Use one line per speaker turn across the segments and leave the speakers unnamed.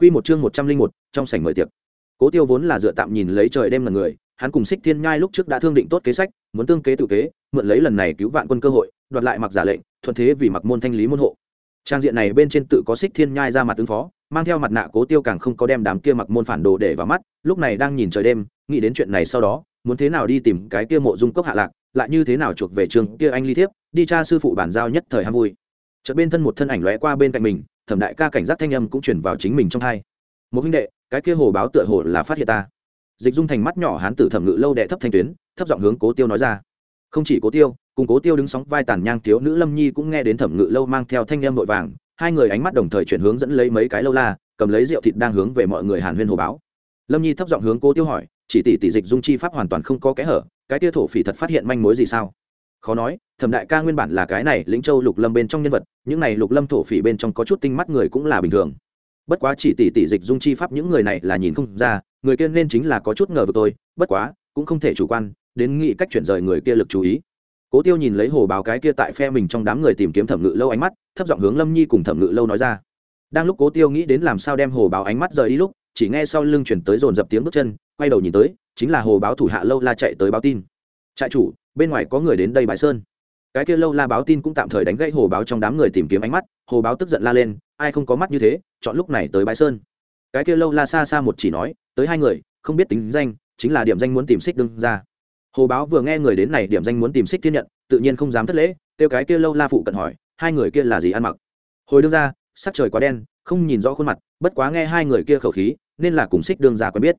Quy một chương một trăm linh một, trong sảnh mời tiệc. Cố Tiêu vốn là dựa tạm nhìn lấy trời đêm là người, hắn cùng Sích Thiên Nhai lúc trước đã thương định tốt kế sách, muốn tương kế tự kế, mượn lấy lần này cứu vạn quân cơ hội, đoạt lại mặc giả lệnh, thuận thế vì mặc môn thanh lý môn hộ. Trang diện này bên trên tự có Sích Thiên Nhai ra mặt ứng phó, mang theo mặt nạ Cố Tiêu càng không có đem đám kia mặc môn phản đồ để vào mắt, lúc này đang nhìn trời đêm, nghĩ đến chuyện này sau đó, muốn thế nào đi tìm cái kia mộ dung cốc hạ lạc, lại như thế nào chuộc về trường kia anh ly thiếp, đi tra sư phụ bản giao nhất thời ham vui. Chợt bên thân một thân ảnh lóe qua bên cạnh mình, thẩm đại ca cảnh giác thanh âm cũng truyền vào chính mình trong hai một huynh đệ, cái kia hồ báo tựa hồ là phát hiện ta. Dịch dung thành mắt nhỏ hán tử thẩm ngự lâu đệ thấp thanh tuyến, thấp giọng hướng cố tiêu nói ra. Không chỉ cố tiêu, cùng cố tiêu đứng sóng vai tàn nhang thiếu nữ lâm nhi cũng nghe đến thẩm ngự lâu mang theo thanh âm vội vàng, hai người ánh mắt đồng thời chuyển hướng dẫn lấy mấy cái lâu la, cầm lấy rượu thịt đang hướng về mọi người hàn huyên hồ báo. Lâm nhi thấp giọng hướng cố tiêu hỏi, chỉ tỷ tỷ dịch dung chi pháp hoàn toàn không có kẽ hở, cái kia thổ phỉ thật phát hiện manh mối gì sao? Khó nói, thẩm đại ca nguyên bản là cái này lĩnh châu lục lâm bên trong nhân vật, những này lục lâm thổ phỉ bên trong có chút tinh mắt người cũng là bình thường. Bất quá chỉ tỷ tỷ dịch dung chi pháp những người này là nhìn không ra, người kia nên chính là có chút ngờ vực tôi bất quá, cũng không thể chủ quan, đến nghĩ cách chuyển rời người kia lực chú ý. Cố tiêu nhìn lấy hồ báo cái kia tại phe mình trong đám người tìm kiếm thẩm ngự lâu ánh mắt, thấp giọng hướng lâm nhi cùng thẩm ngự lâu nói ra. Đang lúc cố tiêu nghĩ đến làm sao đem hồ báo ánh mắt rời đi lúc, chỉ nghe sau lưng chuyển tới dồn dập tiếng bước chân, quay đầu nhìn tới, chính là hồ báo thủ hạ lâu la chạy tới báo tin. Trại chủ bên ngoài có người đến đây bãi sơn. Cái kia lâu la báo tin cũng tạm thời đánh gãy hồ báo trong đám người tìm kiếm ánh mắt, hồ báo tức giận la lên, ai không có mắt như thế, chọn lúc này tới bãi sơn. Cái kia lâu la xa xa một chỉ nói, tới hai người, không biết tính danh, chính là điểm danh muốn tìm xích đương ra. Hồ báo vừa nghe người đến này điểm danh muốn tìm xích thiên nhận, tự nhiên không dám thất lễ, kêu cái kia lâu la phụ cận hỏi, hai người kia là gì ăn mặc? Hồi đương ra, sắc trời quá đen, không nhìn rõ khuôn mặt, bất quá nghe hai người kia khẩu khí, nên là cùng xích đương ra quen biết.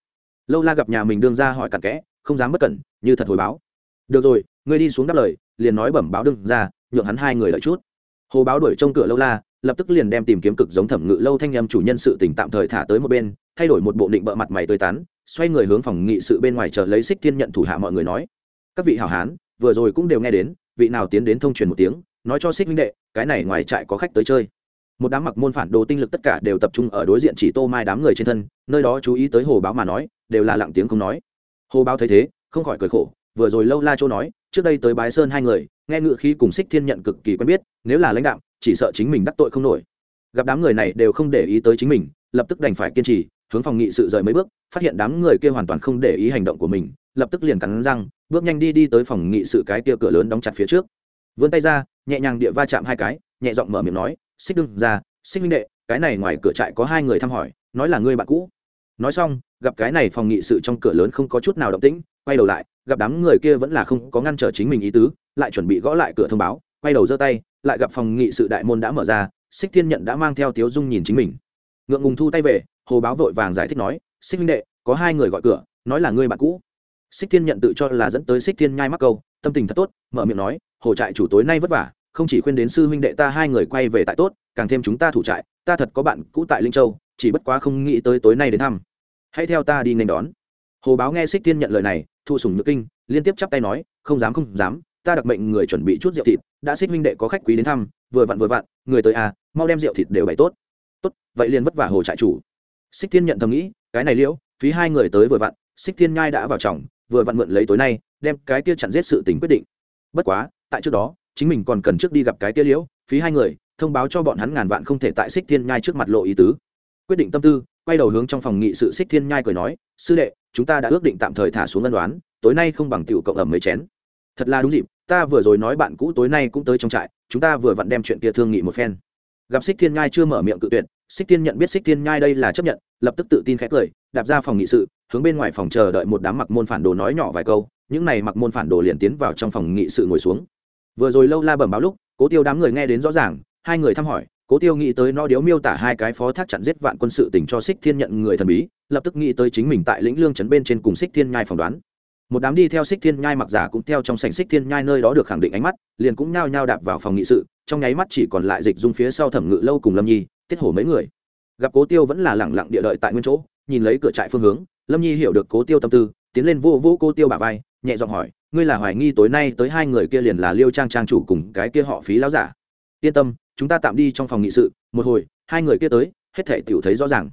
Lâu la gặp nhà mình đương ra hỏi cặn kẽ, không dám bất cẩn, như thật hồi báo. Được rồi ngươi đi xuống đáp lời, liền nói bẩm báo đương ra, nhượng hắn hai người đợi chút. Hồ báo đuổi trong cửa lâu la, lập tức liền đem tìm kiếm cực giống thẩm ngự lâu thanh em chủ nhân sự tỉnh tạm thời thả tới một bên, thay đổi một bộ định bợ mặt mày tươi tắn, xoay người hướng phòng nghị sự bên ngoài chờ lấy xích thiên nhận thủ hạ mọi người nói. Các vị hảo hán, vừa rồi cũng đều nghe đến, vị nào tiến đến thông truyền một tiếng, nói cho xích minh đệ, cái này ngoài trại có khách tới chơi. Một đám mặc môn phản đồ tinh lực tất cả đều tập trung ở đối diện chỉ tô mai đám người trên thân, nơi đó chú ý tới hồ báo mà nói, đều là lặng tiếng không nói. Hồ báo thấy thế, không khỏi cười khổ, vừa rồi lâu la châu nói trước đây tới bái sơn hai người, nghe ngự khí cùng xích thiên nhận cực kỳ quen biết, nếu là lãnh đạo chỉ sợ chính mình đắc tội không nổi. Gặp đám người này đều không để ý tới chính mình, lập tức đành phải kiên trì, hướng phòng nghị sự rời mấy bước, phát hiện đám người kia hoàn toàn không để ý hành động của mình, lập tức liền cắn răng, bước nhanh đi đi tới phòng nghị sự cái kia cửa lớn đóng chặt phía trước. Vươn tay ra, nhẹ nhàng địa va chạm hai cái, nhẹ giọng mở miệng nói xích đương ra xích minh đệ, cái này ngoài cửa trại có hai người thăm hỏi, nói là ngươi bạn cũ. Nói xong gặp cái này phòng nghị sự trong cửa lớn không có chút nào động tĩnh, quay đầu lại, gặp đám người kia vẫn là không có ngăn trở chính mình ý tứ, lại chuẩn bị gõ lại cửa thông báo, quay đầu giơ tay, lại gặp phòng nghị sự đại môn đã mở ra, xích thiên nhận đã mang theo tiếu dung nhìn chính mình. Ngượng ngùng thu tay về, hồ báo vội vàng giải thích nói, xích minh đệ, có hai người gọi cửa, nói là ngươi bạn cũ. Xích thiên nhận tự cho là dẫn tới xích thiên nhai mắc câu, tâm tình thật tốt, mở miệng nói, hồ trại chủ tối nay vất vả, không chỉ khuyên đến sư huynh đệ ta hai người quay về tại tốt, càng thêm chúng ta thủ trại, ta thật có bạn cũ tại linh châu, chỉ bất quá không nghĩ tới tối nay đến thăm hãy theo ta đi nên đón. Hồ báo nghe xích thiên nhận lời này thu sùng nhược kinh liên tiếp chắp tay nói không dám không dám ta đặc mệnh người chuẩn bị chút rượu thịt đã xích huynh đệ có khách quý đến thăm vừa vặn vừa vặn người tới à mau đem rượu thịt đều bày tốt. Tốt vậy liền vất vả hồ trại chủ. Xích thiên nhận thầm nghĩ cái này liễu phí hai người tới vừa vặn xích thiên nhai đã vào trọng, vừa vặn mượn lấy tối nay đem cái kia chặn giết sự tình quyết định. Bất quá tại trước đó chính mình còn cần trước đi gặp cái kia liễu phí hai người thông báo cho bọn hắn ngàn vạn không thể tại xích thiên nhai trước mặt lộ ý tứ. Quyết định tâm tư quay đầu hướng trong phòng nghị sự xích thiên nhai cười nói, sư đệ, chúng ta đã ước định tạm thời thả xuống ân đoán tối nay không bằng tiểu cộng ẩm mấy chén. Thật là đúng dịp, ta vừa rồi nói bạn cũ tối nay cũng tới trong trại, chúng ta vừa vặn đem chuyện kia thương nghị một phen. Gặp xích thiên nhai chưa mở miệng cự tuyệt xích thiên nhận biết xích thiên nhai đây là chấp nhận, lập tức tự tin khẽ cười, đạp ra phòng nghị sự, hướng bên ngoài phòng chờ đợi một đám mặc môn phản đồ nói nhỏ vài câu, những này mặc môn phản đồ liền tiến vào trong phòng nghị sự ngồi xuống. Vừa rồi lâu la bẩm báo lúc, cố tiêu đám người nghe đến rõ ràng, hai người thăm hỏi cố tiêu nghĩ tới nó điếu miêu tả hai cái phó thác chặn giết vạn quân sự tỉnh cho xích thiên nhận người thần bí, lập tức nghĩ tới chính mình tại lĩnh lương trấn bên trên cùng xích thiên nhai phỏng đoán. Một đám đi theo xích thiên nhai mặc giả cũng theo trong sảnh xích thiên nhai nơi đó được khẳng định ánh mắt, liền cũng nhao nhao đạp vào phòng nghị sự, trong nháy mắt chỉ còn lại dịch dung phía sau thẩm ngự lâu cùng lâm nhi, tiết hổ mấy người. Gặp cố tiêu vẫn là lẳng lặng địa đợi tại nguyên chỗ, nhìn lấy cửa trại phương hướng, lâm nhi hiểu được cố tiêu tâm tư, tiến lên vô vô cô tiêu bà vai, nhẹ giọng hỏi, ngươi là hoài nghi tối nay tới hai người kia liền là liêu trang trang chủ cùng cái kia họ phí láo giả? Yên tâm chúng ta tạm đi trong phòng nghị sự, một hồi, hai người kia tới, hết thể tiểu thấy rõ ràng.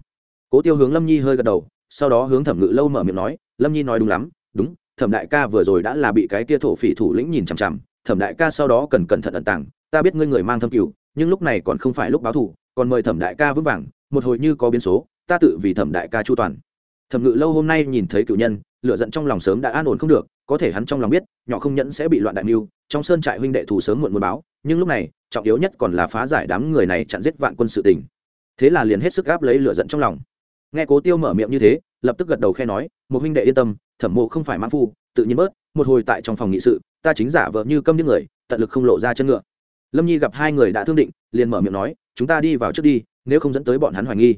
Cố tiêu hướng lâm nhi hơi gật đầu, sau đó hướng thẩm ngự lâu mở miệng nói, lâm nhi nói đúng lắm, đúng, thẩm đại ca vừa rồi đã là bị cái kia thổ phỉ thủ lĩnh nhìn chằm chằm, thẩm đại ca sau đó cần cẩn thận ẩn tàng, ta biết ngươi người mang thâm cửu nhưng lúc này còn không phải lúc báo thù, còn mời thẩm đại ca vững vàng, một hồi như có biến số, ta tự vì thẩm đại ca chu toàn. Thẩm ngự lâu hôm nay nhìn thấy cựu nhân lựa giận trong lòng sớm đã an ổn không được, có thể hắn trong lòng biết, nhỏ không nhẫn sẽ bị loạn đại mưu, trong sơn trại huynh đệ thù sớm muộn muốn báo, nhưng lúc này, trọng yếu nhất còn là phá giải đám người này chặn giết vạn quân sự tình. Thế là liền hết sức gáp lấy lửa giận trong lòng. Nghe cố tiêu mở miệng như thế, lập tức gật đầu khe nói, một huynh đệ yên tâm, thẩm mộ không phải mãn phu, tự nhiên bớt, một hồi tại trong phòng nghị sự, ta chính giả vợ như câm những người, tận lực không lộ ra chân ngựa. Lâm nhi gặp hai người đã thương định, liền mở miệng nói, chúng ta đi vào trước đi, nếu không dẫn tới bọn hắn hoài nghi.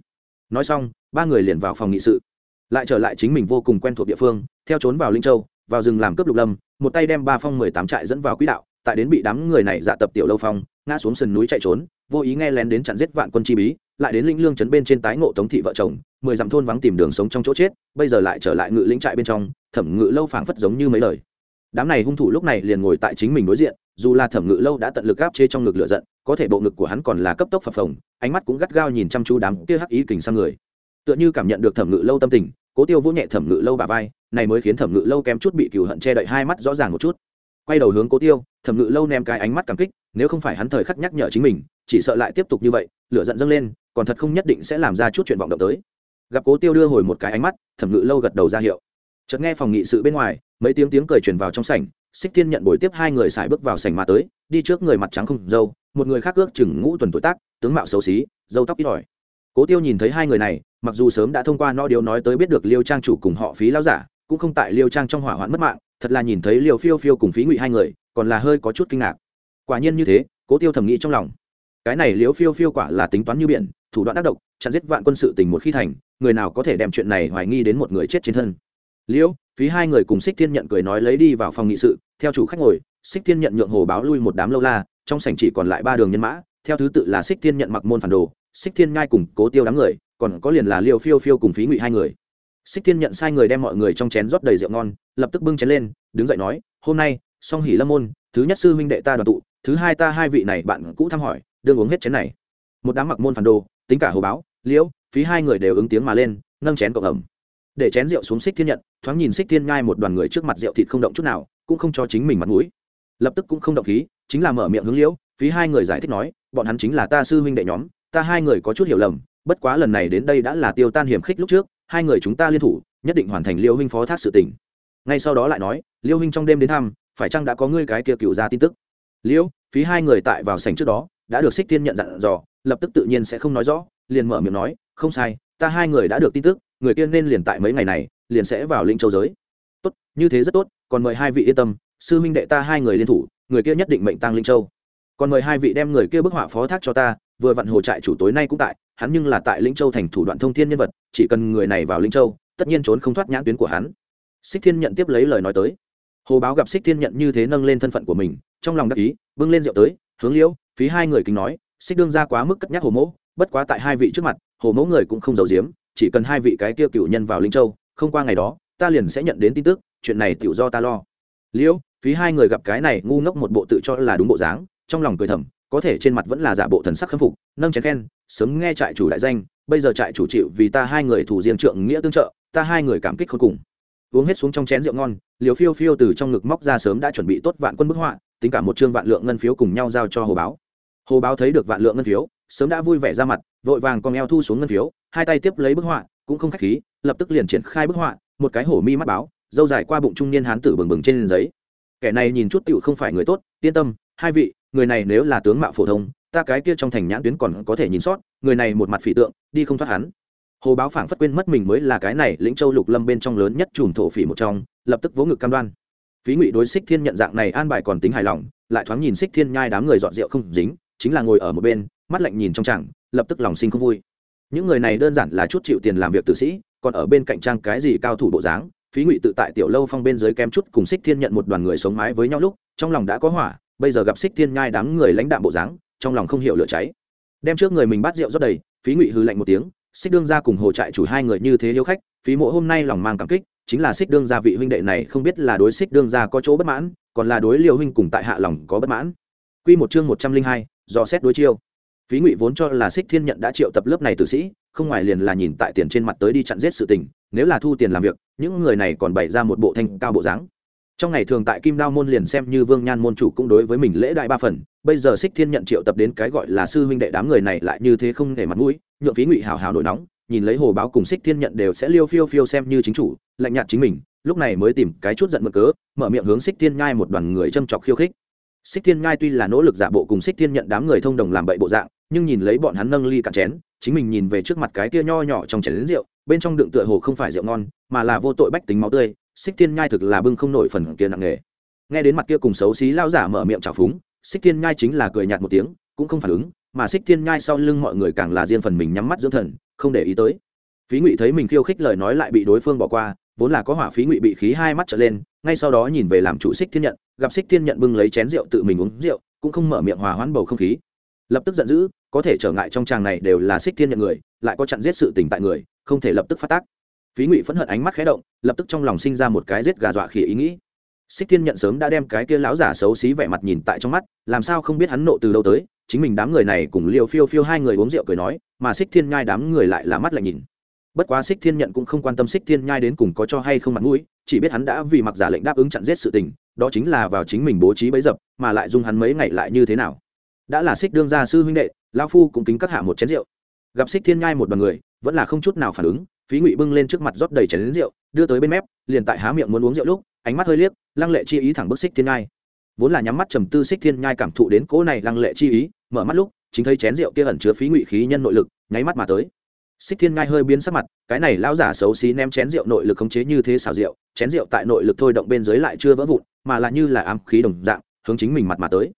Nói xong, ba người liền vào phòng nghị sự lại trở lại chính mình vô cùng quen thuộc địa phương, theo trốn vào linh châu, vào rừng làm cướp lục lâm, một tay đem ba phong mười tám trại dẫn vào quỹ đạo, tại đến bị đám người này dạ tập tiểu lâu phong, ngã xuống sườn núi chạy trốn, vô ý nghe lén đến chặn giết vạn quân chi bí, lại đến linh lương trấn bên trên tái ngộ tống thị vợ chồng, mười dặm thôn vắng tìm đường sống trong chỗ chết, bây giờ lại trở lại ngự lĩnh trại bên trong, thẩm ngự lâu phảng phất giống như mấy lời. Đám này hung thủ lúc này liền ngồi tại chính mình đối diện, dù là thẩm ngự lâu đã tận lực gáp chế trong ngực lửa giận, có thể bộ ngực của hắn còn là cấp tốc phập phồng, ánh mắt cũng gắt gao nhìn chăm chú đám kia hắc ý kình sang người tựa như cảm nhận được thẩm ngự lâu tâm tình, cố tiêu vỗ nhẹ thẩm ngự lâu bà vai, này mới khiến thẩm ngự lâu kém chút bị cựu hận che đậy hai mắt rõ ràng một chút. Quay đầu hướng cố tiêu, thẩm ngự lâu ném cái ánh mắt cảm kích, nếu không phải hắn thời khắc nhắc nhở chính mình, chỉ sợ lại tiếp tục như vậy, lửa giận dâng lên, còn thật không nhất định sẽ làm ra chút chuyện vọng động tới. Gặp cố tiêu đưa hồi một cái ánh mắt, thẩm ngự lâu gật đầu ra hiệu. Chợt nghe phòng nghị sự bên ngoài, mấy tiếng tiếng cười truyền vào trong sảnh, xích thiên nhận buổi tiếp hai người xài bước vào sảnh mà tới, đi trước người mặt trắng không dâu, một người khác ước chừng ngũ tuần tuổi tác, tướng mạo xấu xí dâu tóc ít ỏi cố tiêu nhìn thấy hai người này, mặc dù sớm đã thông qua no điều nói tới biết được liêu trang chủ cùng họ phí lao giả, cũng không tại liêu trang trong hỏa hoạn mất mạng, thật là nhìn thấy liêu phiêu phiêu cùng phí ngụy hai người, còn là hơi có chút kinh ngạc. Quả nhiên như thế, cố tiêu thầm nghĩ trong lòng. Cái này liêu phiêu phiêu quả là tính toán như biển, thủ đoạn tác động chặn giết vạn quân sự tình một khi thành, người nào có thể đem chuyện này hoài nghi đến một người chết trên thân. Liêu, phí hai người cùng xích thiên nhận cười nói lấy đi vào phòng nghị sự, theo chủ khách ngồi, xích thiên nhận nhượng hồ báo lui một đám lâu la, trong sảnh chỉ còn lại ba đường nhân mã, theo thứ tự là xích thiên nhận mặc môn phản đồ xích thiên ngai cùng cố tiêu đám người, còn có liền là liêu phiêu phiêu cùng phí ngụy hai người. Xích thiên nhận sai người đem mọi người trong chén rót đầy rượu ngon, lập tức bưng chén lên, đứng dậy nói, hôm nay, song hỉ lâm môn, thứ nhất sư huynh đệ ta đoàn tụ, thứ hai ta hai vị này bạn cũ thăm hỏi, đương uống hết chén này. Một đám mặc môn phản đồ, tính cả hồ báo liễu phí hai người đều ứng tiếng mà lên, nâng chén cộng ẩm. Để chén rượu xuống xích thiên nhận, thoáng nhìn xích thiên ngai một đoàn người trước mặt rượu thịt không động chút nào, cũng không cho chính mình mặt mũi. Lập tức cũng không động khí, chính là mở miệng hướng liễu phí hai người giải thích nói, bọn hắn chính là ta sư huynh đệ nhóm ta hai người có chút hiểu lầm, bất quá lần này đến đây đã là tiêu tan hiểm khích lúc trước, hai người chúng ta liên thủ, nhất định hoàn thành liêu huynh phó thác sự tình. Ngay sau đó lại nói, liêu huynh trong đêm đến thăm, phải chăng đã có ngươi cái kia cựu ra tin tức? Liêu, phí hai người tại vào sảnh trước đó, đã được xích tiên nhận dặn dò, lập tức tự nhiên sẽ không nói rõ, liền mở miệng nói, không sai, ta hai người đã được tin tức, người kia nên liền tại mấy ngày này, liền sẽ vào linh châu giới. Tốt, như thế rất tốt, còn mời hai vị yên tâm, sư huynh đệ ta hai người liên thủ, người kia nhất định mệnh tăng linh châu. Còn mời hai vị đem người kia bức họa phó thác cho ta vừa vặn hồ trại chủ tối nay cũng tại, hắn nhưng là tại linh châu thành thủ đoạn thông thiên nhân vật, chỉ cần người này vào linh châu, tất nhiên trốn không thoát nhãn tuyến của hắn. Xích thiên nhận tiếp lấy lời nói tới. Hồ báo gặp xích thiên nhận như thế nâng lên thân phận của mình, trong lòng đắc ý, bưng lên rượu tới, hướng liễu, phí hai người kính nói, xích đương ra quá mức cất nhắc hồ mẫu bất quá tại hai vị trước mặt, hồ mẫu người cũng không giàu giếm, chỉ cần hai vị cái tiêu cựu nhân vào linh châu, không qua ngày đó, ta liền sẽ nhận đến tin tức, chuyện này tự do ta lo. Liễu, phí hai người gặp cái này ngu ngốc một bộ tự cho là đúng bộ dáng, trong lòng cười thầm có thể trên mặt vẫn là giả bộ thần sắc khâm phục, nâng chén khen, sớm nghe trại chủ đại danh, bây giờ trại chủ chịu vì ta hai người thủ riêng trượng nghĩa tương trợ, ta hai người cảm kích khôn cùng. Uống hết xuống trong chén rượu ngon liều phiêu phiêu từ trong ngực móc ra sớm đã chuẩn bị tốt vạn quân bức họa, tính cả một chương vạn lượng ngân phiếu cùng nhau giao cho hồ báo. Hồ báo thấy được vạn lượng ngân phiếu, sớm đã vui vẻ ra mặt, vội vàng con eo thu xuống ngân phiếu, hai tay tiếp lấy bức họa, cũng không khách khí, lập tức liền triển khai bức họa, một cái hổ mi mắt báo, dâu dài qua bụng trung niên hán tử bừng bừng trên giấy. Kẻ này nhìn chút tựu không phải người tốt, yên tâm, hai vị người này nếu là tướng mạo phổ thông, ta cái kia trong thành nhãn tuyến còn có thể nhìn sót, người này một mặt phỉ tượng, đi không thoát hắn. Hồ báo phảng phất quên mất mình mới là cái này lĩnh châu lục lâm bên trong lớn nhất chùm thổ phỉ một trong, lập tức vỗ ngực cam đoan. Phí ngụy đối xích thiên nhận dạng này an bài còn tính hài lòng, lại thoáng nhìn xích thiên nhai đám người dọn rượu không dính, chính là ngồi ở một bên, mắt lạnh nhìn trong chẳng lập tức lòng sinh không vui. Những người này đơn giản là chút chịu tiền làm việc tử sĩ, còn ở bên cạnh trang cái gì cao thủ bộ dáng, phí ngụy tự tại tiểu lâu phong bên dưới kém chút cùng xích thiên nhận một đoàn người sống mái với nhau lúc, trong lòng đã có hỏa bây giờ gặp xích thiên nhai đám người lãnh đạm bộ dáng trong lòng không hiểu lửa cháy. Đem trước người mình bắt rượu rót đầy phí ngụy hư lạnh một tiếng xích đương ra cùng hồ trại chủ hai người như thế hiếu khách phí mộ hôm nay lòng mang cảm kích chính là xích đương gia vị huynh đệ này không biết là đối xích đương gia có chỗ bất mãn còn là đối liều huynh cùng tại hạ lòng có bất mãn. Quy một chương một trăm linh hai, do xét đối chiêu. Phí ngụy vốn cho là xích thiên nhận đã triệu tập lớp này tử sĩ không ngoài liền là nhìn tại tiền trên mặt tới đi chặn giết sự tình nếu là thu tiền làm việc những người này còn bày ra một bộ thanh cao bộ dáng trong ngày thường tại kim đao môn liền xem như vương nhan môn chủ cũng đối với mình lễ đại ba phần, bây giờ xích thiên nhận triệu tập đến cái gọi là sư huynh đệ đám người này lại như thế không để mặt mũi, nhượng phí ngụy hào hào nổi nóng, nhìn lấy hồ báo cùng xích thiên nhận đều sẽ liêu phiêu phiêu xem như chính chủ, lạnh nhạt chính mình, lúc này mới tìm cái chút giận mực cớ, mở miệng hướng xích thiên nhai một đoàn người châm chọc khiêu khích. Xích thiên nhai tuy là nỗ lực giả bộ cùng xích thiên nhận đám người thông đồng làm bậy bộ dạng, nhưng nhìn lấy bọn hắn nâng ly cạn chén, chính mình nhìn về trước mặt cái kia nho nhỏ trong chén lính rượu, bên trong đựng tựa hồ không phải rượu ngon, mà là vô tội bách tính máu tươi xích thiên nhai thực là bưng không nổi phần kia nặng nghề nghe đến mặt kia cùng xấu xí lao giả mở miệng trào phúng, xích thiên nhai chính là cười nhạt một tiếng, cũng không phản ứng, mà xích thiên nhai sau lưng mọi người càng là riêng phần mình nhắm mắt dưỡng thần, không để ý tới. Phí ngụy thấy mình khiêu khích lời nói lại bị đối phương bỏ qua, vốn là có hỏa phí ngụy bị khí hai mắt trở lên, ngay sau đó nhìn về làm chủ xích thiên nhận, gặp xích thiên nhận bưng lấy chén rượu tự mình uống rượu, cũng không mở miệng hòa hoãn bầu không khí. Lập tức giận dữ, có thể trở ngại trong tràng này đều là xích thiên nhận người, lại có chặn giết sự tỉnh tại người, không thể lập tức phát tác phí ngụy phẫn hận ánh mắt khé động, lập tức trong lòng sinh ra một cái giết gà dọa khỉ ý nghĩ. Xích thiên nhận sớm đã đem cái kia lão giả xấu xí vẻ mặt nhìn tại trong mắt, làm sao không biết hắn nộ từ đâu tới, chính mình đám người này cùng liều phiêu phiêu hai người uống rượu cười nói, mà xích thiên nhai đám người lại là mắt lại nhìn. Bất quá xích thiên nhận cũng không quan tâm xích thiên nhai đến cùng có cho hay không mặt mũi, chỉ biết hắn đã vì mặc giả lệnh đáp ứng chặn giết sự tình, đó chính là vào chính mình bố trí bấy dập, mà lại dung hắn mấy ngày lại như thế nào. Đã là xích đương gia sư huynh đệ lao phu cũng kính các hạ một chén rượu. Gặp xích thiên nhai một bằng người, vẫn là không chút nào phản ứng phí ngụy bưng lên trước mặt rót đầy chén rượu, đưa tới bên mép, liền tại há miệng muốn uống rượu lúc, ánh mắt hơi liếc, lăng lệ chi ý thẳng bức xích thiên nhai. Vốn là nhắm mắt trầm tư xích thiên nhai cảm thụ đến cỗ này lăng lệ chi ý, mở mắt lúc, chính thấy chén rượu kia ẩn chứa phí ngụy khí nhân nội lực, nháy mắt mà tới. Xích thiên nhai hơi biến sắc mặt, cái này lão giả xấu xí ném chén rượu nội lực khống chế như thế xào rượu chén rượu tại nội lực thôi động bên dưới lại chưa vỡ vụn, mà là như là ám khí đồng dạng, hướng chính mình mặt mà tới.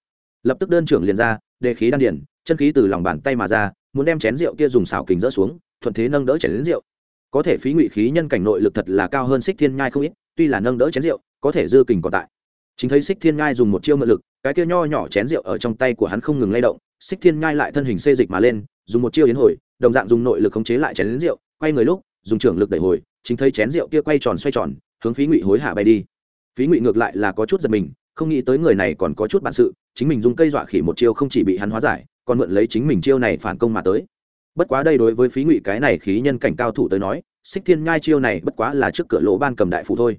Lập tức đơn trưởng liền ra, đề khí đan điển chân khí từ lòng bàn tay mà ra, muốn đem chén rượu kia dùng xào kình rỡ xuống, thuận thế nâng đỡ chén đến rượu có thể phí ngụy khí nhân cảnh nội lực thật là cao hơn xích thiên nhai không ít, tuy là nâng đỡ chén rượu, có thể dư kình còn tại. Chính thấy xích thiên nhai dùng một chiêu mượn lực, cái kia nho nhỏ chén rượu ở trong tay của hắn không ngừng lay động, xích thiên nhai lại thân hình xê dịch mà lên, dùng một chiêu yến hồi, đồng dạng dùng nội lực khống chế lại chén rượu, quay người lúc, dùng trưởng lực đẩy hồi, chính thấy chén rượu kia quay tròn xoay tròn, hướng phí ngụy hối hạ bay đi. Phí ngụy ngược lại là có chút giật mình, không nghĩ tới người này còn có chút bản sự, chính mình dùng cây dọa khỉ một chiêu không chỉ bị hắn hóa giải, còn mượn lấy chính mình chiêu này phản công mà tới bất quá đây đối với phí ngụy cái này khí nhân cảnh cao thủ tới nói, xích thiên nhai chiêu này bất quá là trước cửa lỗ ban cầm đại phủ thôi.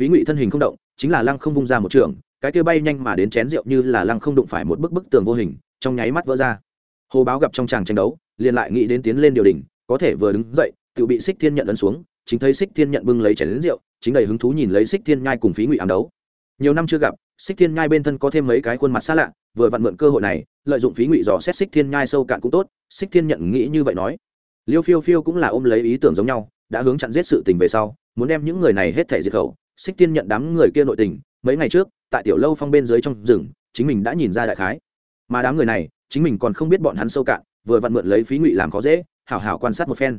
Phí ngụy thân hình không động, chính là lăng không vung ra một trường, cái kia bay nhanh mà đến chén rượu như là lăng không đụng phải một bức bức tường vô hình, trong nháy mắt vỡ ra. Hồ báo gặp trong tràng tranh đấu, liền lại nghĩ đến tiến lên điều đình có thể vừa đứng dậy, tự bị xích thiên nhận ấn xuống, chính thấy xích thiên nhận bưng lấy chén đến rượu, chính đầy hứng thú nhìn lấy xích thiên nhai cùng phí ngụy ám đấu. Nhiều năm chưa gặp, xích thiên nhai bên thân có thêm mấy cái khuôn mặt xa lạ, vừa vặn mượn cơ hội này lợi dụng phí ngụy dò xét xích thiên nhai sâu cạn cũng tốt, xích thiên nhận nghĩ như vậy nói. Liêu phiêu phiêu cũng là ôm lấy ý tưởng giống nhau, đã hướng chặn giết sự tình về sau, muốn đem những người này hết thể diệt khẩu, xích thiên nhận đám người kia nội tình, mấy ngày trước, tại tiểu lâu phong bên dưới trong rừng, chính mình đã nhìn ra đại khái. Mà đám người này, chính mình còn không biết bọn hắn sâu cạn, vừa vặn mượn lấy phí ngụy làm khó dễ, hảo hảo quan sát một phen.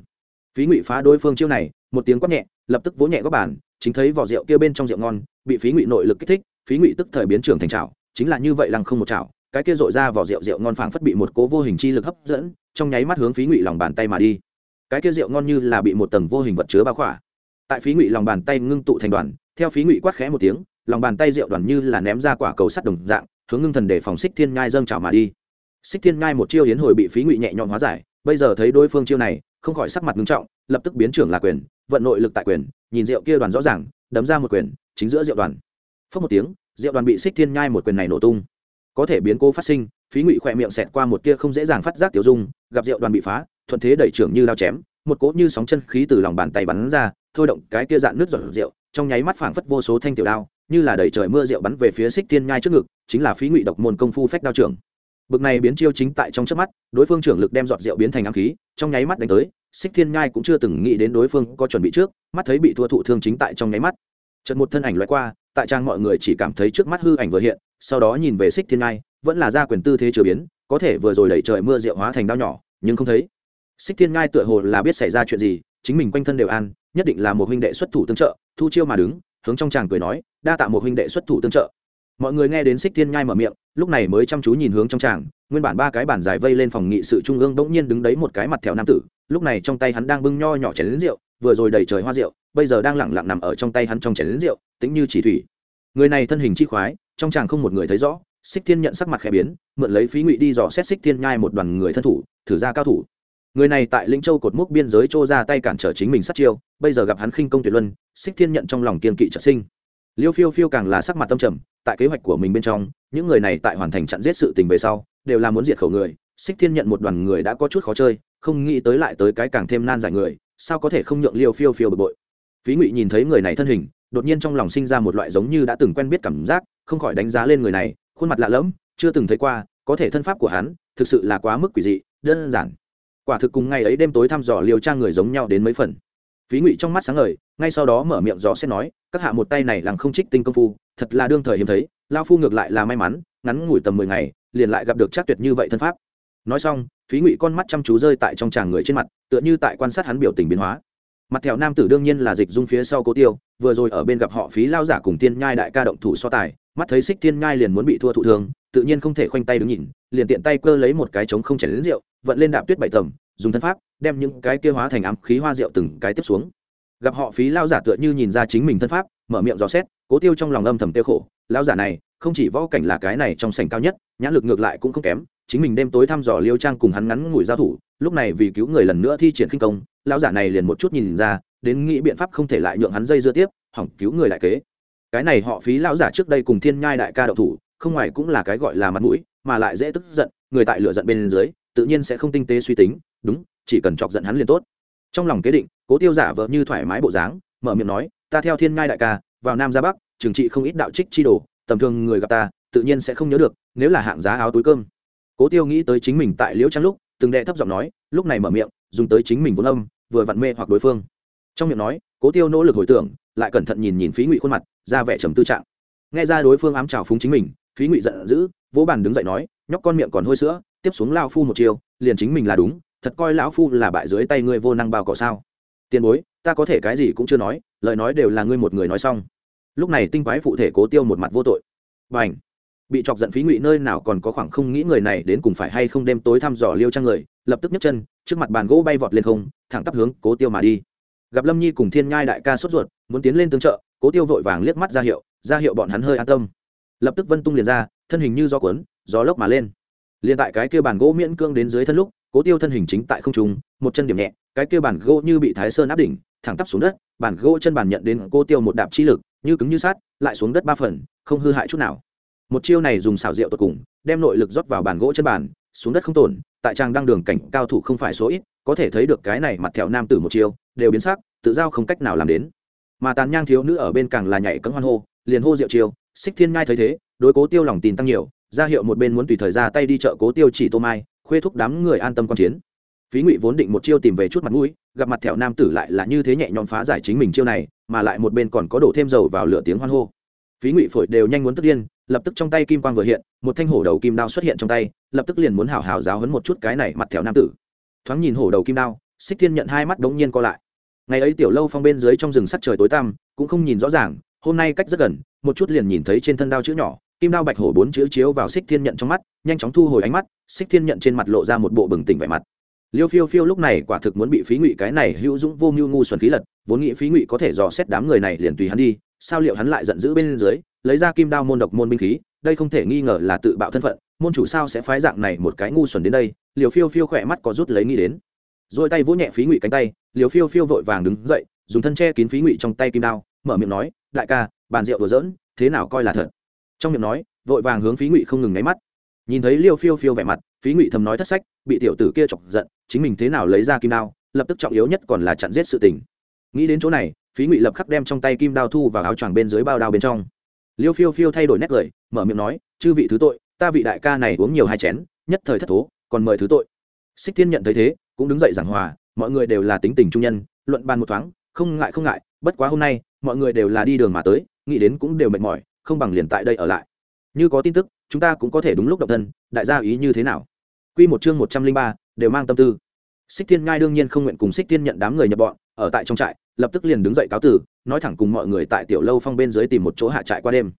Phí ngụy phá đối phương chiêu này, một tiếng quát nhẹ, lập tức vỗ nhẹ góc bàn, chính thấy vỏ rượu kia bên trong rượu ngon, bị phí ngụy nội lực kích thích, phí ngụy tức thời biến trưởng thành trào chính là như vậy lăng không một chảo cái kia dội ra vỏ rượu rượu ngon phảng phất bị một cố vô hình chi lực hấp dẫn, trong nháy mắt hướng phí ngụy lòng bàn tay mà đi. Cái kia rượu ngon như là bị một tầng vô hình vật chứa bao khỏa. Tại phí ngụy lòng bàn tay ngưng tụ thành đoàn, theo phí ngụy quát khẽ một tiếng, lòng bàn tay rượu đoàn như là ném ra quả cầu sắt đồng dạng, hướng ngưng thần để phòng xích thiên nhai dâng trào mà đi. Xích thiên nhai một chiêu hiến hồi bị phí ngụy nhẹ nhõm hóa giải, bây giờ thấy đối phương chiêu này, không khỏi sắc mặt ngưng trọng, lập tức biến trưởng là quyền, vận nội lực tại quyền, nhìn rượu kia đoàn rõ ràng, đấm ra một quyền, chính giữa rượu đoàn. Phớt một tiếng, rượu đoàn bị xích thiên nhai một quyền này nổ tung có thể biến cố phát sinh, phí ngụy khỏe miệng xẹt qua một tia không dễ dàng phát giác tiểu dung, gặp rượu đoàn bị phá, thuận thế đẩy trưởng như lao chém, một cỗ như sóng chân khí từ lòng bàn tay bắn ra, thôi động cái kia dạn nước giọt rượu, trong nháy mắt phảng phất vô số thanh tiểu đao, như là đẩy trời mưa rượu bắn về phía xích thiên nhai trước ngực, chính là phí ngụy độc môn công phu phách đao trưởng. Bực này biến chiêu chính tại trong trước mắt, đối phương trưởng lực đem giọt rượu biến thành ám khí, trong nháy mắt đánh tới, xích thiên nhai cũng chưa từng nghĩ đến đối phương có chuẩn bị trước, mắt thấy bị thua thụ thương chính tại trong nháy mắt. Chợt một thân ảnh loại qua, tại trang mọi người chỉ cảm thấy trước mắt hư ảnh vừa hiện sau đó nhìn về xích thiên ngai, vẫn là ra quyền tư thế chưa biến, có thể vừa rồi đẩy trời mưa rượu hóa thành đao nhỏ, nhưng không thấy. Xích thiên ngai tựa hồ là biết xảy ra chuyện gì, chính mình quanh thân đều an, nhất định là một huynh đệ xuất thủ tương trợ, thu chiêu mà đứng, hướng trong chàng cười nói, đa tạ một huynh đệ xuất thủ tương trợ. Mọi người nghe đến xích thiên nhai mở miệng, lúc này mới chăm chú nhìn hướng trong tràng nguyên bản ba cái bản dài vây lên phòng nghị sự trung ương bỗng nhiên đứng đấy một cái mặt thẹo nam tử, lúc này trong tay hắn đang bưng nho nhỏ chén lính rượu, vừa rồi đầy trời hoa rượu, bây giờ đang lẳng lặng nằm ở trong tay hắn trong chén lính rượu tính như chỉ thủy. Người này thân hình chi khoái trong chàng không một người thấy rõ, xích thiên nhận sắc mặt khẽ biến, mượn lấy phí ngụy đi dò xét xích thiên nhai một đoàn người thân thủ, thử ra cao thủ. Người này tại lĩnh châu cột mốc biên giới trô ra tay cản trở chính mình sát chiêu, bây giờ gặp hắn khinh công tuyệt luân, xích thiên nhận trong lòng kiên kỵ trợ sinh. Liêu phiêu phiêu càng là sắc mặt tâm trầm, tại kế hoạch của mình bên trong, những người này tại hoàn thành chặn giết sự tình về sau, đều là muốn diệt khẩu người. Xích thiên nhận một đoàn người đã có chút khó chơi, không nghĩ tới lại tới cái càng thêm nan giải người, sao có thể không nhượng liêu phiêu phiêu bực bội. Phí ngụy nhìn thấy người này thân hình, đột nhiên trong lòng sinh ra một loại giống như đã từng quen biết cảm giác không khỏi đánh giá lên người này, khuôn mặt lạ lẫm, chưa từng thấy qua, có thể thân pháp của hắn thực sự là quá mức quỷ dị, đơn giản. Quả thực cùng ngày ấy đêm tối thăm dò liều trang người giống nhau đến mấy phần. Phí ngụy trong mắt sáng ngời, ngay sau đó mở miệng gió sẽ nói, các hạ một tay này làng không trích tinh công phu, thật là đương thời hiếm thấy lao phu ngược lại là may mắn, ngắn ngủi tầm mười ngày, liền lại gặp được chắc tuyệt như vậy thân pháp. Nói xong, phí ngụy con mắt chăm chú rơi tại trong tràng người trên mặt, tựa như tại quan sát hắn biểu tình biến hóa. Mặt thẹo nam tử đương nhiên là dịch dung phía sau cố tiêu, vừa rồi ở bên gặp họ phí lao giả cùng tiên nhai đại ca động thủ so tài mắt thấy xích tiên nhai liền muốn bị thua thụ thường tự nhiên không thể khoanh tay đứng nhìn, liền tiện tay cơ lấy một cái trống không chảy đến rượu, vận lên đạp tuyết bảy tầm dùng thân pháp, đem những cái kia hóa thành ám khí hoa rượu từng cái tiếp xuống. Gặp họ phí lao giả tựa như nhìn ra chính mình thân pháp, mở miệng dò xét, cố tiêu trong lòng âm thầm tiêu khổ, lao giả này, không chỉ võ cảnh là cái này trong sảnh cao nhất, nhãn lực ngược lại cũng không kém, chính mình đêm tối thăm dò liêu trang cùng hắn ngắn ngủi giao thủ, lúc này vì cứu người lần nữa thi triển khinh công, lao giả này liền một chút nhìn ra, đến nghĩ biện pháp không thể lại nhượng hắn dây dưa tiếp, hỏng cứu người lại kế cái này họ phí lão giả trước đây cùng thiên nhai đại ca đậu thủ, không ngoài cũng là cái gọi là mặt mũi, mà lại dễ tức giận, người tại lửa giận bên dưới, tự nhiên sẽ không tinh tế suy tính, đúng, chỉ cần chọc giận hắn liền tốt. Trong lòng kế định, cố tiêu giả vợ như thoải mái bộ dáng, mở miệng nói, ta theo thiên nhai đại ca, vào nam ra bắc trừng trị không ít đạo trích chi đồ, tầm thường người gặp ta, tự nhiên sẽ không nhớ được, nếu là hạng giá áo túi cơm. Cố tiêu nghĩ tới chính mình tại liễu trang lúc, từng đệ thấp giọng nói, lúc này mở miệng, dùng tới chính mình vốn âm, vừa vặn mê hoặc đối phương. Trong miệng nói, cố tiêu nỗ lực hồi tưởng lại cẩn thận nhìn nhìn phí ngụy khuôn mặt, ra vẻ trầm tư trạng. Nghe ra đối phương ám trào phúng chính mình, phí ngụy giận dữ, vỗ bàn đứng dậy nói, nhóc con miệng còn hôi sữa, tiếp xuống lao phu một chiều liền chính mình là đúng, thật coi lão phu là bại dưới tay ngươi vô năng bao cỏ sao. Tiền bối, ta có thể cái gì cũng chưa nói, lời nói đều là ngươi một người nói xong. Lúc này tinh quái phụ thể cố tiêu một mặt vô tội. B à bị chọc giận phí ngụy nơi nào còn có khoảng không nghĩ người này đến cùng phải hay không đêm tối thăm dò liêu trang người, lập tức nhấc chân, trước mặt bàn gỗ bay vọt lên không, thẳng tắp hướng cố tiêu mà đi gặp lâm nhi cùng thiên nhai đại ca sốt ruột, muốn tiến lên tương trợ, cố tiêu vội vàng liếc mắt ra hiệu ra hiệu bọn hắn hơi an tâm. Lập tức vân tung liền ra, thân hình như gió cuốn, gió lốc mà lên. Liền tại cái kia bàn gỗ miễn cương đến dưới thân lúc, cố tiêu thân hình chính tại không trung, một chân điểm nhẹ, cái kia bàn gỗ như bị thái sơn áp đỉnh, thẳng tắp xuống đất, bàn gỗ chân bàn nhận đến cô tiêu một đạp chi lực, như cứng như sát lại xuống đất ba phần, không hư hại chút nào. Một chiêu này dùng xào rượu tột cùng, đem nội lực rót vào bàn gỗ chân bàn, xuống đất không tổn, tại trang đăng đường cảnh cao thủ không phải số ít, có thể thấy được cái này mặt thẹo nam tử một chiêu đều biến sắc, tự giao không cách nào làm đến. Mà tàn nhang thiếu nữ ở bên càng là nhảy cấm hoan hô, liền hô rượu chiêu xích thiên ngai thấy thế, đối cố tiêu lòng tin tăng nhiều, ra hiệu một bên muốn tùy thời ra tay đi chợ cố tiêu chỉ tô mai, khuê thúc đám người an tâm quan chiến. Phí ngụy vốn định một chiêu tìm về chút mặt mũi, gặp mặt thẹo nam tử lại là như thế nhẹ nhõm phá giải chính mình chiêu này, mà lại một bên còn có đổ thêm dầu vào lửa tiếng hoan hô. Phí ngụy phổi đều nhanh muốn tức điên, lập tức trong tay kim quang vừa hiện, một thanh hổ đầu kim đao xuất hiện trong tay, lập tức liền muốn hào hào giáo hấn một chút cái này mặt thẹo nam tử. Thoáng nhìn hổ đầu kim đao, xích thiên nhận hai mắt đống nhiên co lại ngày ấy tiểu lâu phong bên dưới trong rừng sắt trời tối tăm, cũng không nhìn rõ ràng, hôm nay cách rất gần, một chút liền nhìn thấy trên thân đao chữ nhỏ, kim đao bạch hổ bốn chữ chiếu vào xích thiên nhận trong mắt, nhanh chóng thu hồi ánh mắt, xích thiên nhận trên mặt lộ ra một bộ bừng tỉnh vẻ mặt. Liêu phiêu phiêu lúc này quả thực muốn bị phí ngụy cái này hữu dũng vô mưu ngu xuẩn khí lật, vốn nghĩ phí ngụy có thể dò xét đám người này liền tùy hắn đi, sao liệu hắn lại giận dữ bên dưới, lấy ra kim đao môn độc môn binh khí, đây không thể nghi ngờ là tự bạo thân phận, môn chủ sao sẽ phái dạng này một cái ngu xuẩn đến đây liều phiêu phiêu khỏe mắt có rút lấy nghĩ đến rồi tay vỗ nhẹ phí ngụy cánh tay, liều phiêu phiêu vội vàng đứng dậy, dùng thân che kín phí ngụy trong tay kim đao, mở miệng nói, đại ca, bàn rượu đùa giỡn, thế nào coi là thật? Trong miệng nói, vội vàng hướng phí ngụy không ngừng nháy mắt. Nhìn thấy liêu phiêu phiêu vẻ mặt, phí ngụy thầm nói thất sách, bị tiểu tử kia chọc giận, chính mình thế nào lấy ra kim đao, lập tức trọng yếu nhất còn là chặn giết sự tình. Nghĩ đến chỗ này, phí ngụy lập khắc đem trong tay kim đao thu vào áo choàng bên dưới bao đao bên trong. Liêu phiêu phiêu thay đổi nét cười, mở miệng nói, chư vị thứ tội, ta vị đại ca này uống nhiều hai chén, nhất thời thất thố, còn mời thứ tội. Xích thiên nhận thấy thế cũng đứng dậy giảng hòa, mọi người đều là tính tình trung nhân, luận bàn một thoáng, không ngại không ngại, bất quá hôm nay, mọi người đều là đi đường mà tới, nghĩ đến cũng đều mệt mỏi, không bằng liền tại đây ở lại. Như có tin tức, chúng ta cũng có thể đúng lúc độc thân, đại gia ý như thế nào? Quy một chương một trăm linh ba, đều mang tâm tư. Xích thiên ngai đương nhiên không nguyện cùng xích thiên nhận đám người nhập bọn, ở tại trong trại, lập tức liền đứng dậy cáo tử, nói thẳng cùng mọi người tại tiểu lâu phong bên dưới tìm một chỗ hạ trại qua đêm.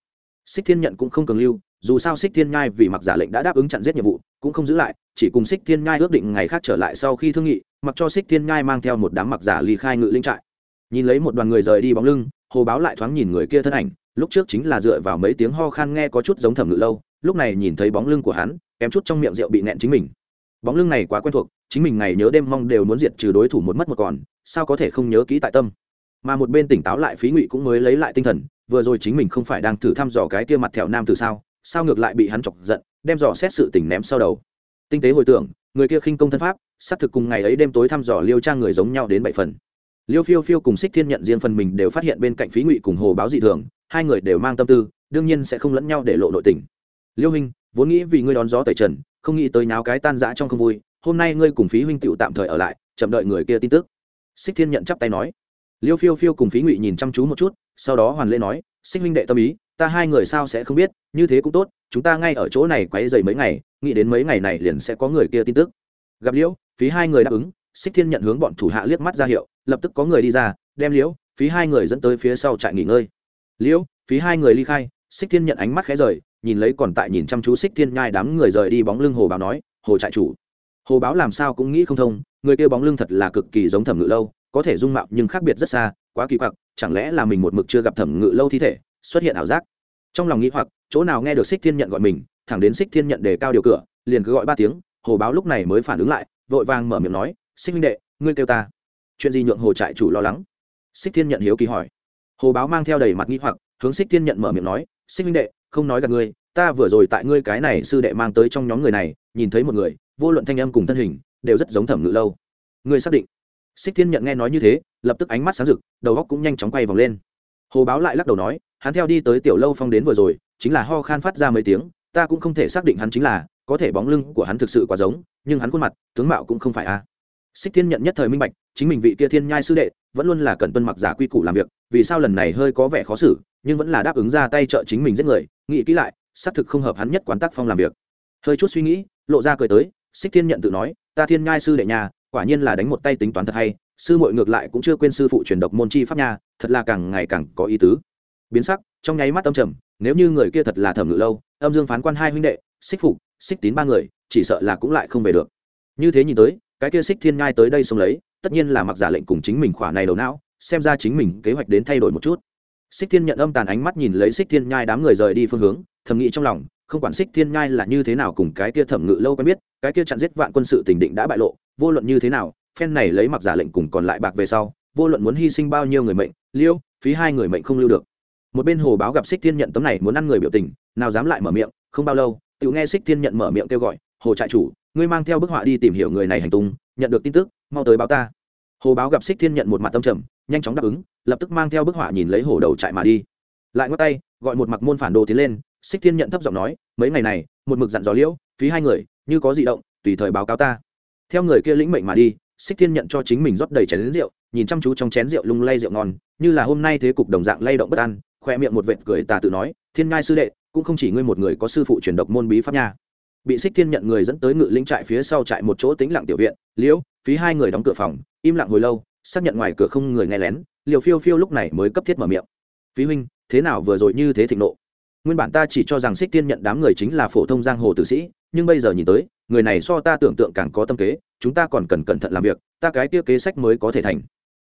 Xích thiên nhận cũng không cường lưu, dù sao xích thiên nhai vì mặc giả lệnh đã đáp ứng chặn giết nhiệm vụ cũng không giữ lại, chỉ cùng xích thiên nhai ước định ngày khác trở lại sau khi thương nghị, mặc cho xích thiên nhai mang theo một đám mặc giả ly khai ngự linh trại. Nhìn lấy một đoàn người rời đi bóng lưng, hồ báo lại thoáng nhìn người kia thân ảnh, lúc trước chính là dựa vào mấy tiếng ho khan nghe có chút giống thẩm ngự lâu, lúc này nhìn thấy bóng lưng của hắn, kém chút trong miệng rượu bị nẹn chính mình. Bóng lưng này quá quen thuộc, chính mình ngày nhớ đêm mong đều muốn diệt trừ đối thủ một mất một còn, sao có thể không nhớ kỹ tại tâm. Mà một bên tỉnh táo lại phí ngụy cũng mới lấy lại tinh thần, vừa rồi chính mình không phải đang thử thăm dò cái kia mặt thẹo nam từ sao sao ngược lại bị hắn chọc giận, đem dò xét sự tình ném sau đầu. Tinh tế hồi tưởng, người kia khinh công thân pháp, xác thực cùng ngày ấy đêm tối thăm dò liêu trang người giống nhau đến bảy phần. Liêu phiêu phiêu cùng xích thiên nhận riêng phần mình đều phát hiện bên cạnh phí ngụy cùng hồ báo dị thường, hai người đều mang tâm tư, đương nhiên sẽ không lẫn nhau để lộ nội tình. Liêu hình vốn nghĩ vì ngươi đón gió tẩy trần, không nghĩ tới náo cái tan rã trong không vui, hôm nay ngươi cùng phí huynh tựu tạm thời ở lại, chậm đợi người kia tin tức. Xích thiên nhận chắp tay nói. Liêu phiêu phiêu cùng phí ngụy nhìn chăm chú một chút, sau đó hoàn lễ nói xích huynh đệ tâm ý ta hai người sao sẽ không biết, như thế cũng tốt, chúng ta ngay ở chỗ này quấy dày mấy ngày, nghĩ đến mấy ngày này liền sẽ có người kia tin tức. Gặp liễu, phí hai người đáp ứng, xích thiên nhận hướng bọn thủ hạ liếc mắt ra hiệu, lập tức có người đi ra, đem liễu, phí hai người dẫn tới phía sau trại nghỉ ngơi. Liễu, phí hai người ly khai, xích thiên nhận ánh mắt khẽ rời, nhìn lấy còn tại nhìn chăm chú xích thiên nhai đám người rời đi bóng lưng hồ báo nói, hồ trại chủ, hồ báo làm sao cũng nghĩ không thông, người kia bóng lưng thật là cực kỳ giống thẩm ngự lâu, có thể dung mạo nhưng khác biệt rất xa, quá kỳ quặc, chẳng lẽ là mình một mực chưa gặp thẩm ngự lâu thi thể? Xuất hiện ảo giác. Trong lòng nghĩ hoặc, chỗ nào nghe được xích thiên nhận gọi mình, thẳng đến xích thiên nhận đề cao điều cửa, liền cứ gọi ba tiếng, hồ báo lúc này mới phản ứng lại, vội vàng mở miệng nói xích minh đệ, ngươi kêu ta. Chuyện gì nhượng hồ trại chủ lo lắng? Xích thiên nhận hiếu kỳ hỏi. Hồ báo mang theo đầy mặt nghĩ hoặc, hướng xích thiên nhận mở miệng nói xích minh đệ, không nói gặp ngươi, ta vừa rồi tại ngươi cái này sư đệ mang tới trong nhóm người này, nhìn thấy một người, vô luận thanh âm cùng thân hình, đều rất giống thẩm ngự lâu. Ngươi xác định? Xích thiên nhận nghe nói như thế, lập tức ánh mắt sáng rực, đầu góc cũng nhanh chóng quay vòng lên. Hồ báo lại lắc đầu nói hắn theo đi tới tiểu lâu phong đến vừa rồi, chính là ho khan phát ra mấy tiếng, ta cũng không thể xác định hắn chính là, có thể bóng lưng của hắn thực sự quá giống, nhưng hắn khuôn mặt, tướng mạo cũng không phải a. Xích thiên nhận nhất thời minh bạch, chính mình vị kia thiên nhai sư đệ, vẫn luôn là cần tuân mặc giả quy củ làm việc, vì sao lần này hơi có vẻ khó xử, nhưng vẫn là đáp ứng ra tay trợ chính mình giết người, nghĩ kỹ lại, xác thực không hợp hắn nhất quán tác phong làm việc. Hơi chút suy nghĩ, lộ ra cười tới, xích thiên nhận tự nói, ta thiên nhai sư đệ nhà, quả nhiên là đánh một tay tính toán thật hay, sư muội ngược lại cũng chưa quên sư phụ truyền độc môn chi pháp nha, thật là càng ngày càng có ý tứ biến sắc, trong nháy mắt âm trầm, nếu như người kia thật là thẩm ngự lâu, âm dương phán quan hai huynh đệ, xích phục, xích tín ba người, chỉ sợ là cũng lại không về được. Như thế nhìn tới, cái kia xích thiên ngai tới đây xông lấy, tất nhiên là mặc giả lệnh cùng chính mình khỏa này đầu não, xem ra chính mình kế hoạch đến thay đổi một chút. Xích thiên nhận âm tàn ánh mắt nhìn lấy xích thiên nhai đám người rời đi phương hướng, thầm nghĩ trong lòng, không quản xích thiên nhai là như thế nào cùng cái kia thẩm ngự lâu quen biết, cái kia chặn giết vạn quân sự tình định đã bại lộ, vô luận như thế nào, phen này lấy mặc giả lệnh cùng còn lại bạc về sau, vô luận muốn hy sinh bao nhiêu người mệnh, liêu, phí hai người mệnh không lưu được một bên hồ báo gặp xích thiên nhận tấm này muốn ăn người biểu tình, nào dám lại mở miệng, không bao lâu tự nghe xích thiên nhận mở miệng kêu gọi, hồ trại chủ, ngươi mang theo bức họa đi tìm hiểu người này hành tung, nhận được tin tức, mau tới báo ta. Hồ báo gặp xích thiên nhận một mặt tâm trầm, nhanh chóng đáp ứng, lập tức mang theo bức họa nhìn lấy hồ đầu trại mà đi. Lại ngót tay, gọi một mặc môn phản đồ tiến lên xích thiên nhận thấp giọng nói, mấy ngày này, một mực dặn dò liễu, phí hai người, như có di động, tùy thời báo cáo ta. Theo người kia lĩnh mệnh mà đi xích thiên nhận cho chính mình rót đầy chén rượu, nhìn chăm chú trong chén rượu lung lay rượu ngon, như là hôm nay thế cục đồng dạng lay động bất an khoe miệng một vệt cười tà tự nói, thiên ngai sư đệ, cũng không chỉ ngươi một người có sư phụ truyền độc môn bí pháp nha. Bị xích thiên nhận người dẫn tới ngự lĩnh trại phía sau trại một chỗ tĩnh lặng tiểu viện, liễu, phí hai người đóng cửa phòng, im lặng hồi lâu, xác nhận ngoài cửa không người nghe lén. Liều phiêu phiêu lúc này mới cấp thiết mở miệng, phí huynh, thế nào vừa rồi như thế thịnh nộ? Nguyên bản ta chỉ cho rằng xích thiên nhận đám người chính là phổ thông giang hồ tử sĩ, nhưng bây giờ nhìn tới, người này so ta tưởng tượng càng có tâm kế, chúng ta còn cần cẩn thận làm việc, ta cái kia kế sách mới có thể thành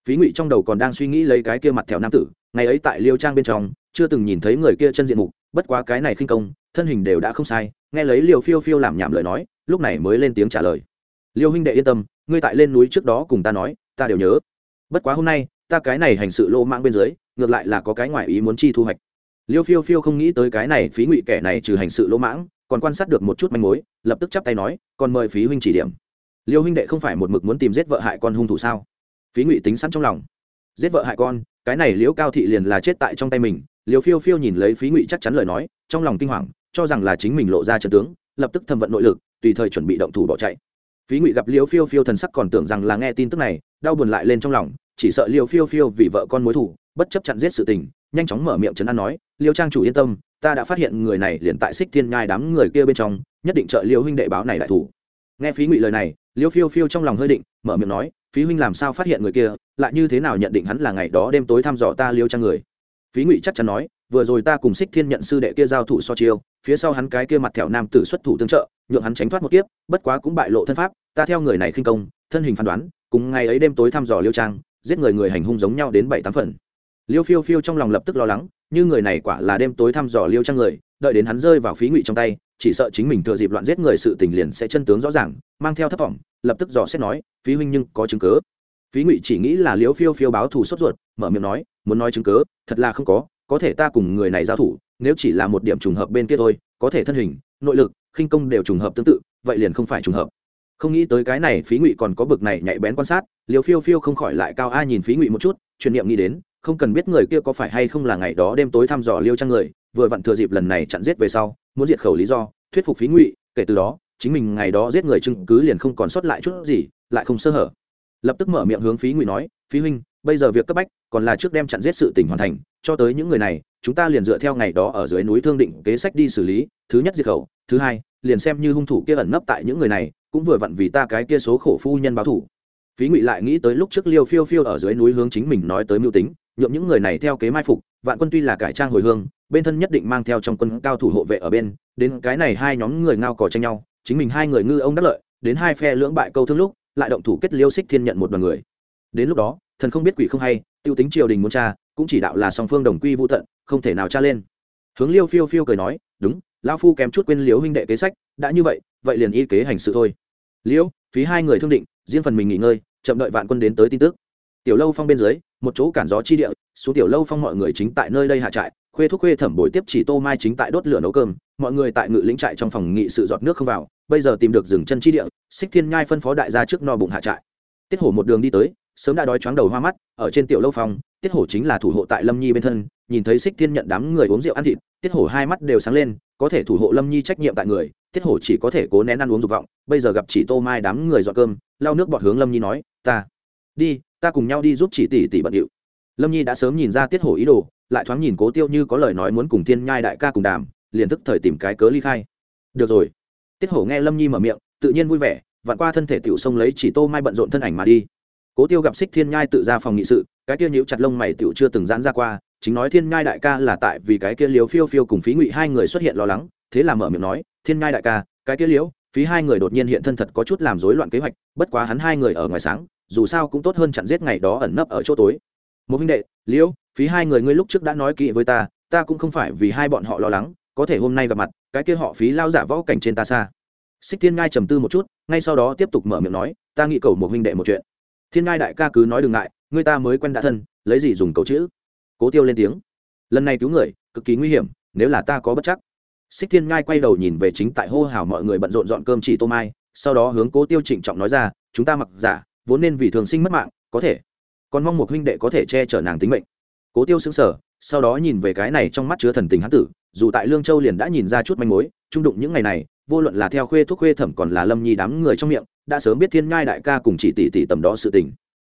phí ngụy trong đầu còn đang suy nghĩ lấy cái kia mặt thẹo nam tử, ngày ấy tại liêu trang bên trong, chưa từng nhìn thấy người kia chân diện mục, bất quá cái này khinh công, thân hình đều đã không sai, nghe lấy liều phiêu phiêu làm nhảm lời nói, lúc này mới lên tiếng trả lời. Liêu huynh đệ yên tâm, ngươi tại lên núi trước đó cùng ta nói, ta đều nhớ. Bất quá hôm nay, ta cái này hành sự lô mạng bên dưới, ngược lại là có cái ngoại ý muốn chi thu hoạch. Liêu phiêu phiêu không nghĩ tới cái này phí ngụy kẻ này trừ hành sự lỗ mãng, còn quan sát được một chút manh mối, lập tức chắp tay nói, còn mời phí huynh chỉ điểm. Liêu huynh đệ không phải một mực muốn tìm giết vợ hại con hung thủ sao? Phí ngụy tính sẵn trong lòng. Giết vợ hại con, cái này liễu cao thị liền là chết tại trong tay mình, liễu phiêu phiêu nhìn lấy phí ngụy chắc chắn lời nói, trong lòng kinh hoàng, cho rằng là chính mình lộ ra trận tướng, lập tức thâm vận nội lực, tùy thời chuẩn bị động thủ bỏ chạy. Phí ngụy gặp liễu phiêu phiêu thần sắc còn tưởng rằng là nghe tin tức này, đau buồn lại lên trong lòng, chỉ sợ liễu phiêu phiêu vì vợ con mối thủ bất chấp chặn giết sự tình, nhanh chóng mở miệng trấn an nói liễu trang chủ yên tâm, ta đã phát hiện người này liền tại xích thiên nhai đám người kia bên trong, nhất định trợ liễu huynh đệ báo này đại thủ. Nghe phí ngụy lời này, liễu phiêu phiêu trong lòng hơi định, mở miệng nói phí huynh làm sao phát hiện người kia, lại như thế nào nhận định hắn là ngày đó đêm tối thăm dò ta liêu trang người? Phí ngụy chắc chắn nói, vừa rồi ta cùng xích thiên nhận sư đệ kia giao thủ so chiêu, phía sau hắn cái kia mặt thẻo nam tử xuất thủ tương trợ, nhượng hắn tránh thoát một kiếp, bất quá cũng bại lộ thân pháp, ta theo người này khinh công, thân hình phán đoán, cùng ngày ấy đêm tối thăm dò liêu trang, giết người người hành hung giống nhau đến bảy tám phần. Liêu phiêu phiêu trong lòng lập tức lo lắng, như người này quả là đêm tối thăm dò liêu trang người, đợi đến hắn rơi vào phí ngụy trong tay, chỉ sợ chính mình thừa dịp loạn giết người sự tình liền sẽ chân tướng rõ ràng, mang theo thất vọng lập tức dò xét nói, phí huynh nhưng có chứng cớ. Phí ngụy chỉ nghĩ là liễu phiêu phiêu báo thù sốt ruột, mở miệng nói, muốn nói chứng cớ, thật là không có có thể ta cùng người này giao thủ, nếu chỉ là một điểm trùng hợp bên kia thôi, có thể thân hình, nội lực, khinh công đều trùng hợp tương tự, vậy liền không phải trùng hợp. Không nghĩ tới cái này, phí ngụy còn có bực này nhạy bén quan sát liều phiêu phiêu không khỏi lại cao a nhìn phí ngụy một chút, truyền niệm nghĩ đến, không cần biết người kia có phải hay không là ngày đó đêm tối thăm dò liêu trang người, vừa vặn thừa dịp lần này chặn giết về sau, muốn diệt khẩu lý do, thuyết phục phí ngụy, kể từ đó chính mình ngày đó giết người chứng cứ liền không còn sót lại chút gì, lại không sơ hở. Lập tức mở miệng hướng phí ngụy nói, phí huynh, bây giờ việc cấp bách còn là trước đem chặn giết sự tình hoàn thành, cho tới những người này, chúng ta liền dựa theo ngày đó ở dưới núi thương định kế sách đi xử lý, thứ nhất diệt khẩu, thứ hai, liền xem như hung thủ kia ẩn nấp tại những người này, cũng vừa vặn vì ta cái kia số khổ phu nhân báo thủ phí ngụy lại nghĩ tới lúc trước liêu phiêu phiêu ở dưới núi hướng chính mình nói tới mưu tính nhuộm những người này theo kế mai phục, vạn quân tuy là cải trang hồi hương, bên thân nhất định mang theo trong quân cao thủ hộ vệ ở bên, đến cái này hai nhóm người ngao cò tranh nhau chính mình hai người ngư ông đắc lợi, đến hai phe lưỡng bại câu thương lúc, lại động thủ kết liêu xích thiên nhận một đoàn người. Đến lúc đó, thần không biết quỷ không hay, tiêu tính triều đình muốn cha cũng chỉ đạo là song phương đồng quy vũ tận, không thể nào tra lên. Hướng liêu phiêu phiêu cười nói, đúng, lão phu kém chút quên liếu huynh đệ kế sách, đã như vậy vậy liền y kế hành sự thôi. Liễu phí hai người thương định, riêng phần mình nghỉ ngơi, chậm đợi vạn quân đến tới tin tức. Tiểu lâu phong bên dưới, một chỗ cản gió chi địa, xuống tiểu lâu phong mọi người chính tại nơi đây hạ trại, khuê thúc khuê thẩm bồi tiếp chỉ tô mai chính tại đốt lửa nấu cơm, mọi người tại ngự lĩnh trại trong phòng nghị sự giọt nước không vào bây giờ tìm được rừng chân chi địa, xích thiên nhai phân phó đại gia trước no bụng hạ trại. Tiết hổ một đường đi tới, sớm đã đói chóng đầu hoa mắt, ở trên tiểu lâu phong tiết hổ chính là thủ hộ tại lâm nhi bên thân, nhìn thấy xích thiên nhận đám người uống rượu ăn thịt, tiết hổ hai mắt đều sáng lên, có thể thủ hộ lâm nhi trách nhiệm tại người, tiết hổ chỉ có thể cố nén ăn uống dục vọng, bây giờ gặp chỉ tô mai đám người dọn cơm, lau nước bọt hướng lâm nhi nói, ta, đi, ta cùng nhau đi giúp chỉ tỷ tỷ bận điệu. Lâm nhi đã sớm nhìn ra tiết hổ ý đồ, lại thoáng nhìn cố tiêu như có lời nói muốn cùng thiên nhai đại ca cùng đàm, liền tức thời tìm cái cớ ly khai. Được rồi tiết hổ nghe lâm nhi mở miệng, tự nhiên vui vẻ, vặn qua thân thể tiểu sông lấy chỉ tô mai bận rộn thân ảnh mà đi. Cố tiêu gặp xích thiên nhai tự ra phòng nghị sự, cái kia nhíu chặt lông mày tiểu chưa từng giãn ra qua, chính nói thiên nhai đại ca là tại vì cái kia liếu phiêu phiêu cùng phí ngụy hai người xuất hiện lo lắng, thế là mở miệng nói, thiên nhai đại ca, cái kia liếu phí hai người đột nhiên hiện thân thật có chút làm rối loạn kế hoạch, bất quá hắn hai người ở ngoài sáng, dù sao cũng tốt hơn chặn giết ngày đó ẩn nấp ở chỗ tối. Một huynh đệ, liễu, phí hai người ngươi lúc trước đã nói kỹ với ta ta cũng không phải vì hai bọn họ lo lắng, có thể hôm nay gặp mặt cái kia họ phí lao giả võ cảnh trên ta xa. Xích thiên ngai trầm tư một chút, ngay sau đó tiếp tục mở miệng nói, ta nghĩ cầu một huynh đệ một chuyện. Thiên ngai đại ca cứ nói đừng ngại người ta mới quen đã thân, lấy gì dùng cầu chữ? Cố tiêu lên tiếng, lần này cứu người, cực kỳ nguy hiểm, nếu là ta có bất chắc. Xích thiên ngai quay đầu nhìn về chính tại hô hào mọi người bận rộn dọn cơm chỉ tô mai, sau đó hướng cố tiêu trịnh trọng nói ra, chúng ta mặc giả, vốn nên vì thường sinh mất mạng, có thể. Còn mong một huynh đệ có thể che chở nàng tính mệnh. Cố tiêu xứng sở sau đó nhìn về cái này trong mắt chứa thần tình hán tử dù tại lương châu liền đã nhìn ra chút manh mối, trung đụng những ngày này, vô luận là theo khuê thuốc khuê thẩm còn là lâm nhi đám người trong miệng, đã sớm biết thiên ngai đại ca cùng chỉ tỷ tỷ tầm đó sự tình.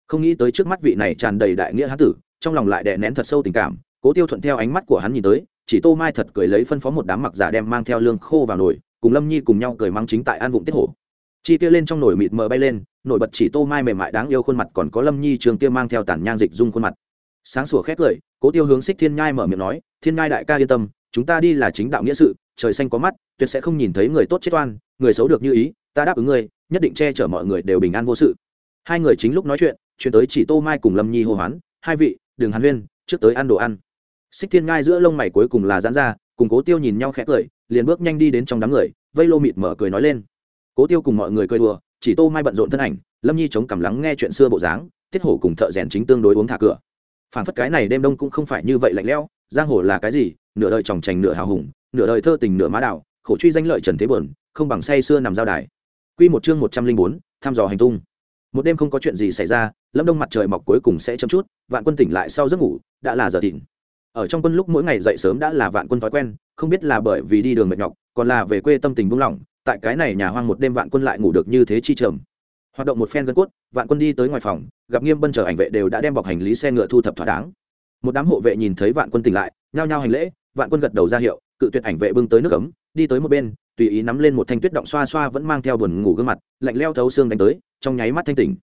Không nghĩ tới trước mắt vị này tràn đầy đại nghĩa hán tử, trong lòng lại đè nén thật sâu tình cảm, cố tiêu thuận theo ánh mắt của hắn nhìn tới, chỉ tô mai thật cười lấy phân phó một đám mặc giả đem mang theo lương khô vào nồi, cùng lâm nhi cùng nhau cười mang chính tại an vụng tiết hổ chi kia lên trong nồi mịt mờ bay lên, nổi bật chỉ tô mai mềm mại đáng yêu khuôn mặt còn có lâm nhi trường kia mang theo tản nhang dịch dung khuôn mặt. Sáng sủa khét cười, cố tiêu hướng xích thiên nhai mở miệng nói, thiên nhai đại ca yên tâm chúng ta đi là chính đạo nghĩa sự, trời xanh có mắt, tuyệt sẽ không nhìn thấy người tốt chết oan, người xấu được như ý, ta đáp ứng ngươi, nhất định che chở mọi người đều bình an vô sự. Hai người chính lúc nói chuyện, chuyển tới chỉ tô mai cùng lâm nhi hô hoán, hai vị, đừng hàn huyên, trước tới ăn đồ ăn. Xích thiên ngai giữa lông mày cuối cùng là giãn ra, cùng cố tiêu nhìn nhau khẽ cười, liền bước nhanh đi đến trong đám người, vây lô mịt mở cười nói lên. Cố tiêu cùng mọi người cười đùa, chỉ tô mai bận rộn thân ảnh, lâm nhi chống cảm lắng nghe chuyện xưa bộ dáng, tiết hổ cùng thợ rèn chính tương đối uống thả cửa. Phản phất cái này đêm đông cũng không phải như vậy lạnh lẽo, giang hồ là cái gì nửa đời tròng trành nửa hào hùng, nửa đời thơ tình nửa má đạo, khổ truy danh lợi trần thế bờn, không bằng say xưa nằm giao đài. Quy một chương một trăm linh bốn thăm dò hành tung. Một đêm không có chuyện gì xảy ra, lâm đông mặt trời mọc cuối cùng sẽ chấm chút, vạn quân tỉnh lại sau giấc ngủ, đã là giờ thịnh. Ở trong quân lúc mỗi ngày dậy sớm đã là vạn quân thói quen, không biết là bởi vì đi đường mệt nhọc, còn là về quê tâm tình buông lỏng, tại cái này nhà hoang một đêm vạn quân lại ngủ được như thế chi trầm. Hoạt động một phen gân cốt, vạn quân đi tới ngoài phòng, gặp nghiêm bân chờ ảnh vệ đều đã đem bọc hành lý xe ngựa thu thập thỏa đáng. Một đám hộ vệ nhìn thấy vạn quân tỉnh lại, nhao nhao hành lễ vạn quân gật đầu ra hiệu, cự tuyệt ảnh vệ bưng tới nước ấm, đi tới một bên, tùy ý nắm lên một thanh tuyết động xoa xoa vẫn mang theo buồn ngủ gương mặt, lạnh leo thấu xương đánh tới, trong nháy mắt thanh tỉnh.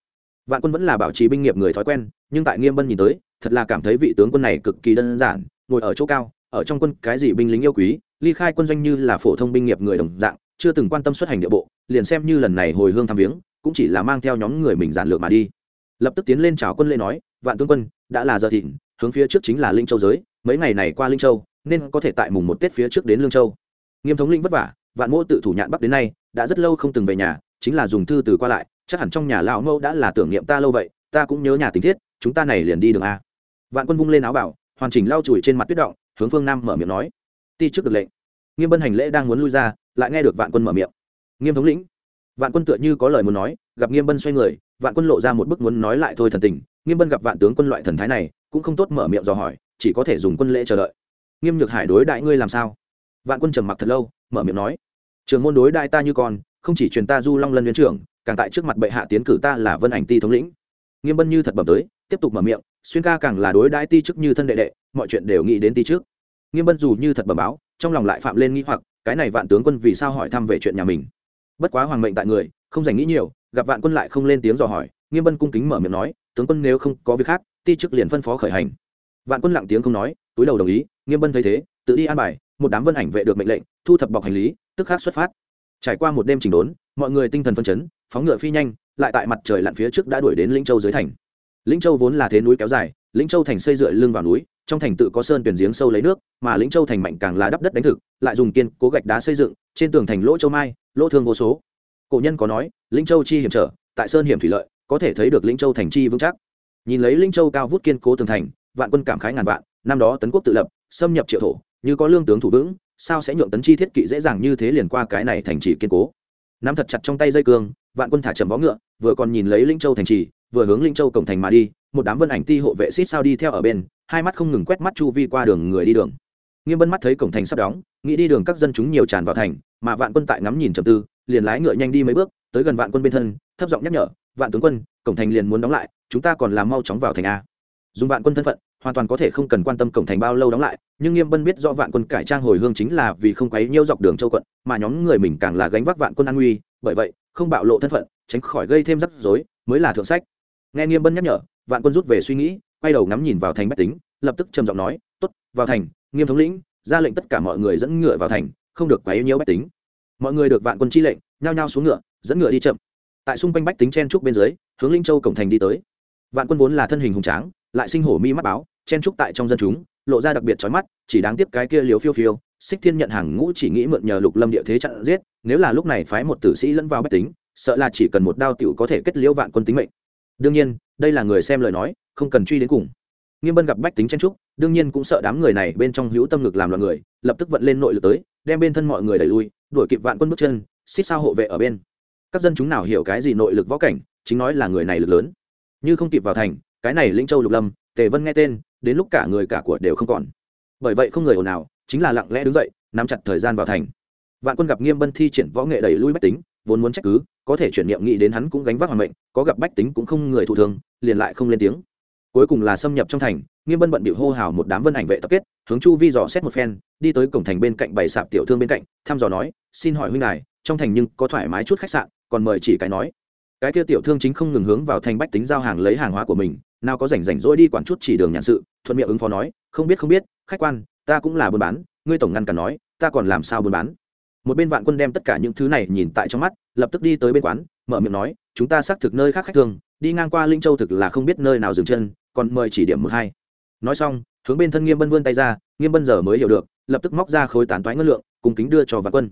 Vạn quân vẫn là bảo trì binh nghiệp người thói quen, nhưng tại nghiêm bân nhìn tới, thật là cảm thấy vị tướng quân này cực kỳ đơn giản, ngồi ở chỗ cao, ở trong quân cái gì binh lính yêu quý, ly khai quân doanh như là phổ thông binh nghiệp người đồng dạng, chưa từng quan tâm xuất hành địa bộ, liền xem như lần này hồi hương thăm viếng, cũng chỉ là mang theo nhóm người mình giản lược mà đi. Lập tức tiến lên chào quân lễ nói, vạn tướng quân, đã là giờ thịnh, hướng phía trước chính là linh châu giới, mấy ngày này qua linh châu nên có thể tại mùng một tết phía trước đến lương châu. Nghiêm thống linh vất vả, vạn mô tự thủ nhạn bắc đến nay, đã rất lâu không từng về nhà, chính là dùng thư từ qua lại, chắc hẳn trong nhà lão mẫu đã là tưởng niệm ta lâu vậy, ta cũng nhớ nhà tình thiết, chúng ta này liền đi đường a. Vạn quân vung lên áo bảo, hoàn chỉnh lau chùi trên mặt tuyết động, hướng phương nam mở miệng nói. Ti trước được lệnh. Nghiêm bân hành lễ đang muốn lui ra, lại nghe được vạn quân mở miệng. Nghiêm thống lĩnh. Vạn quân tựa như có lời muốn nói, gặp nghiêm bân xoay người, vạn quân lộ ra một bức muốn nói lại thôi thần tình. Nghiêm bân gặp vạn tướng quân loại thần thái này, cũng không tốt mở miệng dò hỏi, chỉ có thể dùng quân lễ chờ đợi nghiêm nhược hải đối đại ngươi làm sao? Vạn quân trầm mặc thật lâu, mở miệng nói, trường môn đối đại ta như con, không chỉ truyền ta du long lân viên trưởng, càng tại trước mặt bệ hạ tiến cử ta là vân ảnh ti thống lĩnh. Nghiêm bân như thật bẩm tới, tiếp tục mở miệng, xuyên ca càng là đối đãi ti chức như thân đệ đệ, mọi chuyện đều nghĩ đến ti trước. Nghiêm bân dù như thật bẩm báo, trong lòng lại phạm lên nghĩ hoặc, cái này vạn tướng quân vì sao hỏi thăm về chuyện nhà mình? Bất quá hoàng mệnh tại người, không dành nghĩ nhiều, gặp vạn quân lại không lên tiếng dò hỏi, nghiêm bân cung kính mở miệng nói, tướng quân nếu không có việc khác, ti chức liền phân phó khởi hành. Vạn quân lặng tiếng không nói túi đầu đồng ý, nghiêm bân thấy thế, tự đi an bài, một đám vân ảnh vệ được mệnh lệnh, thu thập bọc hành lý, tức khắc xuất phát. Trải qua một đêm trình đốn, mọi người tinh thần phân chấn, phóng ngựa phi nhanh, lại tại mặt trời lặn phía trước đã đuổi đến lĩnh châu dưới thành. Lĩnh châu vốn là thế núi kéo dài, lĩnh châu thành xây dựa lưng vào núi, trong thành tự có sơn tuyển giếng sâu lấy nước, mà lĩnh châu thành mạnh càng là đắp đất đánh thực, lại dùng kiên cố gạch đá xây dựng, trên tường thành lỗ châu mai, lỗ thương vô số. Cổ nhân có nói, lĩnh châu chi hiểm trở, tại sơn hiểm thủy lợi, có thể thấy được lĩnh châu thành chi vững chắc. Nhìn lấy lĩnh châu cao vút kiên cố tường thành, vạn quân cảm khái ngàn vạn năm đó tấn quốc tự lập, xâm nhập triệu thổ, như có lương tướng thủ vững, sao sẽ nhượng tấn chi thiết kỵ dễ dàng như thế liền qua cái này thành trì kiên cố? Nắm thật chặt trong tay dây cương, vạn quân thả trầm vó ngựa, vừa còn nhìn lấy linh châu thành trì, vừa hướng linh châu cổng thành mà đi, một đám vân ảnh ti hộ vệ xít sao đi theo ở bên, hai mắt không ngừng quét mắt chu vi qua đường người đi đường. Nghiêm bân mắt thấy cổng thành sắp đóng, nghĩ đi đường các dân chúng nhiều tràn vào thành, mà vạn quân tại ngắm nhìn trầm tư, liền lái ngựa nhanh đi mấy bước, tới gần vạn quân bên thân, thấp giọng nhắc nhở, vạn tướng quân, cổng thành liền muốn đóng lại, chúng ta còn làm mau chóng vào thành a. Dùng vạn quân thân phận hoàn toàn có thể không cần quan tâm cổng thành bao lâu đóng lại, nhưng nghiêm bân biết do vạn quân cải trang hồi hương chính là vì không quấy nhiêu dọc đường châu quận, mà nhóm người mình càng là gánh vác vạn quân an nguy, bởi vậy, không bạo lộ thân phận, tránh khỏi gây thêm rắc rối, mới là thượng sách. Nghe nghiêm bân nhắc nhở, vạn quân rút về suy nghĩ, quay đầu ngắm nhìn vào thành bách tính, lập tức trầm giọng nói, tốt, vào thành, nghiêm thống lĩnh, ra lệnh tất cả mọi người dẫn ngựa vào thành, không được quấy nhiễu bách tính. Mọi người được vạn quân chi lệnh, nhao nhao xuống ngựa, dẫn ngựa đi chậm. Tại xung quanh bách tính chen trúc bên dưới, hướng linh châu cổng thành đi tới. Vạn quân vốn là thân hình hùng tráng lại sinh hổ mi mắt báo, chen trúc tại trong dân chúng, lộ ra đặc biệt chói mắt, chỉ đáng tiếc cái kia liều phiêu phiêu, xích thiên nhận hàng ngũ chỉ nghĩ mượn nhờ lục lâm địa thế chặn giết, nếu là lúc này phái một tử sĩ lẫn vào bách tính, sợ là chỉ cần một đao tiểu có thể kết liễu vạn quân tính mệnh. Đương nhiên, đây là người xem lời nói, không cần truy đến cùng. Nghiêm bân gặp bách tính chen trúc đương nhiên cũng sợ đám người này bên trong hữu tâm ngực làm loạn người, lập tức vận lên nội lực tới, đem bên thân mọi người đẩy lui, đuổi kịp vạn quân bước chân, xích sao hộ vệ ở bên. Các dân chúng nào hiểu cái gì nội lực võ cảnh, chính nói là người này lực lớn. Như không kịp vào thành cái này linh châu lục lâm, tề vân nghe tên, đến lúc cả người cả của đều không còn. Bởi vậy không người ồn nào chính là lặng lẽ đứng dậy, nắm chặt thời gian vào thành. Vạn quân gặp nghiêm bân thi triển võ nghệ đẩy lui bách tính, vốn muốn trách cứ, có thể chuyển niệm nghĩ đến hắn cũng gánh vác hoàng mệnh, có gặp bách tính cũng không người thụ thường liền lại không lên tiếng. Cuối cùng là xâm nhập trong thành, nghiêm bân bận bị hô hào một đám vân ảnh vệ tập kết, hướng chu vi dò xét một phen, đi tới cổng thành bên cạnh bày sạp tiểu thương bên cạnh, thăm dò nói, xin hỏi huynh này trong thành nhưng có thoải mái chút khách sạn, còn mời chỉ cái nói. Cái kia tiểu thương chính không ngừng hướng vào thành bách tính giao hàng lấy hàng hóa của mình nào có rảnh rảnh rỗi đi quản chút chỉ đường nhàn sự, thuận miệng ứng phó nói, không biết không biết, khách quan, ta cũng là buôn bán, ngươi tổng ngăn cản nói, ta còn làm sao buôn bán? Một bên vạn quân đem tất cả những thứ này nhìn tại trong mắt, lập tức đi tới bên quán, mở miệng nói, chúng ta xác thực nơi khác khách thường, đi ngang qua linh châu thực là không biết nơi nào dừng chân, còn mời chỉ điểm một hai. Nói xong, hướng bên thân nghiêm bân vươn tay ra, nghiêm bân giờ mới hiểu được, lập tức móc ra khối tán toái ngân lượng, cùng kính đưa cho vạn quân.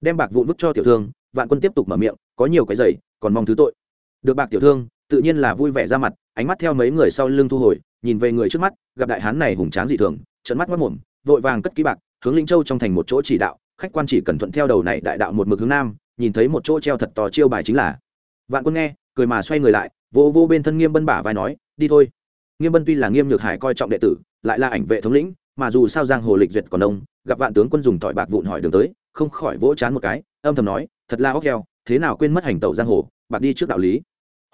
Đem bạc vụn vứt cho tiểu thương, vạn quân tiếp tục mở miệng, có nhiều cái giày, còn mong thứ tội. Được bạc tiểu thương tự nhiên là vui vẻ ra mặt, ánh mắt theo mấy người sau lưng thu hồi, nhìn về người trước mắt, gặp đại hán này hùng tráng dị thường trận mắt mất mồm, vội vàng cất ký bạc, hướng linh châu trong thành một chỗ chỉ đạo, khách quan chỉ cần thuận theo đầu này đại đạo một mực hướng nam, nhìn thấy một chỗ treo thật to chiêu bài chính là. Vạn quân nghe, cười mà xoay người lại vô vô bên thân nghiêm bân bả vai nói, đi thôi. Nghiêm bân tuy là nghiêm nhược hải coi trọng đệ tử, lại là ảnh vệ thống lĩnh, mà dù sao giang hồ lịch duyệt còn đông, gặp vạn tướng quân dùng tỏi bạc vụn hỏi đường tới, không khỏi vỗ chán một cái, âm thầm nói, thật là óc heo, thế nào quên mất hành tẩu giang hồ, bạc đi trước đạo lý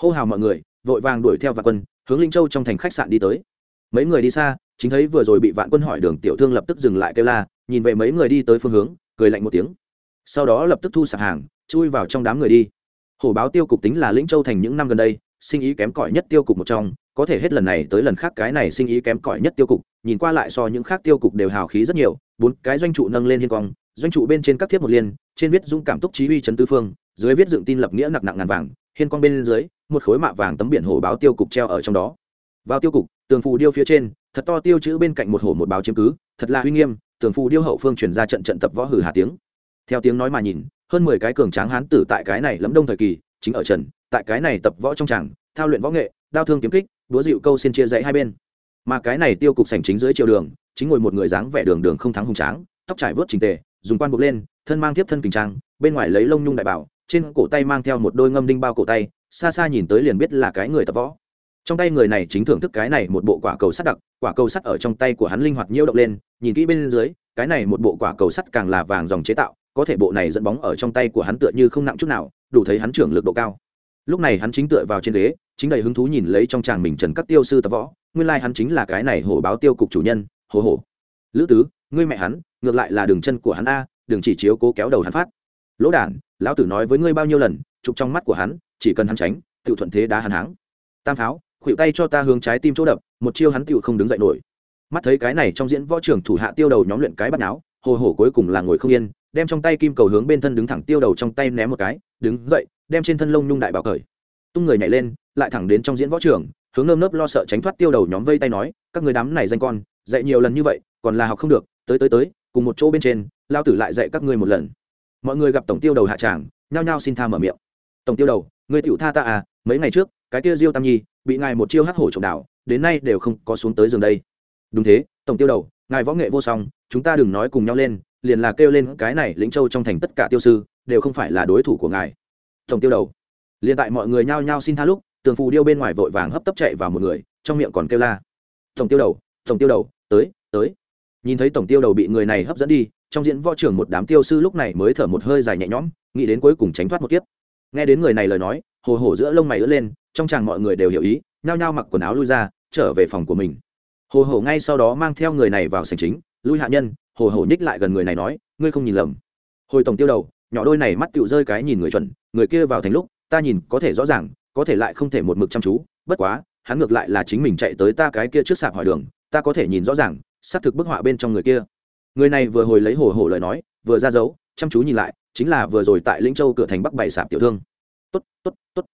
hô hào mọi người, vội vàng đuổi theo vạn quân, hướng linh châu trong thành khách sạn đi tới. Mấy người đi xa, chính thấy vừa rồi bị vạn quân hỏi đường tiểu thương lập tức dừng lại kêu la, nhìn về mấy người đi tới phương hướng, cười lạnh một tiếng. Sau đó lập tức thu sạp hàng, chui vào trong đám người đi. Hổ báo tiêu cục tính là lĩnh châu thành những năm gần đây, sinh ý kém cỏi nhất tiêu cục một trong, có thể hết lần này tới lần khác cái này sinh ý kém cỏi nhất tiêu cục, nhìn qua lại so những khác tiêu cục đều hào khí rất nhiều, bốn cái doanh trụ nâng lên hiên cong, doanh trụ bên trên các thiếp một liên, trên viết dũng cảm túc chí uy trấn tư phương, dưới viết dựng tin lập nghĩa nặng nặng ngàn vàng, hiên cong bên dưới một khối mạ vàng tấm biển hổ báo tiêu cục treo ở trong đó. Vào tiêu cục, tường phù điêu phía trên, thật to tiêu chữ bên cạnh một hổ một báo chiếm cứ, thật là uy nghiêm, tường phù điêu hậu phương chuyển ra trận trận tập võ hử hà tiếng. Theo tiếng nói mà nhìn, hơn mười cái cường tráng hán tử tại cái này lẫm đông thời kỳ, chính ở trần, tại cái này tập võ trong tràng, thao luyện võ nghệ, đao thương kiếm kích đúa dịu câu xin chia dãy hai bên. Mà cái này tiêu cục sảnh chính dưới chiều đường, chính ngồi một người dáng vẻ đường đường không thắng hùng tráng, tóc trải vớt trình tề, dùng quan buộc lên, thân mang tiếp thân kình trang, bên ngoài lấy lông nhung đại bảo, trên cổ tay mang theo một đôi ngâm đinh bao cổ tay xa xa nhìn tới liền biết là cái người tập võ. Trong tay người này chính thưởng thức cái này một bộ quả cầu sắt đặc, quả cầu sắt ở trong tay của hắn linh hoạt nhiễu động lên, nhìn kỹ bên dưới, cái này một bộ quả cầu sắt càng là vàng dòng chế tạo, có thể bộ này dẫn bóng ở trong tay của hắn tựa như không nặng chút nào, đủ thấy hắn trưởng lực độ cao. Lúc này hắn chính tựa vào trên ghế, chính đầy hứng thú nhìn lấy trong tràng mình trần các tiêu sư tập võ, nguyên lai、like、hắn chính là cái này hổ báo tiêu cục chủ nhân hồ hổ. Lữ tứ, ngươi mẹ hắn, ngược lại là đường chân của hắn a, đường chỉ chiếu cố kéo đầu hắn phát. Lỗ đản, lão tử nói với ngươi bao nhiêu lần, chụp trong mắt của hắn chỉ cần hắn tránh tự thuận thế đá hắn háng. Tam pháo khuỷu tay cho ta hướng trái tim chỗ đập một chiêu hắn tự không đứng dậy nổi. Mắt thấy cái này trong diễn võ trưởng thủ hạ tiêu đầu nhóm luyện cái bắt náo hồ hổ cuối cùng là ngồi không yên đem trong tay kim cầu hướng bên thân đứng thẳng tiêu đầu trong tay ném một cái đứng dậy đem trên thân lông nhung đại bảo cởi. Tung người nhảy lên lại thẳng đến trong diễn võ trưởng, hướng nơm nớp lo sợ tránh thoát tiêu đầu nhóm vây tay nói các người đám này danh con dạy nhiều lần như vậy còn là học không được tới tới tới cùng một chỗ bên trên lao tử lại dạy các ngươi một lần. Mọi người gặp tổng tiêu đầu hạ tràng nhao nhao xin tha mở miệng. Tổng tiêu đầu người tiểu tha ta à mấy ngày trước, cái kia diêu tam nhi, bị ngài một chiêu hắc hổ trộm đảo, đến nay đều không có xuống tới giường đây. Đúng thế, tổng tiêu đầu, ngài võ nghệ vô song, chúng ta đừng nói cùng nhau lên, liền là kêu lên cái này lĩnh châu trong thành tất cả tiêu sư, đều không phải là đối thủ của ngài. Tổng tiêu đầu. Liền tại mọi người nhao nhao xin tha lúc, tường phù điêu bên ngoài vội vàng hấp tấp chạy vào một người, trong miệng còn kêu la. Tổng tiêu đầu, tổng tiêu đầu, tới tới. Nhìn thấy tổng tiêu đầu bị người này hấp dẫn đi, trong diễn võ trưởng một đám tiêu sư lúc này mới thở một hơi dài nhẹ nhõm, nghĩ đến cuối cùng tránh thoát một kiếp nghe đến người này lời nói, hồ hổ giữa lông mày ướt lên, trong chàng mọi người đều hiểu ý, nhao nhao mặc quần áo lui ra, trở về phòng của mình. Hồ hổ ngay sau đó mang theo người này vào sành chính, lui hạ nhân. Hồ hổ nhích lại gần người này nói, ngươi không nhìn lầm. Hồi tổng tiêu đầu, nhỏ đôi này mắt tựu rơi cái nhìn người chuẩn, người kia vào thành lúc, ta nhìn có thể rõ ràng, có thể lại không thể một mực chăm chú, bất quá, hắn ngược lại là chính mình chạy tới ta cái kia trước sạp hỏi đường, ta có thể nhìn rõ ràng, xác thực bức họa bên trong người kia. Người này vừa hồi lấy hồ hổ lời nói, vừa ra dấu, chăm chú nhìn lại chính là vừa rồi tại lĩnh châu cửa thành bắc bảy sạp tiểu thương. Tốt tốt tốt.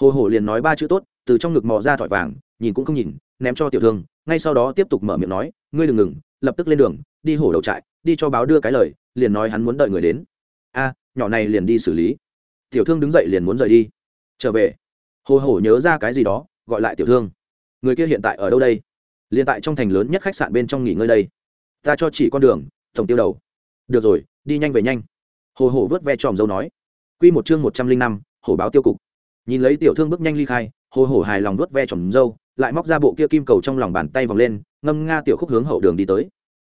Hồ hổ liền nói ba chữ tốt, từ trong ngực mò ra thỏi vàng, nhìn cũng không nhìn, ném cho tiểu thương, ngay sau đó tiếp tục mở miệng nói, ngươi đừng ngừng, lập tức lên đường, đi hổ đầu trại, đi cho báo đưa cái lời, liền nói hắn muốn đợi người đến. A, nhỏ này liền đi xử lý. Tiểu thương đứng dậy liền muốn rời đi. Trở về. Hồ hổ nhớ ra cái gì đó, gọi lại tiểu thương. Người kia hiện tại ở đâu đây? Liền tại trong thành lớn nhất khách sạn bên trong nghỉ ngơi đây. Ta cho chỉ con đường, tổng tiêu đầu. Được rồi, đi nhanh về nhanh hồ hổ vớt ve tròm dâu nói q một chương một trăm linh năm, hổ báo tiêu cục. Nhìn lấy tiểu thương bước nhanh ly khai, hồ hổ hài lòng vớt ve tròm dâu, lại móc ra bộ kia kim cầu trong lòng bàn tay vòng lên, ngâm nga tiểu khúc hướng hậu đường đi tới.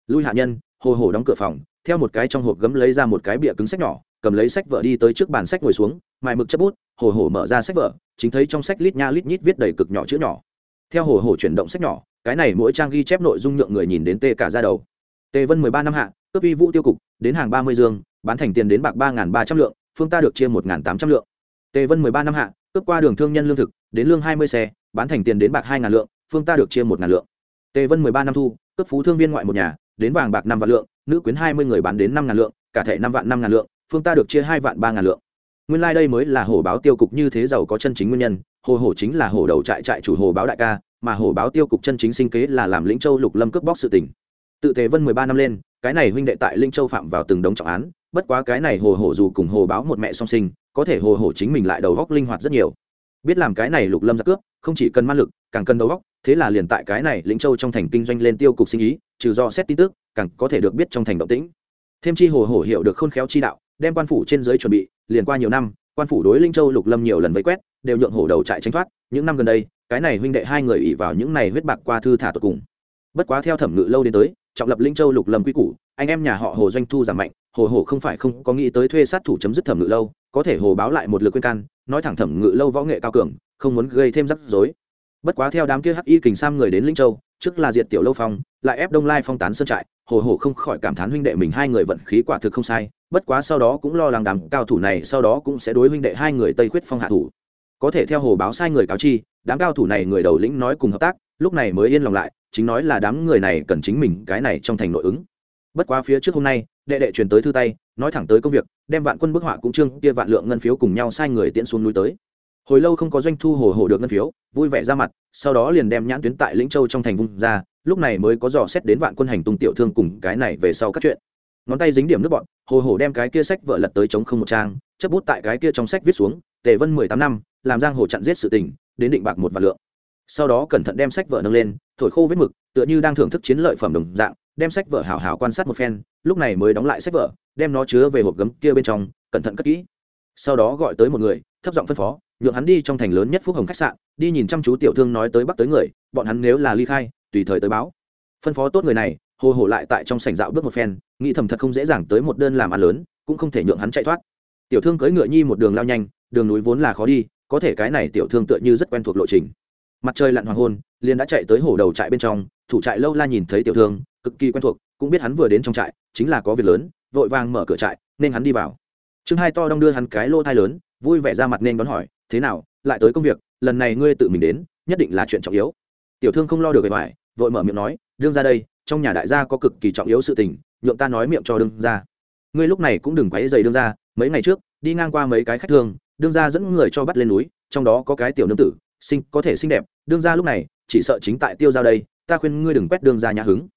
Lui hạ nhân. Hồ hổ đóng cửa phòng, theo một cái trong hộp gấm lấy ra một cái bìa cứng sách nhỏ, cầm lấy sách vở đi tới trước bàn sách ngồi xuống, mài mực chấp bút, hồ hổ mở ra sách vở, chính thấy trong sách lít nha lít nhít viết đầy cực nhỏ chữ nhỏ. Theo hồ hổ chuyển động sách nhỏ, cái này mỗi trang ghi chép nội dung nhượng người nhìn đến tê cả ra đầu. Tề vân mười ba năm hạ, cướp uy vũ tiêu cục, đến hàng ba mươi dương bán thành tiền đến bạc ba n ba trăm lượng, phương ta được chia một n tám trăm lượng. Tề vân mười ba năm hạ, cướp qua đường thương nhân lương thực, đến lương hai mươi xe, bán thành tiền đến bạc hai ngàn lượng, phương ta được chia một ngàn lượng. Tề vân mười ba năm thu, cướp phú thương viên ngoại một nhà, đến vàng bạc năm vạn lượng, nữ quyến hai mươi người bán đến năm ngàn lượng, cả thể năm vạn năm ngàn lượng, phương ta được chia hai vạn ba ngàn lượng. Nguyên lai、like、đây mới là hồ báo tiêu cục như thế giàu có chân chính nguyên nhân hồ hổ chính là hồ đầu trại trại chủ hồ báo đại ca, mà hồ báo tiêu cục chân chính sinh kế là làm lĩnh châu lục lâm cướp bóc sự tỉnh tự tề vân mười ba năm lên, cái này huynh đệ tại linh châu phạm vào từng đống trọng án bất quá cái này hồ hổ dù cùng hồ báo một mẹ song sinh, có thể hồ hổ chính mình lại đầu góc linh hoạt rất nhiều. Biết làm cái này lục lâm ra cướp, không chỉ cần man lực, càng cần đầu óc thế là liền tại cái này lĩnh châu trong thành kinh doanh lên tiêu cục sinh ý, trừ do xét tin tức, càng có thể được biết trong thành động tĩnh. Thêm chi hồ hổ hiểu được khôn khéo chi đạo, đem quan phủ trên giới chuẩn bị, liền qua nhiều năm, quan phủ đối linh châu lục lâm nhiều lần vây quét, đều nhượng hổ đầu trại tránh thoát, những năm gần đây, cái này huynh đệ hai người ỉ vào những này huyết bạc qua thư thả tột cùng. Bất quá theo thẩm ngự lâu đến tới, trọng lập linh châu lục lâm quy củ anh em nhà họ hồ doanh thu giảm mạnh, hồ hồ không phải không có nghĩ tới thuê sát thủ chấm dứt thẩm ngự lâu, có thể hồ báo lại một lượt khuyên can, nói thẳng thẩm ngự lâu võ nghệ cao cường, không muốn gây thêm rắc rối. Bất quá theo đám kia hắc y kình sam người đến linh châu, trước là diệt tiểu lâu phong, lại ép đông lai phong tán sơn trại, hồ hồ không khỏi cảm thán huynh đệ mình hai người vận khí quả thực không sai, bất quá sau đó cũng lo lắng đám cao thủ này sau đó cũng sẽ đối huynh đệ hai người tây khuyết phong hạ thủ. Có thể theo hồ báo sai người cáo chi, đám cao thủ này người đầu lĩnh nói cùng hợp tác, lúc này mới yên lòng lại, chính nói là đám người này cần chính mình cái này trong thành nội ứng bất quá phía trước hôm nay, đệ đệ truyền tới thư tay, nói thẳng tới công việc, đem vạn quân bức họa cũng trương, kia vạn lượng ngân phiếu cùng nhau sai người tiễn xuống núi tới. Hồi lâu không có doanh thu hồ hồ được ngân phiếu, vui vẻ ra mặt, sau đó liền đem nhãn tuyến tại lĩnh châu trong thành vùng ra, lúc này mới có dò xét đến vạn quân hành tung tiểu thương cùng cái này về sau các chuyện. Ngón tay dính điểm nước bọn, hồ hồ đem cái kia sách vợ lật tới chống không một trang chấp bút tại cái kia trong sách viết xuống, tề vân mười tám năm, làm giang hồ chặn giết sự tình, đến định bạc một vạn lượng. Sau đó cẩn thận đem sách vợ nâng lên, thổi khô vết mực, tựa như đang thưởng thức chiến lợi phẩm đồng dạng đem sách vở hảo hảo quan sát một phen lúc này mới đóng lại sách vở, đem nó chứa về hộp gấm kia bên trong cẩn thận cất kỹ. Sau đó gọi tới một người thấp giọng phân phó nhượng hắn đi trong thành lớn nhất phúc hồng khách sạn đi nhìn chăm chú tiểu thương nói tới bắc tới người bọn hắn nếu là ly khai tùy thời tới báo. Phân phó tốt người này hồ hổ lại tại trong sảnh dạo bước một phen nghĩ thầm thật không dễ dàng tới một đơn làm ăn lớn cũng không thể nhượng hắn chạy thoát. Tiểu thương cưỡi ngựa nhi một đường lao nhanh đường núi vốn là khó đi có thể cái này tiểu thương tựa như rất quen thuộc lộ trình. Mặt trời lặn hoàng hôn liền đã chạy tới hồ đầu trại bên trong thủ trại lâu la nhìn thấy tiểu thương, cực kỳ quen thuộc, cũng biết hắn vừa đến trong trại, chính là có việc lớn, vội vàng mở cửa trại, nên hắn đi vào. Chương hai to đong đưa hắn cái lô thai lớn, vui vẻ ra mặt nên đón hỏi, thế nào, lại tới công việc, lần này ngươi tự mình đến, nhất định là chuyện trọng yếu. Tiểu thương không lo được bề ngoài, vội mở miệng nói, đương ra đây, trong nhà đại gia có cực kỳ trọng yếu sự tình, nhượng ta nói miệng cho đương ra. Ngươi lúc này cũng đừng quấy dày đương ra, mấy ngày trước, đi ngang qua mấy cái khách thương, đương ra dẫn người cho bắt lên núi, trong đó có cái tiểu nương tử sinh có thể xinh đẹp, đương ra lúc này, chỉ sợ chính tại tiêu giao đây ta khuyên ngươi đừng quét đường ra nhà hứng.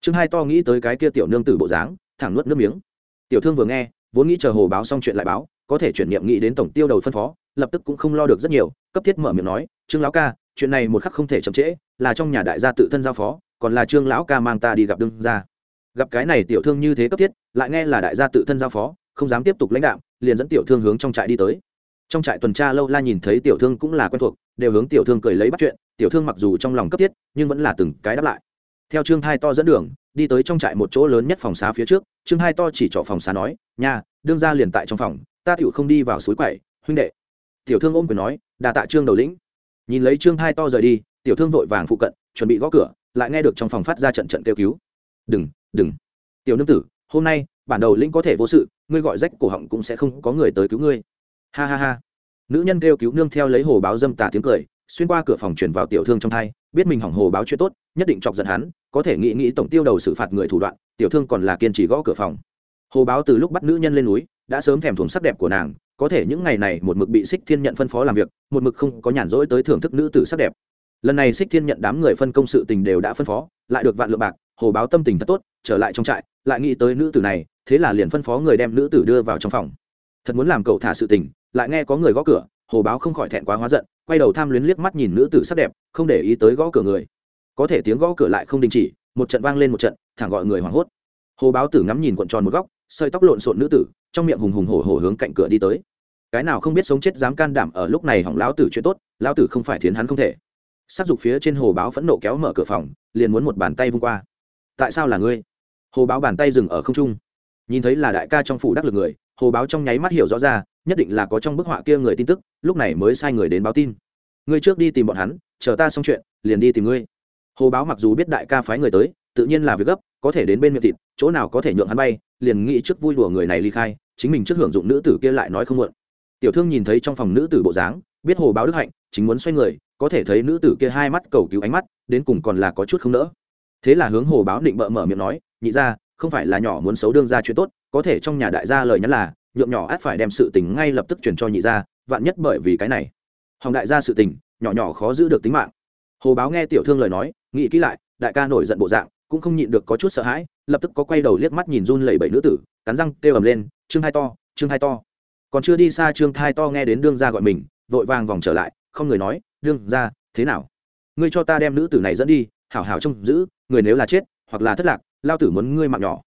Chương hai to nghĩ tới cái kia tiểu nương tử bộ dáng, thẳng nuốt nước miếng. Tiểu thương vừa nghe, vốn nghĩ chờ hồ báo xong chuyện lại báo, có thể chuyển niệm nghĩ đến tổng tiêu đầu phân phó, lập tức cũng không lo được rất nhiều, cấp thiết mở miệng nói, trương lão ca, chuyện này một khắc không thể chậm trễ, là trong nhà đại gia tự thân giao phó, còn là trương lão ca mang ta đi gặp đương gia. Gặp cái này tiểu thương như thế cấp thiết, lại nghe là đại gia tự thân giao phó, không dám tiếp tục lãnh đạo, liền dẫn tiểu thương hướng trong trại đi tới trong trại tuần tra lâu la nhìn thấy tiểu thương cũng là quen thuộc, đều hướng tiểu thương cười lấy bắt chuyện, tiểu thương mặc dù trong lòng cấp thiết, nhưng vẫn là từng cái đáp lại. Theo trương hai to dẫn đường, đi tới trong trại một chỗ lớn nhất phòng xá phía trước, trương hai to chỉ trọ phòng xá nói nhà đương ra liền tại trong phòng, ta tựu không đi vào suối quậy, huynh đệ. Tiểu thương ôm quyền nói, đà tạ trương đầu lĩnh. Nhìn lấy trương hai to rời đi, tiểu thương vội vàng phụ cận, chuẩn bị gõ cửa, lại nghe được trong phòng phát ra trận trận kêu cứu. Đừng đừng. Tiểu nương tử, hôm nay, bản đầu lĩnh có thể vô sự, ngươi gọi rách cổ họng cũng sẽ không có người tới cứu ngươi ha ha ha. Nữ nhân kêu cứu nương theo lấy hồ báo dâm tà tiếng cười, xuyên qua cửa phòng chuyển vào tiểu thương trong thai, biết mình hỏng hồ báo chuyện tốt, nhất định chọc giận hắn, có thể nghĩ nghĩ tổng tiêu đầu xử phạt người thủ đoạn, tiểu thương còn là kiên trì gõ cửa phòng. Hồ báo từ lúc bắt nữ nhân lên núi, đã sớm thèm thuồng sắc đẹp của nàng, có thể những ngày này một mực bị xích thiên nhận phân phó làm việc, một mực không có nhàn rỗi tới thưởng thức nữ tử sắc đẹp. Lần này xích thiên nhận đám người phân công sự tình đều đã phân phó, lại được vạn lượng bạc, hồ báo tâm tình thật tốt, trở lại trong trại, lại nghĩ tới nữ tử này, thế là liền phân phó người đem nữ tử đưa vào trong phòng thật muốn làm cậu thả sự tình, lại nghe có người gõ cửa, hồ báo không khỏi thẹn quá hóa giận, quay đầu tham luyến liếc mắt nhìn nữ tử sắc đẹp, không để ý tới gõ cửa người. Có thể tiếng gõ cửa lại không đình chỉ, một trận vang lên một trận, thẳng gọi người hoảng hốt. Hồ báo tử ngắm nhìn cuộn tròn một góc, sợi tóc lộn xộn nữ tử, trong miệng hùng hùng hổ hổ hướng cạnh cửa đi tới. Cái nào không biết sống chết dám can đảm ở lúc này hỏng lão tử chuyện tốt, lão tử không phải thiến hắn không thể. Sắc dục phía trên hồ báo phẫn nộ kéo mở cửa phòng, liền muốn một bàn tay vung qua. Tại sao là ngươi? Hồ báo bàn tay dừng ở không trung nhìn thấy là đại ca trong phủ đắc lực người, hồ báo trong nháy mắt hiểu rõ ra, nhất định là có trong bức họa kia người tin tức, lúc này mới sai người đến báo tin. Ngươi trước đi tìm bọn hắn, chờ ta xong chuyện, liền đi tìm ngươi. Hồ báo mặc dù biết đại ca phái người tới, tự nhiên là việc gấp, có thể đến bên miệng thịt, chỗ nào có thể nhượng hắn bay, liền nghĩ trước vui đùa người này ly khai, chính mình trước hưởng dụng nữ tử kia lại nói không muộn. Tiểu thương nhìn thấy trong phòng nữ tử bộ dáng, biết hồ báo đức hạnh, chính muốn xoay người, có thể thấy nữ tử kia hai mắt cầu cứu ánh mắt, đến cùng còn là có chút không nỡ. Thế là hướng hồ báo định bợ mở miệng nói, nhị ra không phải là nhỏ muốn xấu đương ra chuyện tốt có thể trong nhà đại gia lời nhắn là nhượng nhỏ át phải đem sự tình ngay lập tức chuyển cho nhị gia, vạn nhất bởi vì cái này. Hòng đại gia sự tình nhỏ nhỏ khó giữ được tính mạng. Hồ báo nghe tiểu thương lời nói nghĩ kỹ lại đại ca nổi giận bộ dạng cũng không nhịn được có chút sợ hãi lập tức có quay đầu liếc mắt nhìn run lẩy bẩy nữ tử cắn răng kêu ầm lên trương hai to trương hai to. Còn chưa đi xa trương thai to nghe đến đương gia gọi mình vội vàng vòng trở lại không người nói đương gia thế nào? Ngươi cho ta đem nữ tử này dẫn đi hảo hảo trông giữ người nếu là chết hoặc là thất lạc lao tử muốn ngươi mạng nhỏ.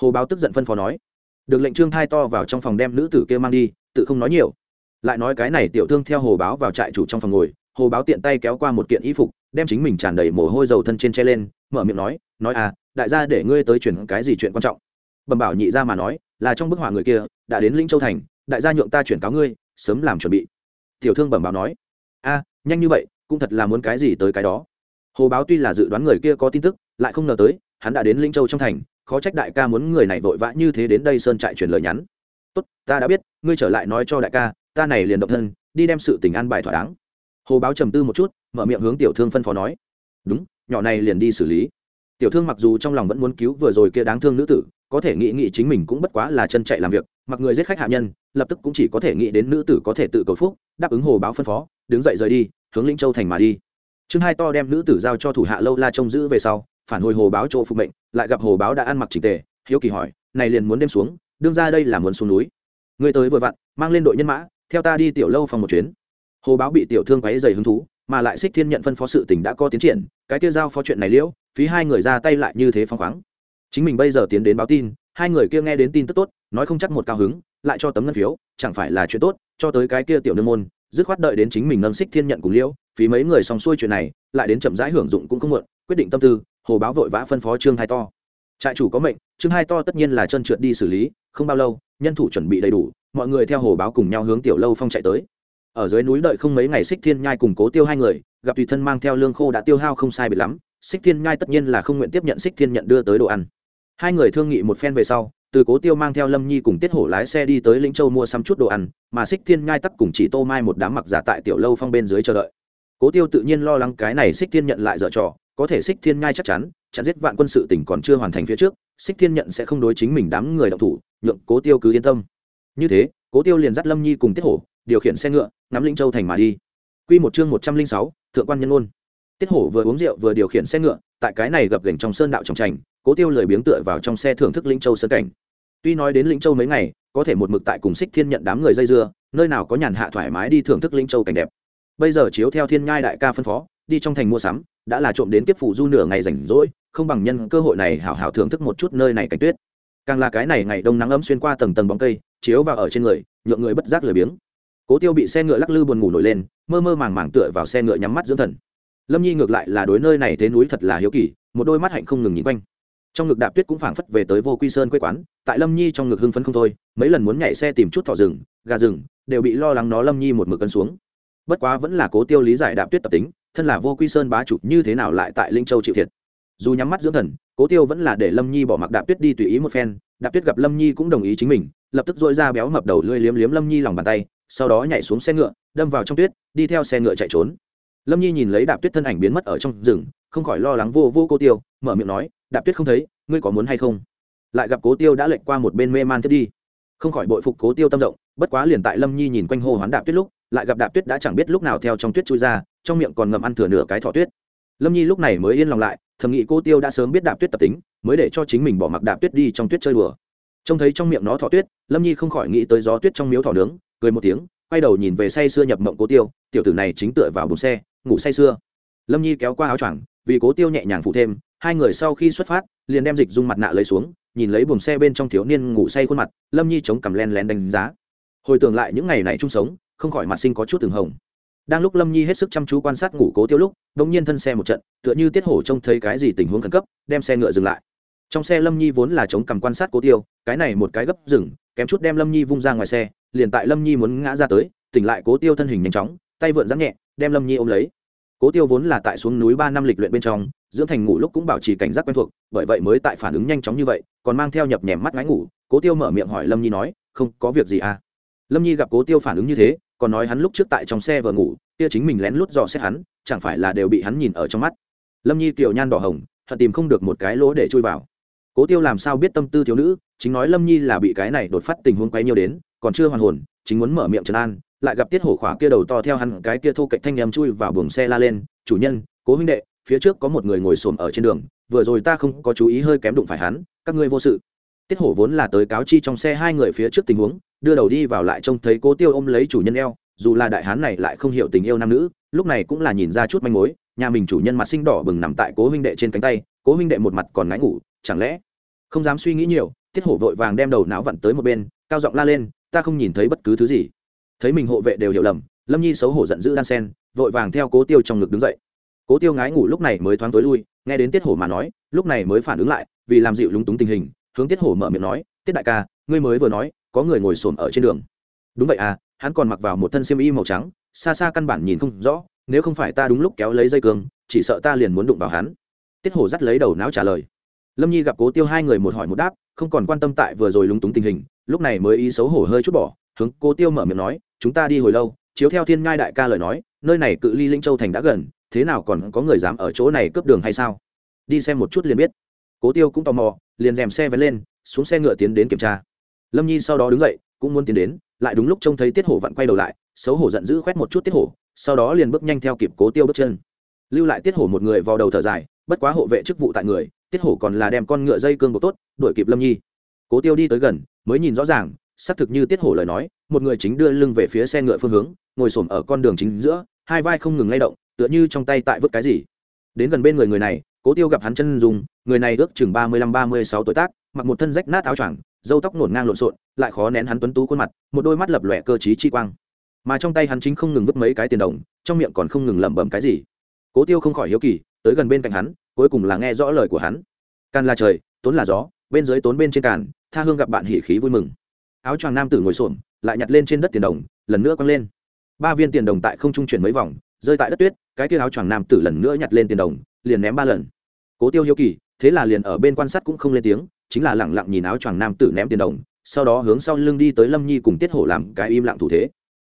Hồ báo tức giận phân phó nói. Được lệnh trương thai to vào trong phòng đem nữ tử kia mang đi, tự không nói nhiều. Lại nói cái này tiểu thương theo hồ báo vào trại chủ trong phòng ngồi, hồ báo tiện tay kéo qua một kiện y phục, đem chính mình tràn đầy mồ hôi dầu thân trên che lên, mở miệng nói nói à đại gia để ngươi tới chuyển cái gì chuyện quan trọng? Bẩm bảo nhị ra mà nói, là trong bức họa người kia, đã đến lĩnh châu thành, đại gia nhượng ta chuyển cáo ngươi, sớm làm chuẩn bị. Tiểu thương bẩm báo nói, a, nhanh như vậy, cũng thật là muốn cái gì tới cái đó. Hồ báo tuy là dự đoán người kia có tin tức, lại không ngờ tới hắn đã đến linh châu trong thành, khó trách đại ca muốn người này vội vã như thế đến đây sơn trại truyền lời nhắn. Tốt, ta đã biết, ngươi trở lại nói cho đại ca, ta này liền động thân, đi đem sự tình an bài thỏa đáng. Hồ báo trầm tư một chút, mở miệng hướng tiểu thương phân phó nói. Đúng, nhỏ này liền đi xử lý. Tiểu thương mặc dù trong lòng vẫn muốn cứu vừa rồi kia đáng thương nữ tử, có thể nghĩ nghĩ chính mình cũng bất quá là chân chạy làm việc, mặc người giết khách hạ nhân, lập tức cũng chỉ có thể nghĩ đến nữ tử có thể tự cầu phúc, đáp ứng hồ báo phân phó, đứng dậy rời đi, hướng lĩnh châu thành mà đi. Chương hai to đem nữ tử giao cho thủ hạ lâu la trông giữ về sau phản hồi hồ báo chỗ phục mệnh, lại gặp hồ báo đã ăn mặc trình tề, hiếu kỳ hỏi, này liền muốn đêm xuống, đương ra đây là muốn xuống núi. Người tới vừa vặn, mang lên đội nhân mã, theo ta đi tiểu lâu phòng một chuyến. Hồ báo bị tiểu thương quấy dày hứng thú, mà lại xích thiên nhận phân phó sự tình đã có tiến triển, cái kia giao phó chuyện này liễu, phí hai người ra tay lại như thế phong khoáng. Chính mình bây giờ tiến đến báo tin, hai người kia nghe đến tin tức tốt, nói không chắc một cao hứng, lại cho tấm ngân phiếu, chẳng phải là chuyện tốt, cho tới cái kia tiểu nương môn, dứt khoát đợi đến chính mình nâng xích thiên nhận cùng liễu phí mấy người xong xuôi chuyện này, lại đến chậm rãi hưởng dụng cũng không muộn, quyết định tâm tư, hồ báo vội vã phân phó trương hai to. Trại chủ có mệnh, trương hai to tất nhiên là chân trượt đi xử lý, không bao lâu, nhân thủ chuẩn bị đầy đủ, mọi người theo hồ báo cùng nhau hướng tiểu lâu phong chạy tới. Ở dưới núi đợi không mấy ngày xích thiên nhai cùng cố tiêu hai người, gặp tùy thân mang theo lương khô đã tiêu hao không sai biệt lắm xích thiên nhai tất nhiên là không nguyện tiếp nhận xích thiên nhận đưa tới đồ ăn. Hai người thương nghị một phen về sau, từ cố tiêu mang theo lâm nhi cùng tiết hổ lái xe đi tới lĩnh châu mua xăm chút đồ ăn, mà xích thiên nhai tắc cùng chỉ tô mai một đám mặc giả tại tiểu lâu phong bên dưới chờ đợi cố tiêu tự nhiên lo lắng cái này xích thiên nhận lại dở trò, có thể xích thiên nhai chắc chắn, chặn giết vạn quân sự tỉnh còn chưa hoàn thành phía trước, xích thiên nhận sẽ không đối chính mình đám người động thủ, nhượng cố tiêu cứ yên tâm. Như thế, cố tiêu liền dắt lâm nhi cùng tiết hổ, điều khiển xe ngựa, ngắm linh châu thành mà đi. Q một chương một trăm linh sáu, thượng quan nhân ôn tiết hổ vừa uống rượu vừa điều khiển xe ngựa, tại cái này gập gành trong sơn đạo trọng trành, cố tiêu lười biếng tựa vào trong xe thưởng thức linh châu sơn cảnh. Tuy nói đến linh châu mấy ngày, có thể một mực tại cùng xích thiên nhận đám người dây dưa, nơi nào có nhàn hạ thoải mái đi thưởng thức linh châu cảnh đẹp bây giờ chiếu theo thiên nhai đại ca phân phó, đi trong thành mua sắm, đã là trộm đến kiếp phủ du nửa ngày rảnh rỗi, không bằng nhân cơ hội này hảo hảo thưởng thức một chút nơi này cảnh tuyết. Càng là cái này ngày đông nắng ấm xuyên qua tầng tầng bóng cây, chiếu vào ở trên người, nhượng người bất giác lười biếng. Cố tiêu bị xe ngựa lắc lư buồn ngủ nổi lên, mơ mơ màng màng tựa vào xe ngựa nhắm mắt dưỡng thần. Lâm nhi ngược lại là đối nơi này thế núi thật là hiếu kỳ, một đôi mắt hạnh không ngừng nhìn quanh. Trong ngực đạp tuyết cũng phảng phất về tới vô quy sơn quê quán, tại lâm nhi trong ngực hưng phấn không thôi, mấy lần muốn nhảy xe tìm chút thỏ rừng, gà rừng, đều bị lo lắng nó lâm nhi một mực cân xuống bất quá vẫn là cố tiêu lý giải đạp tuyết tập tính, thân là vô quy sơn bá chủ, như thế nào lại tại linh châu chịu thiệt? Dù nhắm mắt dưỡng thần, cố tiêu vẫn là để lâm nhi bỏ mặc đạp tuyết đi tùy ý một phen, đạp tuyết gặp lâm nhi cũng đồng ý chính mình, lập tức dội ra béo mập đầu lưỡi liếm liếm lâm nhi lòng bàn tay, sau đó nhảy xuống xe ngựa, đâm vào trong tuyết, đi theo xe ngựa chạy trốn. Lâm nhi nhìn lấy đạp tuyết thân ảnh biến mất ở trong rừng, không khỏi lo lắng vô vô cô tiêu, mở miệng nói, đạp tuyết không thấy, ngươi có muốn hay không? Lại gặp cố tiêu đã lệnh qua một bên mê man thiết đi. Không khỏi bội phục cố tiêu tâm rộng, bất quá liền tại lâm nhi nhìn quanh hồ hoán đạp tuyết lúc lại gặp đạp tuyết đã chẳng biết lúc nào theo trong tuyết chui ra, trong miệng còn ngậm ăn thừa nửa cái thỏ tuyết. Lâm nhi lúc này mới yên lòng lại, thầm nghĩ cô tiêu đã sớm biết đạp tuyết tập tính, mới để cho chính mình bỏ mặc đạp tuyết đi trong tuyết chơi đùa. Trông thấy trong miệng nó thỏ tuyết, lâm nhi không khỏi nghĩ tới gió tuyết trong miếu thỏ nướng, cười một tiếng, quay đầu nhìn về say sưa nhập mộng cố tiêu, tiểu tử này chính tựa vào bùng xe, ngủ say sưa. Lâm nhi kéo qua áo choàng, vì cố tiêu nhẹ nhàng phụ thêm, hai người sau khi xuất phát, liền đem dịch dung mặt nạ lấy xuống, nhìn lấy buồng xe bên trong thiếu niên ngủ say khuôn mặt, lâm nhi chống cằm len lén đánh giá. Hồi tưởng lại những ngày này chung sống không khỏi mặt sinh có chút từng hồng. Đang lúc lâm nhi hết sức chăm chú quan sát ngủ cố tiêu lúc đ ỗ n g nhiên thân xe một trận tựa như tiết hổ trông thấy cái gì tình huống khẩn cấp đem xe ngựa dừng lại. Trong xe lâm nhi vốn là chống cằm quan sát cố tiêu cái này một cái gấp dừng, kém chút đem lâm nhi vung ra ngoài xe liền tại lâm nhi muốn ngã ra tới tỉnh lại cố tiêu thân hình nhanh chóng tay vượn rắn nhẹ đem lâm nhi ôm lấy. Cố tiêu vốn là tại xuống núi ba năm lịch luyện bên trong dưỡng thành ngủ lúc cũng bảo trì cảnh giác quen thuộc bởi vậy mới tại phản ứng nhanh chóng như vậy còn mang theo nhập nhèm mắt ngáy ngủ cố tiêu mở miệng hỏi lâm nhi nói không có việc gì à? Lâm nhi gặp cố tiêu phản ứng như thế còn nói hắn lúc trước tại trong xe vừa ngủ, kia chính mình lén lút dò xét hắn, chẳng phải là đều bị hắn nhìn ở trong mắt. Lâm nhi tiểu nhan đỏ hồng, thật tìm không được một cái lỗ để chui vào. Cố tiêu làm sao biết tâm tư thiếu nữ, chính nói lâm nhi là bị cái này đột phát tình huống quấy nhiều đến, còn chưa hoàn hồn, chính muốn mở miệng trấn an, lại gặp tiết hổ khỏa kia đầu to theo hắn cái kia thô cạnh thanh em chui vào buồng xe la lên, chủ nhân, cố huynh đệ, phía trước có một người ngồi xổm ở trên đường, vừa rồi ta không có chú ý hơi kém đụng phải hắn, các ngươi vô sự tiết hổ vốn là tới cáo chi trong xe hai người phía trước tình huống, đưa đầu đi vào lại trông thấy cố tiêu ôm lấy chủ nhân eo, dù là đại hán này lại không hiểu tình yêu nam nữ, lúc này cũng là nhìn ra chút manh mối, nhà mình chủ nhân mặt sinh đỏ bừng nằm tại cố huynh đệ trên cánh tay, cố huynh đệ một mặt còn ngáy ngủ, chẳng lẽ không dám suy nghĩ nhiều, tiết hổ vội vàng đem đầu não vặn tới một bên, cao giọng la lên, ta không nhìn thấy bất cứ thứ gì. Thấy mình hộ vệ đều hiểu lầm, lâm nhi xấu hổ giận dữ đan sen, vội vàng theo cố tiêu trong ngực đứng dậy. Cố tiêu ngái ngủ lúc này mới thoáng tối lui, nghe đến tiết hổ mà nói, lúc này mới phản ứng lại, vì làm dịu lúng túng tình hình hướng tiết hổ mở miệng nói, tiết đại ca, ngươi mới vừa nói, có người ngồi xổm ở trên đường. Đúng vậy à hắn còn mặc vào một thân xiêm y màu trắng, xa xa căn bản nhìn không rõ, nếu không phải ta đúng lúc kéo lấy dây cương, chỉ sợ ta liền muốn đụng vào hắn. Tiết hổ dắt lấy đầu não trả lời. Lâm nhi gặp cố tiêu hai người một hỏi một đáp, không còn quan tâm tại vừa rồi lúng túng tình hình, lúc này mới ý xấu hổ hơi chút bỏ, hướng cố tiêu mở miệng nói, chúng ta đi hồi lâu, chiếu theo thiên ngai đại ca lời nói, nơi này cự ly linh châu thành đã gần, thế nào còn có người dám ở chỗ này cướp đường hay sao? Đi xem một chút liền biết cố tiêu cũng tò mò, liền dèm xe vén lên, xuống xe ngựa tiến đến kiểm tra. Lâm nhi sau đó đứng dậy, cũng muốn tiến đến, lại đúng lúc trông thấy tiết hổ vặn quay đầu lại, xấu hổ giận dữ khoét một chút tiết hổ, sau đó liền bước nhanh theo kịp cố tiêu bước chân. Lưu lại tiết hổ một người vào đầu thở dài, bất quá hộ vệ chức vụ tại người, tiết hổ còn là đem con ngựa dây cương bộ tốt, đuổi kịp lâm nhi. Cố tiêu đi tới gần, mới nhìn rõ ràng, xác thực như tiết hổ lời nói, một người chính đưa lưng về phía xe ngựa phương hướng, ngồi xổm ở con đường chính giữa, hai vai không ngừng lay động, tựa như trong tay tại vứt cái gì. Đến gần bên người người này cố tiêu gặp hắn chân dùng người này ước chừng ba mươi lăm ba mươi sáu tuổi tác, mặc một thân rách nát áo choàng dâu tóc nổn ngang lộn xộn, lại khó nén hắn tuấn tú khuôn mặt, một đôi mắt lập lòe cơ t chi quang. Mà trong tay hắn chính không ngừng vứt mấy cái tiền đồng, trong miệng còn không ngừng lẩm bẩm cái gì. Cố tiêu không khỏi hiếu kỳ, tới gần bên cạnh hắn, cuối cùng là nghe rõ lời của hắn. Càn là trời, tốn là gió, bên dưới tốn bên trên càn, tha hương gặp bạn hỉ khí vui mừng. Áo choàng nam tử ngồi xổm, lại nhặt lên trên đất tiền đồng, lần nữa quăng lên. Ba viên tiền đồng tại không trung chuyển mấy vòng, rơi tại đất tuyết, cái kia áo choàng nam tử lần nữa nhặt lên tiền đồng, liền ném ba lần cố tiêu hiếu kỳ, thế là liền ở bên quan sát cũng không lên tiếng, chính là lẳng lặng nhìn áo choàng nam tử ném tiền đồng, sau đó hướng sau lưng đi tới lâm nhi cùng tiết hổ làm cái im lặng thủ thế.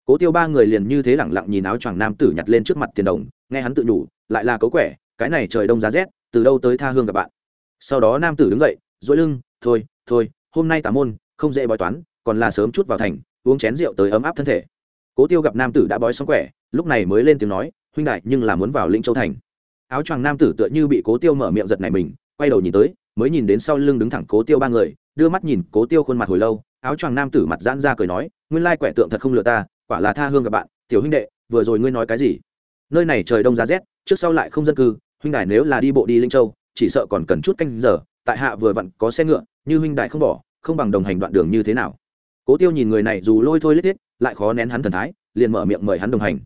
Cố tiêu ba người liền như thế lẳng lặng nhìn áo choàng nam tử nhặt lên trước mặt tiền đồng, nghe hắn tự nhủ, lại là cấu quẻ, cái này trời đông giá rét, từ đâu tới tha hương gặp bạn. Sau đó nam tử đứng dậy dỗi lưng, thôi thôi, hôm nay tà môn, không dễ bói toán, còn là sớm chút vào thành, uống chén rượu tới ấm áp thân thể. Cố tiêu gặp nam tử đã bói xong quẻ, lúc này mới lên tiếng nói, huynh đại, nhưng là muốn vào lĩnh châu thành áo choàng nam tử tựa như bị cố tiêu mở miệng giật này mình, quay đầu nhìn tới, mới nhìn đến sau lưng đứng thẳng cố tiêu ba người, đưa mắt nhìn cố tiêu khuôn mặt hồi lâu, áo choàng nam tử mặt giãn ra cười nói, nguyên lai quẻ tượng thật không lừa ta, quả là tha hương gặp bạn, tiểu huynh đệ, vừa rồi ngươi nói cái gì? Nơi này trời đông giá rét, trước sau lại không dân cư, huynh đài nếu là đi bộ đi linh châu, chỉ sợ còn cần chút canh giờ, tại hạ vừa vặn có xe ngựa, như huynh đại không bỏ, không bằng đồng hành đoạn đường như thế nào. Cố tiêu nhìn người này dù lôi thôi lết thiết, lại khó nén hắn thần thái, liền mở miệng mời hắn đồng hành.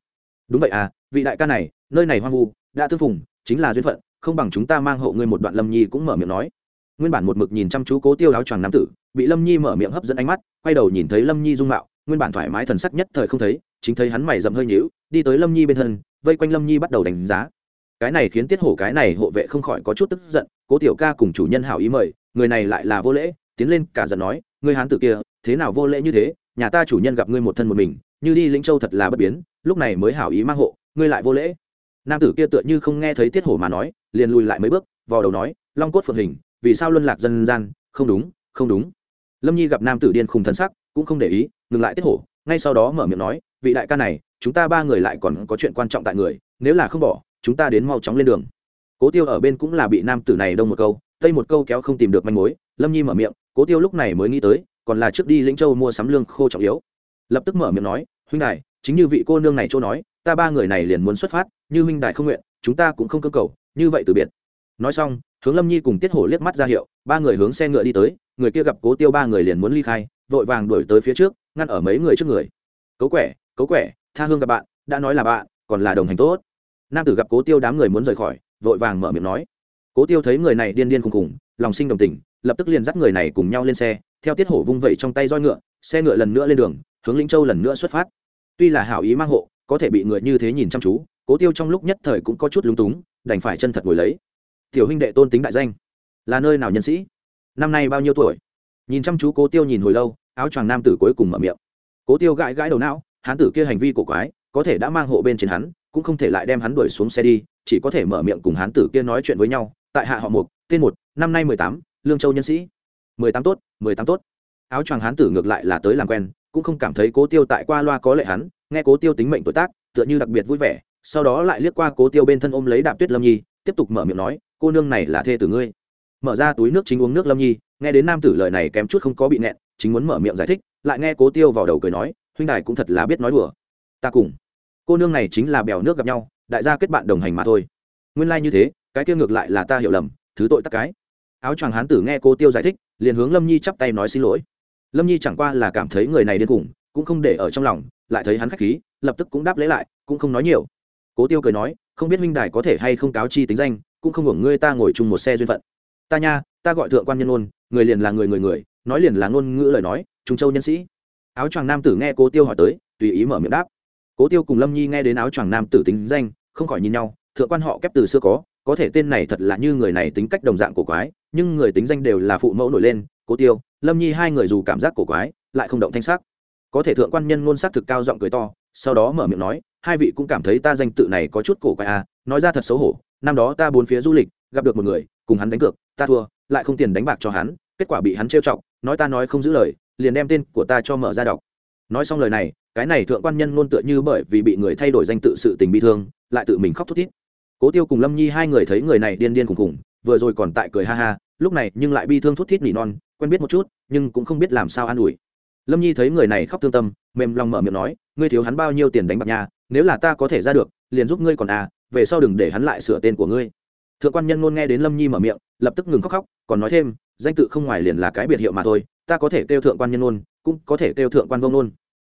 Đúng vậy à vị đại ca này, nơi này hoang vu, đã tư phùng chính là duyên phận, không bằng chúng ta mang hộ ngươi một đoạn lâm nhi cũng mở miệng nói. Nguyên bản một mực nhìn chăm chú cố tiêu áo choàng nam tử, bị lâm nhi mở miệng hấp dẫn ánh mắt, quay đầu nhìn thấy lâm nhi dung mạo, nguyên bản thoải mái thần sắc nhất thời không thấy, chính thấy hắn mày dậm hơi nhíu, đi tới lâm nhi bên thân, vây quanh lâm nhi bắt đầu đánh giá. Cái này khiến tiết hổ cái này hộ vệ không khỏi có chút tức giận, cố tiểu ca cùng chủ nhân hảo ý mời, người này lại là vô lễ, tiến lên cả giận nói, ngươi hán tử kia, thế nào vô lễ như thế? Nhà ta chủ nhân gặp ngươi một thân một mình, như đi lĩnh châu thật là bất biến, lúc này mới hảo ý mang hộ, ngươi lại vô lễ nam tử kia tựa như không nghe thấy tiết hổ mà nói, liền lùi lại mấy bước, vò đầu nói, long cốt phượng hình, vì sao luân lạc dân gian? Không đúng không đúng. Lâm nhi gặp nam tử điên khùng thân sắc, cũng không để ý, ngừng lại tiết hổ, ngay sau đó mở miệng nói, vị đại ca này, chúng ta ba người lại còn có chuyện quan trọng tại người, nếu là không bỏ, chúng ta đến mau chóng lên đường. Cố tiêu ở bên cũng là bị nam tử này đông một câu, tây một câu kéo không tìm được manh mối, lâm nhi mở miệng, cố tiêu lúc này mới nghĩ tới, còn là trước đi lĩnh châu mua sắm lương khô trọng yếu. Lập tức mở miệng nói, huynh đài, chính như vị cô nương này chỗ nói ta ba người này liền muốn xuất phát, như huynh Đại không nguyện, chúng ta cũng không cơ cầu, như vậy từ biệt. Nói xong, hướng lâm nhi cùng tiết hổ liếc mắt ra hiệu, ba người hướng xe ngựa đi tới, người kia gặp cố tiêu ba người liền muốn ly khai, vội vàng đuổi tới phía trước, ngăn ở mấy người trước người. Cấu quẻ cấu quẻ, tha hương gặp bạn, đã nói là bạn, còn là đồng hành tốt. Nam tử gặp cố tiêu đám người muốn rời khỏi, vội vàng mở miệng nói. Cố tiêu thấy người này điên điên khùng khùng, lòng sinh đồng tình, lập tức liền dắt người này cùng nhau lên xe, theo tiết hổ vung vẩy trong tay roi ngựa, xe ngựa lần nữa lên đường, hướng lĩnh châu lần nữa xuất phát. Tuy là hảo ý mang hộ có thể bị người như thế nhìn chăm chú, cố tiêu trong lúc nhất thời cũng có chút lúng túng, đành phải chân thật ngồi lấy. Tiểu huynh đệ tôn tính đại danh, là nơi nào nhân sĩ? Năm nay bao nhiêu tuổi? Nhìn chăm chú cố tiêu nhìn hồi lâu, áo choàng nam tử cuối cùng mở miệng. Cố tiêu gãi gãi đầu não, hán tử kia hành vi cổ quái, có thể đã mang hộ bên trên hắn, cũng không thể lại đem hắn đuổi xuống xe đi, chỉ có thể mở miệng cùng hán tử kia nói chuyện với nhau. Tại hạ họ mục, tên một, năm nay mười tám, lương châu nhân sĩ. Mười tám tốt, mười tám tốt. Áo choàng hán tử ngược lại là tới làm quen, cũng không cảm thấy cố tiêu tại qua loa có lệ hắn nghe cố tiêu tính mệnh tuổi tác, tựa như đặc biệt vui vẻ, sau đó lại liếc qua cố tiêu bên thân ôm lấy đạp tuyết lâm nhi, tiếp tục mở miệng nói, cô nương này là thê tử ngươi. Mở ra túi nước chính uống nước lâm nhi, nghe đến nam tử lời này kém chút không có bị nẹn chính muốn mở miệng giải thích, lại nghe cố tiêu vào đầu cười nói, huynh đài cũng thật là biết nói đùa. Ta cùng. Cô nương này chính là bèo nước gặp nhau, đại gia kết bạn đồng hành mà thôi. Nguyên lai、like、như thế, cái tiêu ngược lại là ta hiểu lầm, thứ tội tắc cái. Áo choàng hán tử nghe cô tiêu giải thích, liền hướng lâm nhi chắp tay nói xin lỗi. Lâm nhi chẳng qua là cảm thấy người này điên cùng cũng không để ở trong lòng, lại thấy hắn khách khí, lập tức cũng đáp lấy lại, cũng không nói nhiều. Cố tiêu cười nói, không biết minh đài có thể hay không cáo chi tính danh, cũng không hưởng ngươi ta ngồi chung một xe duyên phận. Ta nha, ta gọi thượng quan nhân ôn người liền là người người người, nói liền là ngôn ngữ lời nói, trung châu nhân sĩ. Áo choàng nam tử nghe cố tiêu hỏi tới, tùy ý mở miệng đáp. Cố tiêu cùng lâm nhi nghe đến áo choàng nam tử tính danh, không khỏi nhìn nhau, thượng quan họ kép từ xưa có có thể tên này thật là như người này tính cách đồng dạng cổ quái, nhưng người tính danh đều là phụ mẫu nổi lên, cố tiêu, lâm nhi hai người dù cảm giác cổ quái, lại không động thanh sắc có thể thượng quan nhân ngôn sắc thực cao giọng cười to, sau đó mở miệng nói, hai vị cũng cảm thấy ta danh tự này có chút cổ quái à nói ra thật xấu hổ, năm đó ta bốn phía du lịch, gặp được một người, cùng hắn đánh cược, ta thua, lại không tiền đánh bạc cho hắn, kết quả bị hắn trêu chọc, nói ta nói không giữ lời, liền đem tên của ta cho mở ra đọc. Nói xong lời này, cái này thượng quan nhân luôn tựa như bởi vì bị người thay đổi danh tự sự tình bị thương, lại tự mình khóc thút thít. Cố tiêu cùng lâm nhi hai người thấy người này điên điên khùng khùng, vừa rồi còn tại cười ha ha, lúc này nhưng lại bi thương thút thít nỉ non, quen biết một chút, nhưng cũng không biết làm sao an ủi lâm nhi thấy người này khóc thương tâm, mềm lòng mở miệng nói, ngươi thiếu hắn bao nhiêu tiền đánh bạc nhà nếu là ta có thể ra được, liền giúp ngươi còn à về sau đừng để hắn lại sửa tên của ngươi. Thượng quan nhân ngôn nghe đến lâm nhi mở miệng, lập tức ngừng khóc khóc, còn nói thêm, danh tự không ngoài liền là cái biệt hiệu mà thôi, ta có thể kêu thượng quan nhân ngôn, cũng có thể kêu thượng quan vông nôn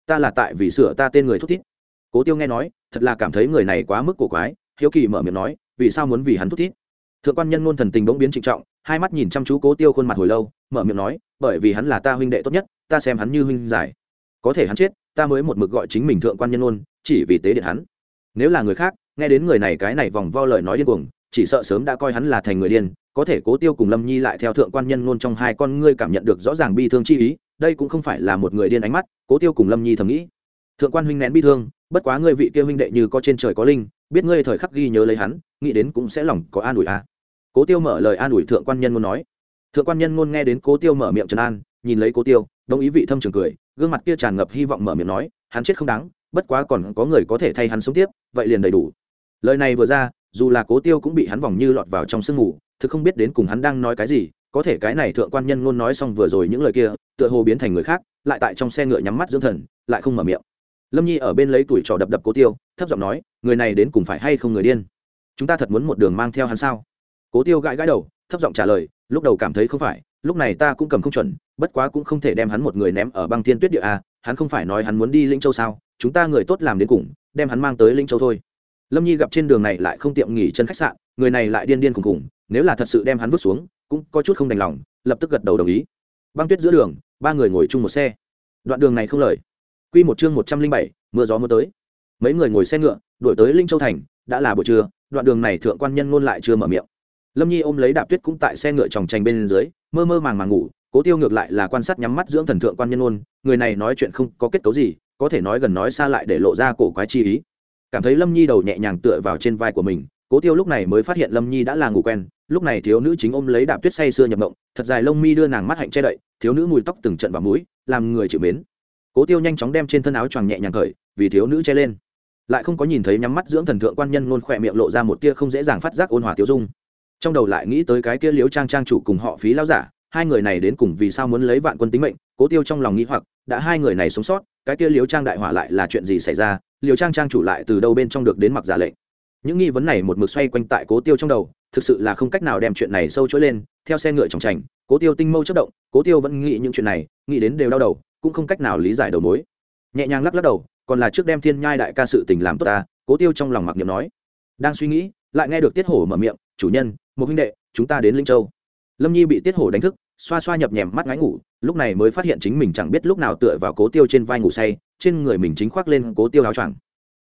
ta là tại vì sửa ta tên người thúc thiết cố tiêu nghe nói, thật là cảm thấy người này quá mức cổ quái, hiếu kỳ mở miệng nói, vì sao muốn vì hắn thúc thiết thượng quan nhân ngôn thần tình bỗng biến trịnh trọng, hai mắt nhìn chăm chú cố tiêu khuôn mặt hồi lâu, mở miệng nói, bởi vì hắn là ta huynh đệ tốt nhất ta xem hắn như huynh giải. Có thể hắn chết, ta mới một mực gọi chính mình thượng quan nhân ngôn chỉ vì tế điện hắn. Nếu là người khác, nghe đến người này cái này vòng vo lời nói điên cuồng, chỉ sợ sớm đã coi hắn là thành người điên, có thể cố tiêu cùng lâm nhi lại theo thượng quan nhân ngôn trong hai con ngươi cảm nhận được rõ ràng bi thương chi ý, đây cũng không phải là một người điên ánh mắt, cố tiêu cùng lâm nhi thầm nghĩ. Thượng quan huynh nén bi thương, bất quá ngươi vị kia huynh đệ như có trên trời có linh, biết ngươi thời khắc ghi nhớ lấy hắn, nghĩ đến cũng sẽ lòng có an ủi a. À. cố tiêu mở lời an ủi thượng quan nhân ngôn nói. Thượng quan nhân ngôn nghe đến cố tiêu mở miệng trấn an, nhìn lấy cố tiêu đồng ý vị thâm trường cười, gương mặt kia tràn ngập hy vọng mở miệng nói, hắn chết không đáng, bất quá còn có người có thể thay hắn sống tiếp, vậy liền đầy đủ. Lời này vừa ra, dù là cố tiêu cũng bị hắn vòng như lọt vào trong sương mù, thực không biết đến cùng hắn đang nói cái gì, có thể cái này thượng quan nhân ngôn nói xong vừa rồi những lời kia, tựa hồ biến thành người khác, lại tại trong xe ngựa nhắm mắt dưỡng thần, lại không mở miệng. Lâm nhi ở bên lấy tuổi trò đập đập cố tiêu, thấp giọng nói, người này đến cùng phải hay không người điên? Chúng ta thật muốn một đường mang theo hắn sao? Cố tiêu gãi gãi đầu, thấp giọng trả lời, lúc đầu cảm thấy không phải lúc này ta cũng cầm không chuẩn bất quá cũng không thể đem hắn một người ném ở băng thiên tuyết địa a hắn không phải nói hắn muốn đi linh châu sao chúng ta người tốt làm đến cùng đem hắn mang tới linh châu thôi lâm nhi gặp trên đường này lại không tiệm nghỉ chân khách sạn người này lại điên điên khùng khùng nếu là thật sự đem hắn vứt xuống cũng có chút không đành lòng lập tức gật đầu đồng ý băng tuyết giữa đường ba người ngồi chung một xe đoạn đường này không lời Quy một chương 107, mưa gió mưa tới. Mấy người ngồi xe ngựa, đuổi tới Linh Châu thành, đã là buổi trưa, đoạn đường này thượng quan nhân ngôn lại chưa mở miệng. Lâm Nhi ôm lấy Đạp Tuyết cũng tại xe ngựa tròng trành bên dưới, mơ mơ màng màng ngủ, Cố Tiêu ngược lại là quan sát nhắm mắt dưỡng thần thượng quan nhân ngôn, người này nói chuyện không có kết cấu gì, có thể nói gần nói xa lại để lộ ra cổ quái chi ý. Cảm thấy Lâm Nhi đầu nhẹ nhàng tựa vào trên vai của mình, Cố Tiêu lúc này mới phát hiện Lâm Nhi đã là ngủ quen, lúc này thiếu nữ chính ôm lấy Đạp Tuyết say sưa nhập mộng, thật dài lông mi đưa nàng mắt hạnh che đậy, thiếu nữ mùi tóc từng trận vào mũi, làm người chịu mến. Cố tiêu nhanh chóng đem trên thân áo choàng nhẹ nhàng cởi vì thiếu nữ che lên. Lại không có nhìn thấy nhắm mắt dưỡng thần thượng quan nhân ngôn khỏe miệng lộ ra một tia không dễ dàng phát giác ôn hòa tiêu dung trong đầu lại nghĩ tới cái kia liếu trang trang chủ cùng họ phí lao giả, hai người này đến cùng vì sao muốn lấy vạn quân tính mệnh, cố tiêu trong lòng nghĩ hoặc, đã hai người này sống sót, cái kia liếu trang đại hỏa lại là chuyện gì xảy ra liều trang trang chủ lại từ đâu bên trong được đến mặc giả lệnh. Những nghi vấn này một mực xoay quanh tại cố tiêu trong đầu, thực sự là không cách nào đem chuyện này sâu chối lên, theo xe ngựa trọng trành, cố tiêu tinh mâu chất động, cố tiêu vẫn nghĩ những chuyện này, nghĩ đến đều đau đầu, cũng không cách nào lý giải đầu mối. Nhẹ nhàng lắc lắc đầu, còn là trước đem thiên nhai đại ca sự tình làm tốt ta, cố tiêu trong lòng mặc niệm nói. Đang suy nghĩ, lại nghe được tiết hổ mở miệng, chủ nhân một huynh đệ, chúng ta đến linh châu. Lâm nhi bị tiết hổ đánh thức, xoa xoa nhập nhèm mắt ngáy ngủ, lúc này mới phát hiện chính mình chẳng biết lúc nào tựa vào cố tiêu trên vai ngủ say, trên người mình chính khoác lên cố tiêu áo choàng.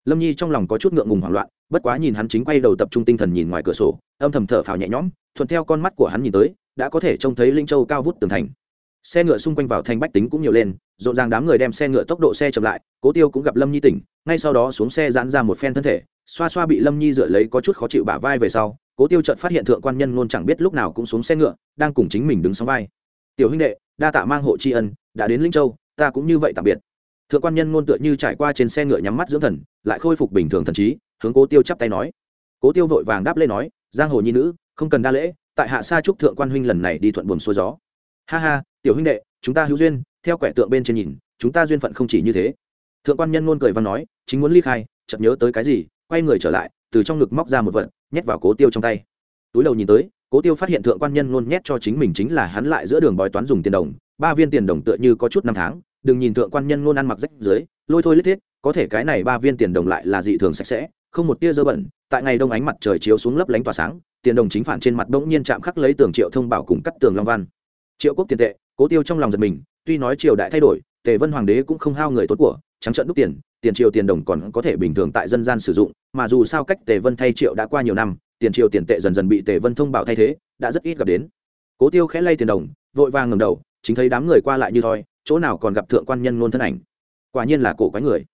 Lâm nhi trong lòng có chút ngượng ngùng hoảng loạn, bất quá nhìn hắn chính quay đầu tập trung tinh thần nhìn ngoài cửa sổ, âm thầm thở phào nhẹ nhõm, thuận theo con mắt của hắn nhìn tới, đã có thể trông thấy linh châu cao vút tường thành. Xe ngựa xung quanh vào thành bách tính cũng nhiều lên, rộn ràng đám người đem xe ngựa tốc độ xe chậm lại, cố tiêu cũng gặp lâm nhi tỉnh, ngay sau đó xuống xe giãn ra một phen thân thể, xoa xoa bị lâm nhi dựa lấy có chút khó chịu bả vai về sau cố tiêu chợt phát hiện thượng quan nhân ngôn chẳng biết lúc nào cũng xuống xe ngựa, đang cùng chính mình đứng sóng vai. Tiểu huynh đệ, đa tạ mang hộ tri ân, đã đến linh châu, ta cũng như vậy tạm biệt. Thượng quan nhân ngôn tựa như trải qua trên xe ngựa nhắm mắt dưỡng thần, lại khôi phục bình thường thần trí, hướng cố tiêu chắp tay nói. Cố tiêu vội vàng đáp lê nói, giang hồ nhi nữ, không cần đa lễ, tại hạ sa trúc thượng quan huynh lần này đi thuận buồm xuôi gió. Ha ha, tiểu huynh đệ, chúng ta hữu duyên, theo quẻ tượng bên trên nhìn, chúng ta duyên phận không chỉ như thế. Thượng quan nhân ngôn cười văn nói, chính muốn ly khai, chợt nhớ tới cái gì, quay người trở lại từ trong ngực móc ra một vật, nhét vào cố tiêu trong tay. Túi đầu nhìn tới, cố tiêu phát hiện thượng quan nhân luôn nhét cho chính mình chính là hắn lại giữa đường bói toán dùng tiền đồng, ba viên tiền đồng tựa như có chút năm tháng, đừng nhìn thượng quan nhân luôn ăn mặc rách dưới lôi thôi lết thiết, có thể cái này ba viên tiền đồng lại là dị thường sạch sẽ, không một tia dơ bẩn, tại ngày đông ánh mặt trời chiếu xuống lấp lánh tỏa sáng, tiền đồng chính phản trên mặt bỗng nhiên chạm khắc lấy tường triệu thông bảo cùng cắt tường long văn. Triệu quốc tiền tệ, cố tiêu trong lòng giật mình, tuy nói triều đại thay đổi, tề vân hoàng đế cũng không hao người tốt của, trắng trận đúc tiền tiền triều tiền đồng còn có thể bình thường tại dân gian sử dụng, mà dù sao cách tề vân thay triệu đã qua nhiều năm, tiền triều tiền tệ dần dần bị tề vân thông báo thay thế, đã rất ít gặp đến. Cố tiêu khẽ lay tiền đồng, vội vàng ngầm đầu, chính thấy đám người qua lại như thoi, chỗ nào còn gặp thượng quan nhân ngôn thân ảnh. Quả nhiên là cổ quái người.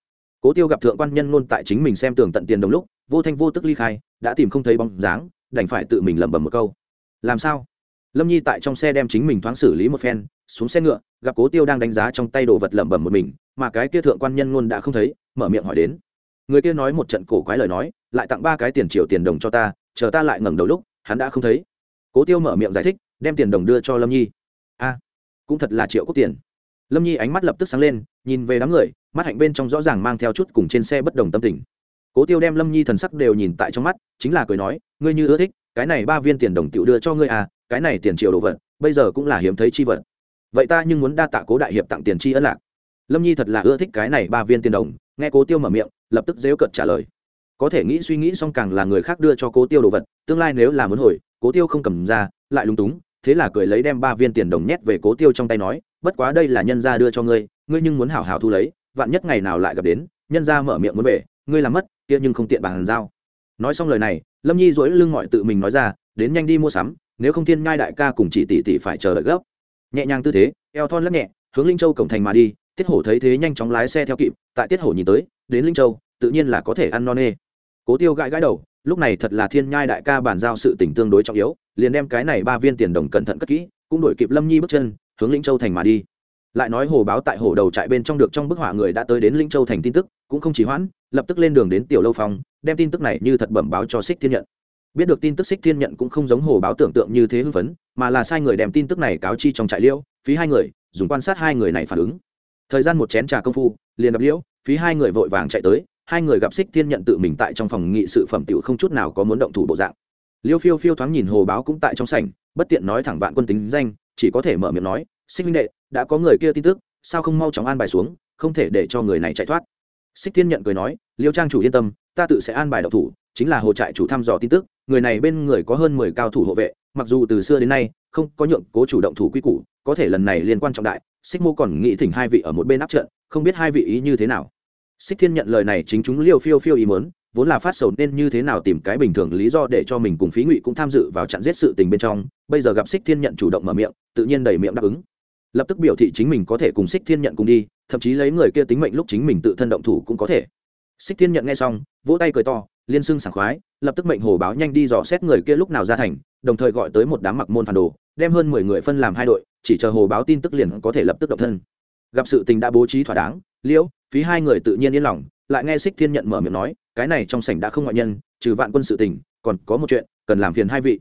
Cố tiêu gặp thượng quan nhân ngôn tại chính mình xem tường tận tiền đồng lúc, vô thanh vô tức ly khai, đã tìm không thấy bóng dáng, đành phải tự mình lẩm bẩm một câu. Làm sao? Lâm nhi tại trong xe đem chính mình thoáng xử lý một phen, xuống xe ngựa, gặp cố tiêu đang đánh giá trong tay đồ vật lẩm bẩm một mình, mà cái kia thượng quan nhân luôn đã không thấy, mở miệng hỏi đến. Người kia nói một trận cổ quái lời nói, lại tặng ba cái tiền triệu tiền đồng cho ta, chờ ta lại ngẩng đầu lúc, hắn đã không thấy. Cố tiêu mở miệng giải thích, đem tiền đồng đưa cho lâm nhi. A, cũng thật là triệu quốc tiền. Lâm nhi ánh mắt lập tức sáng lên, nhìn về đám người, mắt hạnh bên trong rõ ràng mang theo chút cùng trên xe bất đồng tâm tình. Cố tiêu đem lâm nhi thần sắc đều nhìn tại trong mắt, chính là cười nói, ngươi như ưa thích cái này ba viên tiền đồng tiểu đưa cho ngươi à cái này tiền triệu đồ vật, bây giờ cũng là hiếm thấy chi vật. Vậy ta nhưng muốn đa tạ cố đại hiệp tặng tiền chi ân lạc. Lâm nhi thật là ưa thích cái này ba viên tiền đồng, nghe cố tiêu mở miệng, lập tức dếu cợt trả lời. Có thể nghĩ suy nghĩ xong càng là người khác đưa cho cố tiêu đồ vật, tương lai nếu là muốn hồi, cố tiêu không cầm ra, lại lúng túng, thế là cười lấy đem ba viên tiền đồng nhét về cố tiêu trong tay nói, bất quá đây là nhân gia đưa cho ngươi ngươi nhưng muốn hảo hảo thu lấy, vạn nhất ngày nào lại gặp đến, nhân gia mở miệng muốn về, ngươi làm mất, kia nhưng không tiện bàn giao. Nói xong lời này lâm nhi dỗi lưng mọi tự mình nói ra, đến nhanh đi mua sắm, nếu không thiên Nhai đại ca cùng chỉ tỷ tỷ phải chờ đợi gấp. Nhẹ nhàng tư thế, eo thon lắc nhẹ, hướng linh châu cổng thành mà đi, tiết hổ thấy thế nhanh chóng lái xe theo kịp, tại tiết hổ nhìn tới, đến linh châu, tự nhiên là có thể ăn no nê. Cố tiêu gãi gãi đầu, lúc này thật là thiên nhai đại ca bàn giao sự tỉnh tương đối trọng yếu, liền đem cái này ba viên tiền đồng cẩn thận cất kỹ, cũng đổi kịp lâm nhi bước chân, hướng linh châu thành mà đi. Lại nói hồ báo tại hồ đầu trại bên trong được trong bức họa người đã tới đến linh châu thành tin tức, cũng không chỉ hoãn lập tức lên đường đến tiểu lâu phong, đem tin tức này như thật bẩm báo cho xích thiên nhận. Biết được tin tức xích thiên nhận cũng không giống hồ báo tưởng tượng như thế hưng phấn, mà là sai người đem tin tức này cáo chi trong trại liễu, phí hai người, dùng quan sát hai người này phản ứng. Thời gian một chén trà công phu, liền gặp liễu, phí hai người vội vàng chạy tới, hai người gặp xích thiên nhận tự mình tại trong phòng nghị sự phẩm tiểu không chút nào có muốn động thủ bộ dạng. Liêu phiêu phiêu thoáng nhìn hồ báo cũng tại trong sảnh, bất tiện nói thẳng vạn quân tính danh, chỉ có thể mở miệng nói xích minh đệ, đã có người kia tin tức, sao không mau chóng an bài xuống, không thể để cho người này chạy thoát? Xích thiên nhận cười nói, liêu trang chủ yên tâm, ta tự sẽ an bài độc thủ, chính là hồ trại chủ thăm dò tin tức, người này bên người có hơn mười cao thủ hộ vệ, mặc dù từ xưa đến nay, không có nhượng cố chủ động thủ quy củ, có thể lần này liên quan trọng đại, xích mô còn nghĩ thỉnh hai vị ở một bên áp trận, không biết hai vị ý như thế nào. Xích thiên nhận lời này chính chúng liêu phiêu phiêu ý mớn vốn là phát sầu nên như thế nào tìm cái bình thường lý do để cho mình cùng phí ngụy cũng tham dự vào trận giết sự tình bên trong, bây giờ gặp xích thiên nhận chủ động mở miệng, tự nhiên đầy miệng đáp ứng. Lập tức biểu thị chính mình có thể cùng xích thiên nhận cùng đi thậm chí lấy người kia tính mệnh lúc chính mình tự thân động thủ cũng có thể. Xích thiên nhận nghe xong, vỗ tay cười to, liên xưng sảng khoái, lập tức mệnh hồ báo nhanh đi dò xét người kia lúc nào ra thành, đồng thời gọi tới một đám mặc môn phản đồ, đem hơn mười người phân làm hai đội, chỉ chờ hồ báo tin tức liền có thể lập tức động thân. Gặp sự tình đã bố trí thỏa đáng, liễu, phí hai người tự nhiên yên lòng, lại nghe xích thiên nhận mở miệng nói, cái này trong sảnh đã không ngoại nhân, trừ vạn quân sự tình, còn có một chuyện, cần làm phiền hai vị.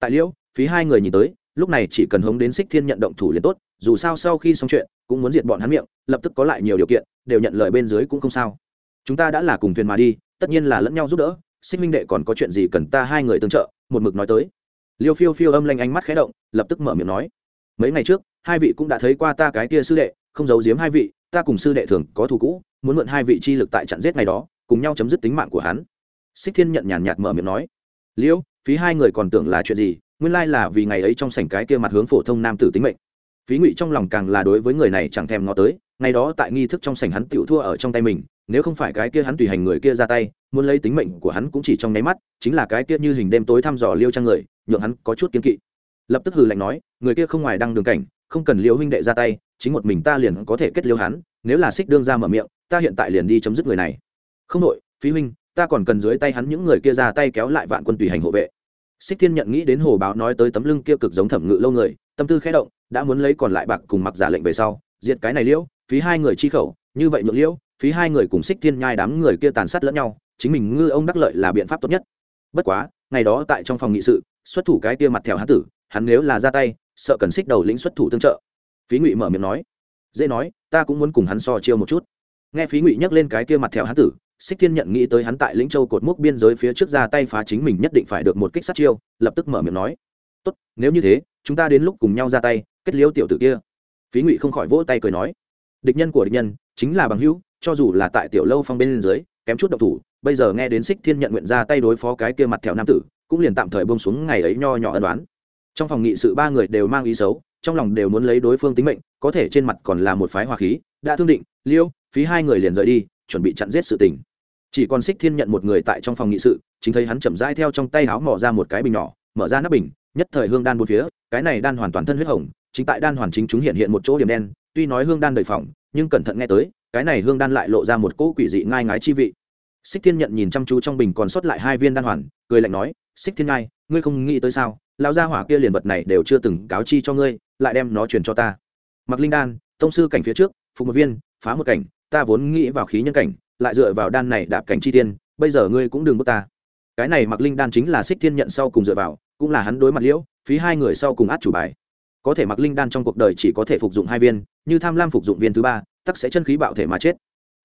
Tại liễu, phí hai người nhìn tới lúc này chỉ cần hống đến xích thiên nhận động thủ liền tốt dù sao sau khi xong chuyện cũng muốn diệt bọn hắn miệng lập tức có lại nhiều điều kiện đều nhận lời bên dưới cũng không sao. Chúng ta đã là cùng thuyền mà đi tất nhiên là lẫn nhau giúp đỡ xích minh đệ còn có chuyện gì cần ta hai người tương trợ một mực nói tới. Liêu phiêu phiêu âm lanh ánh mắt khé động lập tức mở miệng nói. Mấy ngày trước hai vị cũng đã thấy qua ta cái kia sư đệ không giấu giếm hai vị ta cùng sư đệ thường có thù cũ muốn mượn hai vị chi lực tại trận giết ngày đó cùng nhau chấm dứt tính mạng của hắn. Xích thiên nhận nhàn nhạt mở miệng nói. Liêu, phí hai người còn tưởng là chuyện gì nguyên lai là vì ngày ấy trong sảnh cái kia mặt hướng phổ thông nam tử tính mệnh. Phí ngụy trong lòng càng là đối với người này chẳng thèm ngó tới, ngày đó tại nghi thức trong sảnh hắn tựu thua ở trong tay mình, nếu không phải cái kia hắn tùy hành người kia ra tay, muốn lấy tính mệnh của hắn cũng chỉ trong nháy mắt, chính là cái kia như hình đêm tối thăm dò liêu trang người, nhượng hắn có chút kiên kỵ. Lập tức hừ lạnh nói, người kia không ngoài đăng đường cảnh, không cần liêu huynh đệ ra tay, chính một mình ta liền có thể kết liêu hắn, nếu là xích đương ra mở miệng, ta hiện tại liền đi chấm dứt người này. Không đội, phí huynh, ta còn cần dưới tay hắn những người kia ra tay kéo lại vạn quân tùy hành hộ vệ xích thiên nhận nghĩ đến hồ báo nói tới tấm lưng kia cực giống thẩm ngự lâu người, tâm tư khẽ động, đã muốn lấy còn lại bạc cùng mặc giả lệnh về sau, diệt cái này liễu, phí hai người chi khẩu, như vậy nhượng liễu, phí hai người cùng xích thiên nhai đám người kia tàn sát lẫn nhau, chính mình ngư ông đắc lợi là biện pháp tốt nhất. Bất quá, ngày đó tại trong phòng nghị sự, xuất thủ cái kia mặt theo hán tử, hắn nếu là ra tay, sợ cần xích đầu lĩnh xuất thủ tương trợ. Phí ngụy mở miệng nói, dễ nói, ta cũng muốn cùng hắn so chiêu một chút. Nghe phí ngụy nhắc lên cái kia mặt theo hán tử xích thiên nhận nghĩ tới hắn tại lĩnh châu cột mốc biên giới phía trước ra tay phá chính mình nhất định phải được một kích sát chiêu, lập tức mở miệng nói, tốt, nếu như thế, chúng ta đến lúc cùng nhau ra tay, kết liễu tiểu tử kia. Phí ngụy không khỏi vỗ tay cười nói, địch nhân của địch nhân, chính là bằng hữu, cho dù là tại tiểu lâu phong bên dưới, kém chút độc thủ, bây giờ nghe đến xích thiên nhận nguyện ra tay đối phó cái kia mặt thẹo nam tử, cũng liền tạm thời bông xuống ngày ấy nho nhỏ ân đoán trong phòng nghị sự ba người đều mang ý xấu, trong lòng đều muốn lấy đối phương tính mệnh, có thể trên mặt còn là một phái hòa khí, đã thương định, liêu, phí hai người liền rời đi, chuẩn bị chặn giết sự tình chỉ còn xích thiên nhận một người tại trong phòng nghị sự, chính thấy hắn chậm rãi theo trong tay áo mỏ ra một cái bình nhỏ, mở ra nắp bình, nhất thời hương đan bốn phía, cái này đan hoàn toàn thân huyết hồng, chính tại đan hoàn chính chúng hiện hiện một chỗ điểm đen, tuy nói hương đan đầy phòng nhưng cẩn thận nghe tới, cái này hương đan lại lộ ra một cỗ quỷ dị ngai ngái chi vị. Xích thiên nhận nhìn chăm chú trong bình còn sót lại hai viên đan hoàn, cười lạnh nói xích thiên ngai, ngươi không nghĩ tới sao, lão gia hỏa kia liền vật này đều chưa từng cáo chi cho ngươi, lại đem nó truyền cho ta. Mặc linh đan, tông sư cảnh phía trước, phục một viên, phá một cảnh, ta vốn nghĩ vào khí nhân cảnh lại dựa vào đan này đạp cảnh chi tiên, bây giờ ngươi cũng đừng bước ta. Cái này mặc linh đan chính là xích thiên nhận sau cùng dựa vào, cũng là hắn đối mặt liễu, phí hai người sau cùng át chủ bài. Có thể mặc linh đan trong cuộc đời chỉ có thể phục dụng hai viên, như tham lam phục dụng viên thứ ba, tắc sẽ chân khí bạo thể mà chết.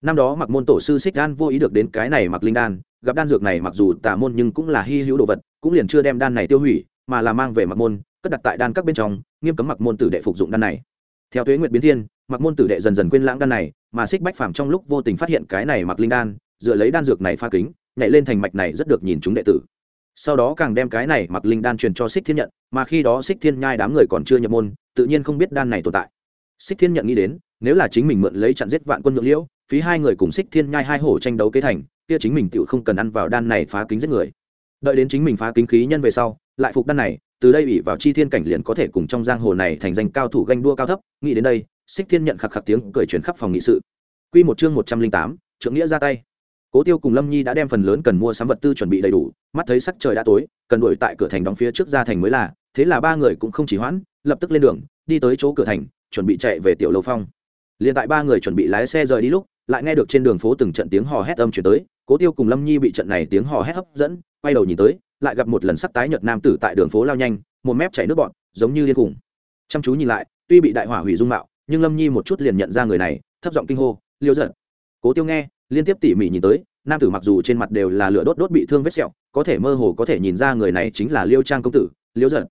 Năm đó mặc môn tổ sư xích đan vô ý được đến cái này mặc linh đan, gặp đan dược này mặc dù tà môn nhưng cũng là hy hữu đồ vật, cũng liền chưa đem đan này tiêu hủy, mà là mang về mặc môn, cất đặt tại đan các bên trong, nghiêm cấm mặc môn tử đệ phục dụng đan này. Theo tuế nguyệt biến thiên mặc môn tử đệ dần dần quên lãng đan này, mà xích bách phàm trong lúc vô tình phát hiện cái này mặc linh đan, dựa lấy đan dược này pha kính, nhảy lên thành mạch này rất được nhìn chúng đệ tử. Sau đó càng đem cái này mặc linh đan truyền cho xích thiên nhận, mà khi đó xích thiên nhai đám người còn chưa nhập môn, tự nhiên không biết đan này tồn tại. Xích thiên nhận nghĩ đến, nếu là chính mình mượn lấy chặn giết vạn quân nhượng liễu, phí hai người cùng xích thiên nhai hai hổ tranh đấu kế thành, kia chính mình tự không cần ăn vào đan này phá kính giết người. Đợi đến chính mình phá kính khí nhân về sau, lại phục đan này, từ đây ủy vào chi thiên cảnh liền có thể cùng trong giang hồ này thành danh cao thủ ganh đua cao thấp, nghĩ đến đây xích thiên nhận khạc khạc tiếng cười chuyển khắp phòng nghị sự. Quy một chương một trăm linh tám trưởng nghĩa ra tay. Cố tiêu cùng lâm nhi đã đem phần lớn cần mua sắm vật tư chuẩn bị đầy đủ, mắt thấy sắc trời đã tối, cần đuổi tại cửa thành đóng phía trước ra thành mới là, thế là ba người cũng không chỉ hoãn, lập tức lên đường, đi tới chỗ cửa thành, chuẩn bị chạy về tiểu lâu phong. Liền tại ba người chuẩn bị lái xe rời đi lúc, lại nghe được trên đường phố từng trận tiếng hò hét âm chuyển tới, cố tiêu cùng lâm nhi bị trận này tiếng hò hét hấp dẫn, quay đầu nhìn tới, lại gặp một lần sắc tái nhợt nam tử tại đường phố lao nhanh, một mép chảy nước bọn giống như điên khủng chăm chú nhìn lại, tuy bị đại hỏa hủy dung mạo nhưng lâm nhi một chút liền nhận ra người này thấp giọng kinh hô liêu giận cố tiêu nghe liên tiếp tỉ mỉ nhìn tới nam tử mặc dù trên mặt đều là lửa đốt đốt bị thương vết sẹo có thể mơ hồ có thể nhìn ra người này chính là liêu trang công tử liêu giận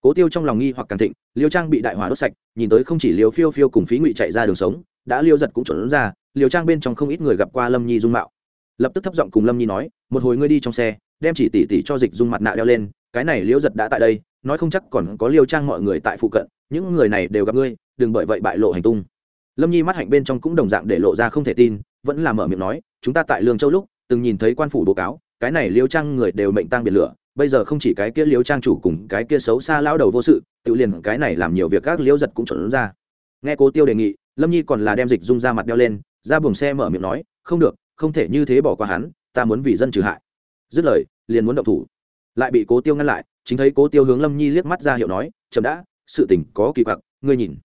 cố tiêu trong lòng nghi hoặc càng thịnh liêu trang bị đại hỏa đốt sạch nhìn tới không chỉ liêu phiêu phiêu cùng phí ngụy chạy ra đường sống đã liêu giật cũng chuẩn ra liêu trang bên trong không ít người gặp qua lâm nhi dung mạo lập tức thấp giọng cùng lâm nhi nói một hồi ngươi đi trong xe đem chỉ tỉ tỉ cho dịch dung mặt nạ đeo lên cái này liêu giật đã tại đây nói không chắc còn có liêu trang mọi người tại phụ cận những người này đều gặp ngươi đừng bởi vậy bại lộ hành tung. Lâm nhi mắt hạnh bên trong cũng đồng dạng để lộ ra không thể tin, vẫn là mở miệng nói, chúng ta tại lương châu lúc, từng nhìn thấy quan phủ báo cáo, cái này liêu trang người đều mệnh tăng biệt lửa, bây giờ không chỉ cái kia liêu trang chủ cùng cái kia xấu xa lão đầu vô sự, tự liền cái này làm nhiều việc các liêu giật cũng chuẩn ra. Nghe cố tiêu đề nghị, lâm nhi còn là đem dịch dung ra mặt đeo lên, ra buồng xe mở miệng nói, không được, không thể như thế bỏ qua hắn, ta muốn vì dân trừ hại. Dứt lời, liền muốn động thủ. Lại bị cố tiêu ngăn lại, chính thấy cố tiêu hướng lâm nhi liếc mắt ra hiệu nói, chậm đã, sự tình có kỳ quặc, ngươi nhìn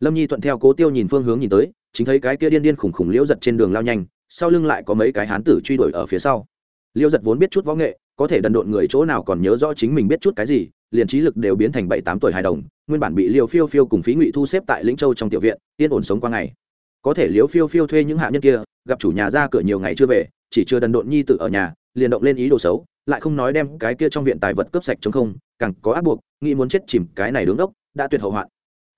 lâm nhi thuận theo cố tiêu nhìn phương hướng nhìn tới, chính thấy cái kia điên điên khủng khủng liễu giật trên đường lao nhanh, sau lưng lại có mấy cái hán tử truy đuổi ở phía sau. Liễu giật vốn biết chút võ nghệ, có thể đần độn người chỗ nào còn nhớ rõ chính mình biết chút cái gì, liền trí lực đều biến thành bảy tám tuổi hài đồng, nguyên bản bị liều phiêu phiêu cùng phí ngụy thu xếp tại lĩnh châu trong tiểu viện, yên ổn sống qua ngày. Có thể liếu phiêu phiêu thuê những hạ nhân kia, gặp chủ nhà ra cửa nhiều ngày chưa về, chỉ chưa đần độn nhi tự ở nhà, liền động lên ý đồ xấu, lại không nói đem cái kia trong viện tài vật cướp sạch chống không, càng có áp buộc, nghĩ muốn chết chìm cái này đứng đốc, đã tuyệt hậu hoạn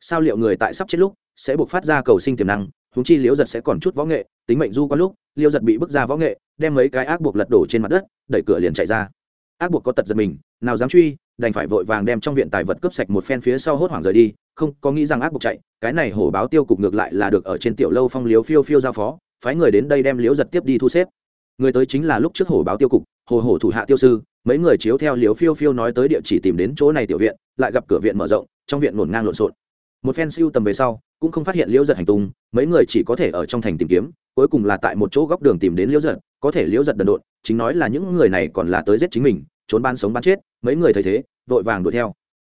sao liệu người tại sắp chết lúc sẽ buộc phát ra cầu sinh tiềm năng húng chi liễu giật sẽ còn chút võ nghệ, tính mệnh du có lúc, liễu giật bị bước ra võ nghệ, đem mấy cái ác buộc lật đổ trên mặt đất, đẩy cửa liền chạy ra. Ác buộc có tật giật mình, nào dám truy, đành phải vội vàng đem trong viện tài vật cướp sạch một phen phía sau hốt hoảng rời đi, không có nghĩ rằng ác buộc chạy, cái này hổ báo tiêu cục ngược lại là được ở trên tiểu lâu phong liếu phiêu phiêu giao phó, phái người đến đây đem liễu giật tiếp đi thu xếp. Người tới chính là lúc trước hổ báo tiêu cục, hồ hổ thủ hạ tiêu sư, mấy người chiếu theo liễu phiêu phiêu nói tới địa chỉ tìm đến chỗ này tiểu viện, lại gặp cửa viện mở rộng, trong viện ngổn ngang lộn xộn một phen siêu tầm về sau, cũng không phát hiện liễu giật hành tung, mấy người chỉ có thể ở trong thành tìm kiếm, cuối cùng là tại một chỗ góc đường tìm đến liễu giật, có thể liễu giật đần độn, chính nói là những người này còn là tới giết chính mình, trốn ban sống bán chết, mấy người thấy thế, vội vàng đuổi theo.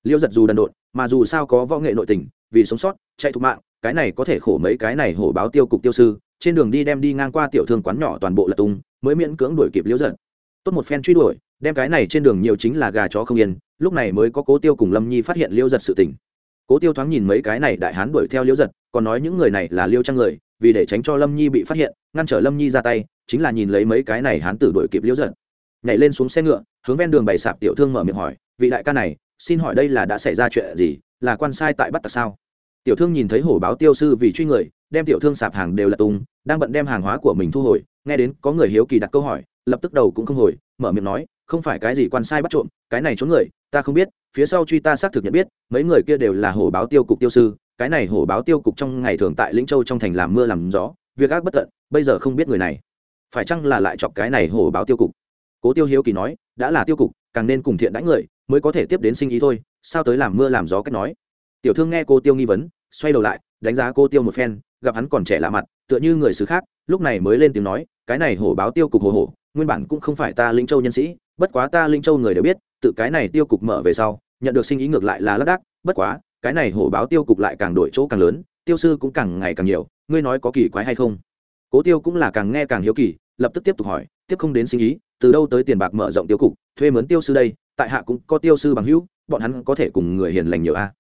Liễu giật dù đần độn, mà dù sao có võ nghệ nội tình, vì sống sót, chạy thục mạng, cái này có thể khổ mấy cái này hổ báo tiêu cục tiêu sư, trên đường đi đem đi ngang qua tiểu thương quán nhỏ toàn bộ lật tung, mới miễn cưỡng đuổi kịp liễu giật. Tốt một phen truy đuổi, đem cái này trên đường nhiều chính là gà chó không yên, lúc này mới có cố tiêu cùng lâm nhi phát hiện liễu giật sự tình cố tiêu thoáng nhìn mấy cái này đại hán đuổi theo liễu giật, còn nói những người này là liêu trang người, vì để tránh cho lâm nhi bị phát hiện, ngăn trở lâm nhi ra tay, chính là nhìn lấy mấy cái này hán tử đuổi kịp liễu giật. Nhảy lên xuống xe ngựa, hướng ven đường bày sạp tiểu thương mở miệng hỏi, vị đại ca này, xin hỏi đây là đã xảy ra chuyện gì, là quan sai tại bắt tặc sao? Tiểu thương nhìn thấy hổ báo tiêu sư vì truy người, đem tiểu thương sạp hàng đều là tung, đang bận đem hàng hóa của mình thu hồi, nghe đến có người hiếu kỳ đặt câu hỏi, lập tức đầu cũng không hồi, mở miệng nói, không phải cái gì quan sai bắt trộm, cái này trốn người ta không biết, phía sau truy ta xác thực nhận biết, mấy người kia đều là hổ báo tiêu cục tiêu sư, cái này hổ báo tiêu cục trong ngày thường tại lĩnh châu trong thành làm mưa làm gió, việc ác bất tận, bây giờ không biết người này. Phải chăng là lại chọc cái này hổ báo tiêu cục? Cố tiêu hiếu kỳ nói, đã là tiêu cục, càng nên cùng thiện đánh người, mới có thể tiếp đến sinh ý thôi, sao tới làm mưa làm gió cách nói? Tiểu thương nghe cô tiêu nghi vấn, xoay đầu lại, đánh giá cô tiêu một phen, gặp hắn còn trẻ lạ mặt, tựa như người xứ khác, lúc này mới lên tiếng nói, cái này hổ báo tiêu cục hồ hổ nguyên bản cũng không phải ta linh châu nhân sĩ, bất quá ta linh châu người đều biết, tự cái này tiêu cục mở về sau, nhận được sinh ý ngược lại là lác đác, bất quá, cái này hổ báo tiêu cục lại càng đổi chỗ càng lớn, tiêu sư cũng càng ngày càng nhiều, ngươi nói có kỳ quái hay không? Cố tiêu cũng là càng nghe càng hiếu kỳ, lập tức tiếp tục hỏi, tiếp không đến sinh ý, từ đâu tới tiền bạc mở rộng tiêu cục, thuê mướn tiêu sư đây, tại hạ cũng có tiêu sư bằng hữu, bọn hắn có thể cùng người hiền lành nhiều a.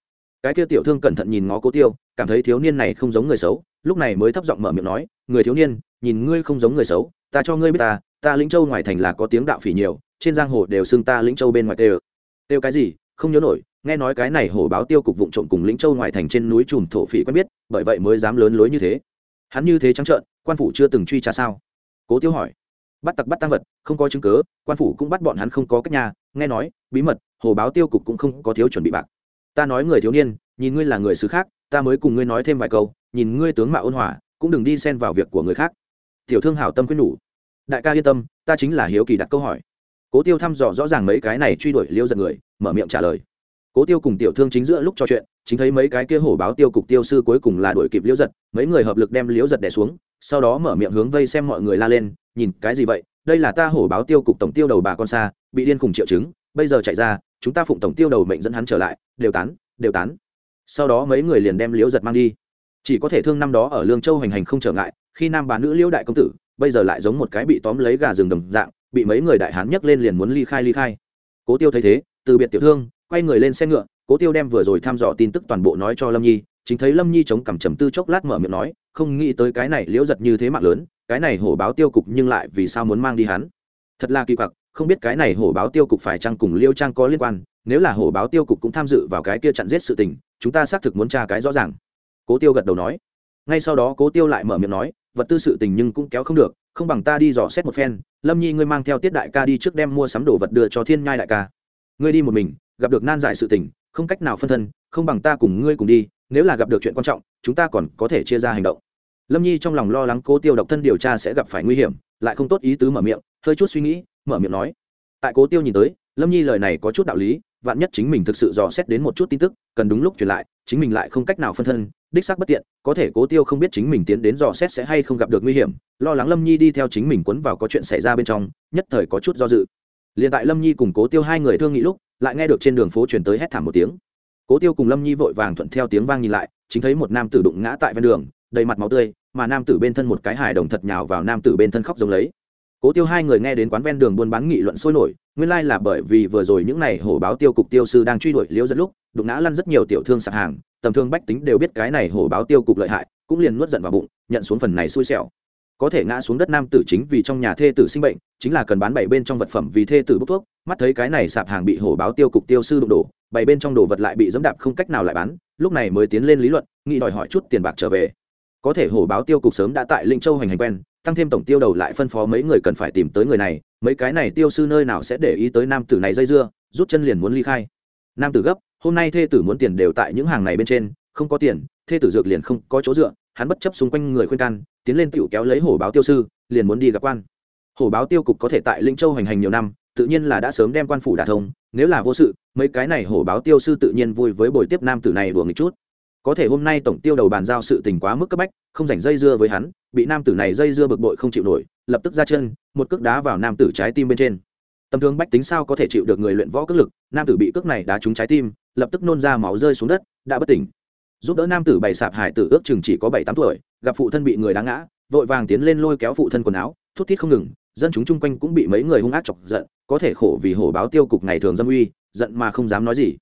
Cái kia tiểu thương cẩn thận nhìn ngó cố tiêu, cảm thấy thiếu niên này không giống người xấu, lúc này mới thấp giọng mở miệng nói, người thiếu niên, nhìn ngươi không giống người xấu ta cho ngươi biết ta ta lĩnh châu ngoài thành là có tiếng đạo phỉ nhiều, trên giang hồ đều xưng ta lĩnh châu bên ngoài tê têu cái gì? Không nhớ nổi, nghe nói cái này hổ báo tiêu cục vụ trộm cùng lĩnh châu ngoài thành trên núi trùm thổ phỉ quen biết, bởi vậy mới dám lớn lối như thế. Hắn như thế trắng trợn, quan phủ chưa từng truy tra sao? Cố tiêu hỏi. Bắt tặc bắt tăng vật, không có chứng cớ quan phủ cũng bắt bọn hắn không có cách nhà, nghe nói, bí mật hồ báo tiêu cục cũng không có thiếu chuẩn bị bạc. Ta nói người thiếu niên, nhìn ngươi là người xứ khác, ta mới cùng ngươi nói thêm vài câu, nhìn ngươi tướng mạo ôn hòa, cũng đừng đi xen vào việc của người khác. Tiểu thương hảo tâm quyết nhủ đại ca yên tâm, ta chính là hiếu kỳ đặt câu hỏi. Cố tiêu thăm dò rõ ràng mấy cái này truy đuổi liêu giật người, mở miệng trả lời. Cố tiêu cùng tiểu thương chính giữa lúc trò chuyện, chính thấy mấy cái kia hổ báo tiêu cục tiêu sư cuối cùng là đuổi kịp liễu giật, mấy người hợp lực đem liễu giật đẻ xuống, sau đó mở miệng hướng vây xem mọi người la lên, nhìn, cái gì vậy? Đây là ta hổ báo tiêu cục tổng tiêu đầu bà con xa, bị điên cùng triệu chứng, bây giờ chạy ra, chúng ta phụng tổng tiêu đầu mệnh dẫn hắn trở lại, đều tán đều tán. Sau đó mấy người liền đem liễu giật mang đi. Chỉ có thể thương năm đó ở lương châu hành hành không trở ngại, khi nam bà nữ liễu đại công tử bây giờ lại giống một cái bị tóm lấy gà rừng đồng dạng, bị mấy người đại hán nhấc lên liền muốn ly khai ly khai. Cố tiêu thấy thế, từ biệt tiểu thương, quay người lên xe ngựa, cố tiêu đem vừa rồi thăm dò tin tức toàn bộ nói cho lâm nhi, chính thấy lâm nhi chống cằm trầm tư chốc lát mở miệng nói, không nghĩ tới cái này liễu giật như thế mạng lớn, cái này hổ báo tiêu cục nhưng lại vì sao muốn mang đi hắn? Thật là kỳ quặc, không biết cái này hổ báo tiêu cục phải chăng cùng liêu trang có liên quan, nếu là hổ báo tiêu cục cũng tham dự vào cái kia chặn giết sự tình, chúng ta xác thực muốn tra cái rõ ràng. Cố tiêu gật đầu nói. Ngay sau đó cố tiêu lại mở miệng nói vật tư sự tình nhưng cũng kéo không được, không bằng ta đi dò xét một phen. Lâm nhi, ngươi mang theo tiết đại ca đi trước đem mua sắm đồ vật đưa cho thiên nhai đại ca. Ngươi đi một mình, gặp được nan giải sự tình, không cách nào phân thân, không bằng ta cùng ngươi cùng đi, nếu là gặp được chuyện quan trọng, chúng ta còn có thể chia ra hành động. Lâm nhi trong lòng lo lắng cố tiêu độc thân điều tra sẽ gặp phải nguy hiểm, lại không tốt ý tứ mở miệng, hơi chút suy nghĩ, mở miệng nói. Tại cố tiêu nhìn tới, lâm nhi lời này có chút đạo lý, vạn nhất chính mình thực sự dò xét đến một chút tin tức, cần đúng lúc truyền lại, chính mình lại không cách nào phân thân đích xác bất tiện, có thể cố tiêu không biết chính mình tiến đến dò xét sẽ hay không gặp được nguy hiểm, lo lắng lâm nhi đi theo chính mình quấn vào có chuyện xảy ra bên trong, nhất thời có chút do dự. Liền tại lâm nhi cùng cố tiêu hai người thương nghị lúc, lại nghe được trên đường phố truyền tới hét thảm một tiếng. Cố tiêu cùng lâm nhi vội vàng thuận theo tiếng vang nhìn lại, chính thấy một nam tử đụng ngã tại ven đường, đầy mặt máu tươi, mà nam tử bên thân một cái hài đồng thật nhào vào nam tử bên thân khóc giống lấy. Cố tiêu hai người nghe đến quán ven đường buôn bán nghị luận sôi nổi, nguyên lai là bởi vì vừa rồi những n à y hổ báo tiêu cục tiêu sư đang truy đuổi liễu dẫn lúc, đụng ngã lăn rất nhiều tiểu thương sạp hàng tầm thương bách tính đều biết cái này hổ báo tiêu cục lợi hại, cũng liền nuốt giận vào bụng, nhận xuống phần này xui xẻo. Có thể ngã xuống đất nam tử chính vì trong nhà thê tử sinh bệnh, chính là cần bán bảy bên trong vật phẩm vì thê tử bốc thuốc, mắt thấy cái này sạp hàng bị hổ báo tiêu cục tiêu sư đụng đổ, bảy bên trong đồ vật lại bị dẫm đạp không cách nào lại bán, lúc này mới tiến lên lý luận, nghĩ đòi hỏi chút tiền bạc trở về. Có thể hổ báo tiêu cục sớm đã tại linh châu hành hành quen, tăng thêm tổng tiêu đầu lại phân phó mấy người cần phải tìm tới người này, mấy cái này tiêu sư nơi nào sẽ để ý tới nam tử này dây dưa, rút chân liền muốn ly khai. Nam tử gấp hôm nay thê tử muốn tiền đều tại những hàng này bên trên, không có tiền, thê tử dược liền không có chỗ dựa, hắn bất chấp xung quanh người khuyên can, tiến lên tiểu kéo lấy hổ báo tiêu sư, liền muốn đi gặp quan. Hổ báo tiêu cục có thể tại linh châu hành hành nhiều năm, tự nhiên là đã sớm đem quan phủ đả thông, nếu là vô sự, mấy cái này hổ báo tiêu sư tự nhiên vui với buổi tiếp nam tử này đùa nghịch chút. Có thể hôm nay tổng tiêu đầu bàn giao sự tình quá mức cấp bách, không dành dây dưa với hắn, bị nam tử này dây dưa bực bội không chịu nổi, lập tức ra chân, một cước đá vào nam tử trái tim bên trên. Tầm thường bách tính sao có thể chịu được người luyện võ cước lực, nam tử bị cước này đá trúng trái tim lập tức nôn ra máu rơi xuống đất, đã bất tỉnh. Giúp đỡ nam tử bày sạp hải tử ước chừng chỉ có bảy tám tuổi, gặp phụ thân bị người đá ngã, vội vàng tiến lên lôi kéo phụ thân quần áo, thút thít không ngừng, dân chúng chung quanh cũng bị mấy người hung ác chọc giận, có thể khổ vì hổ báo tiêu cục ngày thường dâm uy, giận mà không dám nói gì.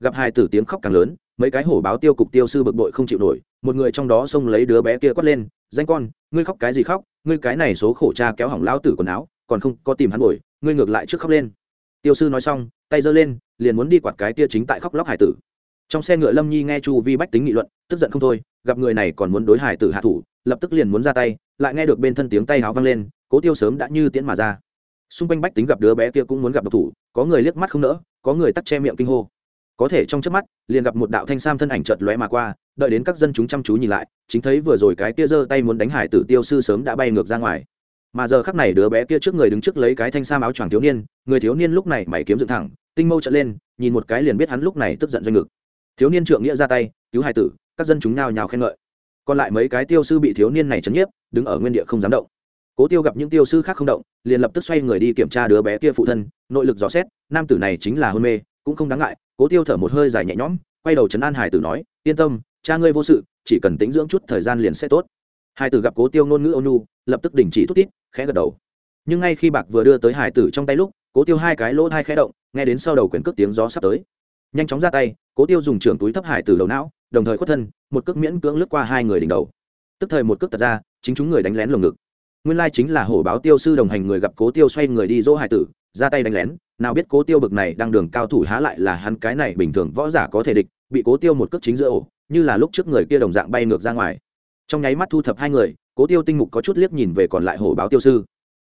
Gặp hai tử tiếng khóc càng lớn, mấy cái hổ báo tiêu cục tiêu sư bực bội không chịu nổi, một người trong đó xông lấy đứa bé kia quát lên, danh con, ngươi khóc cái gì khóc? Ngươi cái này số khổ cha kéo hỏng lao tử quần áo, còn không có tìm hắn bồi, ngươi ngược lại trước khóc lên. Tiêu sư nói xong, tay giơ lên liền muốn đi quạt cái kia chính tại khóc lóc hải tử. Trong xe ngựa lâm nhi nghe chu vi bách tính nghị luận, tức giận không thôi, gặp người này còn muốn đối hải tử hạ thủ, lập tức liền muốn ra tay, lại nghe được bên thân tiếng tay háo vang lên, cố tiêu sớm đã như tiễn mà ra. Xung quanh bách tính gặp đứa bé kia cũng muốn gặp độc thủ, có người liếc mắt không nỡ, có người tắt che miệng kinh hô. Có thể trong trước mắt, liền gặp một đạo thanh sam thân ảnh chợt lóe mà qua, đợi đến các dân chúng chăm chú nhìn lại, chính thấy vừa rồi cái kia giơ tay muốn đánh hải tử tiêu sư sớm đã bay ngược ra ngoài. Mà giờ khắc này đứa bé kia trước người đứng trước lấy cái thanh sam áo choàng thiếu niên, người thiếu niên lúc này mày kiếm dựng thẳng tinh mâu trận lên, nhìn một cái liền biết hắn lúc này tức giận doanh ngực. Thiếu niên trượng nghĩa ra tay, cứu hải tử, các dân chúng nhào nhào khen ngợi. Còn lại mấy cái tiêu sư bị thiếu niên này chấn nhiếp, đứng ở nguyên địa không dám động. Cố tiêu gặp những tiêu sư khác không động, liền lập tức xoay người đi kiểm tra đứa bé kia phụ thân, nội lực rõ xét, nam tử này chính là hôn mê, cũng không đáng ngại. Cố tiêu thở một hơi dài nhẹ nhõm, quay đầu chấn an hải tử nói, yên tâm, cha ngươi vô sự, chỉ cần tính dưỡng chút thời gian liền sẽ tốt. Hải tử gặp cố tiêu ngôn ngữ ônu lập tức đình chỉ thút tít khẽ gật đầu. Nhưng ngay khi bạc vừa đưa tới hải tử trong tay lúc cố tiêu hai cái lỗ hai khẽ động, nghe đến sau đầu quyển cước tiếng gió sắp tới. Nhanh chóng ra tay, cố tiêu dùng trưởng túi thấp hải tử đầu não, đồng thời khuất thân, một cước miễn cưỡng lướt qua hai người đỉnh đầu. Tức thời một cước tật ra, chính chúng người đánh lén lồng ngực. Nguyên lai chính là hổ báo tiêu sư đồng hành người gặp cố tiêu xoay người đi dỗ hải tử, ra tay đánh lén, nào biết cố tiêu bực này đang đường cao thủ há lại là hắn cái này bình thường võ giả có thể địch, bị cố tiêu một cước chính giữa ổ, như là lúc trước người kia đồng dạng bay ngược ra ngoài. Trong nháy mắt thu thập hai người, cố tiêu tinh mục có chút liếc nhìn về còn lại hổ báo tiêu sư.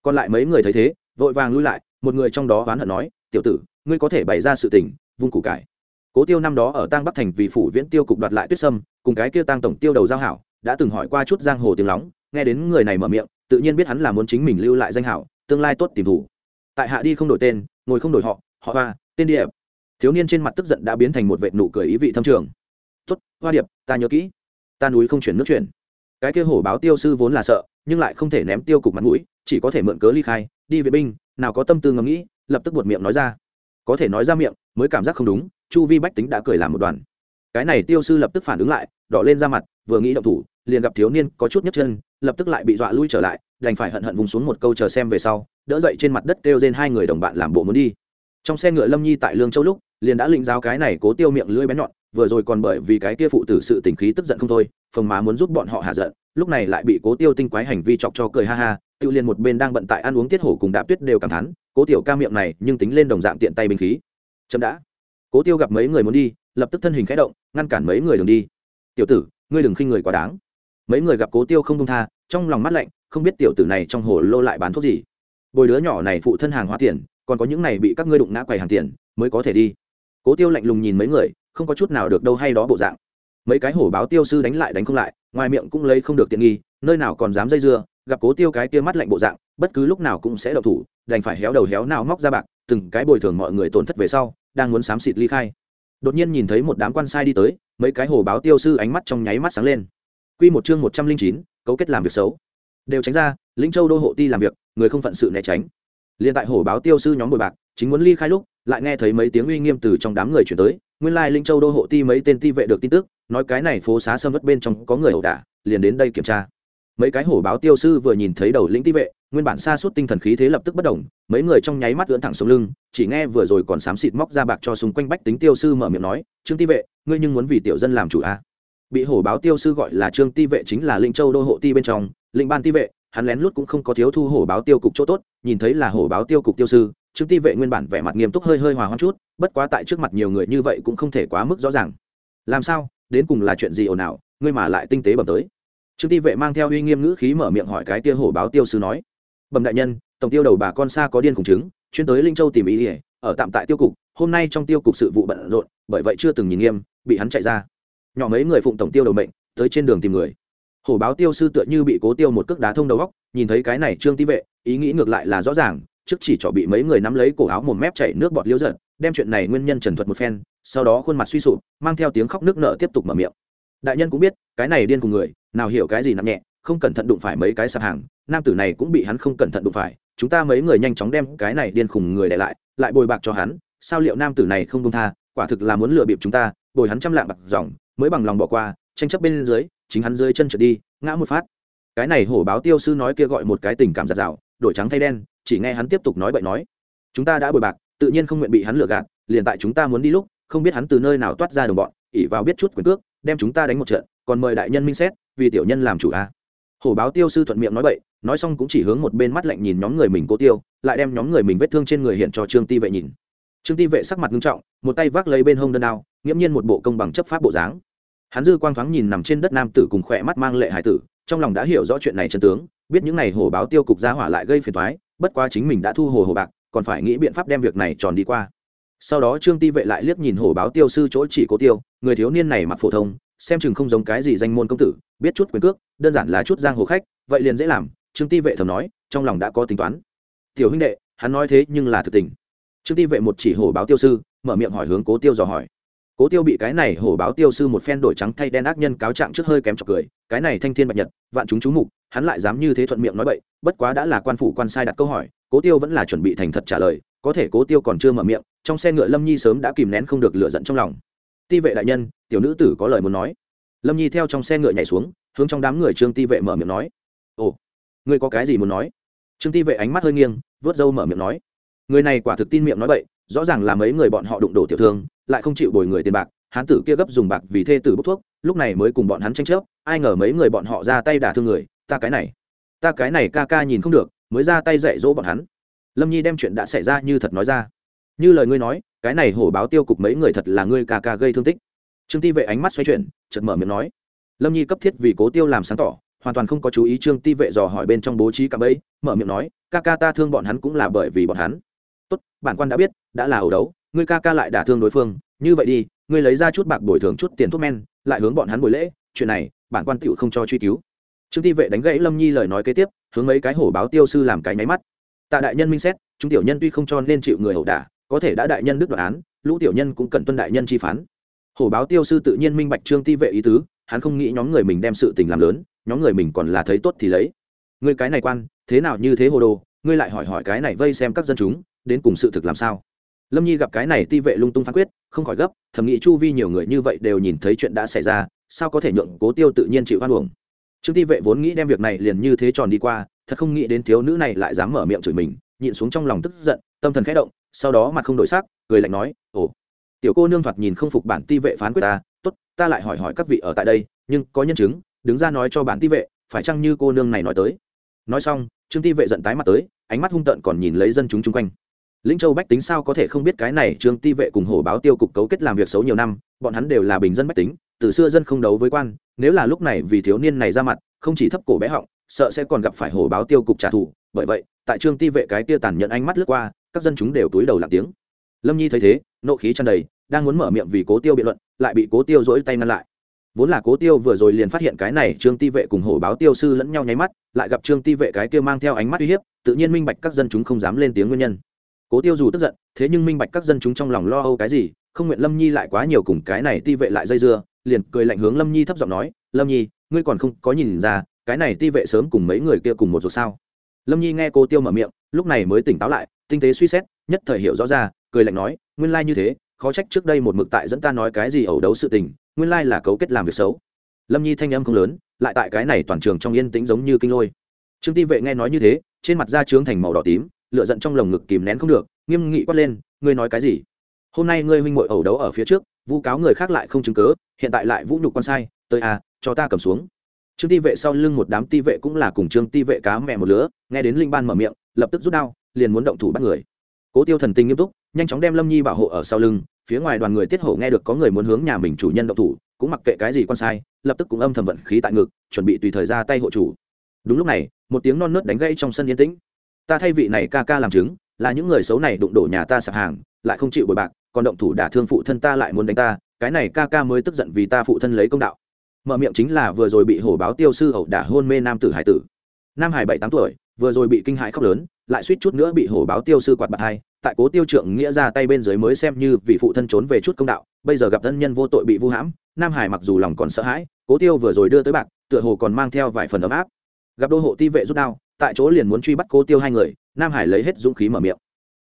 Còn lại mấy người thấy thế, vội vàng lui lại một người trong đó oán hận nói, tiểu tử, ngươi có thể bày ra sự tình, vung củ cải. Cố tiêu năm đó ở tang bắc thành vì phủ viễn tiêu cục đoạt lại tuyết sâm, cùng cái kia tang tổng tiêu đầu giao hảo, đã từng hỏi qua chút giang hồ tiếng lóng, nghe đến người này mở miệng, tự nhiên biết hắn là muốn chính mình lưu lại danh hảo, tương lai tốt tìm thủ. Tại hạ đi không đổi tên, ngồi không đổi họ họ hoa, tên điệp. Thiếu niên trên mặt tức giận đã biến thành một vệ nụ cười ý vị thâm trường. Tốt, hoa điệp, ta nhớ kỹ. Ta núi không chuyển nước chuyển. Cái kia hổ báo tiêu sư vốn là sợ, nhưng lại không thể ném tiêu cục mặt mũi, chỉ có thể mượn cớ ly khai, đi vệ binh nào có tâm tư ngẫm nghĩ, lập tức buột miệng nói ra. Có thể nói ra miệng, mới cảm giác không đúng, chu vi bách tính đã cười làm một đoàn. Cái này tiêu sư lập tức phản ứng lại, đỏ lên ra mặt, vừa nghĩ động thủ, liền gặp thiếu niên có chút nhấc chân, lập tức lại bị dọa lui trở lại, đành phải hận hận vùng xuống một câu chờ xem về sau, đỡ dậy trên mặt đất kêu trên hai người đồng bạn làm bộ muốn đi. Trong xe ngựa lâm nhi tại lương châu lúc, liền đã lĩnh giáo cái này cố tiêu miệng lưỡi bén nhọn, vừa rồi còn bởi vì cái kia phụ tử sự tình khí tức giận không thôi phần má muốn giúp bọn họ hạ giận, lúc này lại bị cố tiêu tinh quái hành vi chọc cho cười ha ha Tự liền một bên đang bận tại ăn uống tiết hổ cùng đạp tuyết đều cảm thán, cố tiểu ca miệng này nhưng tính lên đồng dạng tiện tay binh khí. Chậm đã. Cố tiêu gặp mấy người muốn đi, lập tức thân hình khẽ động, ngăn cản mấy người đường đi. Tiểu tử, ngươi đừng khinh người quá đáng. Mấy người gặp cố tiêu không công tha, trong lòng mắt lạnh, không biết tiểu tử này trong hồ lô lại bán thuốc gì. Bồi đứa nhỏ này phụ thân hàng hóa tiền, còn có những này bị các ngươi đụng ngã quầy hàng tiền, mới có thể đi. Cố tiêu lạnh lùng nhìn mấy người, không có chút nào được đâu hay đó bộ dạng. Mấy cái hổ báo tiêu sư đánh lại đánh không lại, ngoài miệng cũng lấy không được tiện nghi, nơi nào còn dám dây dưa gặp cố tiêu cái kia mắt lạnh bộ dạng, bất cứ lúc nào cũng sẽ đậu thủ, đành phải héo đầu héo nào móc ra bạc, từng cái bồi thường mọi người tổn thất về sau, đang muốn xám xịt ly khai. Đột nhiên nhìn thấy một đám quan sai đi tới, mấy cái hồ báo tiêu sư ánh mắt trong nháy mắt sáng lên. Quy một chương một trăm linh chín, cấu kết làm việc xấu. Đều tránh ra lĩnh châu đô hộ ti làm việc, người không phận sự né tránh. Liền tại hồ báo tiêu sư nhóm bồi bạc, chính muốn ly khai lúc, lại nghe thấy mấy tiếng uy nghiêm từ trong đám người chuyển tới, nguyên lai linh châu đô hộ ti mấy tên ti vệ được tin tức, nói cái này phố xá sâm mất bên trong có người ẩu đả, liền đến đây kiểm tra mấy cái hổ báo tiêu sư vừa nhìn thấy đầu lĩnh ti vệ, nguyên bản xa suốt tinh thần khí thế lập tức bất động, mấy người trong nháy mắt ưỡn thẳng xuống lưng, chỉ nghe vừa rồi còn xám xịt móc ra bạc cho xung quanh bách tính tiêu sư mở miệng nói, trương ti vệ, ngươi nhưng muốn vì tiểu dân làm chủ a à? bị hổ báo tiêu sư gọi là trương ti vệ chính là linh châu đô hộ ti bên trong, linh ban ti vệ, hắn lén lút cũng không có thiếu thu hổ báo tiêu cục chỗ tốt, nhìn thấy là hổ báo tiêu cục tiêu sư, trương ti vệ nguyên bản vẻ mặt nghiêm túc hơi hơi hòa hoãn chút, bất quá tại trước mặt nhiều người như vậy cũng không thể quá mức rõ ràng. Làm sao? Đến cùng là chuyện gì ồn ào? Ngươi mà lại tinh tế bẩm tới trương ti vệ mang theo uy nghiêm ngữ khí mở miệng hỏi cái tia hổ báo tiêu sư nói. Bẩm đại nhân, tổng tiêu đầu bà con xa có điên cùng chứng, chuyên tới linh châu tìm ý ỉa ở tạm tại tiêu cục, hôm nay trong tiêu cục sự vụ bận rộn, bởi vậy chưa từng nhìn nghiêm, bị hắn chạy ra. Nhỏ mấy người phụng tổng tiêu đầu mệnh, tới trên đường tìm người. Hổ báo tiêu sư tựa như bị cố tiêu một cước đá thông đầu góc, nhìn thấy cái này trương ti vệ, ý nghĩ ngược lại là rõ ràng, trước chỉ trỏ bị mấy người nắm lấy cổ áo một mép chảy nước bọt liễu giận đem chuyện này nguyên nhân trần thuật một phen, sau đó khuôn mặt suy sụp, mang theo tiếng khóc nước nợ tiếp tục mở miệng. Đại nhân cũng biết, cái này điên cùng người nào hiểu cái gì nặng nhẹ, không cẩn thận đụng phải mấy cái sạp hàng, nam tử này cũng bị hắn không cẩn thận đụng phải. Chúng ta mấy người nhanh chóng đem cái này điên khùng người để lại lại bồi bạc cho hắn. Sao liệu nam tử này không công tha? Quả thực là muốn lừa bịp chúng ta, bồi hắn trăm lạng bạc dòng, mới bằng lòng bỏ qua, tranh chấp bên dưới, chính hắn dưới chân trượt đi, ngã một phát. Cái này hổ báo tiêu sư nói kia gọi một cái tình cảm giặt rào, đổi trắng thay đen, chỉ nghe hắn tiếp tục nói bậy nói. Chúng ta đã bồi bạc, tự nhiên không nguyện bị hắn lừa gạt, liền tại chúng ta muốn đi lúc, không biết hắn từ nơi nào toát ra đồng bọn ỉ vào biết chút quyền cước, đem chúng ta đánh một trận, còn mời đại nhân minh xét vì tiểu nhân làm chủ a hổ báo tiêu sư thuận miệng nói bậy, nói xong cũng chỉ hướng một bên mắt lạnh nhìn nhóm người mình cố tiêu, lại đem nhóm người mình vết thương trên người hiện cho trương ti vệ nhìn. Trương ti vệ sắc mặt nghiêm trọng, một tay vác lấy bên hông đơn đao, nghiễm nhiên một bộ công bằng chấp pháp bộ dáng. Hắn dư quang thoáng nhìn nằm trên đất nam tử cùng khỏe mắt mang lệ hải tử, trong lòng đã hiểu rõ chuyện này chân tướng, biết những này hổ báo tiêu cục gia hỏa lại gây phiền thoái bất quá chính mình đã thu hồ hồ bạc, còn phải nghĩ biện pháp đem việc này tròn đi qua. Sau đó trương ti vệ lại liếc nhìn hổ báo tiêu sư chỗ chỉ cố tiêu, người thiếu niên này mặc phổ thông xem chừng không giống cái gì danh môn công tử, biết chút quyền cước, đơn giản là chút giang hồ khách, vậy liền dễ làm, trương ti vệ thầm nói, trong lòng đã có tính toán. Tiểu huynh đệ, hắn nói thế nhưng là thực tình. Trương ti vệ một chỉ hổ báo tiêu sư, mở miệng hỏi hướng cố tiêu dò hỏi. Cố tiêu bị cái này hổ báo tiêu sư một phen đổi trắng thay đen ác nhân cáo trạng trước hơi kém chọc cười, cái này thanh thiên bạch nhật, vạn chúng chú mục, hắn lại dám như thế thuận miệng nói bậy, bất quá đã là quan phủ quan sai đặt câu hỏi, cố tiêu vẫn là chuẩn bị thành thật trả lời, có thể cố tiêu còn chưa mở miệng, trong xe ngựa lâm nhi sớm đã kìm nén không được lựa giận trong lòng ti vệ đại nhân, tiểu nữ tử có lời muốn nói. Lâm nhi theo trong xe ngựa nhảy xuống, hướng trong đám người trương ti vệ mở miệng nói. Ồ, ngươi có cái gì muốn nói? Trương ti vệ ánh mắt hơi nghiêng, vớt râu mở miệng nói. Người này quả thực tin miệng nói bậy, rõ ràng là mấy người bọn họ đụng đổ tiểu thương, lại không chịu bồi người tiền bạc, hán tử kia gấp dùng bạc vì thê tử bốc thuốc, lúc này mới cùng bọn hắn tranh chấp, ai ngờ mấy người bọn họ ra tay đả thương người, ta cái này, ta cái này ca ca nhìn không được, mới ra tay dạy dỗ bọn hắn. Lâm nhi đem chuyện đã xảy ra như thật nói ra như lời ngươi nói, cái này hổ báo tiêu cục mấy người thật là ngươi ca ca gây thương tích. Trương ti vệ ánh mắt xoay chuyển, chợt mở miệng nói. Lâm nhi cấp thiết vì cố tiêu làm sáng tỏ, hoàn toàn không có chú ý trương ti vệ dò hỏi bên trong bố trí cạm ấy mở miệng nói, ca ca ta thương bọn hắn cũng là bởi vì bọn hắn. Tốt, bản quan đã biết, đã là ẩu đấu, ngươi ca ca lại đả thương đối phương, như vậy đi, ngươi lấy ra chút bạc bồi thường chút tiền thuốc men, lại hướng bọn hắn buổi lễ, chuyện này, bản quan tựu không cho truy cứu. Trương ti vệ đánh gãy lâm nhi lời nói kế tiếp, hướng mấy cái hổ báo tiêu sư làm cái nháy mắt. Tạ đại nhân minh xét, chúng tiểu nhân tuy không cho nên chịu người ẩu đả có thể đã đại nhân đức đoạn án, lũ tiểu nhân cũng cần tuân đại nhân chi phán. Hổ báo tiêu sư tự nhiên minh bạch trương ti vệ ý tứ, hắn không nghĩ nhóm người mình đem sự tình làm lớn, nhóm người mình còn là thấy tốt thì lấy. Ngươi cái này quan, thế nào như thế hồ đồ, ngươi lại hỏi hỏi cái này vây xem các dân chúng, đến cùng sự thực làm sao? Lâm nhi gặp cái này ti vệ lung tung phán quyết, không khỏi gấp, thầm nghĩ chu vi nhiều người như vậy đều nhìn thấy chuyện đã xảy ra, sao có thể nhượng cố tiêu tự nhiên chịu hoan uổng? Trương ti vệ vốn nghĩ đem việc này liền như thế tròn đi qua, thật không nghĩ đến thiếu nữ này lại dám mở miệng chửi mình, nhịn xuống trong lòng tức giận, tâm thần khẽ động sau đó mặt không đổi sắc, cười lạnh nói, ồ, tiểu cô nương thoạt nhìn không phục bản ti vệ phán quyết ta, tốt, ta lại hỏi hỏi các vị ở tại đây, nhưng có nhân chứng, đứng ra nói cho bản ti vệ, phải chăng như cô nương này nói tới? Nói xong, trương ti vệ giận tái mặt tới, ánh mắt hung tợn còn nhìn lấy dân chúng chung quanh. Lĩnh châu bách tính sao có thể không biết cái này trương ti vệ cùng hổ báo tiêu cục cấu kết làm việc xấu nhiều năm, bọn hắn đều là bình dân bách tính, từ xưa dân không đấu với quan, nếu là lúc này vì thiếu niên này ra mặt, không chỉ thấp cổ bé họng, sợ sẽ còn gặp phải hổ báo tiêu cục trả thù. Bởi vậy, tại trương ti vệ cái tia tàn nhận ánh mắt lướt qua các dân chúng đều túi đầu lặng tiếng. Lâm nhi thấy thế, nộ khí tràn đầy, đang muốn mở miệng vì cố tiêu biện luận, lại bị cố tiêu dỗi tay ngăn lại. Vốn là cố tiêu vừa rồi liền phát hiện cái này trương ti vệ cùng hổ báo tiêu sư lẫn nhau nháy mắt, lại gặp trương ti vệ cái kia mang theo ánh mắt uy hiếp, tự nhiên minh bạch các dân chúng không dám lên tiếng nguyên nhân. Cố tiêu dù tức giận, thế nhưng minh bạch các dân chúng trong lòng lo âu cái gì, không nguyện lâm nhi lại quá nhiều cùng cái này ti vệ lại dây dưa, liền cười lạnh hướng lâm nhi thấp giọng nói, lâm nhi, ngươi còn không có nhìn ra, cái này ti vệ sớm cùng mấy người kia cùng một rồi sao? Lâm nhi nghe cô tiêu mở miệng, lúc này mới tỉnh táo lại tinh tế suy xét, nhất thời hiểu rõ ra, cười lạnh nói, nguyên lai như thế, khó trách trước đây một mực tại dẫn ta nói cái gì ẩu đấu sự tình, nguyên lai là cấu kết làm việc xấu. Lâm nhi thanh âm không lớn, lại tại cái này toàn trường trong yên tĩnh giống như kinh lôi. Trương ti vệ nghe nói như thế, trên mặt da trướng thành màu đỏ tím lựa giận trong lồng ngực kìm nén không được, nghiêm nghị quát lên, ngươi nói cái gì? Hôm nay ngươi huynh muội ẩu đấu ở phía trước, vu cáo người khác lại không chứng cớ, hiện tại lại vũ nhục con sai, tới à cho ta cầm xuống. Trương ti vệ sau lưng một đám ti vệ cũng là cùng trương ti vệ cá mẹ một lứa, nghe đến linh ban mở miệng, lập tức rút đao liền muốn động thủ bắt người. Cố tiêu thần tinh nghiêm túc, nhanh chóng đem lâm nhi bảo hộ ở sau lưng, phía ngoài đoàn người tiết hổ nghe được có người muốn hướng nhà mình chủ nhân động thủ, cũng mặc kệ cái gì quan sai, lập tức cũng âm thầm vận khí tại ngực, chuẩn bị tùy thời ra tay hộ chủ. Đúng lúc này, một tiếng non nớt đánh gãy trong sân yên tĩnh. Ta thay vị này ca ca làm chứng, là những người xấu này đụng đổ nhà ta sạp hàng, lại không chịu bồi bạc, còn động thủ đả thương phụ thân ta lại muốn đánh ta, cái này ca ca mới tức giận vì ta phụ thân lấy công đạo. Mở miệng chính là vừa rồi bị hổ báo tiêu sư hậu đả hôn mê nam tử hải tử. Nam hải bảy tám tuổi, vừa rồi bị kinh hãi khóc lớn lại suýt chút nữa bị hổ báo tiêu sư quạt bạc hai, tại cố tiêu trưởng nghĩa ra tay bên dưới mới xem như vị phụ thân trốn về chút công đạo, bây giờ gặp thân nhân vô tội bị vu hãm, nam hải mặc dù lòng còn sợ hãi, cố tiêu vừa rồi đưa tới bạc, tựa hồ còn mang theo vài phần ấm áp. Gặp đô hộ ti vệ rút đao, tại chỗ liền muốn truy bắt cố tiêu hai người, nam hải lấy hết dũng khí mở miệng.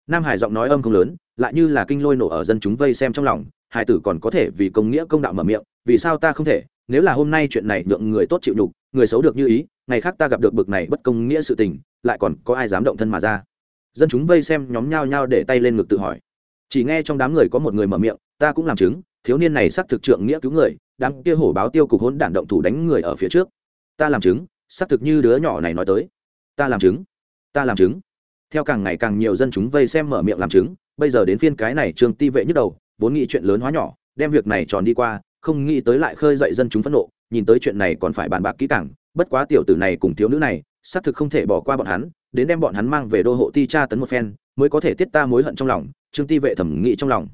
Nam hải giọng nói âm không lớn, lại như là kinh lôi nổ ở dân chúng vây xem trong lòng, hải tử còn có thể vì công nghĩa công đạo mở miệng, vì sao ta không thể, nếu là hôm nay chuyện này nhượng người tốt chịu nhục, người xấu được như ý, ngày khác ta gặp được bực này bất công nghĩa sự tình lại còn có ai dám động thân mà ra. Dân chúng vây xem nhóm nhao nhao để tay lên ngực tự hỏi. Chỉ nghe trong đám người có một người mở miệng, ta cũng làm chứng, thiếu niên này xác thực trượng nghĩa cứu người, đám kia hổ báo tiêu cục hỗn đản động thủ đánh người ở phía trước. Ta làm chứng, xác thực như đứa nhỏ này nói tới. Ta làm chứng, ta làm chứng. Theo càng ngày càng nhiều dân chúng vây xem mở miệng làm chứng, bây giờ đến phiên cái này trường ti vệ nhức đầu, vốn nghĩ chuyện lớn hóa nhỏ, đem việc này tròn đi qua, không nghĩ tới lại khơi dậy dân chúng phẫn nộ, nhìn tới chuyện này còn phải bàn bạc kỹ càng, bất quá tiểu tử này cùng thiếu nữ này xác thực không thể bỏ qua bọn hắn, đến đem bọn hắn mang về đô hộ ti tra tấn một phen, mới có thể tiết ta mối hận trong lòng, trương ti vệ thẩm nghị trong lòng.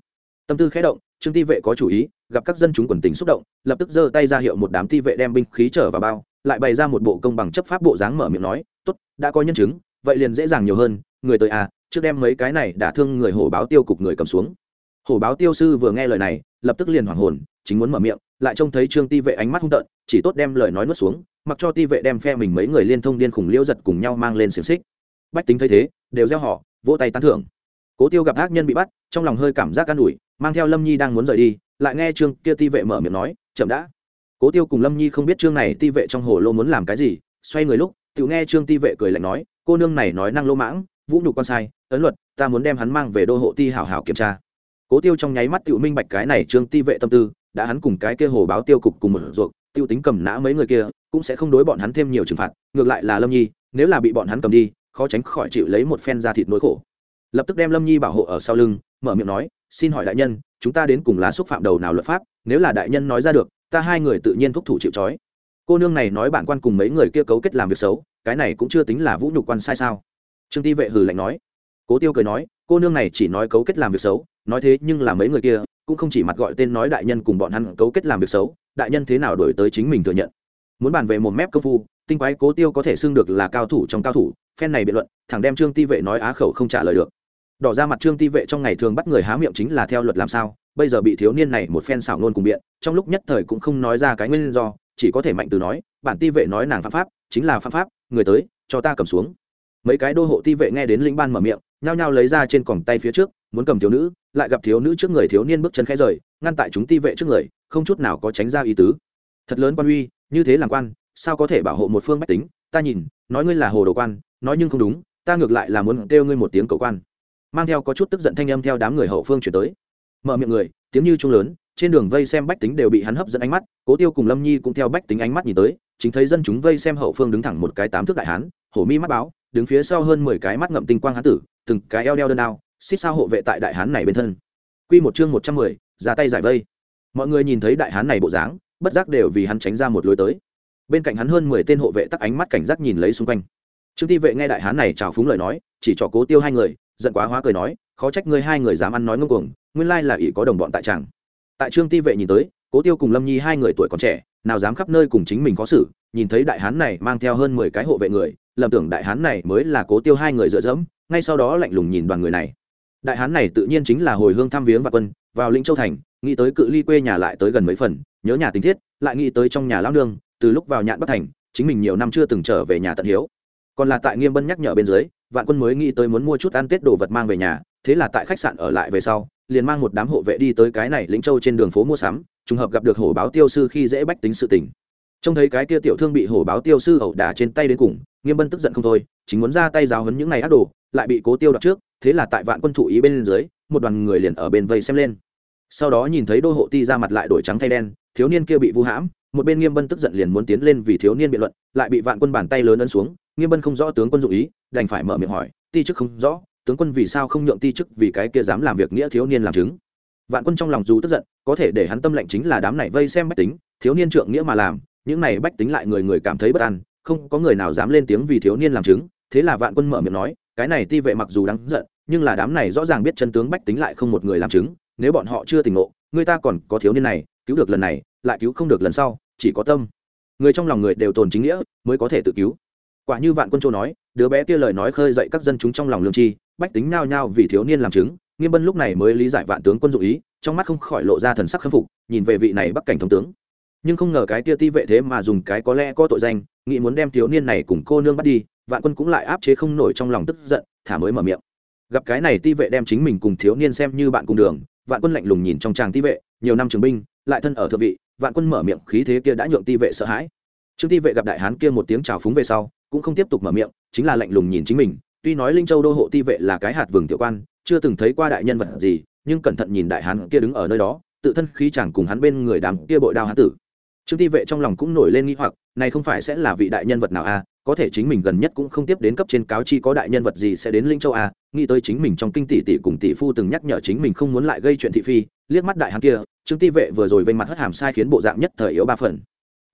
Tâm tư khẽ động, trương ti vệ có chủ ý, gặp các dân chúng quần tình xúc động, lập tức giơ tay ra hiệu một đám ti vệ đem binh khí trở vào bao, lại bày ra một bộ công bằng chấp pháp bộ dáng mở miệng nói, tốt, đã có nhân chứng, vậy liền dễ dàng nhiều hơn, người tới à trước đem mấy cái này đã thương người hổ báo tiêu cục người cầm xuống. Hổ báo tiêu sư vừa nghe lời này, lập tức liền hoảng hồn, chính muốn mở miệng, lại trông thấy trương ti vệ ánh mắt hung tợn, chỉ tốt đem lời nói nuốt xuống mặc cho ti vệ đem phe mình mấy người liên thông điên khủng liễu giật cùng nhau mang lên xiềng xích. Bách tính thấy thế, đều gieo họ, vỗ tay tán thưởng. Cố tiêu gặp ác nhân bị bắt, trong lòng hơi cảm giác an ủi, mang theo lâm nhi đang muốn rời đi, lại nghe trương kia ti vệ mở miệng nói, chậm đã. Cố tiêu cùng lâm nhi không biết trương này ti vệ trong hồ lô muốn làm cái gì, xoay người lúc tự nghe trương ti vệ cười lạnh nói, cô nương này nói năng lô mãng, vũ nhục con sai, ấn luật, ta muốn đem hắn mang về đô hộ ti hảo hảo kiểm tra. Cố tiêu trong nháy mắt tự minh bạch cái này trương ti vệ tâm tư, đã hắn cùng cái kia hồ báo tiêu cục cùng một ruột tiêu tính cầm nã mấy người kia, cũng sẽ không đối bọn hắn thêm nhiều trừng phạt, ngược lại là lâm nhi, nếu là bị bọn hắn cầm đi, khó tránh khỏi chịu lấy một phen ra thịt nỗi khổ. Lập tức đem lâm nhi bảo hộ ở sau lưng, mở miệng nói, xin hỏi đại nhân, chúng ta đến cùng là xúc phạm đầu nào luật pháp? Nếu là đại nhân nói ra được, ta hai người tự nhiên thúc thủ chịu trói. Cô nương này nói bản quan cùng mấy người kia cấu kết làm việc xấu, cái này cũng chưa tính là vũ nhục quan sai sao? Trương ti vệ hừ lạnh nói. Cố tiêu cười nói, cô nương này chỉ nói cấu kết làm việc xấu, nói thế nhưng là mấy người kia, cũng không chỉ mặt gọi tên nói đại nhân cùng bọn hắn cấu kết làm việc xấu đại nhân thế nào đổi tới chính mình thừa nhận. Muốn bàn về một mép công phu, tinh quái cố tiêu có thể xưng được là cao thủ trong cao thủ, phen này biện luận, thẳng đem trương ti vệ nói á khẩu không trả lời được. Đỏ ra mặt trương ti vệ trong ngày thường bắt người há miệng chính là theo luật làm sao, bây giờ bị thiếu niên này một phen xảo nôn cùng biện, trong lúc nhất thời cũng không nói ra cái nguyên do, chỉ có thể mạnh từ nói, bản ti vệ nói nàng phạm pháp, chính là phạm pháp, người tới, cho ta cầm xuống. Mấy cái đô hộ ti vệ nghe đến lĩnh ban mở miệng, nhao nhao lấy ra trên còng tay phía trước, muốn cầm thiếu nữ, lại gặp thiếu nữ trước người thiếu niên bước chân khẽ rời ngăn tại chúng ti vệ trước người, không chút nào có tránh ra ý tứ. Thật lớn quan uy, như thế làm quan, sao có thể bảo hộ một phương bách tính? Ta nhìn, nói ngươi là hồ đồ quan, nói nhưng không đúng, ta ngược lại là muốn kêu ngươi một tiếng cầu quan. Mang theo có chút tức giận thanh âm theo đám người hậu phương chuyển tới. Mở miệng người, tiếng như trung lớn, trên đường vây xem bách tính đều bị hắn hấp dẫn ánh mắt, cố tiêu cùng lâm nhi cũng theo bách tính ánh mắt nhìn tới, chính thấy dân chúng vây xem hậu phương đứng thẳng một cái tám thước đại hán, hổ mi mắt báo, đứng phía sau hơn mười cái mắt ngậm tinh quang hán tử, từng cái eo đeo đơn đao, xích sao hộ vệ tại đại hán này bên thân. Quy một chương một trăm mười ra tay giải vây. Mọi người nhìn thấy đại hán này bộ dáng, bất giác đều vì hắn tránh ra một lối tới. Bên cạnh hắn hơn mười tên hộ vệ tắc ánh mắt cảnh giác nhìn lấy xung quanh. Trương ti vệ nghe đại hán này chào phúng lời nói, chỉ cho cố tiêu hai người, giận quá hóa cười nói, khó trách ngươi hai người dám ăn nói ngông cuồng, nguyên lai là ỷ có đồng bọn tại tràng. Tại trương ti vệ nhìn tới, cố tiêu cùng lâm nhi hai người tuổi còn trẻ, nào dám khắp nơi cùng chính mình có xử, nhìn thấy đại hán này mang theo hơn mười cái hộ vệ người, lầm tưởng đại hán này mới là cố tiêu hai người dựa dẫm, ngay sau đó lạnh lùng nhìn đoàn người này. Đại hán này tự nhiên chính là hồi hương thăm viếng và quân vào lĩnh châu thành, nghĩ tới cự ly quê nhà lại tới gần mấy phần, nhớ nhà tình thiết, lại nghĩ tới trong nhà lao nương, từ lúc vào nhạn bắc thành, chính mình nhiều năm chưa từng trở về nhà tận hiếu. Còn là tại nghiêm bân nhắc nhở bên dưới, vạn quân mới nghĩ tới muốn mua chút ăn tết đồ vật mang về nhà, thế là tại khách sạn ở lại về sau, liền mang một đám hộ vệ đi tới cái này lĩnh châu trên đường phố mua sắm, trùng hợp gặp được hổ báo tiêu sư khi dễ bách tính sự tình. Trông thấy cái kia tiểu thương bị hổ báo tiêu sư ẩu đả trên tay đến cùng, nghiêm bân tức giận không thôi, chính muốn ra tay giáo hấn những này ác đồ, lại bị cố tiêu đặt trước, thế là tại vạn quân thủ ý bên dưới một đoàn người liền ở bên vây xem lên. Sau đó nhìn thấy đô hộ ti ra mặt lại đổi trắng thay đen, thiếu niên kia bị vu hãm, một bên nghiêm bân tức giận liền muốn tiến lên vì thiếu niên biện luận, lại bị vạn quân bàn tay lớn ấn xuống, nghiêm bân không rõ tướng quân dụ ý, đành phải mở miệng hỏi, ti chức không rõ, tướng quân vì sao không nhượng ti chức vì cái kia dám làm việc nghĩa thiếu niên làm chứng? Vạn quân trong lòng dù tức giận, có thể để hắn tâm lệnh chính là đám này vây xem bách tính, thiếu niên trượng nghĩa mà làm, những này bách tính lại người người cảm thấy bất an, không có người nào dám lên tiếng vì thiếu niên làm chứng thế là vạn quân mở miệng nói, cái này ti vệ mặc dù đáng giận, nhưng là đám này rõ ràng biết chân tướng bách tính lại không một người làm chứng, nếu bọn họ chưa tỉnh ngộ, người ta còn có thiếu niên này, cứu được lần này, lại cứu không được lần sau, chỉ có tâm. Người trong lòng người đều tồn chính nghĩa, mới có thể tự cứu. Quả như vạn quân châu nói, đứa bé kia lời nói khơi dậy các dân chúng trong lòng lương chi bách tính nao nhao vì thiếu niên làm chứng, nghiêm bân lúc này mới lý giải vạn tướng quân dụ ý, trong mắt không khỏi lộ ra thần sắc khâm phục, nhìn về vị này bắc cảnh thống tướng. Nhưng không ngờ cái kia ti vệ thế mà dùng cái có lẽ có tội danh, nghĩ muốn đem thiếu niên này cùng cô nương bắt đi vạn quân cũng lại áp chế không nổi trong lòng tức giận, thả mới mở miệng. Gặp cái này ti vệ đem chính mình cùng thiếu niên xem như bạn cùng đường, vạn quân lạnh lùng nhìn trong tràng ti vệ, nhiều năm trường binh, lại thân ở thượng vị, vạn quân mở miệng, khí thế kia đã nhượng ti vệ sợ hãi. Trương ti vệ gặp đại hán kia một tiếng chào phúng về sau, cũng không tiếp tục mở miệng, chính là lạnh lùng nhìn chính mình, tuy nói linh châu đô hộ ti vệ là cái hạt vườn tiểu quan, chưa từng thấy qua đại nhân vật gì, nhưng cẩn thận nhìn đại hán kia đứng ở nơi đó, tự thân khí chẳng cùng hắn bên người đám kia bội đao hán tử trương ti vệ trong lòng cũng nổi lên nghi hoặc, này không phải sẽ là vị đại nhân vật nào a à? có thể chính mình gần nhất cũng không tiếp đến cấp trên cáo chi có đại nhân vật gì sẽ đến linh châu a à? nghĩ tới chính mình trong kinh tỷ tỷ cùng tỷ phu từng nhắc nhở chính mình không muốn lại gây chuyện thị phi, liếc mắt đại hán kia, trương ti vệ vừa rồi vênh mặt hất hàm sai khiến bộ dạng nhất thời yếu ba phần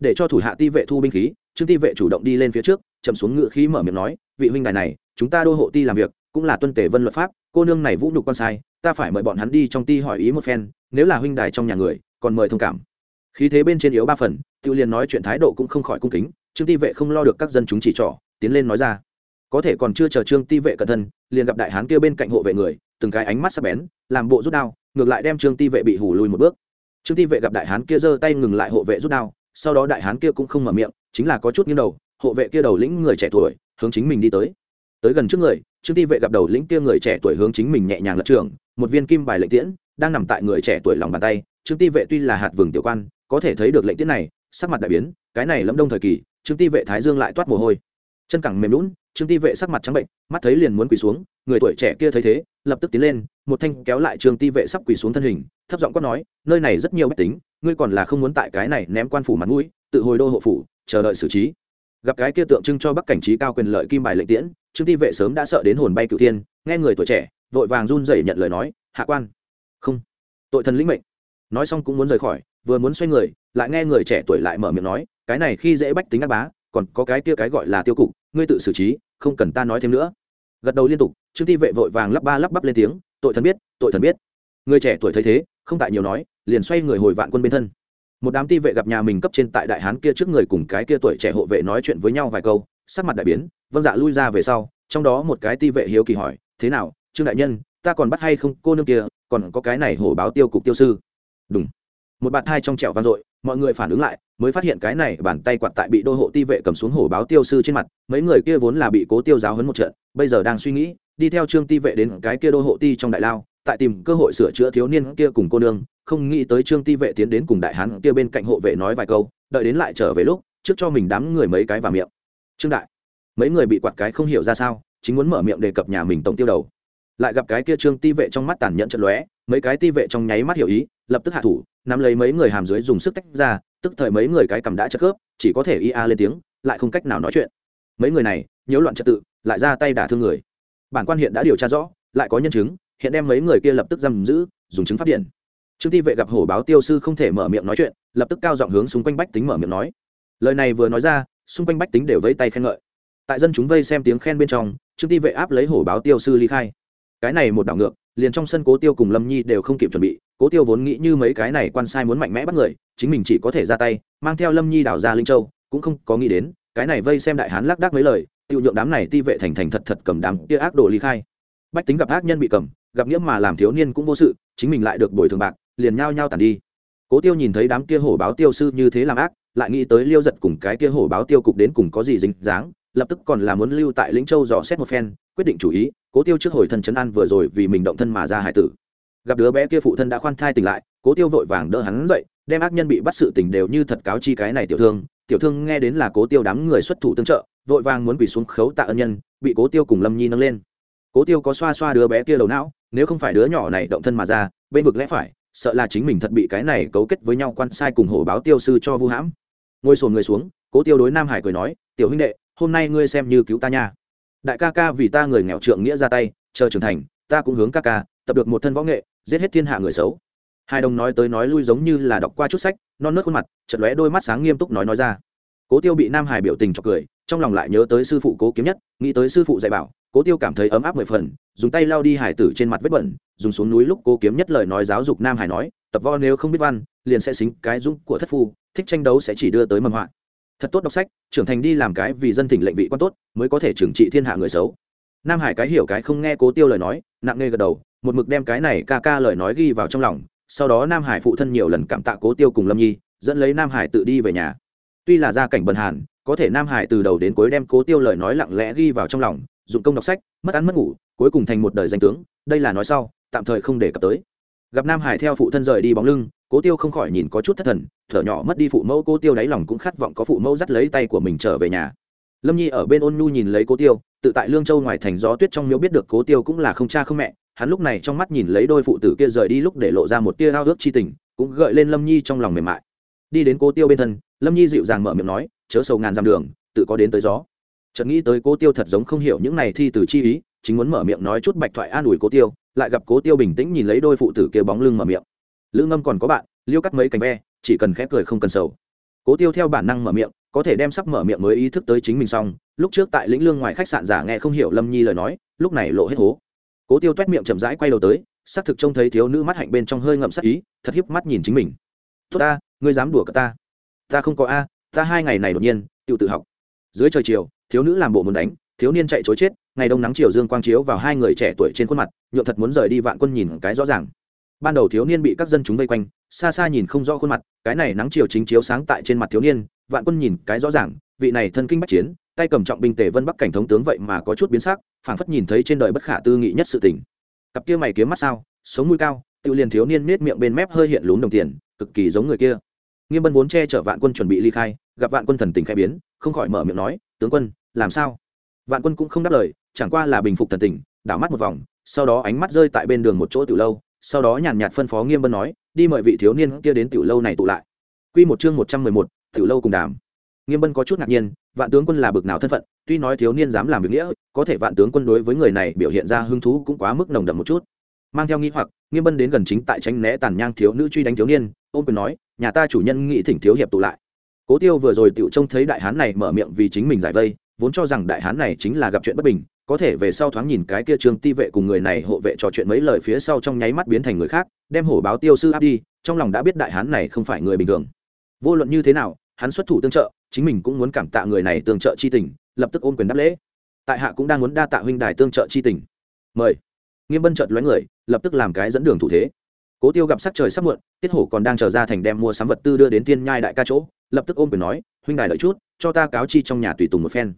để cho thủ hạ ti vệ thu binh khí, trương ti vệ chủ động đi lên phía trước, chậm xuống ngựa khí mở miệng nói, vị huynh đài này, chúng ta đô hộ ti làm việc, cũng là tuân tề vân luật pháp, cô nương này vũ nhục con sai, ta phải mời bọn hắn đi trong ti hỏi ý một phen, nếu là huynh đài trong nhà người, còn mời thông cảm khí thế bên trên yếu ba phần, tiêu liền nói chuyện thái độ cũng không khỏi cung kính, trương ti vệ không lo được các dân chúng chỉ trỏ, tiến lên nói ra. Có thể còn chưa chờ trương ti vệ cẩn thân liền gặp đại hán kia bên cạnh hộ vệ người, từng cái ánh mắt sắc bén, làm bộ rút đao, ngược lại đem trương ti vệ bị hù lùi một bước. Trương ti vệ gặp đại hán kia giơ tay ngừng lại hộ vệ rút đao, sau đó đại hán kia cũng không mở miệng, chính là có chút nghiêng đầu, hộ vệ kia đầu lĩnh người trẻ tuổi, hướng chính mình đi tới. Tới gần trước người, trương ti vệ gặp đầu lĩnh kia người trẻ tuổi hướng chính mình nhẹ nhàng lật trường một viên kim bài lệnh tiễn, đang nằm tại người trẻ tuổi lòng bàn tay, trương ti vệ tuy là hạt vừng tiểu quan có thể thấy được lệnh tiết này, sắc mặt đại biến, cái này lẫm đông thời kỳ, trương ti vệ thái dương lại toát mồ hôi. Chân cẳng mềm lún trương ti vệ sắc mặt trắng bệnh, mắt thấy liền muốn quỳ xuống, người tuổi trẻ kia thấy thế, lập tức tiến lên, một thanh kéo lại trương ti vệ sắp quỳ xuống thân hình, thấp giọng quát nói, nơi này rất nhiều bách tính, ngươi còn là không muốn tại cái này ném quan phủ mặt mũi, tự hồi đô hộ phủ, chờ đợi xử trí. Gặp cái kia tượng trưng cho bắc cảnh trí cao quyền lợi kim bài lệnh tiễn, trương ti vệ sớm đã sợ đến hồn bay cửu thiên, nghe người tuổi trẻ, vội vàng run rẩy nhận lời nói, hạ quan. Không. Tội thần lĩnh mệnh. Nói xong cũng muốn rời khỏi vừa muốn xoay người, lại nghe người trẻ tuổi lại mở miệng nói, cái này khi dễ bách tính ác bá, còn có cái kia cái gọi là tiêu cục, ngươi tự xử trí, không cần ta nói thêm nữa. Gật đầu liên tục, trương ti vệ vội vàng lắp ba lắp bắp lên tiếng, tội thần biết, tội thần biết. Người trẻ tuổi thấy thế, không tại nhiều nói, liền xoay người hồi vạn quân bên thân. Một đám ti vệ gặp nhà mình cấp trên tại đại hán kia trước người cùng cái kia tuổi trẻ hộ vệ nói chuyện với nhau vài câu, sắc mặt đại biến vâng dạ lui ra về sau, trong đó một cái ti vệ hiếu kỳ hỏi, thế nào, trương đại nhân, ta còn bắt hay không cô nương kia, còn có cái này hổ báo tiêu cục tiêu sư? Đúng một bạn hai trong trẹo vang dội, mọi người phản ứng lại, mới phát hiện cái này bàn tay quạt tại bị đô hộ ti vệ cầm xuống hổ báo tiêu sư trên mặt, mấy người kia vốn là bị cố tiêu giáo hấn một trận, bây giờ đang suy nghĩ, đi theo trương ti vệ đến cái kia đô hộ ti trong đại lao, tại tìm cơ hội sửa chữa thiếu niên kia cùng cô nương, không nghĩ tới trương ti vệ tiến đến cùng đại hán kia bên cạnh hộ vệ nói vài câu, đợi đến lại trở về lúc, trước cho mình đám người mấy cái vào miệng. Trương đại, mấy người bị quạt cái không hiểu ra sao, chính muốn mở miệng đề cập nhà mình tổng tiêu đầu. Lại gặp cái kia trương ti vệ trong mắt tàn nhẫn trận lóe mấy cái ti vệ trong nháy mắt hiểu ý, lập tức hạ thủ, nắm lấy mấy người hàm dưới dùng sức tách ra, tức thời mấy người cái cầm đã chất khớp, chỉ có thể ia lên tiếng, lại không cách nào nói chuyện. Mấy người này, nhiễu loạn trật tự, lại ra tay đả thương người. Bản quan hiện đã điều tra rõ, lại có nhân chứng, hiện đem mấy người kia lập tức giam giữ, dùng chứng phát điện. Trương ti vệ gặp hổ báo tiêu sư không thể mở miệng nói chuyện, lập tức cao giọng hướng xung quanh bách tính mở miệng nói. Lời này vừa nói ra, xung quanh bách tính đều vây tay khen ngợi. Tại dân chúng vây xem tiếng khen bên trong, trương ti vệ áp lấy hổ báo tiêu sư ly khai. Cái này một đảo ngược liền trong sân cố tiêu cùng lâm nhi đều không kịp chuẩn bị cố tiêu vốn nghĩ như mấy cái này quan sai muốn mạnh mẽ bắt người chính mình chỉ có thể ra tay mang theo lâm nhi đảo ra linh châu cũng không có nghĩ đến cái này vây xem đại hán lác đác mấy lời tiêu nhượng đám này ti vệ thành thành thật thật cầm đám kia ác đồ ly khai bách tính gặp ác nhân bị cầm gặp nghĩa mà làm thiếu niên cũng vô sự chính mình lại được bồi thường bạc liền nhao nhao tàn đi cố tiêu nhìn thấy đám kia hổ báo tiêu sư như thế làm ác lại nghĩ tới liêu giật cùng cái kia hổ báo tiêu cục đến cùng có gì dính dáng lập tức còn là muốn lưu tại lĩnh châu dò xét một phen quyết định chủ ý cố tiêu trước hồi thân trấn an vừa rồi vì mình động thân mà ra hải tử. Gặp đứa bé kia phụ thân đã khoan thai tỉnh lại, cố tiêu vội vàng đỡ hắn dậy, đem ác nhân bị bắt sự tình đều như thật cáo chi cái này tiểu thương. Tiểu thương nghe đến là cố tiêu đám người xuất thủ tương trợ, vội vàng muốn quỳ xuống khấu tạ ân nhân, bị cố tiêu cùng lâm nhi nâng lên. Cố tiêu có xoa xoa đứa bé kia đầu não, nếu không phải đứa nhỏ này động thân mà ra, bên vực lẽ phải, sợ là chính mình thật bị cái này cấu kết với nhau quan sai cùng hổ báo tiêu sư cho vu hãm. Ngồi sồn người xuống, cố tiêu đối nam hải cười nói, tiểu huynh đệ, hôm nay ngươi xem như cứu ta nha đại ca ca vì ta người nghèo trượng nghĩa ra tay, chờ trưởng thành, ta cũng hướng ca ca, tập được một thân võ nghệ, giết hết thiên hạ người xấu. Hai đồng nói tới nói lui giống như là đọc qua chút sách, non nớt khuôn mặt chật lóe đôi mắt sáng nghiêm túc nói nói ra. Cố tiêu bị nam hải biểu tình cho cười, trong lòng lại nhớ tới sư phụ cố kiếm nhất, nghĩ tới sư phụ dạy bảo, cố tiêu cảm thấy ấm áp mười phần, dùng tay lao đi hải tử trên mặt vết bẩn, dùng xuống núi lúc cố kiếm nhất lời nói giáo dục nam hải nói, tập vo nếu không biết văn, liền sẽ xính cái dũng của thất phu, thích tranh đấu sẽ chỉ đưa tới mầm họa thật tốt đọc sách, trưởng thành đi làm cái vì dân thỉnh lệnh vị quan tốt, mới có thể trừng trị thiên hạ người xấu. Nam hải cái hiểu cái không nghe cố tiêu lời nói, nặng nề gật đầu, một mực đem cái này ca ca lời nói ghi vào trong lòng. Sau đó nam hải phụ thân nhiều lần cảm tạ cố tiêu cùng lâm nhi, dẫn lấy nam hải tự đi về nhà. Tuy là gia cảnh bần hàn, có thể nam hải từ đầu đến cuối đem cố tiêu lời nói lặng lẽ ghi vào trong lòng, dụng công đọc sách, mất ăn mất ngủ, cuối cùng thành một đời danh tướng, đây là nói sau, tạm thời không để cập tới gặp nam hải theo phụ thân rời đi bóng lưng, cố tiêu không khỏi nhìn có chút thất thần, thở nhỏ mất đi phụ mẫu, cố tiêu đáy lòng cũng khát vọng có phụ mẫu dắt lấy tay của mình trở về nhà. Lâm nhi ở bên ôn nhu nhìn lấy cố tiêu, tự tại lương châu ngoài thành gió tuyết trong miếu biết được cố tiêu cũng là không cha không mẹ, hắn lúc này trong mắt nhìn lấy đôi phụ tử kia rời đi lúc để lộ ra một tia ao ước chi tình, cũng gợi lên lâm nhi trong lòng mềm mại. Đi đến cố tiêu bên thân, lâm nhi dịu dàng mở miệng nói, chớ sầu ngàn dặm đường, tự có đến tới gió. Chợt nghĩ tới cố tiêu thật giống không hiểu những này thi từ chi ý, chính muốn mở miệng nói chút bạch thoại an ủi cố tiêu lại gặp cố tiêu bình tĩnh nhìn lấy đôi phụ tử kia bóng lưng mở miệng. Lữ ngâm còn có bạn, liêu cắt mấy cành ve, chỉ cần khẽ cười không cần sầu. Cố tiêu theo bản năng mở miệng, có thể đem sắp mở miệng mới ý thức tới chính mình xong, lúc trước tại lĩnh lương ngoài khách sạn giả nghe không hiểu lâm nhi lời nói, lúc này lộ hết hố. Cố tiêu t u é t miệng chậm rãi quay đầu tới, xác thực trông thấy thiếu nữ mắt hạnh bên trong hơi ngậm sắc ý, thật hiếp mắt nhìn chính mình. Tốt ta, ngươi dám đùa cả ta. Ta không có a, ta hai ngày này đột nhiên tự tự học. Dưới trời chiều, thiếu nữ làm bộ muốn đánh thiếu niên chạy chối chết, ngày đông nắng chiều dương quang chiếu vào hai người trẻ tuổi trên khuôn mặt nhuộm thật muốn rời đi vạn quân nhìn cái rõ ràng. Ban đầu thiếu niên bị các dân chúng vây quanh, xa xa nhìn không rõ khuôn mặt, cái này nắng chiều chính chiếu sáng tại trên mặt thiếu niên, vạn quân nhìn cái rõ ràng, vị này thân kinh bách chiến, tay cầm trọng binh tề vân bắc cảnh thống tướng vậy mà có chút biến sắc, phảng phất nhìn thấy trên đời bất khả tư nghị nhất sự tình. Cặp kia mày kiếm mắt sao, sống mũi cao, tự liền thiếu niên nết miệng bên mép hơi hiện lún đồng tiền, cực kỳ giống người kia. Nghiêm bân vốn che chở vạn quân chuẩn bị ly khai, gặp vạn quân thần tình khai biến, không khỏi mở miệng nói, tướng quân, làm sao? Vạn quân cũng không đáp lời, chẳng qua là bình phục thần tình, đảo mắt một vòng, sau đó ánh mắt rơi tại bên đường một chỗ tiểu lâu, sau đó nhàn nhạt phân phó nghiêm bân nói, đi mời vị thiếu niên kia đến tiểu lâu này tụ lại. Quy một chương một trăm mười một, tiểu lâu cùng đàm. Nghiêm bân có chút ngạc nhiên, vạn tướng quân là bực nào thân phận, tuy nói thiếu niên dám làm việc nghĩa, có thể vạn tướng quân đối với người này biểu hiện ra hứng thú cũng quá mức nồng đậm một chút. Mang theo nghi hoặc, nghiêm bân đến gần chính tại tránh né tàn nhang thiếu nữ truy đánh thiếu niên, ôm quyền nói, nhà ta chủ nhân nghị thỉnh thiếu hiệp tụ lại. Cố tiêu vừa rồi tựu trông thấy đại hán này mở miệng vì chính mình giải vây vốn cho rằng đại hán này chính là gặp chuyện bất bình, có thể về sau thoáng nhìn cái kia trương ti vệ cùng người này hộ vệ trò chuyện mấy lời phía sau trong nháy mắt biến thành người khác, đem hổ báo tiêu sư áp đi, trong lòng đã biết đại hán này không phải người bình thường. Vô luận như thế nào, hắn xuất thủ tương trợ, chính mình cũng muốn cảm tạ người này tương trợ chi tình, lập tức ôm quyền đáp lễ. Tại hạ cũng đang muốn đa tạ huynh đài tương trợ chi tình. Mời. Nghiêm bân chợt lóe người, lập tức làm cái dẫn đường thủ thế. Cố tiêu gặp sắc trời sắp muộn, tiết hổ còn đang chờ ra thành đem mua sắm vật tư đưa đến tiên nhai đại ca chỗ, lập tức ôm quyền nói, huynh đài đợi chút, cho ta cáo chi trong nhà tùy tùng một phen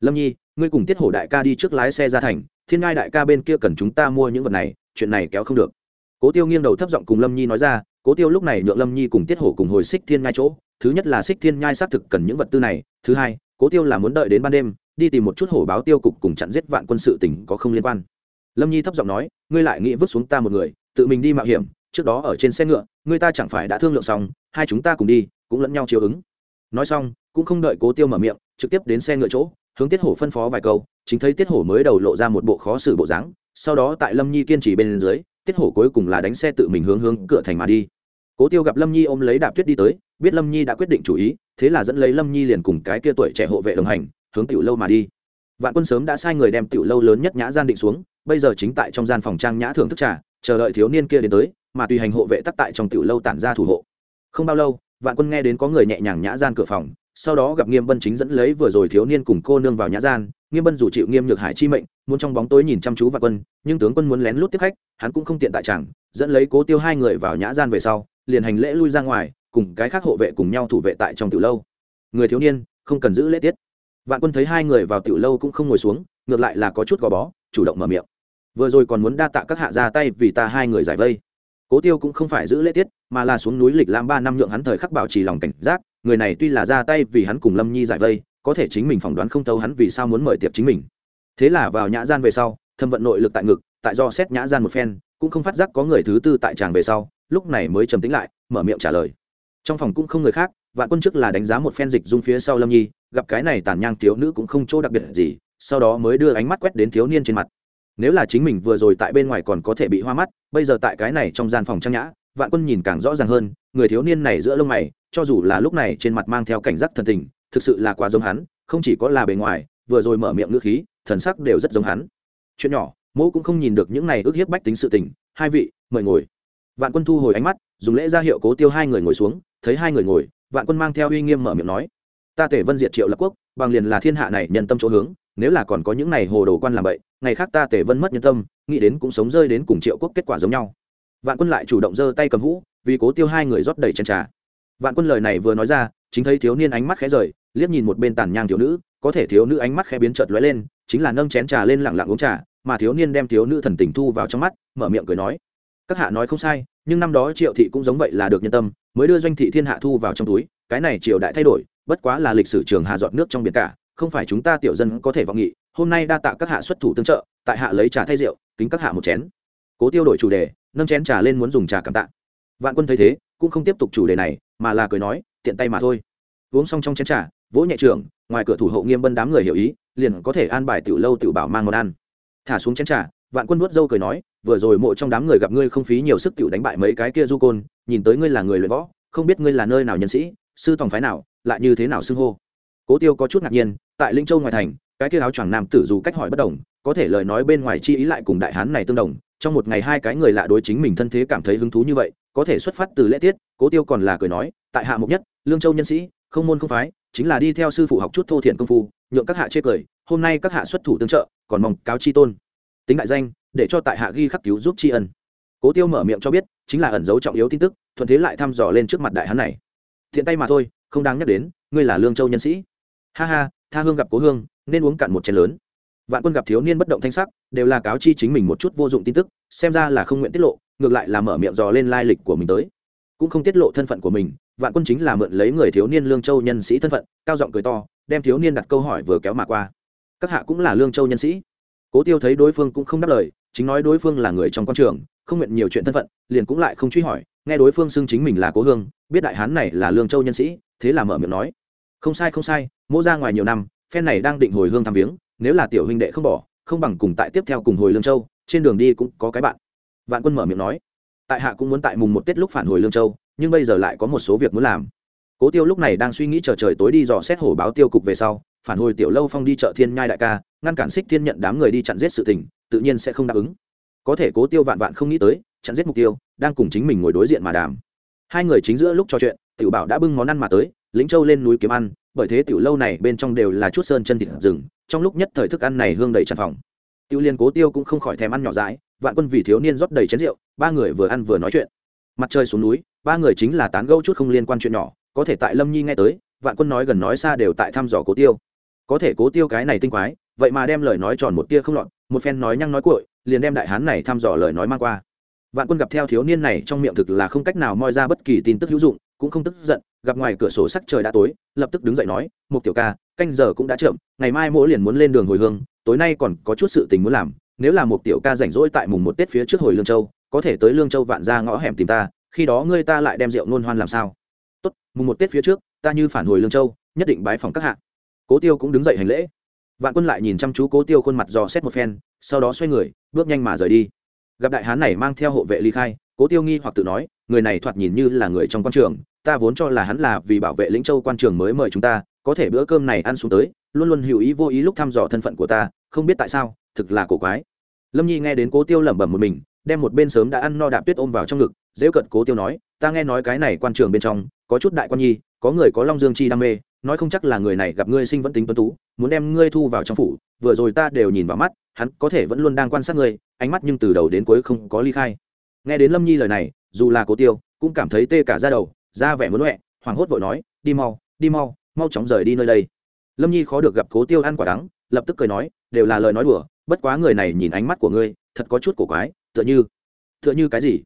lâm nhi, ngươi cùng tiết hổ đại ca đi trước lái xe ra thành, thiên ngai đại ca bên kia cần chúng ta mua những vật này, chuyện này kéo không được. Cố tiêu nghiêng đầu thấp giọng cùng lâm nhi nói ra, cố tiêu lúc này nhượng lâm nhi cùng tiết hổ cùng hồi xích thiên ngai chỗ. Thứ nhất là xích thiên nhai xác thực cần những vật tư này, thứ hai, cố tiêu là muốn đợi đến ban đêm, đi tìm một chút hổ báo tiêu cục cùng chặn giết vạn quân sự tỉnh có không liên quan. Lâm nhi thấp giọng nói, ngươi lại nghĩ vứt xuống ta một người, tự mình đi mạo hiểm, trước đó ở trên xe ngựa, ngươi ta chẳng phải đã thương lượng xong, hai chúng ta cùng đi, cũng lẫn nhau chiều ứng. Nói xong, cũng không đợi cố tiêu mở miệng, trực tiếp đến xe ngựa chỗ hướng tiết hổ phân phó vài câu, chính thấy tiết hổ mới đầu lộ ra một bộ khó xử bộ dáng, sau đó tại lâm nhi kiên trì bên dưới, tiết hổ cuối cùng là đánh xe tự mình hướng hướng cửa thành mà đi. Cố tiêu gặp lâm nhi ôm lấy đạp tuyết đi tới, biết lâm nhi đã quyết định chủ ý, thế là dẫn lấy lâm nhi liền cùng cái kia tuổi trẻ hộ vệ đồng hành, hướng tiểu lâu mà đi. Vạn quân sớm đã sai người đem tiểu lâu lớn nhất nhã gian định xuống, bây giờ chính tại trong gian phòng trang nhã thưởng thức trà, chờ đợi thiếu niên kia đến tới, mà tùy hành hộ vệ tắc tại trong tiểu lâu tản ra thủ hộ. Không bao lâu, vạn quân nghe đến có người nhẹ nhàng nhã gian cửa phòng sau đó gặp nghiêm bân chính dẫn lấy vừa rồi thiếu niên cùng cô nương vào nhã gian. Nghiêm bân dù chịu nghiêm nhược hải chi mệnh, muốn trong bóng tối nhìn chăm chú vạn quân, nhưng tướng quân muốn lén lút tiếp khách, hắn cũng không tiện tại chẳng, dẫn lấy cố tiêu hai người vào nhã gian về sau, liền hành lễ lui ra ngoài, cùng cái khác hộ vệ cùng nhau thủ vệ tại trong tiểu lâu. Người thiếu niên, không cần giữ lễ tiết. Vạn quân thấy hai người vào tiểu lâu cũng không ngồi xuống, ngược lại là có chút gò bó, chủ động mở miệng. Vừa rồi còn muốn đa tạ các hạ ra tay vì ta hai người giải vây cố tiêu cũng không phải giữ lễ tiết, mà là xuống núi lịch lãm ba năm nhượng hắn thời khắc bảo trì lòng cảnh giác, người này tuy là ra tay vì hắn cùng lâm nhi giải vây, có thể chính mình phỏng đoán không tâu hắn vì sao muốn mời tiệp chính mình. Thế là vào nhã gian về sau, thâm vận nội lực tại ngực, tại do xét nhã gian một phen, cũng không phát giác có người thứ tư tại tràng về sau, lúc này mới trầm tính lại, mở miệng trả lời. Trong phòng cũng không người khác, vạn quân trước là đánh giá một phen dịch dung phía sau lâm nhi, gặp cái này tàn nhang thiếu nữ cũng không chỗ đặc biệt gì, sau đó mới đưa ánh mắt quét đến thiếu niên trên mặt nếu là chính mình vừa rồi tại bên ngoài còn có thể bị hoa mắt, bây giờ tại cái này trong gian phòng trang nhã, vạn quân nhìn càng rõ ràng hơn, người thiếu niên này giữa lông mày, cho dù là lúc này trên mặt mang theo cảnh giác thần tình, thực sự là quá giống hắn, không chỉ có là bề ngoài, vừa rồi mở miệng ngữ khí, thần sắc đều rất giống hắn. Chuyện nhỏ mẫu cũng không nhìn được những này ước hiếp bách tính sự tình, hai vị, mời ngồi. Vạn quân thu hồi ánh mắt, dùng lễ ra hiệu cố tiêu hai người ngồi xuống, thấy hai người ngồi, vạn quân mang theo uy nghiêm mở miệng nói, ta tể vân diệt triệu lập quốc, bằng liền là thiên hạ này nhân tâm chỗ hướng nếu là còn có những này hồ đồ quan làm vậy ngày khác ta tề vân mất nhân tâm, nghĩ đến cũng sống rơi đến cùng triệu quốc kết quả giống nhau. Vạn quân lại chủ động giơ tay cầm hũ vì cố tiêu hai người rót đầy chân trà. Vạn quân lời này vừa nói ra, chính thấy thiếu niên ánh mắt khẽ rời, liếc nhìn một bên tàn nhang thiếu nữ, có thể thiếu nữ ánh mắt khẽ biến chợt lóe lên, chính là nâng chén trà lên lặng lặng uống trà, mà thiếu niên đem thiếu nữ thần tình thu vào trong mắt, mở miệng cười nói, các hạ nói không sai, nhưng năm đó triệu thị cũng giống vậy là được nhân tâm, mới đưa doanh thị thiên hạ thu vào trong túi, cái này triều đại thay đổi, bất quá là lịch sử trường hà giọt nước trong biển cả không phải chúng ta tiểu dân có thể vọng nghị, hôm nay đa tạ các hạ xuất thủ tương trợ, tại hạ lấy trà thay rượu, kính các hạ một chén. Cố tiêu đổi chủ đề, nâng chén trà lên muốn dùng trà cảm tạ. Vạn quân thấy thế, cũng không tiếp tục chủ đề này, mà là cười nói, tiện tay mà thôi. Uống xong trong chén trà, vỗ nhẹ trường, ngoài cửa thủ hộ nghiêm bân đám người hiểu ý, liền có thể an bài tiểu lâu tiểu bảo mang món ăn. Thả xuống chén trà, vạn quân nuốt dâu cười nói, vừa rồi mộ trong đám người gặp ngươi không phí nhiều sức tiểu đánh bại mấy cái kia du côn, nhìn tới ngươi là người luyện võ, không biết ngươi là nơi nào nhân sĩ, sư tòng phái nào, lại như thế nào xưng hô. Cố tiêu có chút ngạc nhiên tại linh châu ngoài thành, cái kia áo choàng nam tử dù cách hỏi bất đồng, có thể lời nói bên ngoài chi ý lại cùng đại hán này tương đồng. Trong một ngày hai cái người lạ đối chính mình thân thế cảm thấy hứng thú như vậy, có thể xuất phát từ lễ tiết, cố tiêu còn là cười nói, tại hạ mục nhất, lương châu nhân sĩ, không môn không phái, chính là đi theo sư phụ học chút thô thiện công phu, nhượng các hạ chê cười, hôm nay các hạ xuất thủ tương trợ, còn mong cáo chi tôn. Tính đại danh, để cho tại hạ ghi khắc cứu giúp tri ân. Cố tiêu mở miệng cho biết, chính là ẩn dấu trọng yếu tin tức, thuận thế lại thăm dò lên trước mặt đại hán này. Thiện tay mà thôi, không đáng nhắc đến, ngươi là lương châu nhân sĩ. Ha ha tha hương gặp cố hương, nên uống cạn một chén lớn. Vạn quân gặp thiếu niên bất động thanh sắc, đều là cáo chi chính mình một chút vô dụng tin tức, xem ra là không nguyện tiết lộ, ngược lại là mở miệng dò lên lai lịch của mình tới. Cũng không tiết lộ thân phận của mình, vạn quân chính là mượn lấy người thiếu niên lương châu nhân sĩ thân phận, cao giọng cười to, đem thiếu niên đặt câu hỏi vừa kéo mà qua. Các hạ cũng là lương châu nhân sĩ. Cố tiêu thấy đối phương cũng không đáp lời, chính nói đối phương là người trong quan trường, không nguyện nhiều chuyện thân phận, liền cũng lại không truy hỏi, nghe đối phương xưng chính mình là cố hương, biết đại hán này là lương châu nhân sĩ, thế là mở miệng nói không sai không sai, mỗ ra ngoài nhiều năm, phen này đang định hồi hương thăm viếng, nếu là tiểu huynh đệ không bỏ, không bằng cùng tại tiếp theo cùng hồi lương châu, trên đường đi cũng có cái bạn. Vạn quân mở miệng nói, tại hạ cũng muốn tại mùng một tết lúc phản hồi lương châu, nhưng bây giờ lại có một số việc muốn làm. Cố tiêu lúc này đang suy nghĩ chờ trời tối đi dò xét hổ báo tiêu cục về sau, phản hồi tiểu lâu phong đi chợ thiên nhai đại ca, ngăn cản xích thiên nhận đám người đi chặn giết sự tình, tự nhiên sẽ không đáp ứng. Có thể cố tiêu vạn vạn không nghĩ tới, chặn giết mục tiêu, đang cùng chính mình ngồi đối diện mà đàm. Hai người chính giữa lúc trò chuyện, tiểu bảo đã bưng món ăn mà tới lĩnh châu lên núi kiếm ăn, bởi thế tiểu lâu này bên trong đều là chút sơn chân thịt rừng, trong lúc nhất thời thức ăn này hương đầy tràn phòng. Tiêu liên cố tiêu cũng không khỏi thèm ăn nhỏ dãi, vạn quân vì thiếu niên rót đầy chén rượu, ba người vừa ăn vừa nói chuyện. Mặt trời xuống núi, ba người chính là tán gẫu chút không liên quan chuyện nhỏ, có thể tại lâm nhi nghe tới, vạn quân nói gần nói xa đều tại thăm dò cố tiêu. Có thể cố tiêu cái này tinh quái, vậy mà đem lời nói tròn một tia không lọt, một phen nói nhăng nói cuội, liền đem đại hán này thăm dò lời nói mang qua. Vạn quân gặp theo thiếu niên này trong miệng thực là không cách nào moi ra bất kỳ tin tức hữu dụng cũng không tức giận, gặp ngoài cửa sổ sắc trời đã tối, lập tức đứng dậy nói một tiểu ca, canh giờ cũng đã chậm, ngày mai mỗi liền muốn lên đường hồi hương, tối nay còn có chút sự tình muốn làm, nếu là một tiểu ca rảnh rỗi tại mùng một tết phía trước hồi lương châu, có thể tới lương châu vạn ra ngõ hẻm tìm ta, khi đó ngươi ta lại đem rượu nôn hoan làm sao? Tốt, mùng một tết phía trước, ta như phản hồi lương châu, nhất định bái phòng các hạ. Cố tiêu cũng đứng dậy hành lễ. Vạn quân lại nhìn chăm chú cố tiêu khuôn mặt dò xét một phen, sau đó xoay người, bước nhanh mà rời đi. Gặp đại hán này mang theo hộ vệ ly khai, cố tiêu nghi hoặc tự nói, người này thoạt nhìn như là người trong quan trường ta vốn cho là hắn là vì bảo vệ lĩnh châu quan trường mới mời chúng ta, có thể bữa cơm này ăn xuống tới, luôn luôn hữu ý vô ý lúc thăm dò thân phận của ta, không biết tại sao, thực là cổ quái. Lâm nhi nghe đến cố tiêu lẩm bẩm một mình, đem một bên sớm đã ăn no đạp tuyết ôm vào trong ngực dễ cận cố tiêu nói, ta nghe nói cái này quan trường bên trong, có chút đại quan nhi, có người có long dương chi đam mê, nói không chắc là người này gặp ngươi sinh vẫn tính tuấn tú, muốn đem ngươi thu vào trong phủ, vừa rồi ta đều nhìn vào mắt, hắn có thể vẫn luôn đang quan sát ngươi, ánh mắt nhưng từ đầu đến cuối không có ly khai. Nghe đến lâm nhi lời này, dù là cố tiêu cũng cảm thấy tê cả ra đầu ra vẻ muốn loẹ hoảng hốt vội nói, đi mau đi mau mau chóng rời đi nơi đây. Lâm nhi khó được gặp cố tiêu ăn quả đắng, lập tức cười nói, đều là lời nói đùa, bất quá người này nhìn ánh mắt của ngươi, thật có chút cổ quái, tựa như tựa như cái gì?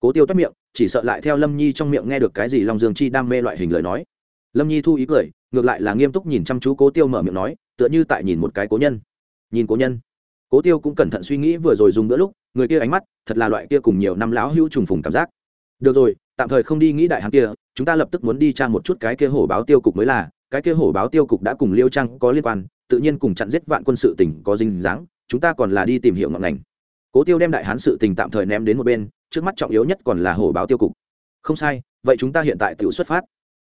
Cố tiêu toát miệng, chỉ sợ lại theo lâm nhi trong miệng nghe được cái gì long dương chi đam mê loại hình lời nói. Lâm nhi thu ý cười, ngược lại là nghiêm túc nhìn chăm chú cố tiêu mở miệng nói, tựa như tại nhìn một cái cố nhân. Nhìn cố nhân. Cố tiêu cũng cẩn thận suy nghĩ vừa rồi dùng bữa lúc, người kia ánh mắt, thật là loại kia cùng nhiều năm lão hữu trùng phùng cảm giác. Được rồi tạm thời không đi nghĩ đại hán kia, chúng ta lập tức muốn đi tra một chút cái kia hổ báo tiêu cục mới là, cái kia hổ báo tiêu cục đã cùng liêu trang có liên quan, tự nhiên cùng chặn giết vạn quân sự tỉnh có dinh dáng, chúng ta còn là đi tìm hiểu ngọn ngành. Cố tiêu đem đại hán sự tình tạm thời ném đến một bên, trước mắt trọng yếu nhất còn là hổ báo tiêu cục. Không sai, vậy chúng ta hiện tại tự xuất phát.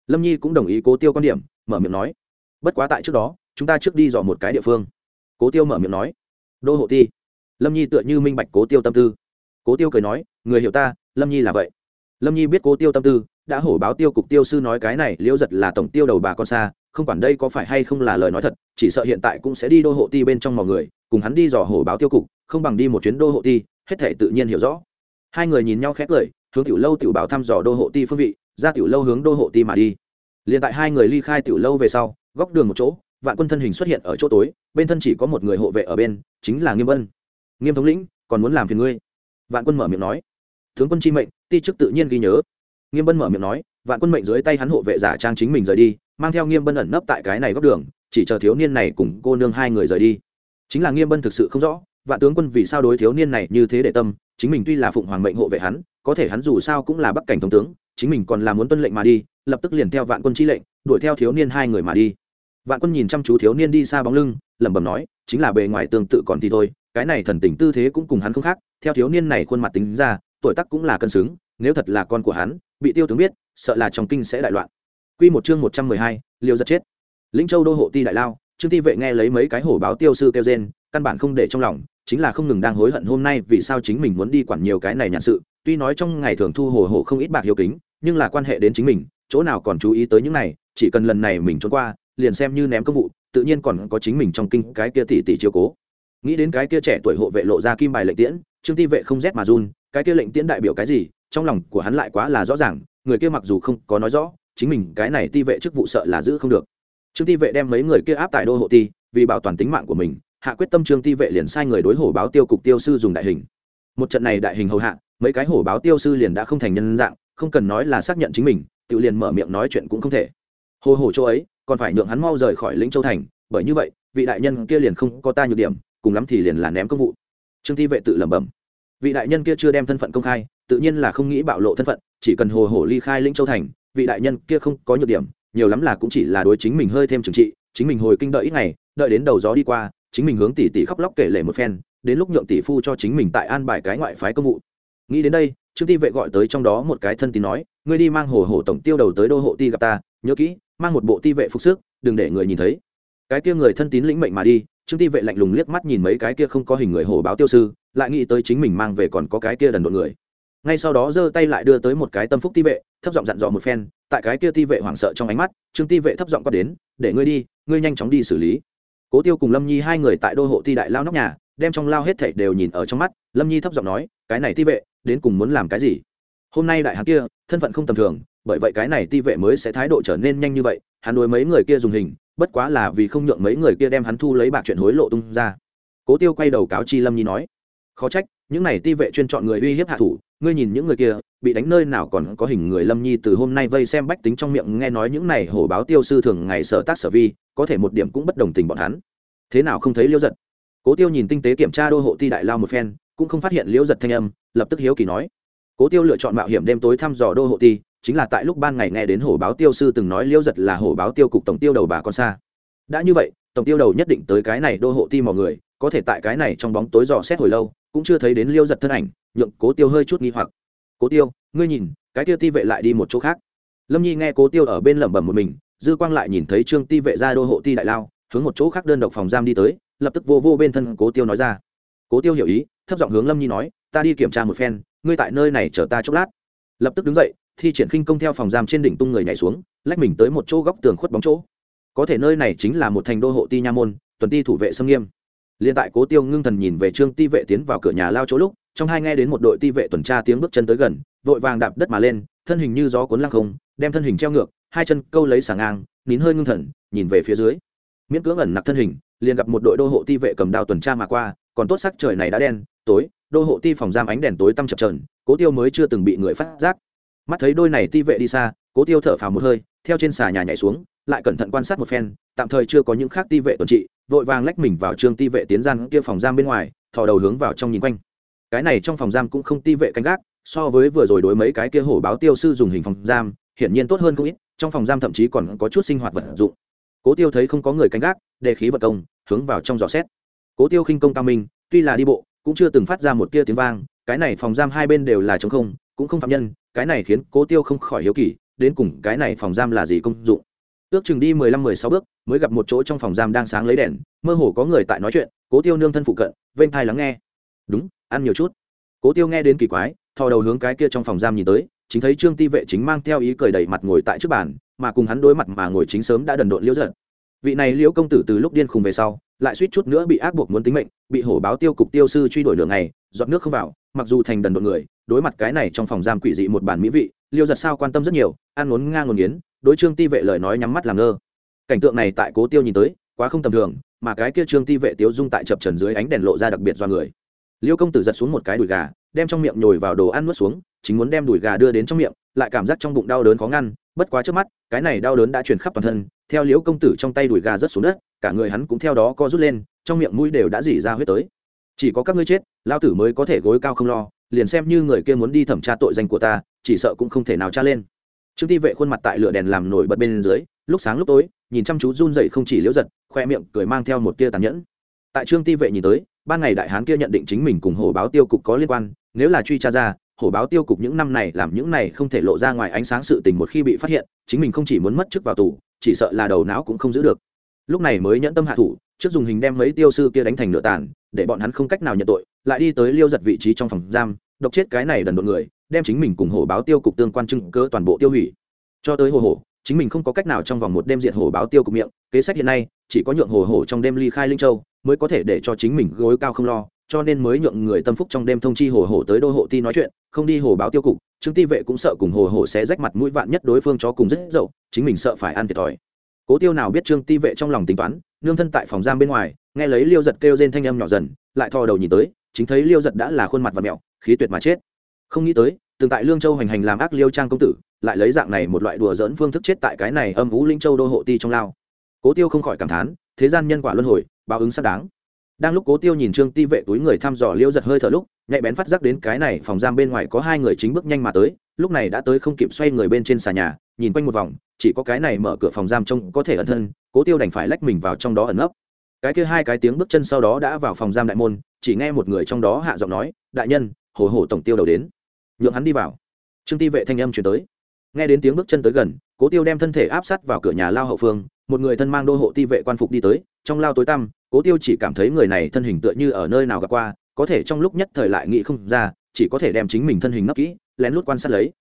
Lâm nhi cũng đồng ý cố tiêu quan điểm, mở miệng nói. Bất quá tại trước đó, chúng ta trước đi dò một cái địa phương. Cố tiêu mở miệng nói. Đô hộ ti. Lâm nhi tựa như minh bạch cố tiêu tâm tư. Cố tiêu cười nói, người hiểu ta, lâm nhi là vậy lâm nhi biết cố tiêu tâm tư, đã hổ báo tiêu cục tiêu sư nói cái này, liễu giật là tổng tiêu đầu bà con xa, không quản đây có phải hay không là lời nói thật, chỉ sợ hiện tại cũng sẽ đi đô hộ ti bên trong mọi người, cùng hắn đi dò hổ báo tiêu cục, không bằng đi một chuyến đô hộ ti, hết thể tự nhiên hiểu rõ. Hai người nhìn nhau khét lời hướng tiểu lâu tiểu bảo thăm dò đô hộ ti phương vị, ra tiểu lâu hướng đô hộ ti mà đi. Liền tại hai người ly khai tiểu lâu về sau, góc đường một chỗ, vạn quân thân hình xuất hiện ở chỗ tối, bên thân chỉ có một người hộ vệ ở bên, chính là nghiêm vân. Nghiêm thống lĩnh, còn muốn làm phiền ngươi? Vạn quân mở miệng nói tướng quân chi mệnh, ti chức tự nhiên ghi nhớ. Nghiêm bân mở miệng nói, vạn quân mệnh dưới tay hắn hộ vệ giả trang chính mình rời đi, mang theo nghiêm bân ẩn nấp tại cái này góc đường, chỉ chờ thiếu niên này cùng cô nương hai người rời đi. Chính là nghiêm bân thực sự không rõ, vạn tướng quân vì sao đối thiếu niên này như thế để tâm, chính mình tuy là phụng hoàng mệnh hộ vệ hắn, có thể hắn dù sao cũng là bắc cảnh thống tướng, chính mình còn là muốn tuân lệnh mà đi, lập tức liền theo vạn quân chi lệnh, đuổi theo thiếu niên hai người mà đi. Vạn quân nhìn chăm chú thiếu niên đi xa bóng lưng, lẩm bẩm nói, chính là bề ngoài tương tự còn thì thôi, cái này thần tình tư thế cũng cùng hắn không khác, theo thiếu niên này khuôn mặt tính ra tuổi tác cũng là cân xứng nếu thật là con của hắn bị tiêu tướng biết sợ là trong kinh sẽ đại loạn Quy một chương một trăm mười hai, liều giật chết. Lĩnh Châu đô hộ ti đại lao, Trương Ti vệ nghe lấy mấy cái hổ báo tiêu sư kêu rên, căn bản không để trong lòng, chính là không ngừng đang hối hận hôm nay vì sao chính mình muốn đi quản nhiều cái này nhàn sự, tuy nói trong ngày thường thu hồ hộ không ít bạc hiếu kính, nhưng là quan hệ đến chính mình, chỗ nào còn chú ý tới những này, chỉ cần lần này mình trốn qua, liền xem như ném công vụ, tự nhiên còn có chính mình trong kinh cái kia tỷ tỷ chiếu cố. Nghĩ đến cái kia trẻ tuổi hộ vệ lộ ra kim bài lệnh tiễn, Trương Ti vệ không rét mà run, cái kia lệnh tiễn đại biểu cái gì, trong lòng của hắn lại quá là rõ ràng, người kia mặc dù không có nói rõ, chính mình cái này ti vệ chức vụ sợ là giữ không được. Trương Ti vệ đem mấy người kia áp tại đô hộ ti, vì bảo toàn tính mạng của mình, hạ quyết tâm Trương Ti vệ liền sai người đối hổ báo tiêu cục tiêu sư dùng đại hình. Một trận này đại hình hầu hạ, mấy cái hổ báo tiêu sư liền đã không thành nhân dạng, không cần nói là xác nhận chính mình, tự liền mở miệng nói chuyện cũng không thể. Hồ hổ chỗ ấy, còn phải nhượng hắn mau rời khỏi lĩnh châu thành, bởi như vậy, vị đại nhân kia liền không có ta nhược điểm, cùng lắm thì liền là ném công vụ. Trương Ti vệ tự lẩm bẩm. Vị đại nhân kia chưa đem thân phận công khai, tự nhiên là không nghĩ bạo lộ thân phận chỉ cần hồ hổ ly khai lĩnh châu thành vị đại nhân kia không có nhược điểm nhiều lắm là cũng chỉ là đối chính mình hơi thêm trừng trị chính mình hồi kinh đợi ít ngày đợi đến đầu gió đi qua chính mình hướng tỷ tỷ khóc lóc kể lể một phen đến lúc nhượng tỷ phu cho chính mình tại an bài cái ngoại phái công vụ. Nghĩ đến đây trương ti vệ gọi tới trong đó một cái thân tín nói ngươi đi mang hồ hồ tổng tiêu đầu tới đô hộ ti gặp ta nhớ kỹ mang một bộ ti vệ phục sức đừng để người nhìn thấy. Cái kia người thân tín lĩnh mệnh mà đi trương ti vệ lạnh lùng liếc mắt nhìn mấy cái kia không có hình người hồ báo tiêu sư lại nghĩ tới chính mình mang về còn có cái kia đần độn người. Ngay sau đó giơ tay lại đưa tới một cái tâm phúc ti vệ, thấp giọng dặn dò một phen, tại cái kia ti vệ hoảng sợ trong ánh mắt, trương ti vệ thấp giọng quát đến, để ngươi đi, ngươi nhanh chóng đi xử lý. Cố tiêu cùng lâm nhi hai người tại đô hộ ti đại lao nóc nhà, đem trong lao hết thảy đều nhìn ở trong mắt, lâm nhi thấp giọng nói, cái này ti vệ, đến cùng muốn làm cái gì? Hôm nay đại hán kia, thân phận không tầm thường, bởi vậy cái này ti vệ mới sẽ thái độ trở nên nhanh như vậy, hắn đối mấy người kia dùng hình, bất quá là vì không nhượng mấy người kia đem hắn thu lấy bạc chuyện hối lộ tung ra. Cố tiêu quay đầu cáo chi lâm nhi nói khó trách, những này ti vệ chuyên chọn người uy hiếp hạ thủ, ngươi nhìn những người kia, bị đánh nơi nào còn có hình người lâm nhi từ hôm nay vây xem bách tính trong miệng nghe nói những này hổ báo tiêu sư thường ngày sở tác sở vi, có thể một điểm cũng bất đồng tình bọn hắn. Thế nào không thấy liễu giật? Cố tiêu nhìn tinh tế kiểm tra đô hộ ti đại lao một phen, cũng không phát hiện liễu giật thanh âm, lập tức hiếu kỳ nói. Cố tiêu lựa chọn mạo hiểm đêm tối thăm dò đô hộ ti, chính là tại lúc ban ngày nghe đến hổ báo tiêu sư từng nói liễu giật là hổ báo tiêu cục tổng tiêu đầu bà con xa. Đã như vậy, tổng tiêu đầu nhất định tới cái này đô hộ ti mọi người có thể tại cái này trong bóng tối dò xét hồi lâu, cũng chưa thấy đến liêu giật thân ảnh, nhượng cố tiêu hơi chút nghi hoặc. Cố tiêu, ngươi nhìn, cái tiêu ti vệ lại đi một chỗ khác. Lâm nhi nghe cố tiêu ở bên lẩm bẩm một mình, dư quang lại nhìn thấy trương ti vệ ra đô hộ ti đại lao, hướng một chỗ khác đơn độc phòng giam đi tới, lập tức vô vô bên thân cố tiêu nói ra. Cố tiêu hiểu ý, thấp giọng hướng lâm nhi nói, ta đi kiểm tra một phen, ngươi tại nơi này chờ ta chốc lát. Lập tức đứng dậy, thi triển khinh công theo phòng giam trên đỉnh tung người nhảy xuống, lách mình tới một chỗ góc tường khuất bóng chỗ. Có thể nơi này chính là một thành đô hộ ti nha môn, tuần ti thủ vệ xâm nghiêm liền tại cố tiêu ngưng thần nhìn về trương ti vệ tiến vào cửa nhà lao chỗ lúc, trong hai nghe đến một đội ti vệ tuần tra tiếng bước chân tới gần, vội vàng đạp đất mà lên, thân hình như gió cuốn lăng không, đem thân hình treo ngược, hai chân câu lấy sàng ngang, nín hơi ngưng thần, nhìn về phía dưới. Miễn cưỡng ẩn nặc thân hình, liền gặp một đội đô hộ ti vệ cầm đao tuần tra mà qua, còn tốt sắc trời này đã đen, tối, đô hộ ti phòng giam ánh đèn tối tăm chập trờn cố tiêu mới chưa từng bị người phát giác. Mắt thấy đôi này ti vệ đi xa, cố tiêu thở phào một hơi, theo trên xà nhà nhảy xuống, lại cẩn thận quan sát một phen, tạm thời chưa có những khác ti vệ tuần trị vội vàng lách mình vào trương ti vệ tiến gian kia phòng giam bên ngoài, thò đầu hướng vào trong nhìn quanh. Cái này trong phòng giam cũng không ti vệ canh gác, so với vừa rồi đối mấy cái kia hổ báo tiêu sư dùng hình phòng giam, hiển nhiên tốt hơn không ít, trong phòng giam thậm chí còn có chút sinh hoạt vật dụng. Cố tiêu thấy không có người canh gác đề khí vật công, hướng vào trong giỏ xét. Cố tiêu khinh công cao minh, tuy là đi bộ, cũng chưa từng phát ra một tia tiếng vang, cái này phòng giam hai bên đều là trống không, cũng không phạm nhân, cái này khiến cố tiêu không khỏi hiếu kỳ, đến cùng cái này phòng giam là gì công dụng? Ước chừng đi mười lăm, mười sáu bước, mới gặp một chỗ trong phòng giam đang sáng lấy đèn, mơ hồ có người tại nói chuyện, cố tiêu nương thân phụ cận, vênh thai lắng nghe. Đúng, ăn nhiều chút. Cố tiêu nghe đến kỳ quái, thò đầu hướng cái kia trong phòng giam nhìn tới, chính thấy trương ti vệ chính mang theo ý cười đầy mặt ngồi tại trước bàn, mà cùng hắn đối mặt mà ngồi chính sớm đã đần độn liễu giận. Vị này liễu công tử từ lúc điên khùng về sau, lại suýt chút nữa bị ác buộc muốn tính mệnh, bị hổ báo tiêu cục tiêu sư truy đuổi đường này dọn nước không vào, mặc dù thành đần độn người, đối mặt cái này trong phòng giam quỷ dị một bản mỹ vị liêu giật sao quan tâm rất nhiều, ăn ngốn ngang ngồn nghiến đối trương ti vệ lời nói nhắm mắt làm ngơ. Cảnh tượng này tại cố tiêu nhìn tới, quá không tầm thường, mà cái kia trương ti vệ tiếu dung tại chập trần dưới ánh đèn lộ ra đặc biệt do người. Liêu công tử giật xuống một cái đùi gà, đem trong miệng nhồi vào đồ ăn nuốt xuống, chính muốn đem đùi gà đưa đến trong miệng, lại cảm giác trong bụng đau đớn khó ngăn, bất quá trước mắt, cái này đau đớn đã truyền khắp toàn thân, theo liễu công tử trong tay đùi gà rớt xuống đất, cả người hắn cũng theo đó co rút lên, trong miệng mũi đều đã dỉ ra huyết tới. Chỉ có các ngươi chết, lao tử mới có thể gối cao không lo, liền xem như người kia muốn đi thẩm tra tội danh của ta, chỉ sợ cũng không thể nào tra lên trương ti vệ khuôn mặt tại lửa đèn làm nổi bật bên dưới, lúc sáng lúc tối, nhìn chăm chú run dậy không chỉ liễu giật, khoe miệng cười mang theo một tia tàn nhẫn. Tại trương ti vệ nhìn tới, ban ngày đại hán kia nhận định chính mình cùng hổ báo tiêu cục có liên quan, nếu là truy tra ra, hổ báo tiêu cục những năm này làm những này không thể lộ ra ngoài ánh sáng sự tình một khi bị phát hiện, chính mình không chỉ muốn mất chức vào tù, chỉ sợ là đầu não cũng không giữ được. Lúc này mới nhẫn tâm hạ thủ, trước dùng hình đem mấy tiêu sư kia đánh thành nửa tàn, để bọn hắn không cách nào nhận tội, lại đi tới liêu giật vị trí trong phòng giam, độc chết cái này đần độn người đem chính mình cùng hổ báo tiêu cục tương quan chứng cơ toàn bộ tiêu hủy. Cho tới hồ hổ, chính mình không có cách nào trong vòng một đêm diện hồ báo tiêu cục miệng, kế sách hiện nay, chỉ có nhượng hồ hổ trong đêm ly khai linh châu, mới có thể để cho chính mình gối cao không lo, cho nên mới nhượng người tâm phúc trong đêm thông chi hồ hổ tới đô hộ ti nói chuyện, không đi hồ báo tiêu cục, trương ti vệ cũng sợ cùng hồ hổ sẽ rách mặt mũi vạn nhất đối phương cho cùng rất dậu, chính mình sợ phải ăn thiệt thòi. Cố tiêu nào biết trương ti vệ trong lòng tính toán, nương thân tại phòng giam bên ngoài, nghe lấy liêu giật kêu trên thanh âm nhỏ dần, lại thò đầu nhìn tới, chính thấy liêu giật đã là khuôn mặt và mẹo, khí tuyệt mà chết không nghĩ tới, từng tại lương châu hành hành làm ác liêu trang công tử, lại lấy dạng này một loại đùa dỡn phương thức chết tại cái này âm vũ linh châu đô hộ ti trong lao. Cố tiêu không khỏi cảm thán, thế gian nhân quả luân hồi, báo ứng xác đáng. Đang lúc cố tiêu nhìn trương ti vệ túi người thăm dò liêu giật hơi thở lúc, nhạy bén phát giác đến cái này phòng giam bên ngoài có hai người chính bước nhanh mà tới, lúc này đã tới không kịp xoay người bên trên xà nhà, nhìn quanh một vòng, chỉ có cái này mở cửa phòng giam trông có thể ẩn thân, cố tiêu đành phải lách mình vào trong đó ẩn nấp. Cái kia hai cái tiếng bước chân sau đó đã vào phòng giam đại môn, chỉ nghe một người trong đó hạ giọng nói, đại nhân hồ hồ tổng tiêu đầu đến nhượng hắn đi vào. Trương ti vệ thanh âm chuyển tới. Nghe đến tiếng bước chân tới gần, cố tiêu đem thân thể áp sát vào cửa nhà lao hậu phương, một người thân mang đô hộ ti vệ quan phục đi tới, trong lao tối tăm, cố tiêu chỉ cảm thấy người này thân hình tựa như ở nơi nào gặp qua, có thể trong lúc nhất thời lại nghĩ không ra, chỉ có thể đem chính mình thân hình nấp kỹ, lén lút quan sát lấy.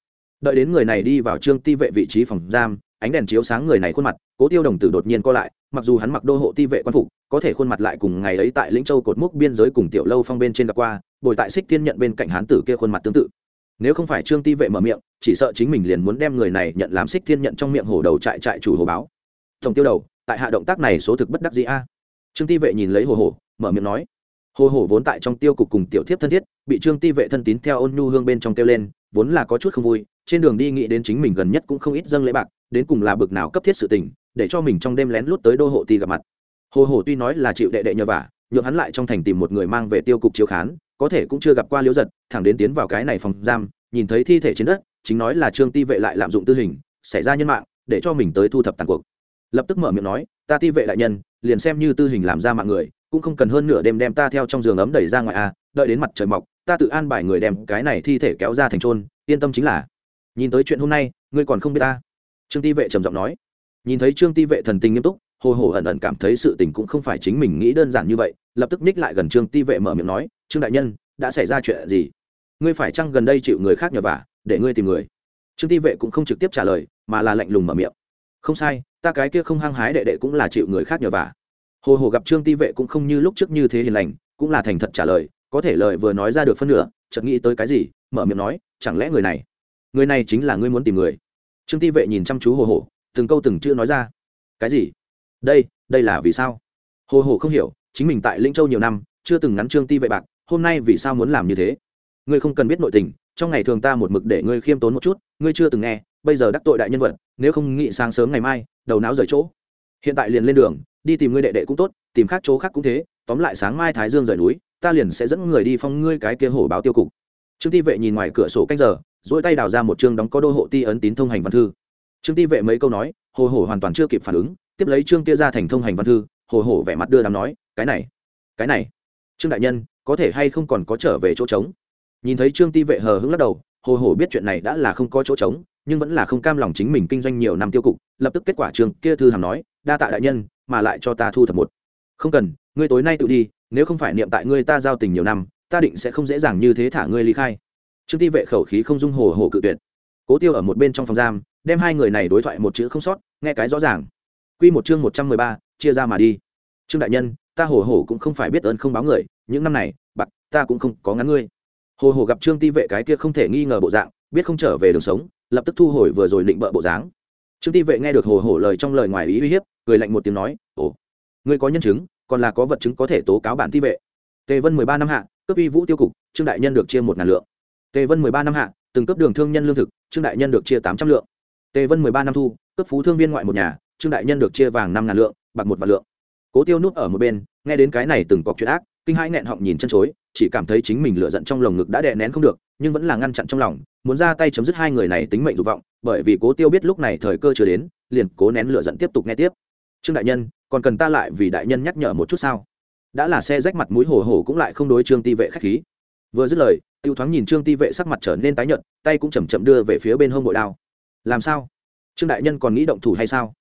Đợi đến người này đi vào trương ti vệ vị trí phòng giam, ánh đèn chiếu sáng người này khuôn mặt, cố tiêu đồng tử đột nhiên co lại, mặc dù hắn mặc đô hộ ti vệ quan phục, có thể khuôn mặt lại cùng ngày ấy tại lĩnh châu cột mốc biên giới cùng tiểu lâu phong bên trên gặp qua, bồi tại xích tiên nhận bên cạnh hán tử kia khuôn mặt tương tự nếu không phải trương ti vệ mở miệng, chỉ sợ chính mình liền muốn đem người này nhận làm xích thiên nhận trong miệng hổ đầu trại trại chủ hồ báo. Tổng tiêu đầu, tại hạ động tác này số thực bất đắc gì a. Trương ti vệ nhìn lấy hồ hồ mở miệng nói. Hồ hồ vốn tại trong tiêu cục cùng tiểu thiếp thân thiết, bị trương ti vệ thân tín theo ôn nhu hương bên trong kêu lên, vốn là có chút không vui, trên đường đi nghĩ đến chính mình gần nhất cũng không ít dâng lễ bạc, đến cùng là bực nào cấp thiết sự tình, để cho mình trong đêm lén lút tới đô hộ ti gặp mặt. Hồ hồ tuy nói là chịu đệ đệ nhờ vả, nhượng hắn lại trong thành tìm một người mang về tiêu cục chiếu khán có thể cũng chưa gặp qua liễu giật thẳng đến tiến vào cái này phòng giam nhìn thấy thi thể trên đất chính nói là trương ti vệ lại lạm dụng tư hình xảy ra nhân mạng để cho mình tới thu thập tàn cuộc. Lập tức mở miệng nói ta ti vệ đại nhân liền xem như tư hình làm ra mạng người cũng không cần hơn nửa đêm đem ta theo trong giường ấm đẩy ra ngoài a à, đợi đến mặt trời mọc ta tự an bài người đem cái này thi thể kéo ra thành trôn yên tâm chính là. Nhìn tới chuyện hôm nay ngươi còn không biết ta? Trương ti vệ trầm giọng nói. Nhìn thấy trương ti vệ thần tình nghiêm túc hồ hồ ẩn ẩn cảm thấy sự tình cũng không phải chính mình nghĩ đơn giản như vậy lập tức ních lại gần trương ti vệ mở miệng nói, trương đại nhân, đã xảy ra chuyện gì? Ngươi phải chăng gần đây chịu người khác nhờ vả, để ngươi tìm người? Trương ti vệ cũng không trực tiếp trả lời, mà là lạnh lùng mở miệng. Không sai, ta cái kia không hăng hái đệ đệ cũng là chịu người khác nhờ vả. Hồ hồ gặp trương ti vệ cũng không như lúc trước như thế hiền lành, cũng là thành thật trả lời, có thể lời vừa nói ra được phân nửa, chợt nghĩ tới cái gì, mở miệng nói, chẳng lẽ người này người này chính là ngươi muốn tìm người? Trương ti vệ nhìn chăm chú hồ hồ, từng câu từng chữ nói ra. Cái gì? Đây đây là vì sao? Hồ hồ không hiểu chính mình tại linh châu nhiều năm, chưa từng ngắn trương ti vệ bạc, hôm nay vì sao muốn làm như thế? Ngươi không cần biết nội tình, trong ngày thường ta một mực để ngươi khiêm tốn một chút, ngươi chưa từng nghe, bây giờ đắc tội đại nhân vật, nếu không nghĩ sáng sớm ngày mai, đầu não rời chỗ. Hiện tại liền lên đường, đi tìm ngươi đệ đệ cũng tốt, tìm khác chỗ khác cũng thế, tóm lại sáng mai thái dương rời núi, ta liền sẽ dẫn người đi phong ngươi cái kia hổ báo tiêu cục. Trương ti vệ nhìn ngoài cửa sổ canh giờ dỗi tay đào ra một chương đóng có đô hộ ti ấn tín thông hành văn thư. Trương ti vệ mấy câu nói, hồ hổ hoàn toàn chưa kịp phản ứng, tiếp lấy trương kia ra thành thông hành văn thư, hồ hổ vẻ mặt đưa đám nói cái này cái này. Trương đại nhân, có thể hay không còn có trở về chỗ trống? Nhìn thấy trương ti vệ hờ hững lắc đầu hồ hổ biết chuyện này đã là không có chỗ trống, nhưng vẫn là không cam lòng chính mình kinh doanh nhiều năm tiêu cục, lập tức kết quả trương kia thư hàm nói, đa tạ đại nhân, mà lại cho ta thu thập một. Không cần, ngươi tối nay tự đi, nếu không phải niệm tại ngươi ta giao tình nhiều năm, ta định sẽ không dễ dàng như thế thả ngươi ly khai. Trương ti vệ khẩu khí không dung hồ hồ cự tuyệt. Cố tiêu ở một bên trong phòng giam, đem hai người này đối thoại một chữ không sót, nghe cái rõ ràng. Quy một chương một trăm mười ba, chia ra mà đi. Trương đại nhân ta hồ hồ cũng không phải biết ơn không báo người, những năm này, bạc, ta cũng không có ngắn ngươi. Hồ hồ gặp trương ti vệ cái kia không thể nghi ngờ bộ dạng, biết không trở về đường sống, lập tức thu hồi vừa rồi định bợ bộ dáng. Trương ti vệ nghe được hồ hồ lời trong lời ngoài ý uy hiếp, cười lạnh một tiếng nói, ồ, ngươi có nhân chứng, còn là có vật chứng có thể tố cáo bản ti vệ. Tề vân mười ba năm hạ, cấp y vũ tiêu cục, trương đại nhân được chia một ngàn lượng. Tề vân mười ba năm hạ, từng cấp đường thương nhân lương thực, trương đại nhân được chia tám trăm lượng. Tề vân mười ba năm thu, cấp phú thương viên ngoại một nhà, trương đại nhân được chia vàng năm ngàn lượng, bạc một vạn lượng cố tiêu núp ở một bên, nghe đến cái này từng cọc chuyện ác, kinh hãi nghẹn họng nhìn chân chối, chỉ cảm thấy chính mình lựa giận trong lồng ngực đã đè nén không được, nhưng vẫn là ngăn chặn trong lòng, muốn ra tay chấm dứt hai người này tính mệnh dục vọng, bởi vì cố tiêu biết lúc này thời cơ chưa đến, liền cố nén lựa giận tiếp tục nghe tiếp. Trương đại nhân, còn cần ta lại vì đại nhân nhắc nhở một chút sao? Đã là xe rách mặt mũi hổ hổ cũng lại không đối trương ti vệ khách khí. Vừa dứt lời, tiêu thoáng nhìn trương ti vệ sắc mặt trở nên tái nhợt, tay cũng chầm chậm đưa về phía bên hông bội đao. Làm sao? Trương đại nhân còn nghĩ động thủ hay sao?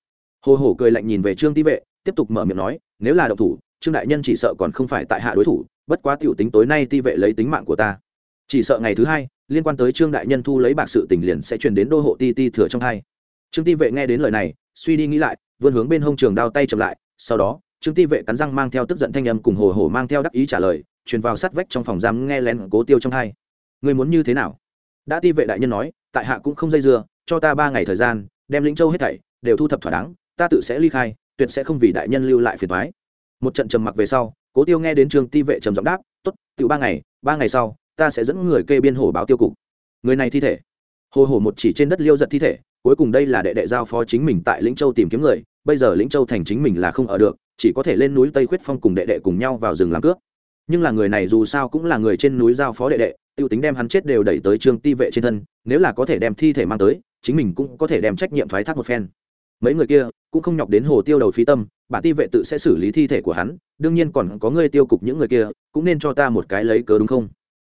Hồ hổ cười lạnh nhìn về trương ti vệ tiếp tục mở miệng nói, nếu là động thủ, trương đại nhân chỉ sợ còn không phải tại hạ đối thủ, bất quá tiểu tính tối nay ti vệ lấy tính mạng của ta. Chỉ sợ ngày thứ hai, liên quan tới trương đại nhân thu lấy bạc sự tình liền sẽ truyền đến đô hộ ti ti thừa trong hai. Trương ti vệ nghe đến lời này, suy đi nghĩ lại, vươn hướng bên hông trường đao tay chậm lại, sau đó, trương ti vệ cắn răng mang theo tức giận thanh âm cùng hồ hồ mang theo đắc ý trả lời, truyền vào sát vách trong phòng giam nghe lén cố tiêu trong hai. Người muốn như thế nào? Đã ti vệ đại nhân nói, tại hạ cũng không dây dưa, cho ta ba ngày thời gian, đem lĩnh châu hết thảy đều thu thập thỏa đáng, ta tự sẽ ly khai tuyệt sẽ không vì đại nhân lưu lại phiền thoái. Một trận trầm mặc về sau, cố tiêu nghe đến trương ti vệ trầm giọng đáp t ố t tự ba ngày ba ngày sau, ta sẽ dẫn người kê biên hổ báo tiêu cục. Người này thi thể. Hồ hổ một chỉ trên đất liêu giật thi thể, cuối cùng đây là đệ đệ giao phó chính mình tại lĩnh châu tìm kiếm người, bây giờ lĩnh châu thành chính mình là không ở được, chỉ có thể lên núi tây khuyết phong cùng đệ đệ cùng nhau vào rừng làm cướp. Nhưng là người này dù sao cũng là người trên núi giao phó đệ đệ, tiêu tính đem hắn chết đều đẩy tới trương ti vệ trên thân, nếu là có thể đem thi thể mang tới, chính mình cũng có thể đem trách nhiệm thoái thác một phen mấy người kia cũng không nhọc đến hồ tiêu đầu phí tâm bản ti vệ tự sẽ xử lý thi thể của hắn, đương nhiên còn có ngươi tiêu cục những người kia, cũng nên cho ta một cái lấy cớ đúng không?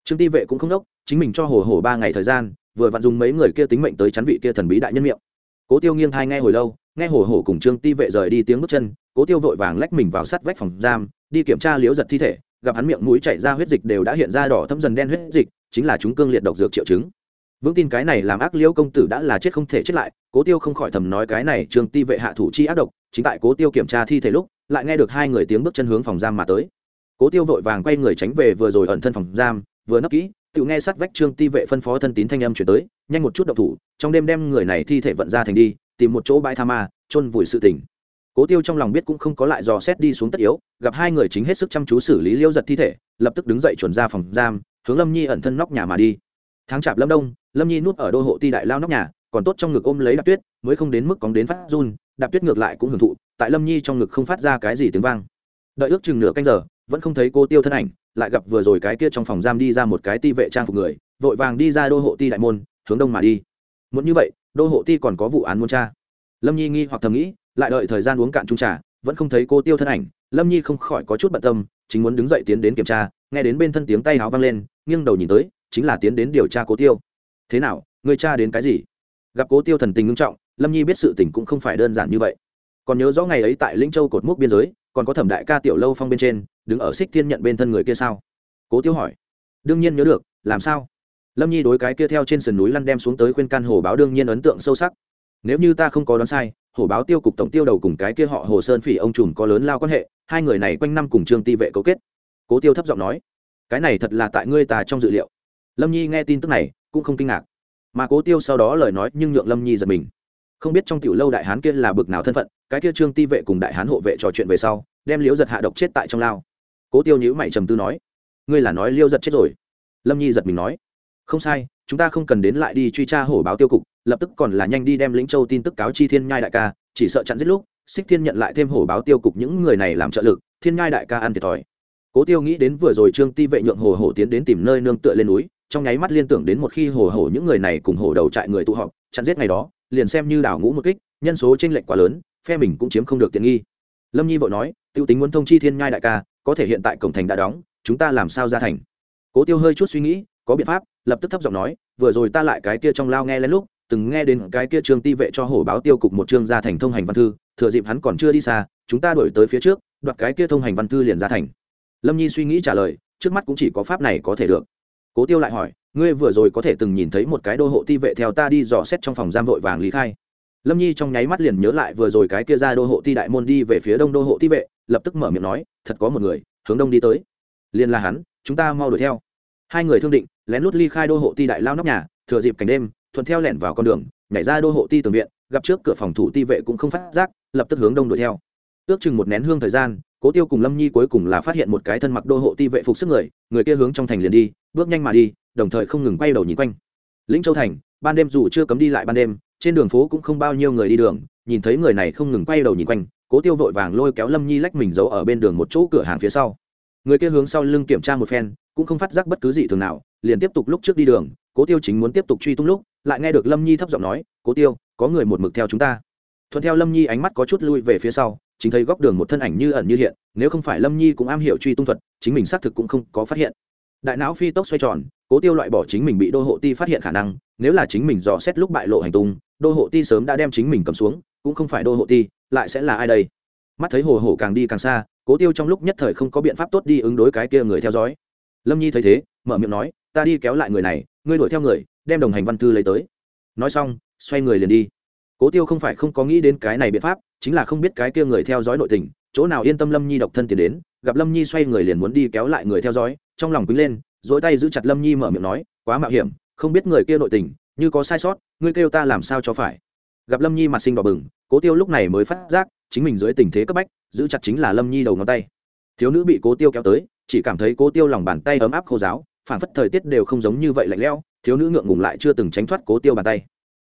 Trương ti vệ cũng không đốc, chính mình cho hồ hồ ba ngày thời gian, vừa vặn dùng mấy người kia tính mệnh tới chắn vị kia thần bí đại nhân miệng. Cố tiêu nghiêng thai nghe hồi lâu, nghe hồ hồ cùng trương ti vệ rời đi tiếng bước chân, cố tiêu vội vàng lách mình vào sát vách phòng giam, đi kiểm tra liếu giật thi thể, gặp hắn miệng mũi chảy ra huyết dịch đều đã hiện ra đỏ thâm dần đen huyết dịch, chính là chúng cương liệt độc dược triệu chứng vững tin cái này làm ác liễu công tử đã là chết không thể chết lại, cố tiêu không khỏi thầm nói cái này trương ti vệ hạ thủ chi ác độc, chính tại cố tiêu kiểm tra thi thể lúc, lại nghe được hai người tiếng bước chân hướng phòng giam mà tới. Cố tiêu vội vàng quay người tránh về vừa rồi ẩn thân phòng giam, vừa nấp kỹ, tự nghe sát vách trương ti vệ phân phó thân tín thanh âm chuyển tới, nhanh một chút độc thủ, trong đêm đem người này thi thể vận ra thành đi, tìm một chỗ bãi tha ma, chôn vùi sự tình. Cố tiêu trong lòng biết cũng không có lại dò xét đi xuống tất yếu, gặp hai người chính hết sức chăm chú xử lý liêu giật thi thể, lập tức đứng dậy chuẩn ra phòng giam, hướng lâm nhi ẩn thân nóc nhà mà đi. Tháng chạp lâm đông lâm nhi nuốt ở đô hộ ti đại lao nóc nhà, còn tốt trong ngực ôm lấy đạp tuyết, mới không đến mức cóng đến phát run, đạp tuyết ngược lại cũng hưởng thụ, tại lâm nhi trong ngực không phát ra cái gì tiếng vang. Đợi ước chừng nửa canh giờ, vẫn không thấy cô tiêu thân ảnh, lại gặp vừa rồi cái kia trong phòng giam đi ra một cái ti vệ trang phục người, vội vàng đi ra đô hộ ti đại môn, hướng đông mà đi. Muốn như vậy, đô hộ ti còn có vụ án muốn tra. Lâm nhi nghi hoặc thầm nghĩ, lại đợi thời gian uống cạn trung trà, vẫn không thấy cô tiêu thân ảnh, lâm nhi không khỏi có chút bận tâm, chính muốn đứng dậy tiến đến kiểm tra, nghe đến bên thân tiếng tay háo vang lên, nghiêng đầu nhìn tới, chính là tiến đến điều tra cố tiêu thế nào, người cha đến cái gì? Gặp cố tiêu thần tình ngưng trọng, lâm nhi biết sự tình cũng không phải đơn giản như vậy. Còn nhớ rõ ngày ấy tại lĩnh châu cột mốc biên giới, còn có thẩm đại ca tiểu lâu phong bên trên, đứng ở xích thiên nhận bên thân người kia sao? Cố tiêu hỏi. Đương nhiên nhớ được, làm sao? Lâm nhi đối cái kia theo trên sườn núi lăn đem xuống tới khuyên can hồ báo đương nhiên ấn tượng sâu sắc. Nếu như ta không có đoán sai, hồ báo tiêu cục tổng tiêu đầu cùng cái kia họ hồ sơn phỉ ông trùm có lớn lao quan hệ, hai người này quanh năm cùng trương ti vệ cấu kết. Cố tiêu thấp giọng nói. Cái này thật là tại ngươi ta trong dự liệu. Lâm nhi nghe tin tức này cũng không kinh ngạc. Mà cố tiêu sau đó lời nói nhưng nhượng lâm nhi giật mình. Không biết trong tiểu lâu đại hán kia là bực nào thân phận, cái kia trương ti vệ cùng đại hán hộ vệ trò chuyện về sau, đem liễu giật hạ độc chết tại trong lao. Cố tiêu nhữ mày trầm tư nói, ngươi là nói liêu giật chết rồi? Lâm nhi giật mình nói, không sai, chúng ta không cần đến lại đi truy tra hổ báo tiêu cục, lập tức còn là nhanh đi đem lĩnh châu tin tức cáo chi thiên nhai đại ca, chỉ sợ chặn giết lúc, xích thiên nhận lại thêm hổ báo tiêu cục những người này làm trợ lực, thiên nhai đại ca ăn thiệt thòi. Cố tiêu nghĩ đến vừa rồi trương ti vệ nhượng hồ hổ tiến đến tìm nơi nương tựa lên núi trong nháy mắt liên tưởng đến một khi hồ hổ những người này cùng hổ đầu trại người tụ họp, chặn giết ngày đó, liền xem như đảo ngũ một kích, nhân số tranh lệch quá lớn, phe mình cũng chiếm không được tiện nghi. Lâm nhi vội nói t i ê u tính muốn thông chi thiên nhai đại ca, có thể hiện tại cổng thành đã đóng, chúng ta làm sao ra thành? Cố tiêu hơi chút suy nghĩ, có biện pháp, lập tức thấp giọng nói, vừa rồi ta lại cái kia trong lao nghe lên lúc, từng nghe đến cái kia trương ti vệ cho hổ báo tiêu cục một chương ra thành thông hành văn thư, thừa dịp hắn còn chưa đi xa, chúng ta đổi tới phía trước, đoạt cái kia thông hành văn thư liền ra thành. Lâm nhi suy nghĩ trả lời, trước mắt cũng chỉ có pháp này có thể được cố tiêu lại hỏi, ngươi vừa rồi có thể từng nhìn thấy một cái đô hộ ti vệ theo ta đi dò xét trong phòng giam vội vàng lý khai? Lâm nhi trong nháy mắt liền nhớ lại vừa rồi cái kia ra đô hộ ti đại môn đi về phía đông đô hộ ti vệ, lập tức mở miệng nói, thật có một người, hướng đông đi tới. Liền là hắn, chúng ta mau đuổi theo. Hai người thương định, lén lút ly khai đô hộ ti đại lao nóc nhà, thừa dịp cảnh đêm, thuận theo lẻn vào con đường, nhảy ra đô hộ ti tường viện, gặp trước cửa phòng thủ ti vệ cũng không phát giác, lập tức hướng đông đuổi theo. Ước chừng một nén hương thời gian cố tiêu cùng lâm nhi cuối cùng là phát hiện một cái thân mặc đô hộ ti vệ phục sức người người kia hướng trong thành liền đi, bước nhanh mà đi, đồng thời không ngừng quay đầu nhìn quanh. Lĩnh châu thành, ban đêm dù chưa cấm đi lại ban đêm, trên đường phố cũng không bao nhiêu người đi đường, nhìn thấy người này không ngừng quay đầu nhìn quanh, cố tiêu vội vàng lôi kéo lâm nhi lách mình giấu ở bên đường một chỗ cửa hàng phía sau. Người kia hướng sau lưng kiểm tra một phen, cũng không phát giác bất cứ gì thường nào, liền tiếp tục lúc trước đi đường, cố tiêu chính muốn tiếp tục truy tung lúc, lại nghe được lâm nhi thấp giọng nói, cố tiêu, có người một mực theo chúng ta. Thuận theo lâm nhi ánh mắt có chút lui về phía sau chính thấy góc đường một thân ảnh như ẩn như hiện, nếu không phải lâm nhi cũng am hiểu truy tung thuật, chính mình xác thực cũng không có phát hiện. Đại não phi tốc xoay tròn, cố tiêu loại bỏ chính mình bị đô hộ ti phát hiện khả năng, nếu là chính mình dò xét lúc bại lộ hành tung, đô hộ ti sớm đã đem chính mình cầm xuống, cũng không phải đô hộ ti, lại sẽ là ai đây? Mắt thấy hồ hổ càng đi càng xa, cố tiêu trong lúc nhất thời không có biện pháp tốt đi ứng đối cái kia người theo dõi. Lâm nhi thấy thế, mở miệng nói, ta đi kéo lại người này, ngươi đuổi theo người, đem đồng hành văn thư lấy tới. Nói xong, xoay người liền đi. Cố tiêu không phải không có nghĩ đến cái này biện pháp chính là không biết cái kia người theo dõi nội tình, chỗ nào yên tâm lâm nhi độc thân tiến đến, gặp lâm nhi xoay người liền muốn đi kéo lại người theo dõi, trong lòng quý lên, dỗi tay giữ chặt lâm nhi mở miệng nói, quá mạo hiểm, không biết người kia nội tình, như có sai sót, ngươi kêu ta làm sao cho phải? Gặp lâm nhi mặt sinh đỏ bừng, cố tiêu lúc này mới phát giác, chính mình dưới tình thế cấp bách, giữ chặt chính là lâm nhi đầu ngón tay. Thiếu nữ bị cố tiêu kéo tới, chỉ cảm thấy cố tiêu lòng bàn tay ấm áp khô giáo phản phất thời tiết đều không giống như vậy lạnh lẽo, thiếu nữ ngượng ngùng lại chưa từng tránh thoát cố tiêu bàn tay.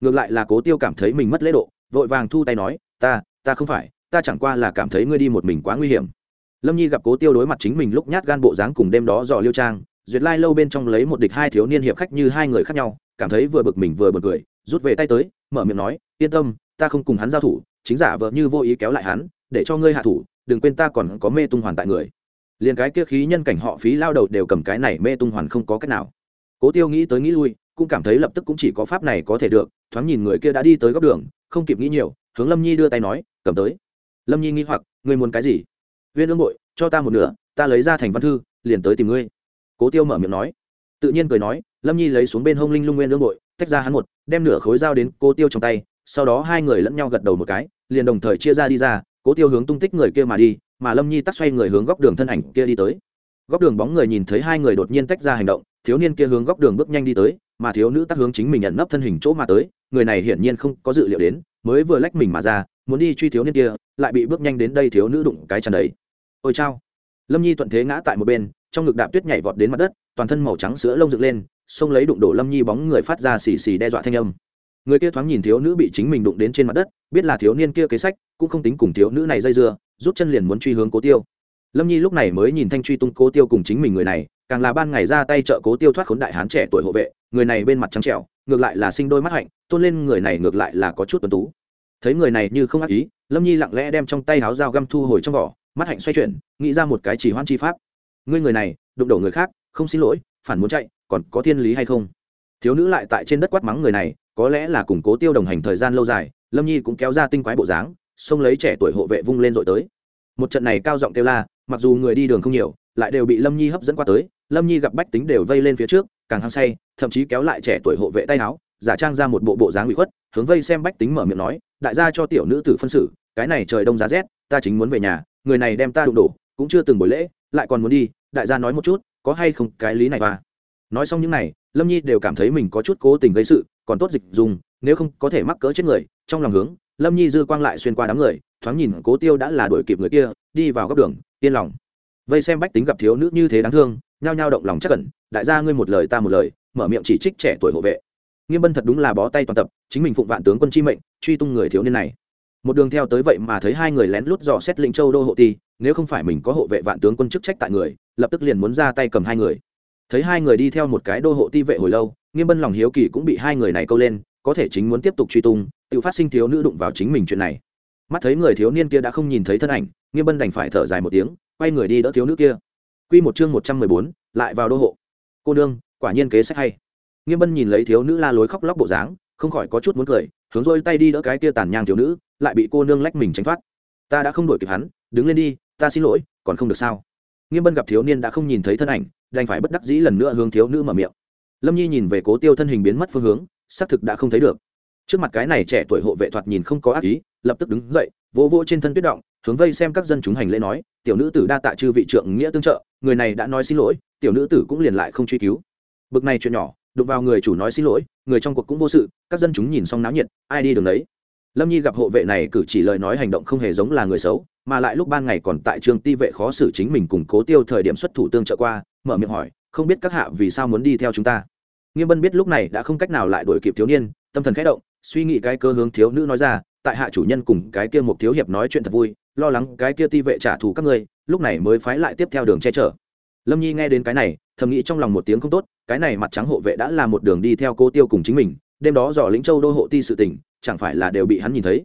Ngược lại là cố tiêu cảm thấy mình mất lễ độ, vội vàng thu tay nói, ta ta không phải, ta chẳng qua là cảm thấy ngươi đi một mình quá nguy hiểm. Lâm nhi gặp cố tiêu đối mặt chính mình lúc nhát gan bộ dáng cùng đêm đó dò liêu trang, duyệt lai lâu bên trong lấy một địch hai thiếu niên hiệp khách như hai người khác nhau, cảm thấy vừa bực mình vừa bực cười, rút về tay tới, mở miệng nói, yên tâm, ta không cùng hắn giao thủ, chính giả vợ như vô ý kéo lại hắn, để cho ngươi hạ thủ, đừng quên ta còn có mê tung hoàn tại người. Liền cái kia khí nhân cảnh họ phí lao đầu đều cầm cái này mê tung hoàn không có cách nào. Cố tiêu nghĩ tới nghĩ lui, cũng cảm thấy lập tức cũng chỉ có pháp này có thể được, thoáng nhìn người kia đã đi tới góc đường, không kịp nghĩ nhiều, hướng lâm nhi đưa tay nói cầm tới. Lâm nhi nghi hoặc, ngươi muốn cái gì? Viên ương bội cho ta một nửa, ta lấy ra thành văn thư, liền tới tìm ngươi. Cố tiêu mở miệng nói. Tự nhiên cười nói, lâm nhi lấy xuống bên hông linh lung nguyên ương bội tách ra hắn một, đem nửa khối dao đến cố tiêu trong tay, sau đó hai người lẫn nhau gật đầu một cái, liền đồng thời chia ra đi ra, cố tiêu hướng tung tích người kia mà đi, mà lâm nhi tắt xoay người hướng góc đường thân ảnh kia đi tới. Góc đường bóng người nhìn thấy hai người đột nhiên tách ra hành động, thiếu niên kia hướng góc đường bước nhanh đi tới, mà thiếu nữ tắt hướng chính mình nhận nấp thân hình chỗ mà tới, người này hiển nhiên không có dự liệu đến mới vừa lách mình mà ra, muốn đi truy thiếu niên kia, lại bị bước nhanh đến đây thiếu nữ đụng cái chân đấy. ôi chao. Lâm nhi thuận thế ngã tại một bên, trong ngực đạp tuyết nhảy vọt đến mặt đất, toàn thân màu trắng sữa lông dựng lên, xông lấy đụng đổ lâm nhi bóng người phát ra xì xì đe dọa thanh âm. Người kia thoáng nhìn thiếu nữ bị chính mình đụng đến trên mặt đất, biết là thiếu niên kia kế sách, cũng không tính cùng thiếu nữ này dây dưa, rút chân liền muốn truy hướng cố tiêu. Lâm nhi lúc này mới nhìn thanh truy tung cố tiêu cùng chính mình người này, càng là ban ngày ra tay trợ cố tiêu thoát khốn đại hán trẻ tuổi hộ vệ người này bên mặt trắng trẻo, ngược lại là sinh đôi mắt hạnh, tôn lên người này ngược lại là có chút tuấn tú. Thấy người này như không ác ý, lâm nhi lặng lẽ đem trong tay háo dao găm thu hồi trong vỏ, mắt hạnh xoay chuyển, nghĩ ra một cái chỉ hoan chi pháp. Ngươi người này, đụng đổ người khác, không xin lỗi, phản muốn chạy, còn có thiên lý hay không? Thiếu nữ lại tại trên đất quát mắng người này, có lẽ là củng cố tiêu đồng hành thời gian lâu dài, lâm nhi cũng kéo ra tinh quái bộ dáng, xông lấy trẻ tuổi hộ vệ vung lên dội tới. Một trận này cao giọng kêu la, mặc dù người đi đường không nhiều, lại đều bị lâm nhi hấp dẫn qua tới, lâm nhi gặp bách tính đều vây lên phía trước càng hăng say, thậm chí kéo lại trẻ tuổi hộ vệ tay áo, giả trang ra một bộ bộ dáng bị khuất, hướng vây xem bách tính mở miệng nói, đại gia cho tiểu nữ tử phân xử, cái này trời đông giá rét, ta chính muốn về nhà, người này đem ta đụng đổ, cũng chưa từng buổi lễ, lại còn muốn đi, đại gia nói một chút, có hay không cái lý này và nói xong những này, lâm nhi đều cảm thấy mình có chút cố tình gây sự, còn tốt dịch dùng, nếu không có thể mắc cỡ chết người, trong lòng hướng, lâm nhi dư quang lại xuyên qua đám người, thoáng nhìn cố tiêu đã là đuổi kịp người kia, đi vào góc đường, yên lòng. Vây xem bách tính gặp thiếu nữ như thế đáng thương, nhao nhao động lòng chắc cẩn đại gia ngươi một lời ta một lời, mở miệng chỉ trích trẻ tuổi hộ vệ. Nghiêm bân thật đúng là bó tay toàn tập, chính mình phụng vạn tướng quân chi mệnh, truy tung người thiếu niên này. Một đường theo tới vậy mà thấy hai người lén lút dò xét linh châu đô hộ ti, nếu không phải mình có hộ vệ vạn tướng quân chức trách tại người, lập tức liền muốn ra tay cầm hai người. Thấy hai người đi theo một cái đô hộ ti vệ hồi lâu, nghiêm bân lòng hiếu kỳ cũng bị hai người này câu lên, có thể chính muốn tiếp tục truy tung, tự phát sinh thiếu nữ đụng vào chính mình chuyện này. Mắt thấy người thiếu niên kia đã không nhìn thấy thân ảnh, nghiêm bân đành phải thở dài một tiếng, quay người đi đỡ thiếu nữ kia. Q một chương một trăm mười bốn, lại vào đô hộ cô nương, quả nhiên kế sách hay. Nghiêm bân nhìn lấy thiếu nữ la lối khóc lóc bộ dáng, không khỏi có chút muốn cười, hướng rôi tay đi đỡ cái tia tàn nhang thiếu nữ, lại bị cô nương lách mình tránh thoát. Ta đã không đổi kịp hắn, đứng lên đi, ta xin lỗi, còn không được sao? Nghiêm bân gặp thiếu niên đã không nhìn thấy thân ảnh, đành phải bất đắc dĩ lần nữa hướng thiếu nữ mở miệng. Lâm nhi nhìn về cố tiêu thân hình biến mất phương hướng, xác thực đã không thấy được. Trước mặt cái này trẻ tuổi hộ vệ thoạt nhìn không có ác ý, lập tức đứng dậy, vỗ vỗ trên thân tuyết động hướng vây xem các dân chúng hành lễ nói, tiểu nữ tử đa tạ chư vị trượng nghĩa tương trợ, người này đã nói xin lỗi, tiểu nữ tử cũng liền lại không truy cứu. Bực này chuyện nhỏ, đụng vào người chủ nói xin lỗi, người trong cuộc cũng vô sự, các dân chúng nhìn xong náo nhiệt, ai đi đường đấy lâm nhi gặp hộ vệ này cử chỉ lời nói hành động không hề giống là người xấu, mà lại lúc ban ngày còn tại trường ti vệ khó xử chính mình cùng cố tiêu thời điểm xuất thủ tương trợ qua, mở miệng hỏi, không biết các hạ vì sao muốn đi theo chúng ta? Nghiêm bân biết lúc này đã không cách nào lại đuổi kịp thiếu niên, tâm thần khẽ động, suy nghĩ cái cơ hướng thiếu nữ nói ra tại hạ chủ nhân cùng cái kia một thiếu hiệp nói chuyện thật vui, lo lắng cái kia ti vệ trả thù các ngươi, lúc này mới phái lại tiếp theo đường che chở. Lâm nhi nghe đến cái này, thầm nghĩ trong lòng một tiếng không tốt, cái này mặt trắng hộ vệ đã là một đường đi theo cô tiêu cùng chính mình, đêm đó dò lĩnh châu đô hộ ti sự tình, chẳng phải là đều bị hắn nhìn thấy.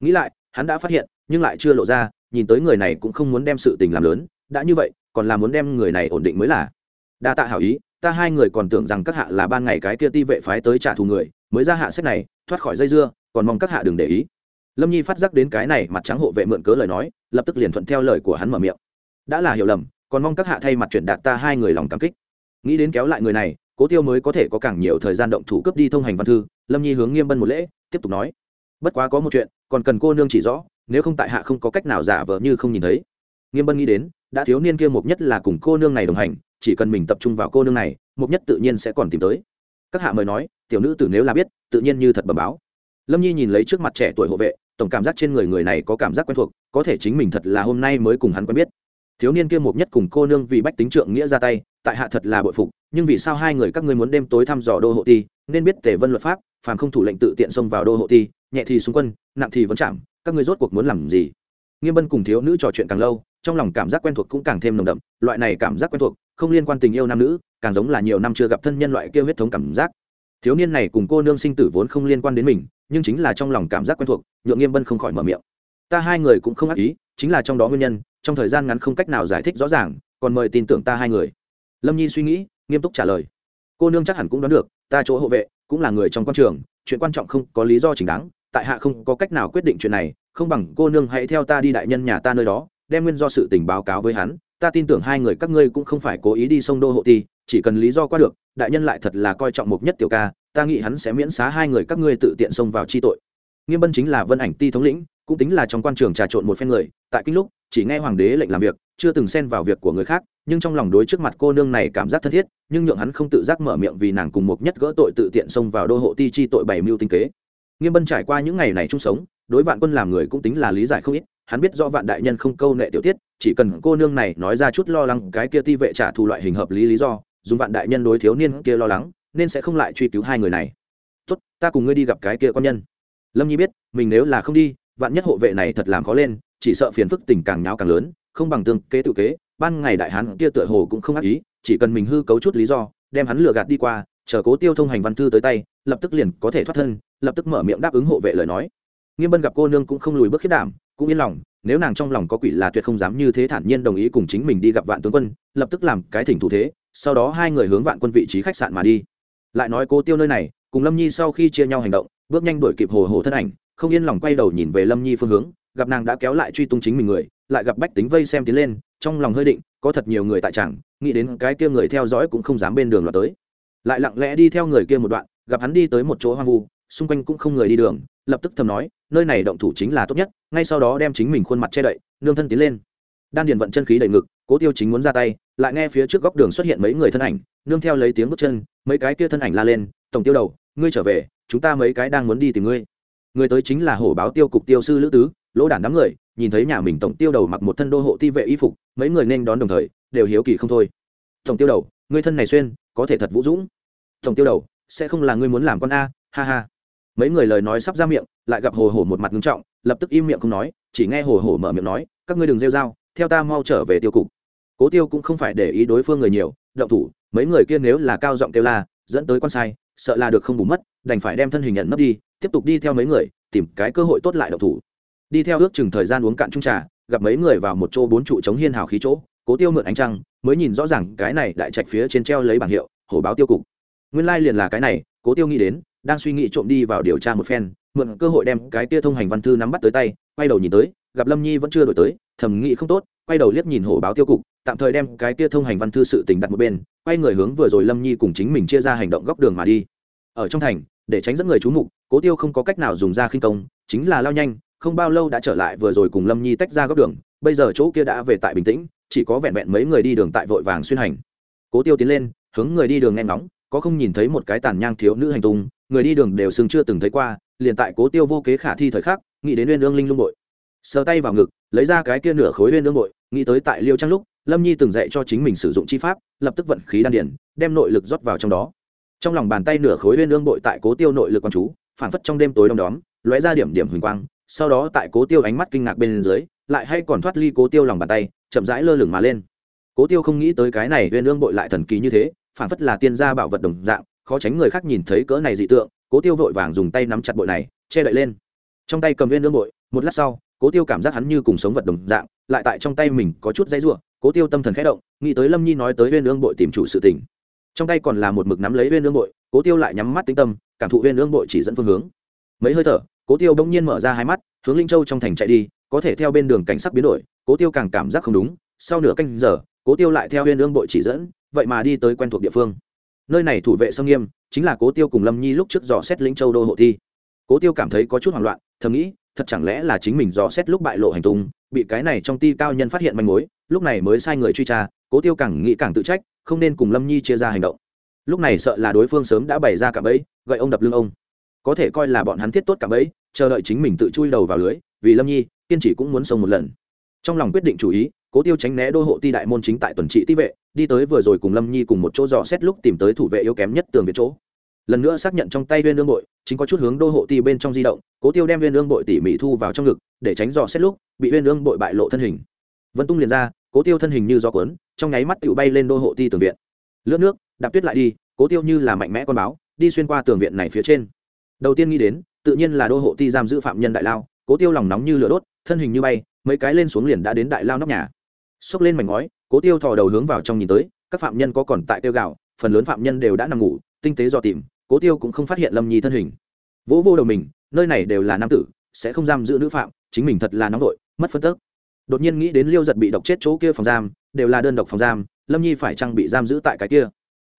Nghĩ lại, hắn đã phát hiện, nhưng lại chưa lộ ra, nhìn tới người này cũng không muốn đem sự tình làm lớn, đã như vậy, còn là muốn đem người này ổn định mới là. Đa tạ hảo ý, ta hai người còn tưởng rằng các hạ là ban ngày cái kia ti vệ phái tới trả thù người, mới ra hạ sách này, thoát khỏi dây dưa, còn mong các hạ đừng để ý lâm nhi phát giác đến cái này mặt trắng hộ vệ mượn cớ lời nói, lập tức liền thuận theo lời của hắn mở miệng. Đã là hiểu lầm, còn mong các hạ thay mặt chuyển đạt ta hai người lòng cảm kích. Nghĩ đến kéo lại người này, cố tiêu mới có thể có càng nhiều thời gian động thủ cướp đi thông hành văn thư, lâm nhi hướng nghiêm bân một lễ, tiếp tục nói. Bất quá có một chuyện, còn cần cô nương chỉ rõ, nếu không tại hạ không có cách nào giả vờ như không nhìn thấy. Nghiêm bân nghĩ đến, đã thiếu niên kia mục nhất là cùng cô nương này đồng hành, chỉ cần mình tập trung vào cô nương này mục nhất tự nhiên sẽ còn tìm tới. Các hạ mời nói, tiểu nữ tử nếu là biết, tự nhiên như thật bẩm báo. Lâm nhi nhìn lấy trước mặt trẻ tuổi hộ vệ tổng cảm giác trên người người này có cảm giác quen thuộc, có thể chính mình thật là hôm nay mới cùng hắn quen biết. Thiếu niên kia một nhất cùng cô nương vì bách tính trượng nghĩa ra tay, tại hạ thật là bội phục, nhưng vì sao hai người các ngươi muốn đêm tối thăm dò đô hộ ti, nên biết tề vân luật pháp, phàm không thủ lệnh tự tiện xông vào đô hộ ti, nhẹ thì xung quân, nặng thì vẫn chạm, các ngươi rốt cuộc muốn làm gì? Nghiêm bân cùng thiếu nữ trò chuyện càng lâu, trong lòng cảm giác quen thuộc cũng càng thêm nồng đậm, loại này cảm giác quen thuộc, không liên quan tình yêu nam nữ, càng giống là nhiều năm chưa gặp thân nhân loại kia huyết thống cảm giác. Thiếu niên này cùng cô nương sinh tử vốn không liên quan đến mình nhưng chính là trong lòng cảm giác quen thuộc, nhượng nghiêm bân không khỏi mở miệng. Ta hai người cũng không ác ý, chính là trong đó nguyên nhân, trong thời gian ngắn không cách nào giải thích rõ ràng, còn mời tin tưởng ta hai người. Lâm nhi suy nghĩ, nghiêm túc trả lời. Cô nương chắc hẳn cũng đoán được, ta chỗ hộ vệ, cũng là người trong quan trường, chuyện quan trọng không có lý do chính đáng, tại hạ không có cách nào quyết định chuyện này, không bằng cô nương hãy theo ta đi đại nhân nhà ta nơi đó, đem nguyên do sự tình báo cáo với hắn, ta tin tưởng hai người các ngươi cũng không phải cố ý đi sông đô hộ ti, chỉ cần lý do qua được, đại nhân lại thật là coi trọng mục nhất tiểu ca ta nghĩ hắn sẽ miễn xá hai người các ngươi tự tiện xông vào chi tội. Nghiêm bân chính là vân ảnh ti thống lĩnh, cũng tính là trong quan trường trà trộn một phen người, tại kinh lúc, chỉ nghe hoàng đế lệnh làm việc, chưa từng xen vào việc của người khác, nhưng trong lòng đối trước mặt cô nương này cảm giác thân thiết, nhưng nhượng hắn không tự giác mở miệng vì nàng cùng một nhất gỡ tội tự tiện xông vào đô hộ ti chi tội bảy mưu tinh kế. Nghiêm bân trải qua những ngày này chung sống, đối vạn quân làm người cũng tính là lý giải không ít, hắn biết do vạn đại nhân không câu nệ tiểu tiết, chỉ cần cô nương này nói ra chút lo lắng cái kia ti vệ trả thù loại hình hợp lý lý do, dùng vạn đại nhân đối thiếu niên kia lo lắng nên sẽ không lại truy cứu hai người này. Tốt, ta cùng ngươi đi gặp cái kia con nhân. Lâm nhi biết, mình nếu là không đi, vạn nhất hộ vệ này thật làm khó lên, chỉ sợ phiền phức tình càng nháo càng lớn, không bằng tương kế tự kế, ban ngày đại hán kia tựa hồ cũng không ác ý, chỉ cần mình hư cấu chút lý do, đem hắn lừa gạt đi qua, chờ cố tiêu thông hành văn thư tới tay, lập tức liền có thể thoát thân, lập tức mở miệng đáp ứng hộ vệ lời nói. Nghiêm bân gặp cô nương cũng không lùi bước khiết đảm, cũng yên lòng, nếu nàng trong lòng có quỷ là tuyệt không dám như thế thản nhiên đồng ý cùng chính mình đi gặp vạn tướng quân, lập tức làm cái thỉnh thủ thế, sau đó hai người hướng vạn quân vị trí khách sạn mà đi lại nói cố tiêu nơi này, cùng lâm nhi sau khi chia nhau hành động, bước nhanh đuổi kịp hồ hồ thân ảnh, không yên lòng quay đầu nhìn về lâm nhi phương hướng, gặp nàng đã kéo lại truy tung chính mình người, lại gặp bách tính vây xem tiến lên, trong lòng hơi định, có thật nhiều người tại chẳng, nghĩ đến cái kia người theo dõi cũng không dám bên đường loạt tới. Lại lặng lẽ đi theo người kia một đoạn, gặp hắn đi tới một chỗ hoang vu, xung quanh cũng không người đi đường, lập tức thầm nói, nơi này động thủ chính là tốt nhất, ngay sau đó đem chính mình khuôn mặt che đậy, nương thân tiến lên. Đan điền vận chân khí đầy ngực, cố tiêu chính muốn ra tay, lại nghe phía trước góc đường xuất hiện mấy người thân ảnh nương theo lấy tiếng bước chân, mấy cái kia thân ảnh la lên, tổng tiêu đầu, ngươi trở về, chúng ta mấy cái đang muốn đi tìm ngươi. Người tới chính là hổ báo tiêu cục tiêu sư lữ tứ, lỗ đản đám người, nhìn thấy nhà mình tổng tiêu đầu mặc một thân đô hộ ti vệ y phục, mấy người nên đón đồng thời, đều hiếu kỳ không thôi. Tổng tiêu đầu, ngươi thân này xuyên, có thể thật vũ dũng. Tổng tiêu đầu, sẽ không là ngươi muốn làm con a, ha ha. Mấy người lời nói sắp ra miệng, lại gặp hồ hổ một mặt ngưng trọng, lập tức im miệng không nói, chỉ nghe hồ hổ mở miệng nói, các ngươi đừng rêu r a o theo ta mau trở về tiêu cục. Cố tiêu cũng không phải để ý đối phương người nhiều, động thủ mấy người kia nếu là cao giọng kêu la, dẫn tới con sai, sợ là được không bù mất, đành phải đem thân hình nhận mất đi, tiếp tục đi theo mấy người, tìm cái cơ hội tốt lại động thủ. Đi theo ước chừng thời gian uống cạn trung trà, gặp mấy người vào một chỗ bốn trụ chống hiên hào khí chỗ, cố tiêu mượn ánh trăng, mới nhìn rõ ràng cái này đại trạch phía trên treo lấy bảng hiệu, hổ báo tiêu cục. Nguyên lai liền là cái này, cố tiêu nghĩ đến, đang suy nghĩ trộm đi vào điều tra một phen, mượn cơ hội đem cái tia thông hành văn thư nắm bắt tới tay, quay đầu nhìn tới, gặp lâm nhi vẫn chưa đổi tới, thầm nghĩ không tốt, quay đầu liếc nhìn hổ báo tiêu cục tạm thời đem cái kia thông hành văn thư sự tình đặt một bên, quay người hướng vừa rồi lâm nhi cùng chính mình chia ra hành động góc đường mà đi. Ở trong thành, để tránh dẫn người chú mục, cố tiêu không có cách nào dùng ra khinh công, chính là lao nhanh, không bao lâu đã trở lại vừa rồi cùng lâm nhi tách ra góc đường, bây giờ chỗ kia đã về tại bình tĩnh, chỉ có vẹn vẹn mấy người đi đường tại vội vàng xuyên hành. Cố tiêu tiến lên, hướng người đi đường nghe ngóng, có không nhìn thấy một cái tàn nhang thiếu nữ hành tung, người đi đường đều sừng chưa từng thấy qua, liền tại cố tiêu vô kế khả thi thời khắc, nghĩ đến uyên ương linh lung bội. Sờ tay vào ngực, lấy ra cái kia nửa khối uyên ương bội, nghĩ tới tại liêu trang lúc lâm nhi từng dạy cho chính mình sử dụng chi pháp, lập tức vận khí đan điển đem nội lực rót vào trong đó. Trong lòng bàn tay nửa khối huyên ương bội tại cố tiêu nội lực con chú phản phất trong đêm tối đông đóm, lóe ra điểm điểm huỳnh quang, sau đó tại cố tiêu ánh mắt kinh ngạc bên dưới, lại hay còn thoát ly cố tiêu lòng bàn tay, chậm rãi lơ lửng mà lên. Cố tiêu không nghĩ tới cái này huyên ương bội lại thần kỳ như thế phản phất là tiên gia bảo vật đồng dạng, khó tránh người khác nhìn thấy cỡ này dị tượng, cố tiêu vội vàng dùng tay nắm chặt bội này, che đậy lên. Trong tay cầm viên lương bội, một lát sau, cố tiêu cảm giác hắn như cùng sống vật đồng dạng, lại tại trong tay mình có chút dãy ruộng cố tiêu tâm thần khẽ động, nghĩ tới lâm nhi nói tới viên ương bội tìm chủ sự tình. Trong tay còn là một mực nắm lấy viên ương bội, cố tiêu lại nhắm mắt tĩnh tâm, cảm thụ viên ương bội chỉ dẫn phương hướng. Mấy hơi thở, cố tiêu bỗng nhiên mở ra hai mắt, hướng linh châu trong thành chạy đi, có thể theo bên đường cảnh sắc biến đổi, cố tiêu càng cảm giác không đúng, sau nửa canh giờ, cố tiêu lại theo viên ương bội chỉ dẫn, vậy mà đi tới quen thuộc địa phương. Nơi này thủ vệ sông nghiêm, chính là cố tiêu cùng lâm nhi lúc trước dò xét lĩnh châu đô hộ thi. Cố tiêu cảm thấy có chút hoảng loạn, thầm nghĩ, thật chẳng lẽ là chính mình dò xét lúc bại lộ hành tung bị cái này trong ti cao nhân phát hiện manh mối, lúc này mới sai người truy tra, cố tiêu càng nghĩ càng tự trách, không nên cùng lâm nhi chia ra hành động. Lúc này sợ là đối phương sớm đã bày ra cả bẫy, gậy ông đập lưng ông. Có thể coi là bọn hắn thiết tốt cả bẫy, chờ đợi chính mình tự chui đầu vào lưới, vì lâm nhi, kiên chỉ cũng muốn sông một lần. Trong lòng quyết định chủ ý, cố tiêu tránh né đôi hộ ti đại môn chính tại tuần trị ti vệ, đi tới vừa rồi cùng lâm nhi cùng một chỗ dò xét lúc tìm tới thủ vệ yếu kém nhất tường việt chỗ lần nữa xác nhận trong tay viên lương bội, chính có chút hướng đô hộ ti bên trong di động, cố tiêu đem viên lương bội tỉ mỉ thu vào trong ngực, để tránh dò xét lúc, bị viên lương bội bại lộ thân hình. Vân tung liền ra, cố tiêu thân hình như gió cuốn, trong nháy mắt tự bay lên đô hộ ti tường viện. Lướt nước, đạp tuyết lại đi, cố tiêu như là mạnh mẽ con báo, đi xuyên qua tường viện này phía trên. Đầu tiên nghĩ đến, tự nhiên là đô hộ ti giam giữ phạm nhân đại lao, cố tiêu lòng nóng như lửa đốt, thân hình như bay, mấy cái lên xuống liền đã đến đại lao nóc nhà. Xốc lên mảnh ngói, cố tiêu thò đầu hướng vào trong nhìn tới, các phạm nhân có còn tại tiêu gạo phần lớn phạm nhân đều đã nằm ngủ, tinh tế dò tìm cố tiêu cũng không phát hiện lâm nhi thân hình. Vỗ vô đầu mình, nơi này đều là nam tử, sẽ không giam giữ nữ phạm, chính mình thật là nóng vội, mất phân tức. Đột nhiên nghĩ đến liêu giật bị độc chết chỗ kia phòng giam, đều là đơn độc phòng giam, lâm nhi phải chăng bị giam giữ tại cái kia?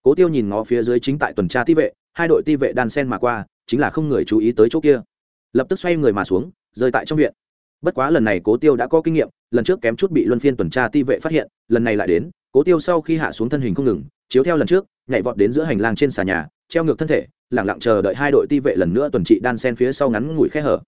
Cố tiêu nhìn ngó phía dưới chính tại tuần tra ti vệ, hai đội ti vệ đan sen mà qua, chính là không người chú ý tới chỗ kia. Lập tức xoay người mà xuống rơi tại trong viện. Bất quá lần này cố tiêu đã có kinh nghiệm, lần trước kém chút bị luân phiên tuần tra ti vệ phát hiện, lần này lại đến, cố tiêu sau khi hạ xuống thân hình không ngừng, chiếu theo lần trước, nhảy vọt đến giữa hành lang trên xà nhà treo ngược thân thể, lẳng lặng chờ đợi hai đội ti vệ lần nữa tuần trị đan sen phía sau ngắn ngủi khe hở.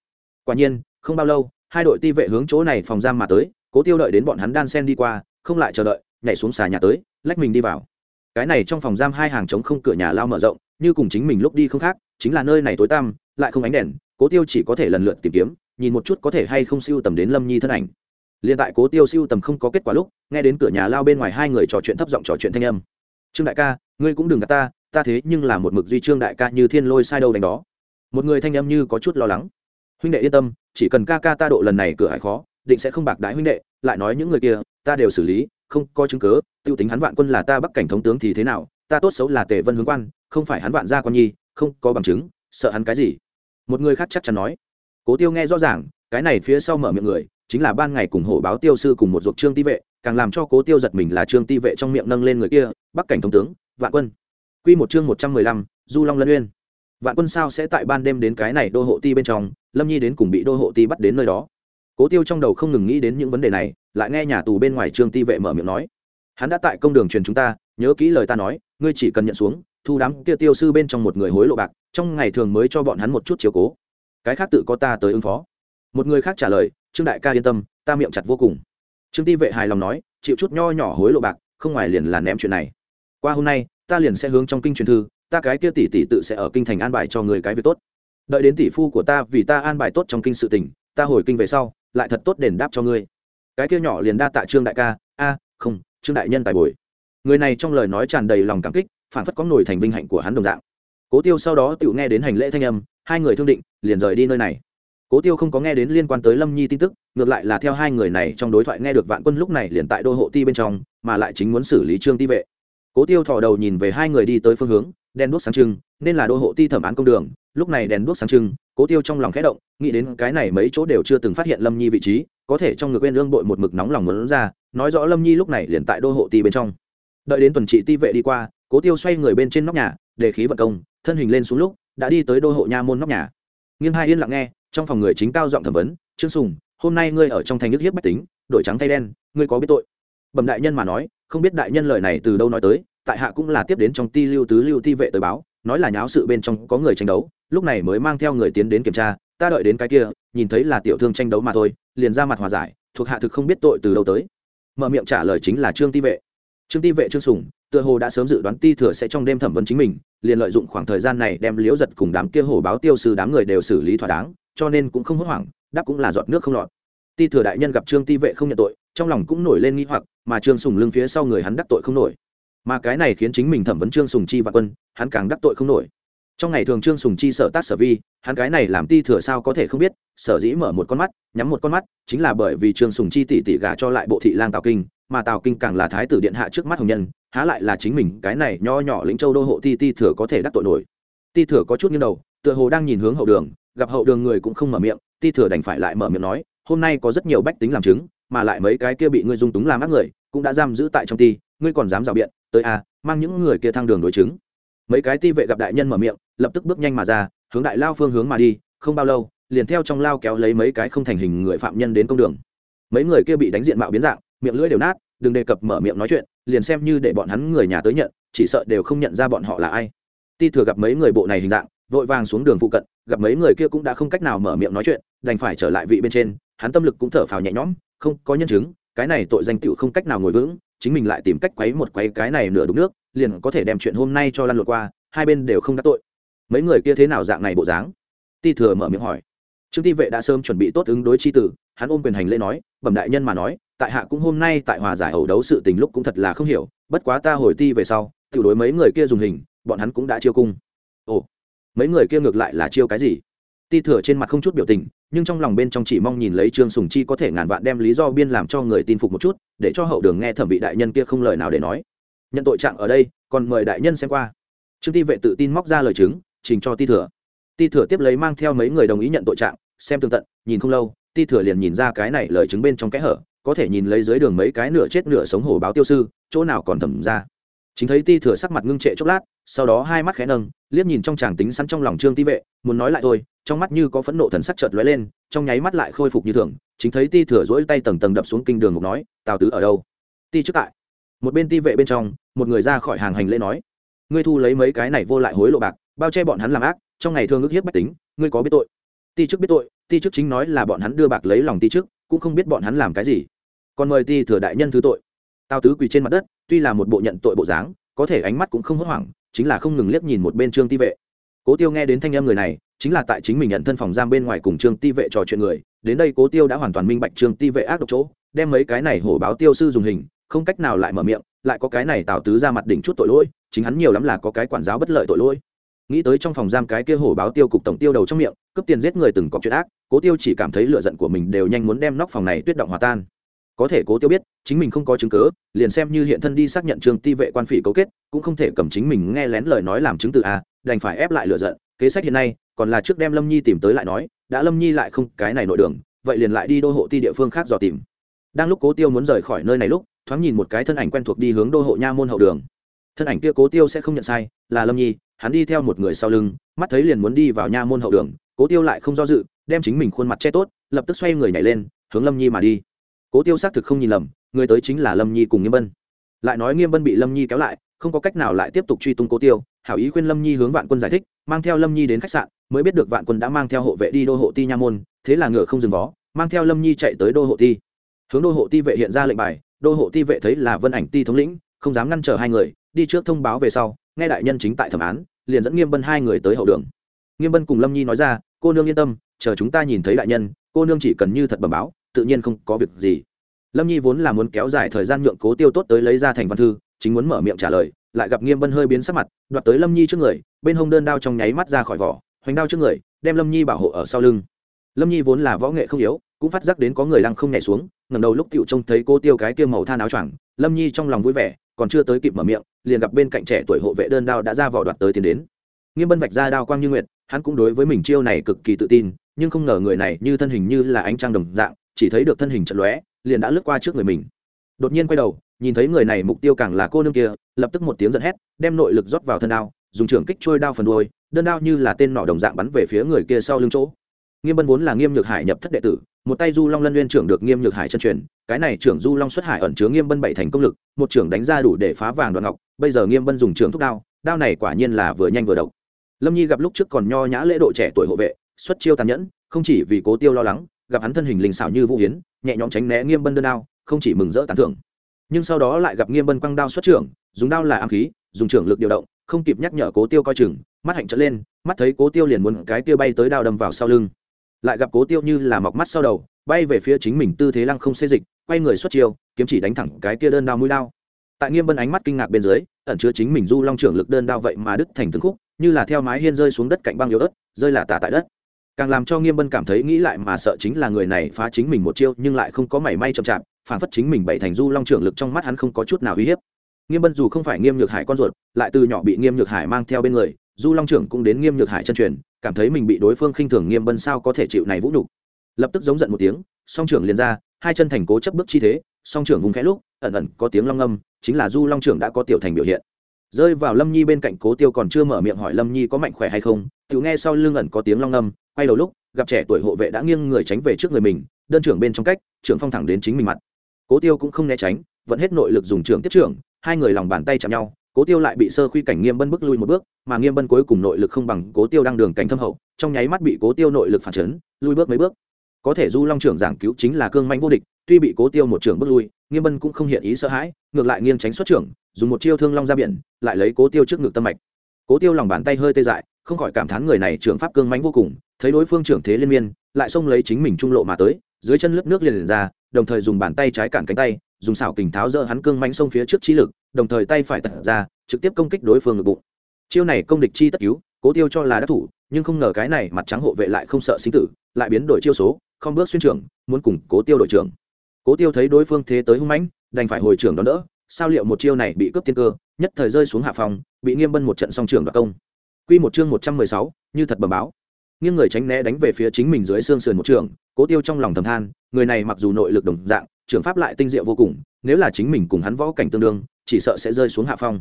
Quả nhiên, không bao lâu, hai đội ti vệ hướng chỗ này phòng giam mà tới, cố tiêu đợi đến bọn hắn đan sen đi qua, không lại chờ đợi, nhảy xuống xà nhà tới, lách mình đi vào. Cái này trong phòng giam hai hàng trống không cửa nhà lao mở rộng, như cùng chính mình lúc đi không khác, chính là nơi này tối tăm, lại không ánh đèn, cố tiêu chỉ có thể lần lượt tìm kiếm, nhìn một chút có thể hay không siêu tầm đến lâm nhi thân ảnh. Liền tại cố tiêu siêu tầm không có kết quả lúc, nghe đến cửa nhà lao bên ngoài hai người trò chuyện thấp giọng trò chuyện thanh âm. Trương đại ca, ngươi cũng đừng gạt ta ta thế nhưng là một mực duy trương đại ca như thiên lôi sai đâu đánh đó. Một người thanh âm như có chút lo lắng. Huynh đệ yên tâm, chỉ cần ca ca ta độ lần này cửa hải khó, định sẽ không bạc đái huynh đệ, lại nói những người kia, ta đều xử lý, không có chứng cớ tiêu tính hắn vạn quân là ta bắc cảnh thống tướng thì thế nào, ta tốt xấu là tề vân hướng quan, không phải hắn vạn gia quan nhi, không có bằng chứng, sợ hắn cái gì? Một người khác chắc chắn nói. Cố tiêu nghe rõ ràng, cái này phía sau mở miệng người, chính là ban ngày cùng hổ báo tiêu sư cùng một ruột trương ti vệ, càng làm cho cố tiêu giật mình là trương ti vệ trong miệng nâng lên người kia, bắc cảnh thống tướng, vạn quân. Quy một chương một trăm mười lăm, du long lân uyên. Vạn quân sao sẽ tại ban đêm đến cái này đô hộ ti bên trong, lâm nhi đến cùng bị đô hộ ti bắt đến nơi đó. Cố tiêu trong đầu không ngừng nghĩ đến những vấn đề này, lại nghe nhà tù bên ngoài trương ti vệ mở miệng nói. Hắn đã tại công đường truyền chúng ta, nhớ kỹ lời ta nói, ngươi chỉ cần nhận xuống, thu đám kia tiêu sư bên trong một người hối lộ bạc, trong ngày thường mới cho bọn hắn một chút chiếu cố. Cái khác tự có ta tới ứng phó. Một người khác trả lời, trương đại ca yên tâm, ta miệng chặt vô cùng. Trương ti vệ hài lòng nói, chịu chút nho nhỏ hối lộ bạc, không ngoài liền là ném chuyện này. Qua hôm nay ta liền sẽ hướng trong kinh truyền thư, ta cái kia tỷ tỷ tự sẽ ở kinh thành an bài cho người cái việc tốt. Đợi đến tỷ phu của ta vì ta an bài tốt trong kinh sự tình, ta hồi kinh về sau, lại thật tốt đền đáp cho ngươi. Cái kia nhỏ liền đa tạ trương đại ca, a, không, trương đại nhân tài bồi. Người này trong lời nói tràn đầy lòng cảm kích, phản phất có nổi thành vinh hạnh của hắn đồng dạng. Cố tiêu sau đó tự nghe đến hành lễ thanh âm, hai người thương định, liền rời đi nơi này. Cố tiêu không có nghe đến liên quan tới lâm nhi tin tức, ngược lại là theo hai người này trong đối thoại nghe được vạn quân lúc này liền tại đô hộ ti bên trong, mà lại chính muốn xử lý trương ti vệ cố tiêu thò đầu nhìn về hai người đi tới phương hướng, đèn đuốc sáng trưng, nên là đô hộ ti thẩm án công đường. Lúc này đèn đuốc sáng trưng, cố tiêu trong lòng khẽ động, nghĩ đến cái này mấy chỗ đều chưa từng phát hiện lâm nhi vị trí, có thể trong ngực quên lương bội một mực nóng lòng muốn ra, nói rõ lâm nhi lúc này liền tại đô hộ ti bên trong. Đợi đến tuần trị ti vệ đi qua, cố tiêu xoay người bên trên nóc nhà, để khí vận công, thân hình lên xuống lúc, đã đi tới đô hộ nha môn nóc nhà. Nghiêng hai yên lặng nghe, trong phòng người chính cao giọng thẩm vấn, trương sùng, hôm nay ngươi ở trong thành nước hiếp bách tính, đổi trắng thay đen, ngươi có biết tội? Bẩm đại nhân mà nói không biết đại nhân lời này từ đâu nói tới, tại hạ cũng là tiếp đến trong ti lưu tứ lưu ti vệ tới báo, nói là nháo sự bên trong có người tranh đấu, lúc này mới mang theo người tiến đến kiểm tra, ta đợi đến cái kia, nhìn thấy là tiểu thương tranh đấu mà thôi, liền ra mặt hòa giải, thuộc hạ thực không biết tội từ đâu tới. Mở miệng trả lời chính là trương ti vệ. Trương ti vệ trương sùng, tựa hồ đã sớm dự đoán ti thừa sẽ trong đêm thẩm vấn chính mình, liền lợi dụng khoảng thời gian này đem liễu giật cùng đám kia hổ báo tiêu sư đám người đều xử lý thỏa đáng, cho nên cũng không hốt hoảng, đáp cũng là giọt nước không lọt. Ti thừa đại nhân gặp trương ti vệ không nhận tội trong lòng cũng nổi lên nghi hoặc, mà trương sùng lưng phía sau người hắn đắc tội không nổi. Mà cái này khiến chính mình thẩm vấn trương sùng chi và quân, hắn càng đắc tội không nổi. Trong ngày thường trương sùng chi sở tác sở vi, hắn cái này làm ti thừa sao có thể không biết, sở dĩ mở một con mắt, nhắm một con mắt, chính là bởi vì trương sùng chi tỷ tỷ gả cho lại bộ thị lang tào kinh, mà tào kinh càng là thái tử điện hạ trước mắt hồng nhân, há lại là chính mình cái này nho nhỏ lĩnh châu đô hộ ti ti thừa có thể đắc tội nổi. Ti thừa có chút nghi đầu, tựa hồ đang nhìn hướng hậu đường, gặp hậu đường người cũng không mở miệng, ti thừa đành phải lại mở miệng nói, hôm nay có rất nhiều bách tính làm chứng mà lại mấy cái kia bị ngươi dung túng làm ác người, cũng đã giam giữ tại trong ti, ngươi còn dám rào biện, tới a mang những người kia thăng đường đối chứng. Mấy cái ti vệ gặp đại nhân mở miệng, lập tức bước nhanh mà ra, hướng đại lao phương hướng mà đi, không bao lâu, liền theo trong lao kéo lấy mấy cái không thành hình người phạm nhân đến công đường. Mấy người kia bị đánh diện mạo biến dạng, miệng lưỡi đều nát, đừng đề cập mở miệng nói chuyện, liền xem như để bọn hắn người nhà tới nhận, chỉ sợ đều không nhận ra bọn họ là ai. Ti thừa gặp mấy người bộ này hình dạng, vội vàng xuống đường phụ cận, gặp mấy người kia cũng đã không cách nào mở miệng nói chuyện, đành phải trở lại vị bên trên, hắn tâm lực cũng thở phào nhẹ nhõm không có nhân chứng, cái này tội danh tựu không cách nào ngồi vững, chính mình lại tìm cách quấy một quấy cái này nửa đúng nước, liền có thể đem chuyện hôm nay cho lăn lộn qua, hai bên đều không đắc tội. Mấy người kia thế nào dạng này bộ dáng? Ti thừa mở miệng hỏi. Trương ti vệ đã sớm chuẩn bị tốt ứng đối chi tử, hắn ôm quyền hành lễ nói, bẩm đại nhân mà nói, tại hạ cũng hôm nay tại hòa giải hầu đấu sự tình lúc cũng thật là không hiểu, bất quá ta hồi ti về sau, tiểu đối mấy người kia dùng hình, bọn hắn cũng đã chiêu cung. Ồ, mấy người kia ngược lại là chiêu cái gì? Ti thừa trên mặt không chút biểu tình nhưng trong lòng bên trong chỉ mong nhìn lấy trương sùng chi có thể ngàn vạn đem lý do biên làm cho người tin phục một chút, để cho hậu đường nghe thẩm vị đại nhân kia không lời nào để nói. Nhận tội trạng ở đây, còn mời đại nhân xem qua. Trương ti vệ tự tin móc ra lời chứng, trình cho ti thừa. Ti thừa tiếp lấy mang theo mấy người đồng ý nhận tội trạng, xem tường tận, nhìn không lâu, ti thừa liền nhìn ra cái này lời chứng bên trong kẽ hở, có thể nhìn lấy dưới đường mấy cái nửa chết nửa sống hổ báo tiêu sư, chỗ nào còn thẩm ra. Chính thấy ti thừa sắc mặt ngưng trệ chốc lát, sau đó hai mắt khẽ nâng liếc nhìn trong chàng tính sẵn trong lòng trương ti vệ, muốn nói lại thôi, trong mắt như có phẫn nộ thần sắc chợt lóe lên, trong nháy mắt lại khôi phục như thường, chính thấy ti thừa dỗi tay tầng tầng đập xuống kinh đường ngục nói, tào tứ ở đâu? Ti trước tại. Một bên ti vệ bên trong, một người ra khỏi hàng hành lễ nói, ngươi thu lấy mấy cái này vô lại hối lộ bạc, bao che bọn hắn làm ác, trong ngày thường ước hiếp bách tính, ngươi có biết tội? Ti trước biết tội, ti trước chính nói là bọn hắn đưa bạc lấy lòng ti trước, cũng không biết bọn hắn làm cái gì. Còn mời ti thừa đại nhân thứ tội. Tào tứ quỳ trên mặt đất, tuy là một bộ nhận tội bộ dáng, có thể ánh mắt cũng không hốt hoảng chính là không ngừng liếc nhìn một bên trương ti vệ. Cố tiêu nghe đến thanh âm người này, chính là tại chính mình nhận thân phòng giam bên ngoài cùng trương ti vệ trò chuyện người. Đến đây cố tiêu đã hoàn toàn minh bạch trương ti vệ ác độc chỗ, đem mấy cái này hổ báo tiêu sư dùng hình, không cách nào lại mở miệng, lại có cái này tào tứ ra mặt đỉnh chút tội lỗi, chính hắn nhiều lắm là có cái quản giáo bất lợi tội lỗi. Nghĩ tới trong phòng giam cái kia hổ báo tiêu cục tổng tiêu đầu trong miệng, cướp tiền giết người từng có chuyện ác, cố tiêu chỉ cảm thấy lựa giận của mình đều nhanh muốn đem nóc phòng này tuyết động hòa tan có thể cố tiêu biết, chính mình không có chứng cớ liền xem như hiện thân đi xác nhận trương ti vệ quan phỉ cấu kết, cũng không thể cầm chính mình nghe lén lời nói làm chứng từ a đành phải ép lại lựa giận. Kế sách hiện nay, còn là trước đem lâm nhi tìm tới lại nói, đã lâm nhi lại không, cái này nội đường, vậy liền lại đi đô hộ ti địa phương khác dò tìm. Đang lúc cố tiêu muốn rời khỏi nơi này lúc, thoáng nhìn một cái thân ảnh quen thuộc đi hướng đô hộ nha môn hậu đường. Thân ảnh kia cố tiêu sẽ không nhận sai, là lâm nhi, hắn đi theo một người sau lưng, mắt thấy liền muốn đi vào nha môn hậu đường, cố tiêu lại không do dự, đem chính mình khuôn mặt che tốt, lập tức xoay người nhảy lên, hướng lâm nhi mà đi cố tiêu xác thực không nhìn lầm, người tới chính là lâm nhi cùng nghiêm bân. Lại nói nghiêm bân bị lâm nhi kéo lại, không có cách nào lại tiếp tục truy tung cố tiêu, hảo ý khuyên lâm nhi hướng vạn quân giải thích, mang theo lâm nhi đến khách sạn, mới biết được vạn quân đã mang theo hộ vệ đi đô hộ ti nha môn, thế là ngựa không dừng vó, mang theo lâm nhi chạy tới đô hộ ti. Hướng đô hộ ti vệ hiện ra lệnh bài, đô hộ ti vệ thấy là vân ảnh ti thống lĩnh, không dám ngăn trở hai người, đi trước thông báo về sau, nghe đại nhân chính tại thẩm án, liền dẫn nghiêm bân hai người tới hậu đường. Nghiêm bân cùng lâm nhi nói ra, cô nương yên tâm, chờ chúng ta nhìn thấy đại nhân, cô nương chỉ cần như thật bẩm báo tự nhiên không có việc gì. Lâm nhi vốn là muốn kéo dài thời gian nhượng cố tiêu tốt tới lấy ra thành văn thư, chính muốn mở miệng trả lời, lại gặp nghiêm bân hơi biến sắc mặt, đoạt tới lâm nhi trước người, bên hông đơn đao trong nháy mắt ra khỏi vỏ, hoành đao trước người, đem lâm nhi bảo hộ ở sau lưng. Lâm nhi vốn là võ nghệ không yếu, cũng phát giác đến có người lăng không nhảy xuống ngầm đầu lúc cựu trông thấy cô tiêu cái kia màu than áo choàng, lâm nhi trong lòng vui vẻ, còn chưa tới kịp mở miệng, liền gặp bên cạnh trẻ tuổi hộ vệ đơn đao đã ra vỏ đoạt tới tiến đến. Nghiêm bân vạch ra đao quang như nguyệt, hắn cũng đối với mình chiêu này cực kỳ tự tin, nhưng không ngờ người này như thân hình như là ánh trăng đồng dạng chỉ thấy được thân hình trận lóe, liền đã lướt qua trước người mình. Đột nhiên quay đầu, nhìn thấy người này mục tiêu càng là cô nương kia, lập tức một tiếng giận hét, đem nội lực rót vào thân đao, dùng trưởng kích trôi đao phần đuôi, đơn đao như là tên nỏ đồng dạng bắn về phía người kia sau lưng chỗ. Nghiêm bân vốn là nghiêm nhược hải nhập thất đệ tử, một tay du long lân liên trưởng được nghiêm nhược hải chân truyền, cái này trưởng du long xuất hải ẩn chứa nghiêm bân bảy thành công lực, một trưởng đánh ra đủ để phá vàng đoạn ngọc, bây giờ nghiêm bân dùng trưởng thúc đao đao này quả nhiên là vừa nhanh vừa độc. Lâm nhi gặp lúc trước còn nho nhã lễ độ trẻ tuổi hộ vệ, xuất chiêu tàn nhẫn, không chỉ vì cố tiêu lo lắng gặp hắn thân hình linh xảo như vũ hiến nhẹ nhõm tránh né nghiêm bân đơn đao, không chỉ mừng rỡ tán thưởng. Nhưng sau đó lại gặp nghiêm bân quăng đao xuất trưởng, dùng đao là ám khí, dùng trưởng lực điều động, không kịp nhắc nhở cố tiêu coi chừng, mắt hạnh trở lên, mắt thấy cố tiêu liền muốn cái tiêu bay tới đao đâm vào sau lưng. Lại gặp cố tiêu như là mọc mắt sau đầu, bay về phía chính mình tư thế lăng không xê dịch, quay người xuất chiêu, kiếm chỉ đánh thẳng cái kia đơn đao mũi đao. Tại nghiêm bân ánh mắt kinh ngạc bên dưới, ẩn chứa chính mình du long trưởng lực đơn đao vậy mà đứt thành từng khúc, như là theo mái hiên rơi xuống đất cạnh băng yếu ớt, rơi là tả tại đất càng làm cho nghiêm bân cảm thấy nghĩ lại mà sợ chính là người này phá chính mình một chiêu nhưng lại không có mảy may chậm chạp, phản phất chính mình bảy thành du long trưởng lực trong mắt hắn không có chút nào uy hiếp. Nghiêm bân dù không phải nghiêm nhược hải con ruột, lại từ nhỏ bị nghiêm nhược hải mang theo bên người, du long trưởng cũng đến nghiêm nhược hải chân truyền, cảm thấy mình bị đối phương khinh thường nghiêm bân sao có thể chịu này vũ nhục. Lập tức giống giận một tiếng, song trưởng liền ra, hai chân thành cố chấp bước chi thế, song trưởng vùng khẽ lúc, ẩn ẩn có tiếng long âm, chính là du long trưởng đã có tiểu thành biểu hiện. Rơi vào lâm nhi bên cạnh cố tiêu còn chưa mở miệng hỏi lâm nhi có mạnh khỏe hay không tự nghe sau lưng ẩn có tiếng long âm quay đầu lúc, gặp trẻ tuổi hộ vệ đã nghiêng người tránh về trước người mình, đơn trưởng bên trong cách, trưởng phong thẳng đến chính mình mặt. Cố tiêu cũng không né tránh, vẫn hết nội lực dùng trưởng tiếp trưởng, hai người lòng bàn tay chạm nhau, cố tiêu lại bị sơ khuy cảnh nghiêm bân bước lui một bước, mà nghiêm bân cuối cùng nội lực không bằng cố tiêu đang đường cảnh thâm hậu, trong nháy mắt bị cố tiêu nội lực phản chấn, lui bước mấy bước. Có thể du long trưởng giảng cứu chính là cương manh vô địch, tuy bị cố tiêu một trưởng bước lui, nghiêm bân cũng không hiện ý sợ hãi, ngược lại nghiêng tránh xuất trưởng, dùng một chiêu thương long ra biển, lại lấy cố tiêu trước ngực tâm mạch. Cố tiêu lòng bàn tay hơi tê dại không khỏi cảm thán người này trưởng pháp cương mãnh vô cùng thấy đối phương trưởng thế liên miên lại xông lấy chính mình trung lộ mà tới dưới chân lướt nước liền, liền ra đồng thời dùng bàn tay trái cản cánh tay dùng xảo kình tháo dỡ hắn cương mãnh xông phía trước trí lực đồng thời tay phải tật ra trực tiếp công kích đối phương ngực bụng. Chiêu này công địch chi tất cứu cố tiêu cho là đắc thủ nhưng không ngờ cái này mặt trắng hộ vệ lại không sợ sinh tử lại biến đổi chiêu số không bước xuyên trưởng muốn cùng cố tiêu đội trưởng. Cố tiêu thấy đối phương thế tới hung mãnh đành phải hồi trưởng đón đỡ sao liệu một chiêu này bị cướp tiên cơ nhất thời rơi xuống hạ phòng bị nghiêm bân một trận song trưởng đoạt công quy một chương một trăm mười sáu, như thật bẩm báo. Nghiêng người tránh né đánh về phía chính mình dưới xương sườn một trường, cố tiêu trong lòng thầm than, người này mặc dù nội lực đồng dạng trưởng pháp lại tinh diệu vô cùng, nếu là chính mình cùng hắn võ cảnh tương đương, chỉ sợ sẽ rơi xuống hạ phong.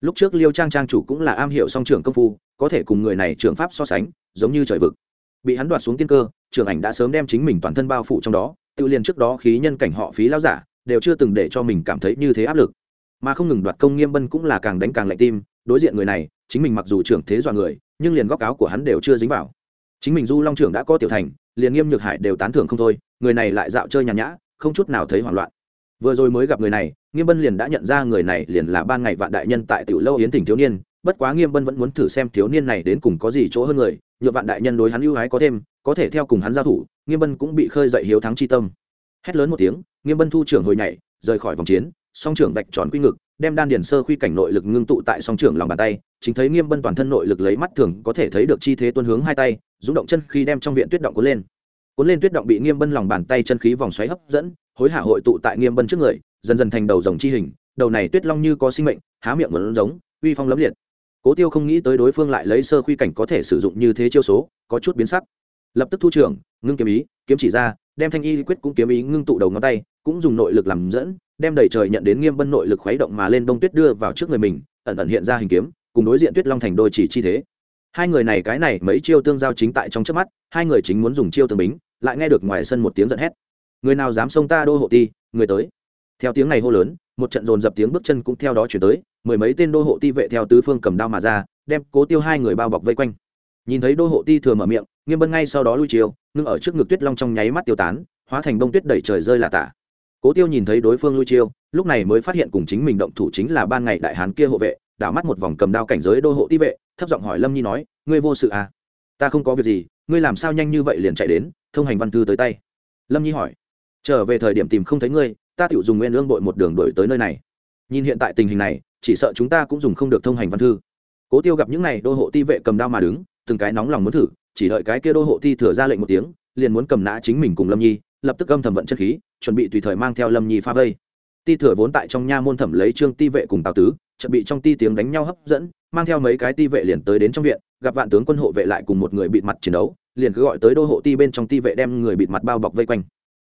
Lúc trước liêu trang trang chủ cũng là am hiểu song trưởng công phu, có thể cùng người này trưởng pháp so sánh, giống như trời vực. Bị hắn đoạt xuống tiên cơ, trưởng ảnh đã sớm đem chính mình toàn thân bao phủ trong đó, tự liền trước đó khí nhân cảnh họ phí lao giả, đều chưa từng để cho mình cảm thấy như thế áp lực. Mà không ngừng đoạt công nghiêm bân cũng là càng đánh càng lạnh tim, đối diện người này chính mình mặc dù trưởng thế dọa người, nhưng liền góc áo của hắn đều chưa dính vào. Chính mình du long trưởng đã có tiểu thành, liền nghiêm nhược hải đều tán thưởng không thôi, người này lại dạo chơi nhàn nhã, không chút nào thấy hoảng loạn. Vừa rồi mới gặp người này, nghiêm bân liền đã nhận ra người này liền là ban ngày vạn đại nhân tại tiểu lâu yến tỉnh thiếu niên, bất quá nghiêm bân vẫn muốn thử xem thiếu niên này đến cùng có gì chỗ hơn người nhựa vạn đại nhân đối hắn ưu ái có thêm, có thể theo cùng hắn giao thủ, nghiêm bân cũng bị khơi dậy hiếu thắng chi tâm. Hét lớn một tiếng, nghiêm bân thu trưởng hồi nhảy, rời khỏi vòng chiến song trưởng vạch tròn quy ngực, đem đan điền sơ khuy cảnh nội lực ngưng tụ tại song trưởng lòng bàn tay, chính thấy nghiêm bân toàn thân nội lực lấy mắt thường có thể thấy được chi thế tuân hướng hai tay, rung động chân khi đem trong viện tuyết động cuốn lên. Cuốn lên tuyết động bị nghiêm bân lòng bàn tay chân khí vòng xoáy hấp dẫn, hối hả hội tụ tại nghiêm bân trước người, dần dần thành đầu rồng chi hình, đầu này tuyết long như có sinh mệnh, há miệng vẫn giống, uy phong lấm liệt. Cố tiêu không nghĩ tới đối phương lại lấy sơ khuy cảnh có thể sử dụng như thế chiêu số, có chút biến sắc. Lập tức thu trưởng, ngưng kiếm ý, kiếm chỉ ra, đem thanh y quyết cũng kiếm ý ngưng tụ đầu ngón tay cũng dùng nội lực làm dẫn, đem đầy trời nhận đến nghiêm bân nội lực khuấy động mà lên đông tuyết đưa vào trước người mình, ẩn ẩn hiện ra hình kiếm, cùng đối diện tuyết long thành đôi chỉ chi thế. Hai người này cái này mấy chiêu tương giao chính tại trong trước mắt, hai người chính muốn dùng chiêu tương bính, lại nghe được ngoài sân một tiếng giận hét. Người nào dám xông ta đô hộ ti, người tới. Theo tiếng này hô lớn, một trận dồn dập tiếng bước chân cũng theo đó chuyển tới, mười mấy tên đô hộ ti vệ theo tứ phương cầm đao mà ra, đem cố tiêu hai người bao bọc vây quanh. Nhìn thấy đô hộ ti thừa mở miệng, nghiêm bân ngay sau đó lui chiều ngưng ở trước ngực tuyết long trong nháy mắt tiêu tán, hóa thành bông tuyết đẩy trời rơi là tả cố tiêu nhìn thấy đối phương lui chiêu, lúc này mới phát hiện cùng chính mình động thủ chính là ban ngày đại hán kia hộ vệ, đảo mắt một vòng cầm đao cảnh giới đô hộ ti vệ, thấp giọng hỏi lâm nhi nói, ngươi vô sự à? Ta không có việc gì, ngươi làm sao nhanh như vậy liền chạy đến, thông hành văn thư tới tay. Lâm nhi hỏi, trở về thời điểm tìm không thấy ngươi, ta tự dùng nguyên lương đội một đường đổi tới nơi này. Nhìn hiện tại tình hình này, chỉ sợ chúng ta cũng dùng không được thông hành văn thư. Cố tiêu gặp những n à y đô hộ ti vệ cầm đao mà đứng, từng cái nóng lòng muốn thử, chỉ đợi cái kia đô hộ ti thừa ra lệnh một tiếng, liền muốn cầm nã chính mình cùng lâm nhi lập tức âm thầm vận chân khí, chuẩn bị tùy thời mang theo lâm nhi phá vây. Ti thừa vốn tại trong nha môn thẩm lấy trương ti vệ cùng tào tứ chuẩn bị trong ti tiếng đánh nhau hấp dẫn, mang theo mấy cái ti vệ liền tới đến trong viện, gặp vạn tướng quân hộ vệ lại cùng một người bịt mặt chiến đấu, liền cứ gọi tới đô hộ ti bên trong ti vệ đem người bịt mặt bao bọc vây quanh.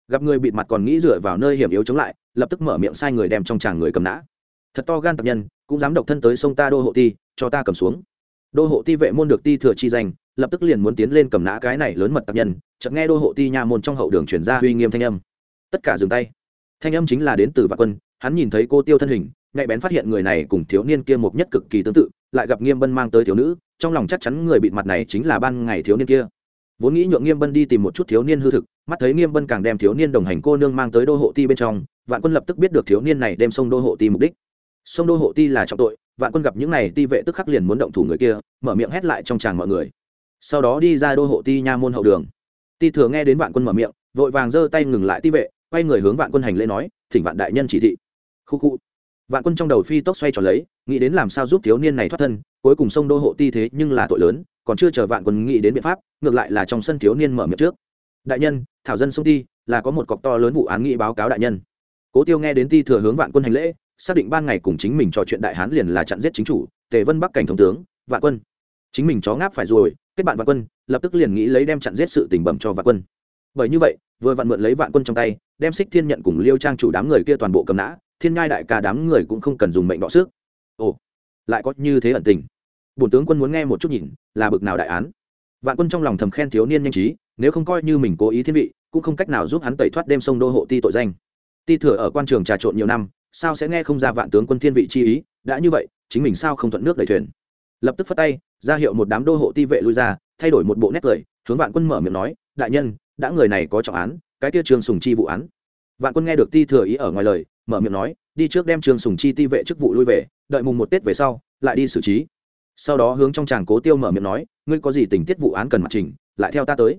Gặp người bịt mặt còn nghĩ dựa vào nơi hiểm yếu chống lại, lập tức mở miệng sai người đem trong tràng người cầm nã. Thật to gan tập nhân, cũng dám độc thân tới sông ta đô hộ ti, cho ta cầm xuống. Đô hộ ti vệ môn được ti thừa chi danh, lập tức liền muốn tiến lên cầm nã cái này lớn mật tập nhân chợt nghe đô hộ ti nha môn trong hậu đường chuyển ra uy nghiêm thanh âm. Tất cả dừng tay. Thanh âm chính là đến từ vạn quân, hắn nhìn thấy cô tiêu thân hình, nhạy bén phát hiện người này cùng thiếu niên kia một nhất cực kỳ tương tự, lại gặp nghiêm bân mang tới thiếu nữ, trong lòng chắc chắn người bịt mặt này chính là ban ngày thiếu niên kia. Vốn nghĩ nhượng nghiêm bân đi tìm một chút thiếu niên hư thực, mắt thấy nghiêm bân càng đem thiếu niên đồng hành cô nương mang tới đô hộ ti bên trong, vạn quân lập tức biết được thiếu niên này đem sông đô hộ ti mục đích. Sông đô hộ ti là trọng tội, vạn quân gặp những này ti vệ tức khắc liền muốn động thủ người kia, mở miệng hét lại trong tràng mọi người. Sau đó đi ra đô hộ ti nha môn hậu đường ti thừa nghe đến vạn quân mở miệng, vội vàng giơ tay ngừng lại ti vệ, quay người hướng vạn quân hành lễ nói, thỉnh vạn đại nhân chỉ thị. Khu khu. Vạn quân trong đầu phi tốc xoay tròn lấy, nghĩ đến làm sao giúp thiếu niên này thoát thân, cuối cùng sông đô hộ ti thế nhưng là tội lớn, còn chưa chờ vạn quân nghĩ đến biện pháp, ngược lại là trong sân thiếu niên mở miệng trước. Đại nhân, thảo dân sông ti, là có một cọc to lớn vụ án nghị báo cáo đại nhân. Cố tiêu nghe đến ti thừa hướng vạn quân hành lễ, xác định ban ngày cùng chính mình trò chuyện đại hán liền là chặn giết chính chủ, tề vân bắc cảnh thống tướng, vạn quân chính mình chó ngáp phải rồi, kết bạn vạn quân, lập tức liền nghĩ lấy đem chặn giết sự tình bẩm cho vạn quân. Bởi như vậy, vừa vạn mượn lấy vạn quân trong tay, đem xích thiên nhận cùng liêu trang chủ đám người kia toàn bộ cầm nã, thiên ngai đại ca đám người cũng không cần dùng mệnh đọ sức. Ồ, lại có như thế ẩn tình. Bổn tướng quân muốn nghe một chút nhìn, là bực nào đại án. Vạn quân trong lòng thầm khen thiếu niên nhanh trí, nếu không coi như mình cố ý thiên vị, cũng không cách nào giúp hắn tẩy thoát đêm sông đô hộ ti tội danh. Ti thừa ở quan trường trà trộn nhiều năm, sao sẽ nghe không ra vạn tướng quân thiên vị chi ý, đã như vậy, chính mình sao không thuận nước đẩy thuyền. Lập tức phát tay ra hiệu một đám đô hộ ti vệ lui ra, thay đổi một bộ nét cười, hướng vạn quân mở miệng nói, đại nhân, đã người này có trọng án, cái kia trương sùng chi vụ án. Vạn quân nghe được ti thừa ý ở ngoài lời, mở miệng nói, đi trước đem trương sùng chi ti vệ chức vụ lui về, đợi mùng một tết về sau, lại đi xử trí. Sau đó hướng trong tràng cố tiêu mở miệng nói, ngươi có gì tình tiết vụ án cần mặt trình, lại theo ta tới.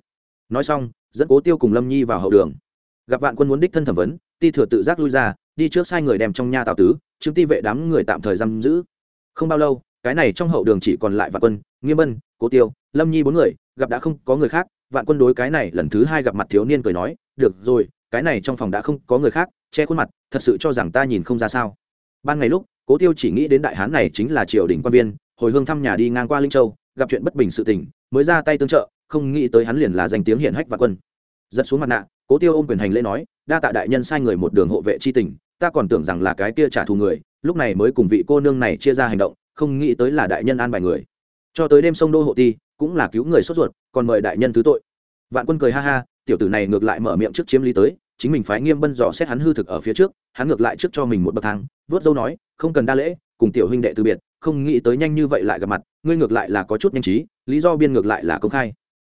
Nói xong, dẫn cố tiêu cùng lâm nhi vào hậu đường. Gặp vạn quân muốn đích thân thẩm vấn, ti thừa tự giác lui ra, đi trước sai người đem trong nhà tào tứ, chứng ti vệ đám người tạm thời giam giữ. Không bao lâu cái này trong hậu đường chỉ còn lại vạn quân, nghiêm bân cố tiêu, lâm nhi bốn người, gặp đã không có người khác, vạn quân đối cái này lần thứ hai gặp mặt thiếu niên cười nói, được rồi, cái này trong phòng đã không có người khác, che khuôn mặt, thật sự cho rằng ta nhìn không ra sao. Ban ngày lúc, cố tiêu chỉ nghĩ đến đại hán này chính là triều đình quan viên, hồi hương thăm nhà đi ngang qua linh châu, gặp chuyện bất bình sự tình, mới ra tay tương trợ, không nghĩ tới hắn liền là danh tiếng hiển hách vạn quân. Giật xuống mặt nạ, cố tiêu ôm quyền hành lễ nói, đa tạ đại nhân sai người một đường hộ vệ chi tình, ta còn tưởng rằng là cái kia trả thù người, lúc này mới cùng vị cô nương này chia ra hành động không nghĩ tới là đại nhân an bài người. Cho tới đêm sông đô hộ ti, cũng là cứu người sốt ruột, còn mời đại nhân thứ tội. Vạn quân cười ha ha, tiểu tử này ngược lại mở miệng trước chiếm lý tới, chính mình phái nghiêm bân dò xét hắn hư thực ở phía trước, hắn ngược lại trước cho mình một bậc thang, vớt dâu nói, không cần đa lễ, cùng tiểu huynh đệ từ biệt, không nghĩ tới nhanh như vậy lại gặp mặt, ngươi ngược lại là có chút nhanh trí, lý do biên ngược lại là công khai.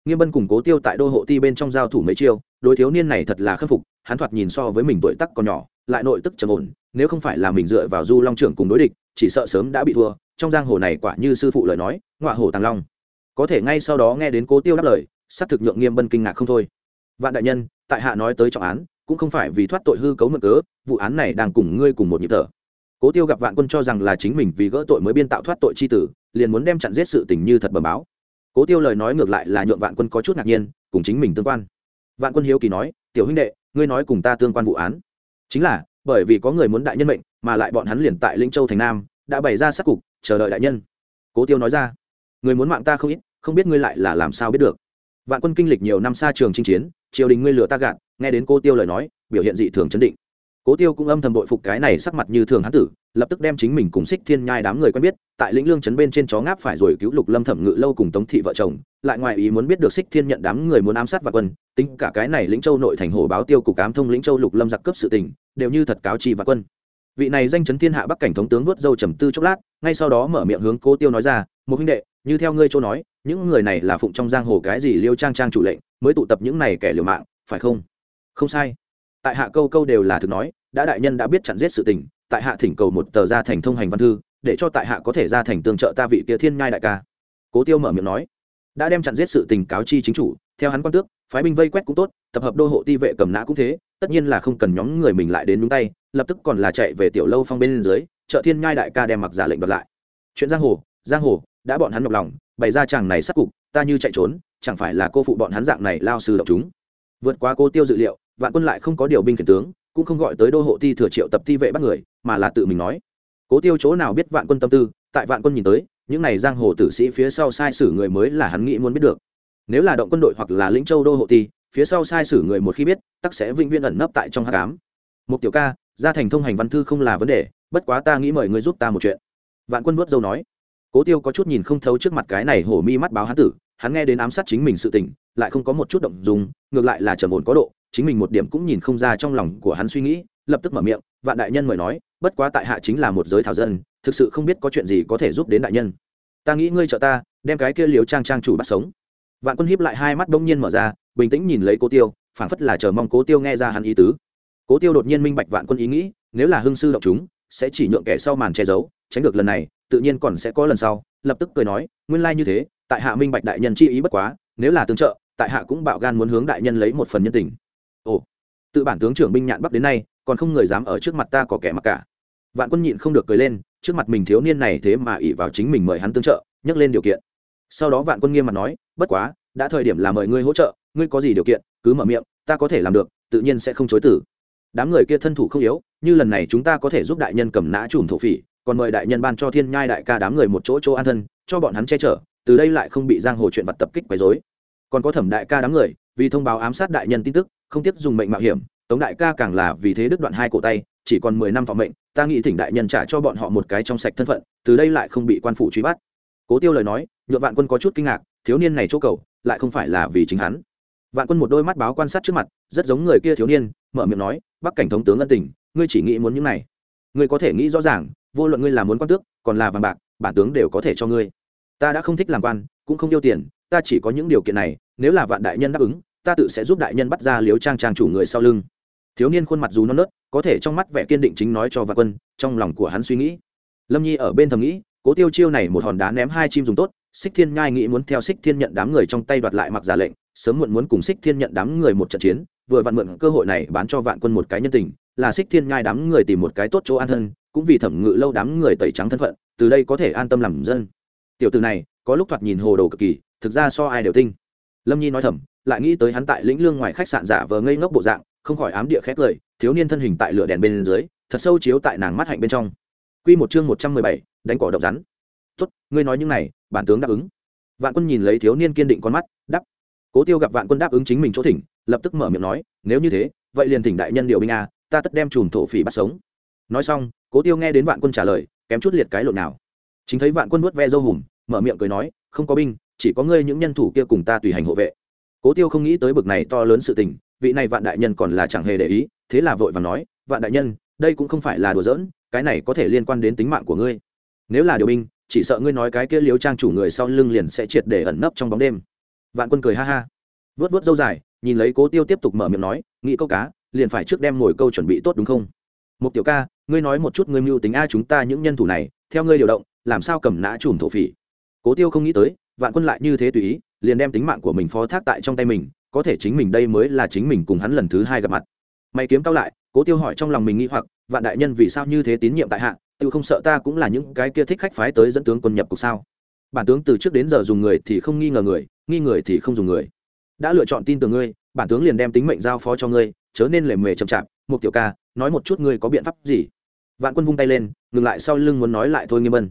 Nghiêm bân cùng cố tiêu tại đô hộ ti bên trong giao thủ mấy chiêu, đối thiếu niên này thật là khâm phục, hắn thoạt nhìn so với mình tuổi tắc còn nhỏ, lại nội tức trầm ổn, nếu không phải là mình dựa vào du long trưởng cùng đối địch, chỉ sợ sớm đã bị thua trong giang hồ này quả như sư phụ lời nói, ngọa hổ tàng long. Có thể ngay sau đó nghe đến cố tiêu đáp lời xác thực nhượng nghiêm bân kinh ngạc không thôi. Vạn đại nhân, tại hạ nói tới trọng án, cũng không phải vì thoát tội hư cấu mượn cớ, vụ án này đang cùng ngươi cùng một nhịp thở. Cố tiêu gặp vạn quân cho rằng là chính mình vì gỡ tội mới biên tạo thoát tội c h i tử, liền muốn đem chặn giết sự tình như thật bầm báo. Cố tiêu lời nói ngược lại là nhượng vạn quân có chút ngạc nhiên, cùng chính mình tương quan. Vạn quân hiếu kỳ nói, tiểu huynh đệ, ngươi nói cùng ta tương quan vụ án. Chính là, bởi vì có người muốn đại nhân mệnh, mà lại bọn hắn liền tại linh châu thành nam, đã bày ra sát cục chờ đợi đại nhân. Cố tiêu nói ra, người muốn mạng ta không ít, không biết ngươi lại là làm sao biết được. Vạn quân kinh lịch nhiều năm xa trường chinh chiến, triều đình ngươi lừa ta gạt, nghe đến cô tiêu lời nói, biểu hiện dị thường chấn định. Cố tiêu cũng âm thầm bội phục cái này sắc mặt như thường hán tử, lập tức đem chính mình cùng xích thiên nhai đám người quen biết, tại lĩnh lương chấn bên trên chó ngáp phải rồi cứu lục lâm thẩm ngự lâu cùng tống thị vợ chồng, lại ngoài ý muốn biết được xích thiên nhận đám người muốn ám sát và quân, tính cả cái này lĩnh châu nội thành hồ báo tiêu cục ám thông lĩnh châu lục lâm giặc cướp sự tình, đều như thật cáo chi và quân vị này danh chấn thiên hạ bắc cảnh thống tướng vớt dâu trầm tư chốc lát, ngay sau đó mở miệng hướng cố tiêu nói ra, một huynh đệ, như theo ngươi châu nói, những người này là phụng trong giang hồ cái gì liêu trang trang chủ lệnh, mới tụ tập những này kẻ liều mạng, phải không? Không sai. Tại hạ câu câu đều là thực nói, đã đại nhân đã biết chặn giết sự tình, tại hạ thỉnh cầu một tờ ra thành thông hành văn thư, để cho tại hạ có thể ra thành tương trợ ta vị kia thiên nhai đại ca. Cố tiêu mở miệng nói, đã đem chặn giết sự tình cáo chi chính chủ, theo hắn quan tước, phái binh vây quét cũng tốt, tập hợp đô hộ ti vệ cầm nã cũng thế, tất nhiên là không cần nhóm người mình lại đến đúng tay lập tức còn là chạy về tiểu lâu phong bên dưới, chợ thiên nhai đại ca đem mặc giả lệnh đoạt lại. Chuyện giang hồ giang hồ, đã bọn hắn nhọc lòng, bày ra chàng này sắc cục, ta như chạy trốn, chẳng phải là cô phụ bọn hắn dạng này lao sư độc chúng. Vượt qua cô tiêu dự liệu, vạn quân lại không có điều binh khiển tướng, cũng không gọi tới đô hộ ti thừa triệu tập ti vệ bắt người, mà là tự mình nói. Cố tiêu chỗ nào biết vạn quân tâm tư, tại vạn quân nhìn tới, những này giang hồ tử sĩ phía sau sai sử người mới là hắn nghĩ muốn biết được. Nếu là động quân đội hoặc là lĩnh châu đô hộ ti phía sau sai sử người một khi biết, tắc sẽ vĩnh viễn ẩn nấp tại trong hát cám một tiểu ca gia thành thông hành văn thư không là vấn đề, bất quá ta nghĩ mời ngươi giúp ta một chuyện. Vạn quân vớt dâu nói. Cố tiêu có chút nhìn không thấu trước mặt cái này hổ mi mắt báo hán tử, hắn nghe đến ám sát chính mình sự tình, lại không có một chút động dùng ngược lại là trầm ổn có độ, chính mình một điểm cũng nhìn không ra trong lòng của hắn suy nghĩ, lập tức mở miệng, vạn đại nhân mời nói, bất quá tại hạ chính là một giới thảo dân, thực sự không biết có chuyện gì có thể giúp đến đại nhân. Ta nghĩ ngươi trợ ta, đem cái kia liều trang trang chủ bắt sống. Vạn quân hiếp lại hai mắt bỗng nhiên mở ra, bình tĩnh nhìn lấy cố tiêu, phảng phất là chờ mong cố tiêu nghe ra hắn ý tứ cố tiêu đột nhiên minh bạch vạn quân ý nghĩ, nếu là hương sư động chúng, sẽ chỉ nhượng kẻ sau màn che giấu, tránh được lần này, tự nhiên còn sẽ có lần sau, lập tức cười nói, nguyên lai như thế, tại hạ minh bạch đại nhân chi ý bất quá, nếu là tương trợ, tại hạ cũng bạo gan muốn hướng đại nhân lấy một phần nhân tình. Ồ, tự bản tướng trưởng binh nhạn bắc đến nay, còn không người dám ở trước mặt ta có kẻ mặc cả. Vạn quân nhịn không được cười lên, trước mặt mình thiếu niên này thế mà ỷ vào chính mình mời hắn tương trợ, nhắc lên điều kiện. Sau đó vạn quân nghiêm mặt nói, bất quá, đã thời điểm là mời ngươi hỗ trợ, ngươi có gì điều kiện, cứ mở miệng, ta có thể làm được, tự nhiên sẽ không chối tử đám người kia thân thủ không yếu, như lần này chúng ta có thể giúp đại nhân cầm nã chùm thổ phỉ, còn mời đại nhân ban cho thiên nhai đại ca đám người một chỗ chỗ an thân, cho bọn hắn che chở, từ đây lại không bị giang hồ chuyện vật tập kích quấy dối còn có thẩm đại ca đám người, vì thông báo ám sát đại nhân tin tức, không tiếp dùng mệnh mạo hiểm, tống đại ca càng là vì thế đứt đoạn hai cổ tay, chỉ còn mười năm phòng mệnh, ta nghĩ thỉnh đại nhân trả cho bọn họ một cái trong sạch thân phận, từ đây lại không bị quan phủ truy bắt. Cố tiêu lời nói nhuộm vạn quân có chút kinh ngạc, thiếu niên này chỗ cầu, lại không phải là vì chính hắn. Vạn quân một đôi mắt báo quan sát trước mặt, rất giống người kia thiếu niên mở miệng nói, bắc cảnh thống tướng ân tình, ngươi chỉ nghĩ muốn những này. Ngươi có thể nghĩ rõ ràng, vô luận ngươi là muốn quan tước, còn là vàng bạc, bản tướng đều có thể cho ngươi. Ta đã không thích làm quan, cũng không yêu tiền, ta chỉ có những điều kiện này, nếu là vạn đại nhân đáp ứng, ta tự sẽ giúp đại nhân bắt ra liếu trang trang chủ người sau lưng. Thiếu niên khuôn mặt dù non nớt, có thể trong mắt vẻ kiên định chính nói cho vạn quân, trong lòng của hắn suy nghĩ. Lâm nhi ở bên thầm nghĩ, cố tiêu chiêu này một hòn đá ném hai chim dùng tốt, xích thiên nhai nghĩ muốn theo xích thiên nhận đám người trong tay đoạt lại mặc giả lệnh, sớm muộn muốn cùng xích thiên nhận đám người một trận chiến vừa vặn mượn cơ hội này bán cho vạn quân một cái nhân tình là xích thiên nhai đám người tìm một cái tốt chỗ an thân cũng vì thẩm ngự lâu đám người tẩy trắng thân phận từ đây có thể an tâm làm dân tiểu từ này có lúc thoạt nhìn hồ đồ cực kỳ thực ra so ai đều tinh lâm nhi nói thầm lại nghĩ tới hắn tại lĩnh lương ngoài khách sạn giả vờ ngây ngốc bộ dạng không khỏi ám địa khét lời thiếu niên thân hình tại lửa đèn bên dưới thật sâu chiếu tại nàng mắt hạnh bên trong Quy một chương một trăm mười bảy, đánh cỏ độc rắn. "Tốt, ngươi nói những này, bản tướng đáp ứng." Vạn Quân nhìn lấy thiếu niên kiên định con mắt, đáp. Cố Tiêu gặp Vạn Quân đáp ứng chính mình chỗ thỉnh, lập tức mở miệng nói, "Nếu như thế, vậy liền thỉnh đại nhân điều binh a, ta tất đem chùm thổ phỉ bắt sống." Nói xong, Cố Tiêu nghe đến Vạn Quân trả lời, kém chút liệt cái lộn nào. Chính thấy Vạn Quân nuốt ve dâu hùm, mở miệng cười nói, "Không có binh, chỉ có ngươi những nhân thủ kia cùng ta tùy hành hộ vệ." Cố Tiêu không nghĩ tới bực này to lớn sự tình, vị này Vạn đại nhân còn là chẳng hề để ý, thế là vội vàng nói, "Vạn đại nhân, đây cũng không phải là đùa giỡn, cái này có thể liên quan đến tính mạng của ngươi nếu là điều binh chỉ sợ ngươi nói cái kia liếu trang chủ người sau lưng liền sẽ triệt để ẩn nấp trong bóng đêm vạn quân cười ha ha. Vớt vớt dâu dài, nhìn lấy cố tiêu tiếp tục mở miệng nói, nghĩ câu cá, liền phải trước đem ngồi câu chuẩn bị tốt đúng không? Một tiểu ca, ngươi nói một chút ngươi mưu tính a chúng ta những nhân thủ này, theo ngươi điều động, làm sao cầm nã chùm thổ phỉ? Cố tiêu không nghĩ tới, vạn quân lại như thế tùy ý, liền đem tính mạng của mình phó thác tại trong tay mình, có thể chính mình đây mới là chính mình cùng hắn lần thứ hai gặp mặt. Mày kiếm cao lại, cố tiêu hỏi trong lòng mình nghĩ hoặc, vạn đại nhân vì sao như thế tín nhiệm tại hạ, tự không sợ ta cũng là những cái kia thích khách phái tới dẫn tướng quân nhập cục sao? Bản tướng từ trước đến giờ dùng người thì không nghi ngờ người nghi người thì không dùng người. Đã lựa chọn tin tưởng ngươi, bản tướng liền đem tính mệnh giao phó cho ngươi, chớ nên lề mề chậm chạp. Một tiểu ca, nói một chút ngươi có biện pháp gì? Vạn quân vung tay lên, ngừng lại sau lưng muốn nói lại thôi nghiêm bân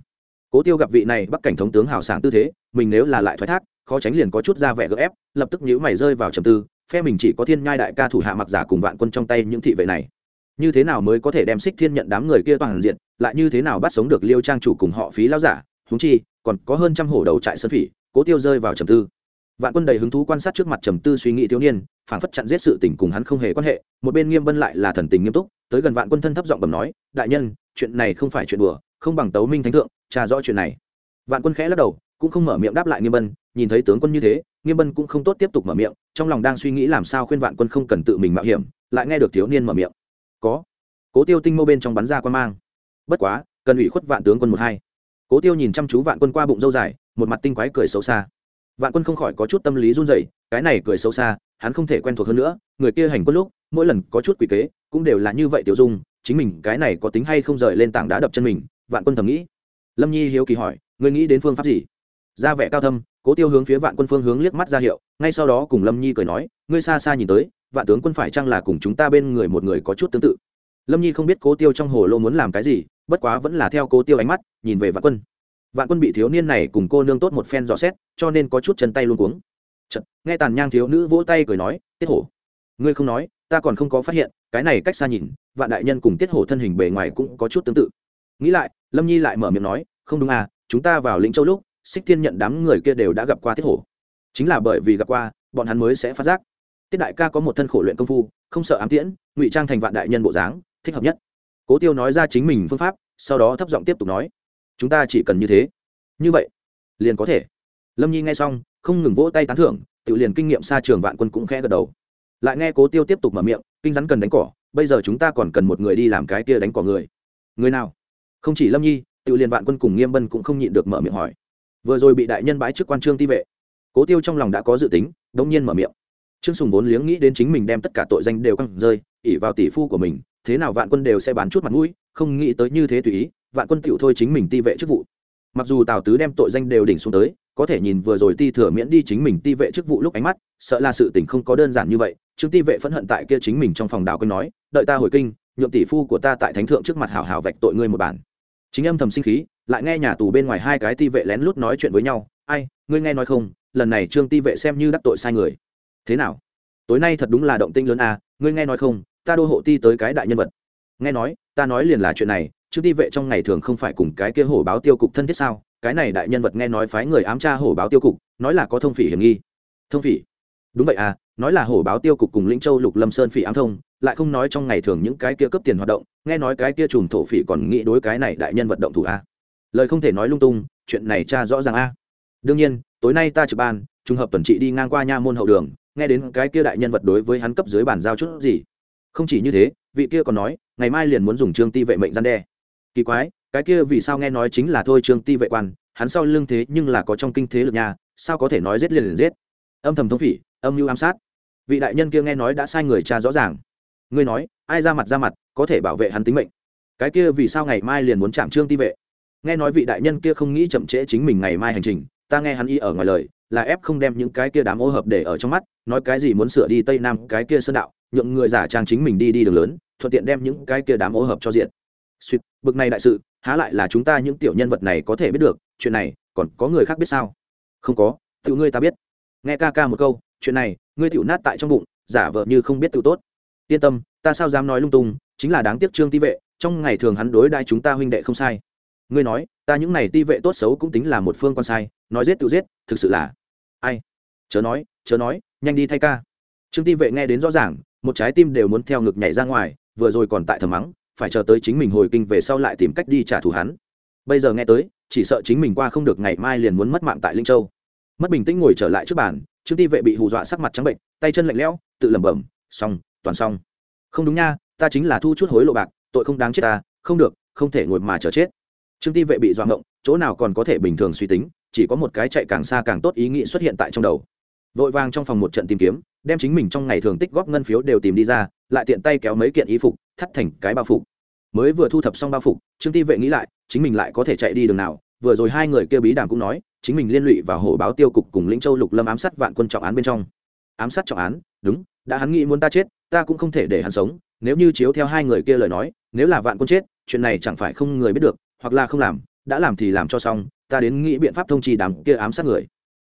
cố tiêu gặp vị này bắc cảnh thống tướng hào sảng tư thế, mình nếu là lại thoái thác, khó tránh liền có chút ra vẻ gấp ép, lập tức nhíu mày rơi vào trầm tư, phe mình chỉ có thiên nhai đại ca thủ hạ mặc giả cùng vạn quân trong tay những thị vệ này. Như thế nào mới có thể đem xích thiên nhận đám người kia toàn diện, lại như thế nào bắt sống được liêu trang chủ cùng họ phí lao giả? Húng chi, còn có hơn trăm hổ đầu trại sơn phỉ, cố tiêu rơi vào trầm tư vạn quân đầy hứng thú quan sát trước mặt trầm tư suy nghĩ thiếu niên phản phất chặn giết sự tình cùng hắn không hề quan hệ, một bên nghiêm bân lại là thần tình nghiêm túc, tới gần vạn quân thân thấp giọng bẩm nói, đại nhân, chuyện này không phải chuyện đùa, không bằng tấu minh thánh thượng trà rõ chuyện này. Vạn quân khẽ lắc đầu, cũng không mở miệng đáp lại nghiêm bân nhìn thấy tướng quân như thế, nghiêm bân cũng không tốt tiếp tục mở miệng, trong lòng đang suy nghĩ làm sao khuyên vạn quân không cần tự mình mạo hiểm, lại nghe được thiếu niên mở miệng. Có. Cố tiêu tinh mâu bên trong bắn ra quan mang. Bất quá, cần ủy khuất vạn tướng quân một hai. Cố tiêu nhìn chăm chú vạn quân qua bụng dâu dài, một mặt tinh quái cười xấu xa vạn quân không khỏi có chút tâm lý run rẩy, cái này cười xấu xa, hắn không thể quen thuộc hơn nữa, người kia hành quân lúc, mỗi lần có chút quỷ kế, cũng đều là như vậy tiểu dung, chính mình cái này có tính hay không rời lên tảng đá đập chân mình, vạn quân thầm nghĩ. Lâm nhi hiếu kỳ hỏi, ngươi nghĩ đến phương pháp gì? Ra vẻ cao thâm, cố tiêu hướng phía vạn quân phương hướng liếc mắt ra hiệu, ngay sau đó cùng lâm nhi cười nói, ngươi xa xa nhìn tới, vạn tướng quân phải chăng là cùng chúng ta bên người một người có chút tương tự? Lâm nhi không biết cố tiêu trong hồ lô muốn làm cái gì, bất quá vẫn là theo cố tiêu ánh mắt, nhìn về vạn quân vạn quân bị thiếu niên này cùng cô nương tốt một phen dò xét cho nên có chút chân tay luôn cuống. Chật, nghe tàn nhang thiếu nữ vỗ tay cười nói tiết hổ ngươi không nói ta còn không có phát hiện cái này cách xa nhìn vạn đại nhân cùng tiết hổ thân hình bề ngoài cũng có chút tương tự. Nghĩ lại lâm nhi lại mở miệng nói không đúng à chúng ta vào lĩnh châu lúc xích thiên nhận đám người kia đều đã gặp qua tiết hổ. Chính là bởi vì gặp qua bọn hắn mới sẽ phát giác. Tiết đại ca có một thân khổ luyện công phu không sợ ám tiễn ngụy trang thành vạn đại nhân bộ dáng thích hợp nhất. Cố tiêu nói ra chính mình phương pháp sau đó thấp giọng tiếp tục nói chúng ta chỉ cần như thế. Như vậy, liền có thể. Lâm nhi nghe xong, không ngừng vỗ tay tán thưởng, tự liền kinh nghiệm xa trường vạn quân cũng khẽ gật đầu. Lại nghe cố tiêu tiếp tục mở miệng, kinh rắn cần đánh cỏ, bây giờ chúng ta còn cần một người đi làm cái kia đánh cỏ người. Người nào? Không chỉ lâm nhi, tự liền vạn quân cùng nghiêm bân cũng không nhịn được mở miệng hỏi. Vừa rồi bị đại nhân bái chức quan trương ti vệ. Cố tiêu trong lòng đã có dự tính, đống nhiên mở miệng. Trương sùng vốn liếng nghĩ đến chính mình đem tất cả tội danh đều căng rơi ỉ vào tỷ phu của mình, thế nào vạn quân đều sẽ bán chút mặt mũi, không nghĩ tới như thế tùy ý vạn quân tiểu thôi chính mình ti vệ chức vụ. Mặc dù tào tứ đem tội danh đều đỉnh xuống tới, có thể nhìn vừa rồi ti thừa miễn đi chính mình ti vệ chức vụ lúc ánh mắt, sợ là sự tình không có đơn giản như vậy. Trương ti vệ phẫn hận tại kia chính mình trong phòng đào quân nói, đợi ta hồi kinh, nhượng tỷ phu của ta tại thánh thượng trước mặt hào hào vạch tội ngươi một bản. Chính âm thầm sinh khí, lại nghe nhà tù bên ngoài hai cái ti vệ lén lút nói chuyện với nhau, ai, ngươi nghe nói không, lần này trương ti vệ xem như đắc tội sai người. Thế nào? Tối nay thật đúng là động tinh lớn à ngươi nghe nói không, ta đô hộ ti tới cái đại nhân vật. Nghe nói, ta nói liền là chuyện này trương ti vệ trong ngày thường không phải cùng cái kia hổ báo tiêu cục thân thiết sao? Cái này đại nhân vật nghe nói phái người ám tra hổ báo tiêu cục, nói là có thông phỉ hiểm nghi. Thông phỉ? Đúng vậy à nói là hổ báo tiêu cục cùng lĩnh châu lục lâm sơn phỉ ám thông, lại không nói trong ngày thường những cái kia cấp tiền hoạt động, nghe nói cái kia trùm thổ phỉ còn nghĩ đối cái này đại nhân vật động thủ a à. lời không thể nói lung tung, chuyện này cha rõ ràng a. À. đương nhiên, tối nay ta trực ban, trùng hợp tuần trị đi ngang qua nha môn hậu đường, nghe đến cái kia đại nhân vật đối với hắn cấp dưới bàn giao chút gì. Không chỉ như thế, vị kia còn nói, ngày mai liền muốn dùng trương ti vệ mệnh gian đe kỳ quái, cái kia vì sao nghe nói chính là thôi trương ti vệ quan, hắn sau lưng thế nhưng là có trong kinh thế lực nhà sao có thể nói giết liền liền giết. Âm thầm thông phỉ, âm mưu ám sát. Vị đại nhân kia nghe nói đã sai người cha rõ ràng. Ngươi nói, ai ra mặt ra mặt, có thể bảo vệ hắn tính mệnh. Cái kia vì sao ngày mai liền muốn chạm trương ti vệ? Nghe nói vị đại nhân kia không nghĩ chậm trễ chính mình ngày mai hành trình, ta nghe hắn y ở ngoài lời, là ép không đem những cái kia đám ô hợp để ở trong mắt, nói cái gì muốn sửa đi tây nam, cái kia sơn đạo, nhượng người giả trang chính mình đi đi đường lớn, thuận tiện đem những cái kia đám ô hợp cho diện suýt bực này đại sự, há lại là chúng ta những tiểu nhân vật này có thể biết được, chuyện này, còn có người khác biết sao? Không có tự ngươi ta biết. Nghe ca ca một câu, chuyện này, ngươi tiểu nát tại trong bụng, giả vợ như không biết tự tốt. Yên tâm, ta sao dám nói lung tung, chính là đáng tiếc trương ti vệ, trong ngày thường hắn đối đai chúng ta huynh đệ không sai. Ngươi nói, ta những này ti vệ tốt xấu cũng tính là một phương quan sai, nói giết tự giết, thực sự là ai? Chớ nói chớ nói, nhanh đi thay ca. Trương ti vệ nghe đến rõ ràng, một trái tim đều muốn theo ngực nhảy ra ngoài, vừa rồi còn tại thầm mắng phải chờ tới chính mình hồi kinh về sau lại tìm cách đi trả thù hắn. Bây giờ nghe tới, chỉ sợ chính mình qua không được ngày mai liền muốn mất mạng tại linh châu. Mất bình tĩnh ngồi trở lại trước bàn, trương ti vệ bị hù dọa sắc mặt trắng bệnh, tay chân lạnh lẽo, tự lẩm bẩm, xong, toàn xong. Không đúng nha, ta chính là thu chút hối lộ bạc, tội không đáng chết ta, không được, không thể ngồi mà chờ chết. Trương ti vệ bị dọa ngộng, chỗ nào còn có thể bình thường suy tính, chỉ có một cái chạy càng xa càng tốt ý nghĩ xuất hiện tại trong đầu. Vội vàng trong phòng một trận tìm kiếm, đem chính mình trong ngày thường tích góp ngân phiếu đều tìm đi ra, lại tiện tay kéo mấy kiện y phục, thắt thành cái bao phục mới vừa thu thập xong bao phục, trương ti vệ nghĩ lại, chính mình lại có thể chạy đi đường nào. Vừa rồi hai người kia bí đàm cũng nói, chính mình liên lụy vào hồ báo tiêu cục cùng lĩnh châu lục lâm ám sát vạn quân trọng án bên trong. Ám sát trọng án? Đúng, đã hắn nghĩ muốn ta chết, ta cũng không thể để hắn sống. Nếu như chiếu theo hai người kia lời nói, nếu là vạn quân chết, chuyện này chẳng phải không người biết được, hoặc là không làm, đã làm thì làm cho xong, ta đến nghĩ biện pháp thông trì đám kia ám sát người.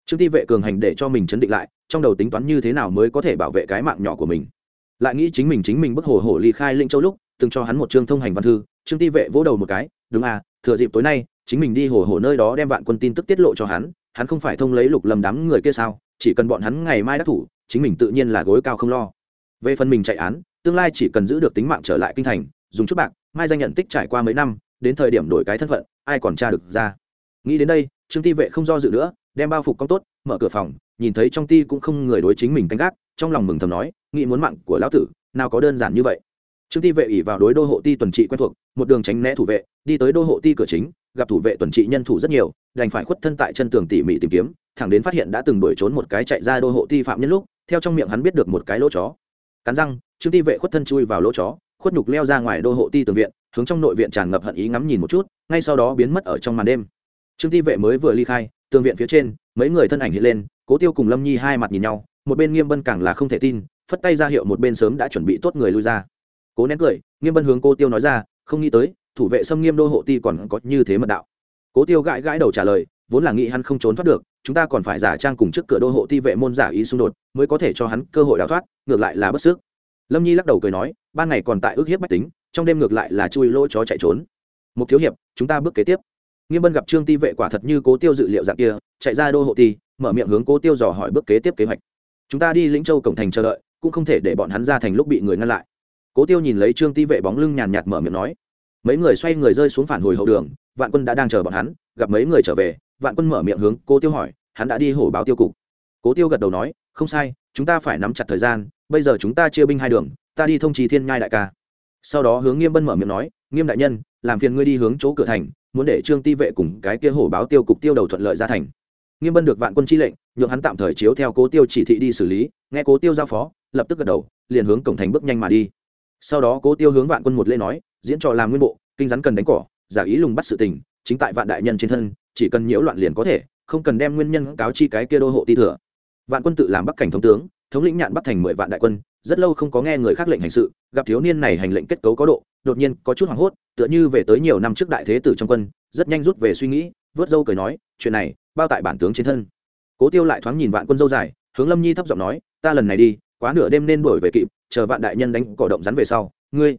Trương ti vệ cường hành để cho mình chấn định lại, trong đầu tính toán như thế nào mới có thể bảo vệ cái mạng nhỏ của mình. Lại nghĩ chính mình chính mình bức hồ hồ ly khai linh châu lúc từng cho hắn một chương thông hành văn thư, trương ti vệ vỗ đầu một cái, đúng à thừa dịp tối nay, chính mình đi hồ hồ nơi đó đem vạn quân tin tức tiết lộ cho hắn hắn không phải thông lấy lục lầm đám người kia sao, chỉ cần bọn hắn ngày mai đắc thủ, chính mình tự nhiên là gối cao không lo. Về phần mình chạy án, tương lai chỉ cần giữ được tính mạng trở lại kinh thành, dùng chút bạc, mai danh nhận tích trải qua mấy năm, đến thời điểm đổi cái thân phận, ai còn tra được ra. Nghĩ đến đây, trương ti vệ không do dự nữa, đem bao phục công tốt, mở cửa phòng, nhìn thấy trong ti cũng không người đối chính mình canh gác, trong lòng mừng thầm nói, nghĩ muốn mạng của lão tử, nào có đơn giản như vậy trương ti vệ ỉ vào đối đô hộ ti tuần trị quen thuộc, một đường tránh né thủ vệ, đi tới đô hộ ti cửa chính, gặp thủ vệ tuần trị nhân thủ rất nhiều, đành phải khuất thân tại chân tường tỉ mỉ tìm kiếm, thẳng đến phát hiện đã từng đuổi trốn một cái chạy ra đô hộ ti phạm nhân lúc, theo trong miệng hắn biết được một cái lỗ chó. Cắn răng, trương ti vệ khuất thân chui vào lỗ chó, khuất nhục leo ra ngoài đô hộ ti tường viện, hướng trong nội viện tràn ngập hận ý ngắm nhìn một chút, ngay sau đó biến mất ở trong màn đêm. Trương ti vệ mới vừa ly khai, tường viện phía trên, mấy người thân ảnh hiện lên, cố tiêu cùng lâm nhi hai mặt nhìn nhau, một bên nghiêm bân càng là không thể tin, phất tay ra hiệu một bên sớm đã chuẩn bị tốt người lui ra cố nén cười, nghiêm bân hướng cô tiêu nói ra, không nghĩ tới, thủ vệ xâm nghiêm đô hộ ti còn có như thế mật đạo. Cố tiêu gãi gãi đầu trả lời, vốn là nghĩ hắn không trốn thoát được, chúng ta còn phải giả trang cùng trước cửa đô hộ ti vệ môn giả ý xung đột, mới có thể cho hắn cơ hội đào thoát, ngược lại là bất sức. Lâm nhi lắc đầu cười nói, ban ngày còn tại ước hiếp bách tính, trong đêm ngược lại là chui lỗ chó chạy trốn. Một thiếu hiệp, chúng ta bước kế tiếp. Nghiêm bân gặp trương ti vệ quả thật như cố tiêu dự liệu dạng kia, chạy ra đô hộ ti, mở miệng hướng cố tiêu dò hỏi bước kế tiếp kế hoạch. Chúng ta đi lĩnh châu cổng thành chờ đợi, cũng không thể để bọn hắn ra thành lúc bị người ngăn lại cố tiêu nhìn lấy trương ti vệ bóng lưng nhàn nhạt mở miệng nói, mấy người xoay người rơi xuống phản hồi hậu đường, vạn quân đã đang chờ bọn hắn, gặp mấy người trở về. Vạn quân mở miệng hướng cố tiêu hỏi, hắn đã đi hổ báo tiêu cục? Cố tiêu gật đầu nói, không sai, chúng ta phải nắm chặt thời gian, bây giờ chúng ta chia binh hai đường, ta đi thông trì thiên nhai đại ca. Sau đó hướng nghiêm bân mở miệng nói, nghiêm đại nhân, làm phiền ngươi đi hướng chỗ cửa thành, muốn để trương ti vệ cùng cái kia hổ báo tiêu cục tiêu đầu thuận lợi ra thành. Nghiêm bân được vạn quân chi lệnh, nhượng hắn tạm thời chiếu theo cố tiêu chỉ thị đi xử lý, nghe cố tiêu giao phó, lập tức gật đầu, liền hướng cổng thành bước nhanh mà đi sau đó cố tiêu hướng vạn quân một lễ nói, diễn trò làm nguyên bộ, kinh rắn cần đánh cỏ, giả ý lùng bắt sự tình, chính tại vạn đại nhân trên thân, chỉ cần nhiễu loạn liền có thể, không cần đem nguyên nhân cáo chi cái kia đô hộ ti thừa. Vạn quân tự làm bắc cảnh thống tướng, thống lĩnh nhạn bắc thành mười vạn đại quân, rất lâu không có nghe người khác lệnh hành sự, gặp thiếu niên này hành lệnh kết cấu có độ, đột nhiên có chút hoảng hốt, tựa như về tới nhiều năm trước đại thế tử trong quân, rất nhanh rút về suy nghĩ, vớt dâu cười nói, chuyện này, bao tại bản tướng trên thân. Cố tiêu lại thoáng nhìn vạn quân dâu dài, hướng lâm nhi thấp giọng nói, ta lần này đi quá nửa đêm nên đổi về kịp chờ vạn đại nhân đánh cỏ động rắn về sau ngươi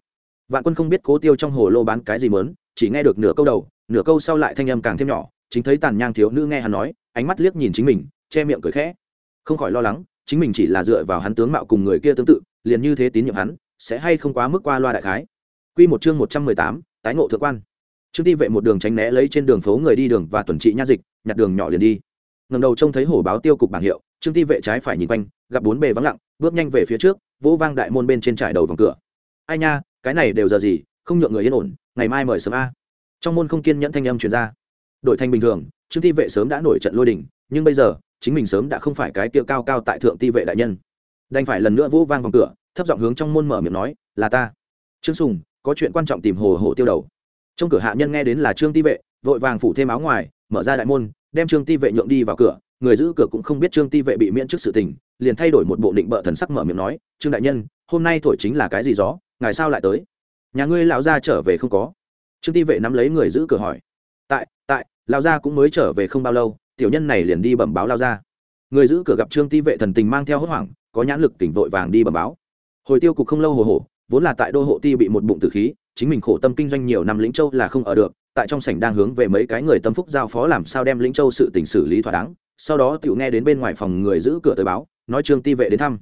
vạn quân không biết cố tiêu trong hồ lô bán cái gì mớn chỉ nghe được nửa câu đầu nửa câu sau lại thanh âm càng thêm nhỏ chính thấy tàn nhang thiếu nữ nghe hắn nói ánh mắt liếc nhìn chính mình che miệng cười khẽ không khỏi lo lắng chính mình chỉ là dựa vào hắn tướng mạo cùng người kia tương tự liền như thế tín nhiệm hắn sẽ hay không quá mức qua loa đại khái Quy một chương một trăm mười tám, tái ngộ thượng quan. Trương Ti vệ một đường tránh né lấy trên đường phố người đi đường và tuần trị nha dịch, nhặt đường nhỏ liền đi. Ngẩng đầu trông thấy hổ báo tiêu cục bảng hiệu, Trương Ti vệ trái phải nhìn quanh, gặp bốn bề vắng lặng, bước nhanh về phía trước, vỗ vang đại môn bên trên trải đầu vòng cửa. Ai nha, cái này đều giờ gì, không nhượng người yên ổn, ngày mai mời sớm a. Trong môn không kiên nhẫn thanh âm truyền ra. Đội thanh bình thường, Trương Ti vệ sớm đã nổi trận lôi đình, nhưng bây giờ, chính mình sớm đã không phải cái kia cao cao tại thượng ti vệ đại nhân. Đành phải lần nữa vỗ vang vòng cửa, thấp giọng hướng trong môn mở miệng nói, "Là ta." Trương Sùng, có chuyện quan trọng tìm hồ hồ tiêu đầu trong cửa hạ nhân nghe đến là trương ti vệ vội vàng phủ thêm áo ngoài mở ra đại môn đem trương ti vệ nhượng đi vào cửa người giữ cửa cũng không biết trương ti vệ bị miễn trước sự tình, liền thay đổi một bộ định bợ thần sắc mở miệng nói, trương đại nhân, hôm nay thổi chính là cái gì gió, ngài sao lại tới? Nhà ngươi lão gia trở về không có. Trương ti vệ nắm lấy người giữ cửa hỏi. Tại tại, lão gia cũng mới trở về không bao lâu, tiểu nhân này liền đi bẩm báo lao gia. Người giữ cửa gặp trương ti vệ thần tình mang theo hốt hoảng, có nhãn lực tỉnh vội vàng đi bẩm báo. Hồi tiêu cục không lâu hồ hồ, vốn là tại đô hộ ti bị một bụng tử khí, chính mình khổ tâm kinh doanh nhiều năm lĩnh châu là không ở được, tại trong sảnh đang hướng về mấy cái người tâm phúc giao phó làm sao đem lĩnh châu sự tình xử lý thỏa đáng sau đó tiểu nghe đến bên ngoài phòng người giữ cửa tới báo, nói trương ti vệ đến thăm.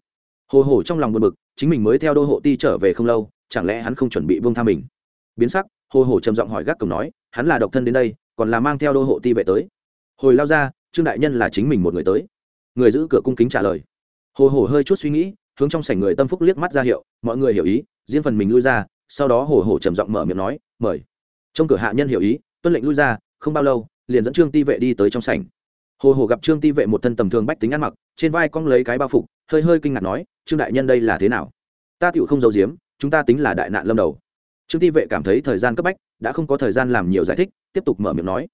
Hồ hồ trong lòng buồn bực, chính mình mới theo đô hộ ti trở về không lâu, chẳng lẽ hắn không chuẩn bị vương tha mình? Biến sắc, hồ hồ trầm giọng hỏi gác cổng nói, hắn là độc thân đến đây, còn là mang theo đô hộ ti vệ tới. Hồi lao ra, trương đại nhân là chính mình một người tới. Người giữ cửa cung kính trả lời. Hồ hồ hơi chút suy nghĩ, hướng trong sảnh người tâm phúc liếc mắt ra hiệu, mọi người hiểu ý, riêng phần mình lui ra, sau đó hồ hồ trầm giọng mở miệng nói, mời. Trong cửa hạ nhân hiểu ý, tuân lệnh lui ra, không bao lâu, liền dẫn trương ti vệ đi tới trong sảnh hồ hồ gặp trương ti vệ một thân tầm thường bách tính ăn mặc, trên vai cong lấy cái bao phục, hơi hơi kinh ngạc nói, trương đại nhân đây là thế nào? Ta tựu không giấu giếm, chúng ta tính là đại nạn lâm đầu. Trương ti vệ cảm thấy thời gian cấp bách, đã không có thời gian làm nhiều giải thích, tiếp tục mở miệng nói,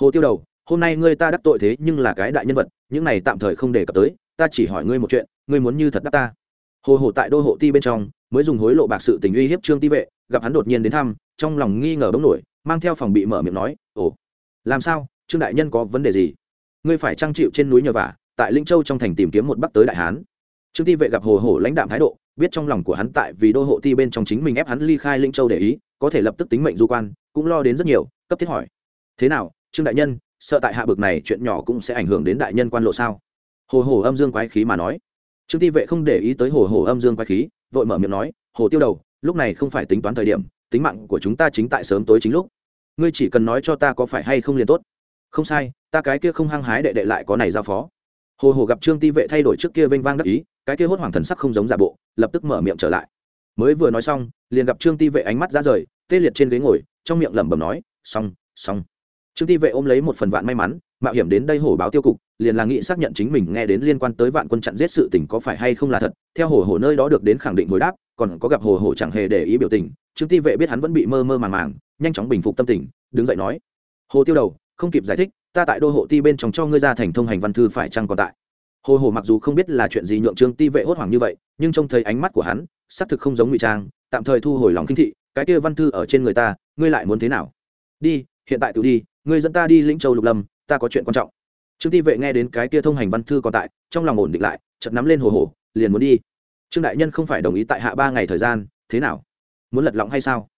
hồ tiêu đầu, hôm nay ngươi ta đắc tội thế nhưng là cái đại nhân vật, những này tạm thời không đề cập tới, ta chỉ hỏi ngươi một chuyện, ngươi muốn như thật đắc ta? Hồ hồ tại đô hộ ti bên trong, mới dùng hối lộ bạc sự tình uy hiếp trương ti vệ, gặp hắn đột nhiên đến thăm, trong lòng nghi ngờ bỗng nổi, mang theo phòng bị mở miệng nói, ồ, làm sao? Trương đại nhân có vấn đề gì? Ngươi phải trang chịu trên núi nhờ vả, tại linh châu trong thành tìm kiếm một bắc tới đại hán. Trương ti vệ gặp hồ Hổ lãnh đạm thái độ, biết trong lòng của hắn tại vì đô hộ ti bên trong chính mình ép hắn ly khai linh châu để ý, có thể lập tức tính mệnh du quan, cũng lo đến rất nhiều, cấp thiết hỏi. Thế nào, trương đại nhân, sợ tại hạ bực này chuyện nhỏ cũng sẽ ảnh hưởng đến đại nhân quan lộ sao? Hồ hồ âm dương quái khí mà nói. Trương ti vệ không để ý tới hồ hồ âm dương quái khí, vội mở miệng nói, hồ tiêu đầu, lúc này không phải tính toán thời điểm, tính mạng của chúng ta chính tại sớm tối chính lúc. Ngươi chỉ cần nói cho ta có phải hay không liền tốt không sai, ta cái kia không hăng hái đệ đệ lại có này giao phó. Hồ hồ gặp trương ti vệ thay đổi trước kia vênh vang đắc ý, cái kia hốt hoảng thần sắc không giống giả bộ, lập tức mở miệng trở lại. Mới vừa nói xong, liền gặp trương ti vệ ánh mắt ra rời, tê liệt trên ghế ngồi, trong miệng lẩm bẩm nói, xong xong. Trương ti vệ ôm lấy một phần vạn may mắn, mạo hiểm đến đây hổ báo tiêu cục, liền là nghĩ xác nhận chính mình nghe đến liên quan tới vạn quân chặn giết sự tình có phải hay không là thật. Theo hồ hồ nơi đó được đến khẳng định hồi đáp, còn có gặp hồ hồ chẳng hề để ý biểu tình, trương ti vệ biết hắn vẫn bị mơ mơ màng màng, nhanh chóng bình phục tâm tình, đứng dậy nói, hồ tiêu đầu không kịp giải thích, ta tại đô hộ ti bên trong cho ngươi ra thành thông hành văn thư phải chăng còn tại? Hồ hồ mặc dù không biết là chuyện gì nhượng trương ti vệ hốt hoảng như vậy, nhưng trông thấy ánh mắt của hắn, xác thực không giống ngụy trang, tạm thời thu hồi lòng kinh thị, cái kia văn thư ở trên người ta, ngươi lại muốn thế nào? Đi, hiện tại tự đi, ngươi dẫn ta đi lĩnh châu lục lâm, ta có chuyện quan trọng. Trương ti vệ nghe đến cái kia thông hành văn thư còn tại, trong lòng ổn định lại, chợt nắm lên hồ hồ, liền muốn đi. Trương đại nhân không phải đồng ý tại hạ ba ngày thời gian, thế nào? Muốn lật lọng hay sao?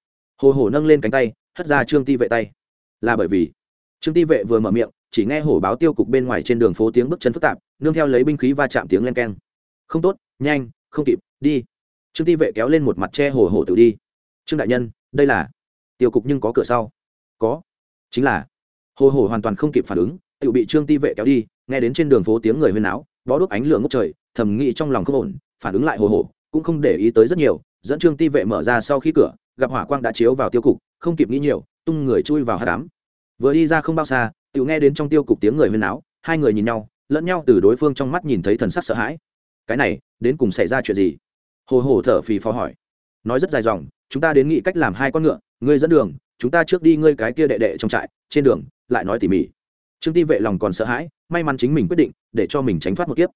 Hồ hồ nâng lên cánh tay, hất ra trương ti vệ tay. Là bởi vì trương ti vệ vừa mở miệng, chỉ nghe hổ báo tiêu cục bên ngoài trên đường phố tiếng bước chân phức tạp, nương theo lấy binh khí va chạm tiếng len keng. Không tốt, nhanh, không kịp, đi. Trương ti vệ kéo lên một mặt che hổ hổ tự đi. Trương đại nhân, đây là tiêu cục nhưng có cửa sau. Có. Chính là hồ hổ hoàn toàn không kịp phản ứng, tự bị trương ti vệ kéo đi, nghe đến trên đường phố tiếng người huyên áo bó đuốc ánh lửa ngốc trời, thầm nghĩ trong lòng không ổn, phản ứng lại hồ hổ, cũng không để ý tới rất nhiều, dẫn trương ti vệ mở ra sau khi cửa, gặp hỏa quang đã chiếu vào tiêu cục, không kịp nghĩ nhiều, tung người chui vào hát đám vừa đi ra không bao xa tự nghe đến trong tiêu cục tiếng người huyên áo hai người nhìn nhau, lẫn nhau từ đối phương trong mắt nhìn thấy thần sắc sợ hãi. Cái này, đến cùng xảy ra chuyện gì? Hồ hồ thở phì phò hỏi. Nói rất dài dòng, chúng ta đến nghĩ cách làm hai con ngựa, ngươi dẫn đường, chúng ta trước đi ngươi cái kia đệ đệ trong trại, trên đường, lại nói tỉ mỉ. Trương ti vệ lòng còn sợ hãi, may mắn chính mình quyết định, để cho mình tránh thoát một kiếp.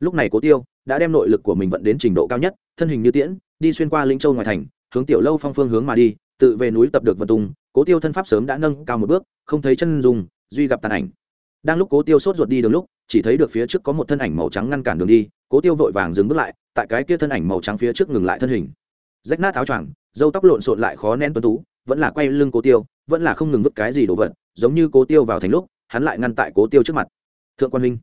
Lúc này cố tiêu đã đem nội lực của mình vận đến trình độ cao nhất, thân hình như tiễn, đi xuyên qua linh châu ngoài thành, hướng tiểu lâu phong phương hướng mà đi, tự về núi tập được vận tung cố tiêu thân pháp sớm đã nâng cao một bước, không thấy chân dùng duy gặp tàn ảnh. Đang lúc cố tiêu sốt ruột đi đường lúc, chỉ thấy được phía trước có một thân ảnh màu trắng ngăn cản đường đi, cố tiêu vội vàng dừng bước lại, tại cái kia thân ảnh màu trắng phía trước ngừng lại thân hình. Rách nát áo choàng dâu tóc lộn xộn lại khó nén tuấn tú, vẫn là quay lưng cố tiêu, vẫn là không ngừng vứt cái gì đồ vật, giống như cố tiêu vào thành lúc, hắn lại ngăn tại cố tiêu trước mặt. Thượng quan huynh.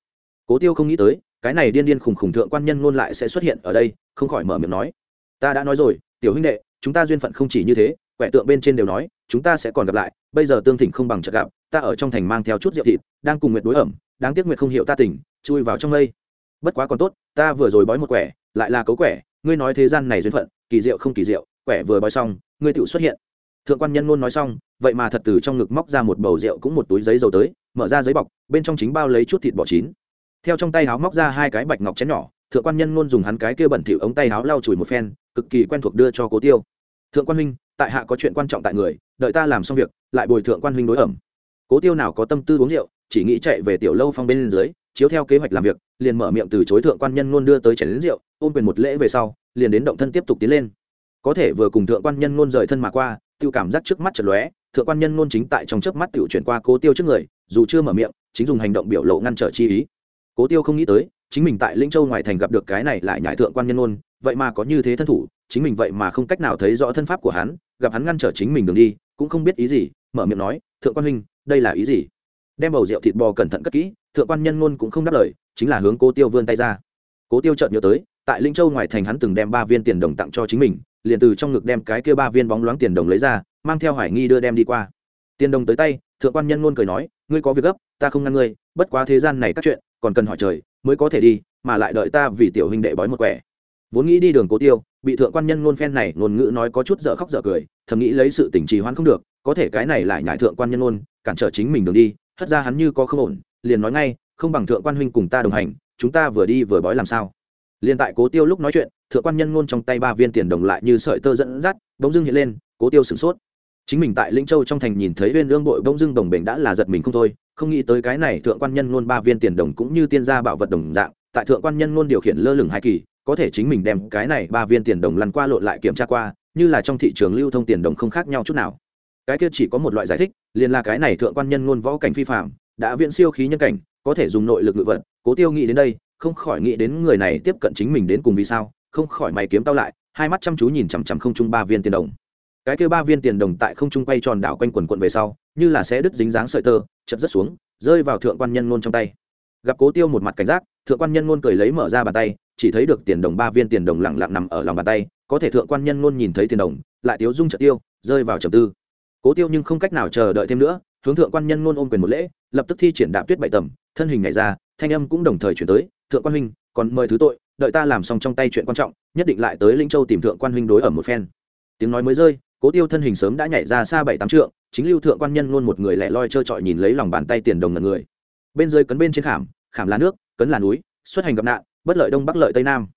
Cố tiêu không nghĩ tới, cái này điên điên khùng khùng thượng quan nhân ngôn lại sẽ xuất hiện ở đây, không khỏi mở miệng nói. Ta đã nói rồi, tiểu huynh đệ, chúng ta duyên phận không chỉ như thế, quẻ tượng bên trên đều nói chúng ta sẽ còn gặp lại, bây giờ tương thỉnh không bằng chợt gặp, ta ở trong thành mang theo chút rượu thịt, đang cùng nguyệt đối ẩm, đáng tiếc nguyệt không hiểu ta tỉnh chui vào trong lây bất quá còn tốt, ta vừa rồi bói một quẻ, lại là cấu quẻ, ngươi nói thế gian này duyên phận, kỳ diệu không kỳ diệu, quẻ vừa bói xong, ngươi tự xuất hiện. Thượng quan nhân ngôn nói xong, vậy mà thật từ trong ngực móc ra một bầu rượu cũng một túi giấy dầu tới, mở ra giấy bọc, bên trong chính bao lấy chút thịt bò chín. Theo trong tay háo móc ra hai cái bạch ngọc chén nhỏ, thượng quan nhân ngôn dùng hắn cái kia bẩn thỉu ống tay háo lau chùi một phen, cực kỳ quen thuộc đưa cho cố tiêu. Thượng quan huynh, tại hạ có chuyện quan trọng tại người đợi ta làm xong việc, lại bồi thượng quan huynh đối ẩm. Cố tiêu nào có tâm tư uống rượu, chỉ nghĩ chạy về tiểu lâu phong bên dưới, chiếu theo kế hoạch làm việc, liền mở miệng từ chối thượng quan nhân ngôn đưa tới chảy đến rượu, ôm quyền một lễ về sau, liền đến động thân tiếp tục tiến lên. Có thể vừa cùng thượng quan nhân ngôn rời thân mà qua, tiêu cảm giác trước mắt chật lóe, thượng quan nhân ngôn chính tại trong chớp mắt tiểu chuyển qua cố tiêu trước người, dù chưa mở miệng, chính dùng hành động biểu lộ ngăn trở chi ý. Cố tiêu không nghĩ tới, chính mình tại linh châu ngoài thành gặp được cái này lại nhải thượng quan nhân ngôn, vậy mà có như thế thân thủ, chính mình vậy mà không cách nào thấy rõ thân pháp của hắn, gặp hắn ngăn trở chính mình đường đi cũng không biết ý gì, mở miệng nói, thượng quan huynh, đây là ý gì? Đem bầu rượu thịt bò cẩn thận cất kỹ, thượng quan nhân ngôn cũng không đáp lời, chính là hướng cố tiêu vươn tay ra. Cố tiêu chợt nhớ tới, tại linh châu ngoài thành hắn từng đem ba viên tiền đồng tặng cho chính mình, liền từ trong ngực đem cái kia ba viên bóng loáng tiền đồng lấy ra, mang theo hải nghi đưa đem đi qua. Tiền đồng tới tay, thượng quan nhân ngôn cười nói, ngươi có việc gấp, ta không ngăn ngươi, bất quá thế gian này các chuyện, còn cần hỏi trời, mới có thể đi, mà lại đợi ta vì tiểu huynh đệ bói một quẻ. Vốn nghĩ đi đường cố tiêu, bị thượng quan nhân ngôn phen này ngôn ngữ nói có chút dở khóc dở cười thầm nghĩ lấy sự tỉnh trì hoãn không được, có thể cái này lại nhại thượng quan nhân ngôn cản trở chính mình đường đi, hất ra hắn như có không ổn, liền nói ngay, không bằng thượng quan huynh cùng ta đồng hành, chúng ta vừa đi vừa bói làm sao. Liền tại cố tiêu lúc nói chuyện, thượng quan nhân ngôn trong tay ba viên tiền đồng lại như sợi tơ dẫn dắt, bỗng dưng hiện lên, cố tiêu sửng sốt. Chính mình tại linh châu trong thành nhìn thấy viên lương bội bỗng dưng đồng bệnh đã là giật mình không thôi, không nghĩ tới cái này thượng quan nhân ngôn ba viên tiền đồng cũng như tiên gia bảo vật đồng dạng, tại thượng quan nhân ngôn điều khiển lơ lửng hai kỳ, có thể chính mình đem cái này ba viên tiền đồng lăn qua lộn lại kiểm tra qua như là trong thị trường lưu thông tiền đồng không khác nhau chút nào. Cái kia chỉ có một loại giải thích, liền là cái này thượng quan nhân ngôn võ cảnh phi phạm, đã viện siêu khí nhân cảnh, có thể dùng nội lực ngự vật, cố tiêu nghĩ đến đây, không khỏi nghĩ đến người này tiếp cận chính mình đến cùng vì sao, không khỏi mày kiếm tao lại, hai mắt chăm chú nhìn chằm chằm không trung ba viên tiền đồng. Cái kia ba viên tiền đồng tại không trung quay tròn đảo quanh quần quận về sau, như là sẽ đứt dính dáng sợi tơ, chật rất xuống, rơi vào thượng quan nhân ngôn trong tay. Gặp cố tiêu một mặt cảnh giác, thượng quan nhân ngôn cười lấy mở ra bàn tay, chỉ thấy được tiền đồng ba viên tiền đồng lẳng lặng nằm ở lòng bàn tay có thể thượng quan nhân luôn nhìn thấy tiền đồng, lại tiếu dung trợ tiêu, rơi vào trầm tư. Cố tiêu nhưng không cách nào chờ đợi thêm nữa, hướng thượng quan nhân luôn ôm quyền một lễ, lập tức thi triển đạp tuyết bậy tầm, thân hình này ra, thanh âm cũng đồng thời chuyển tới, thượng quan huynh, còn mời thứ tội, đợi ta làm xong trong tay chuyện quan trọng, nhất định lại tới linh châu tìm thượng quan huynh đối ở một phen. Tiếng nói mới rơi, cố tiêu thân hình sớm đã nhảy ra xa bảy tám trượng, chính lưu thượng quan nhân luôn một người lẻ loi trơ trọi nhìn lấy lòng bàn tay tiền đồng ngần người. Bên dưới cấn bên trên khảm khảm là nước, cấn là núi, xuất hành gặp nạn, bất lợi đông bắc lợi tây nam.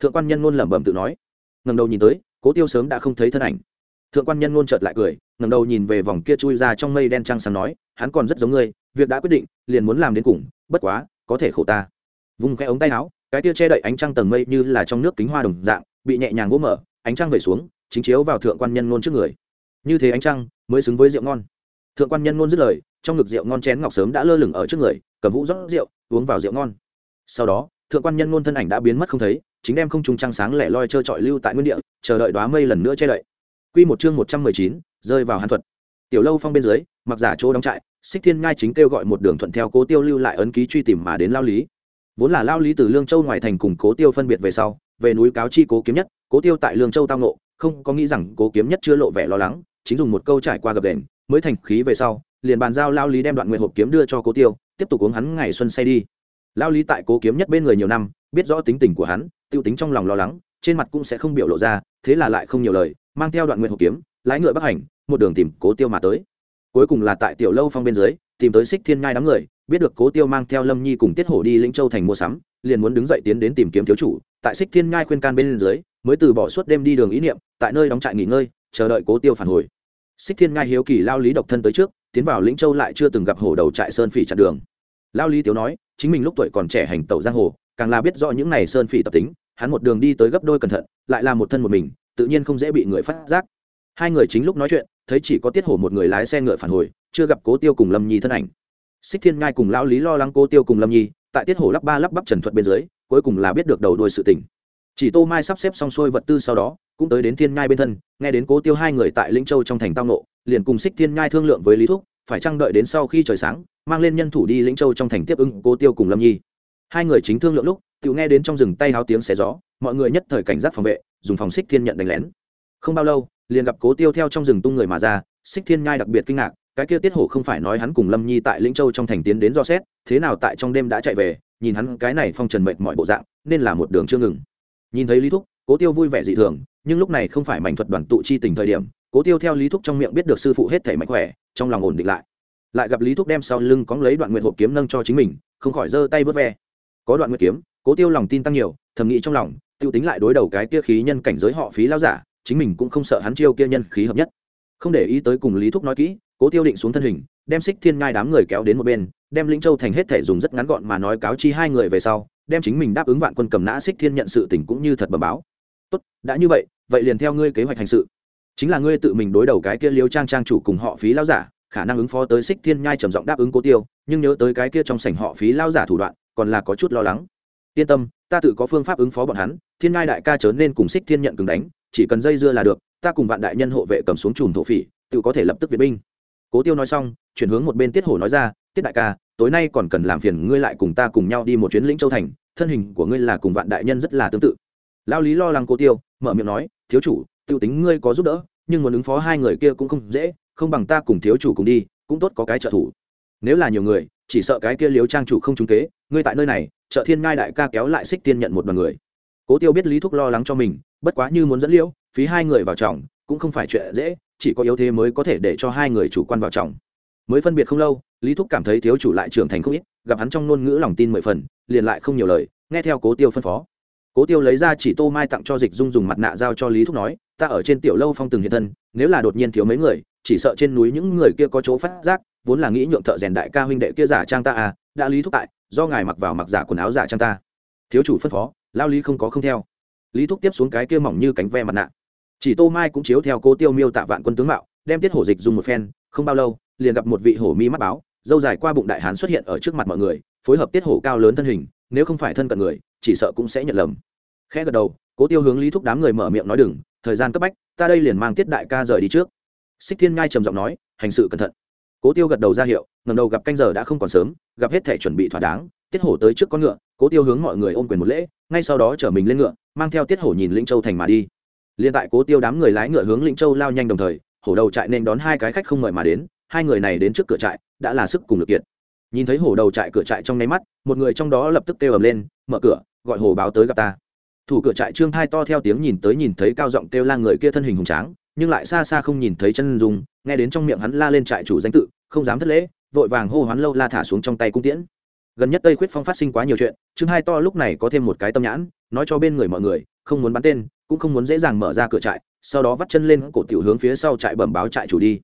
Thượng quan nhân luôn lẩm bẩm tự nói ngầm đầu nhìn tới, cố tiêu sớm đã không thấy thân ảnh. Thượng quan nhân luôn chợt lại cười ngầm đầu nhìn về vòng kia chui ra trong mây đen trăng sáng nói, hắn còn rất giống ngươi, việc đã quyết định, liền muốn làm đến cùng, bất quá, có thể khổ ta. Vùng cái ống tay áo, cái tia che đậy ánh trăng tầng mây như là trong nước kính hoa đồng dạng, bị nhẹ nhàng vỗ mở, ánh trăng về xuống, chính chiếu vào thượng quan nhân ngôn trước người. Như thế ánh trăng, mới xứng với rượu ngon. Thượng quan nhân ngôn dứt lời, trong ngực rượu ngon chén ngọc sớm đã lơ lửng ở trước người, cầm vũ rót rượu, uống vào rượu ngon. Sau đó, thượng quan nhân ngôn thân ảnh đã biến mất không thấy chính đem không trung trăng sáng lẻ loi trơ trọi lưu tại nguyên địa, chờ đợi đoá mây lần nữa che đậy. Quy một chương một trăm mười chín, rơi vào hàn thuật. Tiểu lâu phong bên dưới, mặc giả chỗ đóng trại, xích thiên ngai chính kêu gọi một đường thuận theo cố tiêu lưu lại ấn ký truy tìm mà đến lao lý. Vốn là lao lý từ lương châu ngoài thành cùng cố tiêu phân biệt về sau, về núi cáo chi cố kiếm nhất, cố tiêu tại lương châu tao nộ không có nghĩ rằng cố kiếm nhất chưa lộ vẻ lo lắng, chính dùng một câu trải qua gập đền, mới thành khí về sau, liền bàn giao lao lý đem đoạn nguyện hộp kiếm đưa cho cố tiêu, tiếp tục uống hắn ngày xuân say đi. Lao lý tại cố kiếm nhất bên người nhiều năm, biết rõ tính tình của hắn Tiêu tính trong lòng lo lắng, trên mặt cũng sẽ không biểu lộ ra, thế là lại không nhiều lời, mang theo đoạn nguyện hộp kiếm, lái ngựa bắc hành, một đường tìm cố tiêu mà tới. Cuối cùng là tại tiểu lâu phong bên dưới, tìm tới xích thiên nhai đám người, biết được cố tiêu mang theo lâm nhi cùng tiết hổ đi lĩnh châu thành mua sắm, liền muốn đứng dậy tiến đến tìm kiếm thiếu chủ. Tại xích thiên nhai khuyên can bên dưới, mới từ bỏ suốt đêm đi đường ý niệm, tại nơi đóng trại nghỉ ngơi, chờ đợi cố tiêu phản hồi. Xích thiên nhai hiếu kỳ lao lý độc thân tới trước, tiến vào lĩnh châu lại chưa từng gặp hổ đầu trại sơn phỉ chặn đường. Lao lý tiếu nói, chính mình lúc tuổi còn trẻ hành tẩu giang hồ càng là biết rõ những này sơn phỉ tập tính, hắn một đường đi tới gấp đôi cẩn thận, lại là một thân một mình, tự nhiên không dễ bị người phát giác. Hai người chính lúc nói chuyện, thấy chỉ có tiết hổ một người lái xe ngựa phản hồi, chưa gặp cố tiêu cùng lâm nhi thân ảnh. Xích thiên ngai cùng lão lý lo lắng cố tiêu cùng lâm nhi, tại tiết hổ lắp ba lắp bắp trần thuật bên dưới, cuối cùng là biết được đầu đuôi sự tình. Chỉ tô mai sắp xếp xong xuôi vật tư sau đó, cũng tới đến thiên ngai bên thân, nghe đến cố tiêu hai người tại linh châu trong thành tao nộ liền cùng xích thiên ngai thương lượng với lý thúc, phải chăng đợi đến sau khi trời sáng, mang lên nhân thủ đi lĩnh châu trong thành tiếp ứng cố tiêu cùng lâm nhi hai người chính thương lượng lúc tự nghe đến trong rừng tay háo tiếng xé gió, mọi người nhất thời cảnh giác phòng vệ, dùng phòng xích thiên nhận đánh lén. Không bao lâu, liền gặp cố tiêu theo trong rừng tung người mà ra, xích thiên nhai đặc biệt kinh ngạc, cái kia tiết hổ không phải nói hắn cùng lâm nhi tại lĩnh châu trong thành tiến đến do xét, thế nào tại trong đêm đã chạy về, nhìn hắn cái này phong trần mệnh mọi bộ dạng, nên là một đường chưa ngừng. Nhìn thấy lý thúc, cố tiêu vui vẻ dị thường, nhưng lúc này không phải mảnh thuật đoàn tụ chi tình thời điểm, cố tiêu theo lý thúc trong miệng biết được sư phụ hết thể mạnh khỏe, trong lòng ổn định lại. Lại gặp lý thúc đem sau lưng cóng lấy đoạn nguyện hộp kiếm nâng cho chính mình, không khỏi giơ tay vớt ve có đoạn nguyệt kiếm, cố tiêu lòng tin tăng nhiều, thầm nghĩ trong lòng, tiêu tính lại đối đầu cái kia khí nhân cảnh giới họ phí lao giả, chính mình cũng không sợ hắn chiêu kia nhân khí hợp nhất. Không để ý tới cùng lý thúc nói kỹ, cố tiêu định xuống thân hình, đem xích thiên nhai đám người kéo đến một bên, đem lĩnh châu thành hết thể dùng rất ngắn gọn mà nói cáo chi hai người về sau, đem chính mình đáp ứng vạn quân cầm nã xích thiên nhận sự tình cũng như thật bẩm báo. Tốt, đã như vậy vậy liền theo ngươi kế hoạch hành sự. Chính là ngươi tự mình đối đầu cái kia liêu trang trang chủ cùng họ phí lao giả khả năng ứng phó tới xích thiên nhai trầm giọng đáp ứng cố tiêu, nhưng nhớ tới cái kia trong sảnh họ phí lao giả thủ đoạn, còn là có chút lo lắng. Yên tâm, ta tự có phương pháp ứng phó bọn hắn, thiên nhai đại ca chớ nên cùng xích thiên nhận cứng đánh, chỉ cần dây dưa là được, ta cùng vạn đại nhân hộ vệ cầm xuống chùm thổ phỉ, tự có thể lập tức viện binh. Cố tiêu nói xong, chuyển hướng một bên tiết hổ nói ra, tiết đại ca, tối nay còn cần làm phiền ngươi lại cùng ta cùng nhau đi một chuyến lĩnh châu thành, thân hình của ngươi là cùng vạn đại nhân rất là tương tự. Lao lý lo lắng cố tiêu, mở miệng nói, thiếu chủ tiêu tính ngươi có giúp đỡ, nhưng muốn ứng phó hai người kia cũng không dễ không bằng ta cùng thiếu chủ cùng đi, cũng tốt có cái trợ thủ. Nếu là nhiều người, chỉ sợ cái kia liếu trang chủ không trúng kế, ngươi tại nơi này, trợ thiên ngai đại ca kéo lại xích tiên nhận một đ o n người. Cố tiêu biết lý thúc lo lắng cho mình, bất quá như muốn dẫn liễu phí hai người vào trọng cũng không phải chuyện dễ, chỉ có yếu thế mới có thể để cho hai người chủ quan vào trọng mới phân biệt không lâu, lý thúc cảm thấy thiếu chủ lại trưởng thành không ít, gặp hắn trong ngôn ngữ lòng tin mười phần, liền lại không nhiều lời, nghe theo cố tiêu phân phó. Cố tiêu lấy ra chỉ tô mai tặng cho dịch dung dùng mặt nạ giao cho lý thúc nói, ta ở trên tiểu lâu phong từng hiện thân, nếu là đột nhiên thiếu mấy người chỉ sợ trên núi những người kia có chỗ phát giác, vốn là nghĩ nhượng thợ rèn đại ca huynh đệ kia giả trang ta à đã lý thúc tại, do ngài mặc vào mặc giả quần áo giả trang ta. Thiếu chủ phân phó, lao lý không có không theo. Lý thúc tiếp xuống cái kia mỏng như cánh ve mặt nạ. Chỉ tô mai cũng chiếu theo cố tiêu miêu tạ vạn quân tướng mạo, đem tiết hổ dịch dùng một phen, không bao lâu, liền gặp một vị hổ mi mắt báo, dâu dài qua bụng đại hán xuất hiện ở trước mặt mọi người, phối hợp tiết hổ cao lớn thân hình, nếu không phải thân cận người, chỉ sợ cũng sẽ nhận lầm. Khẽ gật đầu, cố tiêu hướng lý thúc đám người mở miệng nói đừng, thời gian cấp bách, ta đây liền mang tiết đại ca rời đi trước xích thiên ngai trầm giọng nói, hành sự cẩn thận. Cố tiêu gật đầu ra hiệu ngầm đầu gặp canh giờ đã không còn sớm, gặp hết thể chuẩn bị thỏa đáng, tiết hổ tới trước con ngựa, cố tiêu hướng mọi người ôm quyền một lễ, ngay sau đó chở mình lên ngựa, mang theo tiết hổ nhìn lĩnh châu thành mà đi. Liền tại cố tiêu đám người lái ngựa hướng lĩnh châu lao nhanh đồng thời, hổ đầu trại nên đón hai cái khách không mời mà đến, hai người này đến trước cửa trại, đã là sức cùng lực kiệt. Nhìn thấy hổ đầu trại cửa trại trong nháy mắt, một người trong đó lập tức kêu ầm lên, mở cửa, gọi hồ báo tới gặp ta. Thủ cửa trại trương thai to theo tiếng nhìn tới nhìn thấy cao giọng kêu la người kia thân hình hùng tráng nhưng lại xa xa không nhìn thấy chân dùng nghe đến trong miệng hắn la lên trại chủ danh tự, không dám thất lễ, vội vàng hô hoán lâu la thả xuống trong tay cung tiễn. Gần nhất tây khuyết phong phát sinh quá nhiều chuyện trương hai to lúc này có thêm một cái tâm nhãn, nói cho bên người mọi người, không muốn bắn tên, cũng không muốn dễ dàng mở ra cửa trại, sau đó vắt chân lên cổ tiểu hướng phía sau trại bẩm báo trại chủ đi.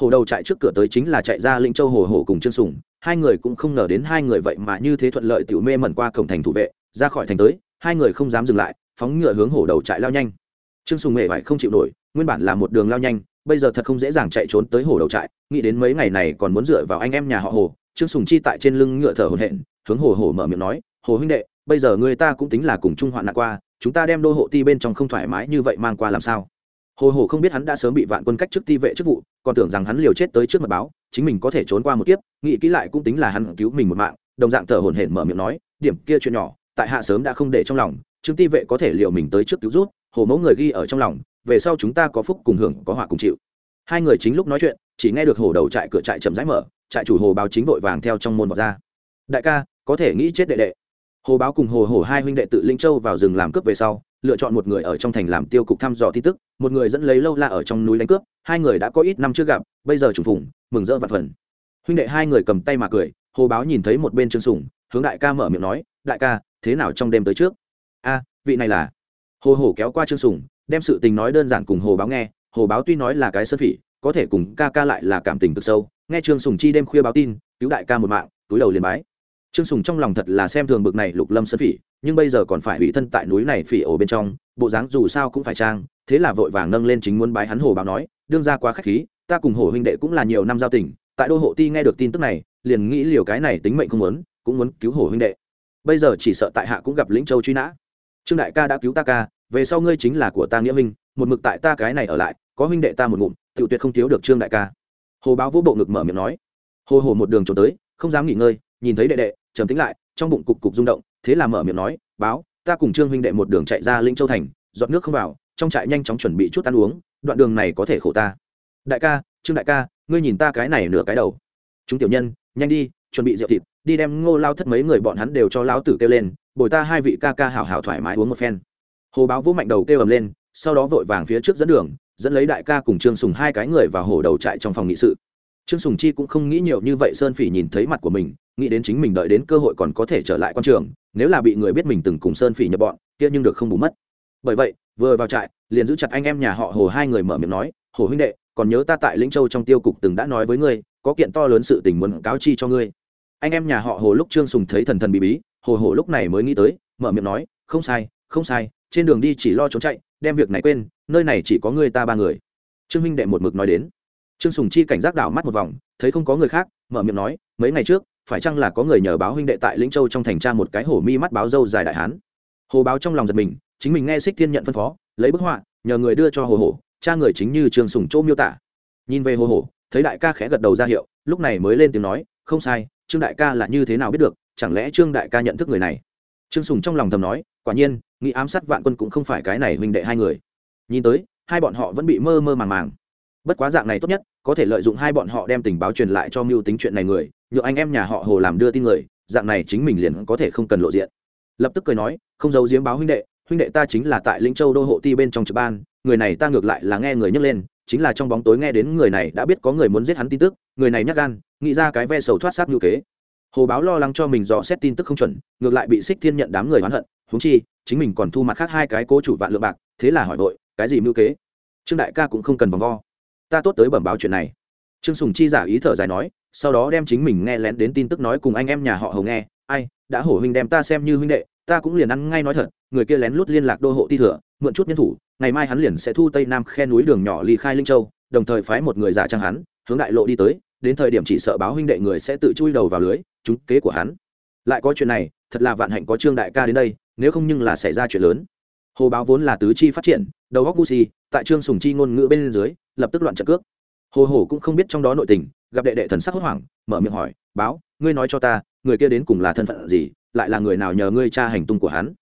Hồ đầu trại trước cửa tới chính là chạy ra lĩnh châu hồ hồ cùng trương sùng, hai người cũng không ngờ đến hai người vậy mà như thế thuận lợi tiểu mê mẩn qua cổng thành thủ vệ, ra khỏi thành tới, hai người không dám dừng lại, phóng ngựa hướng hồ đầu trại lao nhanh. Trương sùng mệ vải không chịu nổi nguyên bản là một đường lao nhanh, bây giờ thật không dễ dàng chạy trốn tới hồ đầu trại, nghĩ đến mấy ngày này còn muốn dựa vào anh em nhà họ hồ, trương sùng chi tại trên lưng ngựa thở hổn hển, hướng hồ hồ mở miệng nói, hồ huynh đệ, bây giờ người ta cũng tính là cùng chung hoạn nạn qua, chúng ta đem đô hộ ti bên trong không thoải mái như vậy mang qua làm sao? Hồ hồ không biết hắn đã sớm bị vạn quân cách chức ti vệ chức vụ, còn tưởng rằng hắn liều chết tới trước mật báo, chính mình có thể trốn qua một kiếp, nghĩ kỹ lại cũng tính là hắn cứu mình một mạng, đồng dạng thở hổn hển mở miệng nói, điểm kia chuyện nhỏ, tại hạ sớm đã không để trong lòng, trương ti vệ có thể liệu mình tới trước cứu rút hồ mẫu người ghi ở trong lòng về sau chúng ta có phúc cùng hưởng, có họa cùng chịu. Hai người chính lúc nói chuyện, chỉ nghe được hồ đầu trại cửa trại chậm rãi mở, trại chủ hồ báo chính vội vàng theo trong môn vào ra. Đại ca, có thể nghĩ chết đệ đệ. Hồ báo cùng hồ hồ hai huynh đệ tự linh châu vào rừng làm cướp về sau, lựa chọn một người ở trong thành làm tiêu cục thăm dò tin tức, một người dẫn lấy lâu la ở trong núi đánh cướp, hai người đã có ít năm trước gặp, bây giờ trùng phủng mừng rỡ vặt phần. Huynh đệ hai người cầm tay mà cười, hồ báo nhìn thấy một bên trương sùng, hướng đại ca mở miệng nói, đại ca, thế nào trong đêm tới trước? A, vị này là hồ hồ kéo qua trương sùng đem sự tình nói đơn giản cùng hồ báo nghe, hồ báo tuy nói là cái sơn phỉ, có thể cùng ca ca lại là cảm tình cực sâu, nghe trương sùng chi đêm khuya báo tin, cứu đại ca một mạng, túi đầu liền bái. Trương sùng trong lòng thật là xem thường bực này lục lâm sơn phỉ, nhưng bây giờ còn phải hủy thân tại núi này phỉ ổ bên trong, bộ dáng dù sao cũng phải trang, thế là vội vàng nâng lên chính muốn bái hắn hồ báo nói, đương ra quá khách khí, ta cùng hồ huynh đệ cũng là nhiều năm giao tình, tại đô hộ ti nghe được tin tức này, liền nghĩ liều cái này tính mệnh không muốn, cũng muốn cứu hồ huynh đệ. Bây giờ chỉ sợ tại hạ cũng gặp lĩnh châu truy nã. Trương đại ca đã cứu ta ca về sau ngươi chính là của ta nghĩa minh một mực tại ta cái này ở lại, có huynh đệ ta một ngụm tự tuyệt không thiếu được trương đại ca. Hồ báo vũ bộ ngực mở miệng nói. Hồ hồ một đường trốn tới, không dám nghỉ ngơi, nhìn thấy đệ đệ, trầm tính lại, trong bụng cục cục rung động, thế là mở miệng nói, báo, ta cùng trương huynh đệ một đường chạy ra linh châu thành, giọt nước không vào, trong trại nhanh chóng chuẩn bị chút ăn uống, đoạn đường này có thể khổ ta. Đại ca, trương đại ca, ngươi nhìn ta cái này nửa cái đầu. Chúng tiểu nhân, nhanh đi, chuẩn bị rượu thịt, đi đem ngô lao thất mấy người bọn hắn đều cho lão tử kêu lên, bồi ta hai vị ca ca hảo hảo thoải mái uống một phen hồ báo vũ mạnh đầu kêu ầm lên, sau đó vội vàng phía trước dẫn đường, dẫn lấy đại ca cùng trương sùng hai cái người vào hồ đầu trại trong phòng nghị sự. Trương sùng chi cũng không nghĩ nhiều như vậy, sơn phỉ nhìn thấy mặt của mình, nghĩ đến chính mình đợi đến cơ hội còn có thể trở lại quan trường, nếu là bị người biết mình từng cùng sơn phỉ nhập bọn, kia nhưng được không bù mất. Bởi vậy, vừa vào trại, liền giữ chặt anh em nhà họ hồ hai người mở miệng nói, hồ huynh đệ, còn nhớ ta tại lĩnh châu trong tiêu cục từng đã nói với ngươi, có kiện to lớn sự tình muốn cáo chi cho ngươi. Anh em nhà họ hồ lúc trương sùng thấy thần thần bí bí, hồ hồ lúc này mới nghĩ tới, mở miệng nói, không sai không sai trên đường đi chỉ lo trốn chạy, đem việc này quên, nơi này chỉ có người ta ba người. Trương minh đệ một mực nói đến. Trương sùng chi cảnh giác đảo mắt một vòng, thấy không có người khác, mở miệng nói, mấy ngày trước, phải chăng là có người nhờ báo huynh đệ tại lĩnh châu trong thành tra một cái hổ mi mắt báo dâu dài đại hán? Hồ báo trong lòng giật mình, chính mình nghe xích thiên nhận phân phó, lấy bức họa, nhờ người đưa cho hồ hổ, cha người chính như trường sùng chỗ miêu tả. Nhìn về hồ hổ, thấy đại ca khẽ gật đầu ra hiệu, lúc này mới lên tiếng nói, không sai, trương đại ca là như thế nào biết được, chẳng lẽ trương đại ca nhận thức người này? Trương sùng trong lòng thầm nói, quả nhiên nghĩ ám sát vạn quân cũng không phải cái này huynh đệ hai người. Nhìn tới, hai bọn họ vẫn bị mơ mơ màng màng. Bất quá dạng này tốt nhất, có thể lợi dụng hai bọn họ đem tình báo truyền lại cho mưu tính chuyện này người nhựa anh em nhà họ hồ làm đưa tin người, dạng này chính mình liền có thể không cần lộ diện. Lập tức cười nói, không giấu giếm báo huynh đệ huynh đệ ta chính là tại lĩnh châu đô hộ ti bên trong trực ban, người này ta ngược lại là nghe người nhắc lên, chính là trong bóng tối nghe đến người này đã biết có người muốn giết hắn tin tức, người này nhắc gan, nghĩ ra cái ve sầu thoát xác ngữ kế. Hồ báo lo lắng cho mình dò xét tin tức không chuẩn, ngược lại bị xích thiên nhận đám người oán hận huống chi, chính mình còn thu mặt khác hai cái cố chủ vạn lượng bạc, thế là hỏi vội, cái gì mưu kế? Trương đại ca cũng không cần vòng vo. Ta tốt tới bẩm báo chuyện này. Trương sùng chi giả ý thở dài nói, sau đó đem chính mình nghe lén đến tin tức nói cùng anh em nhà họ hầu nghe, ai, đã hổ huynh đem ta xem như huynh đệ, ta cũng liền ăn ngay nói thật, người kia lén lút liên lạc đô hộ ti thừa, mượn chút nhân thủ, ngày mai hắn liền sẽ thu tây nam khe núi đường nhỏ ly khai linh châu, đồng thời phái một người giả trang hắn, hướng đại lộ đi tới, đến thời điểm chỉ sợ báo huynh đệ người sẽ tự chui đầu vào lưới, trúng kế của hắn lại có chuyện này, thật là vạn hạnh có trương đại ca đến đây, nếu không nhưng là xảy ra chuyện lớn. Hồ báo vốn là tứ chi phát triển, đầu góc gucci tại trương sùng chi ngôn ngữ bên dưới, lập tức loạn trận cước. Hồ hồ cũng không biết trong đó nội tình, gặp đệ đệ thần sắc hốt hoảng, mở miệng hỏi, báo, ngươi nói cho ta, người kia đến cùng là thân phận gì, lại là người nào nhờ ngươi tra hành tung của hắn?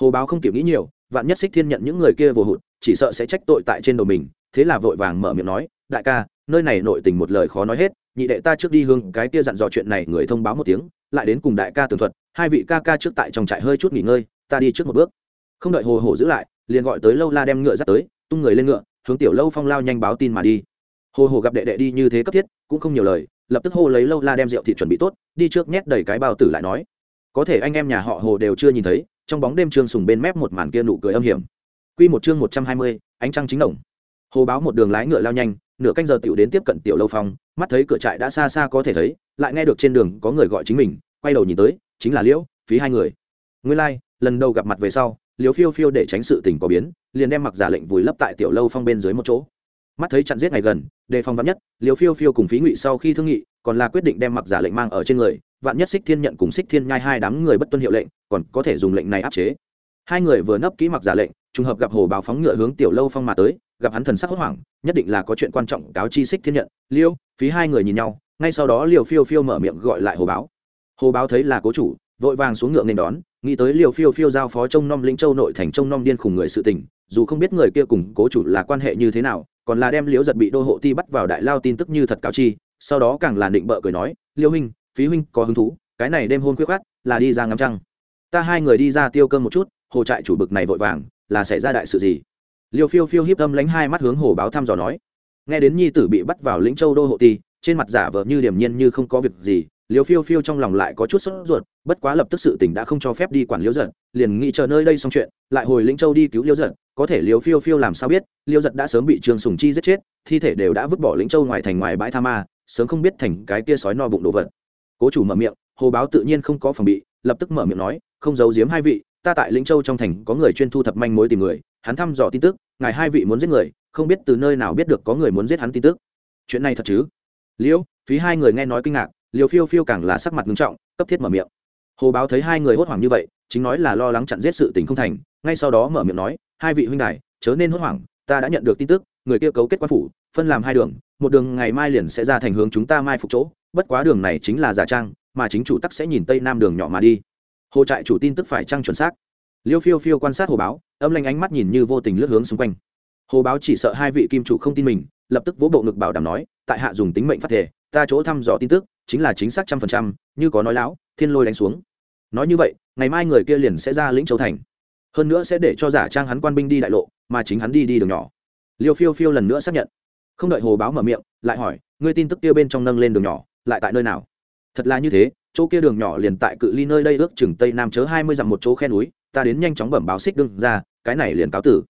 Hồ báo không kịp nghĩ nhiều, vạn nhất xích thiên nhận những người kia vô hụt, chỉ sợ sẽ trách tội tại trên đầu mình, thế là vội vàng mở miệng nói, đại ca, nơi này nội tình một lời khó nói hết nhị đệ ta trước đi hương cái kia dặn dò chuyện này, người thông báo một tiếng, lại đến cùng đại ca tường thuật, hai vị ca ca trước tại trong trại hơi chút nghỉ ngơi, ta đi trước một bước. Không đợi hồ hồ giữ lại, liền gọi tới lâu la đem ngựa dắt tới, tung người lên ngựa, hướng tiểu lâu phong lao nhanh báo tin mà đi. Hồ hồ gặp đệ đệ đi như thế cấp thiết, cũng không nhiều lời, lập tức hô lấy lâu la đem rượu thịt chuẩn bị tốt, đi trước nhét đầy cái bao tử lại nói. Có thể anh em nhà họ hồ đều chưa nhìn thấy, trong bóng đêm trương sùng bên mép một màn kia nụ cười âm hiểm. Q một chương một trăm hai mươi, ánh trăng chính đồng. Hồ báo một đường lái ngựa lao nhanh, nửa canh giờ tiểu đến tiếp cận tiểu lâu phong mắt thấy cửa trại đã xa xa có thể thấy lại nghe được trên đường có người gọi chính mình quay đầu nhìn tới chính là liễu phí hai người. Nguyên lai、like, lần đầu gặp mặt về sau liễu phiêu phiêu để tránh sự tình có biến liền đem mặc giả lệnh vùi lấp tại tiểu lâu phong bên dưới một chỗ. Mắt thấy chặn giết ngày gần đề phòng vắn nhất Liễu phiêu phiêu cùng phí ngụy sau khi thương nghị còn là quyết định đem mặc giả lệnh mang ở trên người vạn nhất xích thiên nhận cùng xích thiên nhai hai đám người bất tuân hiệu lệnh còn có thể dùng lệnh này áp chế. Hai người vừa nấp kỹ mặc giả lệnh trùng hợp gặp hồ báo phóng ngựa hướng tiểu lâu phong mà tới gặp hắn thần sắc hốt hoảng, nhất định là có chuyện quan trọng cáo chi xích thiên nhận. Liêu, phí hai người nhìn nhau, ngay sau đó liều phiêu phiêu mở miệng gọi lại hồ báo. Hồ báo thấy là cố chủ, vội vàng xuống ngựa nên đón, nghĩ tới liều phiêu phiêu giao phó trông nom linh châu nội thành trông nom điên khùng người sự tình, dù không biết người kia cùng cố chủ là quan hệ như thế nào, còn là đem liễu giật bị đô hộ ti bắt vào đại lao tin tức như thật cáo chi, sau đó càng là định bợ cười nói, liêu huynh, phí huynh có hứng thú, cái này đêm hôn khuyết khát là đi ra ngắm trăng. Ta hai người đi ra tiêu cơm một chút, hồ trại chủ bực này vội vàng, là xảy ra đại sự gì? Liêu phiêu phiêu hiếp âm lánh hai mắt hướng hồ báo thăm dò nói. Nghe đến nhi tử bị bắt vào lĩnh châu đô hộ ti trên mặt giả vờ như điềm nhiên như không có việc gì, liêu phiêu phiêu trong lòng lại có chút sốt ruột, bất quá lập tức sự tỉnh đã không cho phép đi quản liêu giật, liền nghĩ chờ nơi đây xong chuyện, lại hồi lĩnh châu đi cứu liêu giật, có thể liêu phiêu phiêu làm sao biết, liêu giật đã sớm bị trương sùng chi giết chết, thi thể đều đã vứt bỏ lĩnh châu ngoài thành ngoài bãi tha ma, sớm không biết thành cái kia sói no bụng đồ vật. Cố chủ mở miệng, hồ báo tự nhiên không có phòng bị, lập tức mở miệng nói, không giấu giếm hai vị, ta tại lĩnh châu trong thành có người chuyên thu thập manh mối tìm người, hắn thăm dò tin tức ngài hai vị muốn giết người, không biết từ nơi nào biết được có người muốn giết hắn tin tức. Chuyện này thật chứ? Liêu, phí hai người nghe nói kinh ngạc liều phiêu phiêu càng là sắc mặt nghiêm trọng, cấp thiết mở miệng. Hồ báo thấy hai người hốt hoảng như vậy, chính nói là lo lắng chặn giết sự tình không thành, ngay sau đó mở miệng nói, hai vị huynh đài, chớ nên hốt hoảng, ta đã nhận được tin tức, người kia cấu kết quan phủ, phân làm hai đường, một đường ngày mai liền sẽ ra thành hướng chúng ta mai phục chỗ, bất quá đường này chính là giả trang, mà chính chủ tắc sẽ nhìn tây nam đường nhỏ mà đi. Hồ trại chủ tin tức phải trăng chuẩn xác? Liêu phiêu phiêu quan sát hồ báo âm lanh ánh mắt nhìn như vô tình lướt hướng xung quanh. Hồ báo chỉ sợ hai vị kim chủ không tin mình, lập tức vỗ bộ ngực bảo đảm nói, tại hạ dùng tính mệnh phát thể ta chỗ thăm dò tin tức, chính là chính xác trăm phần trăm, như có nói láo, thiên lôi đánh xuống. Nói như vậy, ngày mai người kia liền sẽ ra lĩnh châu thành. Hơn nữa sẽ để cho giả trang hắn quan binh đi đại lộ, mà chính hắn đi đi đường nhỏ. Liêu phiêu phiêu lần nữa xác nhận. Không đợi hồ báo mở miệng, lại hỏi, ngươi tin tức kia bên trong nâng lên đường nhỏ, lại tại nơi nào? Thật là như thế, chỗ kia đường nhỏ liền tại cự ly nơi đây ước chừng tây nam chớ hai mươi dặm một chỗ khe núi ta đến nhanh chóng bẩm báo xích đương ra, cái này liền cáo tử.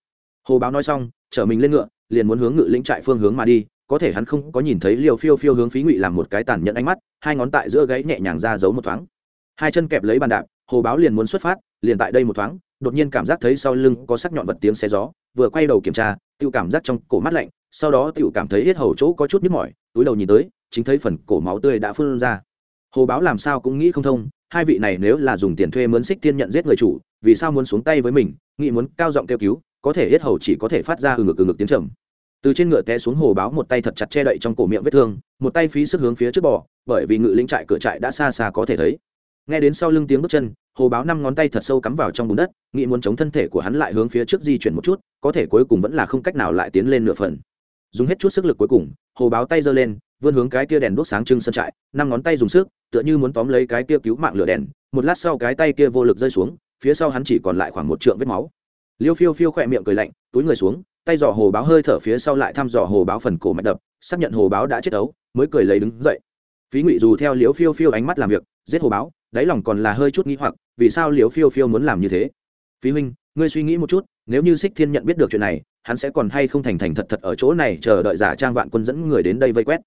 Hồ báo nói xong, chở mình lên ngựa, liền muốn hướng ngự lĩnh trại phương hướng mà đi, có thể hắn không có nhìn thấy liều phiêu phiêu hướng phí ngụy làm một cái tàn nhẫn ánh mắt, hai ngón tại giữa gáy nhẹ nhàng ra giấu một thoáng. Hai chân kẹp lấy bàn đạp, hồ báo liền muốn xuất phát, liền tại đây một thoáng, đột nhiên cảm giác thấy sau lưng có sắc nhọn vật tiếng xe gió, vừa quay đầu kiểm tra tự cảm giác trong cổ mắt lạnh, sau đó tự cảm thấy hết hầu chỗ có chút nhức mỏi, túi đầu nhìn tới, chính thấy phần cổ máu tươi đã phun ra hồ báo làm sao cũng nghĩ không thông, hai vị này nếu là dùng tiền thuê mướn xích tiên nhận giết người chủ, vì sao muốn xuống tay với mình, nghĩ muốn cao giọng kêu cứu, có thể hết hầu chỉ có thể phát ra ừ ngực ừ ngực tiếng trầm. Từ trên ngựa té xuống hồ báo một tay thật chặt che đậy trong cổ miệng vết thương, một tay phí sức hướng phía trước bò, bởi vì ngự lĩnh trại cửa trại đã xa xa có thể thấy. Nghe đến sau lưng tiếng bước chân, hồ báo năm ngón tay thật sâu cắm vào trong bùn đất, nghĩ muốn chống thân thể của hắn lại hướng phía trước di chuyển một chút, có thể cuối cùng vẫn là không cách nào lại tiến lên nửa phần. Dùng hết chút sức lực cuối cùng, hồ báo tay giơ lên, vươn hướng cái kia đèn đốt sáng trưng sân trại, năm ngón tay dùng sức tựa như muốn tóm lấy cái kia cứu mạng lửa đèn, một lát sau cái tay kia vô lực rơi xuống, phía sau hắn chỉ còn lại khoảng một trượng vết máu. Liêu phiêu phiêu khỏe miệng cười lạnh, túi người xuống, tay dò hồ báo hơi thở phía sau lại thăm dò hồ báo phần cổ mạch đập, xác nhận hồ báo đã chết ấu, mới cười lấy đứng dậy. Phí ngụy dù theo liễu phiêu phiêu ánh mắt làm việc, giết hồ báo, đáy lòng còn là hơi chút nghĩ hoặc, vì sao liễu phiêu phiêu muốn làm như thế? Phí huynh, ngươi suy nghĩ một chút, nếu như xích thiên nhận biết được chuyện này, hắn sẽ còn hay không thành thành thật thật ở chỗ này chờ đợi giả trang vạn quân dẫn người đến đây vây quét?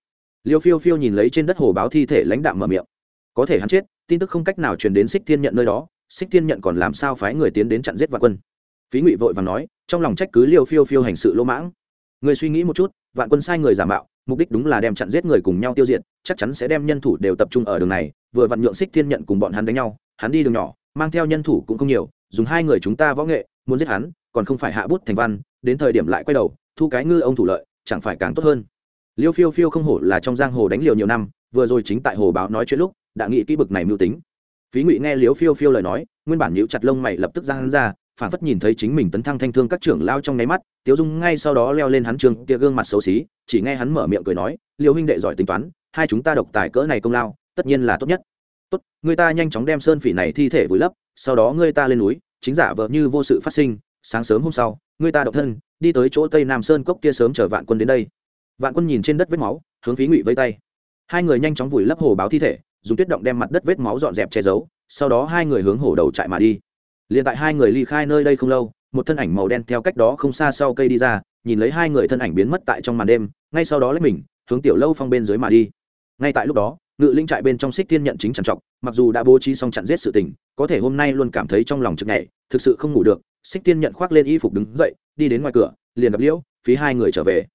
Liêu phiêu phiêu nhìn lấy trên đất hồ báo thi thể lãnh đạm mở miệng. Có thể hắn chết, tin tức không cách nào truyền đến xích thiên nhận nơi đó, xích thiên nhận còn làm sao phái người tiến đến chặn giết vạn quân? Phí ngụy vội và nói, trong lòng trách cứ liêu phiêu phiêu hành sự lỗ mãng. Người suy nghĩ một chút, vạn quân sai người giả mạo, mục đích đúng là đem chặn giết người cùng nhau tiêu diệt, chắc chắn sẽ đem nhân thủ đều tập trung ở đường này, vừa vặn nhượng xích thiên nhận cùng bọn hắn đánh nhau, hắn đi đường nhỏ, mang theo nhân thủ cũng không nhiều, dùng hai người chúng ta võ nghệ, muốn giết hắn, còn không phải hạ bút thành văn, đến thời điểm lại quay đầu, thu cái ngư ông thủ lợi, chẳng phải càng tốt hơn liêu phiêu phiêu không hổ là trong giang hồ đánh liều nhiều năm, vừa rồi chính tại hồ báo nói chuyện lúc, đã nghĩ kỹ bực này mưu tính. Phí ngụy nghe liêu phiêu phiêu lời nói, nguyên bản nhíu chặt lông mày lập tức giang hắn ra, phản phất nhìn thấy chính mình tấn thăng thanh thương các trưởng lao trong nháy mắt, tiếu dung ngay sau đó leo lên hắn trường kia gương mặt xấu xí, chỉ nghe hắn mở miệng cười nói, liêu huynh đệ giỏi tính toán, hai chúng ta độc tài cỡ này công lao, tất nhiên là tốt nhất. Tốt, người ta nhanh chóng đem sơn phỉ này thi thể vùi lấp, sau đó người ta lên núi, chính giả vợ như vô sự phát sinh, sáng sớm hôm sau, người ta độc thân, đi tới chỗ tây nam sơn cốc kia sớm chờ vạn quân đến đây vạn quân nhìn trên đất vết máu, hướng phí ngụy vây tay. Hai người nhanh chóng vùi lấp hồ báo thi thể, dùng tuyết động đem mặt đất vết máu dọn dẹp che giấu, sau đó hai người hướng hổ đầu chạy mà đi. Liền tại hai người ly khai nơi đây không lâu, một thân ảnh màu đen theo cách đó không xa sau cây đi ra, nhìn lấy hai người thân ảnh biến mất tại trong màn đêm, ngay sau đó lấy mình, hướng tiểu lâu phong bên dưới mà đi. Ngay tại lúc đó, ngự linh trại bên trong xích thiên nhận chính trằn trọc, mặc dù đã bố trí xong chặn giết sự tình, có thể hôm nay luôn cảm thấy trong lòng chực nhảy, thực sự không ngủ được, xích thiên nhận khoác lên y phục đứng dậy, đi đến ngoài cửa, liền đập liễu, phí hai người trở về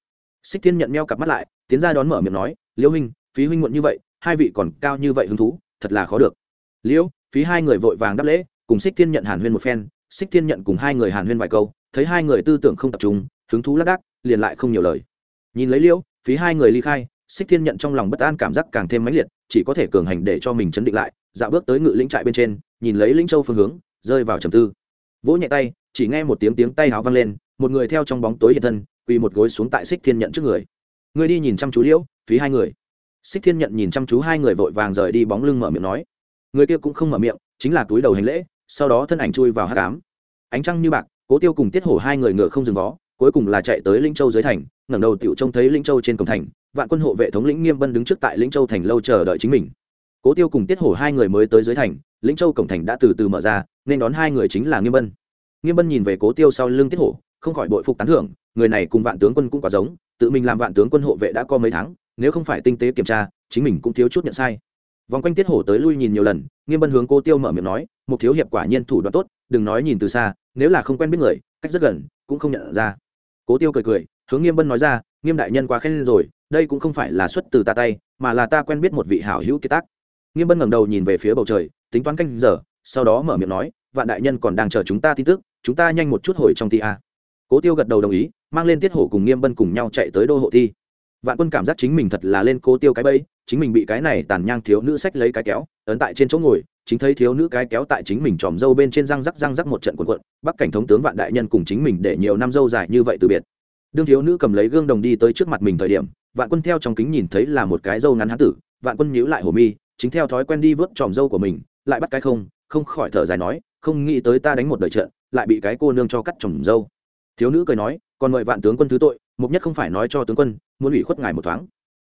xích thiên nhận meo cặp mắt lại, tiến ra đón mở miệng nói liễu huynh, phí huynh muộn như vậy, hai vị còn cao như vậy hứng thú, thật là khó được. Liễu phí hai người vội vàng đáp lễ, cùng xích thiên nhận hàn huyên một phen, xích thiên nhận cùng hai người hàn huyên vài câu, thấy hai người tư tưởng không tập trung, hứng thú lác đác liền lại không nhiều lời. Nhìn lấy liễu phí hai người ly khai, xích thiên nhận trong lòng bất an cảm giác càng thêm mãnh liệt, chỉ có thể cường hành để cho mình chấn định lại, dạo bước tới ngự lĩnh trại bên trên, nhìn lấy lĩnh châu phương hướng, rơi vào trầm tư. Vỗ nhẹ tay, chỉ nghe một tiếng tiếng tay háo vang lên, một người theo trong bóng tối hiện thân quỳ một gối xuống tại xích thiên nhận trước người. Người đi nhìn chăm chú liễu, phí hai người. Xích thiên nhận nhìn chăm chú hai người vội vàng rời đi bóng lưng mở miệng nói. Người kia cũng không mở miệng, chính là túi đầu hành lễ, sau đó thân ảnh chui vào hát cám ánh trăng như bạc, cố tiêu cùng tiết hổ hai người ngựa không dừng vó, cuối cùng là chạy tới linh châu dưới thành, ngẩng đầu tiểu trông thấy linh châu trên cổng thành, vạn quân hộ vệ thống lĩnh nghiêm bân đứng trước tại linh châu thành lâu chờ đợi chính mình. Cố tiêu cùng tiết hổ hai người mới tới dưới thành, linh châu cổng thành đã từ từ mở ra, nên đón hai người chính là nghiêm bân. Nghiêm bân nhìn về cố tiêu sau lưng tiết hổ, không khỏi bội phục tán thưởng người này cùng vạn tướng quân cũng quá giống, tự mình làm vạn tướng quân hộ vệ đã có mấy tháng, nếu không phải tinh tế kiểm tra, chính mình cũng thiếu chút nhận sai. Vòng quanh tiết hổ tới lui nhìn nhiều lần, nghiêm bân hướng cô tiêu mở miệng nói một thiếu hiệp quả nhiên thủ đoạn tốt, đừng nói nhìn từ xa, nếu là không quen biết người, cách rất gần, cũng không nhận ra. Cố tiêu cười cười, hướng nghiêm bân nói ra, nghiêm đại nhân quá khen rồi, đây cũng không phải là xuất từ ta tay, mà là ta quen biết một vị hảo hữu kiệt tác. Nghiêm bân ngẩng đầu nhìn về phía bầu trời, tính toán canh giờ, sau đó mở miệng nói, vạn đại nhân còn đang chờ chúng ta tin tức, chúng ta nhanh một chút hồi trong ti a cố tiêu gật đầu đồng ý, mang lên tiết hổ cùng nghiêm bân cùng nhau chạy tới đô hộ thi. Vạn quân cảm giác chính mình thật là lên cố tiêu cái bẫy, chính mình bị cái này tàn nhang thiếu nữ sách lấy cái kéo, ấn tại trên chỗ ngồi, chính thấy thiếu nữ cái kéo tại chính mình tròm dâu bên trên răng rắc răng rắc một trận quần quận bắc cảnh thống tướng vạn đại nhân cùng chính mình để nhiều năm dâu dài như vậy từ biệt. Đương thiếu nữ cầm lấy gương đồng đi tới trước mặt mình thời điểm, vạn quân theo trong kính nhìn thấy là một cái dâu ngắn hán tử, vạn quân nhíu lại hồ mi, chính theo thói quen đi vớt tròm dâu của mình, lại bắt cái không không khỏi thở dài nói, không nghĩ tới ta đánh một đời trận, lại bị cái cô nương cho cắt tròm dâu thiếu nữ cười nói, còn mời vạn tướng quân thứ tội, mục nhất không phải nói cho tướng quân, muốn ủy khuất ngài một thoáng.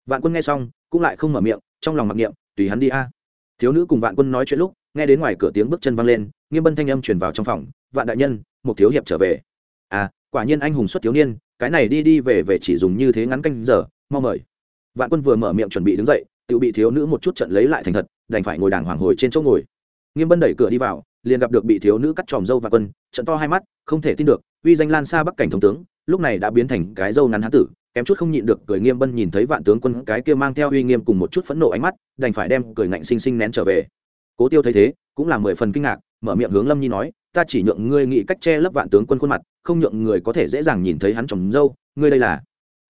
Vạn quân nghe xong, cũng lại không mở miệng, trong lòng mặc niệm, tùy hắn đi a. Thiếu nữ cùng vạn quân nói chuyện lúc, nghe đến ngoài cửa tiếng bước chân văng lên, nghiêm bân thanh âm chuyển vào trong phòng, vạn đại nhân một thiếu hiệp trở về. À quả nhiên anh hùng xuất thiếu niên, cái này đi đi về về chỉ dùng như thế ngắn canh giờ, mau mời. Vạn quân vừa mở miệng chuẩn bị đứng dậy, tự bị thiếu nữ một chút trận lấy lại thành thật, đành phải ngồi đàng hoàng hồi trên chỗ ngồi. Nghiêm bân đẩy cửa đi vào, liền gặp được bị thiếu nữ cắt tròm dâu vạn quân, trận to hai mắt, không thể tin được uy danh lan xa bắc cảnh thống tướng, lúc này đã biến thành cái dâu ngắn hán tử, kém chút không nhịn được cười nghiêm bân nhìn thấy vạn tướng quân cái kia mang theo uy nghiêm cùng một chút phẫn nộ ánh mắt, đành phải đem cười ngạnh xinh xinh nén trở về. Cố tiêu thấy thế, cũng là mười phần kinh ngạc, mở miệng hướng lâm nhi nói, ta chỉ nhượng ngươi nghĩ cách che lấp vạn tướng quân khuôn mặt, không nhượng người có thể dễ dàng nhìn thấy hắn chồng dâu, ngươi đây là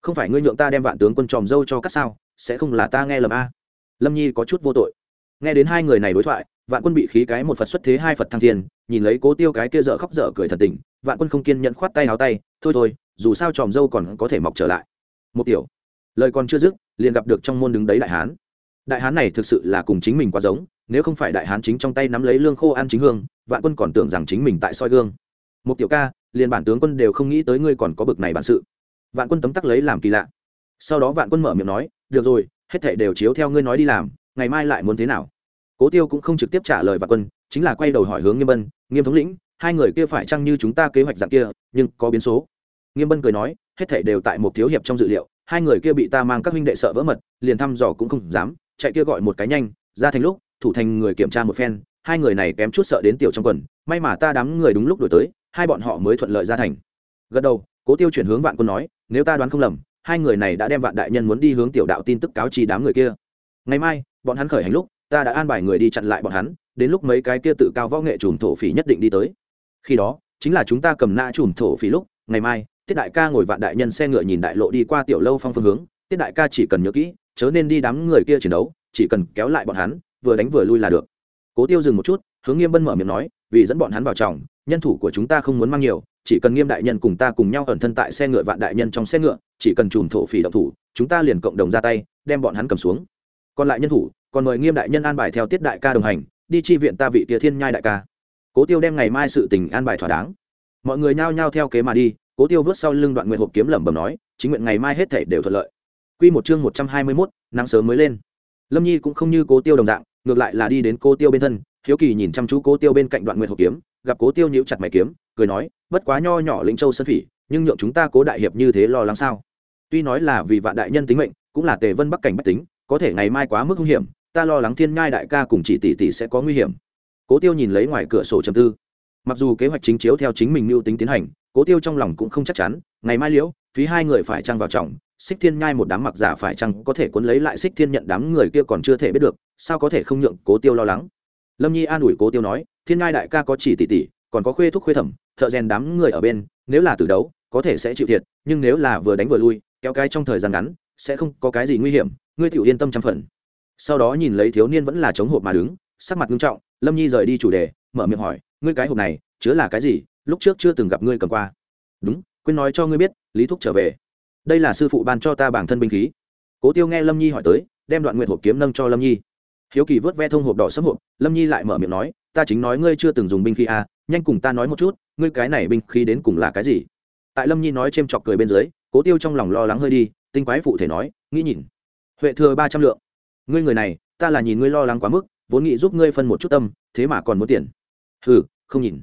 không phải ngươi nhượng ta đem vạn tướng quân tròm dâu cho cắt sao, sẽ không là ta nghe lầm a? Lâm nhi có chút vô tội. Nghe đến hai người này đối thoại, vạn quân bị khí cái một phật xuất thế hai phật thăng thiên, nhìn lấy cố tiêu cái kia dở khóc dở cười thật tình vạn quân không kiên nhẫn khoát tay áo tay, thôi thôi, dù sao tròm dâu còn có thể mọc trở lại. Một tiểu, lời còn chưa dứt, liền gặp được trong môn đứng đấy đại hán. Đại hán này thực sự là cùng chính mình quá giống, nếu không phải đại hán chính trong tay nắm lấy lương khô ăn chính hương, vạn quân còn tưởng rằng chính mình tại soi gương. Một tiểu ca, liền bản tướng quân đều không nghĩ tới ngươi còn có bực này bản sự. Vạn quân tấm tắc lấy làm kỳ lạ. Sau đó vạn quân mở miệng nói, được rồi, hết thảy đều chiếu theo ngươi nói đi làm, ngày mai lại muốn thế nào? Cố tiêu cũng không trực tiếp trả lời vạn quân, chính là quay đầu hỏi hướng nghiêm bân nghiêm thống lĩnh hai người kia phải chăng như chúng ta kế hoạch dạng kia, nhưng có biến số. Nghiêm bân cười nói, hết thể đều tại một thiếu hiệp trong dự liệu, hai người kia bị ta mang các huynh đệ sợ vỡ mật, liền thăm dò cũng không dám, chạy kia gọi một cái nhanh, ra thành lúc, thủ thành người kiểm tra một phen, hai người này kém chút sợ đến tiểu trong quần, may mà ta đám người đúng lúc đổi tới, hai bọn họ mới thuận lợi ra thành. Gật đầu, cố tiêu chuyển hướng vạn quân nói, nếu ta đoán không lầm, hai người này đã đem vạn đại nhân muốn đi hướng tiểu đạo tin tức cáo trì đám người kia. Ngày mai, bọn hắn khởi hành lúc, ta đã an bài người đi chặn lại bọn hắn, đến lúc mấy cái kia tự cao võ nghệ trùm thổ phỉ nhất định đi tới khi đó, chính là chúng ta cầm nã chùm thổ phỉ lúc, ngày mai, tiết đại ca ngồi vạn đại nhân xe ngựa nhìn đại lộ đi qua tiểu lâu phong phương hướng, tiết đại ca chỉ cần nhớ kỹ, chớ nên đi đám người kia chiến đấu, chỉ cần kéo lại bọn hắn, vừa đánh vừa lui là được. Cố tiêu dừng một chút, hướng nghiêm bân mở miệng nói, vì dẫn bọn hắn vào trọng nhân thủ của chúng ta không muốn mang nhiều, chỉ cần nghiêm đại nhân cùng ta cùng nhau ẩn thân tại xe ngựa vạn đại nhân trong xe ngựa, chỉ cần chùm thổ phỉ động thủ, chúng ta liền cộng đồng ra tay, đem bọn hắn cầm xuống. Còn lại nhân thủ, còn mời nghiêm đại nhân an bài theo tiết đại ca đồng hành, đi chi viện ta vị kia thiên nhai đại ca cố tiêu đem ngày mai sự tình an bài thỏa đáng mọi người nhao nhao theo kế mà đi cố tiêu vớt sau lưng đoạn nguyện hộp kiếm lẩm bẩm nói chính nguyện ngày mai hết thể đều thuận lợi Quy một chương một trăm hai mươi 121, nắng sớm mới lên. Lâm Nhi cũng không như Cố Tiêu đồng dạng, ngược lại là đi đến Cố Tiêu bên thân, hiếu kỳ nhìn chăm chú Cố Tiêu bên cạnh Đoạn nguyện hộp kiếm, gặp Cố Tiêu nhíu chặt mày kiếm, cười nói, bất quá nho nhỏ lĩnh châu sơn phỉ, nhưng nhượng chúng ta Cố đại hiệp như thế lo lắng sao? Tuy nói là vì vạn đại nhân tính mệnh, cũng là Tề Vân Bắc cảnh bách tính, có thể ngày mai quá mức nguy hiểm, ta lo lắng Thiên Nhai đại ca cùng chỉ tỷ tỷ sẽ có nguy hiểm. Cố Tiêu nhìn lấy ngoài cửa sổ trầm tư. Mặc dù kế hoạch chính chiếu theo chính mình mưu tính tiến hành, Cố Tiêu trong lòng cũng không chắc chắn, ngày mai liễu, phí hai người phải trang vào trọng, xích thiên nhai một đám mặc giả phải chăng có thể cuốn lấy lại xích thiên nhận đám người kia còn chưa thể biết được sao có thể không nhượng cố tiêu lo lắng lâm nhi an ủi cố tiêu nói thiên nhai đại ca có chỉ tỷ tỷ còn có khuê thúc khuê thẩm thợ rèn đám người ở bên nếu là từ đấu có thể sẽ chịu thiệt nhưng nếu là vừa đánh vừa lui kéo cái trong thời gian ngắn sẽ không có cái gì nguy hiểm ngươi tiểu yên tâm trăm phần sau đó nhìn lấy thiếu niên vẫn là chống hộp mà đứng sắc mặt nghiêm trọng lâm nhi rời đi chủ đề mở miệng hỏi ngươi cái hộp này chứa là cái gì? Lúc trước chưa từng gặp ngươi cầm qua. Đúng quên nói cho ngươi biết lý thúc trở về. Đây là sư phụ ban cho ta bản thân binh khí. Cố tiêu nghe lâm nhi hỏi tới đem đoạn nguyện hộp kiếm nâng cho lâm nhi. Hiếu kỳ vớt ve thông hộp đỏ sấm hộp lâm nhi lại mở miệng nói ta chính nói ngươi chưa từng dùng binh khí à, nhanh cùng ta nói một chút ngươi cái này binh khí đến cùng là cái gì? Tại lâm nhi nói c h ê m chọc cười bên dưới cố tiêu trong lòng lo lắng hơi đi tinh quái phụ thể nói nghĩ nhìn. Huệ thừa ba trăm lượng. Ngươi người này ta là nhìn ngươi lo lắng quá mức vốn nghĩ giúp ngươi phân một chút tâm, thế mà còn muốn tiền. Hừ, không nhìn.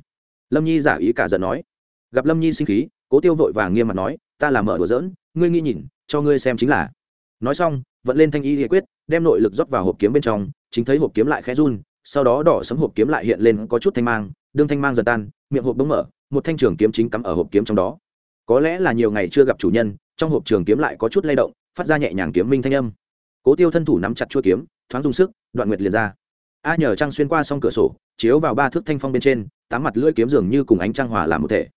Lâm nhi giả ý cả giận nói. Gặp lâm nhi sinh khí, cố tiêu vội vàng nghiêm mặt nói, ta là mở đùa giỡn, ngươi nghĩ nhìn, cho ngươi xem chính là. Nói xong, vận lên thanh y nghị quyết, đem nội lực rót vào hộp kiếm bên trong, chính thấy hộp kiếm lại khẽ run, sau đó đỏ sấm hộp kiếm lại hiện lên có chút thanh mang, đương thanh mang dần tan, miệng hộp bỗng mở, một thanh trường kiếm chính cắm ở hộp kiếm trong đó. Có lẽ là nhiều ngày chưa gặp chủ nhân, trong hộp trường kiếm lại có chút lay động, phát ra nhẹ nhàng kiếm minh thanh âm. Cố tiêu thân thủ nắm chặt chuôi kiếm, thoáng dùng sức, đoạn nguyệt liền ra a nhờ trăng xuyên qua xong cửa sổ, chiếu vào ba thước thanh phong bên trên, tám mặt lưỡi kiếm dường như cùng ánh trăng hòa làm một thể.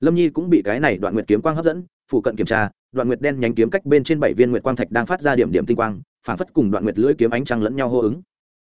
Lâm nhi cũng bị cái này đoạn nguyệt kiếm quang hấp dẫn phụ cận kiểm tra, đoạn nguyệt đen nhánh kiếm cách bên trên bảy viên nguyệt quang thạch đang phát ra điểm điểm tinh quang phản phất cùng đoạn nguyệt lưỡi kiếm ánh trăng lẫn nhau hô ứng.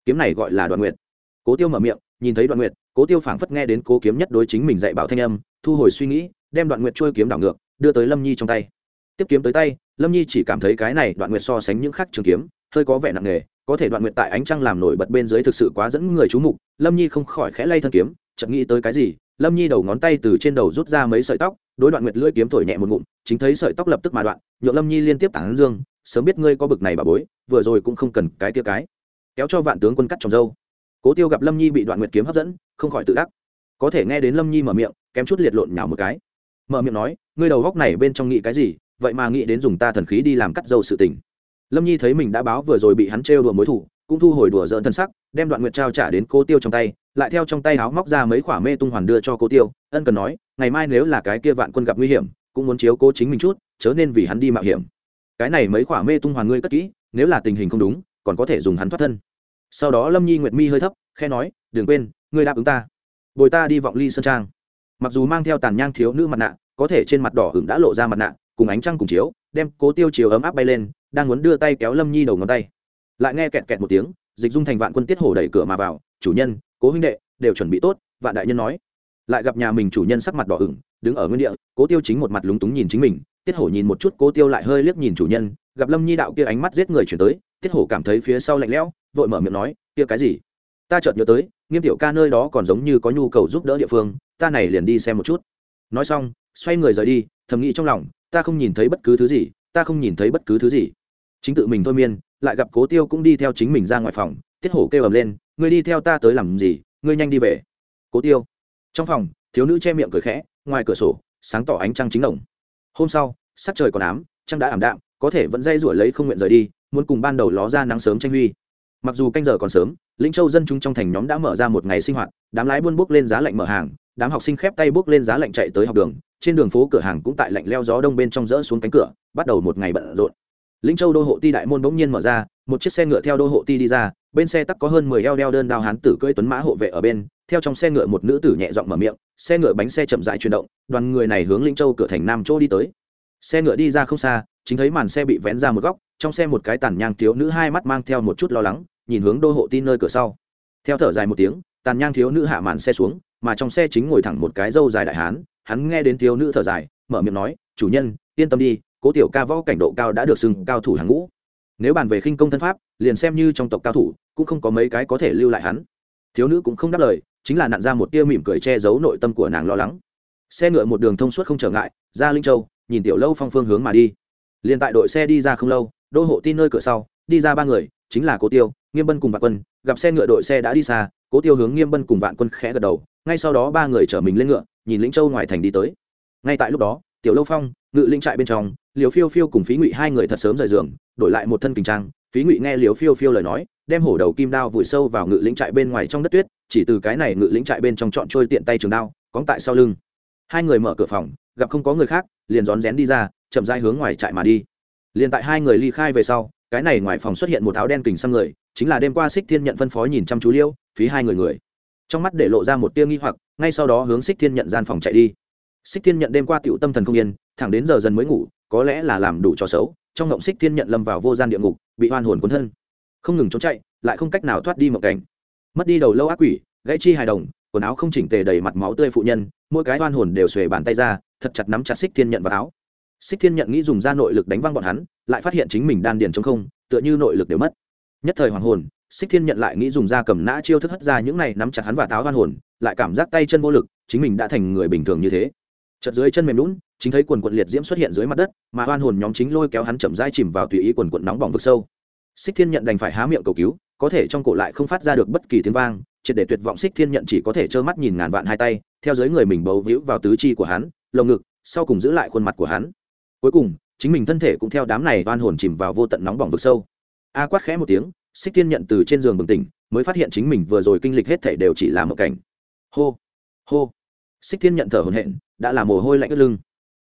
Kiếm này gọi là đoạn nguyệt. Cố tiêu mở miệng, nhìn thấy đoạn nguyệt, cố tiêu phản phất nghe đến cố kiếm nhất đối chính mình dạy bảo thanh âm, thu hồi suy nghĩ, đem đoạn nguyệt trôi kiếm đảo ngược, đưa tới lâm nhi trong tay. Tiếp kiếm tới tay, lâm nhi chỉ cảm thấy cái này đoạn nguyệt so sánh những khác trường kiếm, hơi có vẻ nặng nề có thể đoạn nguyệt tại ánh trăng làm nổi bật bên dưới thực sự quá dẫn người chú mục, lâm nhi không khỏi khẽ lay thân kiếm, chợt nghĩ tới cái gì, lâm nhi đầu ngón tay từ trên đầu rút ra mấy sợi tóc, đối đoạn nguyệt lưỡi kiếm thổi nhẹ một ngụm, chính thấy sợi tóc lập tức mà đoạn, nhượng lâm nhi liên tiếp tản dương, sớm biết ngươi có bực này bà bối, vừa rồi cũng không cần cái tia cái. Kéo cho vạn tướng quân cắt trồng dâu. Cố tiêu gặp lâm nhi bị đoạn nguyệt kiếm hấp dẫn, không khỏi tự đắc. Có thể nghe đến lâm nhi mở miệng, kém chút liệt lộn nhào một cái. Mở miệng nói, ngươi đầu góc này bên trong nghĩ cái gì, vậy mà nghĩ đến dùng ta thần khí đi làm cắt dâu sự tình lâm nhi thấy mình đã báo vừa rồi bị hắn trêu đùa mối thủ, cũng thu hồi đùa dỡn thân sắc, đem đoạn nguyệt trao trả đến cô tiêu trong tay, lại theo trong tay áo móc ra mấy khoả mê tung hoàn đưa cho cô tiêu, ân cần nói, ngày mai nếu là cái kia vạn quân gặp nguy hiểm, cũng muốn chiếu cố chính mình chút, chớ nên vì hắn đi mạo hiểm. Cái này mấy khoả mê tung hoàn ngươi cất kỹ, nếu là tình hình không đúng, còn có thể dùng hắn thoát thân. Sau đó lâm nhi nguyệt mi hơi thấp khe nói, đừng quên, ngươi đáp ứng ta. Bồi ta đi vọng ly sơn trang. Mặc dù mang theo tàn nhang thiếu nữ mặt nạ, có thể trên mặt đỏ hửng đã lộ ra mặt nạ, cùng ánh trăng cùng chiếu, đem cố tiêu chiều ấm áp bay lên đang muốn đưa tay kéo lâm nhi đầu ngón tay. Lại nghe kẹt kẹt một tiếng, dịch dung thành vạn quân tiết hổ đẩy cửa mà vào, chủ nhân, cố huynh đệ, đều chuẩn bị tốt, vạn đại nhân nói. Lại gặp nhà mình chủ nhân sắc mặt đỏ ửng, đứng ở nguyên địa, cố tiêu chính một mặt lúng túng nhìn chính mình, tiết hổ nhìn một chút cố tiêu lại hơi liếc nhìn chủ nhân, gặp lâm nhi đạo kia ánh mắt giết người chuyển tới, tiết hổ cảm thấy phía sau lạnh lẽo, vội mở miệng nói, kia cái gì? Ta chợt nhớ tới, nghiêm tiểu ca nơi đó còn giống như có nhu cầu giúp đỡ địa phương, ta này liền đi xem một chút. Nói xong, xoay người rời đi, thầm nghĩ trong lòng, ta không nhìn thấy bất cứ thứ gì, ta không nhìn thấy bất cứ thứ gì chính tự mình thôi miên, lại gặp cố tiêu cũng đi theo chính mình ra ngoài phòng, tiết hổ kêu ầm lên, ngươi đi theo ta tới làm gì? Ngươi nhanh đi về. Cố tiêu, trong phòng, thiếu nữ che miệng cười khẽ, ngoài cửa sổ, sáng tỏ ánh trăng chính đồng. Hôm sau, sắc trời còn ám, trăng đã ảm đạm, có thể vẫn dây rủi lấy không nguyện rời đi, muốn cùng ban đầu ló ra nắng sớm tranh huy. Mặc dù canh giờ còn sớm, lĩnh châu dân chúng trong thành nhóm đã mở ra một ngày sinh hoạt, đám lái buôn bốc lên giá lạnh mở hàng, đám học sinh khép tay bốc lên giá lạnh chạy tới học đường, trên đường phố cửa hàng cũng tại lạnh leo gió đông bên trong rỡ xuống cánh cửa, bắt đầu một ngày bận rộn lĩnh châu đô hộ ti đại môn bỗng nhiên mở ra, một chiếc xe ngựa theo đô hộ ti đi ra, bên xe tắc có hơn mười eo đeo đơn đao hán tử cưỡi tuấn mã hộ vệ ở bên, theo trong xe ngựa một nữ tử nhẹ giọng mở miệng, xe ngựa bánh xe chậm rãi chuyển động, đoàn người này hướng Linh châu cửa thành nam chỗ đi tới. Xe ngựa đi ra không xa, chính thấy màn xe bị vén ra một góc, trong xe một cái tàn nhang thiếu nữ hai mắt mang theo một chút lo lắng, nhìn hướng đô hộ tin nơi cửa sau. Theo thở dài một tiếng, tàn nhang thiếu nữ hạ màn xe xuống, mà trong xe chính ngồi thẳng một cái râu dài đại hán, hắn nghe đến thiếu nữ thở dài, mở miệng nói, chủ nhân, yên tâm đi cố tiểu ca võ cảnh độ cao đã được xưng cao thủ hàng ngũ. Nếu bàn về khinh công thân pháp, liền xem như trong tộc cao thủ, cũng không có mấy cái có thể lưu lại hắn. Thiếu nữ cũng không đáp lời, chính là nặn ra một tia mỉm cười che giấu nội tâm của nàng lo lắng. Xe ngựa một đường thông suốt không trở ngại, ra linh châu, nhìn tiểu lâu phong phương hướng mà đi. Liền tại đội xe đi ra không lâu, đô hộ tin nơi cửa sau, đi ra ba người, chính là cố tiêu, nghiêm bân cùng vạn quân. Gặp xe ngựa đội xe đã đi xa, cố tiêu hướng nghiêm bân cùng vạn quân khẽ gật đầu, ngay sau đó ba người chở mình lên ngựa, nhìn lĩnh châu ngoài thành đi tới. Ngay tại lúc đó tiểu lâu phong, ngự linh trại bên trong, liều phiêu phiêu cùng phí ngụy hai người thật sớm rời giường, đổi lại một thân kình trang. Phí ngụy nghe liều phiêu phiêu lời nói, đem hổ đầu kim đao vùi sâu vào ngự lĩnh trại bên ngoài trong đất tuyết, chỉ từ cái này ngự lĩnh trại bên trong chọn trôi tiện tay trường đao, cóng tại sau lưng. Hai người mở cửa phòng, gặp không có người khác, liền rón rén đi ra, chậm rãi hướng ngoài trại mà đi. Liền tại hai người ly khai về sau, cái này ngoài phòng xuất hiện một áo đen kình xăm người, chính là đêm qua xích thiên nhận phân phó nhìn chăm chú liêu, phí hai người người. Trong mắt để lộ ra một tia nghi hoặc, ngay sau đó hướng xích thiên nhận gian phòng chạy đi xích thiên nhận đêm qua tựu tâm thần không yên, thẳng đến giờ dần mới ngủ, có lẽ là làm đủ trò xấu, trong ngộng xích thiên nhận lâm vào vô gian địa ngục, bị oan hồn cuốn thân. Không ngừng trốn chạy, lại không cách nào thoát đi một cảnh. Mất đi đầu lâu ác quỷ, gãy chi hài đồng, quần áo không chỉnh tề đầy mặt máu tươi phụ nhân, mỗi cái oan hồn đều xuề bàn tay ra, thật chặt nắm chặt xích thiên nhận vào áo. Xích thiên nhận nghĩ dùng ra nội lực đánh văng bọn hắn, lại phát hiện chính mình đan điền trong không, tựa như nội lực đều mất. Nhất thời hoàng hồn, xích thiên nhận lại nghĩ dùng ra cầm nã chiêu thức hất ra những này nắm chặt hắn và táo oan hồn, lại cảm giác tay chân vô lực, chính mình đã thành người bình thường như thế chật dưới chân mềm lún, chính thấy quần quận liệt diễm xuất hiện dưới mặt đất, mà oan hồn nhóm chính lôi kéo hắn chậm dai chìm vào tùy ý quần quận nóng bỏng vực sâu. Xích thiên nhận đành phải há miệng cầu cứu, có thể trong cổ lại không phát ra được bất kỳ tiếng vang, triệt để tuyệt vọng xích thiên nhận chỉ có thể trơ mắt nhìn ngàn vạn hai tay, theo dưới người mình bấu víu vào tứ chi của hắn, lồng ngực, sau cùng giữ lại khuôn mặt của hắn. Cuối cùng, chính mình thân thể cũng theo đám này oan hồn chìm vào vô tận nóng bỏng vực sâu. A quát khẽ một tiếng, xích thiên nhận từ trên giường bừng tỉnh, mới phát hiện chính mình vừa rồi kinh lịch hết thể đều chỉ là một cảnh. Hô hô xích thiên nhận thở hồn hện đã là mồ hôi lạnh ướt lưng.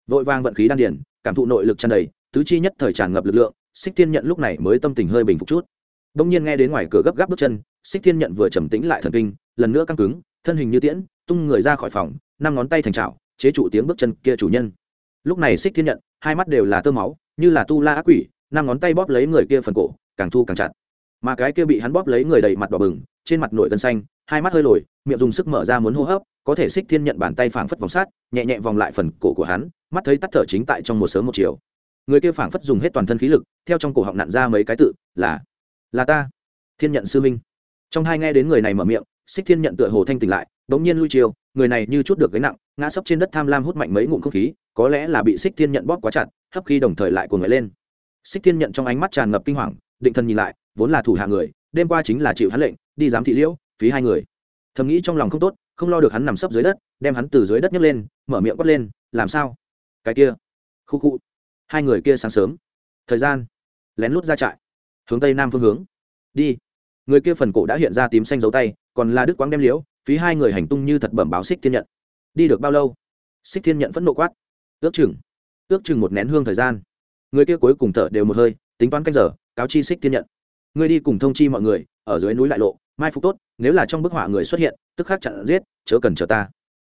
Vội vang vận khí đan điển cảm thụ nội lực tràn đầy, tứ chi nhất thời tràn ngập lực lượng, xích thiên nhận lúc này mới tâm tình hơi bình phục chút. Đông nhiên nghe đến ngoài cửa gấp gáp bước chân, xích thiên nhận vừa trầm tĩnh lại thần kinh, lần nữa căng cứng, thân hình như tiễn, tung người ra khỏi phòng, năm ngón tay thành trào chế trụ tiếng bước chân kia chủ nhân. Lúc này xích thiên nhận, hai mắt đều là tơ máu, như là tu la ác quỷ, năm ngón tay bóp lấy người kia phần cổ, càng thu càng chặt. Mà cái kia bị hắn bóp lấy người đầy mặt đỏ bừng trên mặt nổi gân xanh, hai mắt hơi lồi, miệng dùng sức mở ra muốn hô hấp, có thể xích thiên nhận bàn tay phảng phất vòng sát, nhẹ nhẹ vòng lại phần cổ của hắn, mắt thấy tắt thở chính tại trong một sớm một chiều. Người kia phảng phất dùng hết toàn thân khí lực, theo trong cổ họng nặn ra mấy cái tự, là là ta, thiên nhận sư minh. Trong hai nghe đến người này mở miệng, xích thiên nhận tựa hồ thanh tỉnh lại, bỗng nhiên lui chiều, người này như chút được gánh nặng, ngã sấp trên đất tham lam hút mạnh mấy ngụm không khí, có lẽ là bị xích thiên nhận bóp quá chặt, hấp khi đồng thời lại cuồng người lên. Xích thiên nhận trong ánh mắt tràn ngập kinh hoàng, định thần nhìn lại, vốn là thủ hạ người, đêm qua chính là chịu hắn lệnh đi giám thị liễu, phí hai người. Thầm nghĩ trong lòng không tốt, không lo được hắn nằm sấp dưới đất, đem hắn từ dưới đất nhấc lên, mở miệng quát lên, làm sao? Cái kia. Khu khu. Hai người kia sáng sớm. Thời gian. Lén lút ra trại. Hướng tây nam phương hướng. Đi. Người kia phần cổ đã hiện ra tím xanh dấu tay, còn là đức quang đem liễu, phí hai người hành tung như thật bẩm báo xích thiên nhận. Đi được bao lâu? Xích thiên nhận phẫn nộ quát. Ước chừng. Ước chừng một nén hương thời gian. Người kia cuối cùng thở đều một hơi, tính toán canh giờ, cáo chi xích thiên nhận. Ngươi đi cùng thông chi mọi người, ở dưới núi lại lộ mai phục tốt, nếu là trong bức họa người xuất hiện, tức khắc chặn giết, chớ cần chờ ta.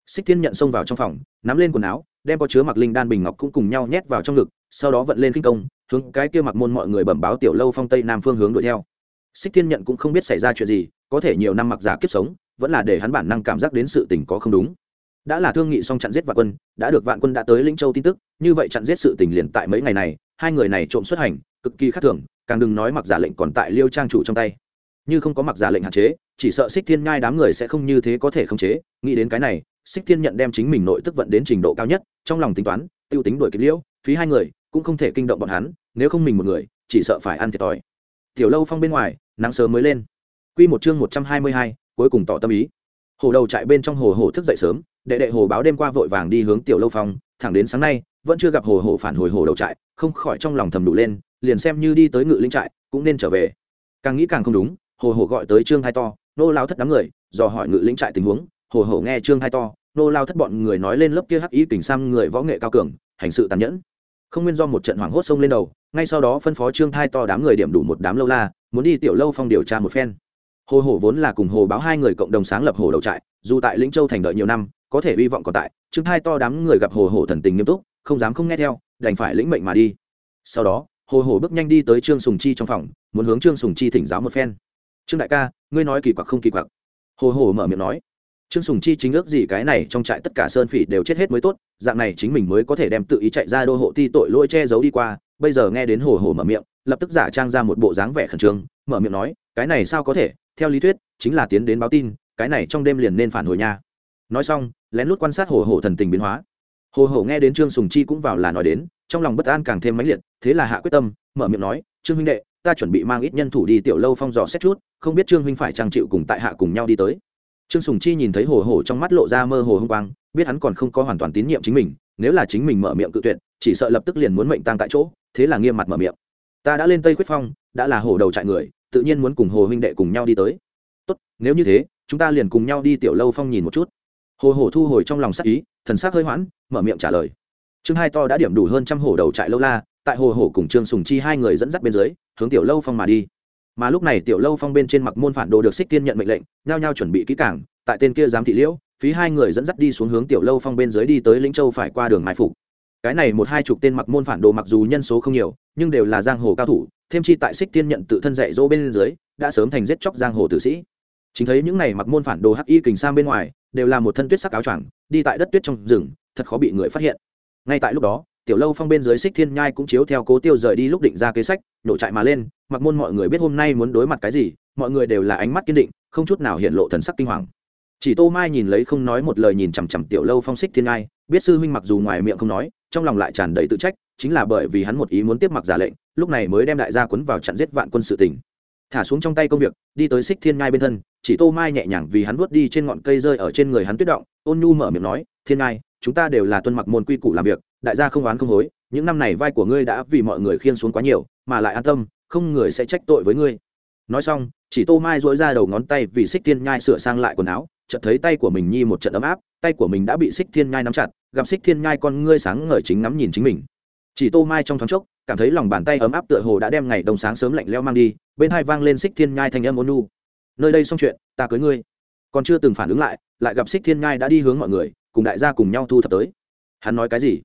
Xích thiên nhận xông vào trong phòng, nắm lên quần áo, đem có chứa mặc linh đan bình ngọc cũng cùng nhau nhét vào trong ngực, sau đó vận lên kinh công, hướng cái kia mặc môn mọi người bẩm báo tiểu lâu phong tây nam phương hướng đuổi theo. Xích thiên nhận cũng không biết xảy ra chuyện gì, có thể nhiều năm mặc giả kiếp sống, vẫn là để hắn bản năng cảm giác đến sự tình có không đúng. Đã là thương nghị xong chặn giết vạn quân, đã được vạn quân đã tới lĩnh châu tin tức, như vậy chặn giết sự tình liền tại mấy ngày này, hai người này trộm xuất hành, cực kỳ khác thường, càng đừng nói mặc giả lệnh còn tại liêu trang chủ trong tay như không có mặc giả lệnh hạn chế chỉ sợ xích thiên nhai đám người sẽ không như thế có thể khống chế. Nghĩ đến cái này xích thiên nhận đem chính mình nội tức vận đến trình độ cao nhất trong lòng tính toán tiêu tính đuổi kịp liễu phí hai người cũng không thể kinh động bọn hắn nếu không mình một người chỉ sợ phải ăn thiệt thòi. Tiểu lâu phong bên ngoài nắng sớm mới lên. Quy một chương một trăm hai mươi hai, cuối cùng tỏ tâm ý. Hồ đầu chạy bên trong hồ hồ thức dậy sớm đệ đệ hồ báo đêm qua vội vàng đi hướng tiểu lâu phong thẳng đến sáng nay vẫn chưa gặp hồ hồ phản hồi hồ đầu trại không khỏi trong lòng thầm đủ lên liền xem như đi tới ngự linh trại cũng nên trở về. Càng nghĩ càng không đúng hồ hồ gọi tới trương hai to, nô lao thất đám người, dò hỏi ngự lĩnh trại tình huống, hồ hồ nghe trương hai to, nô lao thất bọn người nói lên lớp kia hắc ý tình sam người võ nghệ cao cường, hành sự tàn nhẫn. Không nguyên do một trận hoảng hốt sông lên đầu, ngay sau đó phân phó trương thai to đám người điểm đủ một đám lâu la, muốn đi tiểu lâu phong điều tra một phen. Hồ hổ vốn là cùng hồ báo hai người cộng đồng sáng lập hồ đầu trại, dù tại lĩnh châu thành đợi nhiều năm, có thể hy vọng còn tại, trương thai to đám người gặp hồ hổ thần tình nghiêm túc, không dám không nghe theo, đành phải lĩnh mệnh mà đi. Sau đó, hồ hổ bước nhanh đi tới trương sùng chi trong phòng, muốn hướng trương sùng chi thỉnh giáo một phen trương đại ca, ngươi nói kỳ quặc không kỳ quặc. Hồ hồ mở miệng nói. Trương sùng chi chính ước gì cái này trong trại tất cả sơn phỉ đều chết hết mới tốt, dạng này chính mình mới có thể đem tự ý chạy ra đô hộ ti tội lỗi che giấu đi qua. Bây giờ nghe đến hồ hồ mở miệng, lập tức giả trang ra một bộ dáng vẻ khẩn trương, mở miệng nói, cái này sao có thể? Theo lý thuyết, chính là tiến đến báo tin, cái này trong đêm liền nên phản hồi nha. Nói xong, lén lút quan sát hồ hồ thần tình biến hóa. Hồ hồ nghe đến trương sùng chi cũng vào là nói đến, trong lòng bất an càng thêm mãnh liệt, thế là hạ quyết tâm, mở miệng nói, trương huynh đệ ta chuẩn bị mang ít nhân thủ đi tiểu lâu phong dò xét chút, không biết trương huynh phải trang chịu cùng tại hạ cùng nhau đi tới. Trương sùng chi nhìn thấy hồ hồ trong mắt lộ ra mơ hồ hung quang, biết hắn còn không có hoàn toàn tín nhiệm chính mình, nếu là chính mình mở miệng cự tuyệt, chỉ sợ lập tức liền muốn mệnh tăng tại chỗ, thế là nghiêm mặt mở miệng. Ta đã lên tây quyết phong, đã là hồ đầu trại người, tự nhiên muốn cùng hồ huynh đệ cùng nhau đi tới. Tốt, nếu như thế, chúng ta liền cùng nhau đi tiểu lâu phong nhìn một chút. Hồ hồ thu hồi trong lòng sắc ý, thần sắc hơi hoãn, mở miệng trả lời. Trương hai to đã điểm đủ hơn trăm hồ đầu trại lâu la, tại hồ hồ cùng trương sùng chi hai người dẫn dắt bên dưới hướng tiểu lâu phong mà đi. Mà lúc này tiểu lâu phong bên trên mặc môn phản đồ được xích tiên nhận mệnh lệnh, nhao nhao chuẩn bị kỹ cảng tại tên kia giám thị liễu, phí hai người dẫn dắt đi xuống hướng tiểu lâu phong bên dưới đi tới lĩnh châu phải qua đường mai phục. Cái này một hai chục tên mặc môn phản đồ mặc dù nhân số không nhiều, nhưng đều là giang hồ cao thủ, thêm chi tại xích tiên nhận tự thân dạy dỗ bên dưới, đã sớm thành giết chóc giang hồ tử sĩ. Chính thấy những này mặc môn phản đồ hắc y kình sang bên ngoài, đều là một thân tuyết sắc áo choàng, đi tại đất tuyết trong rừng, thật khó bị người phát hiện. Ngay tại lúc đó tiểu lâu phong bên dưới xích thiên nhai cũng chiếu theo cố tiêu rời đi lúc định ra kế sách nổ trại mà lên, mặc môn mọi người biết hôm nay muốn đối mặt cái gì, mọi người đều là ánh mắt kiên định, không chút nào hiện lộ thần sắc kinh hoàng. Chỉ tô mai nhìn lấy không nói một lời nhìn chằm chằm tiểu lâu phong xích thiên nhai, biết sư huynh mặc dù ngoài miệng không nói, trong lòng lại tràn đầy tự trách, chính là bởi vì hắn một ý muốn tiếp mặc giả lệnh, lúc này mới đem đại gia quấn vào chặn giết vạn quân sự tỉnh thả xuống trong tay công việc, đi tới xích thiên nhai bên thân, chỉ tô mai nhẹ nhàng vì hắn vuốt đi trên ngọn cây rơi ở trên người hắn tuyết động, ôn nhu mở miệng nói, thiên nhai chúng ta đều là tuân mặc môn quy củ làm việc, đại gia không oán không hối, những năm này vai của ngươi đã vì mọi người khiên xuống quá nhiều, mà lại an tâm, không người sẽ trách tội với ngươi. Nói xong, chỉ tô mai dỗi ra đầu ngón tay vì xích thiên nhai sửa sang lại quần áo, chợt thấy tay của mình nhi một trận ấm áp, tay của mình đã bị xích thiên nhai nắm chặt, gặp xích thiên nhai con ngươi sáng ngời chính ngắm nhìn chính mình. Chỉ tô mai trong thoáng chốc, cảm thấy lòng bàn tay ấm áp tựa hồ đã đem ngày đông sáng sớm lạnh leo mang đi, bên hai vang lên xích thiên nhai thành âm ôn nu nơi đây xong chuyện, ta cưới ngươi. Còn chưa từng phản ứng lại lại gặp xích thiên nhai đã đi hướng mọi người cùng đại gia cùng nhau thu thập tới. Hắn nói cái gì?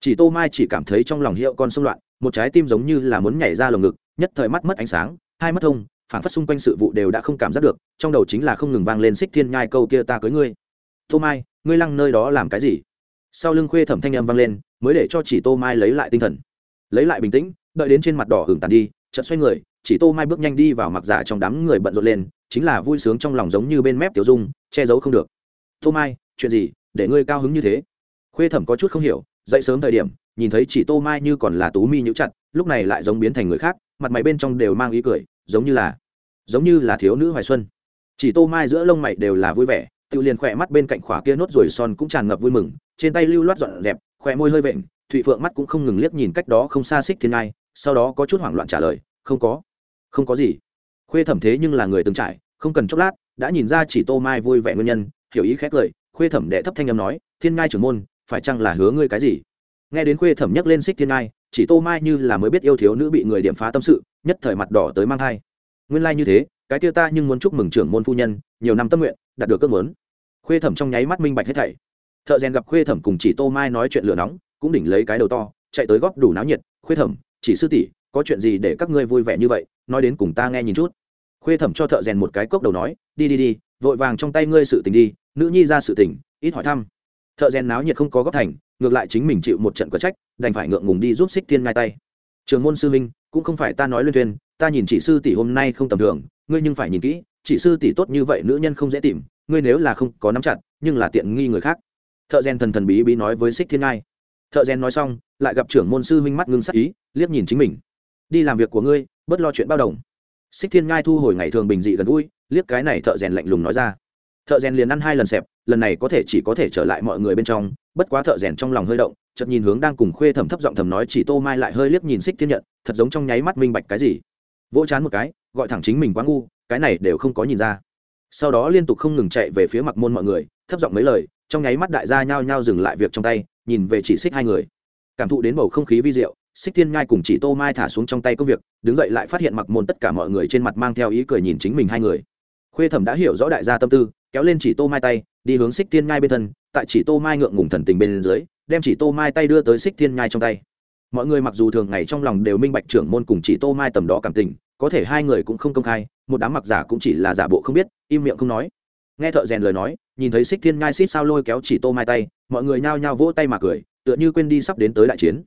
Chỉ tô mai chỉ cảm thấy trong lòng hiệu con xung loạn, một trái tim giống như là muốn nhảy ra lồng ngực, nhất thời mắt mất ánh sáng, hai mắt thông, phản phất xung quanh sự vụ đều đã không cảm giác được, trong đầu chính là không ngừng vang lên xích thiên nhai câu kia ta cưới ngươi. Tô mai, ngươi lăng nơi đó làm cái gì? Sau lưng khuê thẩm thanh âm vang lên, mới để cho chỉ tô mai lấy lại tinh thần. Lấy lại bình tĩnh, đợi đến trên mặt đỏ hưởng tàn đi, chợt xoay người, chỉ tô mai bước nhanh đi vào mặc giả trong đám người bận rộn lên, chính là vui sướng trong lòng giống như bên mép tiểu dung, che giấu không được. Tô mai, chuyện gì? Để ngươi cao hứng như thế. Khuê thẩm có chút không hiểu dậy sớm thời điểm nhìn thấy chỉ tô mai như còn là tú mi nhũ chặt lúc này lại giống biến thành người khác mặt mày bên trong đều mang ý cười giống như là giống như là thiếu nữ hoài xuân. Chỉ tô mai giữa lông mày đều là vui vẻ tự liền khỏe mắt bên cạnh khỏa kia nốt rồi son cũng tràn ngập vui mừng trên tay lưu loát dọn dẹp khỏe môi hơi vện thụy phượng mắt cũng không ngừng liếc nhìn cách đó không xa xích thiên ai, sau đó có chút hoảng loạn trả lời không có không có gì. Khuê thẩm thế nhưng là người từng trải không cần chốc lát đã nhìn ra chỉ tô mai vui vẻ nguyên nhân hiểu ý khét cười khuê thẩm đệ thấp thanh âm nói, thiên ngai trưởng môn, phải chăng là hứa ngươi cái gì? Nghe đến khuê thẩm nhắc lên xích thiên ngai, chỉ tô mai như là mới biết yêu thiếu nữ bị người điểm phá tâm sự, nhất thời mặt đỏ tới mang thai. Nguyên lai、like、như thế, cái kia ta nhưng muốn chúc mừng trưởng môn phu nhân, nhiều năm tâm nguyện, đạt được ước muốn. Khuê thẩm trong nháy mắt minh bạch hết thảy. Thợ rèn gặp khuê thẩm cùng chỉ tô mai nói chuyện lửa nóng, cũng đỉnh lấy cái đầu to, chạy tới góp đủ náo nhiệt. Khuê thẩm, chỉ sư tỷ, có chuyện gì để các ngươi vui vẻ như vậy, nói đến cùng ta nghe nhìn chút. Khuê thẩm cho thợ rèn một cái cốc đầu nói, đi đi đi, vội vàng trong tay ngươi sự tình đi nữ nhi ra sự tình, ít hỏi thăm. Thợ rèn náo nhiệt không có góp thành, ngược lại chính mình chịu một trận có trách, đành phải ngượng ngùng đi giúp xích thiên ngai tay. Trường môn sư minh cũng không phải ta nói luyên thuyền ta nhìn chỉ sư tỷ hôm nay không tầm thường, ngươi nhưng phải nhìn kỹ, chỉ sư tỷ tốt như vậy nữ nhân không dễ tìm, ngươi nếu là không có nắm chặt, nhưng là tiện nghi người khác. Thợ rèn thần thần bí bí nói với xích thiên ngai. Thợ rèn nói xong, lại gặp trưởng môn sư huynh mắt ngưng sắc ý, liếc nhìn chính mình. Đi làm việc của ngươi, bớt lo chuyện bao đồng. Xích thiên ngai thu hồi ngày thường bình dị gần gũi, liếc cái này thợ rèn lạnh lùng nói ra thợ rèn liền ăn hai lần xẹp, lần này có thể chỉ có thể trở lại mọi người bên trong, bất quá thợ rèn trong lòng hơi động, chợt nhìn hướng đang cùng khuê thẩm thấp giọng thầm nói chỉ tô mai lại hơi liếc nhìn xích thiên nhận, thật giống trong nháy mắt minh bạch cái gì. Vỗ chán một cái, gọi thẳng chính mình quá ngu, cái này đều không có nhìn ra. Sau đó liên tục không ngừng chạy về phía mặc môn mọi người, thấp giọng mấy lời, trong nháy mắt đại gia nhao nhao dừng lại việc trong tay, nhìn về chỉ xích hai người. Cảm thụ đến bầu không khí vi diệu xích thiên nhai cùng chỉ tô mai thả xuống trong tay công việc, đứng dậy lại phát hiện mặc môn tất cả mọi người trên mặt mang theo ý cười nhìn chính mình hai người. Khuê thẩm đã hiểu rõ đại gia tâm tư kéo lên chỉ tô mai tay, đi hướng xích thiên nhai bên thân, tại chỉ tô mai ngượng ngùng thần tình bên dưới, đem chỉ tô mai tay đưa tới xích thiên nhai trong tay. Mọi người mặc dù thường ngày trong lòng đều minh bạch trưởng môn cùng chỉ tô mai tầm đó cảm tình, có thể hai người cũng không công khai, một đám mặc giả cũng chỉ là giả bộ không biết, im miệng không nói. Nghe thợ rèn lời nói, nhìn thấy xích thiên nhai xít sao lôi kéo chỉ tô mai tay, mọi người nhao nhao vỗ tay mà cười, tựa như quên đi sắp đến tới đại chiến.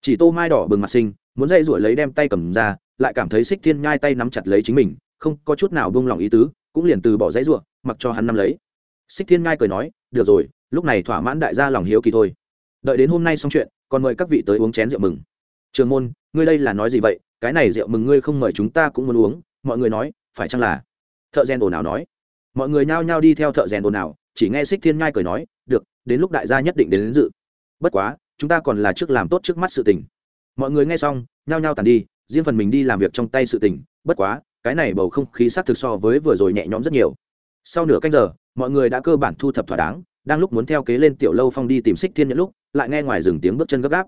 Chỉ tô mai đỏ bừng mặt sinh muốn dây rủi lấy đem tay cầm ra, lại cảm thấy xích thiên nhai tay nắm chặt lấy chính mình, không có chút nào buông lòng ý tứ, cũng liền từ bỏ dãy ruộng mặc cho hắn nắm lấy. Xích thiên ngay cười nói được rồi lúc này thỏa mãn đại gia lòng hiếu kỳ thôi. Đợi đến hôm nay xong chuyện còn mời các vị tới uống chén rượu mừng. Trường môn ngươi đây là nói gì vậy? Cái này rượu mừng ngươi không mời chúng ta cũng muốn uống. Mọi người nói phải chăng là? Thợ rèn ồn ào nói. Mọi người nhao nhao đi theo thợ rèn ồn ào chỉ nghe xích thiên nhai cười nói được đến lúc đại gia nhất định đến, đến dự. Bất quá chúng ta còn là trước làm tốt trước mắt sự tình. Mọi người nghe xong nhao nhao tàn đi riêng phần mình đi làm việc trong tay sự tình. Bất quá cái này bầu không khí sát thực so với vừa rồi nhẹ nhõm rất nhiều sau nửa canh giờ, mọi người đã cơ bản thu thập thỏa đáng, đang lúc muốn theo kế lên tiểu lâu phong đi tìm xích thiên nhận lúc, lại nghe ngoài rừng tiếng bước chân gấp gáp.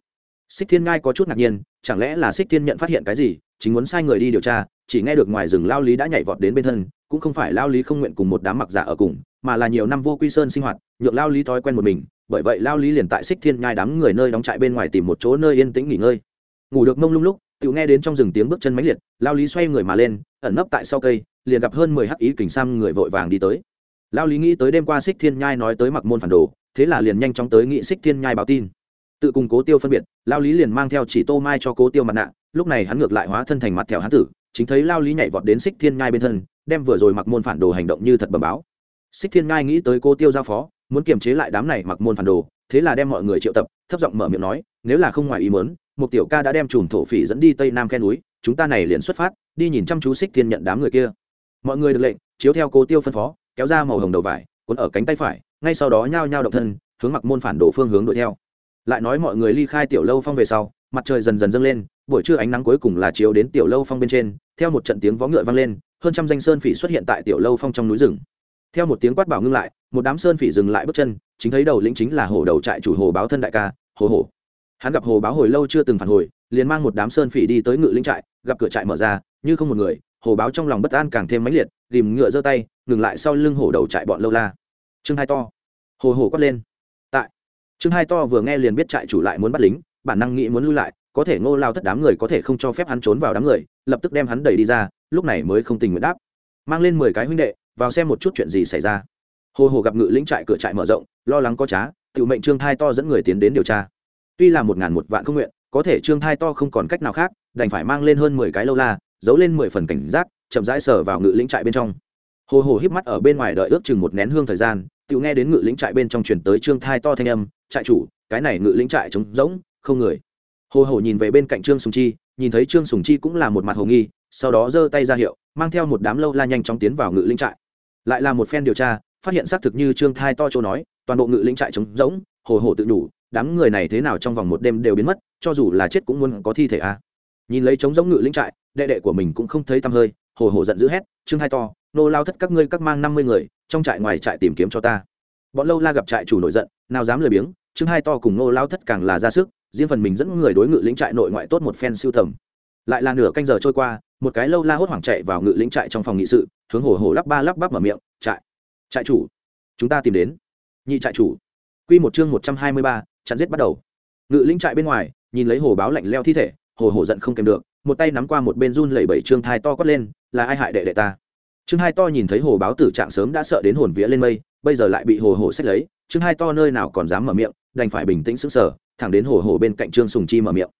Xích thiên ngai có chút ngạc nhiên, chẳng lẽ là xích thiên nhận phát hiện cái gì, chính muốn sai người đi điều tra, chỉ nghe được ngoài rừng lao lý đã nhảy vọt đến bên thân, cũng không phải lao lý không nguyện cùng một đám mặc giả ở cùng, mà là nhiều năm vô quy sơn sinh hoạt, nhượng lao lý thói quen một mình, bởi vậy lao lý liền tại xích thiên nhai đám người nơi đóng trại bên ngoài tìm một chỗ nơi yên tĩnh nghỉ ngơi. Ngủ được mông lung lúc tự nghe đến trong rừng tiếng bước chân mãnh liệt, lao lý xoay người mà lên, ẩn nấp tại sau cây liền gặp hơn mười hắc ý kình sam người vội vàng đi tới. Lao lý nghĩ tới đêm qua xích thiên nhai nói tới mặc môn phản đồ, thế là liền nhanh chóng tới nghị xích thiên nhai báo tin. Tự cùng cố tiêu phân biệt, lao lý liền mang theo chỉ tô mai cho cố tiêu mặt nạ, lúc này hắn ngược lại hóa thân thành mặt thẹo hán tử, chính thấy lao lý nhảy vọt đến xích thiên nhai bên thân, đem vừa rồi mặc môn phản đồ hành động như thật bẩm báo. Xích thiên nhai nghĩ tới cố tiêu giao phó, muốn kiềm chế lại đám này mặc môn phản đồ, thế là đem mọi người triệu tập, thấp giọng mở miệng nói, nếu là không ngoài ý mớn một tiểu ca đã đem chùm thổ phỉ dẫn đi tây nam khe núi, chúng ta này liền xuất phát, đi nhìn chăm chú xích thiên nhận đám người kia mọi người được lệnh, chiếu theo cố tiêu phân phó, kéo ra màu hồng đầu vải, cuốn ở cánh tay phải, ngay sau đó nhao nhao động thân, hướng mặc môn phản đổ phương hướng đuổi theo. Lại nói mọi người ly khai tiểu lâu phong về sau, mặt trời dần dần dâng lên, buổi trưa ánh nắng cuối cùng là chiếu đến tiểu lâu phong bên trên, theo một trận tiếng vó ngựa vang lên, hơn trăm danh sơn phỉ xuất hiện tại tiểu lâu phong trong núi rừng. Theo một tiếng quát bảo ngưng lại, một đám sơn phỉ dừng lại bước chân, chính thấy đầu lĩnh chính là hồ đầu trại chủ hồ báo thân đại ca, hồ hồ. Hắn gặp hồ báo hồi lâu chưa từng phản hồi, liền mang một đám sơn phỉ đi tới ngự lĩnh trại, gặp cửa trại mở ra, như không một người hồ báo trong lòng bất an càng thêm mãnh liệt tìm ngựa giơ tay, ngừng lại sau lưng hổ đầu trại bọn lâu la. Trương hai to. Hồ hổ quát lên. Tại. Trương hai to vừa nghe liền biết trại chủ lại muốn bắt lính, bản năng nghĩ muốn lui lại, có thể ngô lao thất đám người có thể không cho phép hắn trốn vào đám người, lập tức đem hắn đẩy đi ra, lúc này mới không tình nguyện đáp. Mang lên mười cái huynh đệ, vào xem một chút chuyện gì xảy ra. Hồ hồ gặp ngự lĩnh trại cửa trại mở rộng, lo lắng có trá tự mệnh trương thai to dẫn người tiến đến điều tra. Tuy là một ngàn một vạn không nguyện, có thể trương thai to không còn cách nào khác, đành phải mang lên hơn mười cái lâu la giấu lên mười phần cảnh giác, chậm rãi sờ vào ngự lĩnh trại bên trong. Hồ hồ híp mắt ở bên ngoài đợi ước chừng một nén hương thời gian, tự nghe đến ngự lĩnh trại bên trong chuyển tới trương thai to thanh âm, trại chủ, cái này ngự lĩnh trại trống rỗng, không người. Hồ hồ nhìn về bên cạnh trương sùng chi, nhìn thấy trương sùng chi cũng là một mặt hồ nghi, sau đó giơ tay ra hiệu, mang theo một đám lâu la nhanh chóng tiến vào ngự lĩnh trại. Lại là một phen điều tra, phát hiện xác thực như trương thai to châu nói, toàn bộ ngự lĩnh trại trống rỗng, hồ hồ tự đủ, đám người này thế nào trong vòng một đêm đều biến mất, cho dù là chết cũng muốn có thi thể à. nhìn lấy trống rỗng ngự lĩnh trại đệ đệ của mình cũng không thấy tăm hơi, hồ hồ giận dữ hét, trương hai to, nô lao thất các ngươi các mang năm mươi người, trong trại ngoài trại tìm kiếm cho ta. Bọn lâu la gặp trại chủ nổi giận, nào dám lười biếng, trương hai to cùng nô lao thất càng là ra sức, riêng phần mình dẫn người đối ngự lĩnh trại nội ngoại tốt một phen siêu tầm. Lại là nửa canh giờ trôi qua, một cái lâu la hốt hoảng chạy vào ngự lĩnh trại trong phòng nghị sự, hướng hồ hồ lắp ba lắp bắp mở miệng, trại trại chủ, chúng ta tìm đến. Nhị trại chủ. Quy một chương một trăm hai mươi ba, chặn giết bắt đầu. Ngự lĩnh trại bên ngoài, nhìn lấy hồ báo lạnh leo thi thể, hồ hồ giận không kèm được một tay nắm qua một bên run lẩy bẩy trương thai to quát lên, là ai hại đệ đệ ta? Trương hai to nhìn thấy hồ báo tử trạng sớm đã sợ đến hồn vía lên mây, bây giờ lại bị hồ hồ xét lấy, trương hai to nơi nào còn dám mở miệng, đành phải bình tĩnh sững sờ, thẳng đến hồ hồ bên cạnh trương sùng chi mở miệng.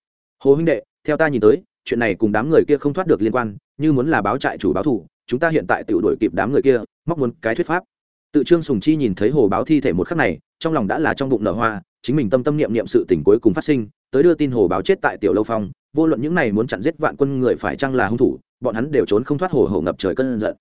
Hồ huynh đệ, theo ta nhìn tới, chuyện này cùng đám người kia không thoát được liên quan, như muốn là báo trại chủ báo thủ, chúng ta hiện tại tự đuổi kịp đám người kia, móc muốn cái thuyết pháp. Tự trương sùng chi nhìn thấy hồ báo thi thể một khắc này trong lòng đã là trong bụng nở hoa, chính mình tâm tâm niệm niệm sự tình cuối cùng phát sinh, tới đưa tin hồ báo chết tại tiểu lâu phong, vô luận những này muốn chặn giết vạn quân người phải chăng là hung thủ, bọn hắn đều trốn không thoát hồ hồ ngập trời cơn giận.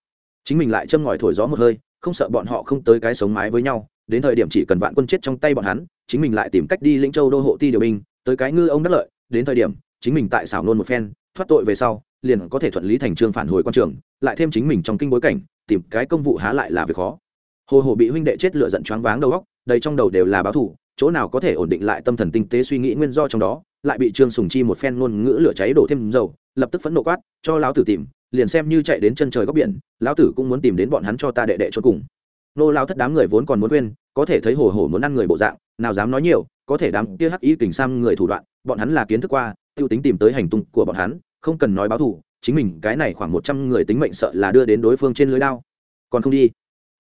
Chính mình lại châm ngòi thổi gió một hơi, không sợ bọn họ không tới cái sống mái với nhau, đến thời điểm chỉ cần vạn quân chết trong tay bọn hắn, chính mình lại tìm cách đi lĩnh châu đô hộ ti điều binh, tới cái ngư ông đắc lợi, đến thời điểm, chính mình tại xảo nôn một phen, thoát tội về sau, liền có thể thuận lý thành trương phản hồi quan trường, lại thêm chính mình trong kinh bối cảnh, tìm cái công vụ há lại là việc khó. Hồ hồ bị huynh đệ chết lựa giận choáng váng đầu óc đầy trong đầu đều là báo thủ chỗ nào có thể ổn định lại tâm thần tinh tế suy nghĩ nguyên do trong đó, lại bị trương sùng chi một phen ngôn ngữ lửa cháy đổ thêm dầu, lập tức phẫn nộ quát, cho lão tử tìm, liền xem như chạy đến chân trời góc biển, lão tử cũng muốn tìm đến bọn hắn cho ta đệ đệ cho cùng. Nô lao thất đám người vốn còn muốn quên có thể thấy hồ hồ muốn ăn người bộ dạng, nào dám nói nhiều, có thể đám kia hắc ý kình sang người thủ đoạn, bọn hắn là kiến thức qua, tiêu tính tìm tới hành tung của bọn hắn, không cần nói báo thù, chính mình cái này khoảng một trăm người tính mệnh sợ là đưa đến đối phương trên lưới đao. Còn không đi?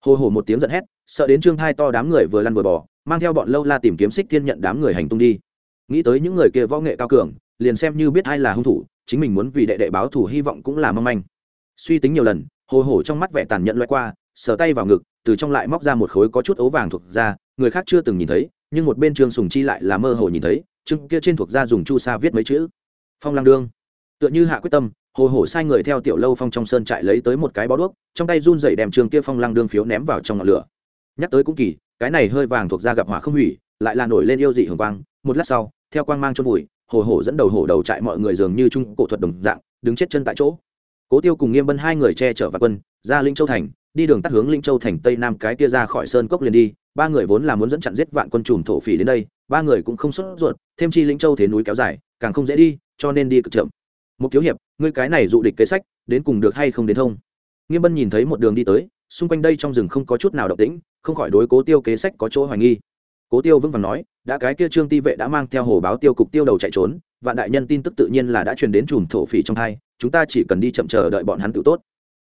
Hồ hồ một tiếng giận hét, sợ đến trương thai to đám người vừa lăn vừa bỏ mang theo bọn lâu la tìm kiếm xích thiên nhận đám người hành tung đi. Nghĩ tới những người kia võ nghệ cao cường, liền xem như biết ai là hung thủ, chính mình muốn vì đệ đệ báo thù hy vọng cũng là mong manh. Suy tính nhiều lần, hồ hồ trong mắt vẻ tàn nhẫn loại qua, sờ tay vào ngực, từ trong lại móc ra một khối có chút ấu vàng thuộc ra người khác chưa từng nhìn thấy, nhưng một bên trương sùng chi lại là mơ hồ nhìn thấy trương kia trên thuộc ra dùng chu sa viết mấy chữ. Phong lang đương. Tựa như hạ quyết tâm hồ hổ sai người theo tiểu lâu phong trong sơn trại lấy tới một cái bó đuốc, trong tay run dậy đem trường kia phong lăng đương phiếu ném vào trong ngọn lửa. Nhắc tới cũng kỳ, cái này hơi vàng thuộc da gặp hỏa không hủy, lại là nổi lên yêu dị hưởng quang. Một lát sau, theo quang mang cho vùi, hồ hổ dẫn đầu hổ đầu trại mọi người dường như trung cổ thuật đồng dạng, đứng chết chân tại chỗ. Cố tiêu cùng nghiêm bân hai người che chở và quân, ra linh châu thành, đi đường tắt hướng linh châu thành tây nam cái kia ra khỏi sơn cốc liền đi. Ba người vốn là muốn dẫn chặn giết vạn quân trùm thổ phỉ đến đây, ba người cũng không xuất ruột, thêm chi linh châu thế núi kéo dài, càng không dễ đi, cho nên đi cực chậm một thiếu hiệp, ngươi cái này dụ địch kế sách, đến cùng được hay không đến thông? Nghiêm bân nhìn thấy một đường đi tới, xung quanh đây trong rừng không có chút nào động tĩnh, không khỏi đối cố tiêu kế sách có chỗ hoài nghi. Cố tiêu vững vàng nói, đã cái kia trương ti vệ đã mang theo hồ báo tiêu cục tiêu đầu chạy trốn, vạn đại nhân tin tức tự nhiên là đã truyền đến chùm thổ phỉ trong hai, chúng ta chỉ cần đi chậm chờ đợi bọn hắn tự tốt.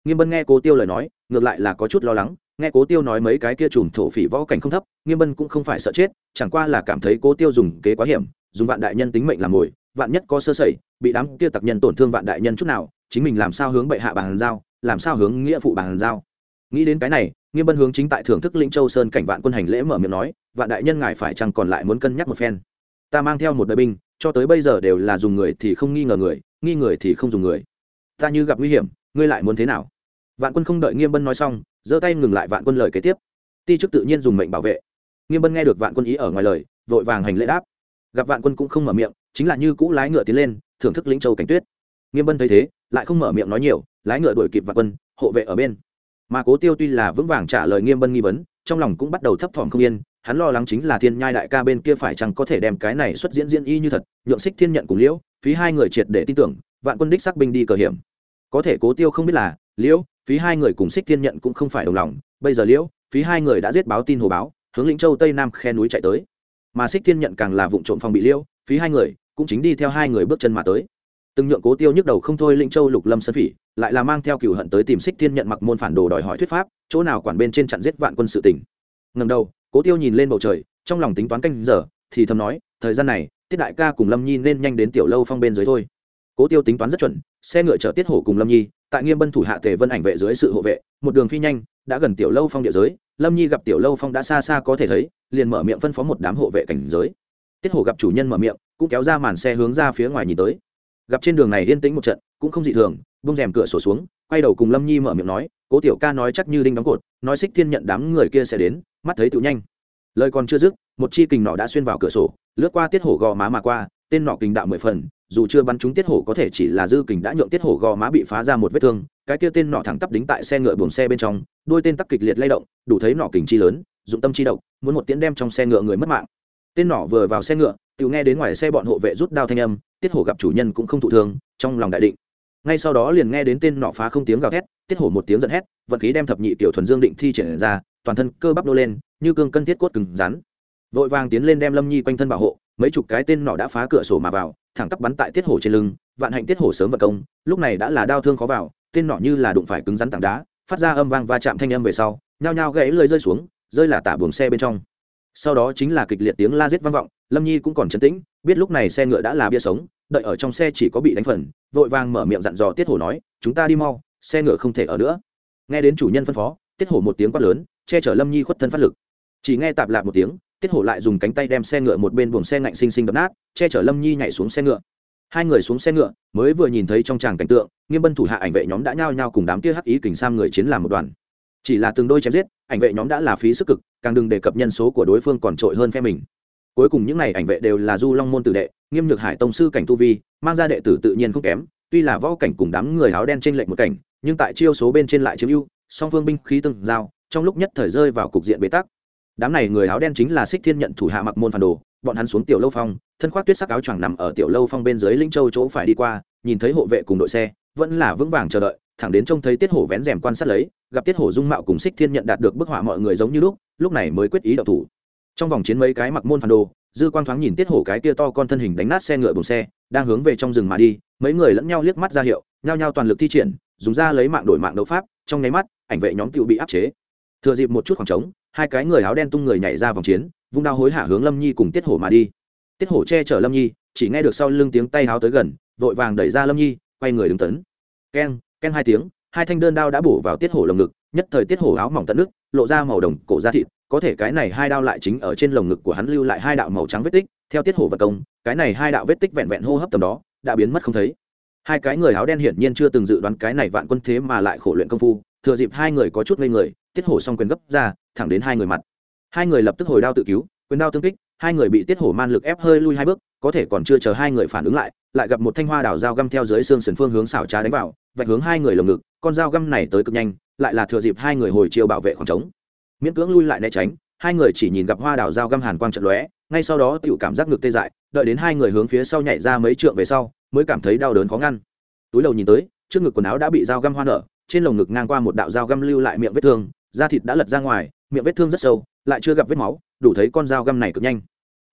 Nghiêm bân nghe cố tiêu lời nói, ngược lại là có chút lo lắng, nghe cố tiêu nói mấy cái kia chùm thổ phỉ võ cảnh không thấp, nghiêm bân cũng không phải sợ chết, chẳng qua là cảm thấy cố tiêu dùng kế quá hiểm, dùng vạn đại nhân tính mệnh làm mồi vạn nhất có sơ sẩy, bị đám kia tặc nhân tổn thương vạn đại nhân chút nào, chính mình làm sao hướng bệ hạ bàn giao, làm sao hướng nghĩa phụ bàn giao? Nghĩ đến cái này, nghiêm bân hướng chính tại thưởng thức lĩnh châu sơn cảnh vạn quân hành lễ mở miệng nói, vạn đại nhân ngài phải chăng còn lại muốn cân nhắc một phen? Ta mang theo một đội binh, cho tới bây giờ đều là dùng người thì không nghi ngờ người, nghi người thì không dùng người. Ta như gặp nguy hiểm, ngươi lại muốn thế nào? Vạn quân không đợi nghiêm bân nói xong, giơ tay ngừng lại vạn quân lời kế tiếp. Ti chức tự nhiên dùng mệnh bảo vệ. Nghiêm bân nghe được vạn quân ý ở ngoài lời, vội vàng hành lễ đáp gặp vạn quân cũng không mở miệng, chính là như cũ lái ngựa tiến lên, thưởng thức lĩnh châu cảnh tuyết. Nghiêm bân thấy thế, lại không mở miệng nói nhiều, lái ngựa đuổi kịp vạn quân, hộ vệ ở bên. Mà cố tiêu tuy là vững vàng trả lời nghiêm bân nghi vấn, trong lòng cũng bắt đầu thấp thỏm không yên, hắn lo lắng chính là thiên nhai đại ca bên kia phải chăng có thể đem cái này xuất diễn diễn y như thật, nhượng xích thiên nhận cùng liễu, phí hai người triệt để tin tưởng, vạn quân đích xác binh đi cờ hiểm. Có thể cố tiêu không biết là, liễu, phí hai người cùng xích thiên nhận cũng không phải đồng lòng, bây giờ liễu, phí hai người đã giết báo tin hồ báo, hướng lĩnh châu tây nam khe núi chạy tới mà xích thiên nhận càng là vụ trộm phòng bị liêu, phí hai người cũng chính đi theo hai người bước chân mà tới. Từng nhượng cố tiêu nhức đầu không thôi lĩnh châu lục lâm sơn phỉ lại là mang theo cửu hận tới tìm xích thiên nhận mặc môn phản đồ đòi hỏi thuyết pháp chỗ nào quản bên trên chặn giết vạn quân sự tỉnh ngầm đầu cố tiêu nhìn lên bầu trời trong lòng tính toán canh giờ thì thầm nói thời gian này tiết đại ca cùng lâm nhi nên nhanh đến tiểu lâu phong bên dưới thôi. Cố tiêu tính toán rất chuẩn xe ngựa chở tiết hổ cùng lâm nhi tại nghiêm bân thủ hạ tề vân ảnh vệ dưới sự hộ vệ một đường phi nhanh đã gần tiểu lâu phong địa giới lâm nhi gặp tiểu lâu phong đã xa xa có thể thấy, liền mở miệng phân phó một đám hộ vệ cảnh giới. Tiết hổ gặp chủ nhân mở miệng, cũng kéo ra màn xe hướng ra phía ngoài nhìn tới. Gặp trên đường này yên tĩnh một trận, cũng không dị thường bông rèm cửa sổ xuống, quay đầu cùng lâm nhi mở miệng nói, cố tiểu ca nói chắc như đinh đóng cột, nói xích thiên nhận đám người kia sẽ đến, mắt thấy tự nhanh. Lời còn chưa dứt, một chi kình nọ đã xuyên vào cửa sổ, lướt qua tiết hổ gò má mà qua, tên nọ kình đạo mười phần, dù chưa bắn trúng tiết hổ có thể chỉ là dư kình đã nhượng tiết hổ gò má bị phá ra một vết thương, cái kia tên nọ thẳng tắp đính tại xe ngựa buồng xe bên trong đôi tên tắc kịch liệt lay động, đủ thấy nọ kình chi lớn, dụng tâm chi độc, muốn một tiễn đem trong xe ngựa người mất mạng. Tên nọ vừa vào xe ngựa tự nghe đến ngoài xe bọn hộ vệ rút đao thanh âm, tiết hổ gặp chủ nhân cũng không thụ thương, trong lòng đại định. Ngay sau đó liền nghe đến tên nọ phá không tiếng gào thét, tiết hổ một tiếng giận hét, vận khí đem thập nhị tiểu thuần dương định thi triển ra, toàn thân cơ bắp nô lên, như cương cân thiết cốt cứng rắn. Vội vàng tiến lên đem lâm nhi quanh thân bảo hộ, mấy chục cái tên nọ đã phá cửa sổ mà vào, thẳng tắp bắn tại tiết hổ trên lưng, vạn hạnh tiết hổ sớm vật công, lúc này đã là đau thương khó vào, tên nọ như là đụng phải cứng rắn tảng đá phát ra âm vang va chạm thanh âm về sau, nhao nhao gãy lơi rơi xuống, rơi là tả buồng xe bên trong. Sau đó chính là kịch liệt tiếng la giết vang vọng, lâm nhi cũng còn chấn tĩnh, biết lúc này xe ngựa đã là bia sống, đợi ở trong xe chỉ có bị đánh phần, vội vàng mở miệng dặn dò tiết hổ nói, chúng ta đi mau, xe ngựa không thể ở nữa. Nghe đến chủ nhân phân phó, tiết hổ một tiếng quát lớn, che chở lâm nhi khuất thân phát lực. Chỉ nghe tạp lạp một tiếng, tiết hổ lại dùng cánh tay đem xe ngựa một bên buồng xe ngạnh xinh xinh đập nát, che chở lâm nhi nhảy xuống xe ngựa hai người xuống xe ngựa, mới vừa nhìn thấy trong tràng cảnh tượng, nghiêm bân thủ hạ ảnh vệ nhóm đã nhao nhao cùng đám kia hắc ý kình sam người chiến làm một đoàn. Chỉ là từng đôi chém giết, ảnh vệ nhóm đã là phí sức cực, càng đừng đề cập nhân số của đối phương còn trội hơn phe mình. Cuối cùng những n à y ảnh vệ đều là du long môn tử đệ, nghiêm nhược hải tông sư cảnh tu vi, mang ra đệ tử tự nhiên không kém, tuy là võ cảnh cùng đám người áo đen trên lệnh một cảnh, nhưng tại chiêu số bên trên lại chiếm ưu, song phương binh khí từng giao, trong lúc nhất thời rơi vào cục diện bế tắc. Đám này người áo đen chính là xích thiên nhận thủ hạ mặc môn phản đồ, bọn hắn xuống tiểu lâu phong thân khoác tuyết sắc áo choàng nằm ở tiểu lâu phong bên dưới linh châu chỗ phải đi qua, nhìn thấy hộ vệ cùng đội xe, vẫn là vững vàng chờ đợi, thẳng đến trông thấy tiết hổ vén rèm quan sát lấy, gặp tiết hổ dung mạo cùng xích thiên nhận đạt được bức họa mọi người giống như lúc lúc này mới quyết ý đậu thủ. Trong vòng chiến mấy cái mặc môn phản đồ, dư quang thoáng nhìn tiết hổ cái kia to con thân hình đánh nát xe ngựa bùng xe, đang hướng về trong rừng mà đi, mấy người lẫn nhau liếc mắt ra hiệu, nhao nhao toàn lực thi triển, dùng ra lấy mạng đổi mạng đấu pháp, trong nháy mắt, ảnh vệ nhóm tựu bị áp chế. Thừa dịp một chút khoảng trống, hai cái người áo đen tung người nhảy ra vòng chiến, vung đao hối hả hướng lâm nhi cùng tiết hổ mà đi tiết hổ che chở lâm nhi, chỉ nghe được sau lưng tiếng tay háo tới gần, vội vàng đẩy ra lâm nhi, quay người đứng tấn. Keng keng hai tiếng, hai thanh đơn đao đã bổ vào tiết hổ lồng ngực, nhất thời tiết hổ áo mỏng tận nước, lộ ra màu đồng cổ da thịt, có thể cái này hai đao lại chính ở trên lồng ngực của hắn lưu lại hai đạo màu trắng vết tích, theo tiết hổ vật công, cái này hai đạo vết tích vẹn vẹn hô hấp tầm đó, đã biến mất không thấy. Hai cái người áo đen hiển nhiên chưa từng dự đoán cái này vạn quân thế mà lại khổ luyện công phu, thừa dịp hai người có chút ngây người, tiết hổ xong quyền gấp ra, thẳng đến hai người mặt. Hai người lập tức hồi đao tự cứu, quyền đao tương kích hai người bị tiết hổ man lực ép hơi lui hai bước, có thể còn chưa chờ hai người phản ứng lại lại gặp một thanh hoa đảo dao găm theo dưới xương sườn phương hướng xảo trá đánh vào, vạch hướng hai người lồng ngực, con dao găm này tới cực nhanh, lại là thừa dịp hai người hồi chiều bảo vệ khoảng trống. Miễn cưỡng lui lại né tránh, hai người chỉ nhìn gặp hoa đảo dao găm hàn quang trận lóe, ngay sau đó tự cảm giác ngực tê dại, đợi đến hai người hướng phía sau nhảy ra mấy trượng về sau, mới cảm thấy đau đớn khó ngăn. Túi đầu nhìn tới, trước ngực quần áo đã bị dao găm hoa nở, trên lồng ngực ngang qua một đạo dao găm lưu lại miệng vết thương, da thịt đã lật ra ngoài, miệng vết thương rất sâu, lại chưa gặp vết máu đủ thấy con dao găm này cực nhanh.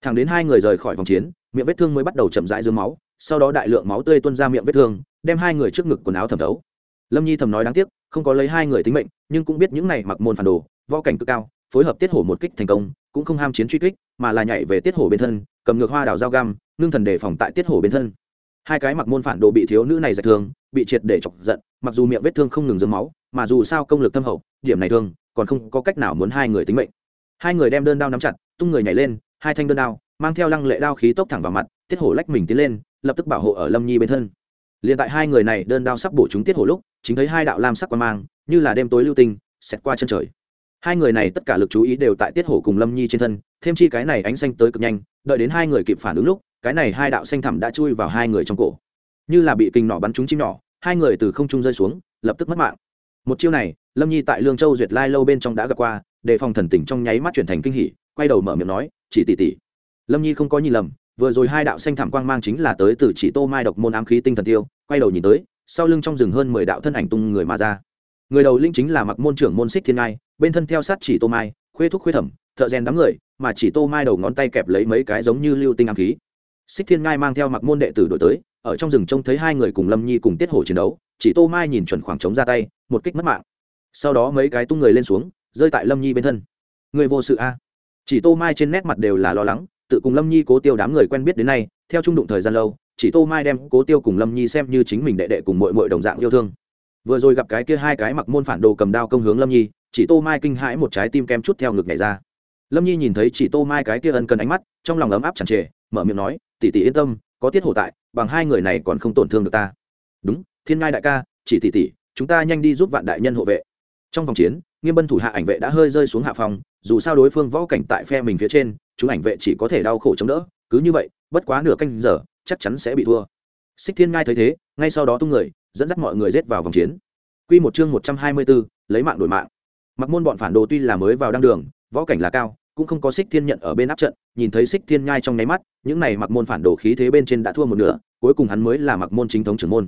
Thẳng đến hai người rời khỏi vòng chiến, miệng vết thương mới bắt đầu chậm rãi dưới máu, sau đó đại lượng máu tươi tuôn ra miệng vết thương, đem hai người trước ngực quần áo thẩm thấu. Lâm nhi thầm nói đáng tiếc, không có lấy hai người tính mệnh, nhưng cũng biết những này mặc môn phản đồ, võ cảnh cực cao, phối hợp tiết hổ một kích thành công, cũng không ham chiến truy kích, mà là nhảy về tiết hổ bên thân, cầm ngược hoa đào dao găm, ngưng thần đề phòng tại tiết hổ bên thân. Hai cái mặc môn phản đồ bị thiếu nữ này dạch thương, bị triệt để chọc giận, mặc dù miệng vết thương không ngừng dấm máu, mà dù sao công lực thâm hậu, điểm này thương, còn không có cách nào muốn hai người tính mệnh hai người đem đơn đao nắm chặt, tung người nhảy lên, hai thanh đơn đao, mang theo lăng lệ đao khí tốc thẳng vào mặt, tiết hổ lách mình tiến lên, lập tức bảo hộ ở lâm nhi bên thân. Liền tại hai người này đơn đao sắp bổ chúng tiết hổ lúc, chính thấy hai đạo lam sắc quan mang, như là đêm tối lưu tinh, xẹt qua chân trời. Hai người này tất cả lực chú ý đều tại tiết hổ cùng lâm nhi trên thân, thêm chi cái này ánh xanh tới cực nhanh, đợi đến hai người kịp phản ứng lúc, cái này hai đạo xanh thẳm đã chui vào hai người trong cổ. Như là bị kinh nỏ bắn trúng chim nhỏ, hai người từ không trung rơi xuống, lập tức mất mạng. Một chiêu này, lâm nhi tại lương châu duyệt lai lâu bên trong đã gặp qua đề phòng thần tình trong nháy mắt chuyển thành kinh hỉ, quay đầu mở miệng nói, chỉ tỷ tỷ. Lâm nhi không có nhìn lầm, vừa rồi hai đạo xanh thảm quang mang chính là tới từ chỉ tô mai độc môn ám khí tinh thần tiêu, quay đầu nhìn tới, sau lưng trong rừng hơn mười đạo thân ảnh tung người mà ra. Người đầu linh chính là mặc môn trưởng môn xích thiên ngai, bên thân theo sát chỉ tô mai, khuê thúc khuê thẩm, thợ rèn đám người, mà chỉ tô mai đầu ngón tay kẹp lấy mấy cái giống như lưu tinh ám khí. Xích thiên ngai mang theo mặc môn đệ tử đổi tới, ở trong rừng trông thấy hai người cùng lâm nhi cùng tiết hổ chiến đấu, chỉ tô mai nhìn chuẩn khoảng trống ra tay, một kích mất mạng. Sau đó mấy cái tung người lên xuống rơi tại lâm nhi bên thân. Người vô sự a. Chỉ tô mai trên nét mặt đều là lo lắng, tự cùng lâm nhi cố tiêu đám người quen biết đến nay, theo trung đụng thời gian lâu, chỉ tô mai đem cố tiêu cùng lâm nhi xem như chính mình đệ đệ cùng mội mội đồng dạng yêu thương. Vừa rồi gặp cái kia hai cái mặc môn phản đồ cầm đao công hướng lâm nhi, chỉ tô mai kinh hãi một trái tim kem chút theo ngực nhảy ra. Lâm nhi nhìn thấy chỉ tô mai cái kia ân cần ánh mắt, trong lòng ấm áp chẳng trề, mở miệng nói, tỷ tỷ yên tâm, có tiết hổ tại, bằng hai người này còn không tổn thương được ta. Đúng, thiên ngai đại ca, chỉ tỷ tỷ, chúng ta nhanh đi giúp vạn đại nhân hộ vệ. Trong vòng chiến nghiêm bân thủ hạ ảnh vệ đã hơi rơi xuống hạ phòng, dù sao đối phương võ cảnh tại phe mình phía trên, chúng ảnh vệ chỉ có thể đau khổ chống đỡ, cứ như vậy, bất quá nửa canh giờ, chắc chắn sẽ bị thua. Xích thiên ngai thấy thế, ngay sau đó tung người, dẫn dắt mọi người rết vào vòng chiến. Q một chương một trăm hai mươi bốn, lấy mạng đổi mạng. Mặc môn bọn phản đồ tuy là mới vào đăng đường, võ cảnh là cao, cũng không có xích thiên nhận ở bên áp trận, nhìn thấy xích thiên nhai trong nháy mắt, những này mặc môn phản đồ khí thế bên trên đã thua một nửa, cuối cùng hắn mới là mặc môn chính thống trưởng môn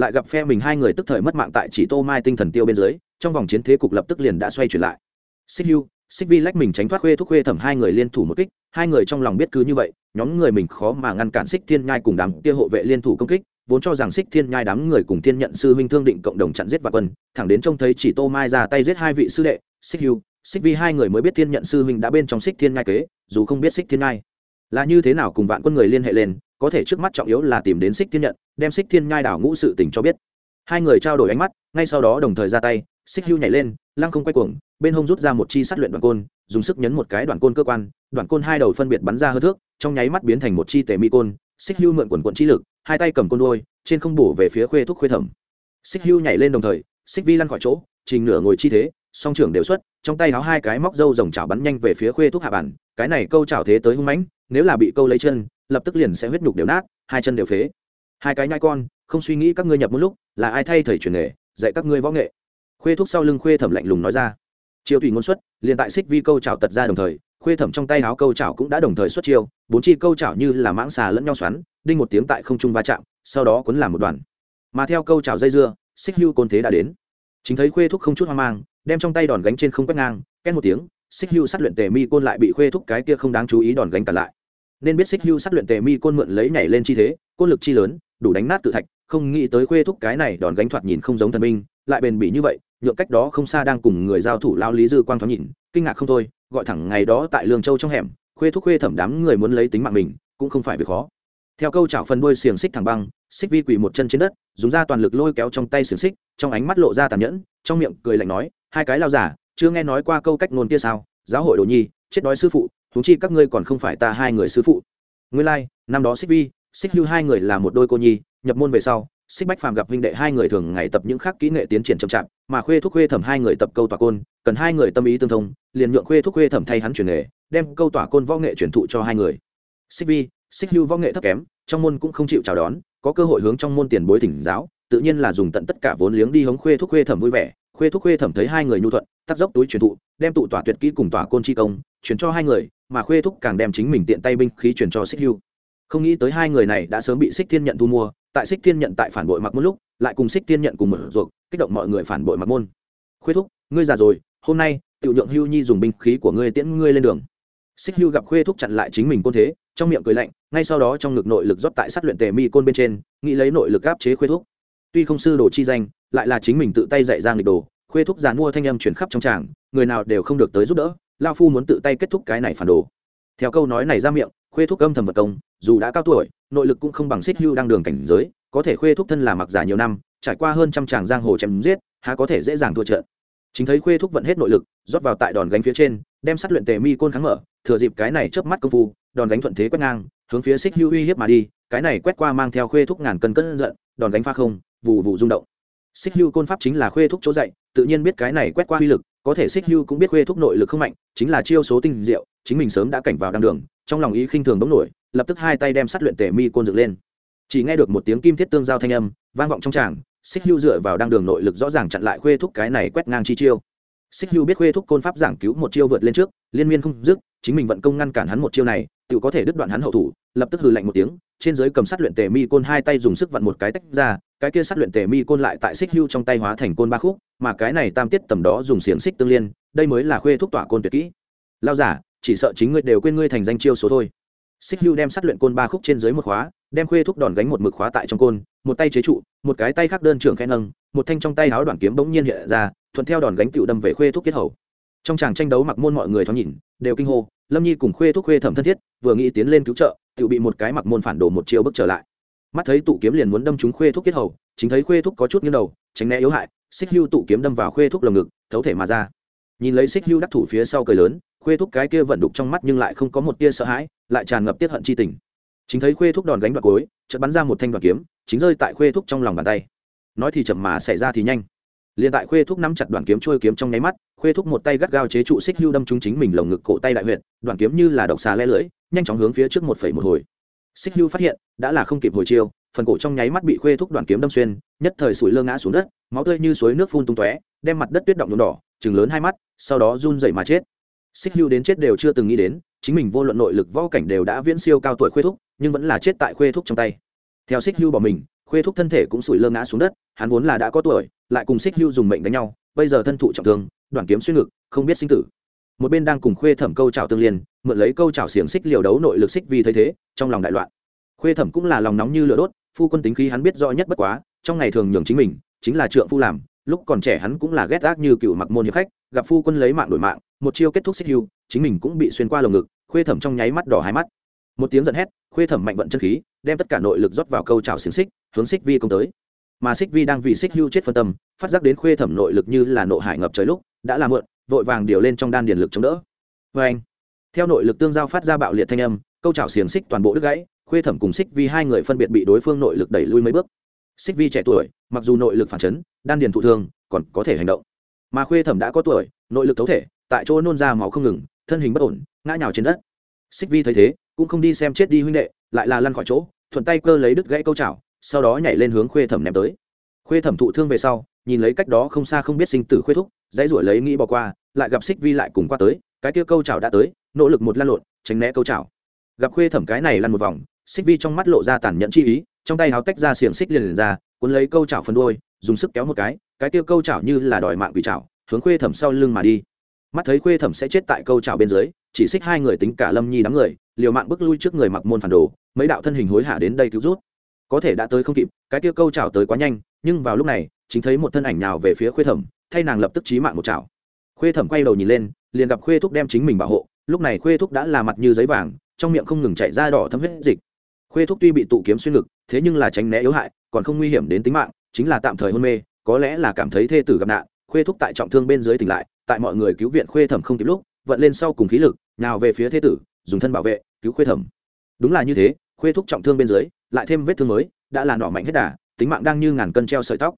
lại gặp phe mình hai người tức thời mất mạng tại chỉ tô mai tinh thần tiêu bên dưới, trong vòng chiến thế cục lập tức liền đã xoay chuyển lại. Xích hưu, xích vi lách mình tránh thoát khuê thúc khuê thẩm hai người liên thủ một kích, hai người trong lòng biết cứ như vậy, nhóm người mình khó mà ngăn cản xích thiên nhai cùng đám kia hộ vệ liên thủ công kích, vốn cho rằng xích thiên nhai đám người cùng thiên nhận sư huynh thương định cộng đồng chặn giết vạn quân, thẳng đến trông thấy chỉ tô mai ra tay giết hai vị sư đệ, xích hưu, xích vi hai người mới biết thiên nhận sư huynh đã bên trong xích thiên nhai kế, dù không biết xích thiên nhai là như thế nào cùng vạn quân người liên hệ lên có thể trước mắt trọng yếu là tìm đến xích thiên nhận, đem xích thiên nhai đảo ngũ sự tình cho biết. Hai người trao đổi ánh mắt, ngay sau đó đồng thời ra tay xích hưu nhảy lên, lăng không quay cuồng, bên hông rút ra một chi sát luyện đoạn côn, dùng sức nhấn một cái đoạn côn cơ quan, đoạn côn hai đầu phân biệt bắn ra hơi thước, trong nháy mắt biến thành một chi tề mi côn xích hưu mượn quần quận chi lực, hai tay cầm côn đôi trên không bổ về phía khuê thúc khuê thẩm. Xích hưu nhảy lên đồng thời xích vi lăn khỏi chỗ, trình nửa ngồi chi thế, song trưởng đều xuất, trong tay háo hai cái móc dâu rồng chảo bắn nhanh về phía khuê thúc hạ bản, cái này câu chảo thế tới hung mãnh, nếu là bị câu lấy chân lập tức liền sẽ huyết nhục đều nát, hai chân đều phế. Hai cái nhai con, không suy nghĩ các ngươi nhập một lúc, là ai thay thầy truyền nghề, dạy các ngươi võ nghệ. Khuê thúc sau lưng khuê thẩm lạnh lùng nói ra. Chiêu tùy ngôn xuất, liền tại xích vi câu chảo tật ra đồng thời, khuê thẩm trong tay áo câu chảo cũng đã đồng thời xuất chiêu, bốn chi câu chảo như là mãng xà lẫn nhau xoắn, đinh một tiếng tại không trung va chạm, sau đó cuốn làm một đoàn. Mà theo câu chảo dây dưa, xích hưu côn thế đã đến. Chính thấy khuê thúc không chút hoang mang, đem trong tay đòn gánh trên không quét ngang, két một tiếng, xích hưu sát luyện tề mi côn lại bị khuê thúc cái kia không đáng chú ý đòn gánh cản lại nên biết xích hưu sát luyện tề mi côn mượn lấy nhảy lên chi thế, côn lực chi lớn, đủ đánh nát tự thạch, không nghĩ tới khuê thúc cái này đòn gánh thoạt nhìn không giống thần minh lại bền bỉ như vậy, nhượng cách đó không xa đang cùng người giao thủ lao lý dư quang thoáng nhìn, kinh ngạc không thôi, gọi thẳng ngày đó tại lương châu trong hẻm, khuê thúc khuê thẩm đám người muốn lấy tính mạng mình, cũng không phải việc khó. Theo câu chảo phần đuôi xiềng xích thẳng băng, xích vi quỳ một chân trên đất, dùng ra toàn lực lôi kéo trong tay xiềng xích, trong ánh mắt lộ ra tàn nhẫn, trong miệng cười lạnh nói, hai cái lao giả, chưa nghe nói qua câu cách ngôn kia sao? Giáo hội đồ nhi, chết đói sư phụ huống chi các ngươi còn không phải ta hai người sư phụ. Nguyên lai like, năm đó xích vi xích hưu hai người là một đôi cô nhi nhập môn về sau xích bách phàm gặp huynh đệ hai người thường ngày tập những khác kỹ nghệ tiến triển chậm chạp mà khuê thúc khuê thẩm hai người tập câu tỏa côn cần hai người tâm ý tương thông liền nhượng khuê thúc khuê thẩm thay hắn truyền nghề đem câu tỏa côn võ nghệ truyền thụ cho hai người. Xích vi xích hưu võ nghệ thấp kém trong môn cũng không chịu chào đón có cơ hội hướng trong môn tiền bối thỉnh giáo tự nhiên là dùng tận tất cả vốn liếng đi hống khuê thúc khuê thẩm vui vẻ. Khuê thúc khuê thẩm thấy hai người nhu thuận tắt dốc túi truyền thụ đem tụ tỏa tuyệt kỹ cùng tỏa côn chi công truyền cho hai người mà khuê thúc càng đem chính mình tiện tay binh khí truyền cho xích hưu. Không nghĩ tới hai người này đã sớm bị xích thiên nhận thu mua, tại xích thiên nhận tại phản bội mặc môn lúc, lại cùng xích thiên nhận cùng một ruột, kích động mọi người phản bội mặc môn. Khuê thúc, ngươi già rồi, hôm nay, tiểu nhượng hưu nhi dùng binh khí của ngươi tiễn ngươi lên đường. Xích hưu gặp khuê thúc chặn lại chính mình côn thế, trong miệng cười lạnh, ngay sau đó trong ngực nội lực rót tại sát luyện tề mi côn bên trên, nghĩ lấy nội lực áp chế khuê thúc. Tuy không sư đồ chi danh, lại là chính mình tự tay dạy ra nghịch đồ, khuê thúc giàn mua thanh âm chuyển khắp trong tràng, người nào đều không được tới giúp đỡ lao phu muốn tự tay kết thúc cái này phản đồ. Theo câu nói này ra miệng, khuê thúc âm thầm vật công, dù đã cao tuổi, nội lực cũng không bằng xích hưu đang đường cảnh giới, có thể khuê thúc thân là mặc giả nhiều năm, trải qua hơn trăm tràng giang hồ chém giết, há có thể dễ dàng thua trận. Chính thấy khuê thúc vận hết nội lực, rót vào tại đòn gánh phía trên, đem sát luyện tề mi côn kháng mở, thừa dịp cái này chớp mắt công phu, đòn gánh thuận thế quét ngang, hướng phía xích hưu uy hiếp mà đi, cái này quét qua mang theo khuê thúc ngàn cân cân giận, đòn gánh pha không vụ vụ rung động. Xích hưu côn pháp chính là khuê thúc chỗ dạy tự nhiên biết cái này quét qua uy lực, có thể xích hưu cũng biết khuê thúc nội lực không mạnh chính là chiêu số tinh diệu, chính mình sớm đã cảnh vào đăng đường, trong lòng ý khinh thường bỗng nổi, lập tức hai tay đem sát luyện tề mi côn dựng lên. Chỉ nghe được một tiếng kim thiết tương giao thanh âm, vang vọng trong tràng xích hưu dựa vào đăng đường nội lực rõ ràng chặn lại khuê thúc cái này quét ngang chi chiêu. Xích hưu biết khuê thúc côn pháp giảng cứu một chiêu vượt lên trước, liên miên không dứt, chính mình vận công ngăn cản hắn một chiêu này, tự có thể đứt đoạn hắn hậu thủ, lập tức hừ lạnh một tiếng, trên dưới cầm sát luyện tề mi côn hai tay dùng sức vặn một cái tách ra, cái kia sát luyện tề mi côn lại tại xích hưu trong tay hóa thành côn ba khúc, mà cái này tam tiết tầm đó dùng xiềng xích tương liên đây mới là khuê thúc tỏa côn tuyệt kỹ. Lao giả, chỉ sợ chính ngươi đều quên ngươi thành danh chiêu số thôi. Xích hưu đem sát luyện côn ba khúc trên dưới một khóa, đem khuê thúc đòn gánh một mực khóa tại trong côn, một tay chế trụ, một cái tay khác đơn trưởng khen nâng, một thanh trong tay áo đoạn kiếm bỗng nhiên hiện ra, thuận theo đòn gánh tựu đâm về khuê thúc kết hầu. Trong tràng tranh đấu mặc môn mọi người thoáng nhìn, đều kinh hô, lâm nhi cùng khuê thúc khuê thẩm thân thiết, vừa nghĩ tiến lên cứu trợ, tựu bị một cái mặc môn phản đồ một chiêu bước trở lại. Mắt thấy tụ kiếm liền muốn đâm trúng khuê thúc kết hầu, chính thấy khuê thúc có chút nghiêng đầu, tránh né yếu hại, xích hưu tụ kiếm đâm vào khuê thúc lồng ngực, thấu thể mà ra nhìn lấy xích hưu đắc thủ phía sau cười lớn, khuê thúc cái kia vận đục trong mắt nhưng lại không có một tia sợ hãi, lại tràn ngập tiết hận chi tình. Chính thấy khuê thúc đòn gánh đoạt cối chợt bắn ra một thanh đoạt kiếm, chính rơi tại khuê thúc trong lòng bàn tay. Nói thì chậm mà xảy ra thì nhanh. Liền tại khuê thúc nắm chặt đoàn kiếm trôi kiếm trong nháy mắt, khuê thúc một tay gắt gao chế trụ xích hưu đâm trúng chính mình lồng ngực cổ tay đại huyện đoàn kiếm như là độc xà le lưỡi, nhanh chóng hướng phía trước một phẩy một hồi. Xích hưu phát hiện, đã là không kịp hồi chiêu, phần cổ trong nháy mắt bị khuê thúc đoàn kiếm đâm xuyên, nhất thời sủi lơ ngã xuống đất, máu tươi như suối nước phun tung tóe, đem mặt đất tuyết động nhuộm đỏ chừng lớn hai mắt, sau đó run dậy mà chết. Xích hưu đến chết đều chưa từng nghĩ đến, chính mình vô luận nội lực võ cảnh đều đã viễn siêu cao tuổi khuê thúc, nhưng vẫn là chết tại khuê thúc trong tay. Theo xích hưu bỏ mình, khuê thúc thân thể cũng sủi lơ ngã xuống đất, hắn vốn là đã có tuổi, lại cùng xích hưu dùng mệnh đánh nhau, bây giờ thân thụ trọng thương đoàn kiếm xuyên ngực, không biết sinh tử. Một bên đang cùng khuê thẩm câu trào tương liên, mượn lấy câu trào xiềng xích liều đấu nội lực xích vì thấy thế, trong lòng đại loạn. Khuê thẩm cũng là lòng nóng như lửa đốt, phu quân tính khí hắn biết rõ nhất bất quá, trong ngày thường nhường chính mình, chính là trượng phu làm lúc còn trẻ hắn cũng là ghét ác như cựu mặc môn hiệp khách, gặp phu quân lấy mạng đổi mạng, một chiêu kết thúc xích hưu, chính mình cũng bị xuyên qua lồng ngực, khuê thẩm trong nháy mắt đỏ hai mắt. Một tiếng giận hét, khuê thẩm mạnh vận chân khí, đem tất cả nội lực rót vào câu trào xiềng xích, hướng xích vi công tới. Mà xích vi đang vì xích hưu chết phân tâm, phát giác đến khuê thẩm nội lực như là nộ hải ngập trời lúc, đã làm mượn vội vàng điều lên trong đan điền lực chống đỡ. Vê anh, theo nội lực tương giao phát ra bạo liệt thanh âm, câu trào xiềng xích toàn bộ đứt gãy, khuê thẩm cùng xích vi hai người phân biệt bị đối phương nội lực đẩy lui mấy bước xích vi trẻ tuổi, mặc dù nội lực phản chấn, đan điền thụ thương, còn có thể hành động. Mà khuê thẩm đã có tuổi, nội lực thấu thể, tại chỗ nôn ra máu không ngừng, thân hình bất ổn, ngã nhào trên đất. Xích vi thấy thế, cũng không đi xem chết đi huynh đệ, lại là lăn khỏi chỗ, thuận tay cơ lấy đứt gãy câu chảo, sau đó nhảy lên hướng khuê thẩm ném tới. Khuê thẩm thụ thương về sau, nhìn lấy cách đó không xa không biết sinh tử khuê thúc, dãy ruổi lấy nghĩ bỏ qua, lại gặp xích vi lại cùng qua tới, cái kia câu chảo đã tới, nỗ lực một lăn lộn, tránh né câu chảo. Gặp khuê thẩm cái này lăn một vòng, xích vi trong mắt lộ ra tàn nhẫn chi ý trong tay háo tách ra xiềng xích liền, liền ra cuốn lấy câu chảo phần đôi dùng sức kéo một cái cái kia câu chảo như là đòi mạng quỷ chảo hướng khuê thẩm sau lưng mà đi. Mắt thấy khuê thẩm sẽ chết tại câu chảo bên dưới chỉ xích hai người tính cả lâm nhi đám người liều mạng bước lui trước người mặc môn phản đồ mấy đạo thân hình hối hả đến đây cứu rút. Có thể đã tới không kịp cái kia câu chảo tới quá nhanh nhưng vào lúc này chính thấy một thân ảnh nào về phía khuê thẩm thay nàng lập tức chí mạng một chảo. Khuê thẩm quay đầu nhìn lên liền gặp khuê thúc đem chính mình bảo hộ lúc này khuê thúc đã là mặt như giấy vàng trong miệng không ngừng chạy ra đỏ thấm huyết dịch. Khuê thúc tuy bị tụ kiếm xuyên ngực thế nhưng là tránh né yếu hại, còn không nguy hiểm đến tính mạng, chính là tạm thời hôn mê, có lẽ là cảm thấy thê tử gặp nạn, khuê thúc tại trọng thương bên dưới tỉnh lại, tại mọi người cứu viện khuê thẩm không kịp lúc, vận lên sau cùng khí lực, nào về phía thê tử, dùng thân bảo vệ, cứu khuê thẩm. Đúng là như thế, khuê thúc trọng thương bên dưới, lại thêm vết thương mới, đã là nỏ mạnh hết đà, tính mạng đang như ngàn cân treo sợi tóc.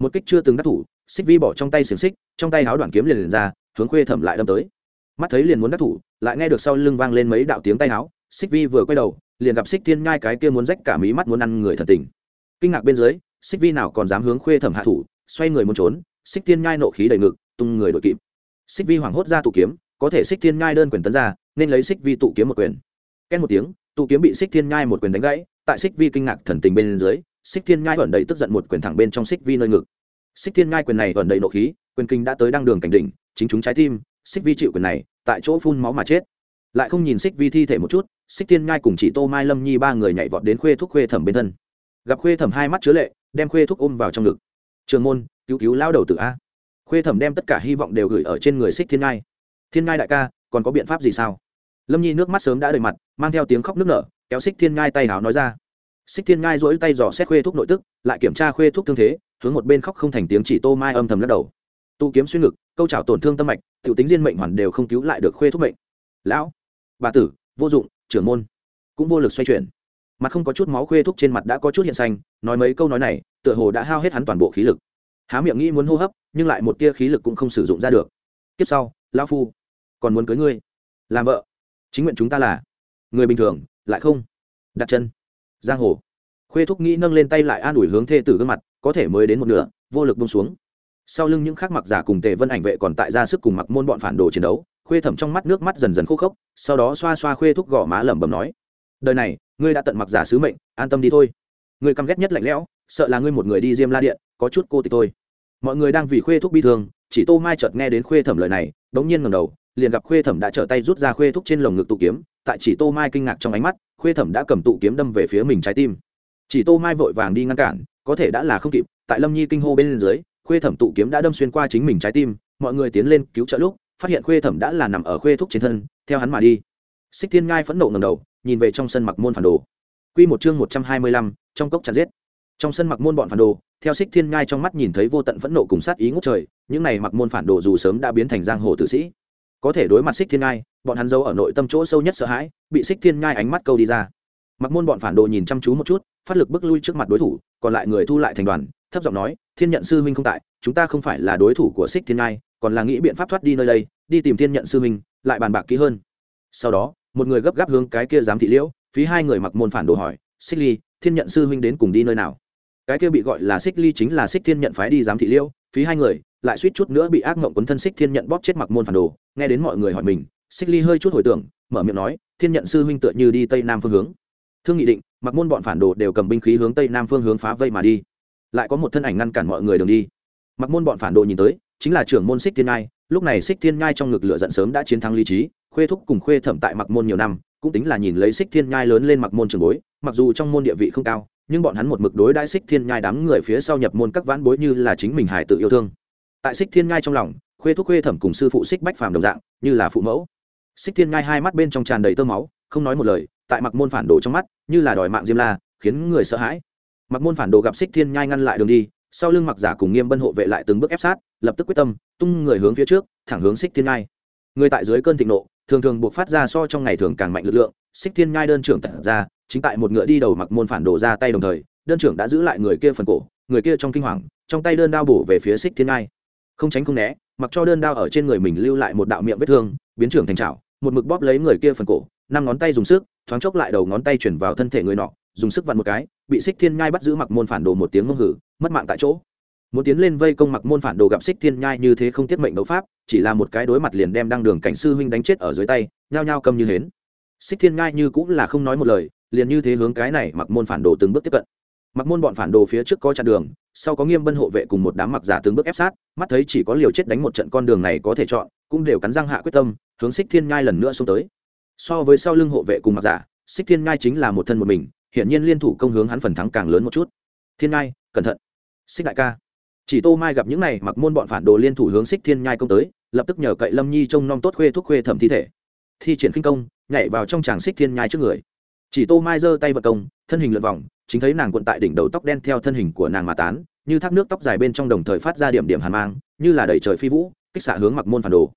Một kích chưa từng đắc thủ, xích vi bỏ trong tay xiềng xích, trong tay háo đoạn kiếm liền liền ra, hướng khuê thẩm lại đâm tới. Mắt thấy liền muốn đắc thủ, lại nghe được sau lưng vang lên mấy đạo tiếng tay háo xích vi vừa quay đầu liền gặp xích thiên nhai cái kia muốn rách cả mí mắt muốn ăn người thần tình. Kinh ngạc bên dưới xích vi nào còn dám hướng khuê thẩm hạ thủ, xoay người muốn trốn xích thiên nhai nộ khí đầy ngực, tung người đội kịp. Xích vi hoảng hốt ra tụ kiếm, có thể xích thiên nhai đơn quyền tấn ra, nên lấy xích vi tụ kiếm một quyền. Két một tiếng, tụ kiếm bị xích thiên nhai một quyền đánh gãy, tại xích vi kinh ngạc thần tình bên dưới xích thiên nhai ẩn đầy tức giận một quyền thẳng bên trong xích vi nơi ngực. Xích thiên nhai quyền này ẩn đầy nộ khí, quyền kinh đã tới đăng đường cảnh đỉnh, chính chúng trái tim xích vi chịu quyền này, tại chỗ phun máu mà chết. Lại không nhìn xích vi thi thể một chút xích thiên nhai cùng chị tô mai lâm nhi ba người nhảy vọt đến khuê thúc khuê thẩm bên thân. Gặp khuê thẩm hai mắt chứa lệ, đem khuê thúc ôm vào trong ngực. Trường môn, cứu cứu lao đầu tử a. Khuê thẩm đem tất cả hy vọng đều gửi ở trên người xích thiên nhai. Thiên nhai đại ca, còn có biện pháp gì sao? Lâm nhi nước mắt sớm đã đầy mặt, mang theo tiếng khóc nức nở, kéo xích thiên nhai tay hào nói ra. Xích thiên nhai dỗi tay dò xét khuê thuốc nội tức, lại kiểm tra khuê thuốc thương thế, hướng một bên khóc không thành tiếng chỉ tô mai âm thầm lắc đầu. Tu kiếm xuyên ngực, câu trào tổn thương tâm mạch t i ể u tính diên mệnh hoàn đều không cứu lại được khuê thuốc mệnh. Lão, bà tử, vô dụng trưởng môn cũng vô lực xoay chuyển. Mặt không có chút máu khuê thúc trên mặt đã có chút hiện xanh, nói mấy câu nói này, tựa hồ đã hao hết hắn toàn bộ khí lực. Há miệng nghĩ muốn hô hấp, nhưng lại một tia khí lực cũng không sử dụng ra được. Tiếp sau, lão phu, còn muốn cưới ngươi? Làm vợ. Chính nguyện chúng ta là người bình thường, lại không đặt chân. Giang hồ. Khuê thúc nghĩ nâng lên tay lại an ủi hướng thê tử gương mặt, có thể mới đến một nửa, vô lực bông xuống. Sau lưng những khắc mặc giả cùng tề vân ảnh vệ còn tại ra sức cùng mặc môn bọn phản đồ chiến đấu khuê thẩm trong mắt nước mắt dần dần khô khốc, sau đó xoa xoa khuê thúc gõ má lẩm bẩm nói, đời này, ngươi đã tận mặc giả sứ mệnh, an tâm đi thôi. Ngươi căm ghét nhất lạnh lẽo, sợ là ngươi một người đi diêm la điện, có chút cô tịch thôi. Mọi người đang vì khuê thúc bi thương, chỉ tô mai chợt nghe đến khuê thẩm lời này, bỗng nhiên ngầm đầu, liền gặp khuê thẩm đã trở tay rút ra khuê thúc trên lồng ngực tụ kiếm, tại chỉ tô mai kinh ngạc trong ánh mắt, khuê thẩm đã cầm tụ kiếm đâm về phía mình trái tim. Chỉ tô mai vội vàng đi ngăn cản, có thể đã là không kịp, tại lâm nhi kinh hô bên dưới, khuê thẩm tụ kiếm đã đâm xuyên qua chính mình trái tim, mọi người tiến lên cứu trợ lúc phát hiện khuê thẩm đã là nằm ở khuê thúc trên thân, theo hắn mà đi. Xích thiên ngai phẫn nộ ngầm đầu, nhìn về trong sân mặc môn phản đồ. Q một chương một trăm hai mươi lăm, trong cốc chặt giết. Trong sân mặc môn bọn phản đồ, theo xích thiên ngai trong mắt nhìn thấy vô tận phẫn nộ cùng sát ý ngốc trời, những này mặc môn phản đồ dù sớm đã biến thành giang hồ tử sĩ. Có thể đối mặt xích thiên ngai, bọn hắn giấu ở nội tâm chỗ sâu nhất sợ hãi, bị xích thiên ngai ánh mắt câu đi ra. Mặc môn bọn phản đồ nhìn chăm chú một chút, phát lực bước lui trước mặt đối thủ, còn lại người thu lại thành đoàn, thấp giọng nói, thiên nhận sư huynh không tại, chúng ta không phải là đối thủ của xích thiên ngai còn là nghĩ biện pháp thoát đi nơi đây đi tìm thiên nhận sư mình, lại bàn bạc kỹ hơn. Sau đó một người gấp gáp hướng cái kia giám thị liễu phí hai người mặc môn phản đồ hỏi xích ly thiên nhận sư huynh đến cùng đi nơi nào? Cái kia bị gọi là xích ly chính là xích thiên nhận phái đi giám thị liễu phí hai người lại suýt chút nữa bị ác mộng quấn thân xích thiên nhận bóp chết mặc môn phản đồ. Nghe đến mọi người hỏi mình xích ly hơi chút hồi tưởng mở miệng nói thiên nhận sư huynh tựa như đi tây nam phương hướng. Thương nghị định mặc môn bọn phản đồ đều cầm binh khí hướng tây nam phương hướng phá vây mà đi. Lại có một thân ảnh ngăn cản mọi người đường đi. Mặc môn bọn phản đồ nhìn tới chính là trưởng môn xích thiên ngai lúc này xích thiên ngai trong ngực lửa giận sớm đã chiến thắng lý trí, khuê thúc cùng khuê thẩm tại mặc môn nhiều năm, cũng tính là nhìn lấy xích thiên nhai lớn lên mặc môn trường bối, mặc dù trong môn địa vị không cao, nhưng bọn hắn một mực đối đãi xích thiên nhai đám người phía sau nhập môn các vãn bối như là chính mình hải tự yêu thương. Tại xích thiên nhai trong lòng, khuê thúc khuê thẩm cùng sư phụ xích bách phàm đồng dạng, như là phụ mẫu. Xích thiên nhai hai mắt bên trong tràn đầy tơ máu, không nói một lời, tại mặc môn phản đồ trong mắt, như là đòi mạng diêm la, khiến người sợ hãi. Mặc môn phản đồ gặp xích thiên nhai ngăn lại đường đi sau lưng mặc giả cùng nghiêm bân hộ vệ lại từng bước ép sát, lập tức quyết tâm, tung người hướng phía trước, thẳng hướng xích thiên ngai. Người tại dưới cơn thịnh nộ, thường thường buộc phát ra so trong ngày thường càng mạnh lực lượng xích thiên nhai đơn trưởng tận ra, chính tại một ngựa đi đầu mặc môn phản đồ ra tay đồng thời, đơn trưởng đã giữ lại người kia phần cổ, người kia trong kinh hoàng, trong tay đơn đao bổ về phía xích thiên ngai. Không tránh không né, mặc cho đơn đao ở trên người mình lưu lại một đạo miệng vết thương, biến trưởng thành trào một mực bóp lấy người kia phần cổ, năm ngón tay dùng sức, thoáng chốc lại đầu ngón tay chuyển vào thân thể người nọ dùng sức vặn một cái, bị xích thiên nhai bắt giữ mặc môn phản đồ một tiếng ngông hử mất mạng tại chỗ. Muốn tiến lên vây công mặc môn phản đồ gặp xích thiên nhai như thế không tiết mệnh đấu pháp, chỉ là một cái đối mặt liền đem đăng đường cảnh sư huynh đánh chết ở dưới tay, nhao nhao cầm như hến. Xích thiên nhai như cũng là không nói một lời, liền như thế hướng cái này mặc môn phản đồ từng bước tiếp cận. Mặc môn bọn phản đồ phía trước có chặn đường, sau có nghiêm bân hộ vệ cùng một đám mặc giả từng bước ép sát, mắt thấy chỉ có liều chết đánh một trận con đường này có thể chọn, cũng đều cắn răng hạ quyết tâm, hướng xích thiên nhai lần nữa xuống tới. So với sau lưng hộ vệ cùng mặc giả xích thiên nhai chính là một thân một mình hiển nhiên liên thủ công hướng hắn phần thắng càng lớn một chút. Thiên nhai cẩn thận. Xích đại ca. Chỉ tô mai gặp những này, mặc môn bọn phản đồ liên thủ hướng xích thiên nhai công tới, lập tức nhờ cậy lâm nhi trông nom tốt khuê thuốc khuê thẩm thi thể. Thi triển khinh công, nhảy vào trong tràng xích thiên nhai trước người. Chỉ tô mai giơ tay vật công, thân hình lượn vòng, chính thấy nàng cuộn tại đỉnh đầu tóc đen theo thân hình của nàng mà tán, như thác nước tóc dài bên trong đồng thời phát ra điểm điểm hàn mang, như là đẩy trời phi vũ, kích xạ hướng mặc môn phản đồ.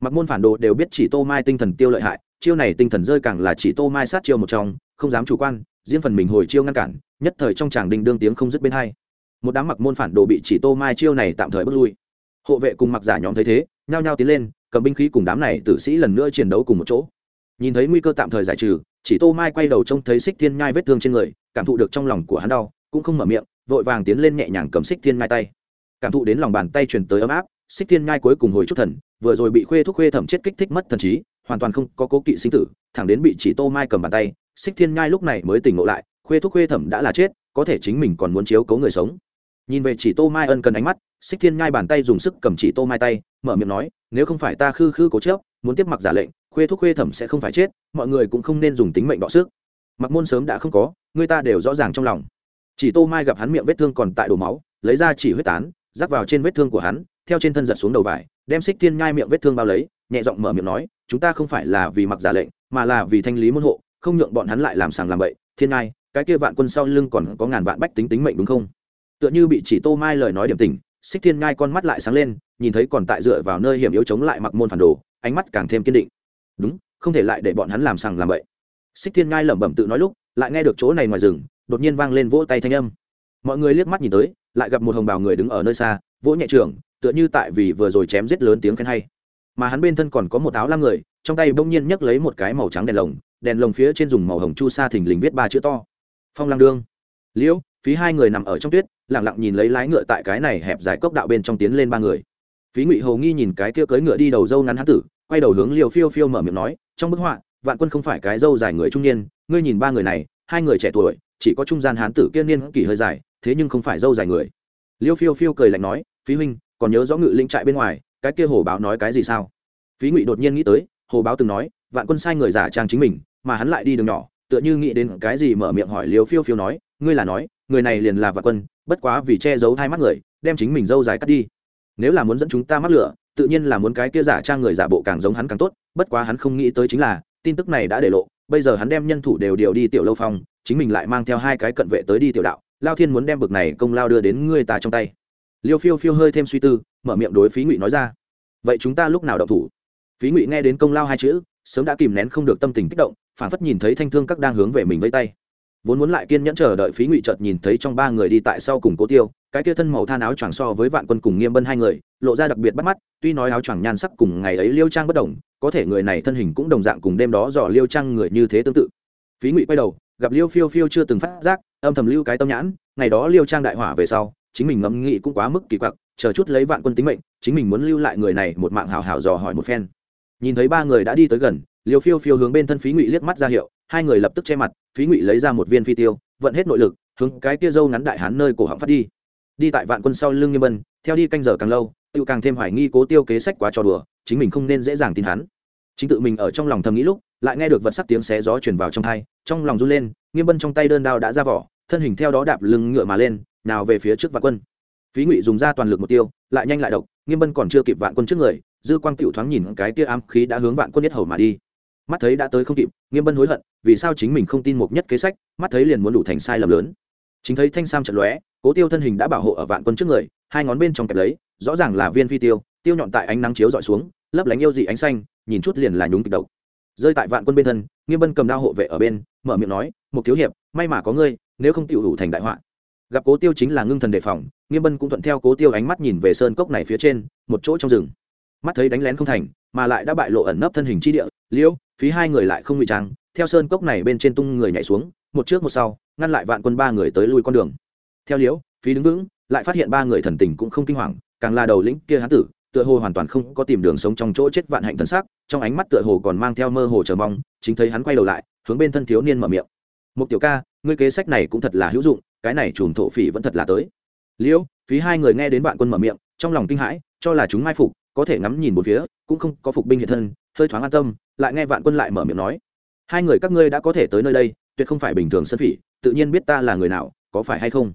Mặc môn phản đồ đều biết chỉ tô mai tinh thần tiêu lợi hại, chiêu này tinh thần rơi càng là chỉ tô mai sát chiêu một trong, không dám chủ quan diễn phần mình hồi chiêu ngăn cản, nhất thời trong tràng đình đương tiếng không dứt bên hai. Một đám mặc môn phản đồ bị chỉ tô mai chiêu này tạm thời bước lui. Hộ vệ cùng mặc giả nhóm thấy thế, nhao nhao tiến lên, cầm binh khí cùng đám này tử sĩ lần nữa chiến đấu cùng một chỗ. Nhìn thấy nguy cơ tạm thời giải trừ, chỉ tô mai quay đầu trông thấy xích thiên nhai vết thương trên người, cảm thụ được trong lòng của hắn đau, cũng không mở miệng, vội vàng tiến lên nhẹ nhàng cầm xích thiên nhai tay. Cảm thụ đến lòng bàn tay truyền tới ấm áp, xích thiên nhai cuối cùng hồi chút thần, vừa rồi bị khuê thúc khuê thẩm chết kích thích mất thần trí, hoàn toàn không có cố kỵ sinh tử, thẳng đến bị chỉ tô mai cầm bàn tay xích thiên nhai lúc này mới tỉnh ngộ lại, khuê thúc khuê thẩm đã là chết, có thể chính mình còn muốn chiếu cố người sống. Nhìn về chỉ tô mai ân cần ánh mắt, xích thiên nhai bàn tay dùng sức cầm chỉ tô mai tay, mở miệng nói, nếu không phải ta khư khư cố chớp muốn tiếp mặc giả lệnh, khuê thúc khuê thẩm sẽ không phải chết, mọi người cũng không nên dùng tính mệnh đọ sức. Mặc môn sớm đã không có, người ta đều rõ ràng trong lòng. Chỉ tô mai gặp hắn miệng vết thương còn tại đổ máu, lấy ra chỉ huyết tán, rắc vào trên vết thương của hắn, theo trên thân giật xuống đầu vải, đem xích thiên nhai miệng vết thương bao lấy, nhẹ giọng mở miệng nói, chúng ta không phải là vì mặc giả lệnh, mà là vì thanh lý môn hộ không nhượng bọn hắn lại làm sàng làm bậy thiên ngai, cái kia vạn quân sau lưng còn có ngàn vạn bách tính tính mệnh đúng không? Tựa như bị chỉ tô mai lời nói điểm tình xích thiên ngai con mắt lại sáng lên nhìn thấy còn tại dựa vào nơi hiểm yếu chống lại mặc môn phản đồ ánh mắt càng thêm kiên định. Đúng không thể lại để bọn hắn làm sàng làm bậy. Xích thiên ngai lẩm bẩm tự nói lúc lại nghe được chỗ này ngoài rừng đột nhiên vang lên vỗ tay thanh âm. Mọi người liếc mắt nhìn tới lại gặp một hồng bào người đứng ở nơi xa vỗ nhẹ trường tựa như tại vì vừa rồi chém giết lớn tiếng khen hay. Mà hắn bên thân còn có một áo lam người trong tay bỗng nhiên nhấc lấy một cái màu trắng đèn lồng đèn lồng phía trên dùng màu hồng chu sa thình lình viết ba chữ to. Phong lang đương. Liễu, phí hai người nằm ở trong tuyết lẳng lặng nhìn lấy lái ngựa tại cái này hẹp dài cốc đạo bên trong tiến lên ba người. Phí ngụy hầu nghi nhìn cái kia cưỡi ngựa đi đầu dâu ngắn hán tử, quay đầu hướng liều phiêu phiêu mở miệng nói, trong bức họa, vạn quân không phải cái dâu dài người trung niên, ngươi nhìn ba người này, hai người trẻ tuổi, chỉ có trung gian hán tử kiên niên kỳ hơi dài, thế nhưng không phải dâu dài người. Liêu phiêu phiêu cười lạnh nói, phí huynh, còn nhớ rõ ngự linh trại bên ngoài, cái kia hồ báo nói cái gì sao? Phí ngụy đột nhiên nghĩ tới, hồ báo từng nói, vạn quân sai người giả trang chính mình mà hắn lại đi đường nhỏ, tựa như nghĩ đến cái gì mở miệng hỏi liêu phiêu phiêu nói, ngươi là nói, người này liền là vạn quân, bất quá vì che giấu hai mắt người, đem chính mình dâu dài cắt đi. Nếu là muốn dẫn chúng ta mắc lửa, tự nhiên là muốn cái kia giả trang người giả bộ càng giống hắn càng tốt, bất quá hắn không nghĩ tới chính là, tin tức này đã để lộ, bây giờ hắn đem nhân thủ đều điều đi tiểu lâu phong chính mình lại mang theo hai cái cận vệ tới đi tiểu đạo, lao thiên muốn đem bực này công lao đưa đến ngươi ta trong tay. Liêu phiêu phiêu hơi thêm suy tư, mở miệng đối phí ngụy nói ra, vậy chúng ta lúc nào đậu thủ? Phí ngụy nghe đến công lao hai chữ, sớm đã kìm nén không được tâm tình kích động phản phất nhìn thấy thanh thương các đang hướng về mình vây tay. Vốn muốn lại kiên nhẫn chờ đợi phí ngụy chợt nhìn thấy trong ba người đi tại sau cùng cố tiêu, cái kia thân màu than áo choàng so với vạn quân cùng nghiêm bân hai người, lộ ra đặc biệt bắt mắt, tuy nói áo choàng nhan sắc cùng ngày ấy liêu trang bất đồng, có thể người này thân hình cũng đồng dạng cùng đêm đó dò liêu trang người như thế tương tự. Phí ngụy quay đầu, gặp liêu phiêu phiêu chưa từng phát giác, âm thầm lưu cái tâm nhãn, ngày đó liêu trang đại hỏa về sau, chính mình ngẫm nghĩ cũng quá mức kỳ quặc, chờ chút lấy vạn quân tính mệnh, chính mình muốn lưu lại người này một mạng hào hào dò hỏi một phen. Nhìn thấy ba người đã đi tới gần liêu phiêu phiêu hướng bên thân phí ngụy liếc mắt ra hiệu, hai người lập tức che mặt, phí ngụy lấy ra một viên phi tiêu, vận hết nội lực, hướng cái kia dâu ngắn đại hán nơi cổ họng phát đi. Đi tại vạn quân sau lưng nghiêm bân theo đi canh giờ càng lâu, tự càng thêm hoài nghi cố tiêu kế sách quá trò đùa, chính mình không nên dễ dàng tin hắn. Chính tự mình ở trong lòng thầm nghĩ lúc, lại nghe được vật sắc tiếng xé gió truyền vào trong thai trong lòng run lên, nghiêm bân trong tay đơn đao đã ra vỏ, thân hình theo đó đạp lưng ngựa mà lên, nào về phía trước vạn quân. Phí ngụy dùng ra toàn lực một tiêu, lại nhanh lại độc, nghiêm bân còn chưa kịp vạn quân trước người, dư quang tiểu thoáng nhìn cái kia ám khí đã hướng vạn quân nhất hầu mà đi mắt thấy đã tới không kịp, nghiêm bân hối hận, vì sao chính mình không tin một nhất kế sách, mắt thấy liền muốn đủ thành sai lầm lớn. Chính thấy thanh sam trận lóe, cố tiêu thân hình đã bảo hộ ở vạn quân trước người, hai ngón bên trong kẹp lấy, rõ ràng là viên phi tiêu tiêu nhọn tại ánh nắng chiếu dọi xuống, lấp lánh yêu dị ánh xanh, nhìn chút liền là nhúng kịch độc. Rơi tại vạn quân bên thân, nghiêm bân cầm đao hộ vệ ở bên, mở miệng nói một thiếu hiệp, may mà có ngươi, nếu không tiểu đủ thành đại họa. Gặp cố tiêu chính là ngưng thần đề phòng, nghiêm bân cũng thuận theo cố tiêu ánh mắt nhìn về sơn cốc này phía trên, một chỗ trong rừng. Mắt thấy đánh lén không thành, mà lại đã bại lộ ẩn nấp thân hình chi địa liễu phí hai người lại không ngụy trang, theo sơn cốc này bên trên tung người nhảy xuống, một trước một sau, ngăn lại vạn quân ba người tới lui con đường. Theo liễu, phí đứng vững, lại phát hiện ba người thần tình cũng không kinh hoàng, càng là đầu lĩnh kia hán tử, tựa hồ hoàn toàn không có tìm đường sống trong chỗ chết vạn hạnh thần sắc, trong ánh mắt tựa hồ còn mang theo mơ hồ chờ mong, chính thấy hắn quay đầu lại, hướng bên thân thiếu niên mở miệng. Một tiểu ca, ngươi kế sách này cũng thật là hữu dụng, cái này chùm thổ phỉ vẫn thật là tới. Liễu, phí hai người nghe đến vạn quân mở miệng, trong lòng kinh hãi, cho là chúng mai phục, có thể ngắm nhìn một phía, cũng không có phục binh hiện thân, hơi thoáng an tâm lại nghe vạn quân lại mở miệng nói, hai người các ngươi đã có thể tới nơi đây, tuyệt không phải bình thường sân phỉ, tự nhiên biết ta là người nào, có phải hay không?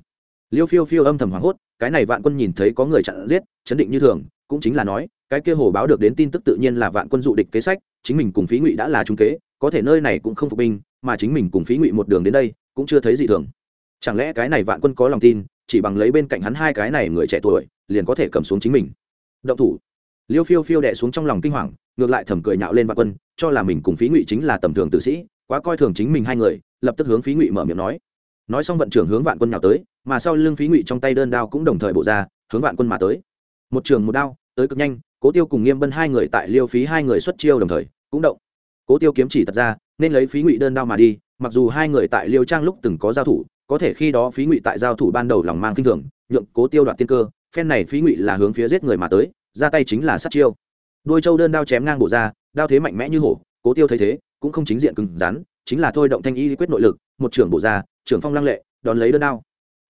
Liêu phiêu phiêu âm thầm hoảng hốt, cái này vạn quân nhìn thấy có người chặn giết, chấn định như thường, cũng chính là nói, cái kia hồ báo được đến tin tức tự nhiên là vạn quân dụ địch kế sách, chính mình cùng phí ngụy đã là trung kế, có thể nơi này cũng không phục binh, mà chính mình cùng phí ngụy một đường đến đây, cũng chưa thấy gì thường. Chẳng lẽ cái này vạn quân có lòng tin, chỉ bằng lấy bên cạnh hắn hai cái này người trẻ tuổi, liền có thể cầm xuống chính mình? Động thủ liêu phiêu phiêu đẻ xuống trong lòng kinh hoàng, ngược lại thầm cười nhạo lên vạn quân, cho là mình cùng phí ngụy chính là tầm thường tử sĩ, quá coi thường chính mình hai người, lập tức hướng phí ngụy mở miệng nói. Nói xong vận trưởng hướng vạn quân nào tới, mà sau lưng phí ngụy trong tay đơn đao cũng đồng thời bộ ra, hướng vạn quân mà tới. Một trường một đao, tới cực nhanh, cố tiêu cùng nghiêm bân hai người tại liêu phí hai người xuất chiêu đồng thời, cũng động. Cố tiêu kiếm chỉ thật ra, nên lấy phí ngụy đơn đao mà đi, mặc dù hai người tại liêu trang lúc từng có giao thủ, có thể khi đó phí ngụy tại giao thủ ban đầu lòng mang kinh thường, nhượng cố tiêu đoạt tiên cơ, phen này phí ngụy là hướng phía giết người mà tới ra tay chính là sát chiêu. Đôi châu đơn đao chém ngang bổ ra, đao thế mạnh mẽ như hổ, cố tiêu thấy thế, cũng không chính diện cứng rắn, chính là thôi động thanh y quyết nội lực, một trưởng bổ ra, trưởng phong lăng lệ, đón lấy đơn đao.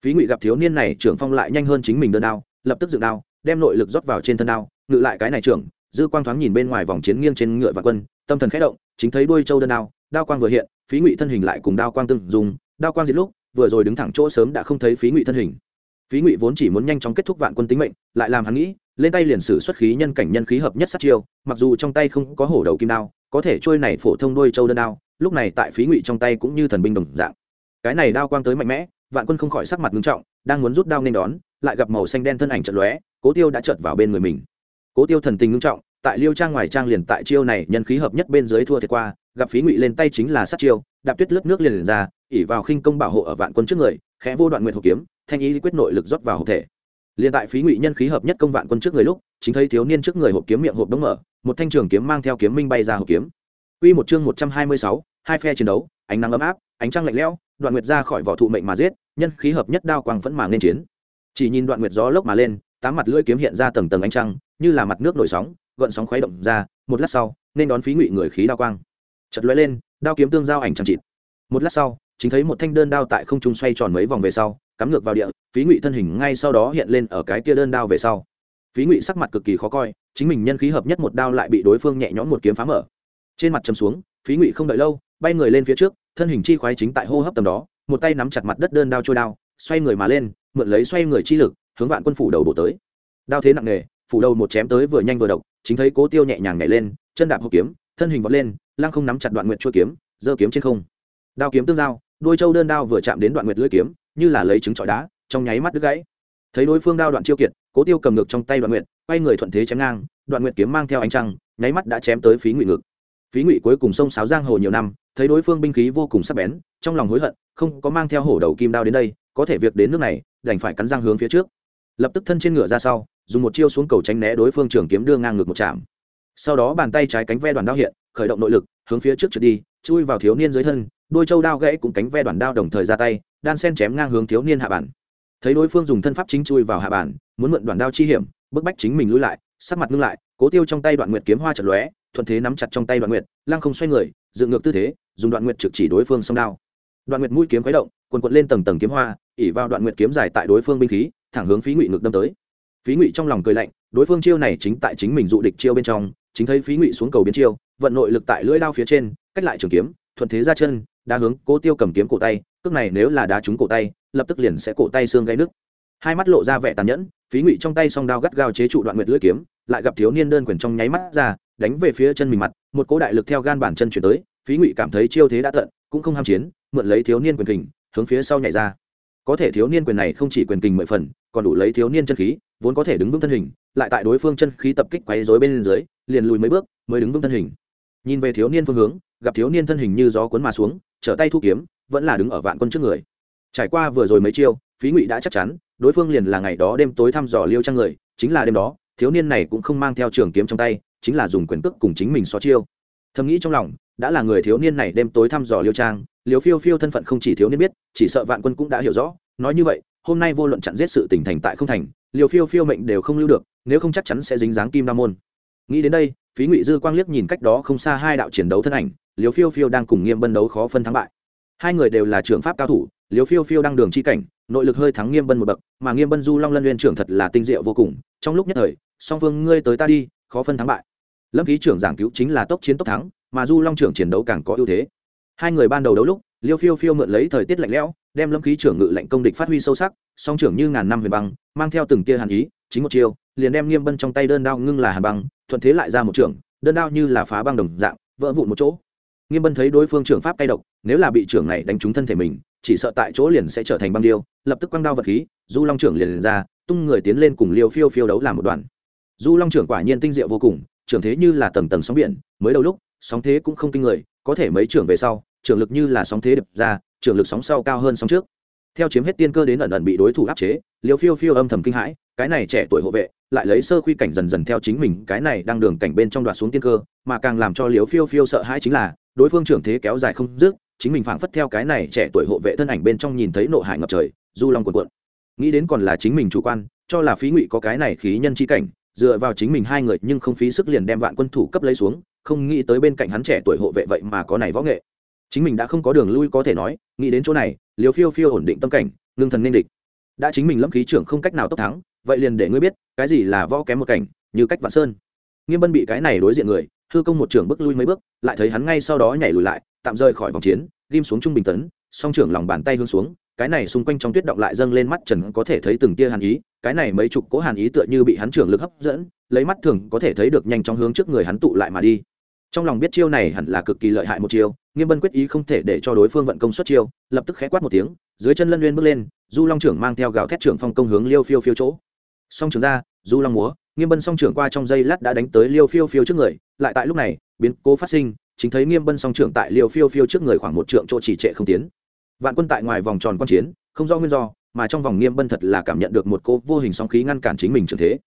Phí ngụy gặp thiếu niên này, trưởng phong lại nhanh hơn chính mình đơn đao, lập tức dựng đao, đem nội lực rót vào trên thân đao, ngự lại cái này trưởng, dư quang thoáng nhìn bên ngoài vòng chiến nghiêng trên ngựa và quân, tâm thần khẽ động, chính thấy đuôi châu đơn đao đao quang vừa hiện, phí ngụy thân hình lại cùng đao quang tương dùng đao quang diệt lúc, vừa rồi đứng thẳng chỗ sớm đã không thấy phí ngụy thân hình. Phí ngụy vốn chỉ muốn nhanh chóng kết thúc vạn quân tính mệnh, lại làm hắn nghĩ lên tay liền sử xuất khí nhân cảnh nhân khí hợp nhất sát chiêu mặc dù trong tay không có hổ đầu kim đao có thể trôi này phổ thông đôi châu đơn đao lúc này tại phí ngụy trong tay cũng như thần binh đồng dạng. Cái này đao quang tới mạnh mẽ vạn quân không khỏi sắc mặt ngưng trọng đang muốn rút đao nên đón lại gặp màu xanh đen thân ảnh trận lóe cố tiêu đã chợt vào bên người mình. Cố tiêu thần tình ngưng trọng tại liêu trang ngoài trang liền tại chiêu này nhân khí hợp nhất bên dưới thua thiệt qua gặp phí ngụy lên tay chính là sát chiêu đạp tuyết lướt nước liền, liền ra ỉ vào khinh công bảo hộ ở vạn quân trước người khẽ vô đoạn nguyện hộ kiếm thanh ý quyết nội lực rót vào hộ thể liền tại phí ngụy nhân khí hợp nhất công vạn quân trước người lúc chính thấy thiếu niên trước người hộp kiếm miệng hộp đóng mở một thanh trường kiếm mang theo kiếm minh bay ra hộp kiếm Quy một chương một trăm hai mươi sáu, hai phe chiến đấu, ánh nắng ấm áp, ánh trăng lạnh lẽo, Đoạn Nguyệt ra khỏi vỏ thụ mệnh mà giết, nhân khí hợp nhất đao quang vẫn mà lên chiến. Chỉ nhìn Đoạn Nguyệt gió lốc mà lên, tám mặt lưỡi kiếm hiện ra tầng tầng ánh trăng, như là mặt nước nổi sóng, gợn sóng khuấy động ra, một lát sau, nên đón phí ngụy người khí đao quang. Chợt lóe lên, đao kiếm tương giao ảnh chẳng chịt. Một lát sau, chính thấy một thanh đơn đao tại không trung xoay tròn mấy vòng về sau, cắm ngược vào địa, phí ngụy thân hình ngay sau đó hiện lên ở cái kia đơn đao về sau. Phí ngụy sắc mặt cực kỳ khó coi, chính mình nhân khí hợp nhất một đao lại bị đối phương nhẹ nhõm một kiếm phá mở. Trên mặt chầm xuống, phí ngụy không đợi lâu, bay người lên phía trước, thân hình chi khoái chính tại hô hấp tầm đó, một tay nắm chặt mặt đất đơn đao trôi đao, xoay người mà lên, mượn lấy xoay người chi lực, hướng vạn quân phủ đầu bổ tới. Đao thế nặng nề, phủ đầu một chém tới vừa nhanh vừa độc, chính thấy Cố Tiêu nhẹ nhàng nhảy lên, chân đạp hộp kiếm, thân hình vọt lên, lăng không nắm chặt đoạn nguyệt chuôi kiếm, giơ kiếm trên không. Đao kiếm tương giao, đôi châu đơn đao vừa chạm đến đoạn nguyệt lưỡi kiếm, như là lấy trứng trọi đá, trong nháy mắt đứt gãy. Thấy đối phương đao đoạn chiêu kiệt, Cố Tiêu cầm ngược trong tay đoạn nguyệt, quay người thuận thế chém ngang, đoạn nguyệt kiếm mang theo ánh trăng, nháy mắt đã chém tới phí ngụy ngực. Phí ngụy cuối cùng sông sáo giang hồ nhiều năm thấy đối phương binh khí vô cùng sắc bén trong lòng hối hận không có mang theo hổ đầu kim đao đến đây có thể việc đến nước này đành phải cắn răng hướng phía trước. Lập tức thân trên ngựa ra sau dùng một chiêu xuống cầu tránh né đối phương trường kiếm đưa ngang ngược một chạm. Sau đó bàn tay trái cánh ve đoàn đao hiện khởi động nội lực hướng phía trước trượt đi chui vào thiếu niên dưới thân đôi châu đao gãy cùng cánh ve đoàn đao đồng thời ra tay, đan sen chém ngang hướng thiếu niên hạ bản. Thấy đối phương dùng thân pháp chính chui vào hạ bản, muốn mượn đoàn đao chi hiểm, bức bách chính mình lui lại, sắc mặt ngưng lại, cố tiêu trong tay đoạn nguyệt kiếm hoa chật lóe, thuận thế nắm chặt trong tay đoạn nguyệt, lăng không xoay người, dựng ngược tư thế, dùng đoạn nguyệt trực chỉ đối phương song đao. Đoạn nguyệt mũi kiếm khuấy động, quần quật lên tầng tầng kiếm hoa, ỉ vào đoạn nguyệt kiếm dài tại đối phương binh khí, thẳng hướng phí ngụy ngược đâm tới. Phí ngụy trong lòng cười lạnh, đối phương chiêu này chính tại chính mình dụ địch chiêu bên trong, chính thấy phí ngụy xuống cầu biến chiêu, vận nội lực tại lưỡi đao phía trên, cách lại trường kiếm, thuận thế ra chân đá hướng cố tiêu cầm kiếm cổ tay, cước này nếu là đá trúng cổ tay, lập tức liền sẽ cổ tay xương gây nứt. hai mắt lộ ra vẻ tàn nhẫn, phí ngụy trong tay song đao gắt gao chế trụ đoạn nguyệt lưỡi kiếm, lại gặp thiếu niên đơn quyền trong nháy mắt ra, đánh về phía chân mình mặt, một cỗ đại lực theo gan bản chân chuyển tới, phí ngụy cảm thấy chiêu thế đã tận, cũng không ham chiến, mượn lấy thiếu niên quyền kình, hướng phía sau nhảy ra có thể thiếu niên quyền này không chỉ quyền kình mười phần, còn đủ lấy thiếu niên chân khí, vốn có thể đứng vững thân hình, lại tại đối phương chân khí tập kích quấy rối bên dưới, liền lùi mấy bước, mới đứng vững thân hình nhìn về thiếu niên phương hướng, gặp thiếu niên thân hình như gió cuốn mà xuống trở tay thu kiếm, vẫn là đứng ở vạn quân trước người. Trải qua vừa rồi mấy chiêu, phí ngụy đã chắc chắn, đối phương liền là ngày đó đêm tối thăm dò liêu trang người, chính là đêm đó, thiếu niên này cũng không mang theo trường kiếm trong tay, chính là dùng quyền cước cùng chính mình xó chiêu. Thầm nghĩ trong lòng, đã là người thiếu niên này đêm tối thăm dò liêu trang liều phiêu phiêu thân phận không chỉ thiếu niên biết, chỉ sợ vạn quân cũng đã hiểu rõ, nói như vậy, hôm nay vô luận chặn giết sự tỉnh thành tại không thành liều phiêu phiêu mệnh đều không lưu được, nếu không chắc chắn sẽ dính dáng kim đa môn. Nghĩ đến đây, phí ngụy dư quang liếc nhìn cách đó không xa hai đạo chiến đấu thân ảnh liều phiêu phiêu đang cùng nghiêm bân đấu khó phân thắng bại. Hai người đều là trưởng pháp cao thủ liều phiêu phiêu đang đường chi cảnh, nội lực hơi thắng nghiêm bân một bậc, mà nghiêm bân du long lân liên trưởng thật là tinh diệu vô cùng, trong lúc nhất thời, song phương ngươi tới ta đi, khó phân thắng bại. Lâm ký trưởng giảng cứu chính là tốc chiến tốc thắng, mà du long trưởng chiến đấu càng có ưu thế. Hai người ban đầu đấu lúc, liêu phiêu phiêu mượn lấy thời tiết lạnh lẽo, đem lâm ký trưởng ngự lệnh công địch phát huy sâu sắc, song trưởng như ngàn năm huyền băng, mang theo từng tia hàn ý, chính một chiêu, liền đem nghiêm bân trong tay đơn đao ngưng là hàn băng, thuận thế lại ra một trưởng, đơn đao như là phá băng đồng dạng, vỡ vụn một chỗ nghiêm bân thấy đối phương trưởng pháp cay độc nếu là bị trưởng này đánh trúng thân thể mình chỉ sợ tại chỗ liền sẽ trở thành băng điêu lập tức quăng đao vật khí du long trưởng liền, liền ra tung người tiến lên cùng liêu phiêu phiêu đấu làm một đoàn. Du long trưởng quả nhiên tinh diệu vô cùng trưởng thế như là tầng tầng sóng biển mới đầu lúc sóng thế cũng không kinh người có thể mấy trưởng về sau trưởng lực như là sóng thế đập ra trưởng lực sóng sau cao hơn sóng trước. Theo chiếm hết tiên cơ đến ẩn ẩn bị đối thủ áp chế liêu phiêu phiêu âm thầm kinh hãi cái này trẻ tuổi hộ vệ lại lấy sơ khuy cảnh dần dần theo chính mình cái này đang đường cảnh bên trong đoạt xuống tiên cơ mà càng làm cho liêu phiêu phiêu sợ hãi chính là đối phương trưởng thế kéo dài không dứt, chính mình phảng phất theo cái này trẻ tuổi hộ vệ thân ảnh bên trong nhìn thấy nộ hải ngập trời, du long cuộn cuộn. Nghĩ đến còn là chính mình chủ quan, cho là phí ngụy có cái này khí nhân chi cảnh, dựa vào chính mình hai người nhưng không phí sức liền đem vạn quân thủ cấp lấy xuống, không nghĩ tới bên cạnh hắn trẻ tuổi hộ vệ vậy mà có này võ nghệ. Chính mình đã không có đường lui có thể nói, nghĩ đến chỗ này liều phiêu phiêu ổn định tâm cảnh, ngưng thần nên địch. Đã chính mình lâm khí trưởng không cách nào tốc thắng, vậy liền để ngươi biết, cái gì là võ kém một cảnh, như cách vạn sơn. Nghiêm bân bị cái này đối diện người hư công một trưởng bước lui mấy bước, lại thấy hắn ngay sau đó nhảy lùi lại, tạm rời khỏi vòng chiến, ghim xuống trung bình tấn, song trưởng lòng bàn tay hướng xuống, cái này xung quanh trong tuyết động lại dâng lên mắt trần có thể thấy từng tia hàn ý, cái này mấy chục cố hàn ý tựa như bị hắn trưởng lực hấp dẫn, lấy mắt thường có thể thấy được nhanh chóng hướng trước người hắn tụ lại mà đi. Trong lòng biết chiêu này hẳn là cực kỳ lợi hại một chiêu, nghiêm bân quyết ý không thể để cho đối phương vận công xuất chiêu, lập tức khẽ quát một tiếng, dưới chân lân uyên bước lên, du long trưởng mang theo gào thét trưởng phong công hướng liêu phiêu phiêu chỗ. Song trưởng ra, du long múa nghiêm bân song trưởng qua trong giây lát đã đánh tới liêu phiêu phiêu trước người, lại tại lúc này, biến cố phát sinh, chính thấy nghiêm bân song trưởng tại liêu phiêu phiêu trước người khoảng một trượng chỗ chỉ trệ không tiến. Vạn quân tại ngoài vòng tròn quan chiến, không do nguyên do, mà trong vòng nghiêm bân thật là cảm nhận được một cô vô hình song khí ngăn cản chính mình trưởng thế.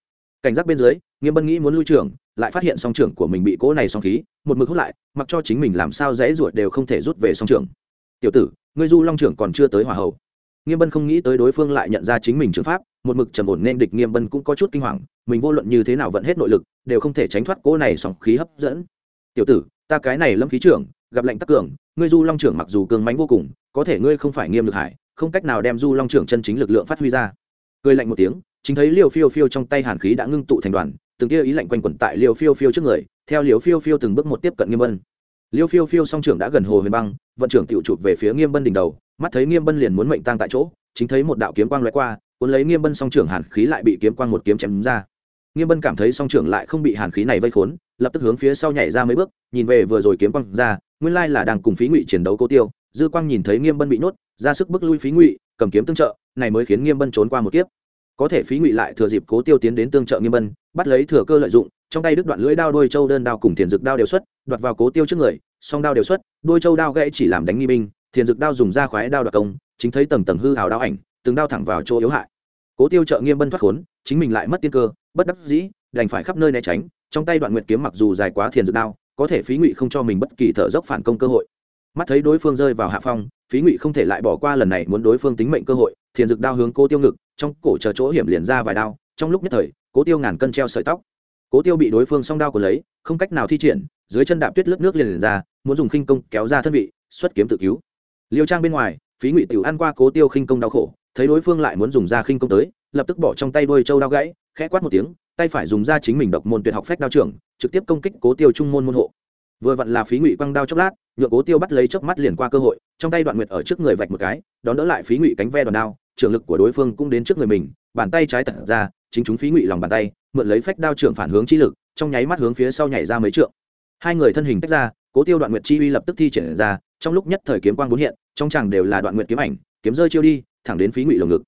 Cảnh giác bên dưới, nghiêm bân nghĩ muốn lui trưởng, lại phát hiện song trưởng của mình bị cố này song khí, một mực hút lại, mặc cho chính mình làm sao dễ ruột đều không thể rút về song trưởng. Tiểu tử, ngươi du long trưởng còn chưa tới hỏa hậu nghiêm bân không nghĩ tới đối phương lại nhận ra chính mình trưởng pháp, một mực trầm ổn nên địch nghiêm bân cũng có chút kinh hoàng mình vô luận như thế nào vẫn hết nội lực, đều không thể tránh thoát cỗ này sóng khí hấp dẫn. Tiểu tử, ta cái này lâm khí trưởng, gặp lệnh tắc cường, ngươi du long trưởng mặc dù cường mánh vô cùng, có thể ngươi không phải nghiêm lực hải không cách nào đem du long trưởng chân chính lực lượng phát huy ra. Cười lạnh một tiếng, chính thấy liều phiêu phiêu trong tay hàn khí đã ngưng tụ thành đoàn, từng tia ý lạnh quanh quẩn tại liều phiêu phiêu trước người, theo liều phiêu phiêu từng bước một tiếp cận nghiêm bân. Liều phiêu phiêu song trưởng đã gần hồ huyền băng, vận trưởng tiểu chụp về phía nghiêm bân đỉnh đầu, mắt thấy nghiêm bân liền muốn mệnh tăng tại chỗ, chính thấy một đạo kiếm quang loại qua cuốn lấy nghiêm bân song trưởng hàn khí lại bị kiếm quang một kiếm chém ra. Nghiêm bân cảm thấy song trưởng lại không bị hàn khí này vây khốn, lập tức hướng phía sau nhảy ra mấy bước, nhìn về vừa rồi kiếm quang ra, nguyên lai là đang cùng phí ngụy chiến đấu cố tiêu. Dư quang nhìn thấy nghiêm bân bị nhốt, ra sức bước lui phí ngụy, cầm kiếm tương trợ, này mới khiến nghiêm bân trốn qua một kiếp. Có thể phí ngụy lại thừa dịp cố tiêu tiến đến tương trợ nghiêm bân, bắt lấy thừa cơ lợi dụng, trong tay đứt đoạn lưỡi đao đôi châu đơn đao cùng thiền dực đao đều xuất, đoạt vào cố tiêu trước người, song đao đều xuất, đôi châu đao gãy chỉ làm đánh nghi binh, thiền dực đao dùng ra khoái đao đặc công, chính thấy tầng tầng hư hào đao ảnh từng đao thẳng vào chỗ yếu hại. Cố tiêu trợ nghiêm bân thoát khốn chính mình lại mất tiên cơ bất đắc dĩ đành phải khắp nơi né tránh trong tay đoạn nguyệt kiếm mặc dù dài quá thiền dược đao có thể phí ngụy không cho mình bất kỳ thở dốc phản công cơ hội. Mắt thấy đối phương rơi vào hạ phong phí ngụy không thể lại bỏ qua lần này muốn đối phương tính mệnh cơ hội thiền dược đao hướng cố tiêu ngực trong cổ chờ chỗ hiểm liền ra vài đao trong lúc nhất thời cố tiêu ngàn cân treo sợi tóc. Cố tiêu bị đối phương song đao của lấy không cách nào thi triển dưới chân đạp tuyết lướt nước liền, liền ra muốn dùng khinh công kéo ra thân vị xuất kiếm tự cứu. Liêu trang bên ngoài phí ngụy tiểu ăn qua cố tiêu khinh công đau khổ thấy đối phương lại muốn dùng ra khinh công tới, lập tức bỏ trong tay đôi châu đao gãy, khẽ quát một tiếng, tay phải dùng ra chính mình độc môn tuyệt học phách đao trưởng, trực tiếp công kích cố tiêu trung môn môn hộ. Vừa vặn là phí ngụy quăng đao chốc lát, nhượng cố tiêu bắt lấy chớp mắt liền qua cơ hội, trong tay đoạn nguyệt ở trước người vạch một cái, đón đỡ lại phí ngụy cánh ve đòn đao, trưởng lực của đối phương cũng đến trước người mình, bàn tay trái tật ra, chính chúng phí ngụy lòng bàn tay, mượn lấy phách đao trưởng phản hướng chi lực, trong nháy mắt hướng phía sau nhảy ra mấy trượng. Hai người thân hình tách ra, cố tiêu đoạn nguyệt chi uy lập tức thi triển ra, trong lúc nhất thời kiếm quang bốn hiện, trong chàng đều là đoạn nguyệt kiếm ảnh, kiếm rơi chiêu đi thẳng đến phí ngụy lồng ngực.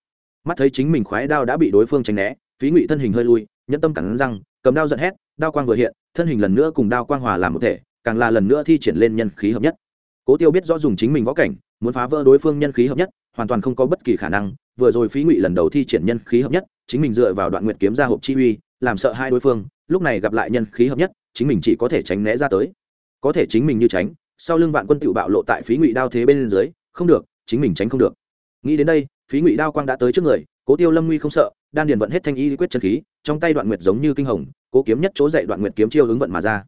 Mắt thấy chính mình khoái đao đã bị đối phương tránh né, phí ngụy thân hình hơi lui, nhẫn tâm cắn răng, cầm đao giận hét, đao quang vừa hiện, thân hình lần nữa cùng đao quang hòa làm một thể, càng là lần nữa thi triển lên nhân khí hợp nhất. Cố tiêu biết rõ dùng chính mình võ cảnh, muốn phá vỡ đối phương nhân khí hợp nhất, hoàn toàn không có bất kỳ khả năng, vừa rồi phí ngụy lần đầu thi triển nhân khí hợp nhất, chính mình dựa vào đoạn nguyệt kiếm ra hộp chi uy, làm sợ hai đối phương, lúc này gặp lại nhân khí hợp nhất, chính mình chỉ có thể tránh né ra tới. Có thể chính mình như tránh, sau lưng vạn quân tự bạo lộ tại phí ngụy đao thế bên dưới, không được, chính mình tránh không được nghĩ đến đây, phí ngụy đao quang đã tới trước người, cố tiêu lâm nguy không sợ, đan điền vận hết thanh y quyết chân khí, trong tay đoạn nguyệt giống như kinh hồng, cố kiếm nhất chỗ dậy đoạn nguyệt kiếm chiêu ứng vận mà ra.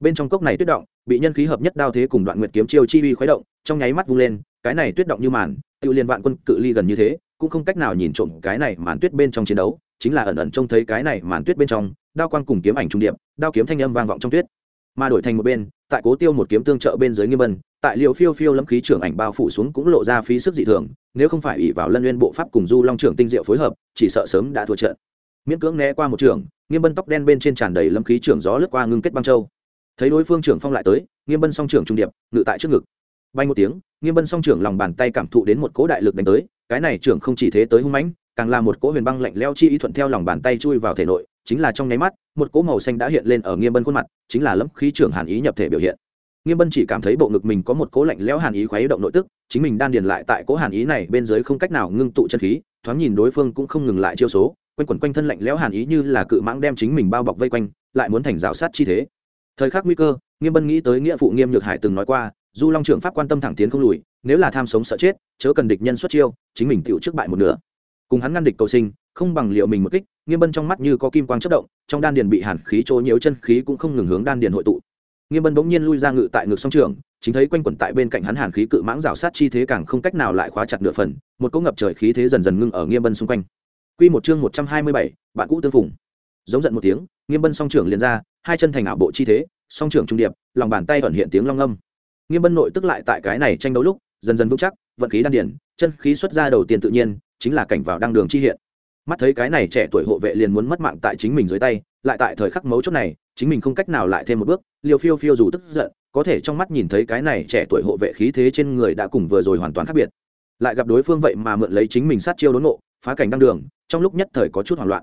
Bên trong cốc này tuyết động, bị nhân khí hợp nhất đao thế cùng đoạn nguyệt kiếm chiêu chi uy khuấy động, trong nháy mắt vung lên, cái này tuyết động như màn, tự liên vạn quân cự ly gần như thế, cũng không cách nào nhìn trộm cái này màn tuyết bên trong chiến đấu, chính là ẩn ẩn trông thấy cái này màn tuyết bên trong, đao quang cùng kiếm ảnh trung điệp, đao kiếm thanh âm vang vọng trong tuyết mà đổi thành một bên, tại cố tiêu một kiếm tương trợ bên dưới nghiêm bân tại liệu phiêu phiêu lâm khí trưởng ảnh bao phủ xuống cũng lộ ra phí sức dị thường, nếu không phải ủy vào lân nguyên bộ pháp cùng du long trưởng tinh diệu phối hợp, chỉ sợ sớm đã thua trận. Miễn cưỡng né qua một trường, nghiêm bân tóc đen bên trên tràn đầy lâm khí trưởng gió lướt qua ngưng kết băng châu. Thấy đối phương trưởng phong lại tới, nghiêm bân song trưởng trung điệp, ngự tại trước ngực. Bay một tiếng, nghiêm bân song trưởng lòng bàn tay cảm thụ đến một cỗ đại lực đánh tới, cái này trưởng không chỉ thế tới hung mãnh, càng là một cỗ huyền băng lạnh leo chi ý thuận theo lòng bàn tay chui vào thể nội chính là trong nháy mắt, một cỗ màu xanh đã hiện lên ở nghiêm bân khuôn mặt, chính là lâm khí trưởng hàn ý nhập thể biểu hiện. Nghiêm bân chỉ cảm thấy bộ ngực mình có một cỗ lạnh lẽo hàn ý khuấy động nội tức, chính mình đan điền lại tại cỗ hàn ý này bên dưới không cách nào ngưng tụ chân khí, thoáng nhìn đối phương cũng không ngừng lại chiêu số, quanh quẩn quanh thân lạnh lẽo hàn ý như là cự mãng đem chính mình bao bọc vây quanh, lại muốn thành rào sát chi thế. Thời khắc nguy cơ, nghiêm bân nghĩ tới nghĩa phụ nghiêm nhược hải từng nói qua, du long trưởng pháp quan tâm thẳng tiến không lùi, nếu là tham sống sợ chết, chớ cần địch nhân xuất chiêu, chính mình tựu trước bại một nửa. Cùng hắn ngăn địch cầu sinh, không bằng liệu mình một kích nghiêm bân trong mắt như có kim quang chất động trong đan điền bị hàn khí trôi nhiễu chân khí cũng không ngừng hướng đan điền hội tụ nghiêm bân bỗng nhiên lui ra ngự tại ngực song trường chính thấy quanh quẩn tại bên cạnh hắn hàn khí cự mãng rào sát chi thế càng không cách nào lại khóa chặt nửa phần một cỗ ngập trời khí thế dần dần ngưng ở nghiêm bân xung quanh Quy một chương một trăm hai mươi bảy, bạn cũ tương phùng. Giống giận một tiếng, Nghiêm Bân song trưởng liền ra, hai chân thành ảo bộ chi thế, song trưởng trung điệp, lòng bàn tay ẩn hiện tiếng long âm. Nghiêm Bân nội tức lại tại cái này tranh đấu lúc, dần dần vững chắc, vận khí đan điển, chân khí xuất ra đầu tiên tự nhiên, chính là cảnh vào đăng đường chi hiện. Mắt thấy cái này trẻ tuổi hộ vệ liền muốn mất mạng tại chính mình dưới tay, lại tại thời khắc mấu chốt này, chính mình không cách nào lại thêm một bước, Liêu Phiêu Phiêu dù tức giận, có thể trong mắt nhìn thấy cái này trẻ tuổi hộ vệ khí thế trên người đã cùng vừa rồi hoàn toàn khác biệt. Lại gặp đối phương vậy mà mượn lấy chính mình sát chiêu đốn nộ phá cảnh đăng đường, trong lúc nhất thời có chút hoảng loạn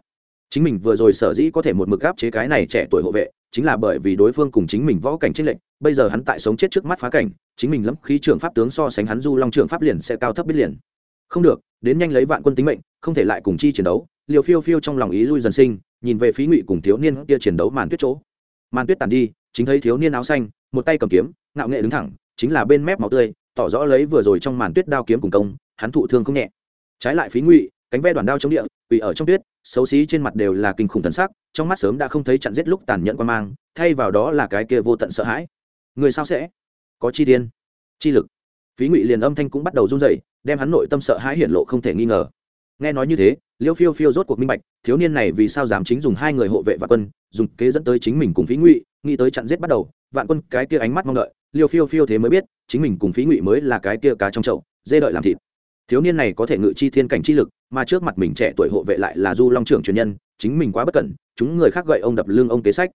chính mình vừa rồi sở dĩ có thể một mực gáp chế cái này trẻ tuổi hộ vệ chính là bởi vì đối phương cùng chính mình võ cảnh trích lệnh bây giờ hắn tại sống chết trước mắt phá cảnh chính mình lắm khí trưởng pháp tướng so sánh hắn du long trưởng pháp liền sẽ cao thấp biết liền không được, đến nhanh lấy vạn quân tính mệnh, không thể lại cùng chi chiến đấu. Liều phiêu phiêu trong lòng ý lui dần sinh, nhìn về phí ngụy cùng thiếu niên kia chiến đấu màn tuyết chỗ. Màn tuyết tàn đi, chính thấy thiếu niên áo xanh, một tay cầm kiếm, ngạo nghệ đứng thẳng, chính là bên mép máu tươi, tỏ rõ lấy vừa rồi trong màn tuyết đao kiếm cùng công, hắn thụ thương không nhẹ. Trái lại phí ngụy, cánh ve đoàn đao chống địa, quỳ ở trong tuyết, xấu xí trên mặt đều là kinh khủng thần sắc, trong mắt sớm đã không thấy chặn giết lúc tàn nhẫn quan mang, thay vào đó là cái kia vô tận sợ hãi. Người sao sẽ? Có chi tiên chi lực phí ngụy liền âm thanh cũng bắt đầu run dậy đem hắn nội tâm sợ hãi hiển lộ không thể nghi ngờ. Nghe nói như thế, liêu phiêu phiêu rốt cuộc minh bạch, thiếu niên này vì sao dám chính dùng hai người hộ vệ vạn quân, dùng kế dẫn tới chính mình cùng phí ngụy, nghĩ tới chặn giết bắt đầu, vạn quân cái kia ánh mắt mong đợi, liêu phiêu phiêu thế mới biết, chính mình cùng phí ngụy mới là cái kia cá trong chậu, dê đợi làm thịt. Thiếu niên này có thể ngự chi thiên cảnh chi lực, mà trước mặt mình trẻ tuổi hộ vệ lại là du long trưởng truyền nhân, chính mình quá bất cẩn, chúng người khác gậy ông đập lưng ông kế sách.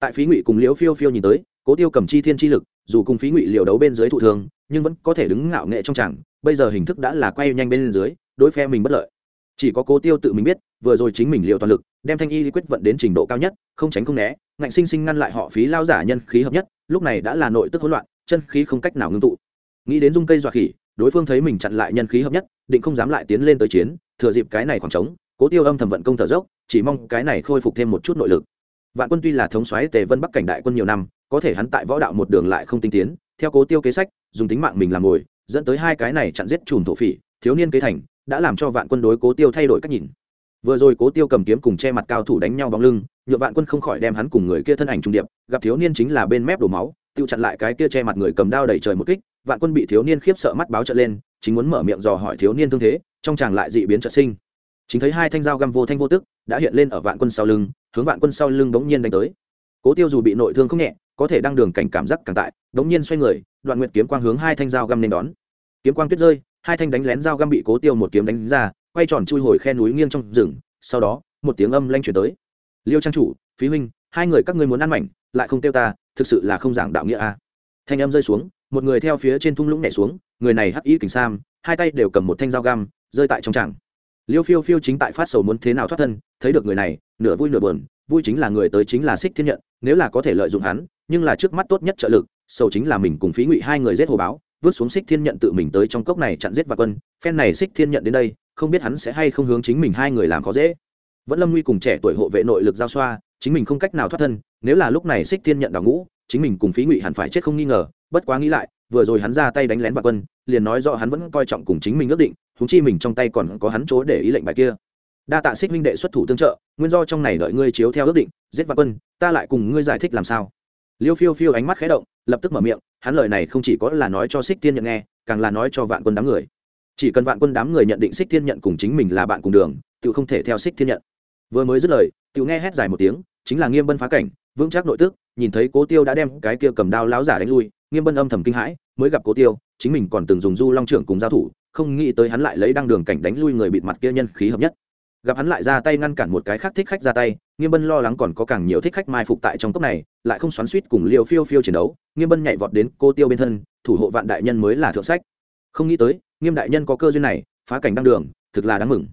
Tại phí ngụy cùng liễu phiêu phiêu nhìn tới cố tiêu cầm chi thiên chi lực, dù cùng phí ngụy liều đấu bên dưới thụ thường nhưng vẫn có thể đứng ngạo nghệ trong chẳng bây giờ hình thức đã là quay nhanh bên dưới, đối phe mình bất lợi. Chỉ có cố tiêu tự mình biết, vừa rồi chính mình liều toàn lực, đem thanh y quyết vận đến trình độ cao nhất, không tránh không né, ngạnh sinh sinh ngăn lại họ phí lao giả nhân khí hợp nhất, lúc này đã là nội tức hỗn loạn, chân khí không cách nào ngưng tụ. Nghĩ đến dung cây dọa khỉ, đối phương thấy mình chặn lại nhân khí hợp nhất, định không dám lại tiến lên tới chiến, thừa dịp cái này khoảng trống, cố tiêu âm thầm vận công thở dốc, chỉ mong cái này khôi phục thêm một chút nội lực. Vạn quân tuy là thống soái tề vân bắc cảnh đại quân nhiều năm có thể hắn tại võ đạo một đường lại không tinh tiến, theo cố tiêu kế sách, dùng tính mạng mình làm ngồi dẫn tới hai cái này chặn giết chùm thổ phỉ, thiếu niên kế thành, đã làm cho vạn quân đối cố tiêu thay đổi cách nhìn. Vừa rồi cố tiêu cầm kiếm cùng che mặt cao thủ đánh nhau bóng lưng nhựa vạn quân không khỏi đem hắn cùng người kia thân ảnh trung điệp, gặp thiếu niên chính là bên mép đổ máu, tiêu chặn lại cái kia che mặt người cầm đao đẩy trời một kích, vạn quân bị thiếu niên khiếp sợ mắt báo trợ lên, chính muốn mở miệng dò hỏi thiếu niên thương thế, trong chàng lại dị biến trợ sinh. Chính thấy hai thanh dao găm vô thanh vô tức, đã hiện lên ở vạn quân sau lưng, hướng vạn quân sau lưng bỗng nhiên đánh tới cố tiêu dù bị nội thương không nhẹ, có thể đang đường cảnh cảm giác càng tại bỗng nhiên xoay người, đoạn nguyệt kiếm quang hướng hai thanh dao găm nên đón. Kiếm quang tuyết rơi, hai thanh đánh lén dao găm bị cố tiêu một kiếm đánh ra, quay tròn chui hồi khe núi nghiêng trong rừng, sau đó, một tiếng âm lanh chuyển tới. Liêu trang chủ, phí huynh, hai người các ngươi muốn ăn mảnh, lại không tiêu ta, thực sự là không giảng đạo nghĩa a. Thanh âm rơi xuống, một người theo phía trên thung lũng nhảy xuống, người này hắc y kình sam, hai tay đều cầm một thanh dao găm, rơi tại trong tràng liêu phiêu phiêu chính tại phát sầu muốn thế nào thoát thân, thấy được người này, nửa vui nửa buồn, vui chính là người tới chính là xích thiên nhận, nếu là có thể lợi dụng hắn, nhưng là trước mắt tốt nhất trợ lực, sầu chính là mình cùng phí ngụy hai người giết hồ báo, vứt xuống xích thiên nhận tự mình tới trong cốc này chặn giết và quân, phen này xích thiên nhận đến đây, không biết hắn sẽ hay không hướng chính mình hai người làm khó dễ. Vẫn lâm nguy cùng trẻ tuổi hộ vệ nội lực giao xoa, chính mình không cách nào thoát thân, nếu là lúc này xích thiên nhận đào ngũ, chính mình cùng phí ngụy hẳn phải chết không nghi ngờ, bất quá nghĩ lại, vừa rồi hắn ra tay đánh lén và quân, liền nói rõ hắn vẫn coi trọng cùng chính mình ước định húng chi mình trong tay còn có hắn chỗ để ý lệnh bài kia. Đa tạ xích minh đệ xuất thủ tương trợ, nguyên do trong này đợi ngươi chiếu theo ước định, giết vạn quân, ta lại cùng ngươi giải thích làm sao. Liêu phiêu phiêu ánh mắt khé động, lập tức mở miệng, hắn lời này không chỉ có là nói cho xích tiên nhận nghe, càng là nói cho vạn quân đám người. Chỉ cần vạn quân đám người nhận định xích thiên nhận cùng chính mình là bạn cùng đường tự không thể theo xích thiên nhận. Vừa mới dứt lời tự nghe hét dài một tiếng, chính là nghiêm bân phá cảnh, vững chắc nội tức, nhìn thấy cố tiêu đã đem cái kia cầm đao láo giả đánh lui, nghiêm bân âm thầm kinh hãi, mới gặp cố tiêu, chính mình còn từng dùng du long trưởng cùng giao thủ không nghĩ tới hắn lại lấy đăng đường cảnh đánh lui người bịt mặt kia nhân khí hợp nhất. Gặp hắn lại ra tay ngăn cản một cái khác thích khách ra tay, nghiêm bân lo lắng còn có càng nhiều thích khách mai phục tại trong cốc này, lại không xoắn suýt cùng liều phiêu phiêu chiến đấu, nghiêm bân nhảy vọt đến cô tiêu bên thân, thủ hộ vạn đại nhân mới là thượng sách. Không nghĩ tới, nghiêm đại nhân có cơ duyên này, phá cảnh đăng đường, thực là đáng mừng.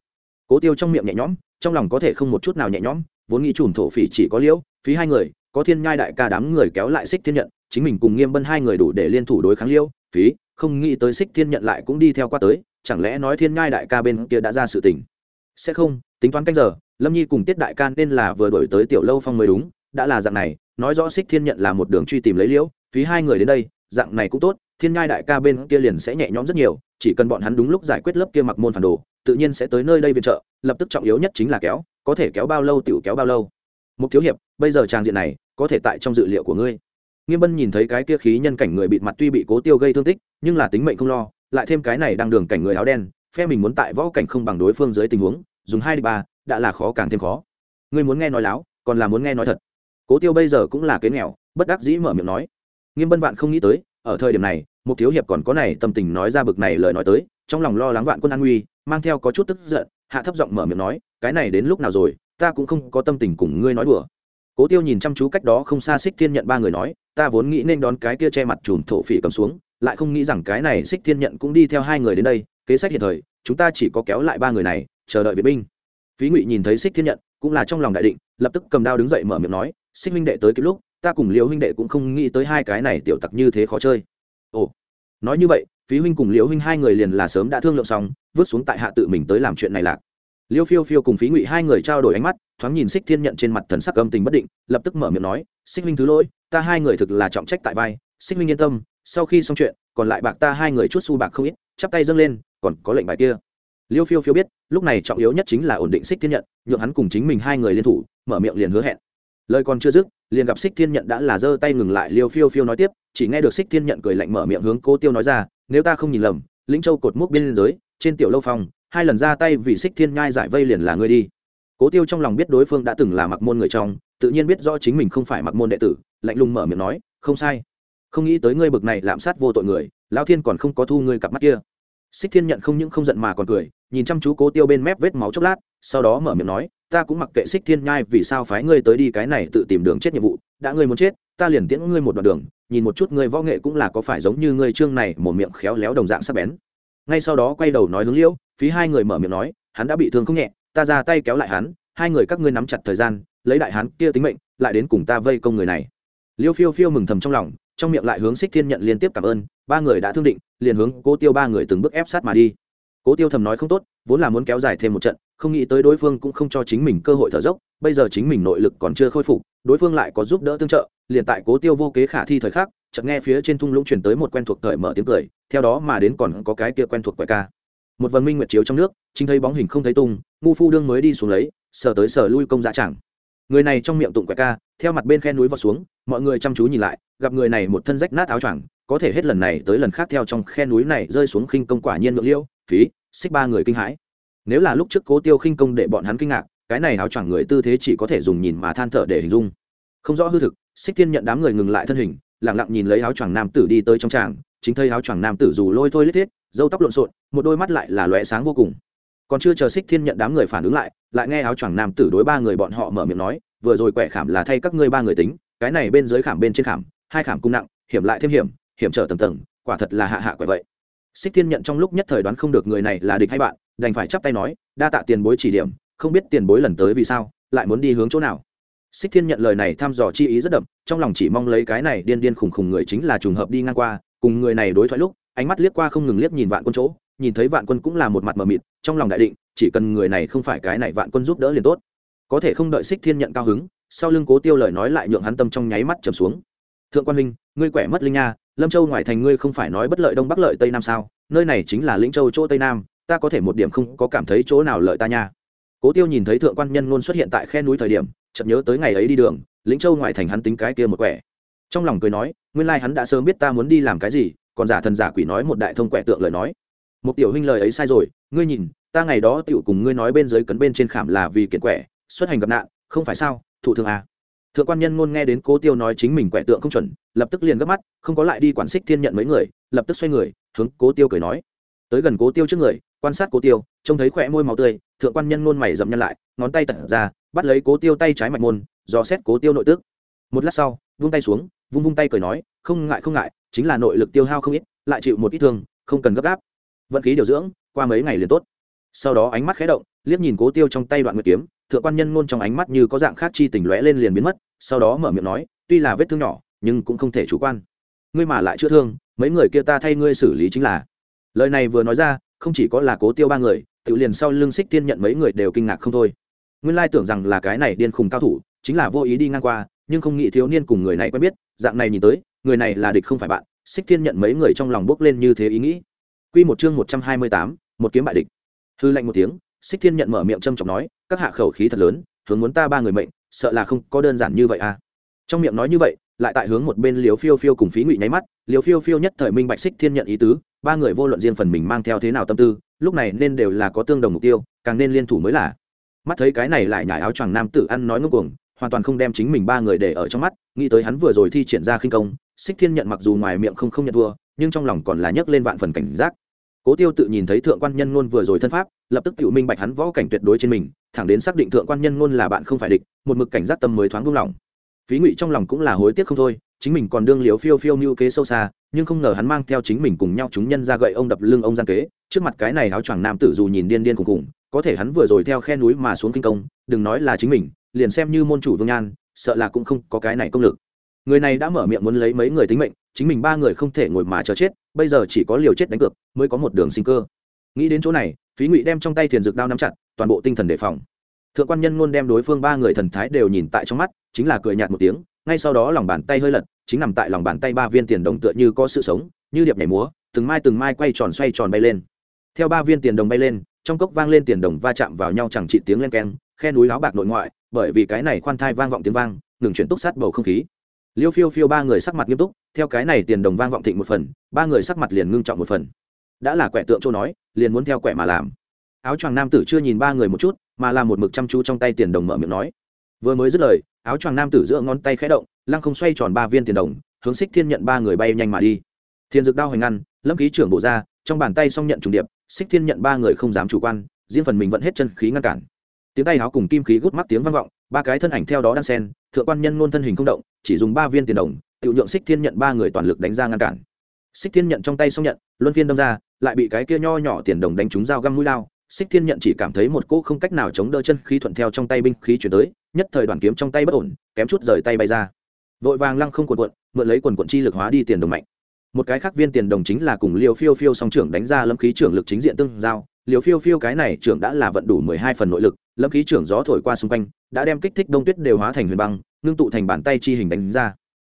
Cố tiêu trong miệng nhẹ nhõm, trong lòng có thể không một chút nào nhẹ nhõm, vốn nghĩ chùm thổ phỉ chỉ có liễu phí hai người, có thiên nhai đại ca đám người kéo lại xích thiên nhận, chính mình cùng nghiêm bân hai người đủ để liên thủ đối kháng liêu, phí không nghĩ tới xích thiên nhận lại cũng đi theo qua tới, chẳng lẽ nói thiên nhai đại ca bên kia đã ra sự tình? Sẽ không, tính toán canh giờ, lâm nhi cùng tiết đại ca nên là vừa đổi tới tiểu lâu phong mới đúng, đã là dạng này, nói rõ xích thiên nhận là một đường truy tìm lấy liễu, phí hai người đến đây, dạng này cũng tốt, thiên nhai đại ca bên kia liền sẽ nhẹ nhõm rất nhiều, chỉ cần bọn hắn đúng lúc giải quyết lớp kia mặc môn phản đồ, tự nhiên sẽ tới nơi đây viện trợ, lập tức trọng yếu nhất chính là kéo, có thể kéo bao lâu tiểu kéo bao lâu. Mục thiếu hiệp, bây giờ trang diện này, có thể tại trong dự liệu của ngươi nghiêm bân nhìn thấy cái kia khí nhân cảnh người bịt mặt tuy bị cố tiêu gây thương tích, nhưng là tính mệnh không lo, lại thêm cái này đang đường cảnh người áo đen, phe mình muốn tại võ cảnh không bằng đối phương dưới tình huống, dùng hai đi ba, đã là khó càng thêm khó. Ngươi muốn nghe nói láo, còn là muốn nghe nói thật. Cố tiêu bây giờ cũng là kế nghèo, bất đắc dĩ mở miệng nói. Nghiêm bân vạn không nghĩ tới, ở thời điểm này, một thiếu hiệp còn có này tâm tình nói ra bực này lời nói tới, trong lòng lo lắng vạn quân an nguy, mang theo có chút tức giận, hạ thấp giọng mở miệng nói, cái này đến lúc nào rồi, ta cũng không có tâm tình cùng ngươi nói đùa cố tiêu nhìn chăm chú cách đó không xa xích thiên nhận ba người nói, ta vốn nghĩ nên đón cái kia che mặt chùm thổ phỉ cầm xuống, lại không nghĩ rằng cái này xích thiên nhận cũng đi theo hai người đến đây, kế sách hiện thời, chúng ta chỉ có kéo lại ba người này, chờ đợi viện binh. Phí ngụy nhìn thấy xích thiên nhận, cũng là trong lòng đại định, lập tức cầm đao đứng dậy mở miệng nói xích huynh đệ tới kịp lúc, ta cùng liễu huynh đệ cũng không nghĩ tới hai cái này tiểu tặc như thế khó chơi. Ồ, nói như vậy, phí huynh cùng liễu huynh hai người liền là sớm đã thương lượng xong, vứt xuống tại hạ tự mình tới làm chuyện này lạc. Liêu phiêu phiêu cùng phí ngụy hai người trao đổi ánh mắt thoáng nhìn xích thiên nhận trên mặt thần sắc âm tình bất định, lập tức mở miệng nói xích Minh thứ lỗi, ta hai người thực là trọng trách tại vai xích Minh yên tâm, sau khi xong chuyện, còn lại bạc ta hai người chút xu bạc không ít, chắp tay dâng lên, còn có lệnh bài kia. Liêu phiêu phiêu biết, lúc này trọng yếu nhất chính là ổn định xích thiên nhận, nhượng hắn cùng chính mình hai người liên thủ, mở miệng liền hứa hẹn. Lời còn chưa dứt, liền gặp xích thiên nhận đã là giơ tay ngừng lại, liêu phiêu phiêu nói tiếp, chỉ nghe được xích thiên nhận cười lạnh mở miệng hướng cô tiêu nói ra, nếu ta không nhìn lầm, lĩnh châu cột mốc biên giới, trên tiểu lâu phong hai lần ra tay vì xích thiên nhai giải vây liền là ngươi đi cố tiêu trong lòng biết đối phương đã từng là mặc môn người trong, tự nhiên biết rõ chính mình không phải mặc môn đệ tử, lạnh lùng mở miệng nói, không sai. Không nghĩ tới ngươi bực này lạm sát vô tội người, lão thiên còn không có thu ngươi cặp mắt kia. Xích thiên nhận không những không giận mà còn cười, nhìn chăm chú cố tiêu bên mép vết máu chốc lát, sau đó mở miệng nói, ta cũng mặc kệ xích thiên nhai vì sao phái ngươi tới đi cái này tự tìm đường chết nhiệm vụ, đã ngươi muốn chết, ta liền tiễn ngươi một đoạn đường, nhìn một chút ngươi võ nghệ cũng là có phải giống như ngươi trương này một miệng khéo léo đồng dạng sắc bén. Ngay sau đó quay đầu nói hướng liễu, phí hai người mở miệng nói, hắn đã bị thương không nhẹ ta ra tay kéo lại hắn, hai người các ngươi nắm chặt thời gian, lấy đại hắn kia tính mệnh, lại đến cùng ta vây công người này. Liêu phiêu phiêu mừng thầm trong lòng, trong miệng lại hướng xích thiên nhận liên tiếp cảm ơn, ba người đã thương định, liền hướng cố tiêu ba người từng bước ép sát mà đi. Cố tiêu thầm nói không tốt, vốn là muốn kéo dài thêm một trận, không nghĩ tới đối phương cũng không cho chính mình cơ hội thở dốc, bây giờ chính mình nội lực còn chưa khôi phục, đối phương lại có giúp đỡ tương trợ, liền tại cố tiêu vô kế khả thi thời khắc, chợt nghe phía trên thung lũng chuyển tới một quen thuộc cởi mở tiếng cười, theo đó mà đến còn có cái kia quen thuộc quẻ ca một vần minh nguyệt chiếu trong nước, chính thấy bóng hình không thấy tung, ngu phu đương mới đi xuống lấy, sờ tới sờ lui công dạ chẳng. Người này trong miệng tụng quẻ ca, theo mặt bên khe núi vào xuống, mọi người chăm chú nhìn lại, gặp người này một thân rách nát áo choàng, có thể hết lần này tới lần khác theo trong khe núi này rơi xuống khinh công quả nhiên ngượng liêu, phí, xích ba người kinh hãi. Nếu là lúc trước cố tiêu khinh công để bọn hắn kinh ngạc, cái này áo choàng người tư thế chỉ có thể dùng nhìn mà than thở để hình dung. Không rõ hư thực, xích tiên nhận đám người ngừng lại thân hình lẳng lặng nhìn lấy áo choàng nam tử đi tới trong tràng chính thấy áo choàng nam tử dù lôi thôi lết thiết dâu tóc lộn xộn, một đôi mắt lại là lóe sáng vô cùng. Còn chưa chờ xích thiên nhận đám người phản ứng lại lại nghe áo choàng nam tử đối ba người bọn họ mở miệng nói, vừa rồi quẻ khảm là thay các ngươi ba người tính, cái này bên dưới khảm bên trên khảm, hai khảm cung nặng, hiểm lại thêm hiểm hiểm trở tầng tầng, quả thật là hạ hạ quẻ vậy. Xích thiên nhận trong lúc nhất thời đoán không được người này là địch hay bạn, đành phải chắp tay nói, đa tạ tiền bối chỉ điểm, không biết tiền bối lần tới vì sao, lại muốn đi hướng chỗ nào? Xích thiên nhận lời này thăm dò chi ý rất đậm, trong lòng chỉ mong lấy cái này điên điên khùng khùng người chính là trùng hợp đi ngang qua cùng người này đối thoại lúc, ánh mắt liếc qua không ngừng liếc nhìn vạn quân chỗ, nhìn thấy vạn quân cũng là một mặt mờ mịt, trong lòng đại định, chỉ cần người này không phải cái này vạn quân giúp đỡ liền tốt. Có thể không đợi xích thiên nhận cao hứng, sau lưng cố tiêu lời nói lại nhượng hắn tâm trong nháy mắt trầm xuống. Thượng quan huynh, ngươi quẻ mất linh nha, lâm châu ngoài thành ngươi không phải nói bất lợi đông bắc lợi tây nam sao? Nơi này chính là lĩnh châu chỗ tây nam, ta có thể một điểm không có cảm thấy chỗ nào lợi ta nha. Cố tiêu nhìn thấy thượng quan nhân ngôn xuất hiện tại khe núi thời điểm, chợt nhớ tới ngày ấy đi đường, lĩnh châu ngoại thành hắn tính cái kia một quẻ trong lòng cười nói, nguyên lai hắn đã sớm biết ta muốn đi làm cái gì, còn giả thần giả quỷ nói một đại thông quẻ tượng lời nói. Một tiểu huynh lời ấy sai rồi, ngươi nhìn, ta ngày đó tựu cùng ngươi nói bên dưới cấn bên trên khảm là vì kiện quẻ, xuất hành gặp nạn, không phải sao thủ thường à? Thượng quan nhân ngôn nghe đến cố tiêu nói chính mình quẻ tượng không chuẩn, lập tức liền gấp mắt, không có lại đi quản xích thiên nhận mấy người, lập tức xoay người, hướng cố tiêu cười nói. Tới gần cố tiêu trước người, quan sát cố tiêu, trông thấy khỏe môi màu tươi, thượng quan nhân ngôn mày dậm nhăn lại, ngón tay tận ra, bắt lấy cố tiêu tay trái mạch môn, dò xét cố tiêu nội tức. Một lát sau, vung tay xuống vung vung tay cười nói, không ngại không ngại, chính là nội lực tiêu hao không ít, lại chịu một ít thương, không cần gấp gáp. Vận khí điều dưỡng, qua mấy ngày liền tốt. Sau đó ánh mắt khé động, liếc nhìn cố tiêu trong tay đoạn nguyệt kiếm, thượng quan nhân ngôn trong ánh mắt như có dạng khác chi tình lóe lên liền biến mất, sau đó mở miệng nói, tuy là vết thương nhỏ, nhưng cũng không thể chủ quan. Ngươi mà lại chữa thương, mấy người kia ta thay ngươi xử lý chính là. Lời này vừa nói ra, không chỉ có là cố tiêu ba người, tự liền sau lưng xích tiên nhận mấy người đều kinh ngạc không thôi. Nguyên lai tưởng rằng là cái này điên khùng cao thủ, chính là vô ý đi ngang qua nhưng không nghĩ thiếu niên cùng người này quen biết dạng này nhìn tới người này là địch không phải bạn xích Thiên nhận mấy người trong lòng bốc lên như thế ý nghĩ Quy một chương một trăm hai mươi tám, một kiếm bại địch. Hư lạnh một tiếng, Xích Thiên nhận mở miệng trầm trọng nói, các hạ khẩu khí thật lớn, hướng muốn ta ba người mệnh, sợ là không có đơn giản như vậy à. Trong miệng nói như vậy, lại tại hướng một bên Liễu Phiêu Phiêu cùng Phí Ngụy nháy mắt, Liễu Phiêu Phiêu nhất thời minh bạch Xích Thiên nhận ý tứ, ba người vô luận riêng phần mình mang theo thế nào tâm tư, lúc này nên đều là có tương đồng mục tiêu, càng nên liên thủ mới là. Mắt thấy cái này lại nhảy áo choàng nam tử ăn nói ngông cuồng, hoàn toàn không đem chính mình ba người để ở trong mắt, nghĩ tới hắn vừa rồi thi triển ra khinh công, Xích Thiên nhận mặc dù ngoài miệng không không nhận thua, nhưng trong lòng còn là nhấc lên vạn phần cảnh giác. Cố tiêu tự nhìn thấy thượng quan nhân ngôn vừa rồi thân pháp lập tức tự minh bạch hắn võ cảnh tuyệt đối trên mình thẳng đến xác định thượng quan nhân ngôn là bạn không phải địch một mực cảnh giác tâm mới thoáng buông lỏng. Phí ngụy trong lòng cũng là hối tiếc không thôi chính mình còn đương liếu phiêu phiêu như kế sâu xa nhưng không ngờ hắn mang theo chính mình cùng nhau chúng nhân ra gậy ông đập lưng ông gian kế trước mặt cái này áo choàng nam tử dù nhìn điên điên cùng cùng có thể hắn vừa rồi theo khe núi mà xuống kinh công đừng nói là chính mình liền xem như môn chủ vương nhan, sợ là cũng không có cái này công lực. Người này đã mở miệng muốn lấy mấy người tính mệnh, chính mình ba người không thể ngồi mà chờ chết, bây giờ chỉ có liều chết đánh cược, mới có một đường sinh cơ. Nghĩ đến chỗ này, phí ngụy đem trong tay thiền dược đao nắm chặt, toàn bộ tinh thần đề phòng. Thượng quan nhân luôn đem đối phương ba người thần thái đều nhìn tại trong mắt, chính là cười nhạt một tiếng, ngay sau đó lòng bàn tay hơi lật, chính nằm tại lòng bàn tay ba viên tiền đồng tựa như có sự sống, như điệp nhảy múa, từng mai từng mai quay tròn xoay tròn bay lên. Theo ba viên tiền đồng bay lên, trong cốc vang lên tiền đồng va chạm vào nhau chẳng trị tiếng len keng khe núi áo bạc nội ngoại, bởi vì cái này khoan thai vang vọng tiếng vang, ngừng chuyển túc sát bầu không khí. Liêu phiêu phiêu ba người sắc mặt nghiêm túc, theo cái này tiền đồng vang vọng thịnh một phần, ba người sắc mặt liền ngưng trọng một phần. Đã là quẻ tượng châu nói, liền muốn theo quẻ mà làm. Áo choàng nam tử chưa nhìn ba người một chút, mà làm một mực chăm chú trong tay tiền đồng mở miệng nói. Vừa mới dứt lời, áo choàng nam tử giữa ngón tay khẽ động, lăng không xoay tròn ba viên tiền đồng, hướng xích thiên nhận ba người bay nhanh mà đi. Thiên dực đao hoành ngăn, lâm khí trưởng bộ ra, trong bàn tay xong nhận trùng điệp xích thiên nhận ba người không dám chủ quan, riêng phần mình vẫn hết chân khí ngăn cản tiếng tay háo cùng kim khí gút mắt tiếng vang vọng, ba cái thân ảnh theo đó đan sen, thượng quan nhân ngôn thân hình không động, chỉ dùng ba viên tiền đồng tự nhượng xích thiên nhận ba người toàn lực đánh ra ngăn cản. Xích thiên nhận trong tay xong nhận, luân phiên đâm ra, lại bị cái kia nho nhỏ tiền đồng đánh trúng dao găm mũi lao. Xích thiên nhận chỉ cảm thấy một cỗ không cách nào chống đỡ chân khí thuận theo trong tay binh khí chuyển tới, nhất thời đoàn kiếm trong tay bất ổn, kém chút rời tay bay ra. Vội vàng lăng không quần quận mượn lấy quần quận chi lực hóa đi tiền đồng mạnh. Một cái khác viên tiền đồng chính là cùng liều phiêu phiêu song trưởng đánh ra lâm khí trưởng lực chính diện tương giao. Liều phiêu phiêu cái này trưởng đã là vận đủ mười hai phần nội lực lâm khí trưởng gió thổi qua xung quanh, đã đem kích thích đông tuyết đều hóa thành huyền băng, ngưng tụ thành bàn tay chi hình đánh ra.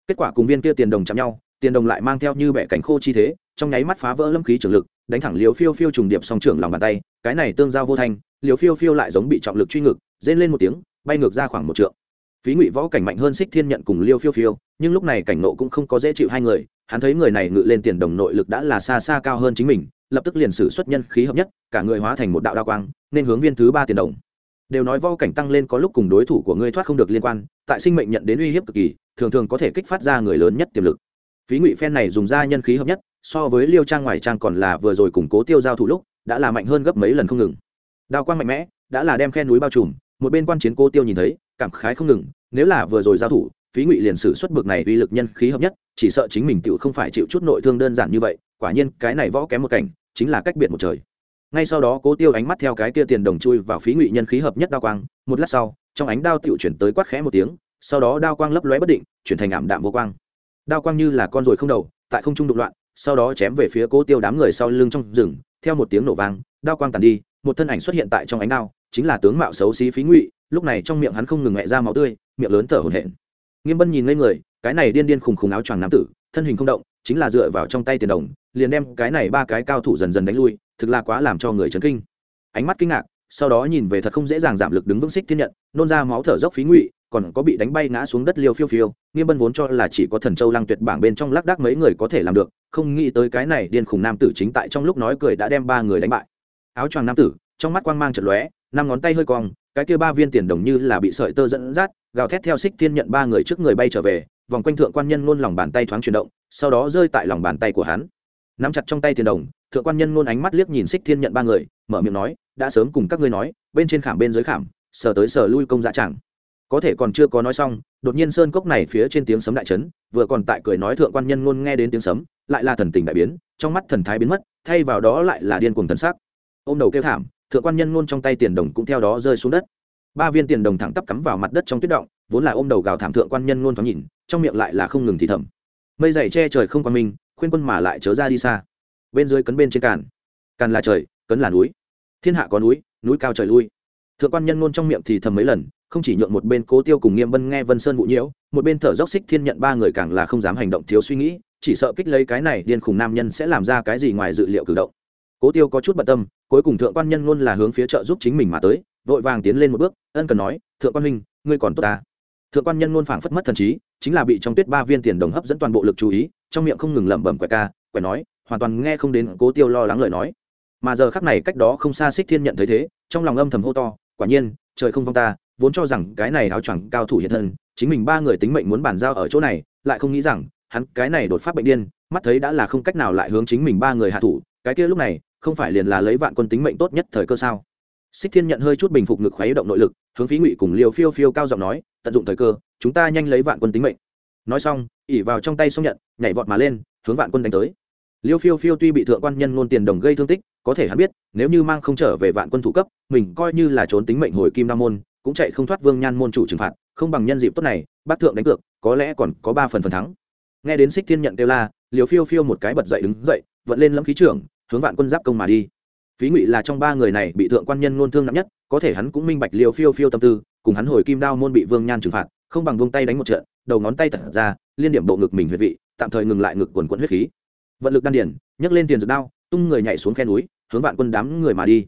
Kết quả cùng viên kia tiền đồng chạm nhau, tiền đồng lại mang theo như bẻ cánh khô chi thế, trong nháy mắt phá vỡ lâm khí trưởng lực, đánh thẳng liều phiêu phiêu trùng điệp song trưởng lòng bàn tay, cái này tương giao vô thanh liều phiêu phiêu lại giống bị trọng lực truy ngực rên lên một tiếng, bay ngược ra khoảng một trượng. Phí ngụy võ cảnh mạnh hơn xích thiên nhận cùng liêu phiêu phiêu, nhưng lúc này cảnh nộ cũng không có dễ chịu hai người, hắn thấy người này ngự lên tiền đồng nội lực đã là xa xa cao hơn chính mình, lập tức liền sử xuất nhân khí hợp nhất, cả người hóa thành một đạo đao quang, nên hướng viên thứ ba tiền đồng đều nói võ cảnh tăng lên có lúc cùng đối thủ của ngươi thoát không được liên quan, tại sinh mệnh nhận đến uy hiếp cực kỳ, thường thường có thể kích phát ra người lớn nhất tiềm lực. Phí ngụy phen này dùng ra nhân khí hợp nhất, so với liêu trang ngoài trang còn là vừa rồi củng cố tiêu giao thủ lúc, đã là mạnh hơn gấp mấy lần không ngừng. Đao quang mạnh mẽ, đã là đem khe núi bao trùm, một bên quan chiến cô tiêu nhìn thấy, cảm khái không ngừng, nếu là vừa rồi giao thủ, phí ngụy liền sử xuất bực này uy lực nhân khí hợp nhất, chỉ sợ chính mình tựu không phải chịu chút nội thương đơn giản như vậy, quả nhiên cái này võ kém một cảnh, chính là cách biệt một trời ngay sau đó cố tiêu ánh mắt theo cái kia tiền đồng chui vào phí ngụy nhân khí hợp nhất đao quang, một lát sau, trong ánh đao tựu chuyển tới quát khẽ một tiếng, sau đó đao quang lấp lóe bất định, chuyển thành ảm đạm vô quang. Đao quang như là con ruồi không đầu, tại không trung đụng loạn, sau đó chém về phía cố tiêu đám người sau lưng trong rừng, theo một tiếng nổ vang, đao quang tàn đi, một thân ảnh xuất hiện tại trong ánh đao, chính là tướng mạo xấu xí phí ngụy, lúc này trong miệng hắn không ngừng mẹ ra máu tươi, miệng lớn thở hổn hển. Nghiêm bân nhìn ngây người, cái này điên điên khùng khùng áo choàng nam tử, thân hình không động chính là dựa vào trong tay tiền đồng, liền đem cái này ba cái cao thủ dần dần đánh lui, thực là quá làm cho người chấn kinh. Ánh mắt kinh ngạc, sau đó nhìn về thật không dễ dàng giảm lực đứng vững xích thiên nhận, nôn ra máu thở dốc phí ngụy, còn có bị đánh bay ngã xuống đất liêu phiêu phiêu, nghiêm bân vốn cho là chỉ có thần châu lăng tuyệt bảng bên trong lác đác mấy người có thể làm được, không nghĩ tới cái này điên khùng nam tử chính tại trong lúc nói cười đã đem ba người đánh bại. Áo choàng nam tử, trong mắt quang mang chật lóe, năm ngón tay hơi cong, cái kia ba viên tiền đồng như là bị sợi tơ dẫn dắt, gào thét theo xích thiên nhận ba người trước người bay trở về vòng quanh thượng quan nhân luôn lòng bàn tay thoáng chuyển động, sau đó rơi tại lòng bàn tay của hắn. Nắm chặt trong tay tiền đồng, thượng quan nhân luôn ánh mắt liếc nhìn xích thiên nhận ba người, mở miệng nói, đã sớm cùng các ngươi nói, bên trên khảm bên dưới khảm, sờ tới sờ lui công dạ chẳng. Có thể còn chưa có nói xong, đột nhiên sơn cốc này phía trên tiếng sấm đại trấn vừa còn tại cười nói thượng quan nhân luôn nghe đến tiếng sấm, lại là thần tình đại biến, trong mắt thần thái biến mất, thay vào đó lại là điên cuồng thần sắc. Ô m đầu kêu thảm, thượng quan nhân luôn trong tay tiền đồng cũng theo đó rơi xuống đất ba viên tiền đồng thẳng tắp cắm vào mặt đất trong tuyết động, vốn là ôm đầu gào thảm thượng quan nhân luôn thoáng nhìn, trong miệng lại là không ngừng thì thầm. Mây dày che trời không quan minh, khuyên quân mà lại chớ ra đi xa. Bên dưới cấn bên trên càn. Càn là trời, cấn là núi. Thiên hạ có núi núi cao trời lui. Thượng quan nhân luôn trong miệng thì thầm mấy lần, không chỉ nhượng một bên cố tiêu cùng nghiêm bân nghe vân sơn vụ nhiễu, một bên thở dốc xích thiên nhận ba người càng là không dám hành động thiếu suy nghĩ, chỉ sợ kích lấy cái này điên khùng nam nhân sẽ làm ra cái gì ngoài dự liệu cử động. Cố tiêu có chút bận tâm, cuối cùng thượng quan nhân luôn là hướng phía trợ giúp chính mình mà tới vội vàng tiến lên một bước, ân cần nói, thượng quan huynh, ngươi còn tốt ta thượng quan nhân luôn phảng phất mất thần trí, chính là bị trong tuyết ba viên tiền đồng hấp dẫn toàn bộ lực chú ý, trong miệng không ngừng lẩm bẩm quẹt ca quẹt nói, hoàn toàn nghe không đến cố tiêu lo lắng lời nói. Mà giờ khắc này cách đó không xa xích thiên nhận thấy thế, trong lòng âm thầm hô to, quả nhiên, trời không vong ta, vốn cho rằng cái này áo choàng cao thủ hiện thân, chính mình ba người tính mệnh muốn bàn giao ở chỗ này, lại không nghĩ rằng, hắn cái này đột phát bệnh điên, mắt thấy đã là không cách nào lại hướng chính mình ba người hạ thủ, cái kia lúc này, không phải liền là lấy vạn quân tính mệnh tốt nhất thời cơ sao? Xích thiên nhận hơi chút bình phục ngực khuấy động nội lực, hướng phí ngụy cùng liều phiêu phiêu cao giọng nói, tận dụng thời cơ, chúng ta nhanh lấy vạn quân tính mệnh. Nói xong, ỉ vào trong tay xong nhận, nhảy vọt mà lên, hướng vạn quân đánh tới. Liêu phiêu phiêu tuy bị thượng quan nhân ngôn tiền đồng gây thương tích, có thể hắn biết, nếu như mang không trở về vạn quân thủ cấp, mình coi như là trốn tính mệnh hồi kim Nam môn, cũng chạy không thoát vương nhan môn chủ trừng phạt, không bằng nhân dịp tốt này bác thượng đánh cược, có lẽ còn có ba phần phần thắng. Nghe đến xích thiên nhận kêu la liều phiêu phiêu một cái bật dậy đứng dậy, vận lên lâm khí trưởng, hướng vạn quân giáp công mà đi phí ngụy là trong ba người này bị thượng quan nhân ngôn thương nặng nhất, có thể hắn cũng minh bạch liều phiêu phiêu tâm tư, cùng hắn hồi kim đao môn bị vương nhan trừng phạt, không bằng vung tay đánh một trận, đầu ngón tay tật ra, liên điểm bộ ngực mình huyệt vị, tạm thời ngừng lại ngực quần quận huyết khí. Vận lực đan điển nhấc lên tiền dược đao, tung người nhảy xuống khe núi, hướng vạn quân đám người mà đi.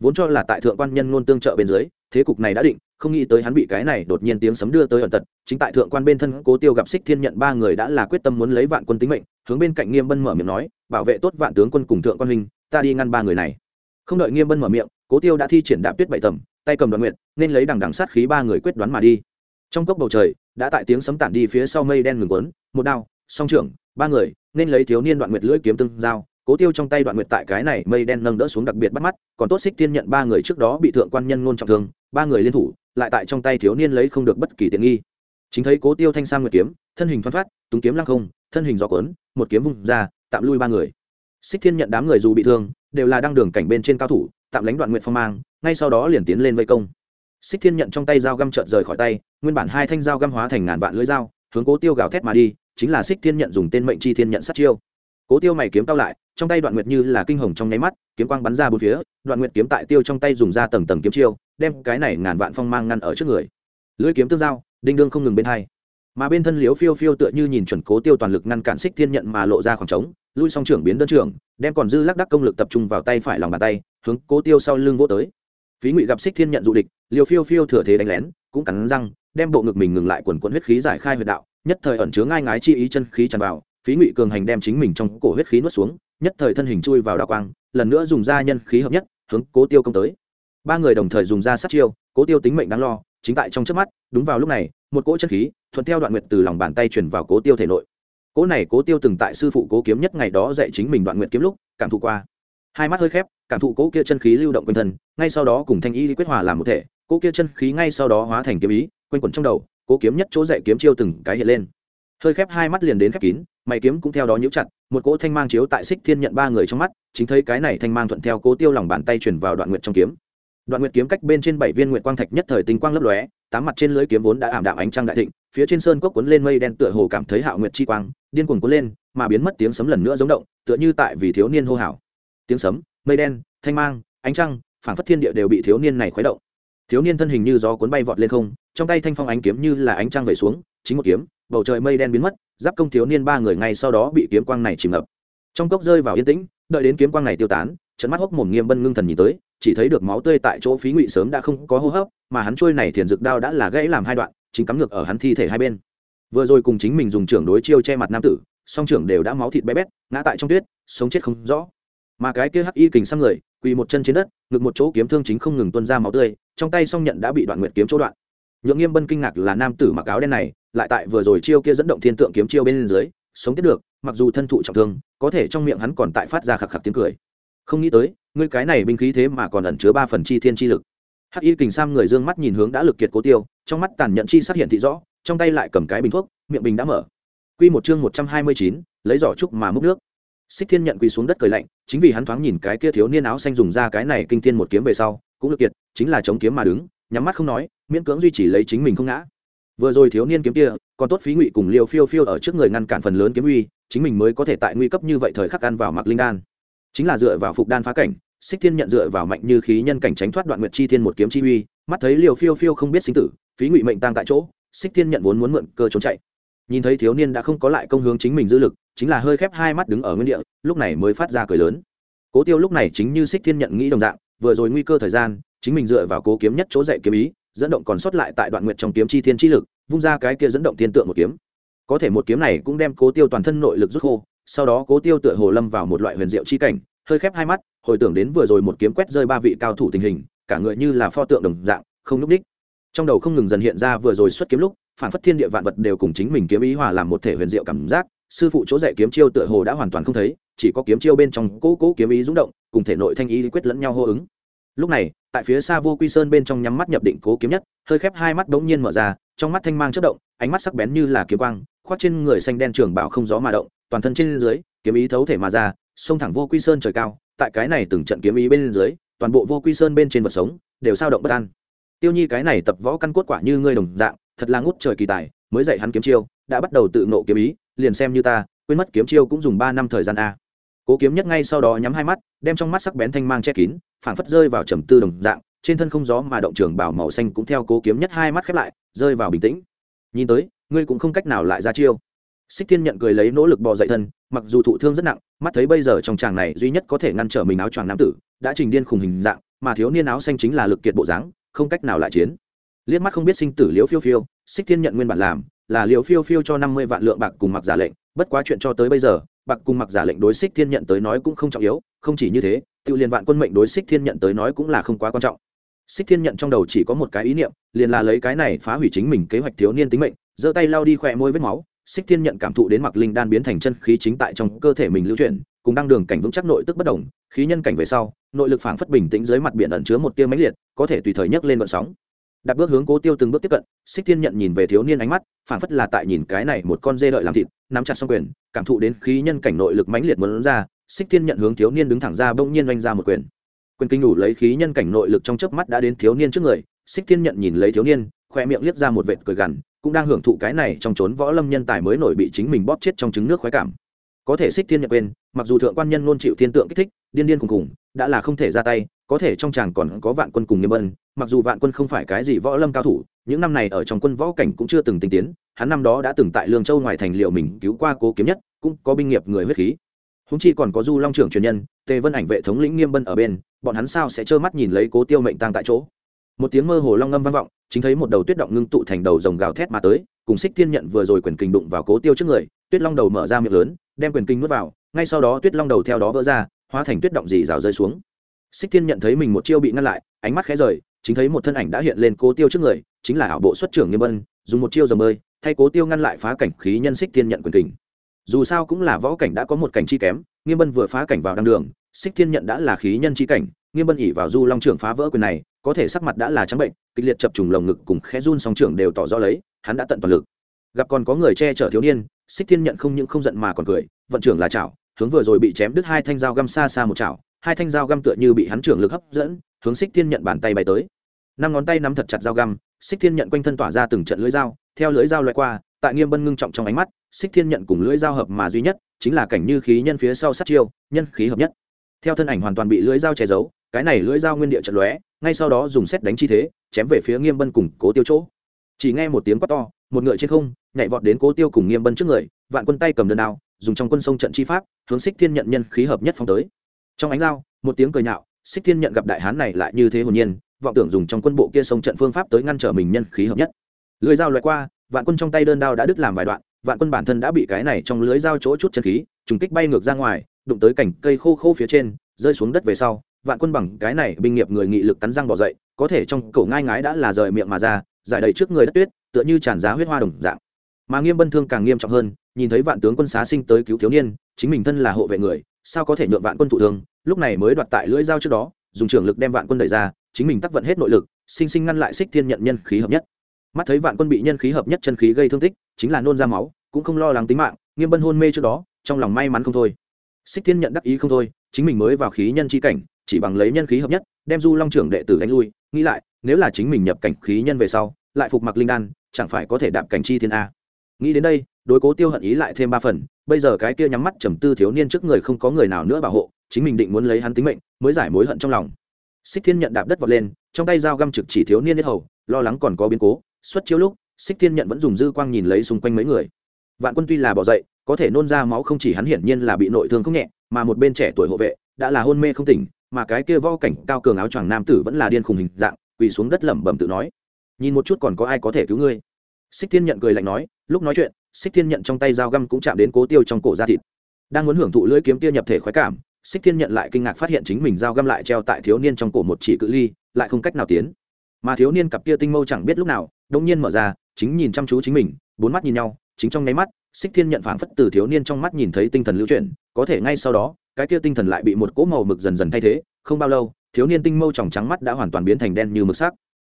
Vốn cho là tại thượng quan nhân ngôn tương trợ bên dưới, thế cục này đã định, không nghĩ tới hắn bị cái này đột nhiên tiếng sấm đưa tới ẩn tật, chính tại thượng quan bên thân cố tiêu gặp xích thiên nhận ba người đã là quyết tâm muốn lấy vạn quân tính mệnh, hướng bên cạnh nghiêm bân mở miệng nói, bảo vệ tốt vạn tướng quân cùng thượng quan huynh, ta đi ngăn ba người này không đợi nghiêm bân mở miệng, cố tiêu đã thi triển đạp tuyết bảy tầm, tay cầm đoạn nguyện nên lấy đằng đằng sát khí ba người quyết đoán mà đi. Trong cốc bầu trời, đã tại tiếng sấm tản đi phía sau mây đen ngừng quấn, một đao, song trưởng, ba người, nên lấy thiếu niên đoạn nguyệt lưỡi kiếm tương giao. Cố tiêu trong tay đoạn nguyệt tại cái này mây đen nâng đỡ xuống đặc biệt bắt mắt, còn tốt xích tiên nhận ba người trước đó bị thượng quan nhân ngôn trọng thương, ba người liên thủ, lại tại trong tay thiếu niên lấy không được bất kỳ tiện nghi. Chính thấy cố tiêu thanh sang nguyệt kiếm, thân hình thoăn thoát, túng kiếm lăng không, thân hình gió cuốn, một kiếm vung ra, tạm lui ba người. Xích thiên nhận đám người dù bị thương đều là đang đường cảnh bên trên cao thủ, tạm lánh đoạn nguyện phong mang, ngay sau đó liền tiến lên vây công. Xích thiên nhận trong tay dao găm trợn rời khỏi tay, nguyên bản hai thanh dao găm hóa thành ngàn vạn lưỡi dao, hướng cố tiêu gào thét mà đi, chính là xích thiên nhận dùng tên mệnh chi thiên nhận sát chiêu. Cố tiêu mày kiếm cao lại, trong tay đoạn nguyệt như là kinh hồng trong nháy mắt, kiếm quang bắn ra bốn phía, đoạn nguyệt kiếm tại tiêu trong tay dùng ra tầng tầng kiếm chiêu, đem cái này ngàn vạn phong mang ngăn ở trước người. Lưỡi kiếm tương giao, đinh đương không ngừng bên hai. Mà bên thân liếu phiêu phiêu tựa như nhìn chuẩn cố tiêu toàn lực ngăn cản xích thiên nhận mà lộ ra khoảng trống lui xong trưởng biến đơn trưởng, đem còn dư lắc đắc công lực tập trung vào tay phải lòng bàn tay, hướng cố tiêu sau lưng vỗ tới. Phí ngụy gặp xích thiên nhận dụ địch liều phiêu phiêu thừa thế đánh lén, cũng cắn răng, đem bộ ngực mình ngừng lại quần quận huyết khí giải khai huyệt đạo, nhất thời ẩn chứa ngai ngái chi ý chân khí tràn vào, phí ngụy cường hành đem chính mình trong cổ huyết khí nuốt xuống, nhất thời thân hình chui vào đạo quang, lần nữa dùng ra nhân khí hợp nhất, hướng cố tiêu công tới. Ba người đồng thời dùng ra sát chiêu, cố tiêu tính mệnh đáng lo, chính tại trong trước mắt, đúng vào lúc này, một cỗ chân khí, thuận theo đoạn nguyệt từ lòng bàn tay chuyển vào cố tiêu thể nội cố này cố tiêu từng tại sư phụ cố kiếm nhất ngày đó dạy chính mình đoạn nguyện kiếm lúc, cảm thụ qua. Hai mắt hơi khép, cảm thụ cố kia chân khí lưu động quanh thân, ngay sau đó cùng thanh y quyết hòa làm một thể, cố kia chân khí ngay sau đó hóa thành kiếm ý, quanh quẩn trong đầu, cố kiếm nhất chỗ dạy kiếm chiêu từng cái hiện lên. Hơi khép hai mắt liền đến khép kín, mày kiếm cũng theo đó nhíu chặt, một cỗ thanh mang chiếu tại xích thiên nhận ba người trong mắt, chính thấy cái này thanh mang thuận theo cố tiêu lòng bàn tay chuyển vào đoạn nguyện trong kiếm đoạn nguyệt kiếm cách bên trên bảy viên nguyệt quang thạch nhất thời tinh quang lấp lóe, tám mặt trên lưới kiếm vốn đã ảm đạm ánh trăng đại thịnh, phía trên sơn cốc cuốn lên mây đen tựa hồ cảm thấy hạo nguyệt chi quang, điên cuồng cuốn lên, mà biến mất tiếng sấm lần nữa giống động, tựa như tại vì thiếu niên hô hào. Tiếng sấm, mây đen, thanh mang, ánh trăng, phảng phất thiên địa đều bị thiếu niên này khuấy động. Thiếu niên thân hình như gió cuốn bay vọt lên không, trong tay thanh phong ánh kiếm như là ánh trăng về xuống, chính một kiếm, bầu trời mây đen biến mất, giáp công thiếu niên ba người ngay sau đó bị kiếm quang này chìm ngập. Trong cốc rơi vào yên tĩnh, đợi đến kiếm quang này tiêu tán trận mắt hốc mồm nghiêm bân ngưng thần nhìn tới, chỉ thấy được máu tươi tại chỗ phí ngụy sớm đã không có hô hấp, mà hắn trôi này thiền dược đao đã là gãy làm hai đoạn, chính cắm ngược ở hắn thi thể hai bên. Vừa rồi cùng chính mình dùng trưởng đối chiêu che mặt nam tử, song trưởng đều đã máu thịt bé bét, ngã tại trong tuyết, sống chết không rõ. Mà cái kia hắc y kình sang người, quỳ một chân trên đất, ngực một chỗ kiếm thương chính không ngừng tuôn ra máu tươi, trong tay song nhận đã bị đoạn nguyệt kiếm chỗ đoạn. Nhượng nghiêm bân kinh ngạc là nam tử mặc áo đen này, lại tại vừa rồi chiêu kia dẫn động thiên tượng kiếm chiêu bên dưới, sống tiếp được, mặc dù thân thụ trọng thương, có thể trong miệng hắn còn tại phát ra khạc khạc tiếng cười không nghĩ tới, ngươi cái này binh khí thế mà còn ẩn chứa ba phần chi thiên chi lực. Hắc y kình sam người d ư ơ n g mắt nhìn hướng đã lực kiệt cố tiêu, trong mắt tàn nhẫn chi xác hiện thị rõ, trong tay lại cầm cái bình thuốc, miệng bình đã mở. Q một chương một trăm hai mươi chín, lấy giỏ trúc mà múc nước. Xích thiên nhận quỳ xuống đất cười lạnh, chính vì hắn thoáng nhìn cái kia thiếu niên áo xanh dùng ra cái này kinh thiên một kiếm về sau, cũng lực kiệt, chính là chống kiếm mà đứng, nhắm mắt không nói, miễn cưỡng duy trì lấy chính mình không ngã. Vừa rồi thiếu niên kiếm kia, còn tốt phí ngụy cùng liều phiêu phiêu ở trước người ngăn cản phần lớn kiếm uy, chính mình mới có thể tại nguy cấp như vậy thời khắc ăn vào mặc linh đan chính là dựa vào phục đan phá cảnh, xích thiên nhận dựa vào mạnh như khí nhân cảnh tránh thoát đoạn nguyệt chi thiên một kiếm chi uy, mắt thấy liều phiêu phiêu không biết sinh tử, phí ngụy mệnh tăng tại chỗ, xích thiên nhận vốn muốn mượn cơ trốn chạy. Nhìn thấy thiếu niên đã không có lại công hướng chính mình dư lực, chính là hơi khép hai mắt đứng ở nguyên địa, lúc này mới phát ra cười lớn. Cố tiêu lúc này chính như xích thiên nhận nghĩ đồng dạng, vừa rồi nguy cơ thời gian, chính mình dựa vào cố kiếm nhất chỗ dạy kiếm ý, dẫn động còn sót lại tại đoạn nguyệt trong kiếm chi thiên chi lực, vung ra cái kia dẫn động thiên tượng một kiếm. Có thể một kiếm này cũng đem cố tiêu toàn thân nội lực rút khô sau đó cố tiêu tựa hồ lâm vào một loại huyền diệu chi cảnh, hơi khép hai mắt, hồi tưởng đến vừa rồi một kiếm quét rơi ba vị cao thủ tình hình, cả người như là pho tượng đồng dạng, không núp đích trong đầu không ngừng dần hiện ra vừa rồi xuất kiếm lúc, phản phất thiên địa vạn vật đều cùng chính mình kiếm ý hòa làm một thể huyền diệu cảm giác, sư phụ chỗ dạy kiếm chiêu tựa hồ đã hoàn toàn không thấy, chỉ có kiếm chiêu bên trong cố cố kiếm ý rung động, cùng thể nội thanh ý quyết lẫn nhau hô ứng. Lúc này, tại phía xa vô quy sơn bên trong nhắm mắt nhập định cố kiếm nhất, hơi khép hai mắt bỗng nhiên mở ra, trong mắt thanh mang chất động, ánh mắt sắc bén như là kiếm quang, khoác trên người xanh đen trường bảo không gió mà động toàn thân trên dưới, kiếm ý thấu thể mà ra xông thẳng vô quy sơn trời cao, tại cái này từng trận kiếm ý bên dưới, toàn bộ vô quy sơn bên trên vật sống, đều sao động bất an. Tiêu nhi cái này tập võ căn cốt quả như ngươi đồng dạng, thật là ngút trời kỳ tài, mới dạy hắn kiếm chiêu, đã bắt đầu tự nộ kiếm ý, liền xem như ta, quên mất kiếm chiêu cũng dùng ba năm thời gian a. Cố kiếm nhất ngay sau đó nhắm hai mắt, đem trong mắt sắc bén thanh mang che kín, phảng phất rơi vào trầm tư đồng dạng, trên thân không gió mà động trường bảo màu xanh cũng theo cố kiếm nhất hai mắt khép lại, rơi vào bình tĩnh. Nhìn tới, ngươi cũng không cách nào lại ra chiêu xích thiên nhận cười lấy nỗ lực bò dậy thân, mặc dù thụ thương rất nặng, mắt thấy bây giờ trong tràng này duy nhất có thể ngăn trở mình áo choàng nam tử, đã trình điên khùng hình dạng, mà thiếu niên áo xanh chính là lực kiệt bộ dáng, không cách nào lại chiến. Liếc mắt không biết sinh tử liễu phiêu phiêu, xích thiên nhận nguyên bản làm, là liễu phiêu phiêu cho năm mươi vạn lượng bạc cùng mặc giả lệnh, bất quá chuyện cho tới bây giờ, bạc cùng mặc giả lệnh đối xích thiên nhận tới nói cũng không trọng yếu, không chỉ như thế, tự liền vạn quân mệnh đối xích thiên nhận tới nói cũng là không quá quan trọng. Xích thiên nhận trong đầu chỉ có một cái ý niệm, liền là lấy cái này phá hủy chính mình kế hoạch thiếu niên tính mệnh, giơ tay lao đi khỏe môi vết máu xích thiên nhận cảm thụ đến mặc linh đan biến thành chân khí chính tại trong cơ thể mình lưu chuyển, cùng đăng đường cảnh vững chắc nội tức bất đồng, khí nhân cảnh về sau, nội lực phảng phất bình tĩnh dưới mặt biển ẩn chứa một tia máy liệt, có thể tùy thời nhấc lên vận sóng. Đặt bước hướng cố tiêu từng bước tiếp cận, xích thiên nhận nhìn về thiếu niên ánh mắt, phảng phất là tại nhìn cái này một con dê đợi làm thịt, nắm chặt xong quyền, cảm thụ đến khí nhân cảnh nội lực mãnh liệt muốn ra, xích thiên nhận hướng thiếu niên đứng thẳng ra bỗng nhiên oanh ra một quyền. Quyền kinh đủ lấy khí nhân cảnh nội lực trong chớp mắt đã đến thiếu niên trước người, xích thiên nhận nhìn lấy thiếu niên, khoe miệng liếc ra một vệt cười gằn cũng đang hưởng thụ cái này trong trốn võ lâm nhân tài mới nổi bị chính mình bóp chết trong trứng nước khoái cảm. Có thể xích thiên nhập quên, mặc dù thượng quan nhân luôn chịu thiên tượng kích thích, điên điên cùng cùng đã là không thể ra tay, có thể trong chàng còn có vạn quân cùng nghiêm bân mặc dù vạn quân không phải cái gì võ lâm cao thủ, những năm này ở trong quân võ cảnh cũng chưa từng tinh tiến, hắn năm đó đã từng tại lương châu ngoài thành liệu mình cứu qua cố kiếm nhất, cũng có binh nghiệp người huyết khí. Húng chi còn có du long trưởng truyền nhân, tề vân ảnh vệ thống lĩnh nghiêm bân ở bên, bọn hắn sao sẽ trơ mắt nhìn lấy cố tiêu mệnh tăng tại chỗ? Một tiếng mơ hồ long ngâm vang vọng chính thấy một đầu tuyết động ngưng tụ thành đầu rồng gào thét mà tới, cùng xích thiên nhận vừa rồi quyền kình đụng vào cố tiêu trước người, tuyết long đầu mở ra miệng lớn, đem quyền kinh nuốt vào, ngay sau đó tuyết long đầu theo đó vỡ ra, hóa thành tuyết động dì rào rơi xuống. Xích thiên nhận thấy mình một chiêu bị ngăn lại, ánh mắt khẽ rời, chính thấy một thân ảnh đã hiện lên cố tiêu trước người, chính là ảo bộ xuất trưởng nghiêm bân dùng một chiêu dầm bơi, thay cố tiêu ngăn lại phá cảnh khí nhân xích thiên nhận quyền kình. Dù sao cũng là võ cảnh đã có một cảnh chi kém, nghiêm bân vừa phá cảnh vào đăng đường xích thiên nhận đã là khí nhân chi cảnh, nghiêm bân ỉ vào du long trưởng phá vỡ quyền này có thể sắc mặt đã là trắng bệnh, kịch liệt chập trùng lồng ngực cùng khẽ run song trưởng đều tỏ rõ lấy, hắn đã tận toàn lực. Gặp còn có người che chở thiếu niên, xích thiên nhận không những không giận mà còn cười, vận trưởng là chảo, hướng vừa rồi bị chém đứt hai thanh dao găm xa xa một chảo, hai thanh dao găm tựa như bị hắn trưởng lực hấp dẫn, hướng xích thiên nhận bàn tay bay tới. Năm ngón tay nắm thật chặt dao găm, xích thiên nhận quanh thân tỏa ra từng trận lưỡi dao, theo lưỡi dao loại qua, tại nghiêm bân ngưng trọng trong ánh mắt, xích thiên nhận cùng lưỡi dao hợp mà duy nhất, chính là cảnh như khí nhân phía sau sát chiêu, nhân khí hợp nhất. Theo thân ảnh hoàn toàn bị lưỡi dao che giấu, cái này lưỡi dao nguyên địa trận lóe ngay sau đó dùng xét đánh chi thế, chém về phía nghiêm bân cùng cố tiêu chỗ. Chỉ nghe một tiếng quát to, một ngựa trên không, nhảy vọt đến cố tiêu cùng nghiêm bân trước người, vạn quân tay cầm đơn đao, dùng trong quân sông trận chi pháp, hướng xích thiên nhận nhân khí hợp nhất phong tới. Trong ánh dao, một tiếng cười nhạo, xích thiên nhận gặp đại hán này lại như thế hồn nhiên, vọng tưởng dùng trong quân bộ kia sông trận phương pháp tới ngăn trở mình nhân khí hợp nhất. Lưới dao loại qua, vạn quân trong tay đơn đao đã đứt làm vài đoạn, vạn quân bản thân đã bị cái này trong lưới dao chỗ chút chân khí, trùng kích bay ngược ra ngoài, đụng tới cảnh cây khô khô phía trên, rơi xuống đất về sau vạn quân bằng cái này binh nghiệp người nghị lực cắn răng bỏ dậy, có thể trong cổ ngai ngái đã là rời miệng mà ra, giải đầy trước người đất tuyết, tựa như tràn giá huyết hoa đồng dạng. Mà nghiêm bân thương càng nghiêm trọng hơn, nhìn thấy vạn tướng quân xá sinh tới cứu thiếu niên, chính mình thân là hộ vệ người, sao có thể nhượng vạn quân thụ thương, lúc này mới đoạt tại lưỡi dao trước đó, dùng trường lực đem vạn quân đẩy ra, chính mình tắc vận hết nội lực, sinh sinh ngăn lại xích thiên nhận nhân khí hợp nhất. Mắt thấy vạn quân bị nhân khí hợp nhất chân khí gây thương tích, chính là nôn ra máu, cũng không lo lắng tính mạng, nghiêm bân hôn mê trước đó, trong lòng may mắn không thôi. Xích thiên nhận đắc ý không thôi, chính mình mới vào khí nhân chi cảnh chỉ bằng lấy nhân khí hợp nhất, đem du long trưởng đệ tử đánh lui, nghĩ lại, nếu là chính mình nhập cảnh khí nhân về sau, lại phục mặc linh đan, chẳng phải có thể đạp cảnh chi thiên a? Nghĩ đến đây, đối cố tiêu hận ý lại thêm ba phần, bây giờ cái kia nhắm mắt trầm tư thiếu niên trước người không có người nào nữa bảo hộ, chính mình định muốn lấy hắn tính mệnh, mới giải mối hận trong lòng. Xích thiên nhận đạp đất vọt lên, trong tay dao găm trực chỉ thiếu niên nhất hầu, lo lắng còn có biến cố, xuất chiếu lúc, xích thiên nhận vẫn dùng dư quang nhìn lấy xung quanh mấy người. Vạn quân tuy là bỏ dậy, có thể nôn ra máu không chỉ hắn hiển nhiên là bị nội thương không nhẹ, mà một bên trẻ tuổi hộ vệ đã là hôn mê không tỉnh, mà cái kia vo cảnh cao cường áo choàng nam tử vẫn là điên khùng hình dạng, quỳ xuống đất lẩm bẩm tự nói, nhìn một chút còn có ai có thể cứu ngươi? Xích thiên nhận cười lạnh nói, lúc nói chuyện, xích thiên nhận trong tay dao găm cũng chạm đến cố tiêu trong cổ da thịt. Đang muốn hưởng thụ lưỡi kiếm kia nhập thể khoái cảm, xích thiên nhận lại kinh ngạc phát hiện chính mình dao găm lại treo tại thiếu niên trong cổ một chỉ cự ly, lại không cách nào tiến. Mà thiếu niên cặp kia tinh mâu chẳng biết lúc nào đông nhiên mở ra, chính nhìn chăm chú chính mình, bốn mắt nhìn nhau, chính trong nháy mắt, xích thiên nhận phảng phất từ thiếu niên trong mắt nhìn thấy tinh thần lưu chuyển, có thể ngay sau đó cái kia tinh thần lại bị một cỗ màu mực dần dần thay thế, không bao lâu, thiếu niên tinh mâu tròng trắng mắt đã hoàn toàn biến thành đen như mực sắc.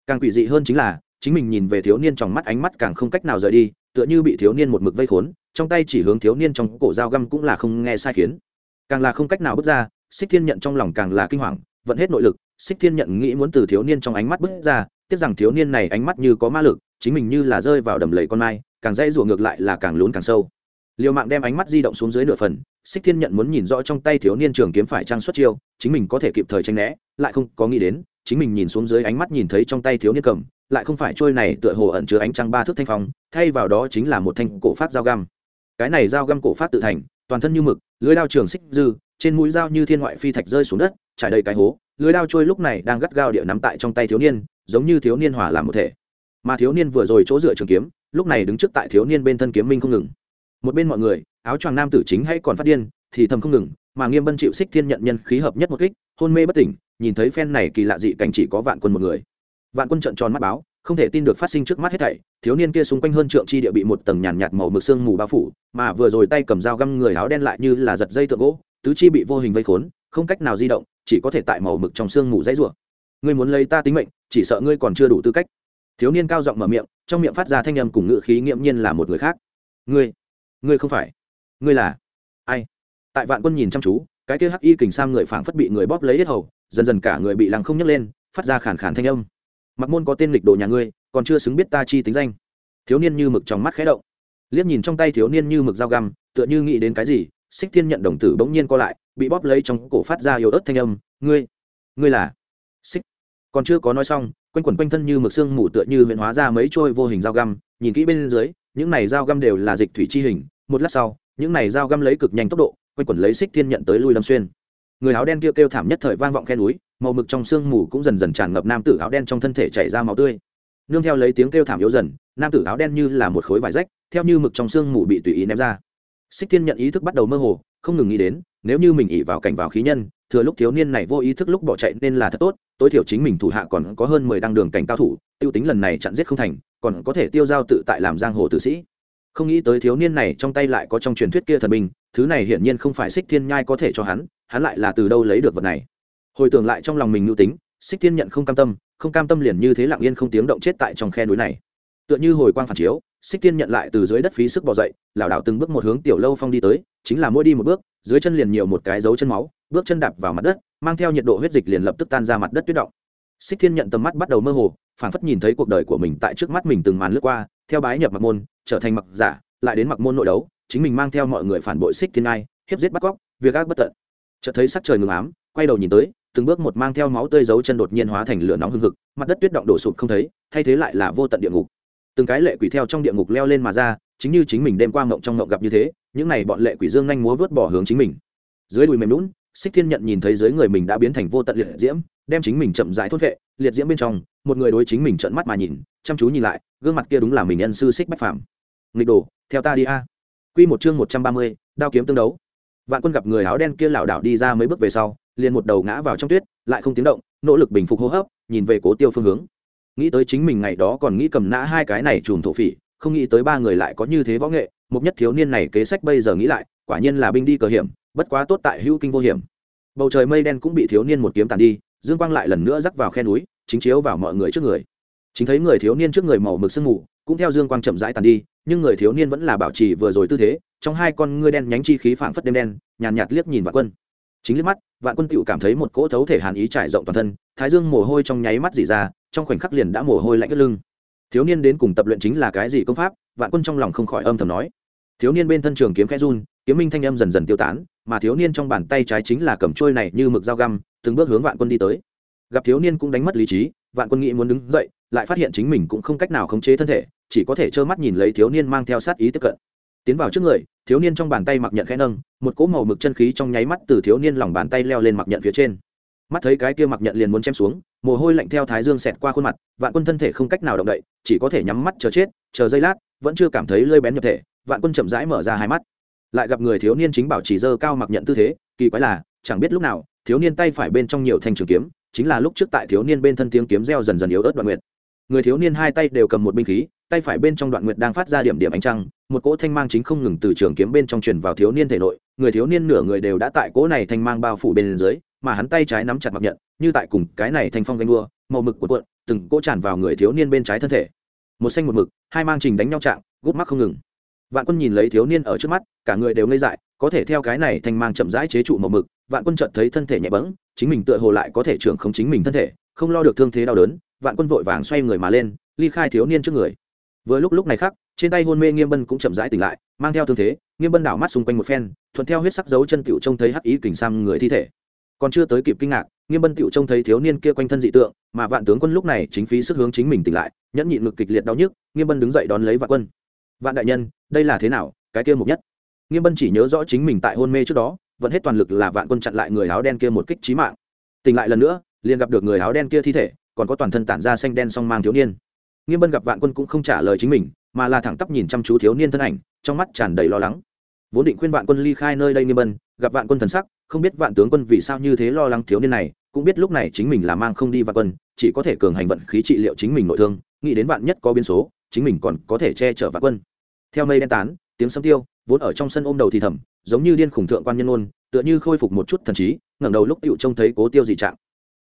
Càng quỷ dị hơn chính là, chính mình nhìn về thiếu niên trong mắt ánh mắt càng không cách nào rời đi, tựa như bị thiếu niên một mực vây khốn, trong tay chỉ hướng thiếu niên trong cổ dao găm cũng là không nghe sai khiến. Càng là không cách nào bước ra, xích thiên nhận trong lòng càng là kinh hoàng, vận hết nội lực, xích thiên nhận nghĩ muốn từ thiếu niên trong ánh mắt bước ra, tiếc rằng thiếu niên này ánh mắt như có ma lực, chính mình như là rơi vào đầm lầy con mai, càng dây rủa ngược lại là càng lún càng sâu. Liều mạng đem ánh mắt di động xuống dưới nửa phần xích thiên nhận muốn nhìn rõ trong tay thiếu niên trường kiếm phải trang xuất chiêu, chính mình có thể kịp thời tranh né, lại không có nghĩ đến, chính mình nhìn xuống dưới ánh mắt nhìn thấy trong tay thiếu niên cầm, lại không phải trôi này tựa hồ ẩn chứa ánh trăng ba thước thanh phong, thay vào đó chính là một thanh cổ phát dao găm. Cái này dao găm cổ phát tự thành, toàn thân như mực, lưới đao trường xích dư, trên mũi dao như thiên ngoại phi thạch rơi xuống đất, trải đầy cái hố, lưới đao trôi lúc này đang gắt gao địa nắm tại trong tay thiếu niên, giống như thiếu niên hòa làm một thể. Mà thiếu niên vừa rồi chỗ dựa trường kiếm, lúc này đứng trước tại thiếu niên bên thân kiếm minh không ngừng một bên mọi người, áo choàng nam tử chính hay còn phát điên, thì thầm không ngừng, mà nghiêm bân chịu xích thiên nhận nhân khí hợp nhất một kích, hôn mê bất tỉnh, nhìn thấy phen này kỳ lạ dị cảnh chỉ có vạn quân một người. Vạn quân trợn tròn mắt báo, không thể tin được phát sinh trước mắt hết thảy, thiếu niên kia xung quanh hơn trượng chi địa bị một tầng nhàn nhạt màu mực sương mù bao phủ, mà vừa rồi tay cầm dao găm người áo đen lại như là giật dây tượng gỗ, tứ chi bị vô hình vây khốn, không cách nào di động, chỉ có thể tại màu mực trong sương mù dãy rủa. Ngươi muốn lấy ta tính mệnh, chỉ sợ ngươi còn chưa đủ tư cách. Thiếu niên cao giọng mở miệng, trong miệng phát ra thanh âm cùng ngự khí nghiễm nhiên là một người khác. Ngươi ngươi không phải. Ngươi là ai? Tại vạn quân nhìn chăm chú, cái kia hắc y kình sam người phảng phất bị người bóp lấy hết hầu, dần dần cả người bị lăng không nhấc lên, phát ra khàn khàn thanh âm. Mặc môn có tên lịch đồ nhà ngươi, còn chưa xứng biết ta chi tính danh. Thiếu niên như mực trong mắt khẽ động. Liếc nhìn trong tay thiếu niên như mực dao găm, tựa như nghĩ đến cái gì, xích thiên nhận đồng tử bỗng nhiên co lại, bị bóp lấy trong cổ phát ra yếu ớt thanh âm, ngươi ngươi là xích. Còn chưa có nói xong, quanh quẩn quanh thân như mực xương mù tựa như huyện hóa ra mấy trôi vô hình dao găm, nhìn kỹ bên dưới những này dao găm đều là dịch thủy chi hình một lát sau những này dao găm lấy cực nhanh tốc độ quanh quẩn lấy xích thiên nhận tới lui lâm xuyên. Người áo đen kia kêu, kêu thảm nhất thời vang vọng khe núi màu mực trong sương mù cũng dần dần tràn ngập nam tử áo đen trong thân thể chảy ra máu tươi. Nương theo lấy tiếng kêu thảm yếu dần nam tử áo đen như là một khối vải rách theo như mực trong sương mù bị tùy ý ném ra. Xích thiên nhận ý thức bắt đầu mơ hồ không ngừng nghĩ đến nếu như mình ỉ vào cảnh vào khí nhân thừa lúc thiếu niên này vô ý thức lúc bỏ chạy nên là thật tốt tối thiểu chính mình thủ hạ còn có hơn mười đăng đường cảnh cao thủ tiêu tính lần này chặn giết không thành, còn có thể tiêu giao tự tại làm giang hồ tử sĩ. Không nghĩ tới thiếu niên này trong tay lại có trong truyền thuyết kia thần binh, thứ này hiển nhiên không phải xích thiên nhai có thể cho hắn hắn lại là từ đâu lấy được vật này? Hồi tưởng lại trong lòng mình mưu tính xích thiên nhận không cam tâm, không cam tâm liền như thế lặng yên không tiếng động chết tại trong khe núi này. Tựa như hồi quang phản chiếu xích thiên nhận lại từ dưới đất phí sức bỏ dậy, lảo đảo từng bước một hướng tiểu lâu phong đi tới, chính là mỗi đi một bước, dưới chân liền nhiều một cái dấu chân máu, bước chân đạp vào mặt đất, mang theo nhiệt độ huyết dịch liền lập tức tan ra mặt đất tuyết động xích thiên nhận tầm mắt bắt đầu mơ hồ, phảng phất nhìn thấy cuộc đời của mình tại trước mắt mình từng màn lướt qua, theo bái nhập mặc môn, trở thành mặc giả, lại đến mặc môn nội đấu, chính mình mang theo mọi người phản bội xích thiên ai hiếp giết bắt cóc, việc ác bất tận. Chợt thấy sắc trời ngừng ám, quay đầu nhìn tới, từng bước một mang theo máu tươi dấu chân đột nhiên hóa thành lửa nóng hừng hực, mặt đất tuyết động đổ sụp không thấy, thay thế lại là vô tận địa ngục. Từng cái lệ quỷ theo trong địa ngục leo lên mà ra, chính như chính mình đêm qua ngộng trong ngộng gặp như thế, những này bọn lệ quỷ dương nhanh múa vớt bỏ hướng chính mình. Dưới đùi mềm lún xích thiên nhận nhìn thấy dưới người mình đã biến thành vô tận liệt diễm đem chính mình chậm rãi thốt vệ, liệt diễm bên trong, một người đối chính mình trợn mắt mà nhìn, chăm chú nhìn lại, gương mặt kia đúng là mình nhân sư xích bách phàm. Nghịch đồ, theo ta đi a. Quy một chương một trăm ba mươi, đao kiếm tương đấu. Vạn quân gặp người áo đen kia lảo đảo đi ra mấy bước về sau, liền một đầu ngã vào trong tuyết, lại không tiếng động, nỗ lực bình phục hô hấp, nhìn về cố tiêu phương hướng. Nghĩ tới chính mình ngày đó còn nghĩ cầm nã hai cái này chùm thổ phỉ, không nghĩ tới ba người lại có như thế võ nghệ, một nhất thiếu niên này kế sách bây giờ nghĩ lại, quả nhiên là binh đi cờ hiểm, bất quá tốt tại hữu kinh vô hiểm. Bầu trời mây đen cũng bị thiếu niên một kiếm tàn đi dương quang lại lần nữa rắc vào khe núi chính chiếu vào mọi người trước người. Chính thấy người thiếu niên trước người màu mực sương mù cũng theo dương quang chậm rãi tàn đi nhưng người thiếu niên vẫn là bảo trì vừa rồi tư thế trong hai con ngươi đen nhánh chi khí phảng phất đêm đen nhàn nhạt, nhạt liếc nhìn vạn quân. Chính liếc mắt vạn quân tựu cảm thấy một cỗ thấu thể hàn ý trải rộng toàn thân thái dương mồ hôi trong nháy mắt dỉ ra trong khoảnh khắc liền đã mồ hôi lạnh ướt lưng. Thiếu niên đến cùng tập luyện chính là cái gì công pháp? Vạn quân trong lòng không khỏi âm thầm nói. Thiếu niên bên thân trường kiếm khẽ run kiếm minh thanh âm dần dần tiêu tán, mà thiếu niên trong bàn tay trái chính là cầm trôi này như mực dao găm, từng bước hướng vạn quân đi tới. Gặp thiếu niên cũng đánh mất lý trí, vạn quân nghĩ muốn đứng dậy, lại phát hiện chính mình cũng không cách nào khống chế thân thể, chỉ có thể trơ mắt nhìn lấy thiếu niên mang theo sát ý tiếp cận. Tiến vào trước người, thiếu niên trong bàn tay mặc nhận khẽ nâng, một cỗ màu mực chân khí trong nháy mắt từ thiếu niên lòng bàn tay leo lên mặc nhận phía trên. Mắt thấy cái kia mặc nhận liền muốn chém xuống, mồ hôi lạnh theo thái dương xẹt qua khuôn mặt, vạn quân thân thể không cách nào động đậy, chỉ có thể nhắm mắt chờ chết, chờ giây lát, vẫn chưa cảm thấy lơi bén nhập thể, vạn quân chậm rãi mở ra hai mắt lại gặp người thiếu niên chính bảo chỉ dơ cao mặc nhận tư thế, kỳ quái là, chẳng biết lúc nào, thiếu niên tay phải bên trong nhiều thanh trường kiếm, chính là lúc trước tại thiếu niên bên thân tiếng kiếm reo dần dần yếu ớt đoạn nguyệt. Người thiếu niên hai tay đều cầm một binh khí, tay phải bên trong đoạn nguyệt đang phát ra điểm điểm ánh trăng, một cỗ thanh mang chính không ngừng từ trường kiếm bên trong truyền vào thiếu niên thể nội, người thiếu niên nửa người đều đã tại cỗ này thanh mang bao phủ bên dưới, mà hắn tay trái nắm chặt mặc nhận, như tại cùng cái này thanh phong ganh đua, màu mực cuộn cuộn, từng cỗ tràn vào người thiếu niên bên trái thân thể. Một xanh một mực, hai mang trình đánh nhau trạng, gút mắt không ngừng vạn quân nhìn lấy thiếu niên ở trước mắt, cả người đều ngây dại, có thể theo cái này thành mang chậm rãi chế trụ màu mực, vạn quân chợt thấy thân thể nhẹ bẫng, chính mình tựa hồ lại có thể trưởng không chính mình thân thể, không lo được thương thế đau đớn, vạn quân vội vàng xoay người mà lên, ly khai thiếu niên trước người. Vừa lúc lúc này khác, trên tay hôn mê nghiêm bân cũng chậm rãi tỉnh lại, mang theo thương thế, nghiêm bân đảo mắt xung quanh một phen, thuận theo huyết sắc dấu chân tiểu trông thấy hắc ý kình sam người thi thể. Còn chưa tới kịp kinh ngạc, nghiêm bân tiểu trông thấy thiếu niên kia quanh thân dị tượng, mà vạn tướng quân lúc này chính phí sức hướng chính mình tỉnh lại, nhẫn nhịn ngực kịch liệt đau nhức, nghiêm bân đứng dậy đón lấy vạn quân vạn đại nhân, đây là thế nào? Cái kia mục nhất. Nghiêm bân chỉ nhớ rõ chính mình tại hôn mê trước đó, vẫn hết toàn lực là vạn quân chặn lại người áo đen kia một kích trí mạng. Tỉnh lại lần nữa, liền gặp được người áo đen kia thi thể, còn có toàn thân tản ra xanh đen song mang thiếu niên. Nghiêm bân gặp vạn quân cũng không trả lời chính mình, mà là thẳng tắp nhìn chăm chú thiếu niên thân ảnh, trong mắt tràn đầy lo lắng. Vốn định khuyên vạn quân ly khai nơi đây nghiêm bân, gặp vạn quân thần sắc, không biết vạn tướng quân vì sao như thế lo lắng thiếu niên này, cũng biết lúc này chính mình là mang không đi vạn quân, chỉ có thể cường hành vận khí trị liệu chính mình nội thương, nghĩ đến vạn nhất có biến số chính mình còn có thể che chở vạn quân. Theo mây đen tán, tiếng sấm tiêu, vốn ở trong sân ôm đầu thì thầm, giống như điên khủng thượng quan nhân ôn tựa như khôi phục một chút thần trí, ngẩng đầu lúc tựu trông thấy cố tiêu dị trạng.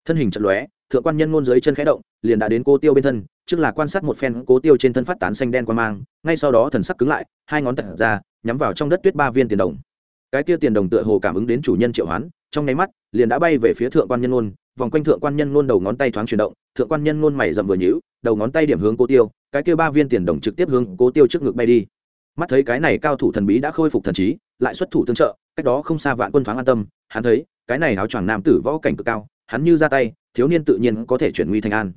Thân hình trận lóe, thượng quan nhân ngôn dưới chân khẽ động, liền đã đến cố tiêu bên thân, trước là quan sát một phen cố tiêu trên thân phát tán xanh đen quan mang, ngay sau đó thần sắc cứng lại, hai ngón tật ra, nhắm vào trong đất tuyết ba viên tiền đồng. Cái tiêu tiền đồng tựa hồ cảm ứng đến chủ nhân triệu hoán, trong nháy mắt, liền đã bay về phía thượng quan nhân ngôn, vòng quanh thượng quan nhân ngôn đầu ngón tay thoáng chuyển động thượng quan nhân ngôn mày rậm vừa nhíu, đầu ngón tay điểm hướng cố tiêu, cái kia ba viên tiền đồng trực tiếp hướng cố tiêu trước ngực bay đi. Mắt thấy cái này cao thủ thần bí đã khôi phục thần trí, lại xuất thủ tương trợ, cách đó không xa vạn quân thoáng an tâm, hắn thấy, cái này áo choàng nam tử võ cảnh cực cao, hắn như ra tay, thiếu niên tự nhiên có thể chuyển nguy thành an.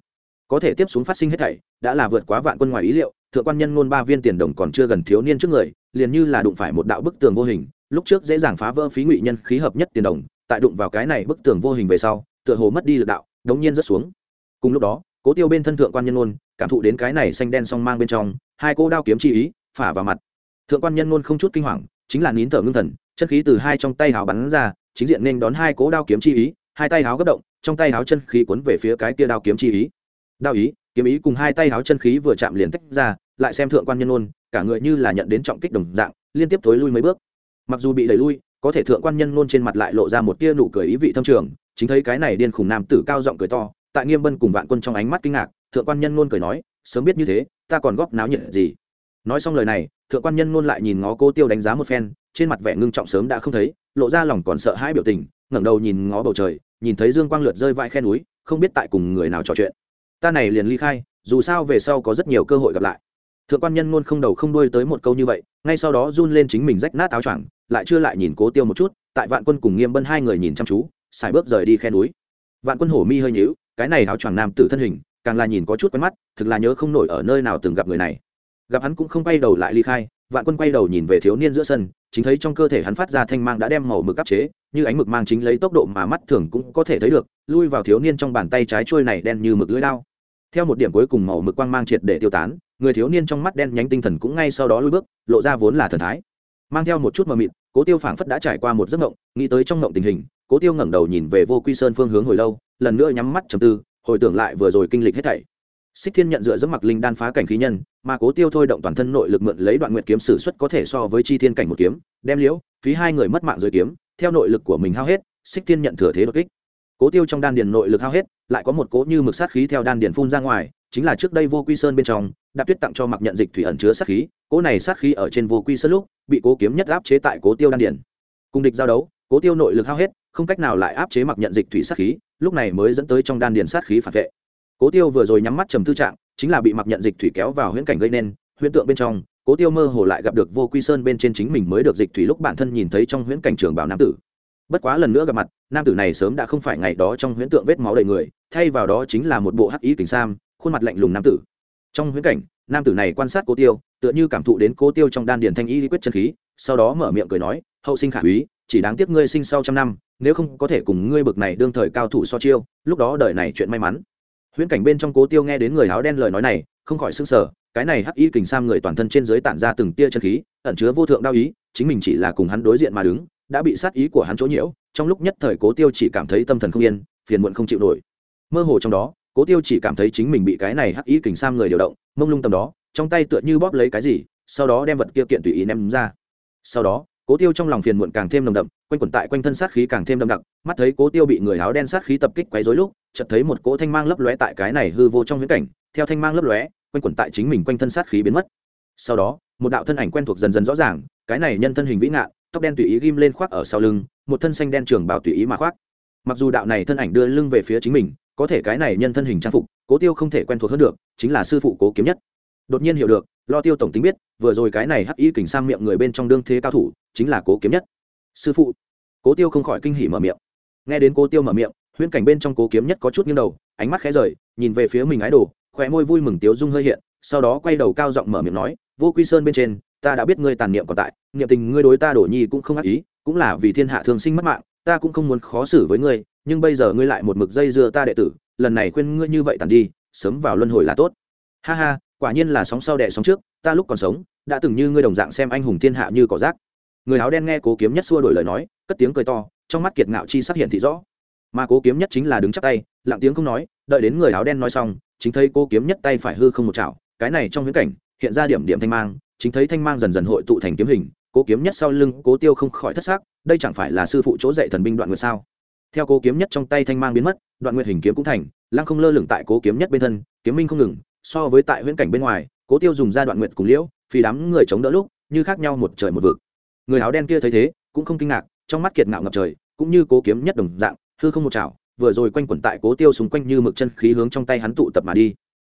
Có thể tiếp xuống phát sinh hết thảy, đã là vượt quá vạn quân ngoài ý liệu, thượng quan nhân ngôn ba viên tiền đồng còn chưa gần thiếu niên trước người, liền như là đụng phải một đạo bức tường vô hình, lúc trước dễ dàng phá vỡ phí ngụy nhân khí hợp nhất tiền đồng, tại đụng vào cái này bức tường vô hình về sau, tựa hồ mất đi lực đạo, đống nhiên rất xuống cùng lúc đó, cố tiêu bên thân thượng quan nhân ngôn, cảm thụ đến cái này xanh đen song mang bên trong, hai cô đao kiếm chi ý, phả vào mặt. Thượng quan nhân ngôn không chút kinh hoàng, chính là nín thở ngưng thần, chân khí từ hai trong tay háo bắn ra, chính diện nên đón hai cố đao kiếm chi ý, hai tay háo gấp động, trong tay háo chân khí cuốn về phía cái kia đao kiếm chi ý. Đao ý, kiếm ý cùng hai tay háo chân khí vừa chạm liền tách ra, lại xem thượng quan nhân ngôn, cả người như là nhận đến trọng kích đồng dạng, liên tiếp thối lui mấy bước. Mặc dù bị đẩy lui, có thể thượng quan nhân ngôn trên mặt lại lộ ra một tia nụ cười ý vị thâm trường, chính thấy cái này điên khủng nam tử cao giọng cười to tại nghiêm bân cùng vạn quân trong ánh mắt kinh ngạc, thượng quan nhân ngôn cười nói, sớm biết như thế, ta còn góp náo nhiệt gì? Nói xong lời này, thượng quan nhân ngôn lại nhìn ngó cô tiêu đánh giá một phen, trên mặt vẻ ngưng trọng sớm đã không thấy, lộ ra lòng còn sợ hãi biểu tình, ngẩng đầu nhìn ngó bầu trời, nhìn thấy dương quang lượt rơi vãi khe núi, không biết tại cùng người nào trò chuyện. Ta này liền ly khai, dù sao về sau có rất nhiều cơ hội gặp lại. Thượng quan nhân ngôn không đầu không đuôi tới một câu như vậy, ngay sau đó run lên chính mình rách nát áo choàng, lại chưa lại nhìn cố tiêu một chút, tại vạn quân cùng nghiêm bân hai người nhìn chăm chú xài bước rời đi khe núi. Vạn quân hổ mi hơi nhíu cái này áo choàng nam tử thân hình, càng là nhìn có chút quen mắt, thực là nhớ không nổi ở nơi nào từng gặp người này. Gặp hắn cũng không quay đầu lại ly khai, vạn quân quay đầu nhìn về thiếu niên giữa sân, chính thấy trong cơ thể hắn phát ra thanh mang đã đem màu mực áp chế, như ánh mực mang chính lấy tốc độ mà mắt thường cũng có thể thấy được, lui vào thiếu niên trong bàn tay trái trôi này đen như mực lưỡi lao theo một điểm cuối cùng màu mực quang mang triệt để tiêu tán, người thiếu niên trong mắt đen nhánh tinh thần cũng ngay sau đó lui bước, lộ ra vốn là thần thái. Mang theo một chút mờ mịt, cố tiêu phảng phất đã trải qua một giấc mộng, nghĩ tới trong mộng tình hình, cố tiêu ngẩng đầu nhìn về vô quy sơn phương hướng hồi lâu lần nữa nhắm mắt trầm tư, hồi tưởng lại vừa rồi kinh lịch hết thảy. Xích thiên nhận dựa dẫm mặc linh đan phá cảnh khí nhân, mà cố tiêu thôi động toàn thân nội lực mượn lấy đoạn nguyện kiếm sử xuất có thể so với chi thiên cảnh một kiếm, đem liễu, phí hai người mất mạng dưới kiếm, theo nội lực của mình hao hết, xích thiên nhận thừa thế đột kích. Cố tiêu trong đan điền nội lực hao hết, lại có một cố như mực sát khí theo đan điền phun ra ngoài, chính là trước đây vô quy sơn bên trong, đạp tuyết tặng cho mặc nhận dịch thủy ẩn chứa sát khí cố này sát khí ở trên vô quy sơn lúc, bị cố kiếm nhất áp chế tại cố tiêu đan điền. Cùng địch giao đấu, cố tiêu nội lực hao hết, không cách nào lại áp chế mặc nhận dịch thủy sát khí lúc này mới dẫn tới trong đan điền sát khí phản vệ. Cố tiêu vừa rồi nhắm mắt trầm tư trạng, chính là bị mặc nhận dịch thủy kéo vào huyễn cảnh gây nên, huyễn tượng bên trong, cố tiêu mơ hồ lại gặp được vô quy sơn bên trên chính mình mới được dịch thủy lúc bản thân nhìn thấy trong huyễn cảnh trường bảo nam tử. Bất quá lần nữa gặp mặt, nam tử này sớm đã không phải ngày đó trong huyễn tượng vết máu đầy người, thay vào đó chính là một bộ hắc ý kính sam, khuôn mặt lạnh lùng nam tử. Trong huyễn cảnh, nam tử này quan sát cố tiêu, tựa như cảm thụ đến cố tiêu trong đan điền thanh y quyết chân khí, sau đó mở miệng cười nói, hậu sinh khả úy chỉ đáng tiếc ngươi sinh sau trăm năm, nếu không có thể cùng ngươi bực này đương thời cao thủ so chiêu, lúc đó đời này chuyện may mắn. Huyễn cảnh bên trong cố tiêu nghe đến người áo đen lời nói này, không khỏi sững sờ, cái này hắc y kình sam người toàn thân trên dưới tản ra từng tia chân khí, ẩn chứa vô thượng đao ý, chính mình chỉ là cùng hắn đối diện mà đứng, đã bị sát ý của hắn chỗ nhiễu, trong lúc nhất thời cố tiêu chỉ cảm thấy tâm thần không yên, phiền muộn không chịu nổi. Mơ hồ trong đó, cố tiêu chỉ cảm thấy chính mình bị cái này hắc y kình sam người điều động, mông lung tầm đó, trong tay tựa như bóp lấy cái gì, sau đó đem vật kia kiện tùy ý ném ra. Sau đó cố tiêu trong lòng phiền muộn càng thêm nồng đậm, quanh quẩn tại quanh thân sát khí càng thêm đậm đặc, mắt thấy cố tiêu bị người áo đen sát khí tập kích quấy rối lúc, chợt thấy một cỗ thanh mang lấp lóe tại cái này hư vô trong viễn cảnh, theo thanh mang lấp lóe, quanh quẩn tại chính mình quanh thân sát khí biến mất. Sau đó, một đạo thân ảnh quen thuộc dần dần rõ ràng, cái này nhân thân hình vĩ ngạn tóc đen tùy ý ghim lên khoác ở sau lưng, một thân xanh đen trường bào tùy ý mà khoác. Mặc dù đạo này thân ảnh đưa lưng về phía chính mình, có thể cái này nhân thân hình trang phục, cố tiêu không thể quen thuộc hơn được, chính là sư phụ cố kiếm nhất đột nhiên hiểu được, lo tiêu tổng tính biết, vừa rồi cái này hắc y kình sang miệng người bên trong đương thế cao thủ, chính là cố kiếm nhất. Sư phụ. Cố tiêu không khỏi kinh hỉ mở miệng. Nghe đến cố tiêu mở miệng, huyễn cảnh bên trong cố kiếm nhất có chút nghiêng đầu, ánh mắt khẽ rời, nhìn về phía mình ái đồ khỏe môi vui mừng tiếu dung hơi hiện, sau đó quay đầu cao giọng mở miệng nói, vô quy sơn bên trên, ta đã biết ngươi tàn niệm còn tại, niệm tình ngươi đối ta đổ nhi cũng không ác ý, cũng là vì thiên hạ thường sinh mất mạng, ta cũng không muốn khó xử với ngươi, nhưng bây giờ ngươi lại một mực dây dưa ta đệ tử, lần này khuyên ngươi như vậy tàn đi, sớm vào luân hồi là tốt. Ha ha quả nhiên là sóng sau đẻ sóng trước, ta lúc còn sống, đã từng như ngươi đồng dạng xem anh hùng thiên hạ như cỏ rác. Người áo đen nghe cố kiếm nhất xua đổi lời nói, cất tiếng cười to, trong mắt kiệt ngạo chi sắc hiện thị rõ. Mà cố kiếm nhất chính là đứng chắc tay, lặng tiếng không nói, đợi đến người áo đen nói xong, chính thấy cố kiếm nhất tay phải hư không một chảo, cái này trong viễn cảnh, hiện ra điểm điểm thanh mang, chính thấy thanh mang dần dần hội tụ thành kiếm hình, cố kiếm nhất sau lưng, cố tiêu không khỏi thất xác đây chẳng phải là sư phụ chỗ dạy thần binh đoạn nguyệt sao? Theo cố kiếm nhất trong tay thanh mang biến mất, đoạn nguyệt hình kiếm cũng thành, lăng không lơ lửng tại cố kiếm nhất bên thân, kiếm minh không ngừng so với tại huyễn cảnh bên ngoài cố tiêu dùng ra đoạn nguyện cùng liễu phì đám người chống đỡ lúc như khác nhau một trời một vực. Người áo đen kia thấy thế cũng không kinh ngạc trong mắt kiệt ngạo ngập trời cũng như cố kiếm nhất đồng dạng hư không một chảo vừa rồi quanh quẩn tại cố tiêu xung quanh như mực chân khí hướng trong tay hắn tụ tập mà đi.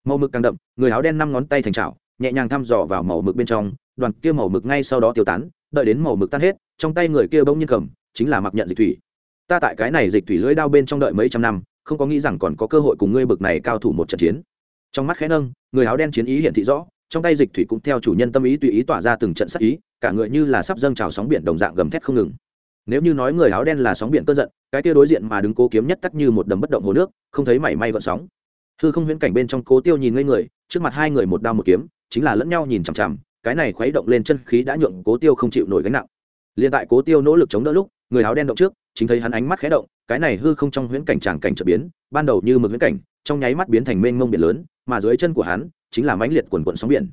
Màu mực càng đậm người áo đen năm ngón tay thành chảo, nhẹ nhàng thăm dò vào màu mực bên trong đoàn kia màu mực ngay sau đó tiêu tán đợi đến màu mực tan hết trong tay người kia bỗng nhiên cầm chính là mặc nhận dịch thủy. Ta tại cái này dịch thủy lưỡi đao bên trong đợi mấy trăm năm không có nghĩ rằng còn có cơ hội cùng ngươi bực này cao thủ một trận chiến trong mắt khẽ nâng, người áo đen chiến ý hiện thị rõ, trong tay dịch thủy cũng theo chủ nhân tâm ý tùy ý tỏa ra từng trận sắc ý, cả người như là sắp dâng trào sóng biển đồng dạng gầm thét không ngừng. Nếu như nói người áo đen là sóng biển cơn giận, cái kia đối diện mà đứng cố kiếm nhất tắc như một đầm bất động hồ nước, không thấy mảy may gợn sóng. Hư không huyễn cảnh bên trong cố tiêu nhìn ngây người, trước mặt hai người một đao một kiếm, chính là lẫn nhau nhìn chằm chằm, cái này khuấy động lên chân khí đã nhượng cố tiêu không chịu nổi gánh nặng. Liền tại cố tiêu nỗ lực chống đỡ lúc, người áo đen động trước, chính thấy hắn ánh mắt khé động, cái này hư không trong huyễn cảnh tràng cảnh trở biến, ban đầu như mực huyễn cảnh, trong nháy mắt biến thành mênh mông biển lớn mà dưới chân của hắn chính là mãnh liệt quần quận sóng biển.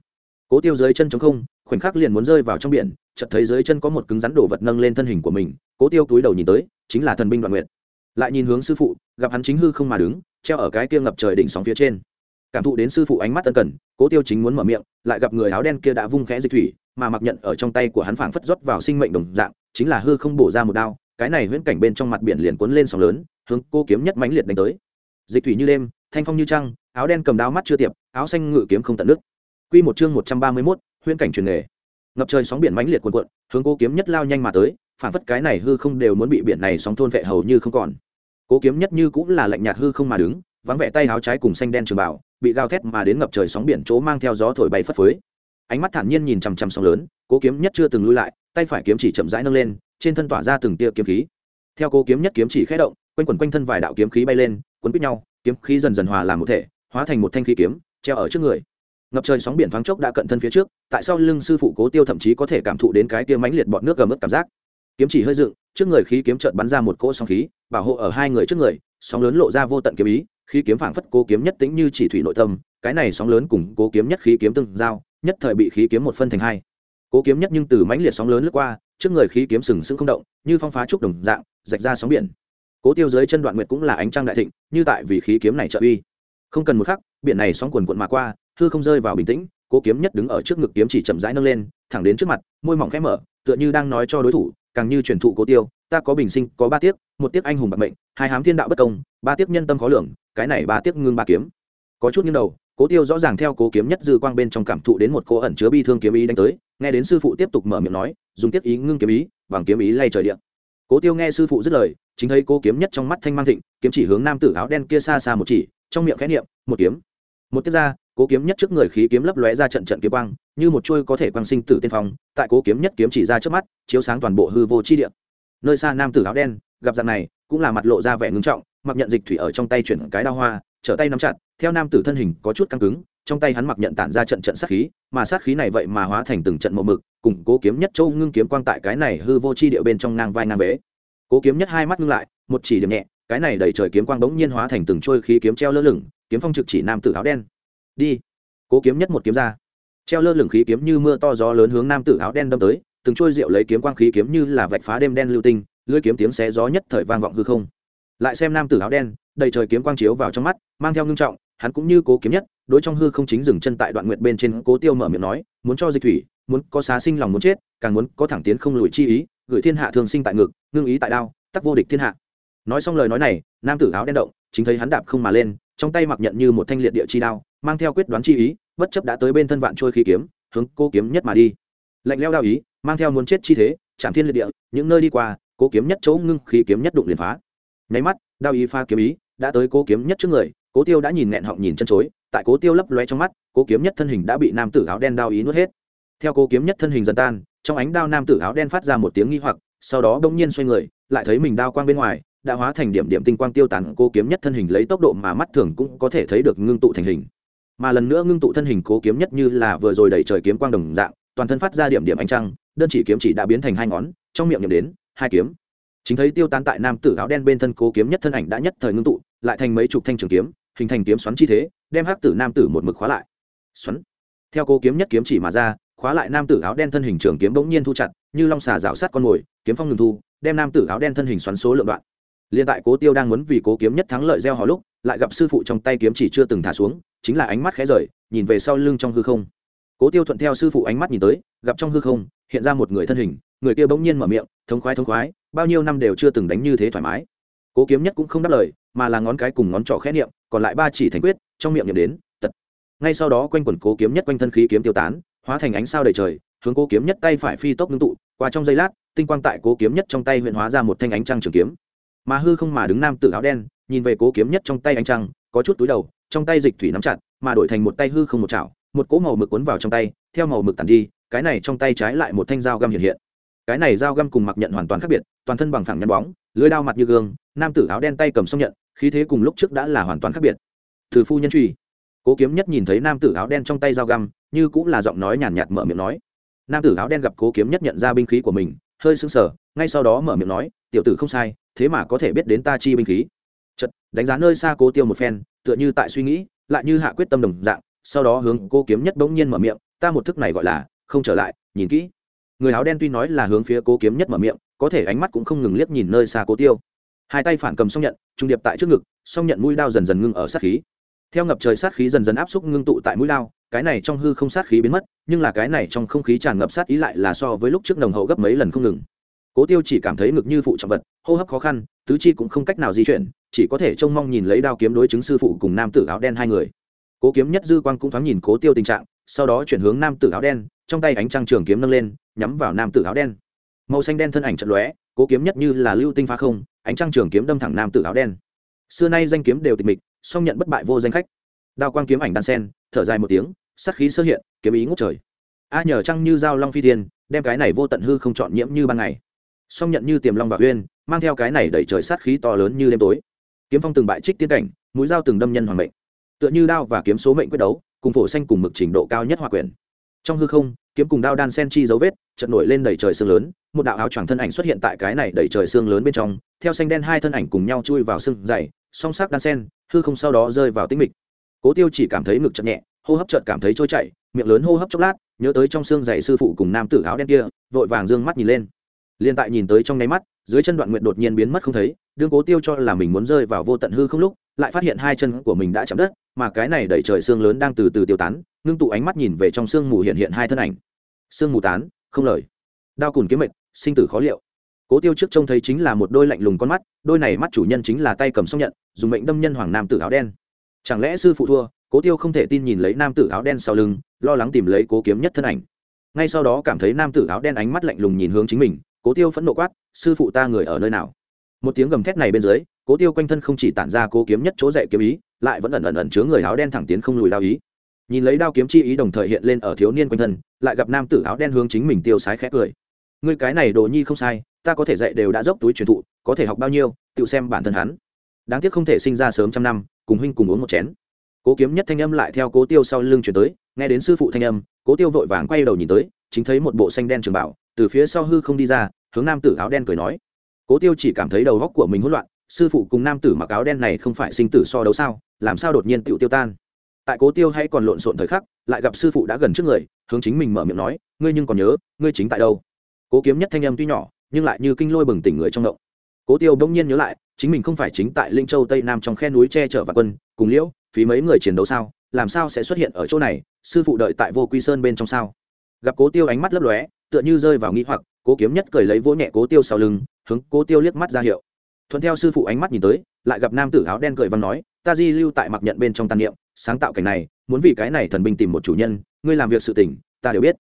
Cố tiêu dưới chân chống không, khoảnh khắc liền muốn rơi vào trong biển, chợt thấy dưới chân có một cứng rắn đổ vật nâng lên thân hình của mình, cố tiêu túi đầu nhìn tới, chính là thần binh đoạn nguyệt. Lại nhìn hướng sư phụ, gặp hắn chính hư không mà đứng, treo ở cái kia ngập trời đỉnh sóng phía trên. Cảm thụ đến sư phụ ánh mắt tân cần, cố tiêu chính muốn mở miệng, lại gặp người áo đen kia đã vung khẽ dịch thủy, mà mặc nhận ở trong tay của hắn phảng phất rót vào sinh mệnh đồng dạng, chính là hư không bổ ra một đao, cái này huyễn cảnh bên trong mặt biển liền cuốn lên sóng lớn, hướng cô kiếm nhất mãnh liệt đánh tới. Dịch thủy như đêm, thanh phong như trăng áo đen cầm đao mắt chưa tiệp áo xanh ngự kiếm không tận nước. Quy một chương một trăm ba mươi 131, huyễn cảnh truyền nghề. Ngập trời sóng biển mãnh liệt cuồn cuộn hướng cố kiếm nhất lao nhanh mà tới phản phất cái này hư không đều muốn bị biển này sóng thôn vệ hầu như không còn. Cố kiếm nhất như cũng là lạnh nhạt hư không mà đứng vắng vẻ tay áo trái cùng xanh đen trường bảo bị gào thét mà đến ngập trời sóng biển chỗ mang theo gió thổi bay phất phới. Ánh mắt thản nhiên nhìn chằm chằm sóng lớn cố kiếm nhất chưa từng lui lại tay phải kiếm chỉ chậm rãi nâng lên trên thân tỏa ra từng tia kiếm khí. Theo cố kiếm nhất kiếm chỉ khẽ động quanh quẩn quanh thân vài đạo kiếm khí bay lên quấn quýt nhau kiếm khí dần dần hòa làm một thể hóa thành một thanh khí kiếm, treo ở trước người. Ngập trời sóng biển thoáng chốc đã cận thân phía trước, tại sao lưng sư phụ cố tiêu thậm chí có thể cảm thụ đến cái tia mãnh liệt bọt nước gầm ướt cảm giác. Kiếm chỉ hơi dựng, trước người khí kiếm trợt bắn ra một cỗ sóng khí, bảo hộ ở hai người trước người, sóng lớn lộ ra vô tận kiếm ý, khí kiếm phảng phất cố kiếm nhất tính như chỉ thủy nội tâm, cái này sóng lớn cùng cố kiếm nhất khí kiếm tương giao, nhất thời bị khí kiếm một phân thành hai. Cố kiếm nhất nhưng từ mãnh liệt sóng lớn lướt qua, trước người khí kiếm sừng sững không động, như phong phá trúc đồng dạng, rạch ra sóng biển. Cố tiêu dưới chân đoạn nguyệt cũng là ánh trăng đại thịnh, như tại vì khí kiếm này trợ uy không cần một khắc, biển này sóng quần quận mà qua, hư không rơi vào bình tĩnh, cố kiếm nhất đứng ở trước ngực kiếm chỉ chậm rãi nâng lên, thẳng đến trước mặt, môi mỏng khẽ mở, tựa như đang nói cho đối thủ, càng như truyền thụ cố tiêu, ta có bình sinh, có ba tiếc, một tiếc anh hùng bạc mệnh, hai hám thiên đạo bất công, ba tiếc nhân tâm khó lường, cái này ba tiếc ngưng ba kiếm. Có chút nghiêng đầu, cố tiêu rõ ràng theo cố kiếm nhất dư quang bên trong cảm thụ đến một cô ẩn chứa bi thương kiếm ý đánh tới, nghe đến sư phụ tiếp tục mở miệng nói, dùng tiếc ý ngưng kiếm ý, bằng kiếm ý lay trời điện cố tiêu nghe sư phụ dứt lời, chính thấy cố kiếm nhất trong mắt thanh mang thịnh, kiếm chỉ hướng nam tử áo đen kia xa xa một chỉ trong miệng khẽ niệm một kiếm. Một tiếp ra cố kiếm nhất trước người khí kiếm lấp lóe ra trận trận kiếm quang như một chuôi có thể quang sinh tử tiên phong tại cố kiếm nhất kiếm chỉ ra trước mắt chiếu sáng toàn bộ hư vô chi địa. Nơi xa nam tử áo đen gặp dạng này cũng là mặt lộ ra vẻ ngưng trọng mặc nhận dịch thủy ở trong tay chuyển cái đao hoa trở tay nắm chặt theo nam tử thân hình có chút căng cứng trong tay hắn mặc nhận tản ra trận trận sát khí mà sát khí này vậy mà hóa thành từng trận mộ mực cùng cố kiếm nhất châu ngưng kiếm quang tại cái này hư vô chi địa bên trong ngang vai ngang vế, cố kiếm nhất hai mắt ngưng lại một chỉ điểm nhẹ cái này đẩy trời kiếm quang bỗng nhiên hóa thành từng trôi khí kiếm treo lơ lửng, kiếm phong trực chỉ nam tử áo đen. Đi. Cố kiếm nhất một kiếm ra. Treo lơ lửng khí kiếm như mưa to gió lớn hướng nam tử áo đen đâm tới, từng trôi rượu lấy kiếm quang khí kiếm như là vạch phá đêm đen lưu tinh, lưỡi kiếm tiếng xé gió nhất thời vang vọng hư không. Lại xem nam tử áo đen, đầy trời kiếm quang chiếu vào trong mắt, mang theo ngưng trọng, hắn cũng như cố kiếm nhất, đối trong hư không chính dừng chân tại đoạn nguyệt bên trên, cố tiêu mở miệng nói, muốn cho dịch thủy, muốn có xá sinh lòng muốn chết, càng muốn có thẳng tiến không lùi chi ý, gửi thiên hạ thường sinh tại ngực, ngưng ý tại đao, tắc vô địch thiên hạ nói xong lời nói này, nam tử áo đen động, chính thấy hắn đạp không mà lên, trong tay mặc nhận như một thanh liệt địa chi đao, mang theo quyết đoán chi ý, bất chấp đã tới bên thân vạn trôi khí kiếm, hướng cô kiếm nhất mà đi. Lạnh leo đao ý, mang theo muốn chết chi thế, chạm thiên liệt địa, những nơi đi qua cố kiếm nhất chỗ ngưng khí kiếm nhất đụng liền phá. Nháy mắt, đao ý pha kiếm ý, đã tới cố kiếm nhất trước người, cố tiêu đã nhìn nghẹn họng nhìn chân chối, tại cố tiêu lấp loe trong mắt cố kiếm nhất thân hình đã bị nam tử áo đen đao ý nuốt hết. Theo cố kiếm nhất thân hình dần tan, trong ánh đao nam tử áo đen phát ra một tiếng nghi hoặc, sau đó bỗng nhiên xoay người, lại thấy mình đao quang bên ngoài đã hóa thành điểm điểm tinh quang tiêu tán, cố kiếm nhất thân hình lấy tốc độ mà mắt thường cũng có thể thấy được ngưng tụ thành hình. Mà lần nữa ngưng tụ thân hình cố kiếm nhất như là vừa rồi đẩy trời kiếm quang đồng dạng, toàn thân phát ra điểm điểm ánh trăng, đơn chỉ kiếm chỉ đã biến thành hai ngón, trong miệng nhầm đến, hai kiếm. Chính thấy tiêu tán tại nam tử áo đen bên thân cố kiếm nhất thân ảnh đã nhất thời ngưng tụ, lại thành mấy chục thanh trường kiếm, hình thành kiếm xoắn chi thế, đem hắc tử nam tử một mực khóa lại. Xoắn. Theo cố kiếm nhất kiếm chỉ mà ra, khóa lại nam tử áo đen thân hình trường kiếm bỗng nhiên thu chặt, như long xà rào sát con mồi, kiếm phong ngừng thu, đem nam tử áo đen thân hình xoắn số lượng đoạn liên tại cố tiêu đang muốn vì cố kiếm nhất thắng lợi gieo hò lúc, lại gặp sư phụ trong tay kiếm chỉ chưa từng thả xuống, chính là ánh mắt khẽ rời, nhìn về sau lưng trong hư không. Cố tiêu thuận theo sư phụ ánh mắt nhìn tới, gặp trong hư không, hiện ra một người thân hình, người kia bỗng nhiên mở miệng, thống khoái thống khoái, bao nhiêu năm đều chưa từng đánh như thế thoải mái. Cố kiếm nhất cũng không đáp lời, mà là ngón cái cùng ngón trỏ khẽ niệm, còn lại ba chỉ thành quyết, trong miệng niệm đến, tật. Ngay sau đó quanh quần cố kiếm nhất quanh thân khí kiếm tiêu tán, hóa thành ánh sao đầy trời, hướng cố kiếm nhất tay phải phi tốc ngưng tụ, qua trong giây lát, tinh quang tại cố kiếm nhất trong tay huyện hóa ra một thanh ánh trăng trường kiếm mà hư không mà đứng nam tử áo đen, nhìn về cố kiếm nhất trong tay ánh trăng, có chút túi đầu, trong tay dịch thủy nắm chặt, mà đổi thành một tay hư không một chảo, một cỗ màu mực cuốn vào trong tay, theo màu mực tản đi, cái này trong tay trái lại một thanh dao găm hiện hiện. Cái này dao găm cùng mặc nhận hoàn toàn khác biệt, toàn thân bằng thẳng nhăn bóng, lưới đao mặt như gương, nam tử áo đen tay cầm xong nhận, khí thế cùng lúc trước đã là hoàn toàn khác biệt. Thử phu nhân truy. Cố kiếm nhất nhìn thấy nam tử áo đen trong tay dao găm, như cũng là giọng nói nhàn nhạt mở miệng nói. Nam tử áo đen gặp cố kiếm nhất nhận ra binh khí của mình, hơi sưng sờ, ngay sau đó mở miệng nói, tiểu tử không sai thế mà có thể biết đến ta chi binh khí. Chật đánh giá nơi xa cố tiêu một phen, tựa như tại suy nghĩ, lại như hạ quyết tâm đồng dạng, sau đó hướng cô kiếm nhất bỗng nhiên mở miệng, ta một thức này gọi là, không trở lại, nhìn kỹ. Người áo đen tuy nói là hướng phía cố kiếm nhất mở miệng, có thể ánh mắt cũng không ngừng liếc nhìn nơi xa cố tiêu. Hai tay phản cầm xong nhận, trung điệp tại trước ngực xong nhận mũi đao dần dần ngưng ở sát khí. Theo ngập trời sát khí dần dần áp xúc ngưng tụ tại mũi đao, cái này trong hư không sát khí biến mất, nhưng là cái này trong không khí tràn ngập sát ý lại là so với lúc trước nồng hậu gấp mấy lần không ngừng cố tiêu chỉ cảm thấy ngực như phụ trọng vật, hô hấp khó khăn, tứ chi cũng không cách nào di chuyển, chỉ có thể trông mong nhìn lấy đao kiếm đối chứng sư phụ cùng nam tử áo đen hai người. Cố kiếm nhất dư quang cũng thoáng nhìn cố tiêu tình trạng, sau đó chuyển hướng nam tử áo đen, trong tay ánh trăng trường kiếm nâng lên, nhắm vào nam tử áo đen. Màu xanh đen thân ảnh trận lóe, cố kiếm nhất như là lưu tinh phá không, ánh trăng trường kiếm đâm thẳng nam tử áo đen. Xưa nay danh kiếm đều tịch mịch, song nhận bất bại vô danh khách. Đao quang kiếm ảnh đan sen, thở dài một tiếng, sát khí sơ hiện, kiếm ý ngút trời. A nhờ trăng như dao long phi thiên, đem cái này vô tận hư không chọn nhiễm như ban ngày song nhận như tiềm long và uyên mang theo cái này đẩy trời sát khí to lớn như đêm tối. Kiếm phong từng bại trích tiên cảnh, mũi dao từng đâm nhân hoàng mệnh. Tựa như đao và kiếm số mệnh quyết đấu, cùng phổ xanh cùng mực trình độ cao nhất hòa quyển. Trong hư không, kiếm cùng đao đan sen chi dấu vết chật nổi lên đầy trời xương lớn, một đạo áo choàng thân ảnh xuất hiện tại cái này đầy trời xương lớn bên trong, theo xanh đen hai thân ảnh cùng nhau chui vào xương dày, song sắc đan sen, hư không sau đó rơi vào tĩnh mịch. Cố tiêu chỉ cảm thấy ngực chậm nhẹ, hô hấp chợt cảm thấy trôi chảy, miệng lớn hô hấp chốc lát, nhớ tới trong xương dày sư phụ cùng nam tử áo đen kia, vội vàng dương mắt nhìn lên liên tại nhìn tới trong nháy mắt, dưới chân đoạn nguyện đột nhiên biến mất không thấy, đương cố tiêu cho là mình muốn rơi vào vô tận hư không lúc, lại phát hiện hai chân của mình đã chạm đất, mà cái này đẩy trời xương lớn đang từ từ tiêu tán, ngưng tụ ánh mắt nhìn về trong sương mù hiện hiện hai thân ảnh. Sương mù tán, không lời. Đao cùn kiếm mệt sinh tử khó liệu. Cố tiêu trước trông thấy chính là một đôi lạnh lùng con mắt, đôi này mắt chủ nhân chính là tay cầm song nhận, dùng mệnh đâm nhân hoàng nam tử áo đen. Chẳng lẽ sư phụ thua, cố tiêu không thể tin nhìn lấy nam tử áo đen sau lưng, lo lắng tìm lấy cố kiếm nhất thân ảnh. Ngay sau đó cảm thấy nam tử áo đen ánh mắt lạnh lùng nhìn hướng chính mình cố tiêu phẫn nộ quát, sư phụ ta người ở nơi nào? Một tiếng gầm thét này bên dưới, cố tiêu quanh thân không chỉ tản ra cố kiếm nhất chỗ dạy kiếm ý, lại vẫn ẩn ẩn ẩn chứa người áo đen thẳng tiến không lùi đao ý. Nhìn lấy đao kiếm chi ý đồng thời hiện lên ở thiếu niên quanh thân, lại gặp nam tử áo đen hướng chính mình tiêu sái khẽ cười. Ngươi cái này đồ nhi không sai, ta có thể dạy đều đã dốc túi truyền thụ, có thể học bao nhiêu, tự xem bản thân hắn. Đáng tiếc không thể sinh ra sớm trăm năm, cùng huynh cùng uống một chén. Cố kiếm nhất thanh âm lại theo cố tiêu sau lưng chuyển tới, nghe đến sư phụ thanh âm, cố tiêu vội vàng quay đầu nhìn tới, chính thấy một bộ xanh đen trường bảo từ phía sau hư không đi ra, hướng nam tử áo đen cười nói. Cố tiêu chỉ cảm thấy đầu góc của mình hỗn loạn, sư phụ cùng nam tử mặc áo đen này không phải sinh tử so đấu sao, làm sao đột nhiên tựu tiêu tan? Tại cố tiêu hay còn lộn xộn thời khắc, lại gặp sư phụ đã gần trước người, hướng chính mình mở miệng nói, ngươi nhưng còn nhớ, ngươi chính tại đâu? Cố kiếm nhất thanh âm tuy nhỏ, nhưng lại như kinh lôi bừng tỉnh người trong động. Cố tiêu bỗng nhiên nhớ lại, chính mình không phải chính tại linh châu tây nam trong khe núi che chở và quân, cùng liễu, phí mấy người chiến đấu sao, làm sao sẽ xuất hiện ở chỗ này, sư phụ đợi tại vô quy sơn bên trong sao? Gặp cố tiêu ánh mắt lấp lóe, tựa như rơi vào nghĩ hoặc, cố kiếm nhất cười lấy vỗ nhẹ cố tiêu sau lưng, hướng cố tiêu liếc mắt ra hiệu. Thuận theo sư phụ ánh mắt nhìn tới, lại gặp nam tử áo đen cười văn nói, ta di lưu tại mặc nhận bên trong tàn niệm, sáng tạo cảnh này, muốn vì cái này thần binh tìm một chủ nhân, ngươi làm việc sự tỉnh ta đều biết.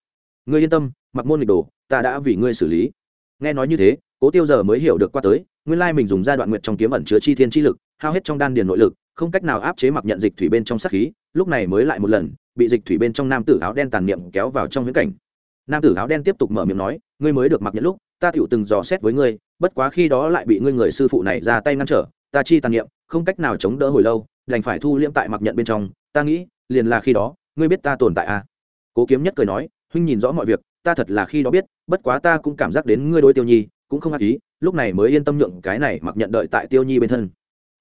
Ngươi yên tâm, mặc môn nghịch đồ, ta đã vì ngươi xử lý. Nghe nói như thế, cố tiêu giờ mới hiểu được qua tới, nguyên lai mình dùng giai đoạn nguyện trong kiếm ẩn chứa chi thiên chi lực, hao hết trong đan điền nội lực, không cách nào áp chế mặc nhận dịch thủy bên trong sát khí, lúc này mới lại một lần bị dịch thủy bên trong nam tử áo đen tàn niệm kéo vào trong huyễn cảnh. Nam tử áo đen tiếp tục mở miệng nói, ngươi mới được mặc nhận lúc, ta tựu từng dò xét với ngươi, bất quá khi đó lại bị ngươi người sư phụ này ra tay ngăn trở, ta chi tàn niệm, không cách nào chống đỡ hồi lâu, đành phải thu liễm tại mặc nhận bên trong, ta nghĩ, liền là khi đó, ngươi biết ta tồn tại à? Cố kiếm nhất cười nói, huynh nhìn rõ mọi việc, ta thật là khi đó biết, bất quá ta cũng cảm giác đến ngươi đối tiêu nhi, cũng không ác ý, lúc này mới yên tâm nhượng cái này mặc nhận đợi tại tiêu nhi bên thân.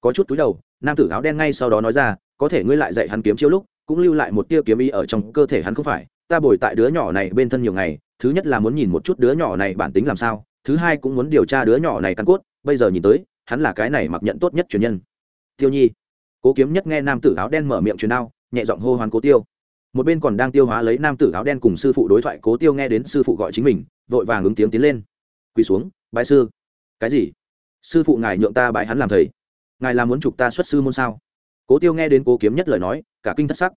Có chút túi đầu, nam tử áo đen ngay sau đó nói ra, có thể ngươi lại dạy hắn kiếm chiếu lúc cũng lưu lại một tia kiếm ý ở trong cơ thể hắn không phải. Ta bồi tại đứa nhỏ này bên thân nhiều ngày, thứ nhất là muốn nhìn một chút đứa nhỏ này bản tính làm sao, thứ hai cũng muốn điều tra đứa nhỏ này căn cốt. Bây giờ nhìn tới, hắn là cái này mặc nhận tốt nhất truyền nhân. Tiêu nhi, cố kiếm nhất nghe nam tử áo đen mở miệng truyền đao, nhẹ giọng hô hoán cố tiêu. Một bên còn đang tiêu hóa lấy nam tử áo đen cùng sư phụ đối thoại, cố tiêu nghe đến sư phụ gọi chính mình, vội vàng ứng tiếng tiến lên. Quỳ xuống, bái sư. Cái gì? Sư phụ ngài nhượng ta bái hắn làm thầy. Ngài là muốn chụp ta xuất sư môn sao? Cố tiêu nghe đến cố kiếm nhất lời nói, cả kinh thất sắc.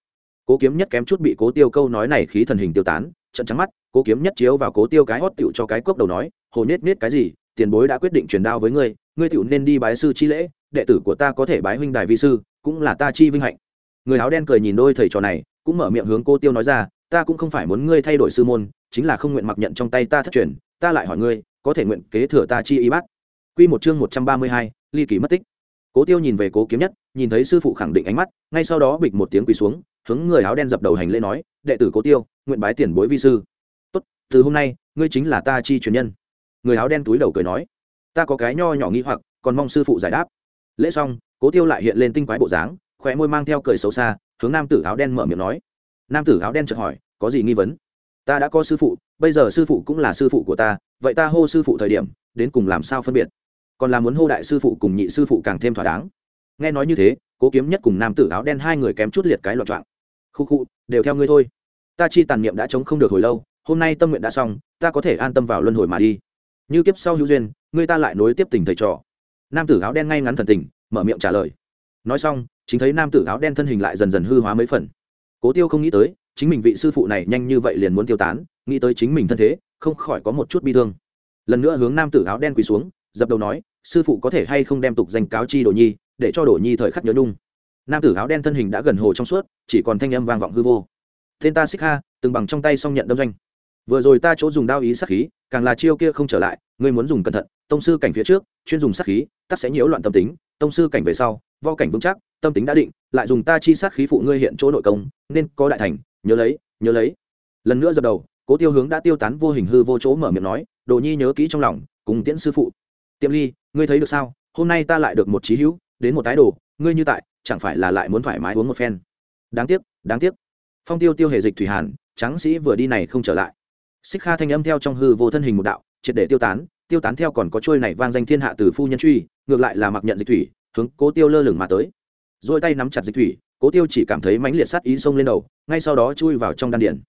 Cố kiếm nhất kém chút bị cố tiêu câu nói này khí thần hình tiêu tán trận trắng mắt, cố kiếm nhất chiếu vào cố tiêu cái hót tựu cho cái cốc đầu nói, hồ nết nết cái gì, tiền bối đã quyết định truyền đao với ngươi ngươi tựu nên đi bái sư chi lễ, đệ tử của ta có thể bái huynh đài vi sư, cũng là ta chi vinh hạnh. Người áo đen cười nhìn đôi thầy trò này, cũng mở miệng hướng cô tiêu nói ra, ta cũng không phải muốn ngươi thay đổi sư môn, chính là không nguyện mặc nhận trong tay ta thất truyền, ta lại hỏi ngươi, có thể nguyện kế thừa ta chi y bác. quy một chương một trăm ba mươi hai, ly kỳ mất tích cố tiêu nhìn về cố kiếm nhất, nhìn thấy sư phụ khẳng định ánh mắt, ngay sau đó bịch một tiếng quỳ xuống, hướng người áo đen dập đầu hành lễ nói, đệ tử cố tiêu, nguyện bái tiền bối vi sư. Tốt, từ hôm nay, ngươi chính là ta chi truyền nhân. Người áo đen túi đầu cười nói, ta có cái nho nhỏ nghi hoặc, còn mong sư phụ giải đáp. Lễ xong, cố tiêu lại hiện lên tinh quái bộ dáng, khóe môi mang theo cười xấu xa, hướng nam tử áo đen mở miệng nói. Nam tử áo đen chợt hỏi, có gì nghi vấn? Ta đã có sư phụ, bây giờ sư phụ cũng là sư phụ của ta, vậy ta hô sư phụ thời điểm, đến cùng làm sao phân biệt? Còn là muốn hô đại sư phụ cùng nhị sư phụ càng thêm thỏa đáng. Nghe nói như thế, cố kiếm nhất cùng nam tử áo đen hai người kém chút liệt cái loạn trạng khu khu, đều theo ngươi thôi. Ta chi tàn niệm đã chống không được hồi lâu, hôm nay tâm nguyện đã xong, ta có thể an tâm vào luân hồi mà đi. Như kiếp sau hữu duyên, ngươi ta lại nối tiếp tình thầy trò. Nam tử áo đen ngay ngắn thần tình, mở miệng trả lời. Nói xong, chính thấy nam tử áo đen thân hình lại dần dần hư hóa mấy phần. Cố tiêu không nghĩ tới, chính mình vị sư phụ này nhanh như vậy liền muốn tiêu tán, nghĩ tới chính mình thân thế, không khỏi có một chút bi thương. Lần nữa hướng nam tử áo đen quỳ xuống dập đầu nói, sư phụ có thể hay không đem tục danh cáo chi đồ nhi, để cho đồ nhi thời khắc nhớ nung nam tử áo đen thân hình đã gần hồ trong suốt, chỉ còn thanh âm vang vọng hư vô. Tên ta xích ha, từng bằng trong tay xong nhận đâm doanh. Vừa rồi ta chỗ dùng đao ý sát khí, càng là chiêu kia không trở lại, ngươi muốn dùng cẩn thận, tông sư cảnh phía trước, chuyên dùng sát khí tắc sẽ nhiễu loạn tâm tính, tông sư cảnh về sau vo cảnh vững chắc, tâm tính đã định, lại dùng ta chi sát khí phụ ngươi hiện chỗ nội công, nên có đại thành, nhớ lấy nhớ lấy. Lần nữa dập đầu, cố tiêu hướng đã tiêu tán vô hình hư vô chỗ mở miệng nói, đồ nhi nhớ kỹ trong lòng, cùng tiễn sư phụ tiệm ly, ngươi thấy được sao? Hôm nay ta lại được một trí hữu, đến một tái đồ, ngươi như tại, chẳng phải là lại muốn thoải mái uống một phen. Đáng tiếc đáng tiếc. Phong tiêu tiêu hề dịch thủy hàn, tráng sĩ vừa đi này không trở lại. Xích kha thanh âm theo trong hư vô thân hình một đạo, triệt để tiêu tán tiêu tán theo còn có trôi này vang danh thiên hạ từ phu nhân truy, ngược lại là mặc nhận dịch thủy, hướng cố tiêu lơ lửng mà tới. Rồi tay nắm chặt dịch thủy, cố tiêu chỉ cảm thấy mãnh liệt sát ý xông lên đầu, ngay sau đó chui vào trong đan điển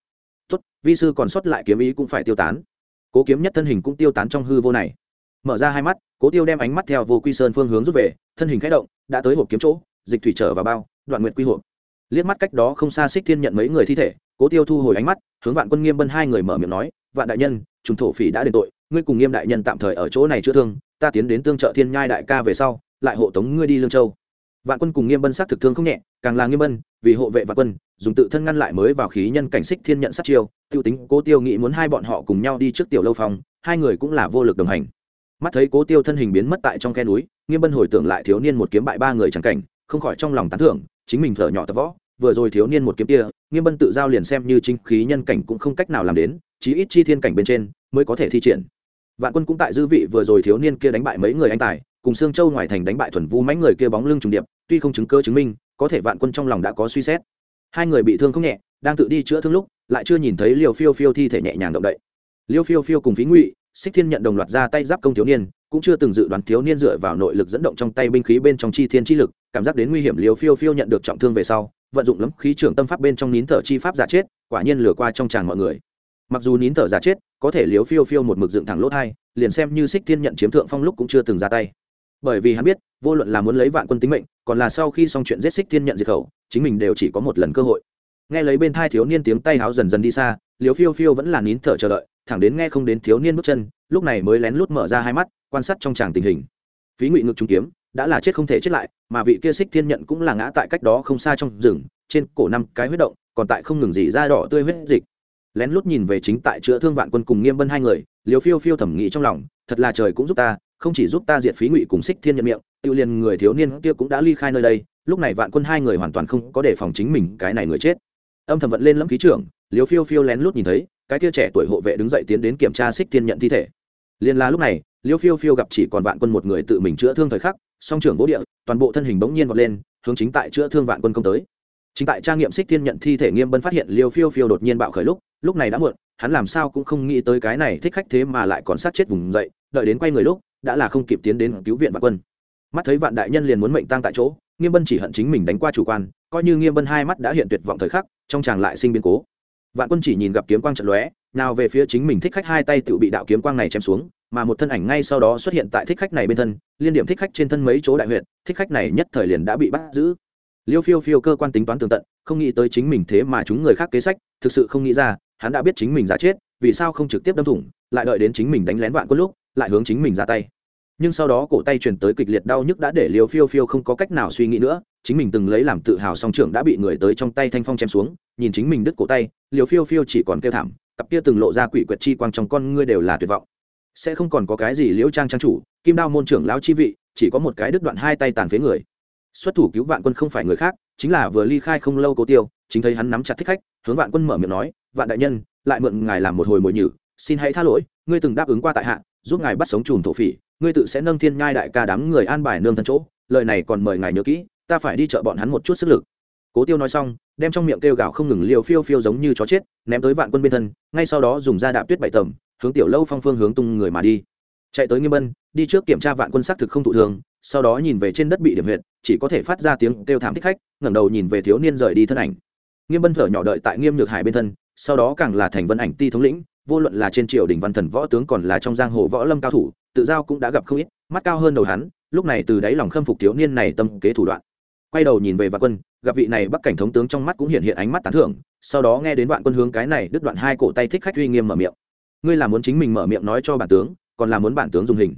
tuất vi sư còn sót lại kiếm ý cũng phải tiêu tán. Cố kiếm nhất thân hình cũng tiêu tán trong hư vô này mở ra hai mắt, cố tiêu đem ánh mắt theo vô quy sơn phương hướng rút về, thân hình khẽ động, đã tới hộp kiếm chỗ, dịch thủy trở vào bao, đoạn nguyện quy hộp. Liếc mắt cách đó không xa xích thiên nhận mấy người thi thể, cố tiêu thu hồi ánh mắt, hướng vạn quân nghiêm bân hai người mở miệng nói, vạn đại nhân, trùng thổ phỉ đã đền tội, ngươi cùng nghiêm đại nhân tạm thời ở chỗ này chữa thương, ta tiến đến tương trợ thiên nhai đại ca về sau, lại hộ tống ngươi đi lương châu. Vạn quân cùng nghiêm bân sát thực thương không nhẹ, càng là nghiêm bân, vì hộ vệ vạn quân, dùng tự thân ngăn lại mới vào khí nhân cảnh xích thiên nhận sát chiêu, tiêu tính cố tiêu nghĩ muốn hai bọn họ cùng nhau đi trước tiểu lâu phòng, hai người cũng là vô lực đồng hành mắt thấy cố tiêu thân hình biến mất tại trong khe núi, nghiêm bân hồi tưởng lại thiếu niên một kiếm bại ba người chẳng cảnh, không khỏi trong lòng tán thưởng, chính mình thở nhỏ tập võ, vừa rồi thiếu niên một kiếm kia, nghiêm bân tự giao liền xem như chính khí nhân cảnh cũng không cách nào làm đến, chí ít chi thiên cảnh bên trên mới có thể thi triển. Vạn quân cũng tại dư vị vừa rồi thiếu niên kia đánh bại mấy người anh tài, cùng sương châu ngoài thành đánh bại thuần vu mánh người kia bóng lưng trùng điệp, tuy không chứng cơ chứng minh, có thể vạn quân trong lòng đã có suy xét. Hai người bị thương không nhẹ, đang tự đi chữa thương lúc, lại chưa nhìn thấy liều phiêu phiêu thi thể nhẹ nhàng động đậy. Liêu phiêu phiêu cùng phí ngụy xích thiên nhận đồng loạt ra tay giáp công thiếu niên cũng chưa từng dự đoán thiếu niên dựa vào nội lực dẫn động trong tay binh khí bên trong chi thiên chi lực cảm giác đến nguy hiểm liều phiêu phiêu nhận được trọng thương về sau vận dụng lấm khí trưởng tâm pháp bên trong nín thở chi pháp giả chết quả nhiên lừa qua trong tràng mọi người. Mặc dù nín thở giả chết có thể liều phiêu phiêu một mực dựng thẳng lỗ hai, liền xem như xích thiên nhận chiếm thượng phong lúc cũng chưa từng ra tay. Bởi vì hắn biết vô luận là muốn lấy vạn quân tính mệnh còn là sau khi xong chuyện giết xích thiên nhận diệt khẩu chính mình đều chỉ có một lần cơ hội. Nghe lấy bên thai thiếu niên tiếng tay háo dần dần đi xa liều phiêu phiêu vẫn là nín thở chờ đợi thẳng đến nghe không đến thiếu niên bước chân, lúc này mới lén lút mở ra hai mắt, quan sát trong tràng tình hình. Phí ngụy ngực trung kiếm, đã là chết không thể chết lại, mà vị kia xích thiên nhận cũng là ngã tại cách đó không xa trong rừng, trên cổ năm cái huyết động, còn tại không ngừng gì ra đỏ tươi huyết dịch. Lén lút nhìn về chính tại chữa thương vạn quân cùng nghiêm bân hai người liều phiêu phiêu thẩm nghĩ trong lòng, thật là trời cũng giúp ta, không chỉ giúp ta diệt phí ngụy cùng xích thiên nhận miệng tiêu liền người thiếu niên kia cũng đã ly khai nơi đây, lúc này vạn quân hai người hoàn toàn không có đề phòng chính mình, cái này người chết. Âm thầm vận lên lẫm khí trưởng liều phiêu phiêu lén lút nhìn thấy cái kia trẻ tuổi hộ vệ đứng dậy tiến đến kiểm tra xích thiên nhận thi thể. Liền là lúc này, liêu phiêu phiêu gặp chỉ còn vạn quân một người tự mình chữa thương thời khắc, song trưởng vỗ địa, toàn bộ thân hình bỗng nhiên vọt lên, hướng chính tại chữa thương vạn quân công tới. Chính tại trang nghiệm xích thiên nhận thi thể nghiêm bân phát hiện liêu phiêu phiêu đột nhiên bạo khởi lúc lúc này đã muộn, hắn làm sao cũng không nghĩ tới cái này thích khách thế mà lại còn sát chết vùng dậy, đợi đến quay người lúc, đã là không kịp tiến đến cứu viện vạn quân. Mắt thấy vạn đại nhân liền muốn mệnh tang tại chỗ, nghiêm bân chỉ hận chính mình đánh qua chủ quan, coi như nghiêm bân hai mắt đã hiện tuyệt vọng thời khắc, trong chàng lại sinh biến cố vạn quân chỉ nhìn gặp kiếm quang trận lóe, nào về phía chính mình thích khách hai tay tự bị đạo kiếm quang này chém xuống, mà một thân ảnh ngay sau đó xuất hiện tại thích khách này bên thân, liên điểm thích khách trên thân mấy chỗ đại huyện thích khách này nhất thời liền đã bị bắt giữ. Liêu phiêu phiêu cơ quan tính toán tường tận, không nghĩ tới chính mình thế mà chúng người khác kế sách, thực sự không nghĩ ra, hắn đã biết chính mình giả chết, vì sao không trực tiếp đâm thủng, lại đợi đến chính mình đánh lén vạn quân lúc, lại hướng chính mình ra tay nhưng sau đó cổ tay truyền tới kịch liệt đau nhức đã để liều phiêu phiêu không có cách nào suy nghĩ nữa, chính mình từng lấy làm tự hào song trưởng đã bị người tới trong tay thanh phong chém xuống, nhìn chính mình đứt cổ tay liều phiêu phiêu chỉ còn kêu thảm, cặp kia từng lộ ra quỷ quyệt chi quang trong con ngươi đều là tuyệt vọng. Sẽ không còn có cái gì liễu trang trang chủ, kim đao môn trưởng lão chi vị, chỉ có một cái đứt đoạn hai tay tàn phế người. Xuất thủ cứu vạn quân không phải người khác, chính là vừa ly khai không lâu cố tiêu, chính thấy hắn nắm chặt thích khách, hướng vạn quân mở miệng nói, vạn đại nhân, lại mượn ngài làm một hồi mồi nhử, xin hãy tha lỗi, ngươi từng đáp ứng qua tại hạ, giúp ngài bắt sống chùm thổ phỉ ngươi tự sẽ nâng thiên nhai đại ca đám người an bài nương thân chỗ, lời này còn mời ngài nhớ kỹ, ta phải đi chợ bọn hắn một chút sức lực. Cố tiêu nói xong, đem trong miệng kêu gào không ngừng liều phiêu phiêu giống như chó chết, ném tới vạn quân bên thân, ngay sau đó dùng da đạp tuyết bảy tầm, hướng tiểu lâu phong phương hướng tung người mà đi. Chạy tới nghiêm bân đi trước kiểm tra vạn quân xác thực không thụ thường, sau đó nhìn về trên đất bị điểm huyệt, chỉ có thể phát ra tiếng kêu thảm thích khách, ngẩng đầu nhìn về thiếu niên rời đi thân ảnh. Nghiêm bân thở nhỏ đợi tại nghiêm nhược hải bên thân, sau đó càng là thành vân ảnh ti thống lĩnh, vô luận là trên triều đình văn thần võ tướng còn là trong giang hồ võ lâm cao thủ tự giao cũng đã gặp không ít, mắt cao hơn đầu hắn, lúc này từ đáy lòng khâm phục thiếu niên này tâm kế thủ đoạn. Quay đầu nhìn về vạn quân, gặp vị này bắc cảnh thống tướng trong mắt cũng hiện hiện ánh mắt tán thưởng, sau đó nghe đến vạn quân hướng cái này đứt đoạn hai cổ tay thích khách uy nghiêm mở miệng. Ngươi là muốn chính mình mở miệng nói cho bản tướng, còn là muốn bản tướng dùng hình.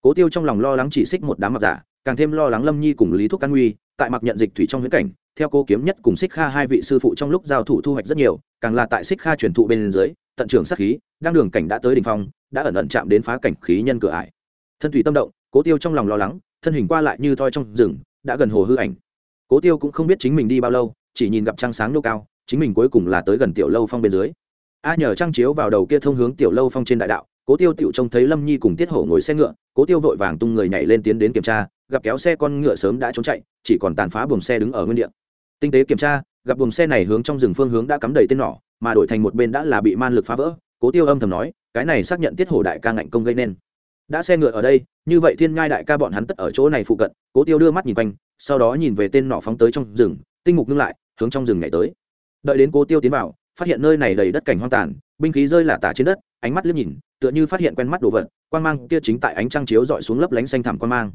Cố tiêu trong lòng lo lắng chỉ xích một đám mặc giả, càng thêm lo lắng lâm nhi cùng lý thúc căn nguy tại mặc nhận dịch thủy trong huyễn cảnh, theo cô kiếm nhất cùng xích kha hai vị sư phụ trong lúc giao thủ thu hoạch rất nhiều, càng là tại xích kha truyền thụ bên dưới tận trưởng sát khí, đang đường cảnh đã tới đỉnh phong, đã ẩn ẩn chạm đến phá cảnh khí nhân cửa ải. Thân thủy tâm động, cố tiêu trong lòng lo lắng, thân hình qua lại như thoi trong rừng, đã gần hồ hư ảnh. Cố tiêu cũng không biết chính mình đi bao lâu, chỉ nhìn gặp trăng sáng nô cao, chính mình cuối cùng là tới gần tiểu lâu phong bên dưới. A nhờ trăng chiếu vào đầu kia thông hướng tiểu lâu phong trên đại đạo, cố tiêu tiểu trông thấy lâm nhi cùng tiết hổ ngồi xe ngựa, cố tiêu vội vàng tung người nhảy lên tiến đến kiểm tra, gặp kéo xe con ngựa sớm đã trốn chạy, chỉ còn tàn phá buồng xe đứng ở nguyên địa. Tinh tế kiểm tra, gặp buồng xe này hướng trong rừng phương hướng đã cắm đầy tên nỏ mà đổi thành một bên đã là bị man lực phá vỡ, cố tiêu âm thầm nói, cái này xác nhận tiết hổ đại ca ngạnh công gây nên. Đã xe ngựa ở đây, như vậy thiên ngai đại ca bọn hắn tất ở chỗ này phụ cận, cố tiêu đưa mắt nhìn quanh, sau đó nhìn về tên nọ phóng tới trong rừng, tinh mục ngưng lại, hướng trong rừng nhảy tới. Đợi đến cố tiêu tiến vào, phát hiện nơi này đầy đất cảnh hoang tàn, binh khí rơi lả tả trên đất, ánh mắt liếc nhìn, tựa như phát hiện quen mắt đồ vật quan mang kia chính tại ánh trăng chiếu dọi xuống lấp lánh xanh thẳm quan mang.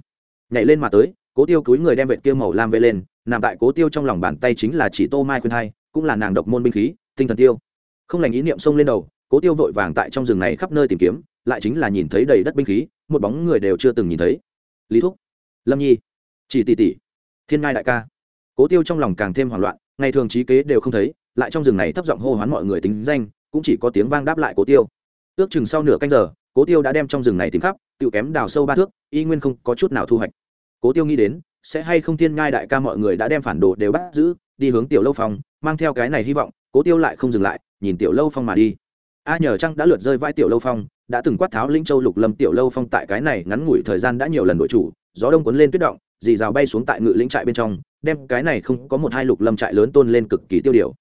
Nhảy lên mà tới, cố tiêu cúi người đem vệ kia màu lam vê lên, nằm tại cố tiêu trong lòng bàn tay chính là chỉ tô mai khuyên hai, cũng là nàng độc môn binh khí tinh thần tiêu. Không lành ý niệm xông lên đầu cố tiêu vội vàng tại trong rừng này khắp nơi tìm kiếm lại chính là nhìn thấy đầy đất binh khí một bóng người đều chưa từng nhìn thấy. Lý thúc lâm nhi chỉ tỷ tỷ thiên ngai đại ca. Cố tiêu trong lòng càng thêm hoảng loạn ngày thường trí kế đều không thấy lại trong rừng này thấp giọng hô hoán mọi người tính danh cũng chỉ có tiếng vang đáp lại cố tiêu. Ước chừng sau nửa canh giờ cố tiêu đã đem trong rừng này tìm khắp tự kém đào sâu ba thước y nguyên không có chút nào thu hoạch. Cố tiêu nghĩ đến sẽ hay không thiên ngai đại ca mọi người đã đem phản đồ đều bắt giữ đi hướng tiểu lâu phòng, mang theo cái này hy vọng cố tiêu lại không dừng lại, nhìn tiểu lâu phong mà đi. A nhờ trăng đã lượt rơi vai tiểu lâu phong, đã từng quát tháo linh châu lục lâm tiểu lâu phong tại cái này ngắn ngủi thời gian đã nhiều lần đội chủ, gió đông cuốn lên tuyết động, dì rào bay xuống tại ngự lĩnh trại bên trong, đem cái này không có một hai lục lâm trại lớn tôn lên cực kỳ tiêu điều.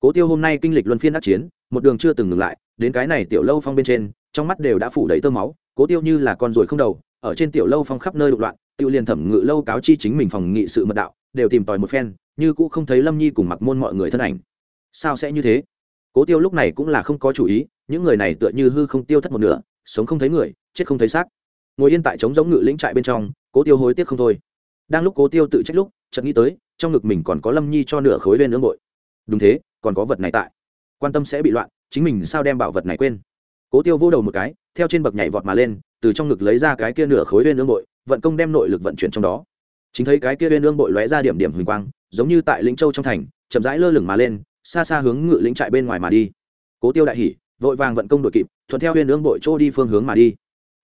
Cố tiêu hôm nay kinh lịch luân phiên đắc chiến, một đường chưa từng ngừng lại, đến cái này tiểu lâu phong bên trên, trong mắt đều đã phủ đầy tơ máu, cố tiêu như là con ruồi không đầu, ở trên tiểu lâu phong khắp nơi đụng loạn, tiêu liền thẩm ngự lâu cáo chi chính mình phòng nghị sự mật đạo, đều tìm tòi một phen, như cũng không thấy lâm nhi cùng mặc môn mọi người thân ảnh sao sẽ như thế? Cố tiêu lúc này cũng là không có chủ ý, những người này tựa như hư không tiêu thất một nửa, sống không thấy người, chết không thấy xác. Ngồi yên tại trống giống ngự lĩnh trại bên trong, cố tiêu hối tiếc không thôi. Đang lúc cố tiêu tự trách lúc, chợt nghĩ tới, trong ngực mình còn có lâm nhi cho nửa khối bên nướng bội. Đúng thế, còn có vật này tại. Quan tâm sẽ bị loạn, chính mình sao đem bảo vật này quên? Cố tiêu vô đầu một cái, theo trên bậc nhảy vọt mà lên, từ trong ngực lấy ra cái kia nửa khối bên nướng bội, vận công đem nội lực vận chuyển trong đó. Chính thấy cái kia bên nướng bội lóe ra điểm điểm huỳnh quang, giống như tại lĩnh châu trong thành, chậm rãi lơ lửng mà lên xa xa hướng ngự lĩnh trại bên ngoài mà đi. Cố tiêu đại hỉ vội vàng vận công đội kịp thuận theo huyên ương bội chỗ đi phương hướng mà đi.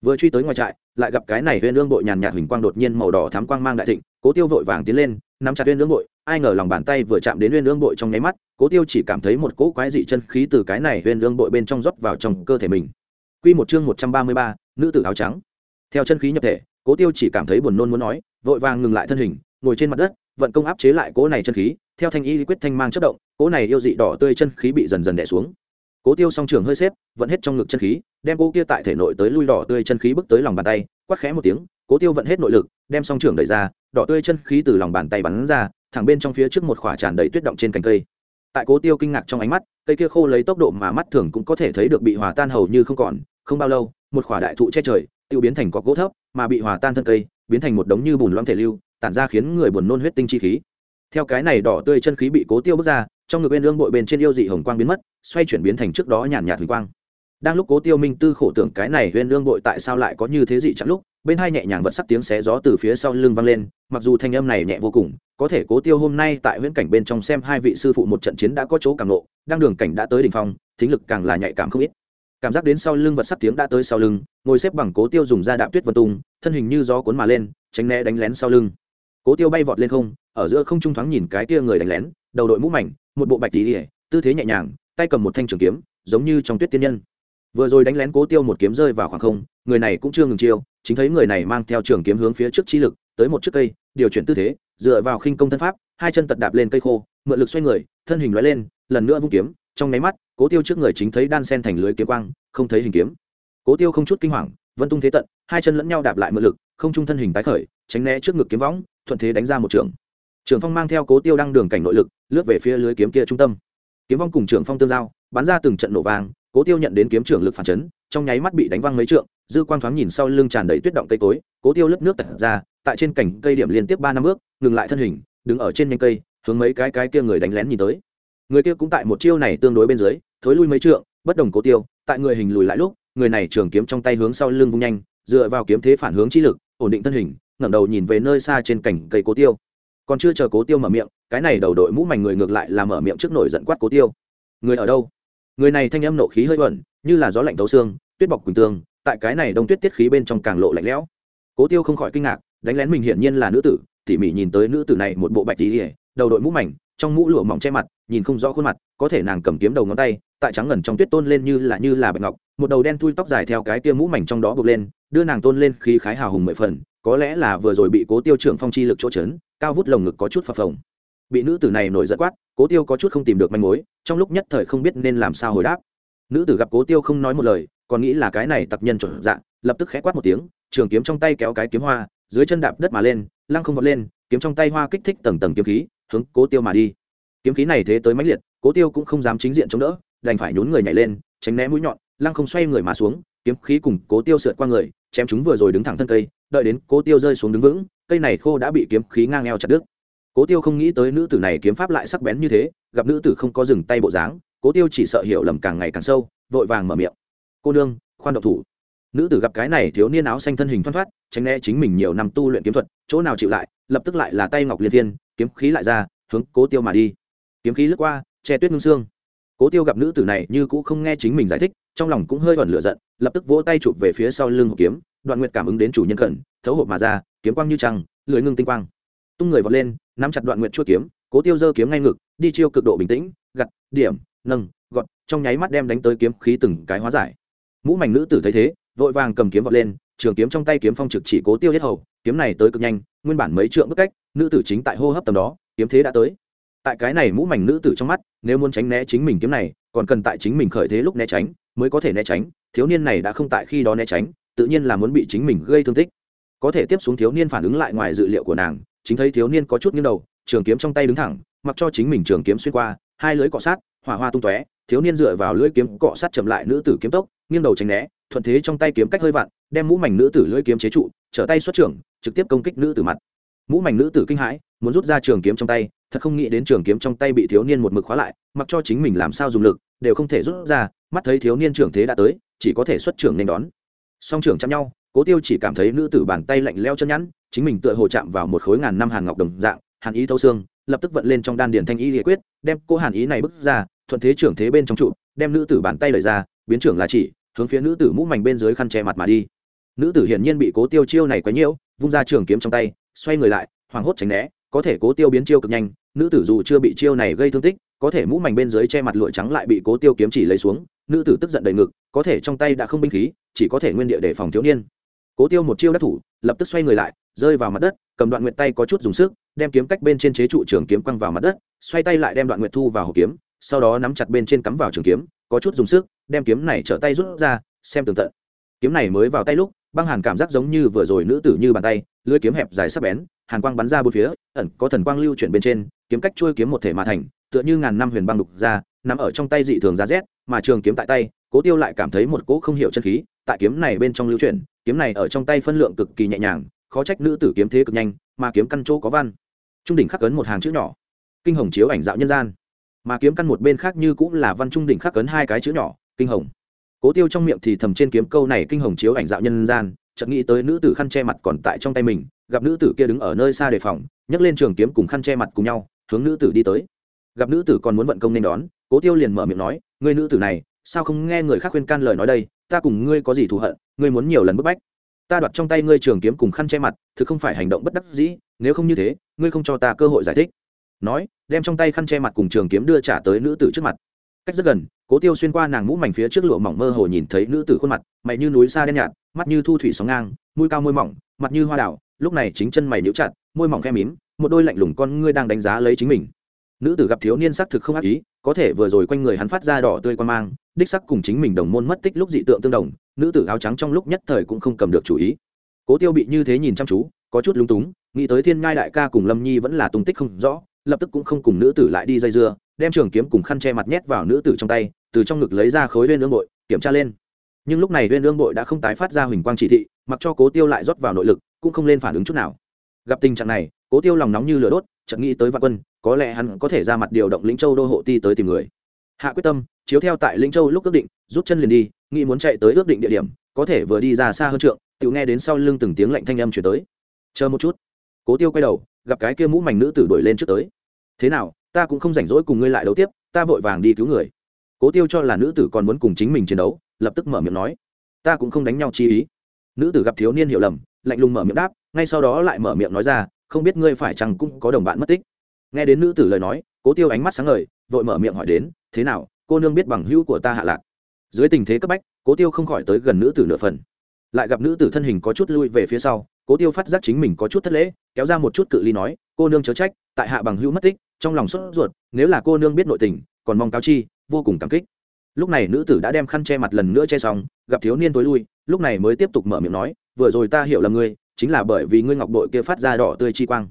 Vừa truy tới ngoài trại lại gặp cái này huyên ương bội nhàn nhạt huỳnh quang đột nhiên màu đỏ thám quang mang đại thịnh cố tiêu vội vàng tiến lên nắm chặt huyên ương bội ai ngờ lòng bàn tay vừa chạm đến huyên ương bội trong nháy mắt cố tiêu chỉ cảm thấy một cỗ quái dị chân khí từ cái này huyên ương bội bên trong rót vào trong cơ thể mình. Quy một chương một trăm ba mươi ba, nữ tử áo trắng. Theo chân khí nhập thể, Cố Tiêu chỉ cảm thấy buồn nôn muốn nói, vội vàng ngừng lại thân hình, ngồi trên mặt đất, vận công áp chế lại cỗ này chân khí, theo thanh y quyết thanh mang chất động, cỗ này yêu dị đỏ tươi chân khí bị dần dần đè xuống. Cố tiêu song trường hơi xếp, vẫn hết trong ngực chân khí, đem cô kia tại thể nội tới lui đỏ tươi chân khí bước tới lòng bàn tay, quát khẽ một tiếng, cố tiêu vận hết nội lực, đem song trường đẩy ra, đỏ tươi chân khí từ lòng bàn tay bắn ra, thẳng bên trong phía trước một khỏa tràn đầy tuyết động trên cành cây. Tại cố tiêu kinh ngạc trong ánh mắt, cây kia khô lấy tốc độ mà mắt thường cũng có thể thấy được bị hòa tan hầu như không còn, không bao lâu, một khỏa đại thụ che trời, tiêu biến thành cọc gỗ thấp, mà bị hòa tan thân cây, biến thành một đống như bùn loãng thể lưu, tản ra khiến người buồn nôn huyết tinh chi khí theo cái này đỏ tươi chân khí bị cố tiêu bước ra, trong ngực bên lương bội bên trên yêu dị hồng quang biến mất, xoay chuyển biến thành trước đó nhàn nhạt huỳnh quang. Đang lúc cố tiêu minh tư khổ tưởng cái này huyên lương bội tại sao lại có như thế dị chẳng lúc, bên hai nhẹ nhàng vật sắc tiếng xé gió từ phía sau lưng vang lên, mặc dù thanh âm này nhẹ vô cùng, có thể cố tiêu hôm nay tại huyễn cảnh bên trong xem hai vị sư phụ một trận chiến đã có chỗ càng nộ đang đường cảnh đã tới đỉnh phong, thính lực càng là nhạy cảm không ít. Cảm giác đến sau lưng vật sắc tiếng đã tới sau lưng, ngồi xếp bằng cố tiêu dùng da đạp tuyết vân tung, thân hình như gió cuốn mà lên, tránh né đánh lén sau lưng cố tiêu bay vọt lên không, ở giữa không trung thoáng nhìn cái tia người đánh lén, đầu đội mũ mảnh, một bộ bạch tỉ tư thế nhẹ nhàng, tay cầm một thanh trường kiếm, giống như trong tuyết tiên nhân. Vừa rồi đánh lén cố tiêu một kiếm rơi vào khoảng không, người này cũng chưa ngừng chiêu, chính thấy người này mang theo trường kiếm hướng phía trước chi lực, tới một chiếc cây, điều chuyển tư thế, dựa vào khinh công thân pháp, hai chân tật đạp lên cây khô, mượn lực xoay người, thân hình loại lên, lần nữa vung kiếm, trong nháy mắt, cố tiêu trước người chính thấy đan sen thành lưới kiếm quang, không thấy hình kiếm. Cố tiêu không chút kinh hoàng, vân tung thế tận, hai chân lẫn nhau đạp lại mượn lực không trung thân hình tái khởi, tránh né trước ngực kiếm võng, thuận thế đánh ra một trường. Trường phong mang theo cố tiêu đăng đường cảnh nội lực, lướt về phía lưới kiếm kia trung tâm. Kiếm vong cùng trường phong tương giao, bắn ra từng trận nổ vàng cố tiêu nhận đến kiếm trưởng lực phản chấn, trong nháy mắt bị đánh văng mấy trượng, dư quang thoáng nhìn sau lưng tràn đầy tuyết động cây cối, cố tiêu lướt nước tật ra, tại trên cảnh cây điểm liên tiếp ba năm bước, ngừng lại thân hình, đứng ở trên nhanh cây, hướng mấy cái cái kia người đánh lén nhìn tới. Người kia cũng tại một chiêu này tương đối bên dưới, thối lui mấy trượng, bất đồng cố tiêu, tại người hình lùi lại lúc, người này trường kiếm trong tay hướng sau lưng vung nhanh dựa vào kiếm thế phản hướng chi lực, ổn định thân hình, ngẩng đầu nhìn về nơi xa trên cành cây cố tiêu. Còn chưa chờ cố tiêu mở miệng, cái này đầu đội mũ mảnh người ngược lại là mở miệng trước nổi giận quát cố tiêu. Người ở đâu? Người này thanh âm nộ khí hơi uẩn như là gió lạnh thấu xương, tuyết bọc quỳnh tương tại cái này đông tuyết tiết khí bên trong càng lộ lạnh lẽo. Cố tiêu không khỏi kinh ngạc, đánh lén mình hiển nhiên là nữ tử, tỉ mỉ nhìn tới nữ tử này một bộ bạch tỉ ỉa đầu đội mũ mảnh, trong mũ lụa mỏng che mặt, nhìn không rõ khuôn mặt, có thể nàng cầm kiếm đầu ngón tay, tại trắng ngần trong tuyết tôn lên như là như là bạch ngọc, một đầu đen thui tóc dài theo cái tia mũ mảnh trong đó buộc lên đưa nàng tôn lên khi khái hào hùng mười phần, có lẽ là vừa rồi bị cố tiêu trưởng phong chi lực chỗ trấn cao vút lồng ngực có chút phập phồng. Bị nữ tử này nổi giận quát, cố tiêu có chút không tìm được manh mối, trong lúc nhất thời không biết nên làm sao hồi đáp. Nữ tử gặp cố tiêu không nói một lời, còn nghĩ là cái này tặc nhân chuẩn dạng, lập tức khẽ quát một tiếng, trường kiếm trong tay kéo cái kiếm hoa, dưới chân đạp đất mà lên, lăng không vọt lên, kiếm trong tay hoa kích thích tầng tầng kiếm khí, hướng cố tiêu mà đi. Kiếm khí này thế tới mãnh liệt, cố tiêu cũng không dám chính diện chống đỡ, đành phải nhún người nhảy lên, tránh né mũi nhọn, lăng không xoay người mà xuống, kiếm khí cùng cố tiêu sượt qua người chém chúng vừa rồi đứng thẳng thân cây, đợi đến cố tiêu rơi xuống đứng vững, cây này khô đã bị kiếm khí ngang eo chặt đứt. Cố tiêu không nghĩ tới nữ tử này kiếm pháp lại sắc bén như thế, gặp nữ tử không có dừng tay bộ dáng, cố tiêu chỉ sợ hiểu lầm càng ngày càng sâu, vội vàng mở miệng. Cô nương, khoan độc thủ. Nữ tử gặp cái này thiếu niên áo xanh thân hình thoăn thoát, tránh né chính mình nhiều năm tu luyện kiếm thuật, chỗ nào chịu lại, lập tức lại là tay ngọc liên thiên, kiếm khí lại ra, hướng cố tiêu mà đi. Kiếm khí lướt qua, che tuyết ngưng xương. Cố tiêu gặp nữ tử này như cũ không nghe chính mình giải thích, trong lòng cũng hơi ẩn lửa giận lập tức vỗ tay chụp về phía sau lưng hộp kiếm, đoạn nguyệt cảm ứng đến chủ nhân khẩn, thấu hộp mà ra, kiếm quang như trăng lưới ngưng tinh quang. Tung người vọt lên, nắm chặt đoạn nguyệt chua kiếm, cố tiêu dơ kiếm ngay ngực, đi chiêu cực độ bình tĩnh, gặt, điểm, nâng, gọt, trong nháy mắt đem đánh tới kiếm khí từng cái hóa giải. Mũ mảnh nữ tử thấy thế, vội vàng cầm kiếm vọt lên, trường kiếm trong tay kiếm phong trực chỉ cố tiêu hết hầu, kiếm này tới cực nhanh, nguyên bản mấy trượng bức cách, nữ tử chính tại hô hấp tầm đó, kiếm thế đã tới. Tại cái này mũ mảnh nữ tử trong mắt, nếu muốn tránh né chính mình kiếm này, còn cần tại chính mình khởi thế lúc né tránh, mới có thể né tránh thiếu niên này đã không tại khi đó né tránh, tự nhiên là muốn bị chính mình gây thương tích. Có thể tiếp xuống thiếu niên phản ứng lại ngoài dự liệu của nàng, chính thấy thiếu niên có chút nghiêng đầu, trường kiếm trong tay đứng thẳng, mặc cho chính mình trường kiếm xuyên qua, hai lưỡi cọ sát, hỏa hoa tung tóe, thiếu niên dựa vào lưỡi kiếm cọ sát chậm lại nữ tử kiếm tốc, nghiêng đầu tránh né, thuận thế trong tay kiếm cách hơi vặn, đem mũ mảnh nữ tử lưỡi kiếm chế trụ, trở tay xuất trưởng, trực tiếp công kích nữ tử mặt. Mũ mảnh nữ tử kinh hãi, muốn rút ra trường kiếm trong tay, thật không nghĩ đến trường kiếm trong tay bị thiếu niên một mực khóa lại, mặc cho chính mình làm sao dùng lực, đều không thể rút ra mắt thấy thiếu niên trưởng thế đã tới, chỉ có thể xuất trưởng nên đón. Song trưởng chạm nhau, cố tiêu chỉ cảm thấy nữ tử bàn tay lạnh leo chân nhẵn, chính mình tựa hồ chạm vào một khối ngàn năm hàn ngọc đồng dạng, hàn ý thâu xương, lập tức vận lên trong đan điền thanh ý liệt quyết, đem cô hàn ý này bước ra, thuận thế trưởng thế bên trong trụ, đem nữ tử bàn tay lời ra, biến trưởng là chỉ, hướng phía nữ tử mũ mảnh bên dưới khăn che mặt mà đi. Nữ tử hiển nhiên bị cố tiêu chiêu này quấy nhiễu, vung ra trường kiếm trong tay, xoay người lại, hoảng hốt tránh né, có thể cố tiêu biến chiêu cực nhanh, nữ tử dù chưa bị chiêu này gây thương tích có thể mũ mảnh bên dưới che mặt lụa trắng lại bị cố tiêu kiếm chỉ lấy xuống, nữ tử tức giận đầy ngực, có thể trong tay đã không binh khí, chỉ có thể nguyên địa để phòng thiếu niên. Cố tiêu một chiêu đắc thủ, lập tức xoay người lại, rơi vào mặt đất, cầm đoạn nguyện tay có chút dùng sức, đem kiếm cách bên trên chế trụ trường kiếm quăng vào mặt đất, xoay tay lại đem đoạn nguyện thu vào hộp kiếm, sau đó nắm chặt bên trên cắm vào trường kiếm, có chút dùng sức, đem kiếm này trở tay rút ra, xem tường tận. Kiếm này mới vào tay lúc, băng hàn cảm giác giống như vừa rồi nữ tử như bàn tay, lưỡi kiếm hẹp dài sắc bén hàn quang bắn ra bốn phía, ẩn có thần quang lưu chuyển bên trên, kiếm cách chui kiếm một thể mà thành, tựa như ngàn năm huyền băng đục ra, nằm ở trong tay dị thường giá rét, mà trường kiếm tại tay, cố tiêu lại cảm thấy một cỗ không hiểu chân khí, tại kiếm này bên trong lưu chuyển, kiếm này ở trong tay phân lượng cực kỳ nhẹ nhàng, khó trách nữ tử kiếm thế cực nhanh, mà kiếm căn chỗ có văn. Trung đỉnh khắc cấn một hàng chữ nhỏ. Kinh hồng chiếu ảnh dạo nhân gian. Mà kiếm căn một bên khác như cũng là văn trung đỉnh khắc cấn hai cái chữ nhỏ, kinh hồng. Cố tiêu trong miệng thì thầm trên kiếm câu này kinh hồng chiếu ảnh dạo nhân gian, chợt nghĩ tới nữ tử khăn che mặt còn tại trong tay mình gặp nữ tử kia đứng ở nơi xa đề phòng, nhấc lên trường kiếm cùng khăn che mặt cùng nhau, hướng nữ tử đi tới. Gặp nữ tử còn muốn vận công nên đón, cố tiêu liền mở miệng nói, ngươi nữ tử này, sao không nghe người khác khuyên can lời nói đây? Ta cùng ngươi có gì thù hận, ngươi muốn nhiều lần bức bách. Ta đoạt trong tay ngươi trường kiếm cùng khăn che mặt, thực không phải hành động bất đắc dĩ, nếu không như thế, ngươi không cho ta cơ hội giải thích. Nói, đem trong tay khăn che mặt cùng trường kiếm đưa trả tới nữ tử trước mặt. Cách rất gần, cố tiêu xuyên qua nàng mũ mảnh phía trước lụa mỏng mơ hồ nhìn thấy nữ tử khuôn mặt, mày như núi xa đen nhạt, mắt như thu thủy sóng ngang, mũi cao môi mỏng, mặt như hoa đảo lúc này chính chân mày níu chặt, môi mỏng khe mím, một đôi lạnh lùng con ngươi đang đánh giá lấy chính mình. Nữ tử gặp thiếu niên xác thực không ác ý, có thể vừa rồi quanh người hắn phát ra đỏ tươi quan mang, đích sắc cùng chính mình đồng môn mất tích lúc dị tượng tương đồng, nữ tử áo trắng trong lúc nhất thời cũng không cầm được chủ ý. Cố tiêu bị như thế nhìn chăm chú, có chút lung túng, nghĩ tới thiên ngai đại ca cùng lâm nhi vẫn là tung tích không rõ, lập tức cũng không cùng nữ tử lại đi dây dưa, đem trường kiếm cùng khăn che mặt nhét vào nữ tử trong tay, từ trong ngực lấy ra khối lên ương bội, kiểm tra lên. Nhưng lúc này viên ương bội đã không tái phát ra huỳnh quang chỉ thị, mặc cho cố tiêu lại rót vào nội lực cũng không lên phản ứng chút nào. Gặp tình trạng này, cố tiêu lòng nóng như lửa đốt, chợt nghĩ tới vạn quân, có lẽ hắn có thể ra mặt điều động lĩnh châu đô hộ ti tới tìm người. Hạ quyết tâm, chiếu theo tại lĩnh châu lúc ước định, rút chân liền đi, nghĩ muốn chạy tới ước định địa điểm, có thể vừa đi ra xa hơn trượng tự nghe đến sau lưng từng tiếng lạnh thanh âm chuyển tới. Chờ một chút. Cố tiêu quay đầu, gặp cái kia mũ mảnh nữ tử đuổi lên trước tới. Thế nào, ta cũng không rảnh rỗi cùng ngươi lại đấu tiếp, ta vội vàng đi cứu người. Cố tiêu cho là nữ tử còn muốn cùng chính mình chiến đấu, lập tức mở miệng nói. Ta cũng không đánh nhau chi ý. Nữ tử gặp thiếu niên hiểu lầm lạnh lùng mở miệng đáp, ngay sau đó lại mở miệng nói ra, không biết ngươi phải chăng cũng có đồng bạn mất tích? Nghe đến nữ tử lời nói, cố tiêu ánh mắt sáng ngời, vội mở miệng hỏi đến, thế nào, cô nương biết bằng hữu của ta hạ lạc? Dưới tình thế cấp bách, cố tiêu không khỏi tới gần nữ tử nửa phần. Lại gặp nữ tử thân hình có chút lui về phía sau, cố tiêu phát giác chính mình có chút thất lễ, kéo ra một chút cự ly nói, cô nương chớ trách, tại hạ bằng hữu mất tích, trong lòng sốt ruột, nếu là cô nương biết nội tình, còn mong cáo chi, vô cùng cảm kích. Lúc này nữ tử đã đem khăn che mặt lần nữa che xong, gặp thiếu niên tối lui, lúc này mới tiếp tục mở miệng nói vừa rồi ta hiểu là ngươi, chính là bởi vì ngươi ngọc bội kia phát ra đỏ tươi chi quang.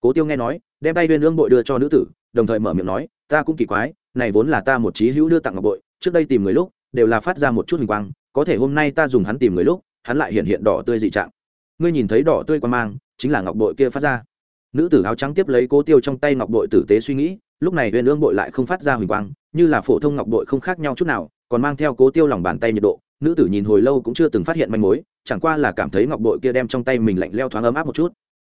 Cố tiêu nghe nói, đem tay viên Lương bội đưa cho nữ tử, đồng thời mở miệng nói, ta cũng kỳ quái, này vốn là ta một trí hữu đưa tặng ngọc bội, trước đây tìm người lúc, đều là phát ra một chút hình quang, có thể hôm nay ta dùng hắn tìm người lúc, hắn lại hiện hiện đỏ tươi dị trạng. Ngươi nhìn thấy đỏ tươi quan mang, chính là ngọc bội kia phát ra. Nữ tử áo trắng tiếp lấy cố tiêu trong tay ngọc bội tử tế suy nghĩ, lúc này huyền ương bội lại không phát ra huỳnh quang, như là phổ thông ngọc bội không khác nhau chút nào còn mang theo cố tiêu lòng bàn tay nhiệt độ, nữ tử nhìn hồi lâu cũng chưa từng phát hiện manh mối, chẳng qua là cảm thấy ngọc bội kia đem trong tay mình lạnh leo thoáng ấm áp một chút.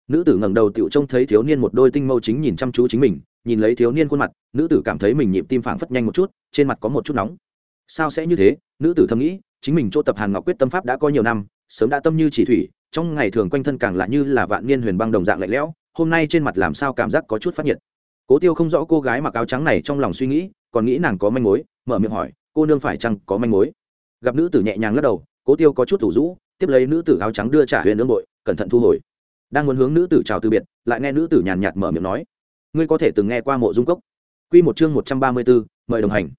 Nữ tử ngẩng đầu tựu trông thấy thiếu niên một đôi tinh mâu chính nhìn chăm chú chính mình, nhìn lấy thiếu niên khuôn mặt, nữ tử cảm thấy mình nhịp tim phảng phất nhanh một chút, trên mặt có một chút nóng. Sao sẽ như thế? Nữ tử thầm nghĩ, chính mình chỗ tập hàn ngọc quyết tâm pháp đã có nhiều năm, sớm đã tâm như chỉ thủy, trong ngày thường quanh thân càng lạ như là vạn niên huyền băng đồng dạng lạnh lẽo, hôm nay trên mặt làm sao cảm giác có chút phát nhiệt. Cố tiêu không rõ cô gái mặc áo trắng này trong lòng suy nghĩ, còn nghĩ nàng có manh mối, mở miệng hỏi cô nương phải chăng có manh mối? Gặp nữ tử nhẹ nhàng lắc đầu, cố tiêu có chút thủ rũ, tiếp lấy nữ tử áo trắng đưa trả huyền ương bội, cẩn thận thu hồi. Đang muốn hướng nữ tử chào từ biệt, lại nghe nữ tử nhàn nhạt mở miệng nói, ngươi có thể từng nghe qua mộ dung cốc? Q một chương một trăm ba mươi bốn mời đồng hành.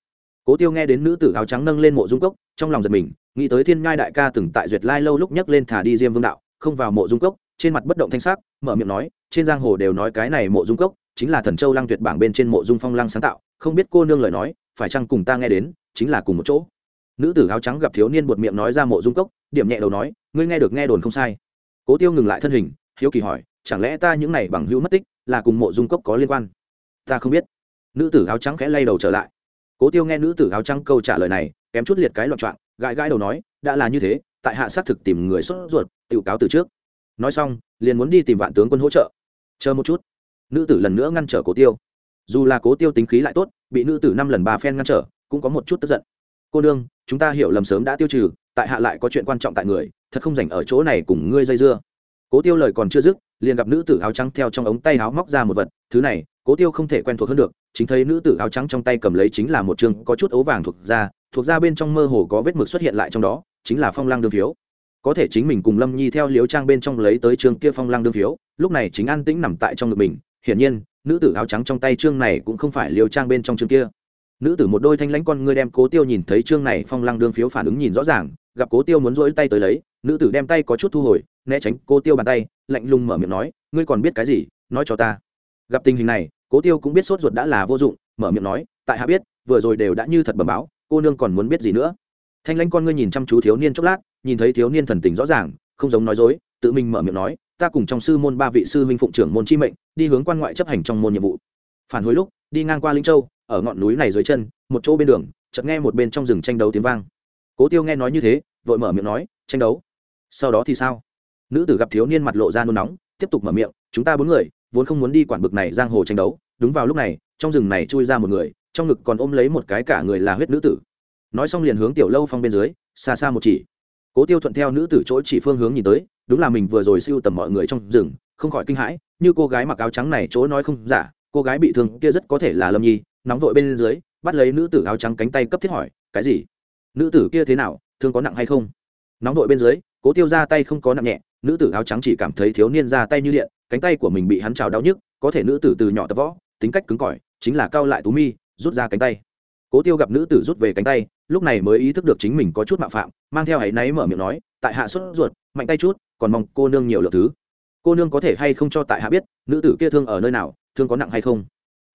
Cố tiêu nghe đến nữ tử áo trắng nâng lên mộ dung cốc, trong lòng giật mình, nghĩ tới thiên ngai đại ca từng tại duyệt lai lâu lúc nhấc lên thả đi diêm vương đạo, không vào mộ dung cốc, trên mặt bất động thanh sắc, mở miệng nói, trên giang hồ đều nói cái này mộ dung cốc chính là thần châu lăng tuyệt bảng bên trên mộ dung phong lăng sáng tạo, không biết cô nương lời nói, phải chăng cùng ta nghe đến chính là cùng một chỗ. Nữ tử áo trắng gặp thiếu niên buột miệng nói ra mộ dung cốc, điểm nhẹ đầu nói, ngươi nghe được nghe đồn không sai. Cố tiêu ngừng lại thân hình, hiếu kỳ hỏi, chẳng lẽ ta những này bằng hữu mất tích là cùng mộ dung cốc có liên quan? Ta không biết. Nữ tử áo trắng khẽ lay đầu trở lại. Cố tiêu nghe nữ tử áo trắng câu trả lời này, kém chút liệt cái loạn trọng gãi gãi đầu nói, đã là như thế, tại hạ xác thực tìm người sốt ruột tự cáo từ trước. Nói xong, liền muốn đi tìm vạn tướng quân hỗ trợ. Chờ một chút. Nữ tử lần nữa ngăn trở cố tiêu. Dù là cố tiêu tính khí lại tốt, bị nữ tử năm lần ba phen ngăn trở cũng có một chút tức giận. Cô nương, chúng ta hiểu lầm sớm đã tiêu trừ, tại hạ lại có chuyện quan trọng tại người, thật không dành ở chỗ này cùng ngươi dây dưa. Cố tiêu lời còn chưa dứt, liền gặp nữ tử áo trắng theo trong ống tay áo móc ra một vật, thứ này, cố tiêu không thể quen thuộc hơn được, chính thấy nữ tử áo trắng trong tay cầm lấy chính là một chương có chút ấu vàng thuộc da thuộc da bên trong mơ hồ có vết mực xuất hiện lại trong đó, chính là phong lang đương phiếu. Có thể chính mình cùng lâm nhi theo liếu trang bên trong lấy tới chương kia phong lang đương phiếu, lúc này chính an tĩnh nằm tại trong ngực mình, hiển nhiên, nữ tử áo trắng trong tay chương này cũng không phải liếu trang bên trong chương kia nữ tử một đôi thanh lãnh con ngươi đem cố tiêu nhìn thấy chương này phong lăng đương phiếu phản ứng nhìn rõ ràng, gặp cố tiêu muốn rỗi tay tới lấy, nữ tử đem tay có chút thu hồi, né tránh cố tiêu bàn tay, lạnh lùng mở miệng nói, ngươi còn biết cái gì? Nói cho ta. Gặp tình hình này, cố tiêu cũng biết sốt ruột đã là vô dụng, mở miệng nói, tại hạ biết, vừa rồi đều đã như thật bẩm báo, cô nương còn muốn biết gì nữa? Thanh lãnh con ngươi nhìn chăm chú thiếu niên chốc lát, nhìn thấy thiếu niên thần tình rõ ràng, không giống nói dối, tự mình mở miệng nói, ta cùng trong sư môn ba vị sư huynh phụng trưởng môn chi mệnh, đi hướng quan ngoại chấp hành trong môn nhiệm vụ. Phản hồi lúc, đi ngang qua linh châu ở ngọn núi này dưới chân, một chỗ bên đường, chợt nghe một bên trong rừng tranh đấu tiếng vang. Cố tiêu nghe nói như thế, vội mở miệng nói, tranh đấu? Sau đó thì sao? Nữ tử gặp thiếu niên mặt lộ ra nôn nóng, tiếp tục mở miệng, chúng ta bốn người, vốn không muốn đi quản bực này giang hồ tranh đấu, đúng vào lúc này, trong rừng này chui ra một người, trong ngực còn ôm lấy một cái cả người là huyết nữ tử. Nói xong liền hướng tiểu lâu phong bên dưới, xa xa một chỉ. Cố tiêu thuận theo nữ tử chỗ chỉ phương hướng nhìn tới, đúng là mình vừa rồi siêu tầm mọi người trong rừng, không khỏi kinh hãi, như cô gái mặc áo trắng này chỗ nói không giả, cô gái bị thương kia rất có thể là lâm nhi nóng vội bên dưới, bắt lấy nữ tử áo trắng cánh tay cấp thiết hỏi, cái gì? Nữ tử kia thế nào? Thương có nặng hay không? Nóng vội bên dưới, cố tiêu ra tay không có nặng nhẹ, nữ tử áo trắng chỉ cảm thấy thiếu niên ra tay như điện, cánh tay của mình bị hắn trào đau nhức, có thể nữ tử từ nhỏ tập võ, tính cách cứng cỏi, chính là cao lại tú mi, rút ra cánh tay. Cố tiêu gặp nữ tử rút về cánh tay, lúc này mới ý thức được chính mình có chút mạo phạm, mang theo hãy náy mở miệng nói, tại hạ xuất ruột, mạnh tay chút, còn mong cô nương nhiều lượng thứ. Cô nương có thể hay không cho tại hạ biết, nữ tử kia thương ở nơi nào, thương có nặng hay không?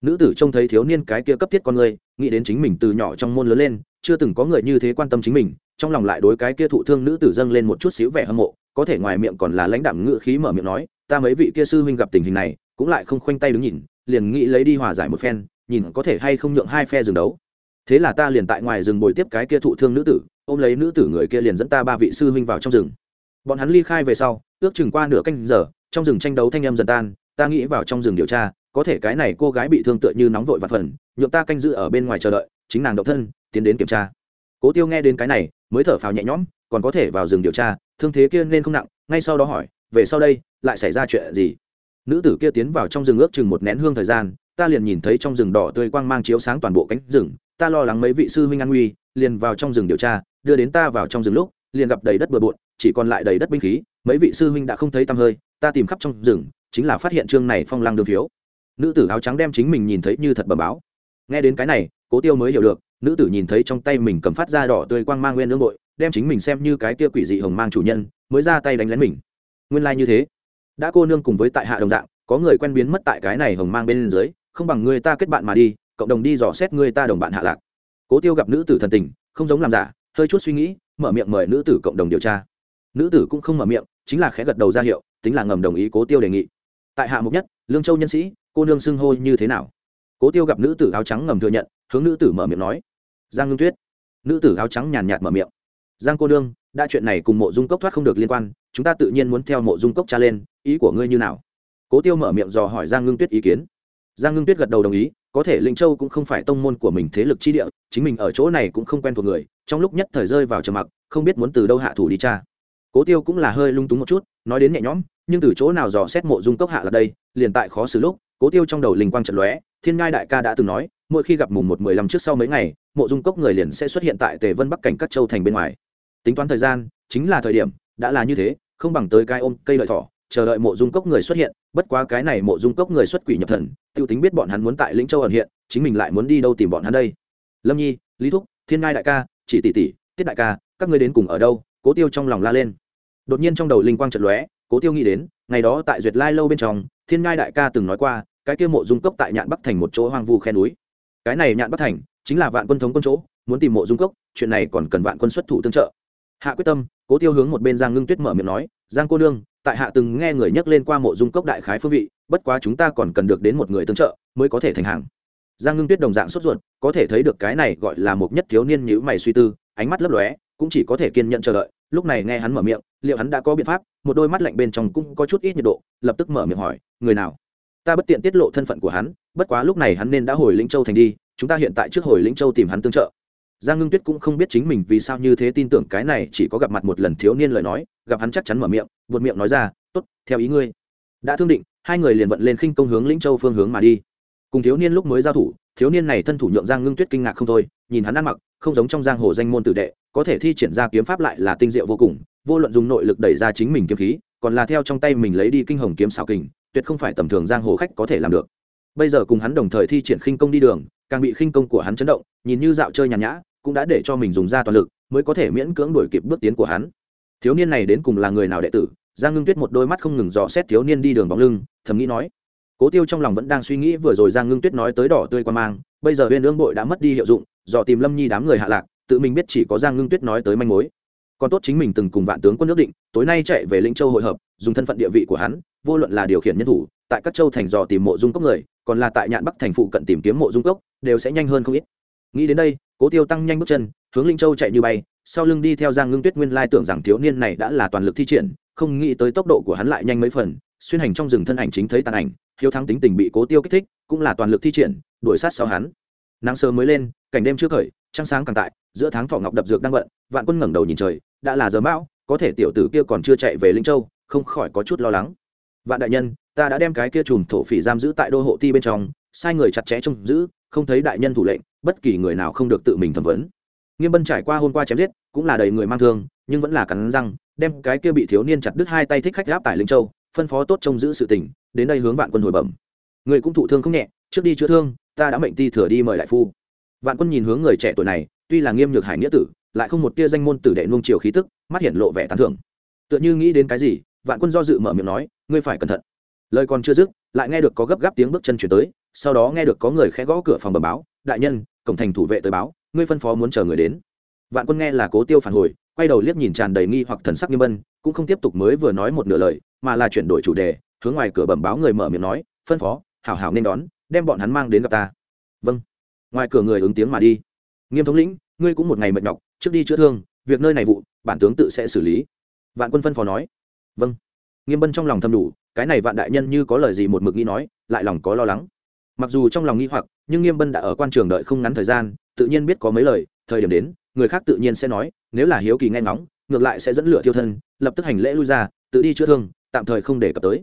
Nữ tử trông thấy thiếu niên cái kia cấp thiết con người, nghĩ đến chính mình từ nhỏ trong môn lớn lên, chưa từng có người như thế quan tâm chính mình, trong lòng lại đối cái kia thụ thương nữ tử dâng lên một chút xíu vẻ hâm mộ, có thể ngoài miệng còn là lãnh đạm ngự khí mở miệng nói, ta mấy vị kia sư huynh gặp tình hình này, cũng lại không khoanh tay đứng nhìn, liền nghĩ lấy đi hòa giải một phen, nhìn có thể hay không nhượng hai phe dừng đấu. Thế là ta liền tại ngoài rừng bồi tiếp cái kia thụ thương nữ tử, ôm lấy nữ tử người kia liền dẫn ta ba vị sư huynh vào trong rừng. Bọn hắn ly khai về sau, ước chừng qua nửa canh giờ, trong rừng tranh đấu thanh em dần tan, ta nghĩ vào trong rừng điều tra có thể cái này cô gái bị thương tựa như nóng vội và phần, nhượng ta canh giữ ở bên ngoài chờ đợi, chính nàng độc thân, tiến đến kiểm tra. Cố tiêu nghe đến cái này, mới thở phào nhẹ nhõm, còn có thể vào rừng điều tra, thương thế kia nên không nặng, ngay sau đó hỏi, về sau đây, lại xảy ra chuyện gì? Nữ tử kia tiến vào trong rừng ước chừng một nén hương thời gian, ta liền nhìn thấy trong rừng đỏ tươi quang mang chiếu sáng toàn bộ cánh rừng, ta lo lắng mấy vị sư huynh an nguy, liền vào trong rừng điều tra, đưa đến ta vào trong rừng lúc, liền gặp đầy đất bừa bộn, chỉ còn lại đầy đất binh khí, mấy vị sư huynh đã không thấy tăm hơi, ta tìm khắp trong rừng, chính là phát hiện chương này phong lăng đường phiếu nữ tử áo trắng đem chính mình nhìn thấy như thật bẩm báo. Nghe đến cái này, cố tiêu mới hiểu được, nữ tử nhìn thấy trong tay mình cầm phát ra đỏ tươi quang mang nguyên lương bội, đem chính mình xem như cái kia quỷ dị hồng mang chủ nhân, mới ra tay đánh lén mình. Nguyên lai、like、như thế. Đã cô nương cùng với tại hạ đồng dạng, có người quen biến mất tại cái này hồng mang bên dưới, không bằng người ta kết bạn mà đi, cộng đồng đi dò xét người ta đồng bạn hạ lạc. Cố tiêu gặp nữ tử thần tình, không giống làm giả, hơi chút suy nghĩ, mở miệng mời nữ tử cộng đồng điều tra. Nữ tử cũng không mở miệng, chính là khẽ gật đầu ra hiệu, tính là ngầm đồng ý cố tiêu đề nghị. Tại hạ mục nhất, lương châu nhân sĩ cô nương xưng hô như thế nào? Cố tiêu gặp nữ tử áo trắng ngầm thừa nhận, hướng nữ tử mở miệng nói. Giang ngưng tuyết. Nữ tử áo trắng nhàn nhạt mở miệng. Giang cô nương, đã chuyện này cùng mộ dung cốc thoát không được liên quan, chúng ta tự nhiên muốn theo mộ dung cốc tra lên, ý của ngươi như nào? Cố tiêu mở miệng dò hỏi giang ngưng tuyết ý kiến. Giang ngưng tuyết gật đầu đồng ý, có thể linh châu cũng không phải tông môn của mình thế lực chi địa, chính mình ở chỗ này cũng không quen thuộc người, trong lúc nhất thời rơi vào trầm mặc, không biết muốn từ đâu hạ thủ đi cha. Cố tiêu cũng là hơi lung túng một chút, nói đến nhẹ nhõm, nhưng từ chỗ nào dò xét mộ dung cốc hạ là đây, liền tại khó xử lúc cố tiêu trong đầu linh quang trận lóe, thiên ngai đại ca đã từng nói, mỗi khi gặp mùng một mười lăm trước sau mấy ngày, mộ dung cốc người liền sẽ xuất hiện tại tề vân bắc cảnh các châu thành bên ngoài. Tính toán thời gian, chính là thời điểm, đã là như thế, không bằng tới cái ôm cây lợi thỏ, chờ đợi mộ dung cốc người xuất hiện, bất quá cái này mộ dung cốc người xuất quỷ nhập thần t i ê u tính biết bọn hắn muốn tại lĩnh châu ẩn hiện, chính mình lại muốn đi đâu tìm bọn hắn đây. Lâm nhi, lý thúc, thiên ngai đại ca, chỉ tỷ tỷ, tiết đại ca, các ngươi đến cùng ở đâu? Cố tiêu trong lòng la lên. Đột nhiên trong đầu linh quang trận lóe, cố tiêu nghĩ đến, ngày đó tại duyệt lai lâu bên trong, thiên ngai đại ca từng nói qua cái kia mộ dung cốc tại nhạn bắc thành một chỗ hoang vu khe núi. Cái này nhạn bắc thành chính là vạn quân thống quân chỗ, muốn tìm mộ dung cốc, chuyện này còn cần vạn quân xuất thủ tương trợ. Hạ quyết tâm, cố tiêu hướng một bên giang ngưng tuyết mở miệng nói, giang cô nương, tại hạ từng nghe người nhắc lên qua mộ dung cốc đại khái phương vị, bất quá chúng ta còn cần được đến một người tương trợ mới có thể thành hàng. Giang ngưng tuyết đồng dạng sốt ruột, có thể thấy được cái này gọi là một nhất thiếu niên nhữ mày suy tư, ánh mắt lấp lóe, cũng chỉ có thể kiên nhận chờ đợi. Lúc này nghe hắn mở miệng, liệu hắn đã có biện pháp? Một đôi mắt lạnh bên trong cũng có chút ít nhiệt độ, lập tức mở miệng hỏi, người nào? Ta bất tiện tiết lộ thân phận của hắn, bất quá lúc này hắn nên đã hồi lĩnh châu thành đi, chúng ta hiện tại trước hồi lĩnh châu tìm hắn tương trợ. Giang ngưng tuyết cũng không biết chính mình vì sao như thế tin tưởng cái này, chỉ có gặp mặt một lần thiếu niên lời nói, gặp hắn chắc chắn mở miệng vượt miệng nói ra t ố t theo ý ngươi. Đã thương định, hai người liền vận lên khinh công hướng lĩnh châu phương hướng mà đi. Cùng thiếu niên lúc mới giao thủ, thiếu niên này thân thủ nhượng giang ngưng tuyết kinh ngạc không thôi, nhìn hắn ăn mặc, không giống trong giang hồ danh môn tử đệ, có thể thi triển ra kiếm pháp lại là tinh diệu vô cùng, vô luận dùng nội lực đẩy ra chính mình kiếm khí, còn là theo trong tay mình lấy đi kinh hồng kiếm xảo kình tuyệt không phải tầm thường giang hồ khách có thể làm được. Bây giờ cùng hắn đồng thời thi triển khinh công đi đường, càng bị khinh công của hắn chấn động, nhìn như dạo chơi nhàn nhã, cũng đã để cho mình dùng ra toàn lực mới có thể miễn cưỡng đuổi kịp bước tiến của hắn. Thiếu niên này đến cùng là người nào đệ tử? Giang ngưng tuyết một đôi mắt không ngừng dò xét thiếu niên đi đường bóng lưng, thầm nghĩ nói. Cố tiêu trong lòng vẫn đang suy nghĩ vừa rồi giang ngưng tuyết nói tới đỏ tươi quan mang, bây giờ huyền ương bội đã mất đi hiệu dụng, dò tìm lâm nhi đám người hạ lạc, tự mình biết chỉ có giang ngưng tuyết nói tới manh mối còn tốt chính mình từng cùng vạn tướng quân nước định, tối nay chạy về lĩnh châu hội hợp, dùng thân phận địa vị của hắn, vô luận là điều khiển nhân thủ, tại các châu thành dò tìm mộ dung cốc người, còn là tại nhạn bắc thành phụ cận tìm kiếm mộ dung cốc, đều sẽ nhanh hơn không ít. Nghĩ đến đây, cố tiêu tăng nhanh bước chân, hướng linh châu chạy như bay, sau lưng đi theo giang ngưng tuyết nguyên lai tưởng rằng thiếu niên này đã là toàn lực thi triển, không nghĩ tới tốc độ của hắn lại nhanh mấy phần, xuyên hành trong rừng thân ảnh chính thấy tàn ảnh, hiếu thắng tính tình bị cố tiêu kích thích, cũng là toàn lực thi triển, đuổi sát sau hắn. Nắng sớm mới lên, cảnh đêm chưa khởi, trăng sáng càng tại, giữa tháng thọ ngọc đập dược đang bận vạn quân ngẩng đầu nhìn trời đã là giờ mão, có thể tiểu tử kia còn chưa chạy về linh châu, không khỏi có chút lo lắng. Vạn đại nhân, ta đã đem cái kia chùm thổ phỉ giam giữ tại đô hộ ti bên trong, sai người chặt chẽ trông giữ, không thấy đại nhân thủ lệnh, bất kỳ người nào không được tự mình thẩm vấn. Nghiêm bân trải qua hôm qua chém giết, cũng là đầy người mang thương, nhưng vẫn là cắn răng, đem cái kia bị thiếu niên chặt đứt hai tay thích khách gáp tại linh châu, phân phó tốt trông giữ sự tình, đến đây hướng vạn quân hồi bẩm. Người cũng thụ thương không nhẹ, trước đi chữa thương, ta đã mệnh ti thừa đi mời đại phu. Vạn quân nhìn hướng người trẻ tuổi này, tuy là nghiêm nhược hải nghĩa tử lại không một tia danh môn tử đệ nuông chiều khí tức, mắt hiện lộ vẻ tán thưởng. Tựa như nghĩ đến cái gì, vạn quân do dự mở miệng nói, ngươi phải cẩn thận. Lời còn chưa dứt, lại nghe được có gấp gáp tiếng bước chân chuyển tới, sau đó nghe được có người khẽ gõ cửa phòng bờ báo, đại nhân, cổng thành thủ vệ tới báo, ngươi phân phó muốn chờ người đến. Vạn quân nghe là cố tiêu phản hồi, quay đầu liếc nhìn tràn đầy nghi hoặc thần sắc nghiêm bân, cũng không tiếp tục mới vừa nói một nửa lời, mà là chuyển đổi chủ đề, hướng ngoài cửa bẩm báo người mở miệng nói, phân phó, hảo hảo nên đón, đem bọn hắn mang đến gặp ta. Vâng. Ngoài cửa người ứng tiếng mà đi. Nghiêm thống lĩnh, ngươi cũng một ngày mệt nhọc trước đi chữa thương, việc nơi này vụ, bản tướng tự sẽ xử lý. Vạn quân phân phó nói. Vâng. Nghiêm bân trong lòng thầm đủ, cái này vạn đại nhân như có lời gì một mực nghĩ nói, lại lòng có lo lắng. Mặc dù trong lòng nghi hoặc, nhưng nghiêm bân đã ở quan trường đợi không ngắn thời gian, tự nhiên biết có mấy lời, thời điểm đến, người khác tự nhiên sẽ nói, nếu là hiếu kỳ nghe ngóng, ngược lại sẽ dẫn lửa thiêu thân, lập tức hành lễ lui ra, tự đi chữa thương, tạm thời không để cập tới.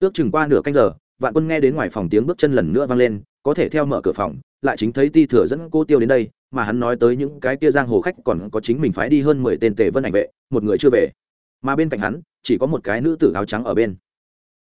Ước chừng qua nửa canh giờ, vạn quân nghe đến ngoài phòng tiếng bước chân lần nữa vang lên, có thể theo mở cửa phòng, lại chính thấy ti thừa dẫn cô tiêu đến đây mà hắn nói tới những cái kia giang hồ khách còn có chính mình phái đi hơn mười tên tề vân ảnh vệ, một người chưa về. Mà bên cạnh hắn, chỉ có một cái nữ tử áo trắng ở bên.